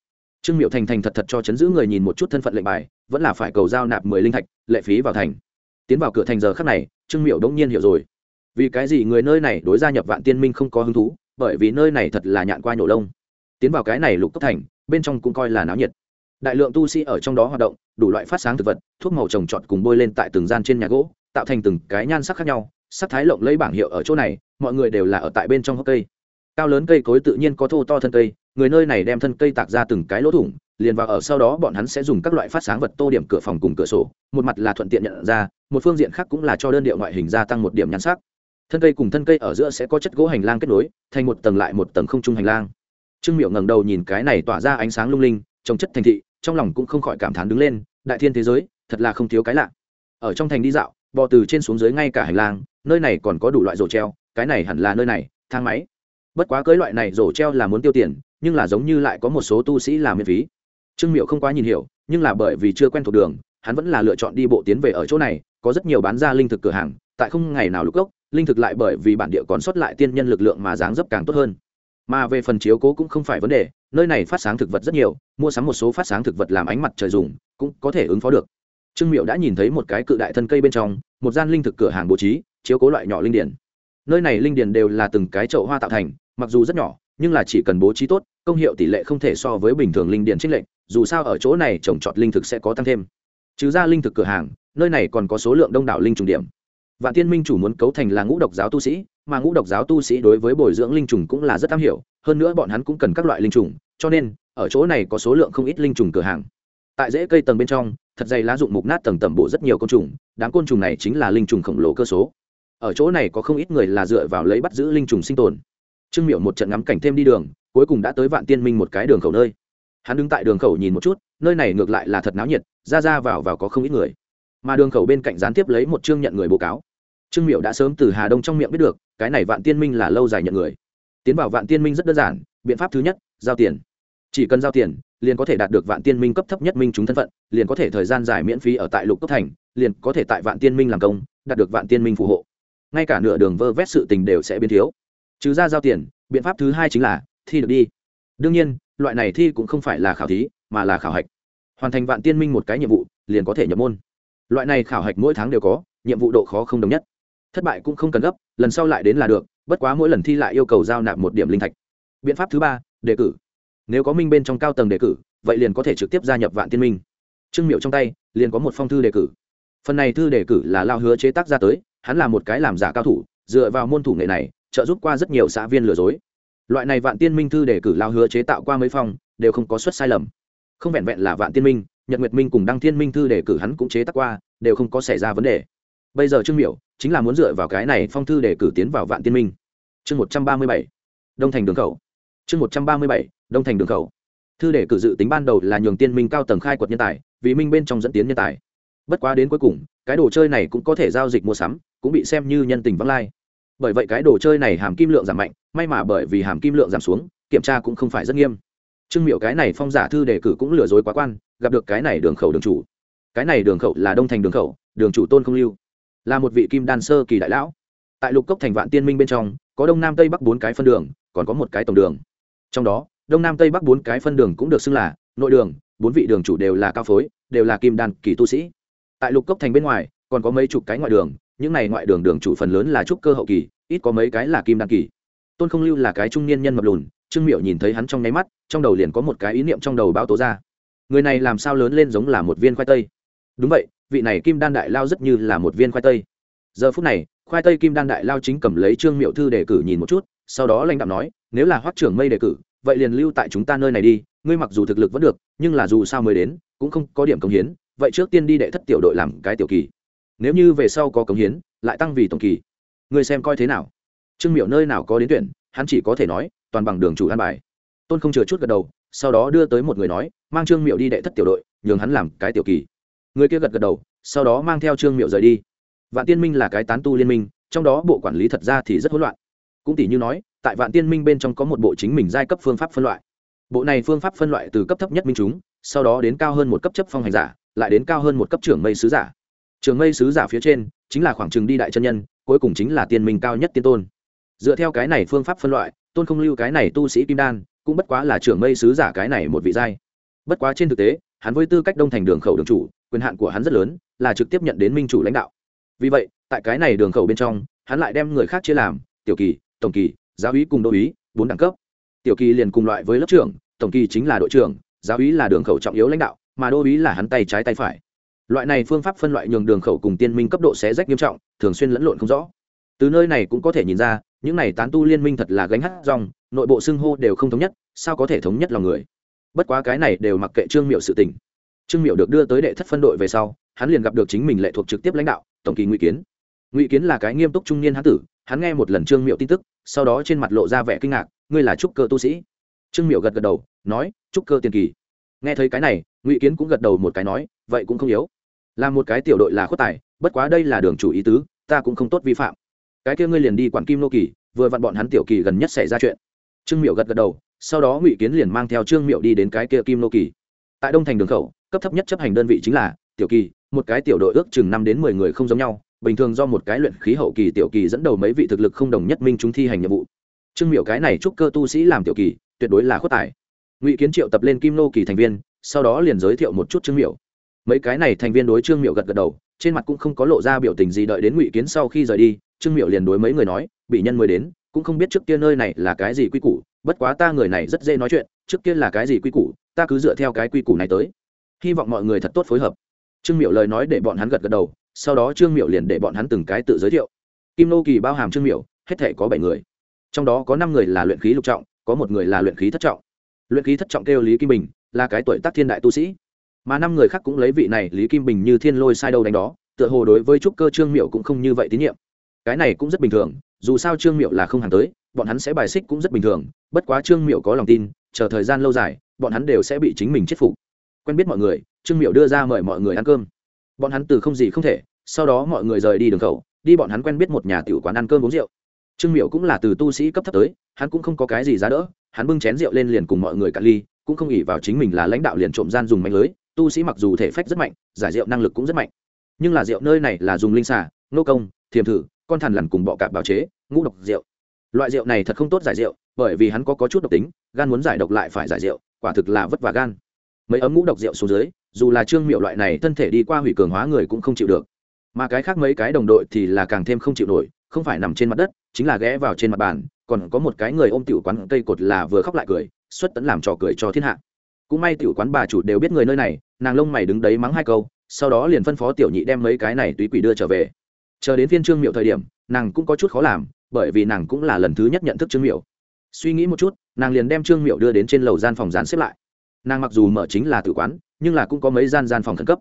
Trương miệu thành thành thật thật cho chấn giữ người nhìn một chút thân phận lệnh bài, vẫn là phải cầu giao nạp mười linh thạch, lệ phí vào thành. Tiến vào cửa thành giờ khắc này, trương miệu đống nhiên hiểu rồi. Vì cái gì người nơi này đối gia nhập vạn tiên minh không có hứng thú, bởi vì nơi này thật là nhạn qua nhổ lông. Tiến vào cái này lục cốc thành, bên trong cũng coi là náo nhiệt. Đại lượng tu sĩ ở trong đó hoạt động, đủ loại phát sáng thực vật, thuốc màu trồng trọt cùng bôi lên tại từng gian trên nhà gỗ, tạo thành từng cái nhan sắc khác nhau sắc thái lộng lấy bảng hiệu ở chỗ này, mọi người đều là ở tại bên trong hốc cây. Cao lớn cây cối tự nhiên có thô to thân cây, người nơi này đem thân cây tạc ra từng cái lỗ thủng, liền vào ở sau đó bọn hắn sẽ dùng các loại phát sáng vật tô điểm cửa phòng cùng cửa sổ, một mặt là thuận tiện nhận ra, một phương diện khác cũng là cho đơn điệu ngoại hình gia tăng một điểm nhan sắc. Thân cây cùng thân cây ở giữa sẽ có chất gỗ hành lang kết nối, thành một tầng lại một tầng không trung hành lang. Trương miệu ngẩng đầu nhìn cái này tỏa ra ánh sáng lung linh trong chất thành thị, trong lòng cũng không khỏi cảm thán đứng lên, đại thiên thế giới, thật là không thiếu cái lạ. Ở trong thành đi dạo, bò từ trên xuống dưới ngay cả hành lang nơi này còn có đủ loại rổ treo, cái này hẳn là nơi này, thang máy. Bất quá cưới loại này rổ treo là muốn tiêu tiền, nhưng là giống như lại có một số tu sĩ làm miễn phí. Trương miệu không quá nhìn hiểu, nhưng là bởi vì chưa quen thuộc đường, hắn vẫn là lựa chọn đi bộ tiến về ở chỗ này, có rất nhiều bán ra linh thực cửa hàng, tại không ngày nào lục gốc, linh thực lại bởi vì bản địa còn sót lại tiên nhân lực lượng mà dáng dấp càng tốt hơn. Mà về phần chiếu cố cũng không phải vấn đề, nơi này phát sáng thực vật rất nhiều, mua sắm một số phát sáng thực vật làm ánh mặt trời dùng, cũng có thể ứng phó được. Trương miệu đã nhìn thấy một cái cự đại thân cây bên trong, một gian linh thực cửa hàng bố trí chiếu cố loại nhỏ linh điển. Nơi này linh điển đều là từng cái chậu hoa tạo thành, mặc dù rất nhỏ, nhưng là chỉ cần bố trí tốt, công hiệu tỷ lệ không thể so với bình thường linh điển trích lệnh dù sao ở chỗ này trồng trọt linh thực sẽ có tăng thêm. Trừ ra linh thực cửa hàng, nơi này còn có số lượng đông đảo linh trùng điểm. Vạn tiên minh chủ muốn cấu thành là ngũ độc giáo tu sĩ, mà ngũ độc giáo tu sĩ đối với bồi dưỡng linh trùng cũng là rất am hiểu, hơn nữa bọn hắn cũng cần các loại linh trùng, cho nên, ở chỗ này có số lượng không ít linh trùng cửa hàng. Tại rễ cây tầng bên trong, thật dày lá dụng mục nát tầng tầm bộ rất nhiều côn trùng, đám côn trùng này chính là linh trùng khổng lồ cơ số ở chỗ này có không ít người là dựa vào lấy bắt giữ linh trùng sinh tồn. Trương miệu một trận ngắm cảnh thêm đi đường, cuối cùng đã tới vạn tiên minh một cái đường khẩu nơi. Hắn đứng tại đường khẩu nhìn một chút, nơi này ngược lại là thật náo nhiệt, ra ra vào vào có không ít người. Mà đường khẩu bên cạnh gián tiếp lấy một chương nhận người bố cáo. Trương miệu đã sớm từ hà đông trong miệng biết được, cái này vạn tiên minh là lâu dài nhận người. Tiến vào vạn tiên minh rất đơn giản, biện pháp thứ nhất, giao tiền. Chỉ cần giao tiền, liền có thể đạt được vạn tiên minh cấp thấp nhất minh chúng thân phận, liền có thể thời gian dài miễn phí ở tại lục cấp thành, liền có thể tại vạn tiên minh làm công, đạt được vạn tiên minh phù hộ ngay cả nửa đường vơ vét sự tình đều sẽ biến thiếu. Trừ ra giao tiền, biện pháp thứ hai chính là thi được đi. Đương nhiên, loại này thi cũng không phải là khảo thí, mà là khảo hạch. Hoàn thành vạn tiên minh một cái nhiệm vụ, liền có thể nhập môn. Loại này khảo hạch mỗi tháng đều có, nhiệm vụ độ khó không đồng nhất. Thất bại cũng không cần gấp, lần sau lại đến là được, bất quá mỗi lần thi lại yêu cầu giao nạp một điểm linh thạch. Biện pháp thứ ba, đề cử. Nếu có minh bên trong cao tầng đề cử, vậy liền có thể trực tiếp gia nhập vạn tiên minh. Trương miệu trong tay, liền có một phong thư đề cử. Phần này thư đề cử là lao hứa chế tác ra tới hắn là một cái làm giả cao thủ, dựa vào môn thủ nghệ này, trợ giúp qua rất nhiều xã viên lừa dối. Loại này vạn tiên minh thư để cử lao hứa chế tạo qua mấy phong, đều không có suất sai lầm. Không vẹn vẹn là vạn tiên minh, nhật nguyệt minh cùng đăng thiên minh thư để cử hắn cũng chế tác qua, đều không có xảy ra vấn đề. Bây giờ trương miểu chính là muốn dựa vào cái này phong thư để cử tiến vào vạn tiên minh. Chương một trăm ba mươi bảy, đông thành đường khẩu. Chương một trăm ba mươi bảy, đông thành đường khẩu. Thư để cử dự tính ban đầu là nhường tiên minh cao tầng khai quật nhân tài, vì minh bên trong dẫn tiến nhân tài. Bất quá đến cuối cùng, cái đồ chơi này cũng có thể giao dịch mua sắm cũng bị xem như nhân tình vắng lai. Bởi vậy cái đồ chơi này hàm kim lượng giảm mạnh, may mà bởi vì hàm kim lượng giảm xuống, kiểm tra cũng không phải rất nghiêm. Trương miệu cái này phong giả thư đề cử cũng lừa dối quá quan, gặp được cái này đường khẩu đường chủ. Cái này đường khẩu là đông thành đường khẩu, đường chủ tôn không lưu. Là một vị kim đan sơ kỳ đại lão. Tại lục cốc thành vạn tiên minh bên trong, có đông nam tây bắc bốn cái phân đường, còn có một cái tổng đường. Trong đó, đông nam tây bắc bốn cái phân đường cũng được xưng là nội đường, bốn vị đường chủ đều là cao phối, đều là kim đan kỳ tu sĩ. Tại lục cốc thành bên ngoài, còn có mấy chục cái ngoại đường những này ngoại đường đường chủ phần lớn là trúc cơ hậu kỳ, ít có mấy cái là kim đan kỳ. Tôn không lưu là cái trung niên nhân mập lùn, trương miệu nhìn thấy hắn trong nháy mắt, trong đầu liền có một cái ý niệm trong đầu báo tố ra. Người này làm sao lớn lên giống là một viên khoai tây? Đúng vậy, vị này kim đan đại lao rất như là một viên khoai tây. Giờ phút này, khoai tây kim đan đại lao chính cầm lấy trương miệu thư đề cử nhìn một chút, sau đó lãnh đạo nói, nếu là hoắc trưởng mây đề cử, vậy liền lưu tại chúng ta nơi này đi, ngươi mặc dù thực lực vẫn được, nhưng là dù sao mới đến, cũng không có điểm công hiến, vậy trước tiên đi đệ thất tiểu đội làm cái tiểu kỳ nếu như về sau có cống hiến, lại tăng vì tổng kỳ. Người xem coi thế nào? Trương miệu nơi nào có đến tuyển, hắn chỉ có thể nói, toàn bằng đường chủ an bài. Tôn không chừa chút gật đầu, sau đó đưa tới một người nói, mang trương miệu đi đệ thất tiểu đội, nhường hắn làm cái tiểu kỳ. Người kia gật gật đầu, sau đó mang theo trương miệu rời đi. Vạn tiên minh là cái tán tu liên minh, trong đó bộ quản lý thật ra thì rất hỗn loạn. Cũng tỷ như nói, tại vạn tiên minh bên trong có một bộ chính mình giai cấp phương pháp phân loại. Bộ này phương pháp phân loại từ cấp thấp nhất minh chúng, sau đó đến cao hơn một cấp chấp phong hành giả, lại đến cao hơn một cấp trưởng mây sứ giả trường mây sứ giả phía trên chính là khoảng trường đi đại chân nhân, cuối cùng chính là tiên minh cao nhất tiên tôn. Dựa theo cái này phương pháp phân loại, tôn không lưu cái này tu sĩ kim đan, cũng bất quá là trưởng mây sứ giả cái này một vị giai. Bất quá trên thực tế, hắn với tư cách đông thành đường khẩu đường chủ, quyền hạn của hắn rất lớn, là trực tiếp nhận đến minh chủ lãnh đạo. Vì vậy, tại cái này đường khẩu bên trong, hắn lại đem người khác chia làm, tiểu kỳ, tổng kỳ, giáo úy cùng đô úy, bốn đẳng cấp. Tiểu kỳ liền cùng loại với lớp trưởng, tổng kỳ chính là đội trưởng, giáo úy là đường khẩu trọng yếu lãnh đạo, mà đô úy là hắn tay trái tay phải loại này phương pháp phân loại nhường đường khẩu cùng tiên minh cấp độ xé rách nghiêm trọng, thường xuyên lẫn lộn không rõ. Từ nơi này cũng có thể nhìn ra, những này tán tu liên minh thật là gánh hát dòng nội bộ xưng hô đều không thống nhất, sao có thể thống nhất lòng người? Bất quá cái này đều mặc kệ trương miệu sự tình. Trương miệu được đưa tới đệ thất phân đội về sau, hắn liền gặp được chính mình lệ thuộc trực tiếp lãnh đạo, tổng kỳ ngụy kiến. Ngụy kiến là cái nghiêm túc trung niên hán tử, hắn nghe một lần trương miệu tin tức, sau đó trên mặt lộ ra vẻ kinh ngạc, ngươi là trúc cơ tu sĩ? Trương miệu gật gật đầu, nói, trúc cơ tiền kỳ. Nghe thấy cái này, ngụy kiến cũng gật đầu một cái nói, vậy cũng không yếu là một cái tiểu đội là khuất tài, bất quá đây là đường chủ ý tứ, ta cũng không tốt vi phạm. Cái kia ngươi liền đi quản kim nô kỳ, vừa vặn bọn hắn tiểu kỳ gần nhất xảy ra chuyện. Trương miệu gật gật đầu, sau đó ngụy kiến liền mang theo trương miệu đi đến cái kia kim nô kỳ. Tại đông thành đường khẩu, cấp thấp nhất chấp hành đơn vị chính là, tiểu kỳ, một cái tiểu đội ước chừng năm đến mười người không giống nhau, bình thường do một cái luyện khí hậu kỳ tiểu kỳ dẫn đầu mấy vị thực lực không đồng nhất minh chúng thi hành nhiệm vụ. Trương miệu cái này chúc cơ tu sĩ làm tiểu kỳ, tuyệt đối là khuất tài. Ngụy kiến triệu tập lên kim nô kỳ thành viên, sau đó liền giới thiệu một chút trương miệu mấy cái này thành viên đối trương miệu gật gật đầu, trên mặt cũng không có lộ ra biểu tình gì đợi đến ngụy kiến sau khi rời đi, trương miệu liền đối mấy người nói bị nhân mới đến, cũng không biết trước kia nơi này là cái gì quy củ, bất quá ta người này rất dễ nói chuyện, trước kia là cái gì quy củ, ta cứ dựa theo cái quy củ này tới. Hy vọng mọi người thật tốt phối hợp. Trương miệu lời nói để bọn hắn gật gật đầu, sau đó trương miệu liền để bọn hắn từng cái tự giới thiệu. Kim nô kỳ bao hàm trương miệu hết thể có bảy người. Trong đó có năm người là luyện khí lục trọng, có một người là luyện khí thất trọng. Luyện khí thất trọng kêu lý kim bình, là cái tuổi tác thiên đại tu sĩ mà năm người khác cũng lấy vị này lý kim bình như thiên lôi sai đâu đánh đó, tựa hồ đối với trúc cơ trương miệu cũng không như vậy tín nhiệm. Cái này cũng rất bình thường, dù sao trương miệu là không hàng tới, bọn hắn sẽ bài xích cũng rất bình thường, bất quá trương miệu có lòng tin, chờ thời gian lâu dài, bọn hắn đều sẽ bị chính mình chết phục. Quen biết mọi người, trương miệu đưa ra mời mọi người ăn cơm. Bọn hắn từ không gì không thể, sau đó mọi người rời đi đường khẩu, đi bọn hắn quen biết một nhà tiểu quán ăn cơm uống rượu. Trương miệu cũng là từ tu sĩ cấp thấp tới, hắn cũng không có cái gì giá đỡ, hắn bưng chén rượu lên liền cùng mọi người cạn ly, cũng không ỉ vào chính mình là lãnh đạo liền trộm gian dùng mạnh lưới tu sĩ mặc dù thể phách rất mạnh giải rượu năng lực cũng rất mạnh. Nhưng là rượu nơi này là dùng linh xà nô công thiềm thử con thằn lằn cùng bọ cạp bào chế ngũ độc rượu. Loại rượu này thật không tốt giải rượu bởi vì hắn có, có chút độc tính gan muốn giải độc lại phải giải rượu quả thực là vất vả gan. Mấy ấm ngũ độc rượu xuống dưới dù là trương miệu loại này thân thể đi qua hủy cường hóa người cũng không chịu được. Mà cái khác mấy cái đồng đội thì là càng thêm không chịu nổi không phải nằm trên mặt đất chính là ghé vào trên mặt bàn còn có một cái người ôm tiểu quán cây cột là vừa khóc lại cười xuất tẫn làm trò cười cho thiên hạ cũng may tiểu quán bà chủ đều biết người nơi này, nàng lông mày đứng đấy mắng hai câu, sau đó liền phân phó tiểu nhị đem mấy cái này túy quỷ đưa trở về. Chờ đến phiên trương miệu thời điểm, nàng cũng có chút khó làm, bởi vì nàng cũng là lần thứ nhất nhận thức trương miệu suy nghĩ một chút, nàng liền đem trương miệu đưa đến trên lầu gian phòng dán xếp lại. Nàng mặc dù mở chính là tử quán, nhưng là cũng có mấy gian gian phòng khẩn cấp.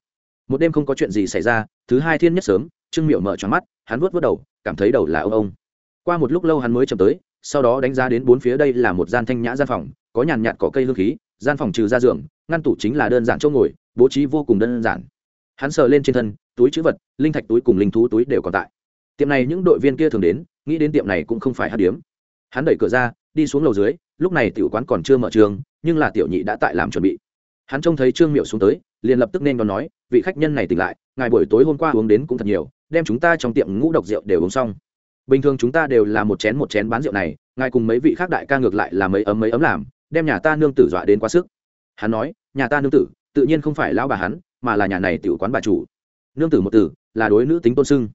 Một đêm không có chuyện gì xảy ra, thứ hai thiên nhất sớm, trương miệu mở tròn mắt, hắn vuốt vớt đầu, cảm thấy đầu là ông ông. Qua một lúc lâu hắn mới chậm tới, sau đó đánh giá đến bốn phía đây là một gian thanh nhã gian phòng, có nhàn nhạt cỏ cây hương khí gian phòng trừ ra giường, ngăn tủ chính là đơn giản chỗ ngồi, bố trí vô cùng đơn giản. Hắn sờ lên trên thân, túi chữ vật, linh thạch túi cùng linh thú túi đều còn tại. Tiệm này những đội viên kia thường đến, nghĩ đến tiệm này cũng không phải hát điếm. Hắn đẩy cửa ra, đi xuống lầu dưới, lúc này tiểu quán còn chưa mở trường, nhưng là tiểu nhị đã tại làm chuẩn bị. Hắn trông thấy trương miệu xuống tới, liền lập tức nên còn nói, vị khách nhân này tỉnh lại, ngài buổi tối hôm qua uống đến cũng thật nhiều, đem chúng ta trong tiệm ngũ độc rượu đều uống xong. Bình thường chúng ta đều là một chén một chén bán rượu này, ngài cùng mấy vị khác đại ca ngược lại là mấy ấm mấy ấm làm đem nhà ta nương tử dọa đến quá sức. Hắn nói, nhà ta nương tử, tự nhiên không phải lão bà hắn, mà là nhà này tiểu quán bà chủ. Nương tử một tử, là đối nữ tính tôn sưng.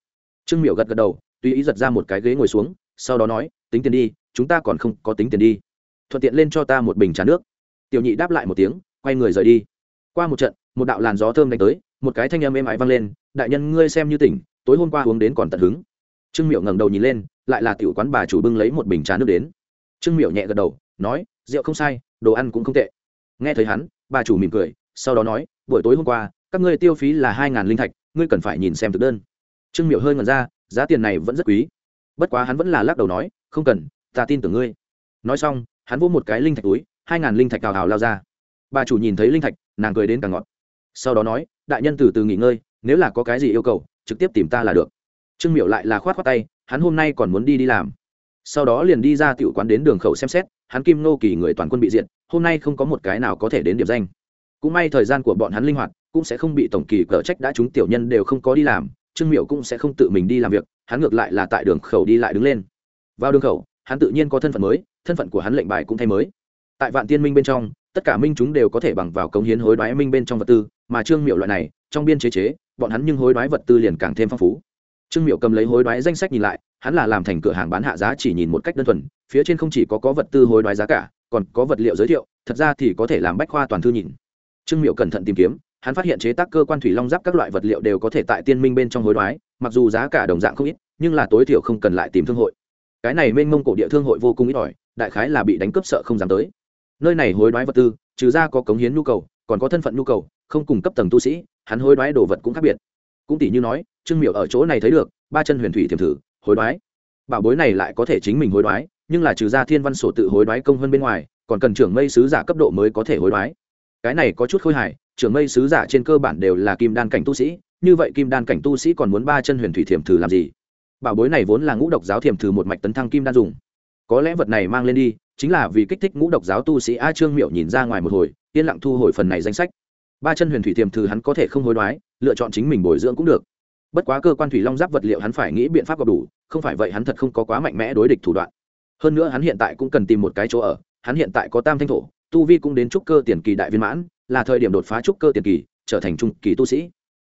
Trương miệu gật gật đầu, tùy ý giật ra một cái ghế ngồi xuống, sau đó nói, tính tiền đi, chúng ta còn không có tính tiền đi. Thuận tiện lên cho ta một bình trà nước. Tiểu nhị đáp lại một tiếng, quay người rời đi. Qua một trận, một đạo làn gió thơm đánh tới, một cái thanh âm êm ái vang lên, đại nhân, ngươi xem như tỉnh, tối hôm qua uống đến còn tận hứng. Trương miệu ngẩng đầu nhìn lên, lại là tiểu quán bà chủ bưng lấy một bình trà nước đến. Trương miệu nhẹ gật đầu, nói rượu không sai, đồ ăn cũng không tệ. Nghe thấy hắn, bà chủ mỉm cười, sau đó nói, buổi tối hôm qua, các ngươi tiêu phí là hai ngàn linh thạch, ngươi cần phải nhìn xem thực đơn. Trương miệu hơi ngẩn ra, giá tiền này vẫn rất quý. Bất quá hắn vẫn là lắc đầu nói, không cần, ta tin tưởng ngươi. Nói xong, hắn vỗ một cái linh thạch túi, hai ngàn linh thạch cào hào lao ra. Bà chủ nhìn thấy linh thạch, nàng cười đến càng ngọt. Sau đó nói, đại nhân từ từ nghỉ ngơi, nếu là có cái gì yêu cầu, trực tiếp tìm ta là được. Trương miệu lại là khoát khoát tay, hắn hôm nay còn muốn đi đi làm. Sau đó liền đi ra tiểu quán đến đường khẩu xem xét hắn kim nô kỳ người toàn quân bị diệt, hôm nay không có một cái nào có thể đến điểm danh. Cũng may thời gian của bọn hắn linh hoạt, cũng sẽ không bị tổng kỳ cờ trách đã chúng tiểu nhân đều không có đi làm, trương miệu cũng sẽ không tự mình đi làm việc, hắn ngược lại là tại đường khẩu đi lại đứng lên. Vào đường khẩu, hắn tự nhiên có thân phận mới, thân phận của hắn lệnh bài cũng thay mới. Tại vạn tiên minh bên trong, tất cả minh chúng đều có thể bằng vào cống hiến hối đoái minh bên trong vật tư, mà trương miệu loại này, trong biên chế chế, bọn hắn nhưng hối đoái vật tư liền càng thêm phong phú trương miệu cầm lấy hối đoái danh sách nhìn lại, hắn là làm thành cửa hàng bán hạ giá chỉ nhìn một cách đơn thuần, phía trên không chỉ có có vật tư hối đoái giá cả, còn có vật liệu giới thiệu, thật ra thì có thể làm bách khoa toàn thư nhìn. Trương miệu cẩn thận tìm kiếm, hắn phát hiện chế tác cơ quan thủy long giáp các loại vật liệu đều có thể tại tiên minh bên trong hối đoái, mặc dù giá cả đồng dạng không ít, nhưng là tối thiểu không cần lại tìm thương hội. Cái này mênh mông cổ địa thương hội vô cùng ít ỏi, đại khái là bị đánh cướp sợ không dám tới. Nơi này hối đoái vật tư, trừ ra có cống hiến nhu cầu, còn có thân phận nhu cầu, không cung cấp tầng tu sĩ, hắn hối đoái đồ vật cũng khác biệt. Cũng tỷ như nói trương miệu ở chỗ này thấy được, ba chân huyền thủy thiềm thử, hối đoái. Bảo bối này lại có thể chính mình hối đoái, nhưng là trừ ra thiên văn sổ tự hối đoái công hơn bên ngoài, còn cần trưởng mây sứ giả cấp độ mới có thể hối đoái. Cái này có chút khôi hài, trưởng mây sứ giả trên cơ bản đều là kim đan cảnh tu sĩ, như vậy kim đan cảnh tu sĩ còn muốn ba chân huyền thủy thiềm thử làm gì? Bảo bối này vốn là ngũ độc giáo thiềm thử một mạch tấn thăng kim đan dùng. Có lẽ vật này mang lên đi, chính là vì kích thích ngũ độc giáo tu sĩ a trương miệu nhìn ra ngoài một hồi, yên lặng thu hồi phần này danh sách. Ba chân huyền thủy thiềm thử hắn có thể không hối đoái, lựa chọn chính mình bồi dưỡng cũng được bất quá cơ quan thủy long giáp vật liệu hắn phải nghĩ biện pháp gặp đủ, không phải vậy hắn thật không có quá mạnh mẽ đối địch thủ đoạn. Hơn nữa hắn hiện tại cũng cần tìm một cái chỗ ở, hắn hiện tại có tam thanh thổ, tu vi cũng đến trúc cơ tiền kỳ đại viên mãn, là thời điểm đột phá trúc cơ tiền kỳ, trở thành trung kỳ tu sĩ.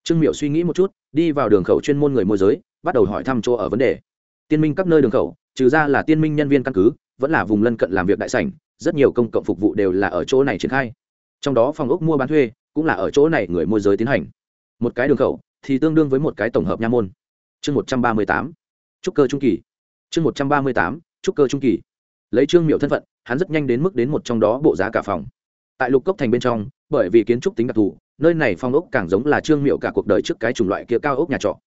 Trương miệu suy nghĩ một chút, đi vào đường khẩu chuyên môn người môi giới, bắt đầu hỏi thăm chỗ ở vấn đề. Tiên minh các nơi đường khẩu, trừ ra là tiên minh nhân viên căn cứ, vẫn là vùng lân cận làm việc đại sảnh, rất nhiều công cộng phục vụ đều là ở chỗ này triển khai. Trong đó phòng ốc mua bán thuê, cũng là ở chỗ này người môi giới tiến hành. Một cái đường khẩu thì tương đương với một cái tổng hợp nha môn. Chương một trăm ba mươi tám, trúc cơ trung kỳ. Chương một trăm ba mươi tám, trúc cơ trung kỳ. Lấy trương miệu thân phận, hắn rất nhanh đến mức đến một trong đó bộ giá cả phòng. Tại lục cốc thành bên trong, bởi vì kiến trúc tính đặc thù, nơi này phong ốc càng giống là trương miệu cả cuộc đời trước cái chủng loại kia cao ốc nhà trọ.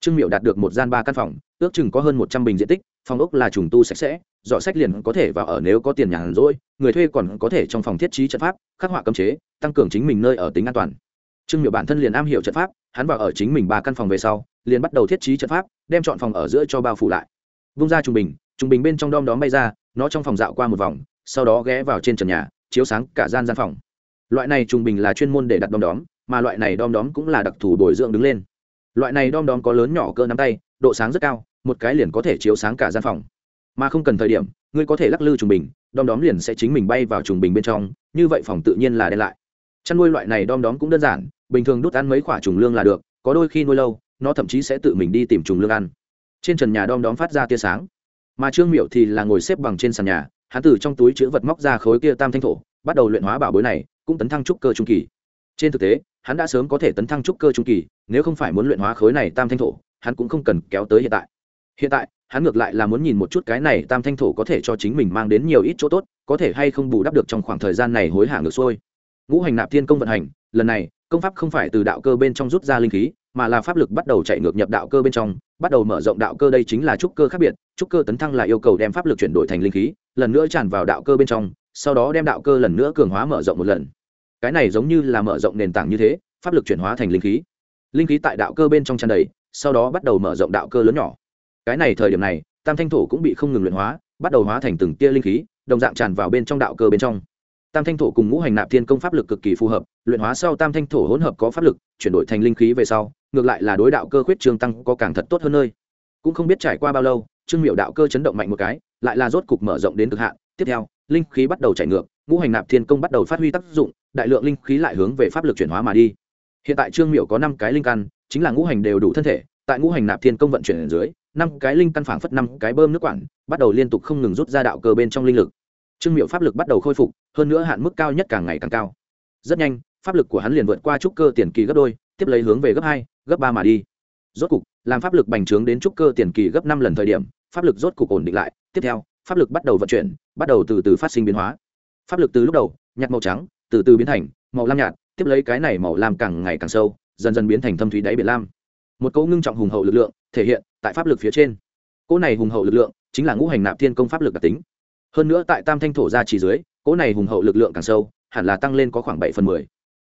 Trương miệu đạt được một gian ba căn phòng, ước chừng có hơn một trăm bình diện tích, phòng ốc là trùng tu sạch sẽ, dọ sách liền có thể vào ở nếu có tiền nhàn rỗi, người thuê còn có thể trong phòng thiết trí trận pháp, khắc họa cấm chế, tăng cường chính mình nơi ở tính an toàn trương Miểu bản thân liền am hiểu trận pháp, hắn vào ở chính mình ba căn phòng về sau, liền bắt đầu thiết trí trận pháp, đem chọn phòng ở giữa cho bao phủ lại. Vung ra trung bình trung bình bên trong đom đóm bay ra, nó trong phòng dạo qua một vòng, sau đó ghé vào trên trần nhà, chiếu sáng cả gian gian phòng. Loại này trung bình là chuyên môn để đặt đom đóm, mà loại này đom đóm cũng là đặc thù bồi dưỡng đứng lên. Loại này đom đóm có lớn nhỏ cơ nắm tay, độ sáng rất cao, một cái liền có thể chiếu sáng cả gian phòng. Mà không cần thời điểm, ngươi có thể lắc lư trùng bình, đom đóm liền sẽ chính mình bay vào trùng bình bên trong, như vậy phòng tự nhiên là đen lại chăn nuôi loại này đom đóm cũng đơn giản, bình thường đút ăn mấy quả trùng lương là được, có đôi khi nuôi lâu, nó thậm chí sẽ tự mình đi tìm trùng lương ăn. Trên trần nhà đom đóm phát ra tia sáng. Mà trương miệu thì là ngồi xếp bằng trên sàn nhà, hắn từ trong túi chữ vật móc ra khối kia tam thanh thổ, bắt đầu luyện hóa bảo bối này, cũng tấn thăng trúc cơ trung kỳ. Trên thực tế, hắn đã sớm có thể tấn thăng trúc cơ trung kỳ, nếu không phải muốn luyện hóa khối này tam thanh thổ, hắn cũng không cần kéo tới hiện tại. Hiện tại, hắn ngược lại là muốn nhìn một chút cái này tam thanh thổ có thể cho chính mình mang đến nhiều ít chỗ tốt, có thể hay không bù đắp được trong khoảng thời gian này hối hả ngược xuôi ngũ hành nạp thiên công vận hành, lần này, công pháp không phải từ đạo cơ bên trong rút ra linh khí, mà là pháp lực bắt đầu chạy ngược nhập đạo cơ bên trong, bắt đầu mở rộng đạo cơ đây chính là trúc cơ khác biệt, trúc cơ tấn thăng là yêu cầu đem pháp lực chuyển đổi thành linh khí, lần nữa tràn vào đạo cơ bên trong, sau đó đem đạo cơ lần nữa cường hóa mở rộng một lần. Cái này giống như là mở rộng nền tảng như thế, pháp lực chuyển hóa thành linh khí. Linh khí tại đạo cơ bên trong tràn đầy, sau đó bắt đầu mở rộng đạo cơ lớn nhỏ. Cái này thời điểm này, tam thanh thổ cũng bị không ngừng luyện hóa, bắt đầu hóa thành từng tia linh khí, đồng dạng tràn vào bên trong đạo cơ bên trong tam thanh thổ cùng ngũ hành nạp thiên công pháp lực cực kỳ phù hợp, luyện hóa sau tam thanh thổ hỗn hợp có pháp lực, chuyển đổi thành linh khí về sau, ngược lại là đối đạo cơ khuyết trương tăng có càng thật tốt hơn nơi. Cũng không biết trải qua bao lâu, trương miệu đạo cơ chấn động mạnh một cái, lại là rốt cục mở rộng đến cực hạn. Tiếp theo, linh khí bắt đầu chảy ngược, ngũ hành nạp thiên công bắt đầu phát huy tác dụng, đại lượng linh khí lại hướng về pháp lực chuyển hóa mà đi. Hiện tại trương miệu có năm cái linh căn, chính là ngũ hành đều đủ thân thể, tại ngũ hành nạp thiên công vận chuyển ở dưới, năm cái linh căn phảng phất năm cái bơm nước quản bắt đầu liên tục không ngừng rút ra đạo cơ bên trong linh lực trương miệu pháp lực bắt đầu khôi phục, hơn nữa hạn mức cao nhất càng ngày càng cao. Rất nhanh, pháp lực của hắn liền vượt qua trúc cơ tiền kỳ gấp đôi, tiếp lấy hướng về gấp hai, gấp ba mà đi. Rốt cục, làm pháp lực bành trướng đến trúc cơ tiền kỳ gấp năm lần thời điểm, pháp lực rốt cục ổn định lại. Tiếp theo, pháp lực bắt đầu vận chuyển, bắt đầu từ từ phát sinh biến hóa. Pháp lực từ lúc đầu, nhạt màu trắng, từ từ biến thành màu lam nhạt, tiếp lấy cái này màu lam càng ngày càng sâu, dần dần biến thành thâm thúy đáy biển lam. Một cỗ ngưng trọng hùng hậu lực lượng thể hiện tại pháp lực phía trên. Cỗ này hùng hậu lực lượng chính là ngũ hành nạp thiên công pháp lực đặc tính hơn nữa tại tam thanh thổ ra chỉ dưới, cỗ này hùng hậu lực lượng càng sâu, hẳn là tăng lên có khoảng bảy phần mười.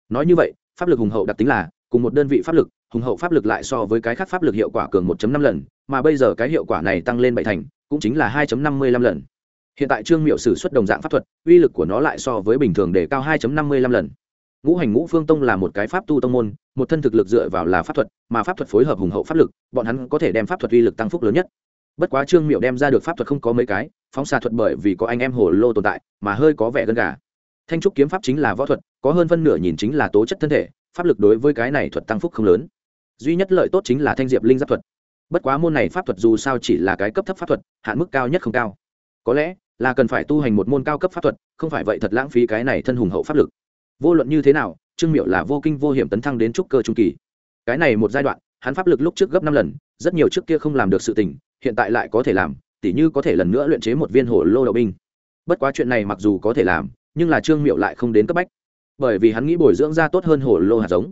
Nói như vậy, pháp lực hùng hậu đặc tính là, cùng một đơn vị pháp lực, hùng hậu pháp lực lại so với cái khác pháp lực hiệu quả cường một năm lần, mà bây giờ cái hiệu quả này tăng lên bảy thành, cũng chính là 2.55 lần. Hiện tại trương miệu sử xuất đồng dạng pháp thuật, uy lực của nó lại so với bình thường để cao 2.55 lần. Ngũ hành ngũ phương tông là một cái pháp tu tông môn, một thân thực lực dựa vào là pháp thuật, mà pháp thuật phối hợp hùng hậu pháp lực, bọn hắn có thể đem pháp thuật uy lực tăng phúc lớn nhất bất quá trương miệu đem ra được pháp thuật không có mấy cái, phóng xạ thuật bởi vì có anh em hồ lô tồn tại, mà hơi có vẻ gân gà. Thanh trúc kiếm pháp chính là võ thuật, có hơn phân nửa nhìn chính là tố chất thân thể, pháp lực đối với cái này thuật tăng phúc không lớn. Duy nhất lợi tốt chính là thanh diệp linh giáp thuật. Bất quá môn này pháp thuật dù sao chỉ là cái cấp thấp pháp thuật, hạn mức cao nhất không cao. Có lẽ là cần phải tu hành một môn cao cấp pháp thuật, không phải vậy thật lãng phí cái này thân hùng hậu pháp lực. Vô luận như thế nào, trương miệu là vô kinh vô hiểm tấn thăng đến trúc cơ trung kỳ. Cái này một giai đoạn, hắn pháp lực lúc trước gấp năm lần, rất nhiều trước kia không làm được sự tình hiện tại lại có thể làm, tỉ như có thể lần nữa luyện chế một viên hồ lô đậu binh. Bất quá chuyện này mặc dù có thể làm, nhưng là trương miệu lại không đến cấp bách. Bởi vì hắn nghĩ bồi dưỡng ra tốt hơn hồ lô hạt giống.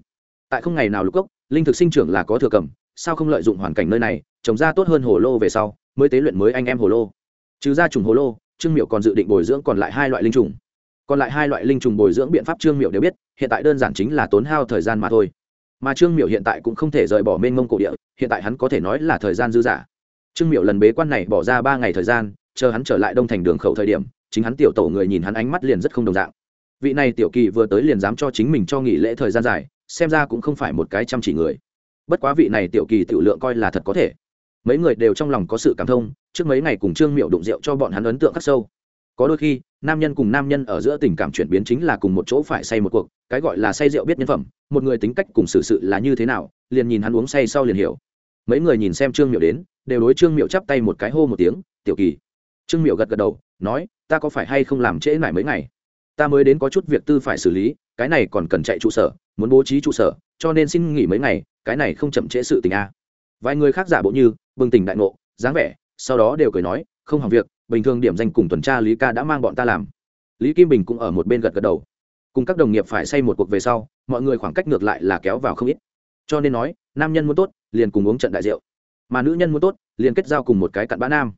Tại không ngày nào lục cốc linh thực sinh trưởng là có thừa cầm, sao không lợi dụng hoàn cảnh nơi này, trồng ra tốt hơn hồ lô về sau, mới tế luyện mới anh em hồ lô. Trừ ra trùng hồ lô, trương miệu còn dự định bồi dưỡng còn lại hai loại linh trùng. Còn lại hai loại linh trùng bồi dưỡng biện pháp trương miệu đều biết, hiện tại đơn giản chính là tốn hao thời gian mà thôi. Mà trương miệu hiện tại cũng không thể rời bỏ mênh mông cổ địa, hiện tại hắn có thể nói là thời gian dư dả trương miệu lần bế quan này bỏ ra ba ngày thời gian, chờ hắn trở lại đông thành đường khẩu thời điểm, chính hắn tiểu tổ người nhìn hắn ánh mắt liền rất không đồng dạng. Vị này tiểu kỳ vừa tới liền dám cho chính mình cho nghỉ lễ thời gian dài, xem ra cũng không phải một cái chăm chỉ người. Bất quá vị này tiểu kỳ tiểu lượng coi là thật có thể. Mấy người đều trong lòng có sự cảm thông, trước mấy ngày cùng trương miệu đụng rượu cho bọn hắn ấn tượng khắc sâu. Có đôi khi, nam nhân cùng nam nhân ở giữa tình cảm chuyển biến chính là cùng một chỗ phải say một cuộc, cái gọi là say rượu biết nhân phẩm, một người tính cách cùng xử sự là như thế nào, liền nhìn hắn uống say sau liền hiểu. Mấy người nhìn xem trương miệu đến đều đối trương miệu chắp tay một cái hô một tiếng, tiểu kỳ. Trương miệu gật gật đầu, nói, ta có phải hay không làm trễ lại mấy ngày? Ta mới đến có chút việc tư phải xử lý, cái này còn cần chạy trụ sở, muốn bố trí trụ sở, cho nên xin nghỉ mấy ngày, cái này không chậm trễ sự tình a vài người khác giả bộ như, bừng tỉnh đại ngộ, dáng vẻ, sau đó đều cười nói, không hỏng việc, bình thường điểm danh cùng tuần tra lý ca đã mang bọn ta làm. Lý kim bình cũng ở một bên gật gật đầu. Cùng các đồng nghiệp phải xây một cuộc về sau, mọi người khoảng cách ngược lại là kéo vào không ít. Cho nên nói, nam nhân muốn tốt, liền cùng uống trận đại rượu mà nữ nhân muốn tốt, liền kết giao cùng một cái cặn bã nam.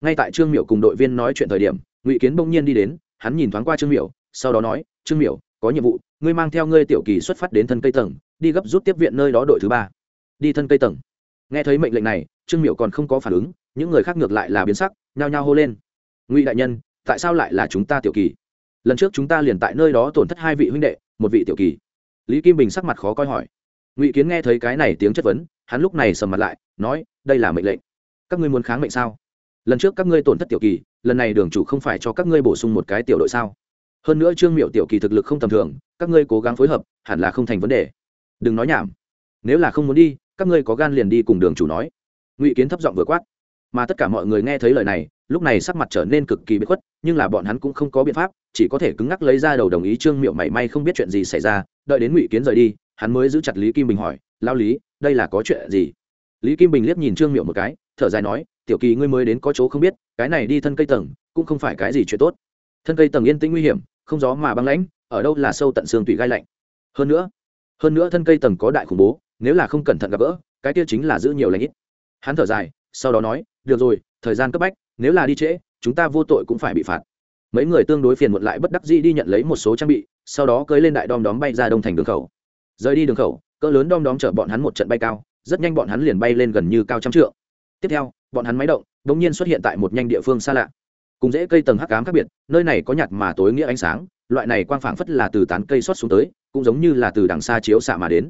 Ngay tại trương miểu cùng đội viên nói chuyện thời điểm, ngụy kiến bỗng nhiên đi đến, hắn nhìn thoáng qua trương miểu, sau đó nói, trương miểu, có nhiệm vụ, ngươi mang theo ngươi tiểu kỳ xuất phát đến thân cây tầng, đi gấp rút tiếp viện nơi đó đội thứ ba. Đi thân cây tầng? Nghe thấy mệnh lệnh này, trương miểu còn không có phản ứng, những người khác ngược lại là biến sắc, nhao nhao hô lên. Ngụy đại nhân, tại sao lại là chúng ta tiểu kỳ? Lần trước chúng ta liền tại nơi đó tổn thất hai vị huynh đệ, một vị tiểu kỳ. Lý kim bình sắc mặt khó coi hỏi. Ngụy kiến nghe thấy cái này tiếng chất vấn, hắn lúc này sầm mặt lại nói, đây là mệnh lệnh. Các ngươi muốn kháng mệnh sao? Lần trước các ngươi tổn thất tiểu kỳ, lần này đường chủ không phải cho các ngươi bổ sung một cái tiểu đội sao? Hơn nữa trương miệu tiểu kỳ thực lực không tầm thường, các ngươi cố gắng phối hợp, hẳn là không thành vấn đề. Đừng nói nhảm. Nếu là không muốn đi, các ngươi có gan liền đi cùng đường chủ nói. Ngụy kiến thấp giọng vừa quát. Mà tất cả mọi người nghe thấy lời này, lúc này sắc mặt trở nên cực kỳ bất khuất, nhưng là bọn hắn cũng không có biện pháp, chỉ có thể cứng ngắc lấy ra đầu đồng ý trương miệu mảy may không biết chuyện gì xảy ra, đợi đến ngụy kiến rời đi, hắn mới giữ chặt lý kim bình hỏi, lao lý, đây là có chuyện gì? Lý kim bình liếc nhìn trương miệu một cái, thở dài nói, tiểu kỳ ngươi mới đến có chỗ không biết, cái này đi thân cây tầng, cũng không phải cái gì chuyện tốt. Thân cây tầng yên tĩnh nguy hiểm, không gió mà băng lãnh, ở đâu là sâu tận xương tùy gai lạnh. Hơn nữa hơn nữa thân cây tầng có đại khủng bố, nếu là không cẩn thận gặp gỡ, cái kia chính là giữ nhiều lãnh ít. Hắn thở dài, sau đó nói, được rồi, thời gian cấp bách, nếu là đi trễ, chúng ta vô tội cũng phải bị phạt. Mấy người tương đối phiền muộn lại bất đắc dĩ đi nhận lấy một số trang bị, sau đó cưới lên đại đom đóm bay ra đông thành đường khẩu. Rời đi đường khẩu, cỡ lớn đom đóm chở bọn hắn một trận bay cao rất nhanh bọn hắn liền bay lên gần như cao trăm trượng. Tiếp theo, bọn hắn máy động đ ỗ n g nhiên xuất hiện tại một nhanh địa phương xa lạ. Cùng dễ cây tầng hắc cám khác biệt, nơi này có nhạt mà tối nghĩa ánh sáng, loại này quang phảng phất là từ tán cây xót xuống tới, cũng giống như là từ đằng xa chiếu xạ mà đến.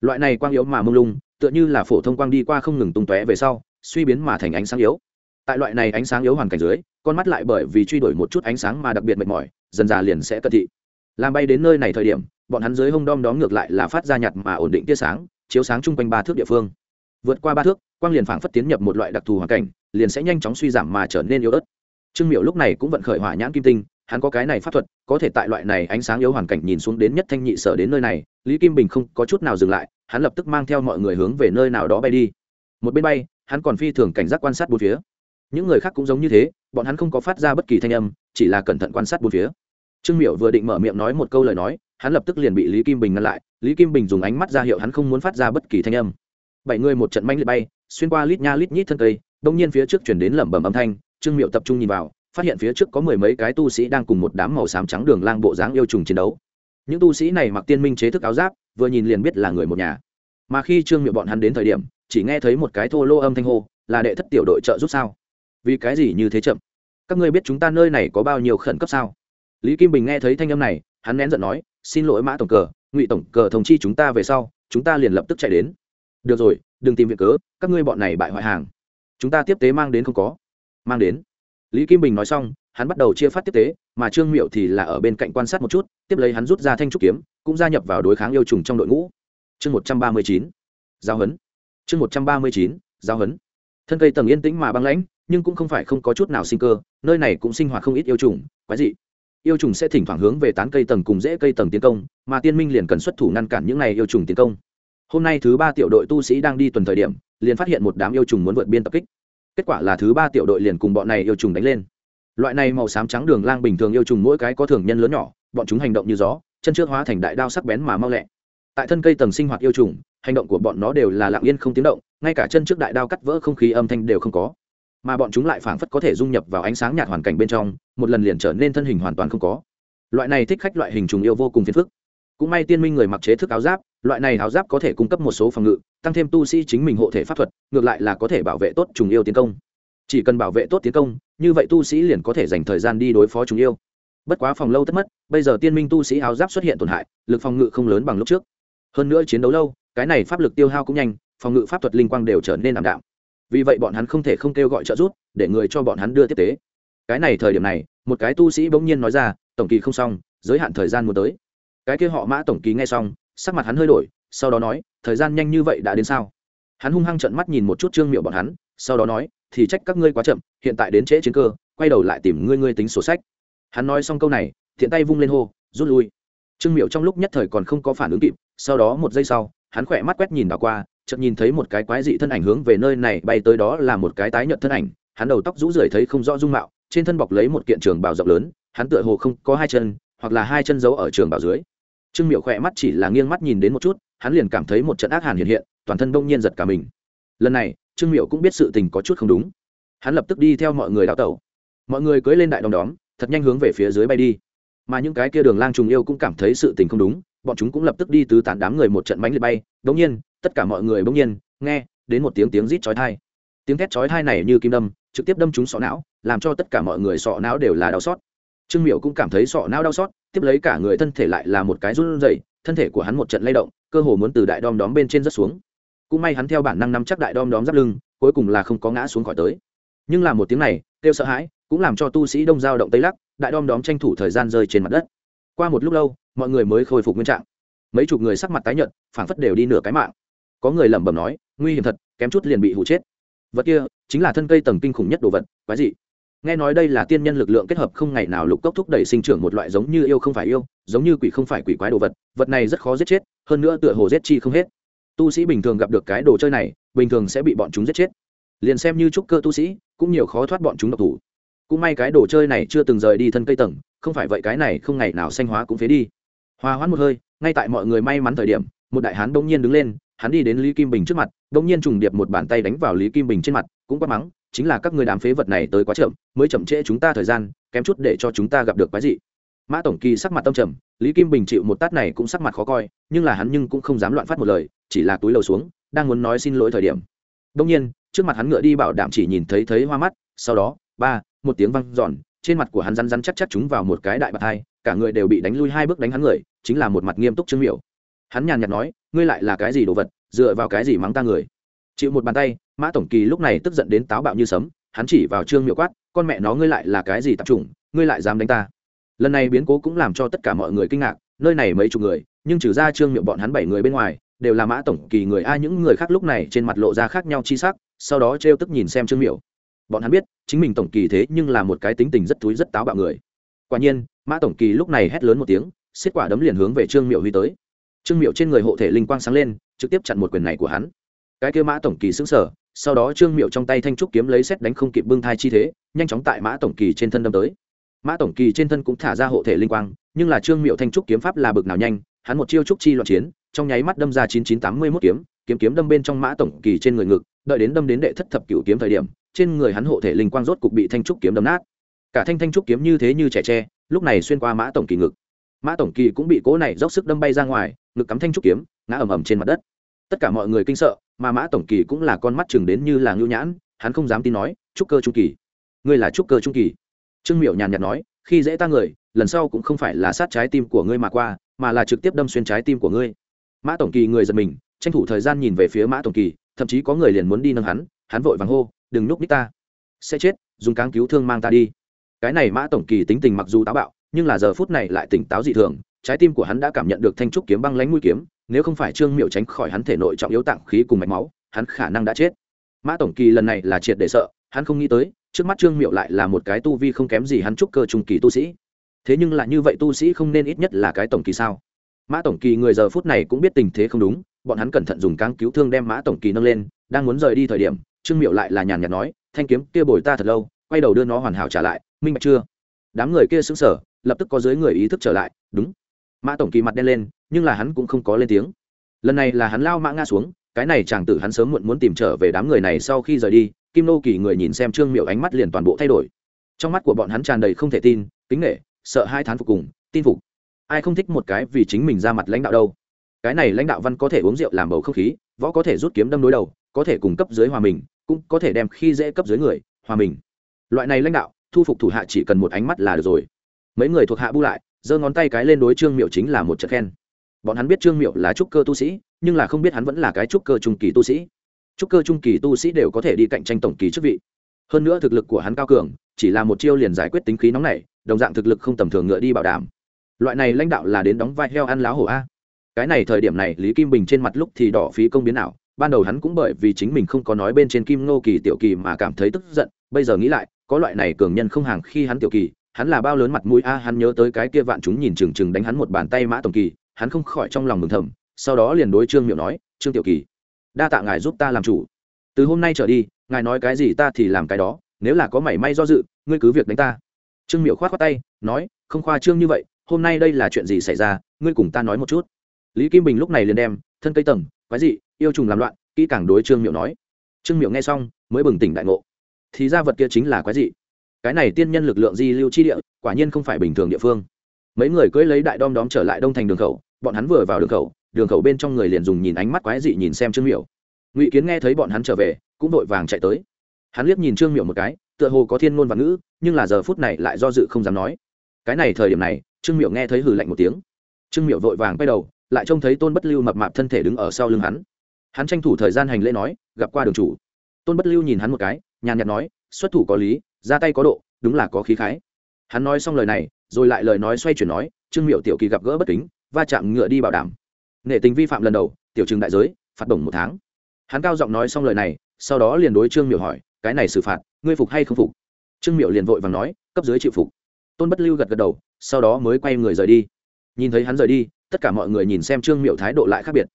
Loại này quang yếu mà mông lung, tựa như là phổ thông quang đi qua không ngừng tung tóe về sau, suy biến mà thành ánh sáng yếu. Tại loại này ánh sáng yếu hoàn cảnh dưới, con mắt lại bởi vì truy đuổi một chút ánh sáng mà đặc biệt mệt mỏi, dần dà liền sẽ cận thị. Làm bay đến nơi này thời điểm, bọn hắn dưới hông đom đóm ngược lại là phát ra nhạt mà ổn định tia sáng chiếu sáng chung quanh ba thước địa phương. Vượt qua ba thước, quang liền phảng phất tiến nhập một loại đặc thù hoàn cảnh, liền sẽ nhanh chóng suy giảm mà trở nên yếu ớt. Trương miệu lúc này cũng vận khởi hỏa nhãn kim tinh, hắn có cái này pháp thuật, có thể tại loại này ánh sáng yếu hoàn cảnh nhìn xuống đến nhất thanh nhị sở đến nơi này, lý kim bình không có chút nào dừng lại, hắn lập tức mang theo mọi người hướng về nơi nào đó bay đi. Một bên bay, hắn còn phi thường cảnh giác quan sát bốn phía. Những người khác cũng giống như thế, bọn hắn không có phát ra bất kỳ thanh âm, chỉ là cẩn thận quan sát bốn phía. Trương miểu vừa định mở miệng nói một câu lời nói hắn lập tức liền bị lý kim bình ngăn lại. Lý kim bình dùng ánh mắt ra hiệu hắn không muốn phát ra bất kỳ thanh âm. Bảy người một trận manh liệt bay, xuyên qua lít nha lít nhít thân cây, đông nhiên phía trước chuyển đến lẩm bẩm âm thanh. Trương miệu tập trung nhìn vào, phát hiện phía trước có mười mấy cái tu sĩ đang cùng một đám màu xám trắng đường lang bộ dáng yêu trùng chiến đấu. Những tu sĩ này mặc tiên minh chế thức áo giáp, vừa nhìn liền biết là người một nhà. Mà khi trương miệu bọn hắn đến thời điểm, chỉ nghe thấy một cái thô lô âm thanh hô, là đệ thất tiểu đội trợ giúp sao? Vì cái gì như thế chậm? Các ngươi biết chúng ta nơi này có bao nhiêu khẩn cấp sao? Lý kim bình nghe thấy thanh âm này hắn nén giận nói, xin lỗi mã tổng cờ, ngụy tổng cờ thông chi chúng ta về sau, chúng ta liền lập tức chạy đến. Được rồi, đừng tìm việc cớ, các ngươi bọn này bại hoại hàng. Chúng ta tiếp tế mang đến không có. Mang đến. Lý kim bình nói xong, hắn bắt đầu chia phát tiếp tế, mà trương miệu thì là ở bên cạnh quan sát một chút, tiếp lấy hắn rút ra thanh trúc kiếm, cũng gia nhập vào đối kháng yêu trùng trong đội ngũ. Chương một trăm ba mươi chín, giao hấn. Chương một trăm ba mươi chín, giao hấn. Thân cây tầng yên tĩnh mà băng lãnh, nhưng cũng không phải không có chút nào sinh cơ, nơi này cũng sinh hoạt không ít yêu trùng, quái dị yêu trùng sẽ thỉnh thoảng hướng về tán cây tầng cùng dễ cây tầng tiến công, mà tiên minh liền cần xuất thủ ngăn cản những này yêu trùng tiến công. Hôm nay thứ ba tiểu đội tu sĩ đang đi tuần thời điểm, liền phát hiện một đám yêu trùng muốn vượt biên tập kích. Kết quả là thứ ba tiểu đội liền cùng bọn này yêu trùng đánh lên. Loại này màu xám trắng đường lang bình thường yêu trùng mỗi cái có thường nhân lớn nhỏ, bọn chúng hành động như gió, chân trước hóa thành đại đao sắc bén mà mau lẹ. Tại thân cây tầng sinh hoạt yêu trùng, hành động của bọn nó đều là lặng yên không tiếng động, ngay cả chân trước đại đao cắt vỡ không khí âm thanh đều không có mà bọn chúng lại phảng phất có thể dung nhập vào ánh sáng nhạt hoàn cảnh bên trong, một lần liền trở nên thân hình hoàn toàn không có. Loại này thích khách loại hình trùng yêu vô cùng phiền phức. Cũng may tiên minh người mặc chế thức áo giáp, loại này áo giáp có thể cung cấp một số phòng ngự, tăng thêm tu sĩ chính mình hộ thể pháp thuật, ngược lại là có thể bảo vệ tốt trùng yêu tiến công. Chỉ cần bảo vệ tốt tiến công, như vậy tu sĩ liền có thể dành thời gian đi đối phó trùng yêu. Bất quá phòng lâu tất mất, bây giờ tiên minh tu sĩ áo giáp xuất hiện tổn hại, lực phòng ngự không lớn bằng lúc trước. Hơn nữa chiến đấu lâu, cái này pháp lực tiêu hao cũng nhanh, phòng ngự pháp thuật linh quang đều trở nên ảm đạm vì vậy bọn hắn không thể không kêu gọi trợ giúp, để người cho bọn hắn đưa tiếp tế. Cái này thời điểm này, một cái tu sĩ bỗng nhiên nói ra, tổng kỳ không xong, giới hạn thời gian muốn tới. Cái kia họ mã tổng kỳ nghe xong, sắc mặt hắn hơi đổi, sau đó nói, thời gian nhanh như vậy đã đến sao? Hắn hung hăng trận mắt nhìn một chút trương miệu bọn hắn, sau đó nói, thì trách các ngươi quá chậm, hiện tại đến trễ chiến cơ, quay đầu lại tìm ngươi ngươi tính sổ sách. Hắn nói xong câu này, thiện tay vung lên hô, rút lui. Trương miệu trong lúc nhất thời còn không có phản ứng kịp, sau đó một giây sau, hắn khỏe mắt quét nhìn đảo qua chợt nhìn thấy một cái quái dị thân ảnh hướng về nơi này bay tới đó là một cái tái nhợt thân ảnh, hắn đầu tóc rũ rượi thấy không rõ dung mạo, trên thân bọc lấy một kiện trường bào rộng lớn, hắn tựa hồ không có hai chân, hoặc là hai chân giấu ở trường bào dưới. Trương miệu khỏe mắt chỉ là nghiêng mắt nhìn đến một chút, hắn liền cảm thấy một trận ác hàn hiện hiện, toàn thân đông nhiên giật cả mình. Lần này, trương miệu cũng biết sự tình có chút không đúng. Hắn lập tức đi theo mọi người đào tẩu. Mọi người cưỡi lên đại đom đóm, thật nhanh hướng về phía dưới bay đi. Mà những cái kia đường lang trùng yêu cũng cảm thấy sự tình không đúng, bọn chúng cũng lập tức đi tứ tán đám người một trận bánh liệt bay đông nhiên tất cả mọi người bỗng nhiên nghe đến một tiếng tiếng rít chói thai tiếng thét chói thai này như kim đâm, trực tiếp đâm trúng sọ não, làm cho tất cả mọi người sọ não đều là đau xót. Trương miệu cũng cảm thấy sọ não đau xót, tiếp lấy cả người thân thể lại là một cái run rẩy, thân thể của hắn một trận lay động, cơ hồ muốn từ đại đom đóm bên trên rất xuống. Cũng may hắn theo bản năng nắm chắc đại đom đóm giáp lưng, cuối cùng là không có ngã xuống khỏi tới. Nhưng là một tiếng này, kêu sợ hãi, cũng làm cho tu sĩ đông giao động tây lắc, đại đom đóm tranh thủ thời gian rơi trên mặt đất. Qua một lúc lâu, mọi người mới khôi phục nguyên trạng. Mấy chục người sắc mặt tái nhợt, phảng phất đều đi nửa cái mạng có người lẩm bẩm nói, nguy hiểm thật, kém chút liền bị hụ chết. Vật kia chính là thân cây tầng kinh khủng nhất đồ vật, quái dị. Nghe nói đây là tiên nhân lực lượng kết hợp không ngày nào lục cốc thúc đẩy sinh trưởng một loại giống như yêu không phải yêu, giống như quỷ không phải quỷ quái đồ vật vật này rất khó giết chết, hơn nữa tựa hồ giết chi không hết. Tu sĩ bình thường gặp được cái đồ chơi này, bình thường sẽ bị bọn chúng giết chết. Liền xem như trúc cơ tu sĩ, cũng nhiều khó thoát bọn chúng độc thủ. Cũng may cái đồ chơi này chưa từng rời đi thân cây tầng, không phải vậy cái này không ngày nào xanh hóa cũng phế đi. Hòa hoãn một hơi, ngay tại mọi người may mắn thời điểm, một đại hán bỗng nhiên đứng lên hắn đi đến lý kim bình trước mặt bỗng nhiên trùng điệp một bàn tay đánh vào lý kim bình trên mặt, cũng quát mắng, chính là các người đám phế vật này tới quá chậm, mới chậm trễ chúng ta thời gian, kém chút để cho chúng ta gặp được cái gì mã tổng kỳ sắc mặt tâm trầm, lý kim bình chịu một tát này cũng sắc mặt khó coi, nhưng là hắn nhưng cũng không dám loạn phát một lời, chỉ là túi lầu xuống, đang muốn nói xin lỗi thời điểm. Đông nhiên, trước mặt hắn ngựa đi bảo đảm chỉ nhìn thấy thấy hoa mắt, sau đó, ba, một tiếng văng giòn trên mặt của hắn rắn rắn chắc chắc chúng vào một cái đại bạc hai, cả người đều bị đánh lui hai bước đánh hắn người, chính là một mặt nghiêm túc trương miểu hắn nhàn nhạt nói, ngươi lại là cái gì đồ vật, dựa vào cái gì mắng ta người? Chịu một bàn tay, mã tổng kỳ lúc này tức giận đến táo bạo như sấm, hắn chỉ vào trương miệu quát, con mẹ nó, ngươi lại là cái gì tập trung ngươi lại dám đánh ta? Lần này biến cố cũng làm cho tất cả mọi người kinh ngạc, nơi này mấy chục người, nhưng trừ ra trương miệu bọn hắn bảy người bên ngoài, đều là mã tổng kỳ người ai những người khác lúc này trên mặt lộ ra khác nhau chi sắc, sau đó trêu tức nhìn xem trương miệu bọn hắn biết, chính mình tổng kỳ thế nhưng là một cái tính tình rất túi rất táo bạo người. Quả nhiên, mã tổng kỳ lúc này hét lớn một tiếng, xiết quả đấm liền hướng về trương miệu huy tới trương miệu trên người hộ thể linh quang sáng lên, trực tiếp chặn một quyền này của hắn. Cái kêu mã tổng kỳ xứng sở sau đó trương miệu trong tay thanh trúc kiếm lấy xét đánh không kịp bưng thai chi thế, nhanh chóng tại mã tổng kỳ trên thân đâm tới. Mã tổng kỳ trên thân cũng thả ra hộ thể linh quang, nhưng là trương miệu thanh trúc kiếm pháp là bực nào nhanh, hắn một chiêu trúc chi loạn chiến, trong nháy mắt đâm ra chín chín tám mươi mốt kiếm kiếm kiếm đâm bên trong mã tổng kỳ trên người ngực, đợi đến đâm đến đệ thất thập cửu kiếm thời điểm, trên người hắn hộ thể linh quang rốt cục bị thanh trúc kiếm đâm nát. Cả thanh thanh trúc kiếm như thế như trẻ tre, lúc này xuyên qua mã tổng kỳ ngực mã tổng kỳ cũng bị cố này dốc sức đâm bay ra ngoài, ngực cắm thanh trúc kiếm, ngã ầm ầm trên mặt đất. Tất cả mọi người kinh sợ, mà mã tổng kỳ cũng là con mắt chừng đến như là ngưu nhãn, hắn không dám tin nói, trúc cơ trung kỳ, ngươi là trúc cơ trung kỳ. Trương miểu nhàn nhạt nói, khi dễ ta người, lần sau cũng không phải là sát trái tim của ngươi mà qua, mà là trực tiếp đâm xuyên trái tim của ngươi. Mã tổng kỳ người giật mình, tranh thủ thời gian nhìn về phía mã tổng kỳ, thậm chí có người liền muốn đi nâng hắn hắn vội vàng hô, đừng núp ních ta, sẽ chết, dùng cáng cứu thương mang ta đi. Cái này mã tổng kỳ tính tình mặc dù táo bạo nhưng là giờ phút này lại tỉnh táo dị thường, trái tim của hắn đã cảm nhận được thanh trúc kiếm băng lánh mũi kiếm, nếu không phải trương miệu tránh khỏi hắn thể nội trọng yếu tạng khí cùng mạch máu, hắn khả năng đã chết. Mã tổng kỳ lần này là triệt để sợ, hắn không nghĩ tới, trước mắt trương miệu lại là một cái tu vi không kém gì hắn trúc cơ trung kỳ tu sĩ. Thế nhưng là như vậy tu sĩ không nên ít nhất là cái tổng kỳ sao? Mã tổng kỳ người giờ phút này cũng biết tình thế không đúng, bọn hắn cẩn thận dùng cáng cứu thương đem mã tổng kỳ nâng lên, đang muốn rời đi thời điểm, trương miệu lại là nhàn nhạt nói, thanh kiếm kia bồi ta thật lâu, quay đầu đưa nó hoàn hảo trả lại, minh bạch chưa? Đám người kia xứng sở lập tức có dưới người ý thức trở lại, đúng. Mã tổng kỳ mặt đen lên, nhưng là hắn cũng không có lên tiếng. Lần này là hắn lao mã nga xuống, cái này chàng tử hắn sớm muộn muốn tìm trở về đám người này sau khi rời đi, kim nô kỳ người nhìn xem trương miệu ánh mắt liền toàn bộ thay đổi. Trong mắt của bọn hắn tràn đầy không thể tin, kính nghệ sợ hai thán phục cùng, tin phục. Ai không thích một cái vì chính mình ra mặt lãnh đạo đâu. Cái này lãnh đạo văn có thể uống rượu làm bầu không khí, võ có thể rút kiếm đâm đối đầu, có thể cung cấp dưới hòa mình, cũng có thể đem khi dễ cấp dưới người, hòa mình. Loại này lãnh đạo, thu phục thủ hạ chỉ cần một ánh mắt là được rồi mấy người thuộc hạ bu lại, giơ ngón tay cái lên đối trương miệu chính là một trận khen. Bọn hắn biết trương miệu là trúc cơ tu sĩ, nhưng là không biết hắn vẫn là cái trúc cơ trung kỳ tu sĩ. Trúc cơ trung kỳ tu sĩ đều có thể đi cạnh tranh tổng kỳ chức vị. Hơn nữa thực lực của hắn cao cường, chỉ là một chiêu liền giải quyết tính khí nóng này, đồng dạng thực lực không tầm thường ngựa đi bảo đảm. Loại này lãnh đạo là đến đóng vai heo ăn láo hổ a. Cái này thời điểm này, lý kim bình trên mặt lúc thì đỏ phí công biến ảo, ban đầu hắn cũng bởi vì chính mình không có nói bên trên kim ngô kỳ tiểu kỳ mà cảm thấy tức giận, bây giờ nghĩ lại, có loại này cường nhân không hàng khi hắn tiểu kỳ hắn là bao lớn mặt mũi? A, hắn nhớ tới cái kia vạn chúng nhìn chừng chừng đánh hắn một bàn tay mã tổng kỳ, hắn không khỏi trong lòng mừng thầm, sau đó liền đối trương miệu nói, trương tiểu kỳ, đa tạ ngài giúp ta làm chủ. Từ hôm nay trở đi, ngài nói cái gì ta thì làm cái đó, nếu là có mảy may do dự, ngươi cứ việc đánh ta. Trương miệu khoát khoát tay, nói, không khoa trương như vậy, hôm nay đây là chuyện gì xảy ra, ngươi cùng ta nói một chút. Lý kim bình lúc này liền đem, thân cây tầng, quái dị, yêu trùng làm loạn, kỹ càng đối trương miệu nói. Trương miệu nghe xong, mới bừng tỉnh đại ngộ. Thì ra vật kia chính là quái dị cái này tiên nhân lực lượng di lưu chi địa, quả nhiên không phải bình thường địa phương. Mấy người cưỡi lấy đại đom đóm trở lại đông thành đường khẩu, bọn hắn vừa vào đường khẩu đường khẩu bên trong người liền dùng nhìn ánh mắt quái dị nhìn xem trương miểu. Ngụy kiến nghe thấy bọn hắn trở về, cũng vội vàng chạy tới. Hắn liếc nhìn trương miểu một cái, tựa hồ có thiên ngôn và ngữ, nhưng là giờ phút này lại do dự không dám nói. Cái này thời điểm này, trương miểu nghe thấy hừ lạnh một tiếng. Trương miểu vội vàng quay đầu, lại trông thấy tôn bất lưu mập mạp thân thể đứng ở sau lưng hắn. Hắn tranh thủ thời gian hành lễ nói, gặp qua đường chủ. Tôn bất lưu nhìn hắn một cái, nhàn nhạt nói, xuất thủ có lý ra tay có độ, đúng là có khí khái. Hắn nói xong lời này, rồi lại lời nói xoay chuyển nói, trương miệu tiểu kỳ gặp gỡ bất kính, va chạm ngựa đi bảo đảm. Nghệ tình vi phạm lần đầu, tiểu trừng đại giới, phạt đồng một tháng. Hắn cao giọng nói xong lời này, sau đó liền đối trương miệu hỏi, cái này xử phạt, ngươi phục hay không phục? Trương miệu liền vội vàng nói, cấp dưới chịu phục. Tôn bất lưu gật gật đầu, sau đó mới quay người rời đi. Nhìn thấy hắn rời đi, tất cả mọi người nhìn xem trương miệu thái độ lại khác biệt.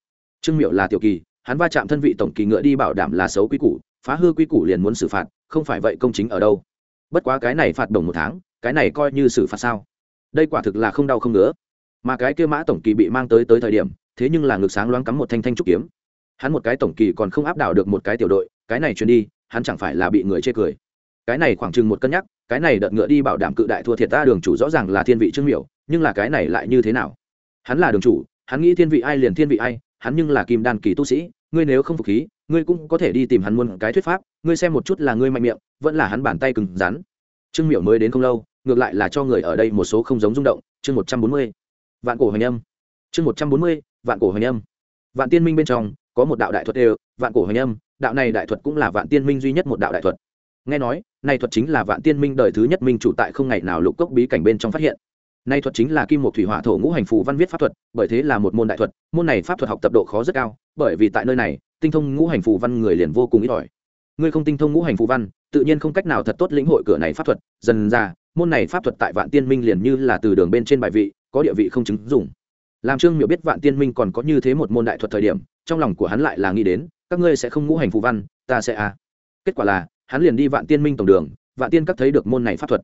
Trương miệu là tiểu kỳ, hắn va chạm thân vị tổng kỳ ngựa đi bảo đảm là xấu quy củ, phá hư quy củ liền muốn xử phạt, không phải vậy công chính ở đâu bất quá cái này phạt đồng một tháng, cái này coi như xử phạt sao? Đây quả thực là không đau không ngứa. Mà cái kia mã tổng kỳ bị mang tới tới thời điểm, thế nhưng là ngực sáng loáng cắm một thanh thanh trúc kiếm. Hắn một cái tổng kỳ còn không áp đảo được một cái tiểu đội, cái này truyền đi, hắn chẳng phải là bị người chê cười. Cái này khoảng chừng một cân nhắc, cái này đợt ngựa đi bảo đảm cự đại thua thiệt ta đường chủ rõ ràng là thiên vị trương miểu, nhưng là cái này lại như thế nào? Hắn là đường chủ, hắn nghĩ thiên vị ai liền thiên vị ai, hắn nhưng là kim đan kỳ tu sĩ ngươi nếu không phục khí, ngươi cũng có thể đi tìm hắn muôn cái thuyết pháp, ngươi xem một chút là ngươi mạnh miệng, vẫn là hắn bàn tay cứng rắn. Trương miểu mới đến không lâu, ngược lại là cho người ở đây một số không giống rung động, chương một trăm bốn mươi. Vạn cổ hoành âm. Chương một trăm bốn mươi, vạn cổ hoành âm. Vạn tiên minh bên trong, có một đạo đại thuật đều, vạn cổ hoành âm, đạo này đại thuật cũng là vạn tiên minh duy nhất một đạo đại thuật. Nghe nói này thuật chính là vạn tiên minh đời thứ nhất minh chủ tại không ngày nào lục cốc bí cảnh bên trong phát hiện nay thuật chính là kim một thủy hỏa thổ ngũ hành phù văn viết pháp thuật, bởi thế là một môn đại thuật, môn này pháp thuật học tập độ khó rất cao, bởi vì tại nơi này, tinh thông ngũ hành phù văn người liền vô cùng ít ỏi. Ngươi không tinh thông ngũ hành phù văn, tự nhiên không cách nào thật tốt lĩnh hội cửa này pháp thuật, dần ra, môn này pháp thuật tại vạn tiên minh liền như là từ đường bên trên bài vị, có địa vị không chứng dụng. làm trương Miểu biết vạn tiên minh còn có như thế một môn đại thuật thời điểm, trong lòng của hắn lại là nghĩ đến, các ngươi sẽ không ngũ hành phù văn, ta sẽ à. Kết quả là, hắn liền đi vạn tiên minh tổng đường, vạn tiên các thấy được môn này pháp thuật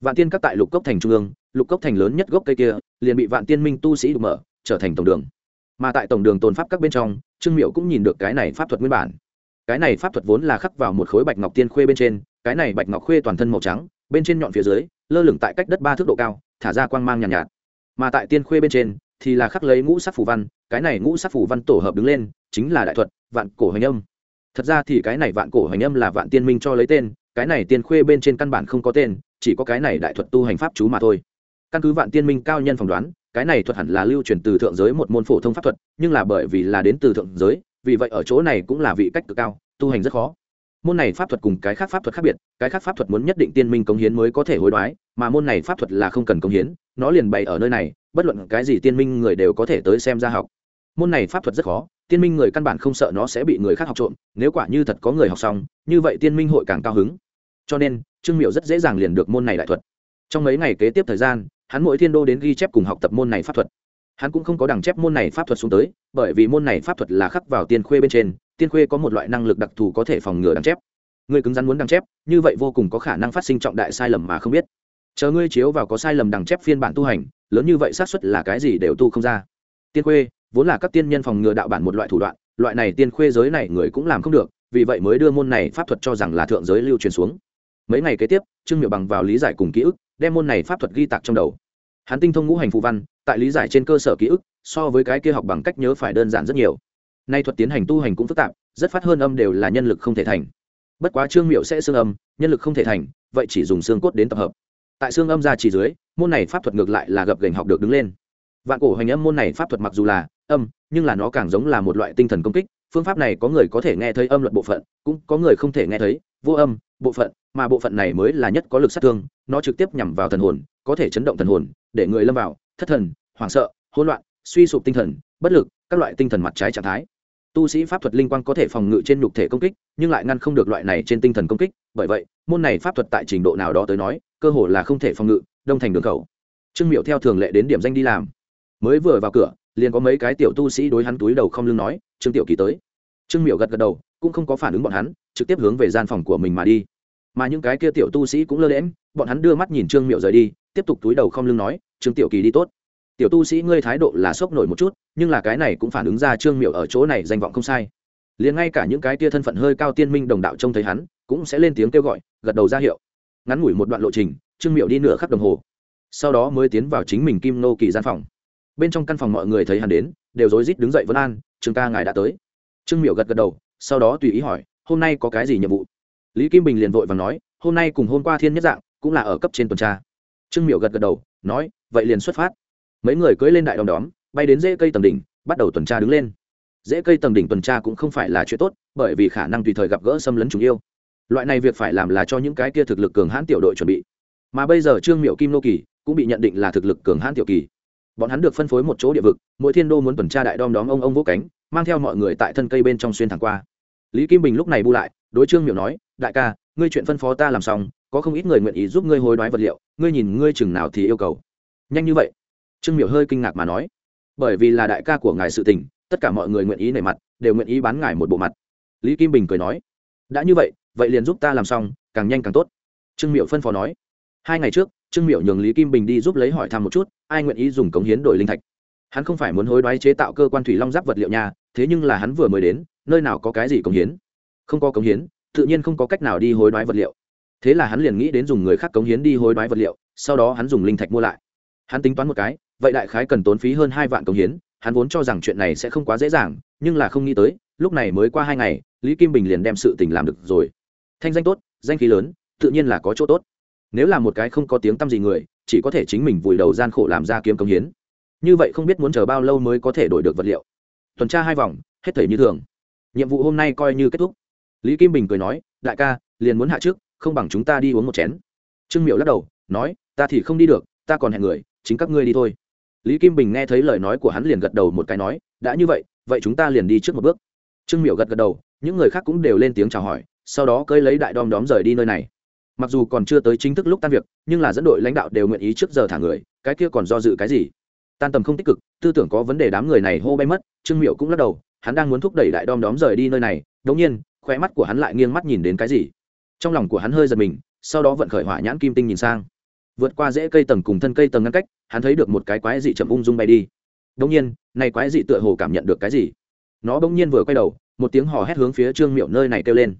vạn tiên các tại lục cốc thành trung ương lục cốc thành lớn nhất gốc cây kia liền bị vạn tiên minh tu sĩ đục mở trở thành tổng đường. Mà tại tổng đường tồn pháp các bên trong trương miệu cũng nhìn được cái này pháp thuật nguyên bản. Cái này pháp thuật vốn là khắc vào một khối bạch ngọc tiên khuê bên trên cái này bạch ngọc khuê toàn thân màu trắng bên trên nhọn phía dưới lơ lửng tại cách đất ba thước độ cao thả ra quang mang nhàn nhạt, nhạt. Mà tại tiên khuê bên trên thì là khắc lấy ngũ sắc phủ văn cái này ngũ sắc phủ văn tổ hợp đứng lên chính là đại thuật vạn cổ hoành âm. Thật ra thì cái này vạn cổ hoành âm là vạn tiên minh cho lấy tên cái này tiên khuê bên trên căn bản không có tên chỉ có cái này đại thuật tu hành pháp chú mà thôi. Căn cứ vạn tiên minh cao nhân phỏng đoán, cái này thuật hẳn là lưu truyền từ thượng giới một môn phổ thông pháp thuật, nhưng là bởi vì là đến từ thượng giới, vì vậy ở chỗ này cũng là vị cách cực cao, tu hành rất khó. Môn này pháp thuật cùng cái khác pháp thuật khác biệt, cái khác pháp thuật muốn nhất định tiên minh cống hiến mới có thể hối đoái, mà môn này pháp thuật là không cần cống hiến, nó liền bày ở nơi này, bất luận cái gì tiên minh người đều có thể tới xem ra học. Môn này pháp thuật rất khó, tiên minh người căn bản không sợ nó sẽ bị người khác học trộm, nếu quả như thật có người học xong, như vậy tiên minh hội càng cao hứng cho nên, trương miệu rất dễ dàng liền được môn này đại thuật. Trong mấy ngày kế tiếp thời gian, hắn mỗi thiên đô đến ghi chép cùng học tập môn này pháp thuật. Hắn cũng không có đằng chép môn này pháp thuật xuống tới, bởi vì môn này pháp thuật là khắc vào tiên khuê bên trên, tiên khuê có một loại năng lực đặc thù có thể phòng ngừa đằng chép. Người cứng rắn muốn đằng chép, như vậy vô cùng có khả năng phát sinh trọng đại sai lầm mà không biết. Chờ ngươi chiếu vào có sai lầm đằng chép phiên bản tu hành, lớn như vậy xác suất là cái gì đều tu không ra. Tiên khuê, vốn là các tiên nhân phòng ngừa đạo bản một loại thủ đoạn, loại này tiên khuê giới này người cũng làm không được, vì vậy mới đưa môn này pháp thuật cho rằng là thượng giới lưu truyền xuống mấy ngày kế tiếp, trương miệu bằng vào lý giải cùng ký ức, đem môn này pháp thuật ghi tạc trong đầu. Hắn tinh thông ngũ hành phù văn, tại lý giải trên cơ sở ký ức, so với cái kia học bằng cách nhớ phải đơn giản rất nhiều. Nay thuật tiến hành tu hành cũng phức tạp, rất phát hơn âm đều là nhân lực không thể thành. Bất quá trương miệu sẽ xương âm, nhân lực không thể thành, vậy chỉ dùng xương cốt đến tập hợp. Tại xương âm ra chỉ dưới, môn này pháp thuật ngược lại là gập gành học được đứng lên. Vạn cổ hoành âm môn này pháp thuật mặc dù là âm, nhưng là nó càng giống là một loại tinh thần công kích, phương pháp này có người có thể nghe thấy âm luật bộ phận, cũng có người không thể nghe thấy vô âm bộ phận mà bộ phận này mới là nhất có lực sát thương, nó trực tiếp nhằm vào thần hồn, có thể chấn động thần hồn, để người lâm vào, thất thần, hoảng sợ, hỗn loạn, suy sụp tinh thần, bất lực, các loại tinh thần mặt trái trạng thái. Tu sĩ pháp thuật linh quang có thể phòng ngự trên nhục thể công kích, nhưng lại ngăn không được loại này trên tinh thần công kích, bởi vậy, môn này pháp thuật tại trình độ nào đó tới nói, cơ hồ là không thể phòng ngự, đông thành đường khẩu. Trương miệu theo thường lệ đến điểm danh đi làm. Mới vừa vào cửa, liền có mấy cái tiểu tu sĩ đối hắn túi đầu không lưng nói, trương tiểu kỳ tới. Trương miệu gật gật đầu, cũng không có phản ứng bọn hắn, trực tiếp hướng về gian phòng của mình mà đi mà những cái kia tiểu tu sĩ cũng lơ lẽm bọn hắn đưa mắt nhìn trương miệu rời đi, tiếp tục túi đầu không lưng nói, trương tiểu kỳ đi tốt. Tiểu tu sĩ ngươi thái độ là sốc nổi một chút, nhưng là cái này cũng phản ứng ra trương miệu ở chỗ này danh vọng không sai. Liền ngay cả những cái kia thân phận hơi cao tiên minh đồng đạo trông thấy hắn, cũng sẽ lên tiếng kêu gọi, gật đầu ra hiệu. Ngắn ngủi một đoạn lộ trình, trương miệu đi nửa khắc đồng hồ. Sau đó mới tiến vào chính mình kim nô kỳ gian phòng. Bên trong căn phòng mọi người thấy hắn đến, đều rối rít đứng dậy vân an, trương ca ngài đã tới. Trương miệu gật gật đầu, sau đó tùy ý hỏi, hôm nay có cái gì nhiệm vụ? Lý kim bình liền vội và nói, hôm nay cùng hôm qua thiên nhất dạng, cũng là ở cấp trên tuần tra. Trương miệu gật gật đầu, nói, vậy liền xuất phát. Mấy người cưỡi lên đại đom đóm, bay đến rễ cây tầng đỉnh, bắt đầu tuần tra đứng lên. Rễ cây tầng đỉnh tuần tra cũng không phải là chuyện tốt, bởi vì khả năng tùy thời gặp gỡ xâm lấn chúng yêu. Loại này việc phải làm là cho những cái kia thực lực cường hãn tiểu đội chuẩn bị. Mà bây giờ trương miệu kim nô kỳ cũng bị nhận định là thực lực cường hãn tiểu kỳ. Bọn hắn được phân phối một chỗ địa vực, mỗi thiên đô muốn tuần tra đại đom đóm ông ông vô cánh, mang theo mọi người tại thân cây bên trong xuyên thẳng qua. Lý kim bình lúc này bu lại, đối trương miệu nói đại ca, ngươi chuyện phân phó ta làm xong, có không ít người nguyện ý giúp ngươi hối đoái vật liệu, ngươi nhìn ngươi chừng nào thì yêu cầu. Nhanh như vậy. Trương Miểu hơi kinh ngạc mà nói. Bởi vì là đại ca của ngài sự tình, tất cả mọi người nguyện ý nể mặt, đều nguyện ý bán ngài một bộ mặt. Lý kim bình cười nói. Đã như vậy vậy liền giúp ta làm xong, càng nhanh càng tốt. Trương Miểu phân phó nói. Hai ngày trước, trương Miểu nhường lý kim bình đi giúp lấy hỏi thăm một chút, ai nguyện ý dùng cống hiến đổi linh thạch. Hắn không phải muốn hối đoái chế tạo cơ quan thủy long giáp vật liệu nhà, thế nhưng là hắn vừa mới đến, nơi nào có cái gì cống hiến? Không có cống hiến tự nhiên không có cách nào đi hối đoái vật liệu. Thế là hắn liền nghĩ đến dùng người khác cống hiến đi hối đoái vật liệu, sau đó hắn dùng linh thạch mua lại. Hắn tính toán một cái, vậy đại khái cần tốn phí hơn hai vạn cống hiến, hắn vốn cho rằng chuyện này sẽ không quá dễ dàng, nhưng là không nghĩ tới, lúc này mới qua hai ngày, lý kim bình liền đem sự tình làm được rồi. Thanh danh tốt, danh khí lớn, tự nhiên là có chỗ tốt. Nếu là một cái không có tiếng tăm gì người, chỉ có thể chính mình vùi đầu gian khổ làm ra kiếm cống hiến. Như vậy không biết muốn chờ bao lâu mới có thể đổi được vật liệu. Tuần tra hai vòng, hết thể như thường. Nhiệm vụ hôm nay coi như kết thúc lý kim bình cười nói, đại ca, liền muốn hạ trước, không bằng chúng ta đi uống một chén. Trương miệu lắc đầu, nói, ta thì không đi được, ta còn hẹn người, chính các ngươi đi thôi. Lý kim bình nghe thấy lời nói của hắn liền gật đầu một cái nói, đã như vậy vậy chúng ta liền đi trước một bước. Trương miệu gật gật đầu, những người khác cũng đều lên tiếng chào hỏi, sau đó cơi lấy đại đom đóm rời đi nơi này. Mặc dù còn chưa tới chính thức lúc tan việc, nhưng là dẫn đội lãnh đạo đều nguyện ý trước giờ thả người, cái kia còn do dự cái gì? Tan tầm không tích cực, tư tưởng có vấn đề đám người này hô bay mất, trương miệu cũng lắc đầu, hắn đang muốn thúc đẩy đại đom đóm rời đi nơi này, đống nhiên khoe mắt của hắn lại nghiêng mắt nhìn đến cái gì. Trong lòng của hắn hơi giật mình, sau đó vận khởi hỏa nhãn kim tinh nhìn sang. Vượt qua rễ cây tầng cùng thân cây tầng ngăn cách, hắn thấy được một cái quái dị chậm ung dung bay đi. Đống nhiên, này quái dị tựa hồ cảm nhận được cái gì. Nó bỗng nhiên vừa quay đầu, một tiếng hò hét hướng phía trương miệu nơi này kêu lên.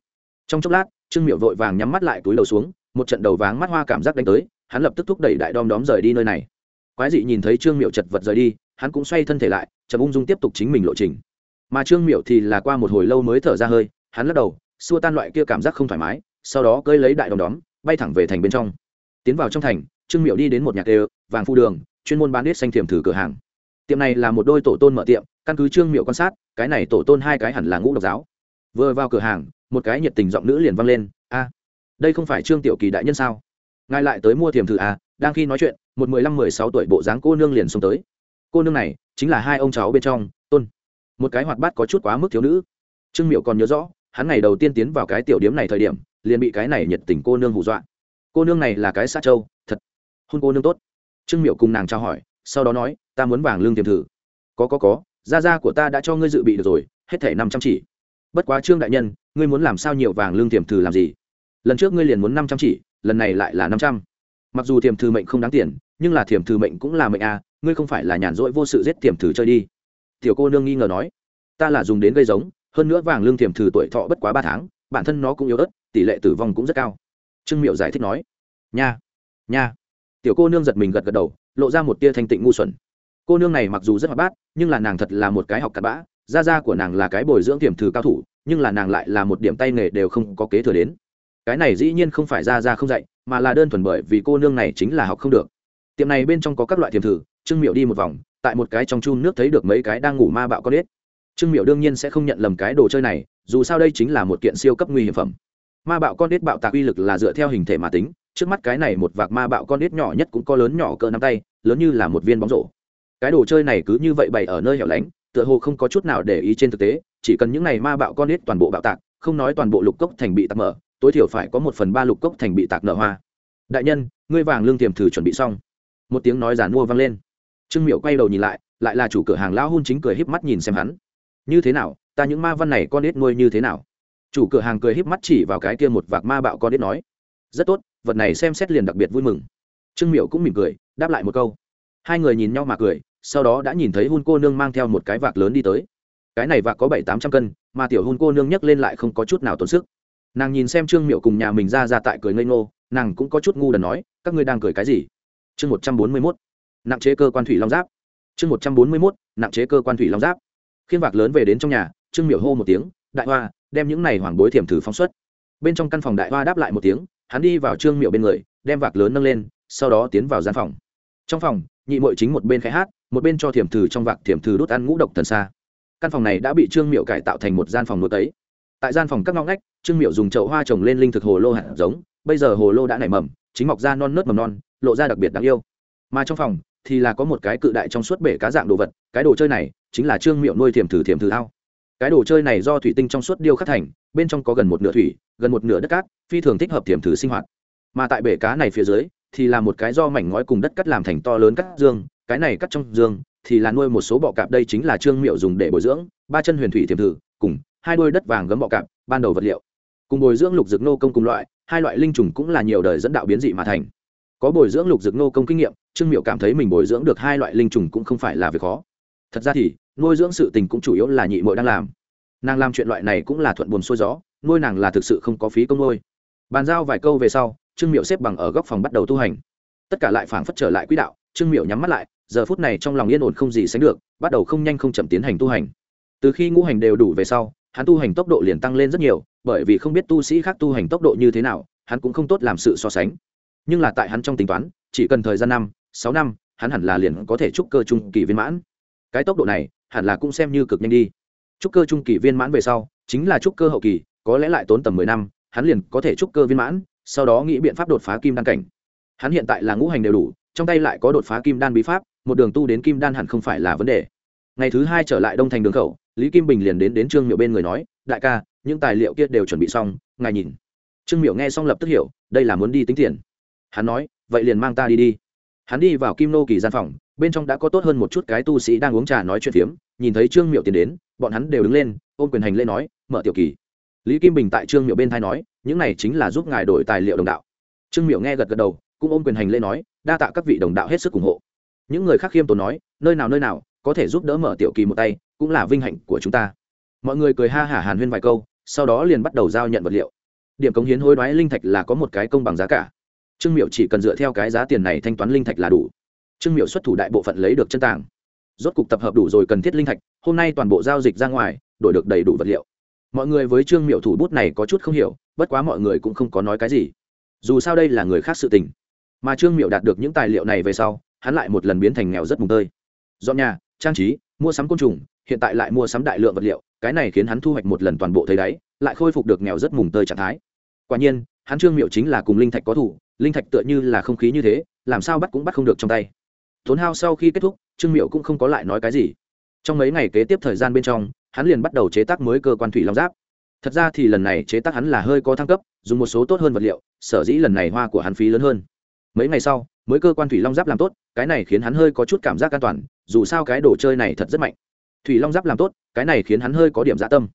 Trong chốc lát, trương miệu vội vàng nhắm mắt lại túi đầu xuống, một trận đầu váng mắt hoa cảm giác đánh tới, hắn lập tức thúc đẩy đại đom đóm rời đi nơi này. Quái dị nhìn thấy trương miệu chật vật rời đi, hắn cũng xoay thân thể lại, chậm ung dung tiếp tục chính mình lộ trình. Mà trương miệu thì là qua một hồi lâu mới thở ra hơi hắn lắc đầu, xua tan loại kia cảm giác không thoải mái, sau đó cơi lấy đại đom đóm, bay thẳng về thành bên trong. Tiến vào trong thành, trương miệu đi đến một nhạc đều vàng phu đường, chuyên môn bán đít xanh thiềm thử cửa hàng. Tiệm này là một đôi tổ tôn mở tiệm, căn cứ trương miệu quan sát, cái này tổ tôn hai cái hẳn là ngũ độc giáo. Vừa vào cửa hàng, một cái nhiệt tình giọng nữ liền vang lên, a, đây không phải trương tiểu kỳ đại nhân sao? Ngài lại tới mua thiềm thử à? Đang khi nói chuyện, một mười lăm, mười sáu tuổi bộ dáng cô nương liền xuống tới. Cô nương này chính là hai ông cháu bên trong, tôn. Một cái hoạt bát có chút quá mức thiếu nữ. Trương miệu còn nhớ rõ hắn ngày đầu tiên tiến vào cái tiểu điếm này thời điểm, liền bị cái này nhiệt tình cô nương hù dọa. Cô nương này là cái xã châu, thật. Hôn cô nương tốt. Trương miệu cùng nàng trao hỏi, sau đó nói, ta muốn vàng lương tiềm thử. Có có có, gia gia của ta đã cho ngươi dự bị được rồi, hết thẻ năm trăm chỉ. Bất quá trương đại nhân, ngươi muốn làm sao nhiều vàng lương tiềm thử làm gì? Lần trước ngươi liền muốn năm trăm chỉ, lần này lại là năm trăm. Mặc dù tiềm thử mệnh không đáng tiền, nhưng là tiềm thử mệnh cũng là mệnh à ngươi không phải là nhàn rỗi vô sự giết tiềm thử chơi đi. Tiểu cô nương nghi ngờ nói, ta là dùng đến gây giống hơn nữa vàng lương thiềm thử tuổi thọ bất quá ba tháng, bản thân nó cũng yếu ớt, tỷ lệ tử vong cũng rất cao. Trương miệu giải thích nói, nha nha. Tiểu cô nương giật mình gật gật đầu, lộ ra một tia thanh tịnh ngu xuẩn. Cô nương này mặc dù rất hoạt bát, nhưng là nàng thật là một cái học cặn bã gia gia của nàng là cái bồi dưỡng tiềm thử cao thủ, nhưng là nàng lại là một điểm tay nghề đều không có kế thừa đến. Cái này dĩ nhiên không phải gia gia không dạy, mà là đơn thuần bởi vì cô nương này chính là học không được. Tiệm này bên trong có các loại tiềm thử, trương miệu đi một vòng, tại một cái trong chun nước thấy được mấy cái đang ngủ ma bạo con ếch trương miệu đương nhiên sẽ không nhận lầm cái đồ chơi này, dù sao đây chính là một kiện siêu cấp nguy hiểm phẩm. Ma bạo con ếch bạo tạc uy lực là dựa theo hình thể mà tính, trước mắt cái này một vạc ma bạo con ếch nhỏ nhất cũng có lớn nhỏ cỡ nắm tay, lớn như là một viên bóng rổ. Cái đồ chơi này cứ như vậy bày ở nơi hẻo lánh, tựa hồ không có chút nào để ý trên thực tế, chỉ cần những này ma bạo con ếch toàn bộ bạo tạc, không nói toàn bộ lục cốc thành bị tạc mở, tối thiểu phải có một phần ba lục cốc thành bị tạc nở hoa. Đại nhân, ngươi vàng lương tiềm thử chuẩn bị xong. Một tiếng nói giàn mua vang lên. Trương miệu quay đầu nhìn lại lại là chủ cửa hàng lão hôn chính cười híp mắt nhìn xem hắn như thế nào? Ta những ma văn này con nết nuôi như thế nào? Chủ cửa hàng cười híp mắt chỉ vào cái kia một vạc ma bạo con nết nói, rất tốt, vật này xem xét liền đặc biệt vui mừng. Trương miệu cũng mỉm cười, đáp lại một câu. Hai người nhìn nhau mà cười, sau đó đã nhìn thấy hun cô nương mang theo một cái vạc lớn đi tới. Cái này vạc có bảy tám trăm cân, mà tiểu hun cô nương nhấc lên lại không có chút nào tốn sức. Nàng nhìn xem trương miệu cùng nhà mình ra ra tại cười ngây ngô, nàng cũng có chút ngu đần nói, các ngươi đang cười cái gì? Chương một trăm bốn mươi mốt. Nặng chế cơ quan thủy long giáp. Chương một trăm bốn mươi mốt, nặng chế cơ quan thủy long giáp khiên vạc lớn về đến trong nhà, trương miểu hô một tiếng, đại hoa, đem những này hoàng bối thiểm thử phóng xuất. Bên trong căn phòng đại hoa đáp lại một tiếng, hắn đi vào trương miểu bên người, đem vạc lớn nâng lên, sau đó tiến vào gian phòng. Trong phòng, nhị mội chính một bên khai hát, một bên cho thiểm thử trong vạc thiểm thử đốt ăn ngũ độc thần xa căn phòng này đã bị trương miệu cải tạo thành một gian phòng nuôi tấy tại gian phòng các ngõ ngách, trương miệu dùng chậu hoa trồng lên linh thực hồ lô hạt giống, bây giờ hồ lô đã nảy mầm, chính mọc ra non nớt mầm non, lộ ra đặc biệt đáng yêu. Mà trong phòng thì là có một cái cự đại trong suốt bể cá dạng đồ vật, cái đồ chơi này chính là trương miệu nuôi thiềm thử thiềm thử ao. Cái đồ chơi này do thủy tinh trong suốt điêu khắc thành, bên trong có gần một nửa thủy, gần một nửa đất cát, phi thường thích hợp thiềm thử sinh hoạt. Mà tại bể cá này phía dưới, thì là một cái do mảnh ngói cùng đất cắt làm thành to lớn cắt dương, cái này cắt trong dương, thì là nuôi một số bọ cạp, đây chính là trương miệu dùng để bồi dưỡng, ba chân huyền thủy thiềm thử, cùng hai đôi đất vàng gấm bọ cạp, ban đầu vật liệu. Cùng bồi dưỡng lục dược nô công cùng loại, hai loại linh trùng cũng là nhiều đời dẫn đạo biến dị mà thành có bồi dưỡng lục dược nô công kinh nghiệm, trương miệu cảm thấy mình bồi dưỡng được hai loại linh trùng cũng không phải là việc khó. Thật ra thì, nuôi dưỡng sự tình cũng chủ yếu là nhị mội đang làm. Nàng làm chuyện loại này cũng là thuận buồn xuôi gió, nuôi nàng là thực sự không có phí công nuôi. Bàn giao vài câu về sau, trương miệu xếp bằng ở góc phòng bắt đầu tu hành. Tất cả lại phảng phất trở lại quỹ đạo, trương miệu nhắm mắt lại, giờ phút này trong lòng yên ổn không gì sánh được, bắt đầu không nhanh không chậm tiến hành tu hành. Từ khi ngũ hành đều đủ về sau, hắn tu hành tốc độ liền tăng lên rất nhiều, bởi vì không biết tu sĩ khác tu hành tốc độ như thế nào, hắn cũng không tốt làm sự so sánh nhưng là tại hắn trong tính toán, chỉ cần thời gian năm, sáu năm, hắn hẳn là liền có thể trúc cơ trung kỳ viên mãn. Cái tốc độ này, hẳn là cũng xem như cực nhanh đi. Trúc cơ trung kỳ viên mãn về sau, chính là trúc cơ hậu kỳ, có lẽ lại tốn tầm mười năm, hắn liền có thể trúc cơ viên mãn, sau đó nghĩ biện pháp đột phá kim đan cảnh. Hắn hiện tại là ngũ hành đều đủ, trong tay lại có đột phá kim đan bí pháp, một đường tu đến kim đan hẳn không phải là vấn đề. Ngày thứ hai trở lại đông thành đường khẩu, lý kim bình liền đến đến trương miệu bên người nói, đại ca, những tài liệu kia đều chuẩn bị xong, ngài nhìn. Trương miệu nghe xong lập tức hiểu, đây là muốn đi tính tiền hắn nói, vậy liền mang ta đi đi. Hắn đi vào kim nô kỳ gian phòng, bên trong đã có tốt hơn một chút cái tu sĩ đang uống trà nói chuyện phiếm, nhìn thấy trương miệu tiến đến, bọn hắn đều đứng lên, ôm quyền hành lễ nói, mở tiểu kỳ. Lý kim bình tại trương miệu bên thai nói, những này chính là giúp ngài đổi tài liệu đồng đạo. Trương miệu nghe gật gật đầu, cũng ôm quyền hành lễ nói, đa tạ các vị đồng đạo hết sức ủng hộ. Những người khác khiêm tốn nói, nơi nào nơi nào, có thể giúp đỡ mở tiểu kỳ một tay, cũng là vinh hạnh của chúng ta. Mọi người cười ha hả hàn huyên vài câu, sau đó liền bắt đầu giao nhận vật liệu. Điểm cống hiến hối đoái linh thạch là có một cái công bằng giá cả trương miệu chỉ cần dựa theo cái giá tiền này thanh toán linh thạch là đủ. Trương miệu xuất thủ đại bộ phận lấy được chân tàng. Rốt cục tập hợp đủ rồi cần thiết linh thạch, hôm nay toàn bộ giao dịch ra ngoài, đổi được đầy đủ vật liệu. Mọi người với trương miệu thủ bút này có chút không hiểu, bất quá mọi người cũng không có nói cái gì. Dù sao đây là người khác sự tình. Mà trương miệu đạt được những tài liệu này về sau, hắn lại một lần biến thành nghèo rất mùng tơi. Dọn nhà, trang trí, mua sắm côn trùng, hiện tại lại mua sắm đại lượng vật liệu, cái này khiến hắn thu hoạch một lần toàn bộ thấy đáy, lại khôi phục được nghèo rất mùng tơi trạng thái. Quả nhiên, hắn trương miệu chính là cùng linh thạch có thủ linh thạch tựa như là không khí như thế, làm sao bắt cũng bắt không được trong tay. Tốn hao sau khi kết thúc, trương miệu cũng không có lại nói cái gì. Trong mấy ngày kế tiếp thời gian bên trong, hắn liền bắt đầu chế tác mới cơ quan thủy long giáp. Thật ra thì lần này chế tác hắn là hơi có thăng cấp, dùng một số tốt hơn vật liệu, sở dĩ lần này hoa của hắn phí lớn hơn. Mấy ngày sau, mới cơ quan thủy long giáp làm tốt, cái này khiến hắn hơi có chút cảm giác an toàn, dù sao cái đồ chơi này thật rất mạnh. Thủy long giáp làm tốt, cái này khiến hắn hơi có điểm dã tâm.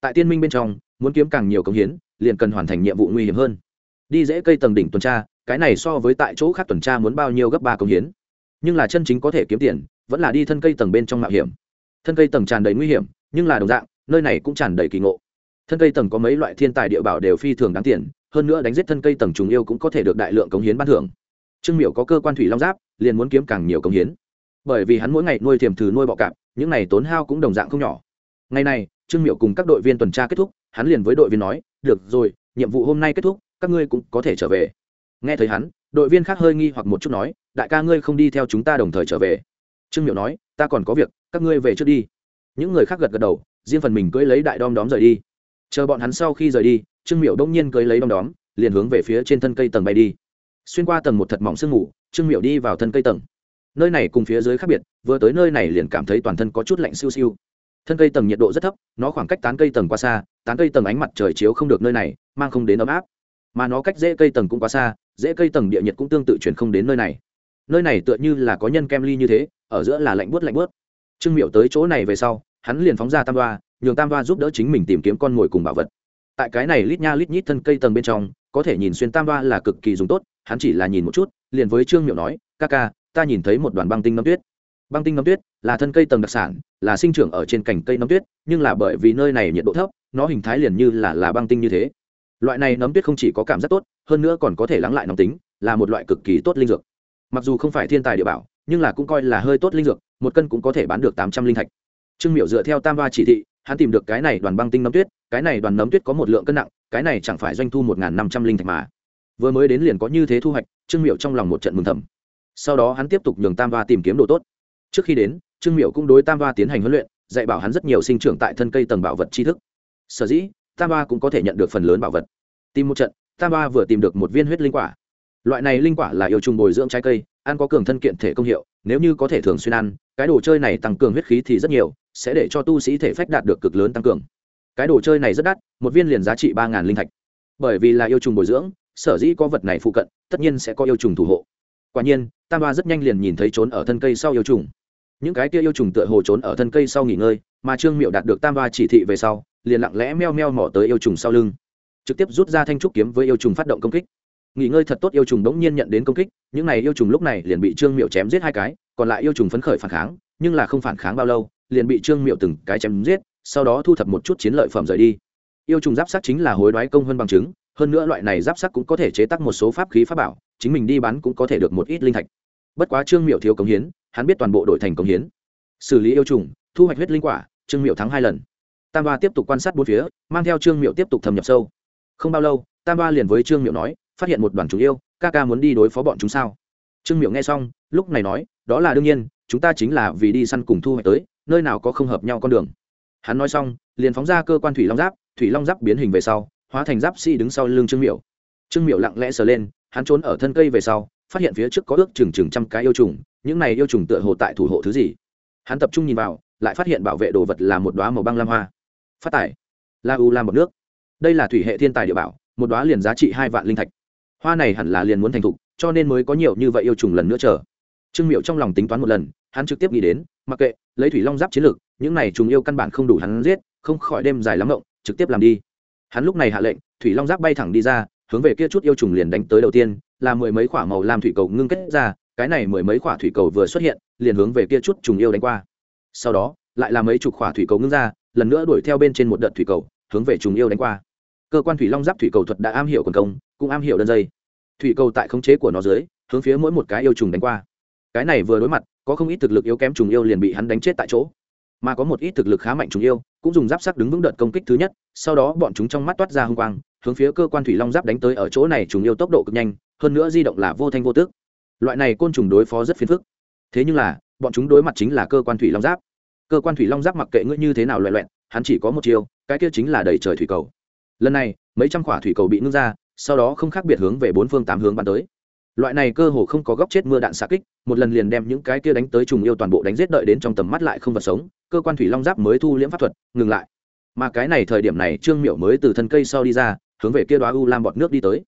Tại tiên minh bên trong, muốn kiếm càng nhiều công hiến, liền cần hoàn thành nhiệm vụ nguy hiểm hơn. Đi dễ cây tầng đỉnh tuần tra cái này so với tại chỗ khác tuần tra muốn bao nhiêu gấp ba công hiến. Nhưng là chân chính có thể kiếm tiền, vẫn là đi thân cây tầng bên trong mạo hiểm. Thân cây tầng tràn đầy nguy hiểm, nhưng là đồng dạng, nơi này cũng tràn đầy kỳ ngộ. Thân cây tầng có mấy loại thiên tài địa bảo đều phi thường đáng tiền, hơn nữa đánh giết thân cây tầng trùng yêu cũng có thể được đại lượng cống hiến ban thưởng. Trương miểu có cơ quan thủy long giáp, liền muốn kiếm càng nhiều cống hiến. Bởi vì hắn mỗi ngày nuôi thiềm thử nuôi bọ cạp, những này tốn hao cũng đồng dạng không nhỏ. Ngày này, trương miểu cùng các đội viên tuần tra kết thúc, hắn liền với đội viên nói, được rồi, nhiệm vụ hôm nay kết thúc, các ngươi cũng có thể trở về nghe thấy hắn, đội viên khác hơi nghi hoặc một chút nói, đại ca ngươi không đi theo chúng ta đồng thời trở về. Trương miệu nói, ta còn có việc, các ngươi về trước đi. Những người khác gật gật đầu, riêng phần mình cưới lấy đại đom đóm rời đi. Chờ bọn hắn sau khi rời đi, trương miệu đông nhiên cưới lấy đom đóm, liền hướng về phía trên thân cây tầng bay đi. Xuyên qua tầng một thật mỏng sương mù, trương miệu đi vào thân cây tầng. Nơi này cùng phía dưới khác biệt, vừa tới nơi này liền cảm thấy toàn thân có chút lạnh siêu siêu. Thân cây tầng nhiệt độ rất thấp, nó khoảng cách tán cây tầng quá xa, tán cây tầng ánh mặt trời chiếu không được nơi này, mang không đến ấm áp mà nó cách dễ cây tầng cũng quá xa, dễ cây tầng địa nhiệt cũng tương tự chuyển không đến nơi này. Nơi này tựa như là có nhân kem ly như thế, ở giữa là lạnh bớt lạnh bớt trương miệu tới chỗ này về sau, hắn liền phóng ra tam đoa, nhường tam đoa giúp đỡ chính mình tìm kiếm con mồi cùng bảo vật. Tại cái này lít nha lít nhít thân cây tầng bên trong, có thể nhìn xuyên tam đoa là cực kỳ dùng tốt, hắn chỉ là nhìn một chút, liền với trương miệu nói, ca ca, ta nhìn thấy một đoàn băng tinh nấm tuyết. Băng tinh nấm tuyết là thân cây tầng đặc sản, là sinh trưởng ở trên cành cây nấm tuyết, nhưng là bởi vì nơi này nhiệt độ thấp, nó hình thái liền như là là băng tinh như thế loại này nấm tuyết không chỉ có cảm giác tốt, hơn nữa còn có thể lắng lại nóng tính, là một loại cực kỳ tốt linh dược. Mặc dù không phải thiên tài địa bảo, nhưng là cũng coi là hơi tốt linh dược, một cân cũng có thể bán được tám trăm linh thạch. Trương miệu dựa theo tam ba chỉ thị, hắn tìm được cái này đoàn băng tinh nấm tuyết, cái này đoàn nấm tuyết có một lượng cân nặng, cái này chẳng phải doanh thu một năm trăm linh thạch mà. Vừa mới đến liền có như thế thu hoạch, trương miệu trong lòng một trận mừng thầm. Sau đó hắn tiếp tục nhường tam ba tìm kiếm đồ tốt. Trước khi đến, trương miệu cũng đối tam ba tiến hành huấn luyện, dạy bảo hắn rất nhiều sinh trưởng tại thân cây tầng bảo vật tri thức. Sở dĩ tam ba cũng có thể nhận được phần lớn bảo vật. Tìm một trận, tam ba vừa tìm được một viên huyết linh quả. Loại này linh quả là yêu trùng bồi dưỡng trái cây, ăn có cường thân kiện thể công hiệu, nếu như có thể thường xuyên ăn, cái đồ chơi này tăng cường huyết khí thì rất nhiều, sẽ để cho tu sĩ thể phách đạt được cực lớn tăng cường. Cái đồ chơi này rất đắt, một viên liền giá trị ba linh thạch. Bởi vì là yêu trùng bồi dưỡng, sở dĩ có vật này phụ cận, tất nhiên sẽ có yêu trùng thủ hộ. Quả nhiên, tam ba rất nhanh liền nhìn thấy trốn ở thân cây sau yêu trùng. Những cái kia yêu trùng tựa hồ trốn ở thân cây sau nghỉ ngơi, mà trương miệu đạt được tam ba chỉ thị về sau liền lặng lẽ meo meo mỏ tới yêu trùng sau lưng, trực tiếp rút ra thanh trúc kiếm với yêu trùng phát động công kích. Nghỉ ngơi thật tốt, yêu trùng đống nhiên nhận đến công kích, những này yêu trùng lúc này liền bị trương miệu chém giết hai cái, còn lại yêu trùng phấn khởi phản kháng, nhưng là không phản kháng bao lâu, liền bị trương miệu từng cái chém giết, sau đó thu thập một chút chiến lợi phẩm rời đi. Yêu trùng giáp sắc chính là hối đoái công hơn bằng chứng, hơn nữa loại này giáp sắc cũng có thể chế tác một số pháp khí pháp bảo, chính mình đi bán cũng có thể được một ít linh thạch. Bất quá trương miệu thiếu công hiến, hắn biết toàn bộ đổi thành công hiến. Xử lý yêu trùng, thu hoạch huyết linh quả, trương miệu thắng hai lần tam ba tiếp tục quan sát bốn phía mang theo trương miệu tiếp tục thâm nhập sâu không bao lâu tam ba liền với trương miệu nói phát hiện một đoàn chúng yêu ca ca muốn đi đối phó bọn chúng sao trương miệu nghe xong lúc này nói đó là đương nhiên chúng ta chính là vì đi săn cùng thu hoạch tới nơi nào có không hợp nhau con đường hắn nói xong liền phóng ra cơ quan thủy long giáp thủy long giáp biến hình về sau hóa thành giáp sĩ đứng sau lưng trương miệu trương miệu lặng lẽ sờ lên hắn trốn ở thân cây về sau phát hiện phía trước có ước chừng chừng trăm cái yêu trùng những này yêu trùng tựa hồ tại thủ hộ thứ gì hắn tập trung nhìn vào lại phát hiện bảo vệ đồ vật là một đoá màu băng lam hoa phát tải la u lam bọc nước. Đây là thủy hệ thiên tài địa bảo, một đoá liền giá trị hai vạn linh thạch. Hoa này hẳn là liền muốn thành thục, cho nên mới có nhiều như vậy yêu trùng lần nữa chờ. Trương miệu trong lòng tính toán một lần, hắn trực tiếp nghĩ đến, mặc kệ, lấy thủy long giáp chiến lược, những này trùng yêu căn bản không đủ hắn giết, không khỏi đêm dài lắm rộng trực tiếp làm đi. Hắn lúc này hạ lệnh, thủy long giáp bay thẳng đi ra, hướng về kia chút yêu trùng liền đánh tới đầu tiên, là mười mấy quả màu lam thủy cầu ngưng kết ra, cái này mười mấy quả thủy cầu vừa xuất hiện, liền hướng về kia chút trùng yêu đánh qua. Sau đó, lại là mấy chục quả thủy cầu ngưng ra lần nữa đuổi theo bên trên một đợt thủy cầu, hướng về trùng yêu đánh qua. Cơ quan thủy long giáp thủy cầu thuật đã am hiểu quần công, cũng am hiểu đơn dây thủy cầu tại khống chế của nó dưới, hướng phía mỗi một cái yêu trùng đánh qua. Cái này vừa đối mặt, có không ít thực lực yếu kém trùng yêu liền bị hắn đánh chết tại chỗ. Mà có một ít thực lực khá mạnh trùng yêu, cũng dùng giáp sắc đứng vững đợt công kích thứ nhất, sau đó bọn chúng trong mắt toát ra hung quang, hướng phía cơ quan thủy long giáp đánh tới ở chỗ này trùng yêu tốc độ cực nhanh, hơn nữa di động là vô thanh vô tước. Loại này côn trùng đối phó rất phiền phức. Thế nhưng là, bọn chúng đối mặt chính là cơ quan thủy long giáp cơ quan thủy long giáp mặc kệ ngươi như thế nào loẹ loẹn hắn chỉ có một chiêu, cái kia chính là đẩy trời thủy cầu. Lần này, mấy trăm quả thủy cầu bị ngưng ra, sau đó không khác biệt hướng về bốn phương tám hướng bắn tới. Loại này cơ hồ không có góc chết mưa đạn xạ kích, một lần liền đem những cái kia đánh tới trùng yêu toàn bộ đánh giết đợi đến trong tầm mắt lại không vật sống, cơ quan thủy long giáp mới thu liễm pháp thuật, ngừng lại. Mà cái này thời điểm này, trương miệu mới từ thân cây sau đi ra, hướng về kia đoá u lam bọt nước đi tới.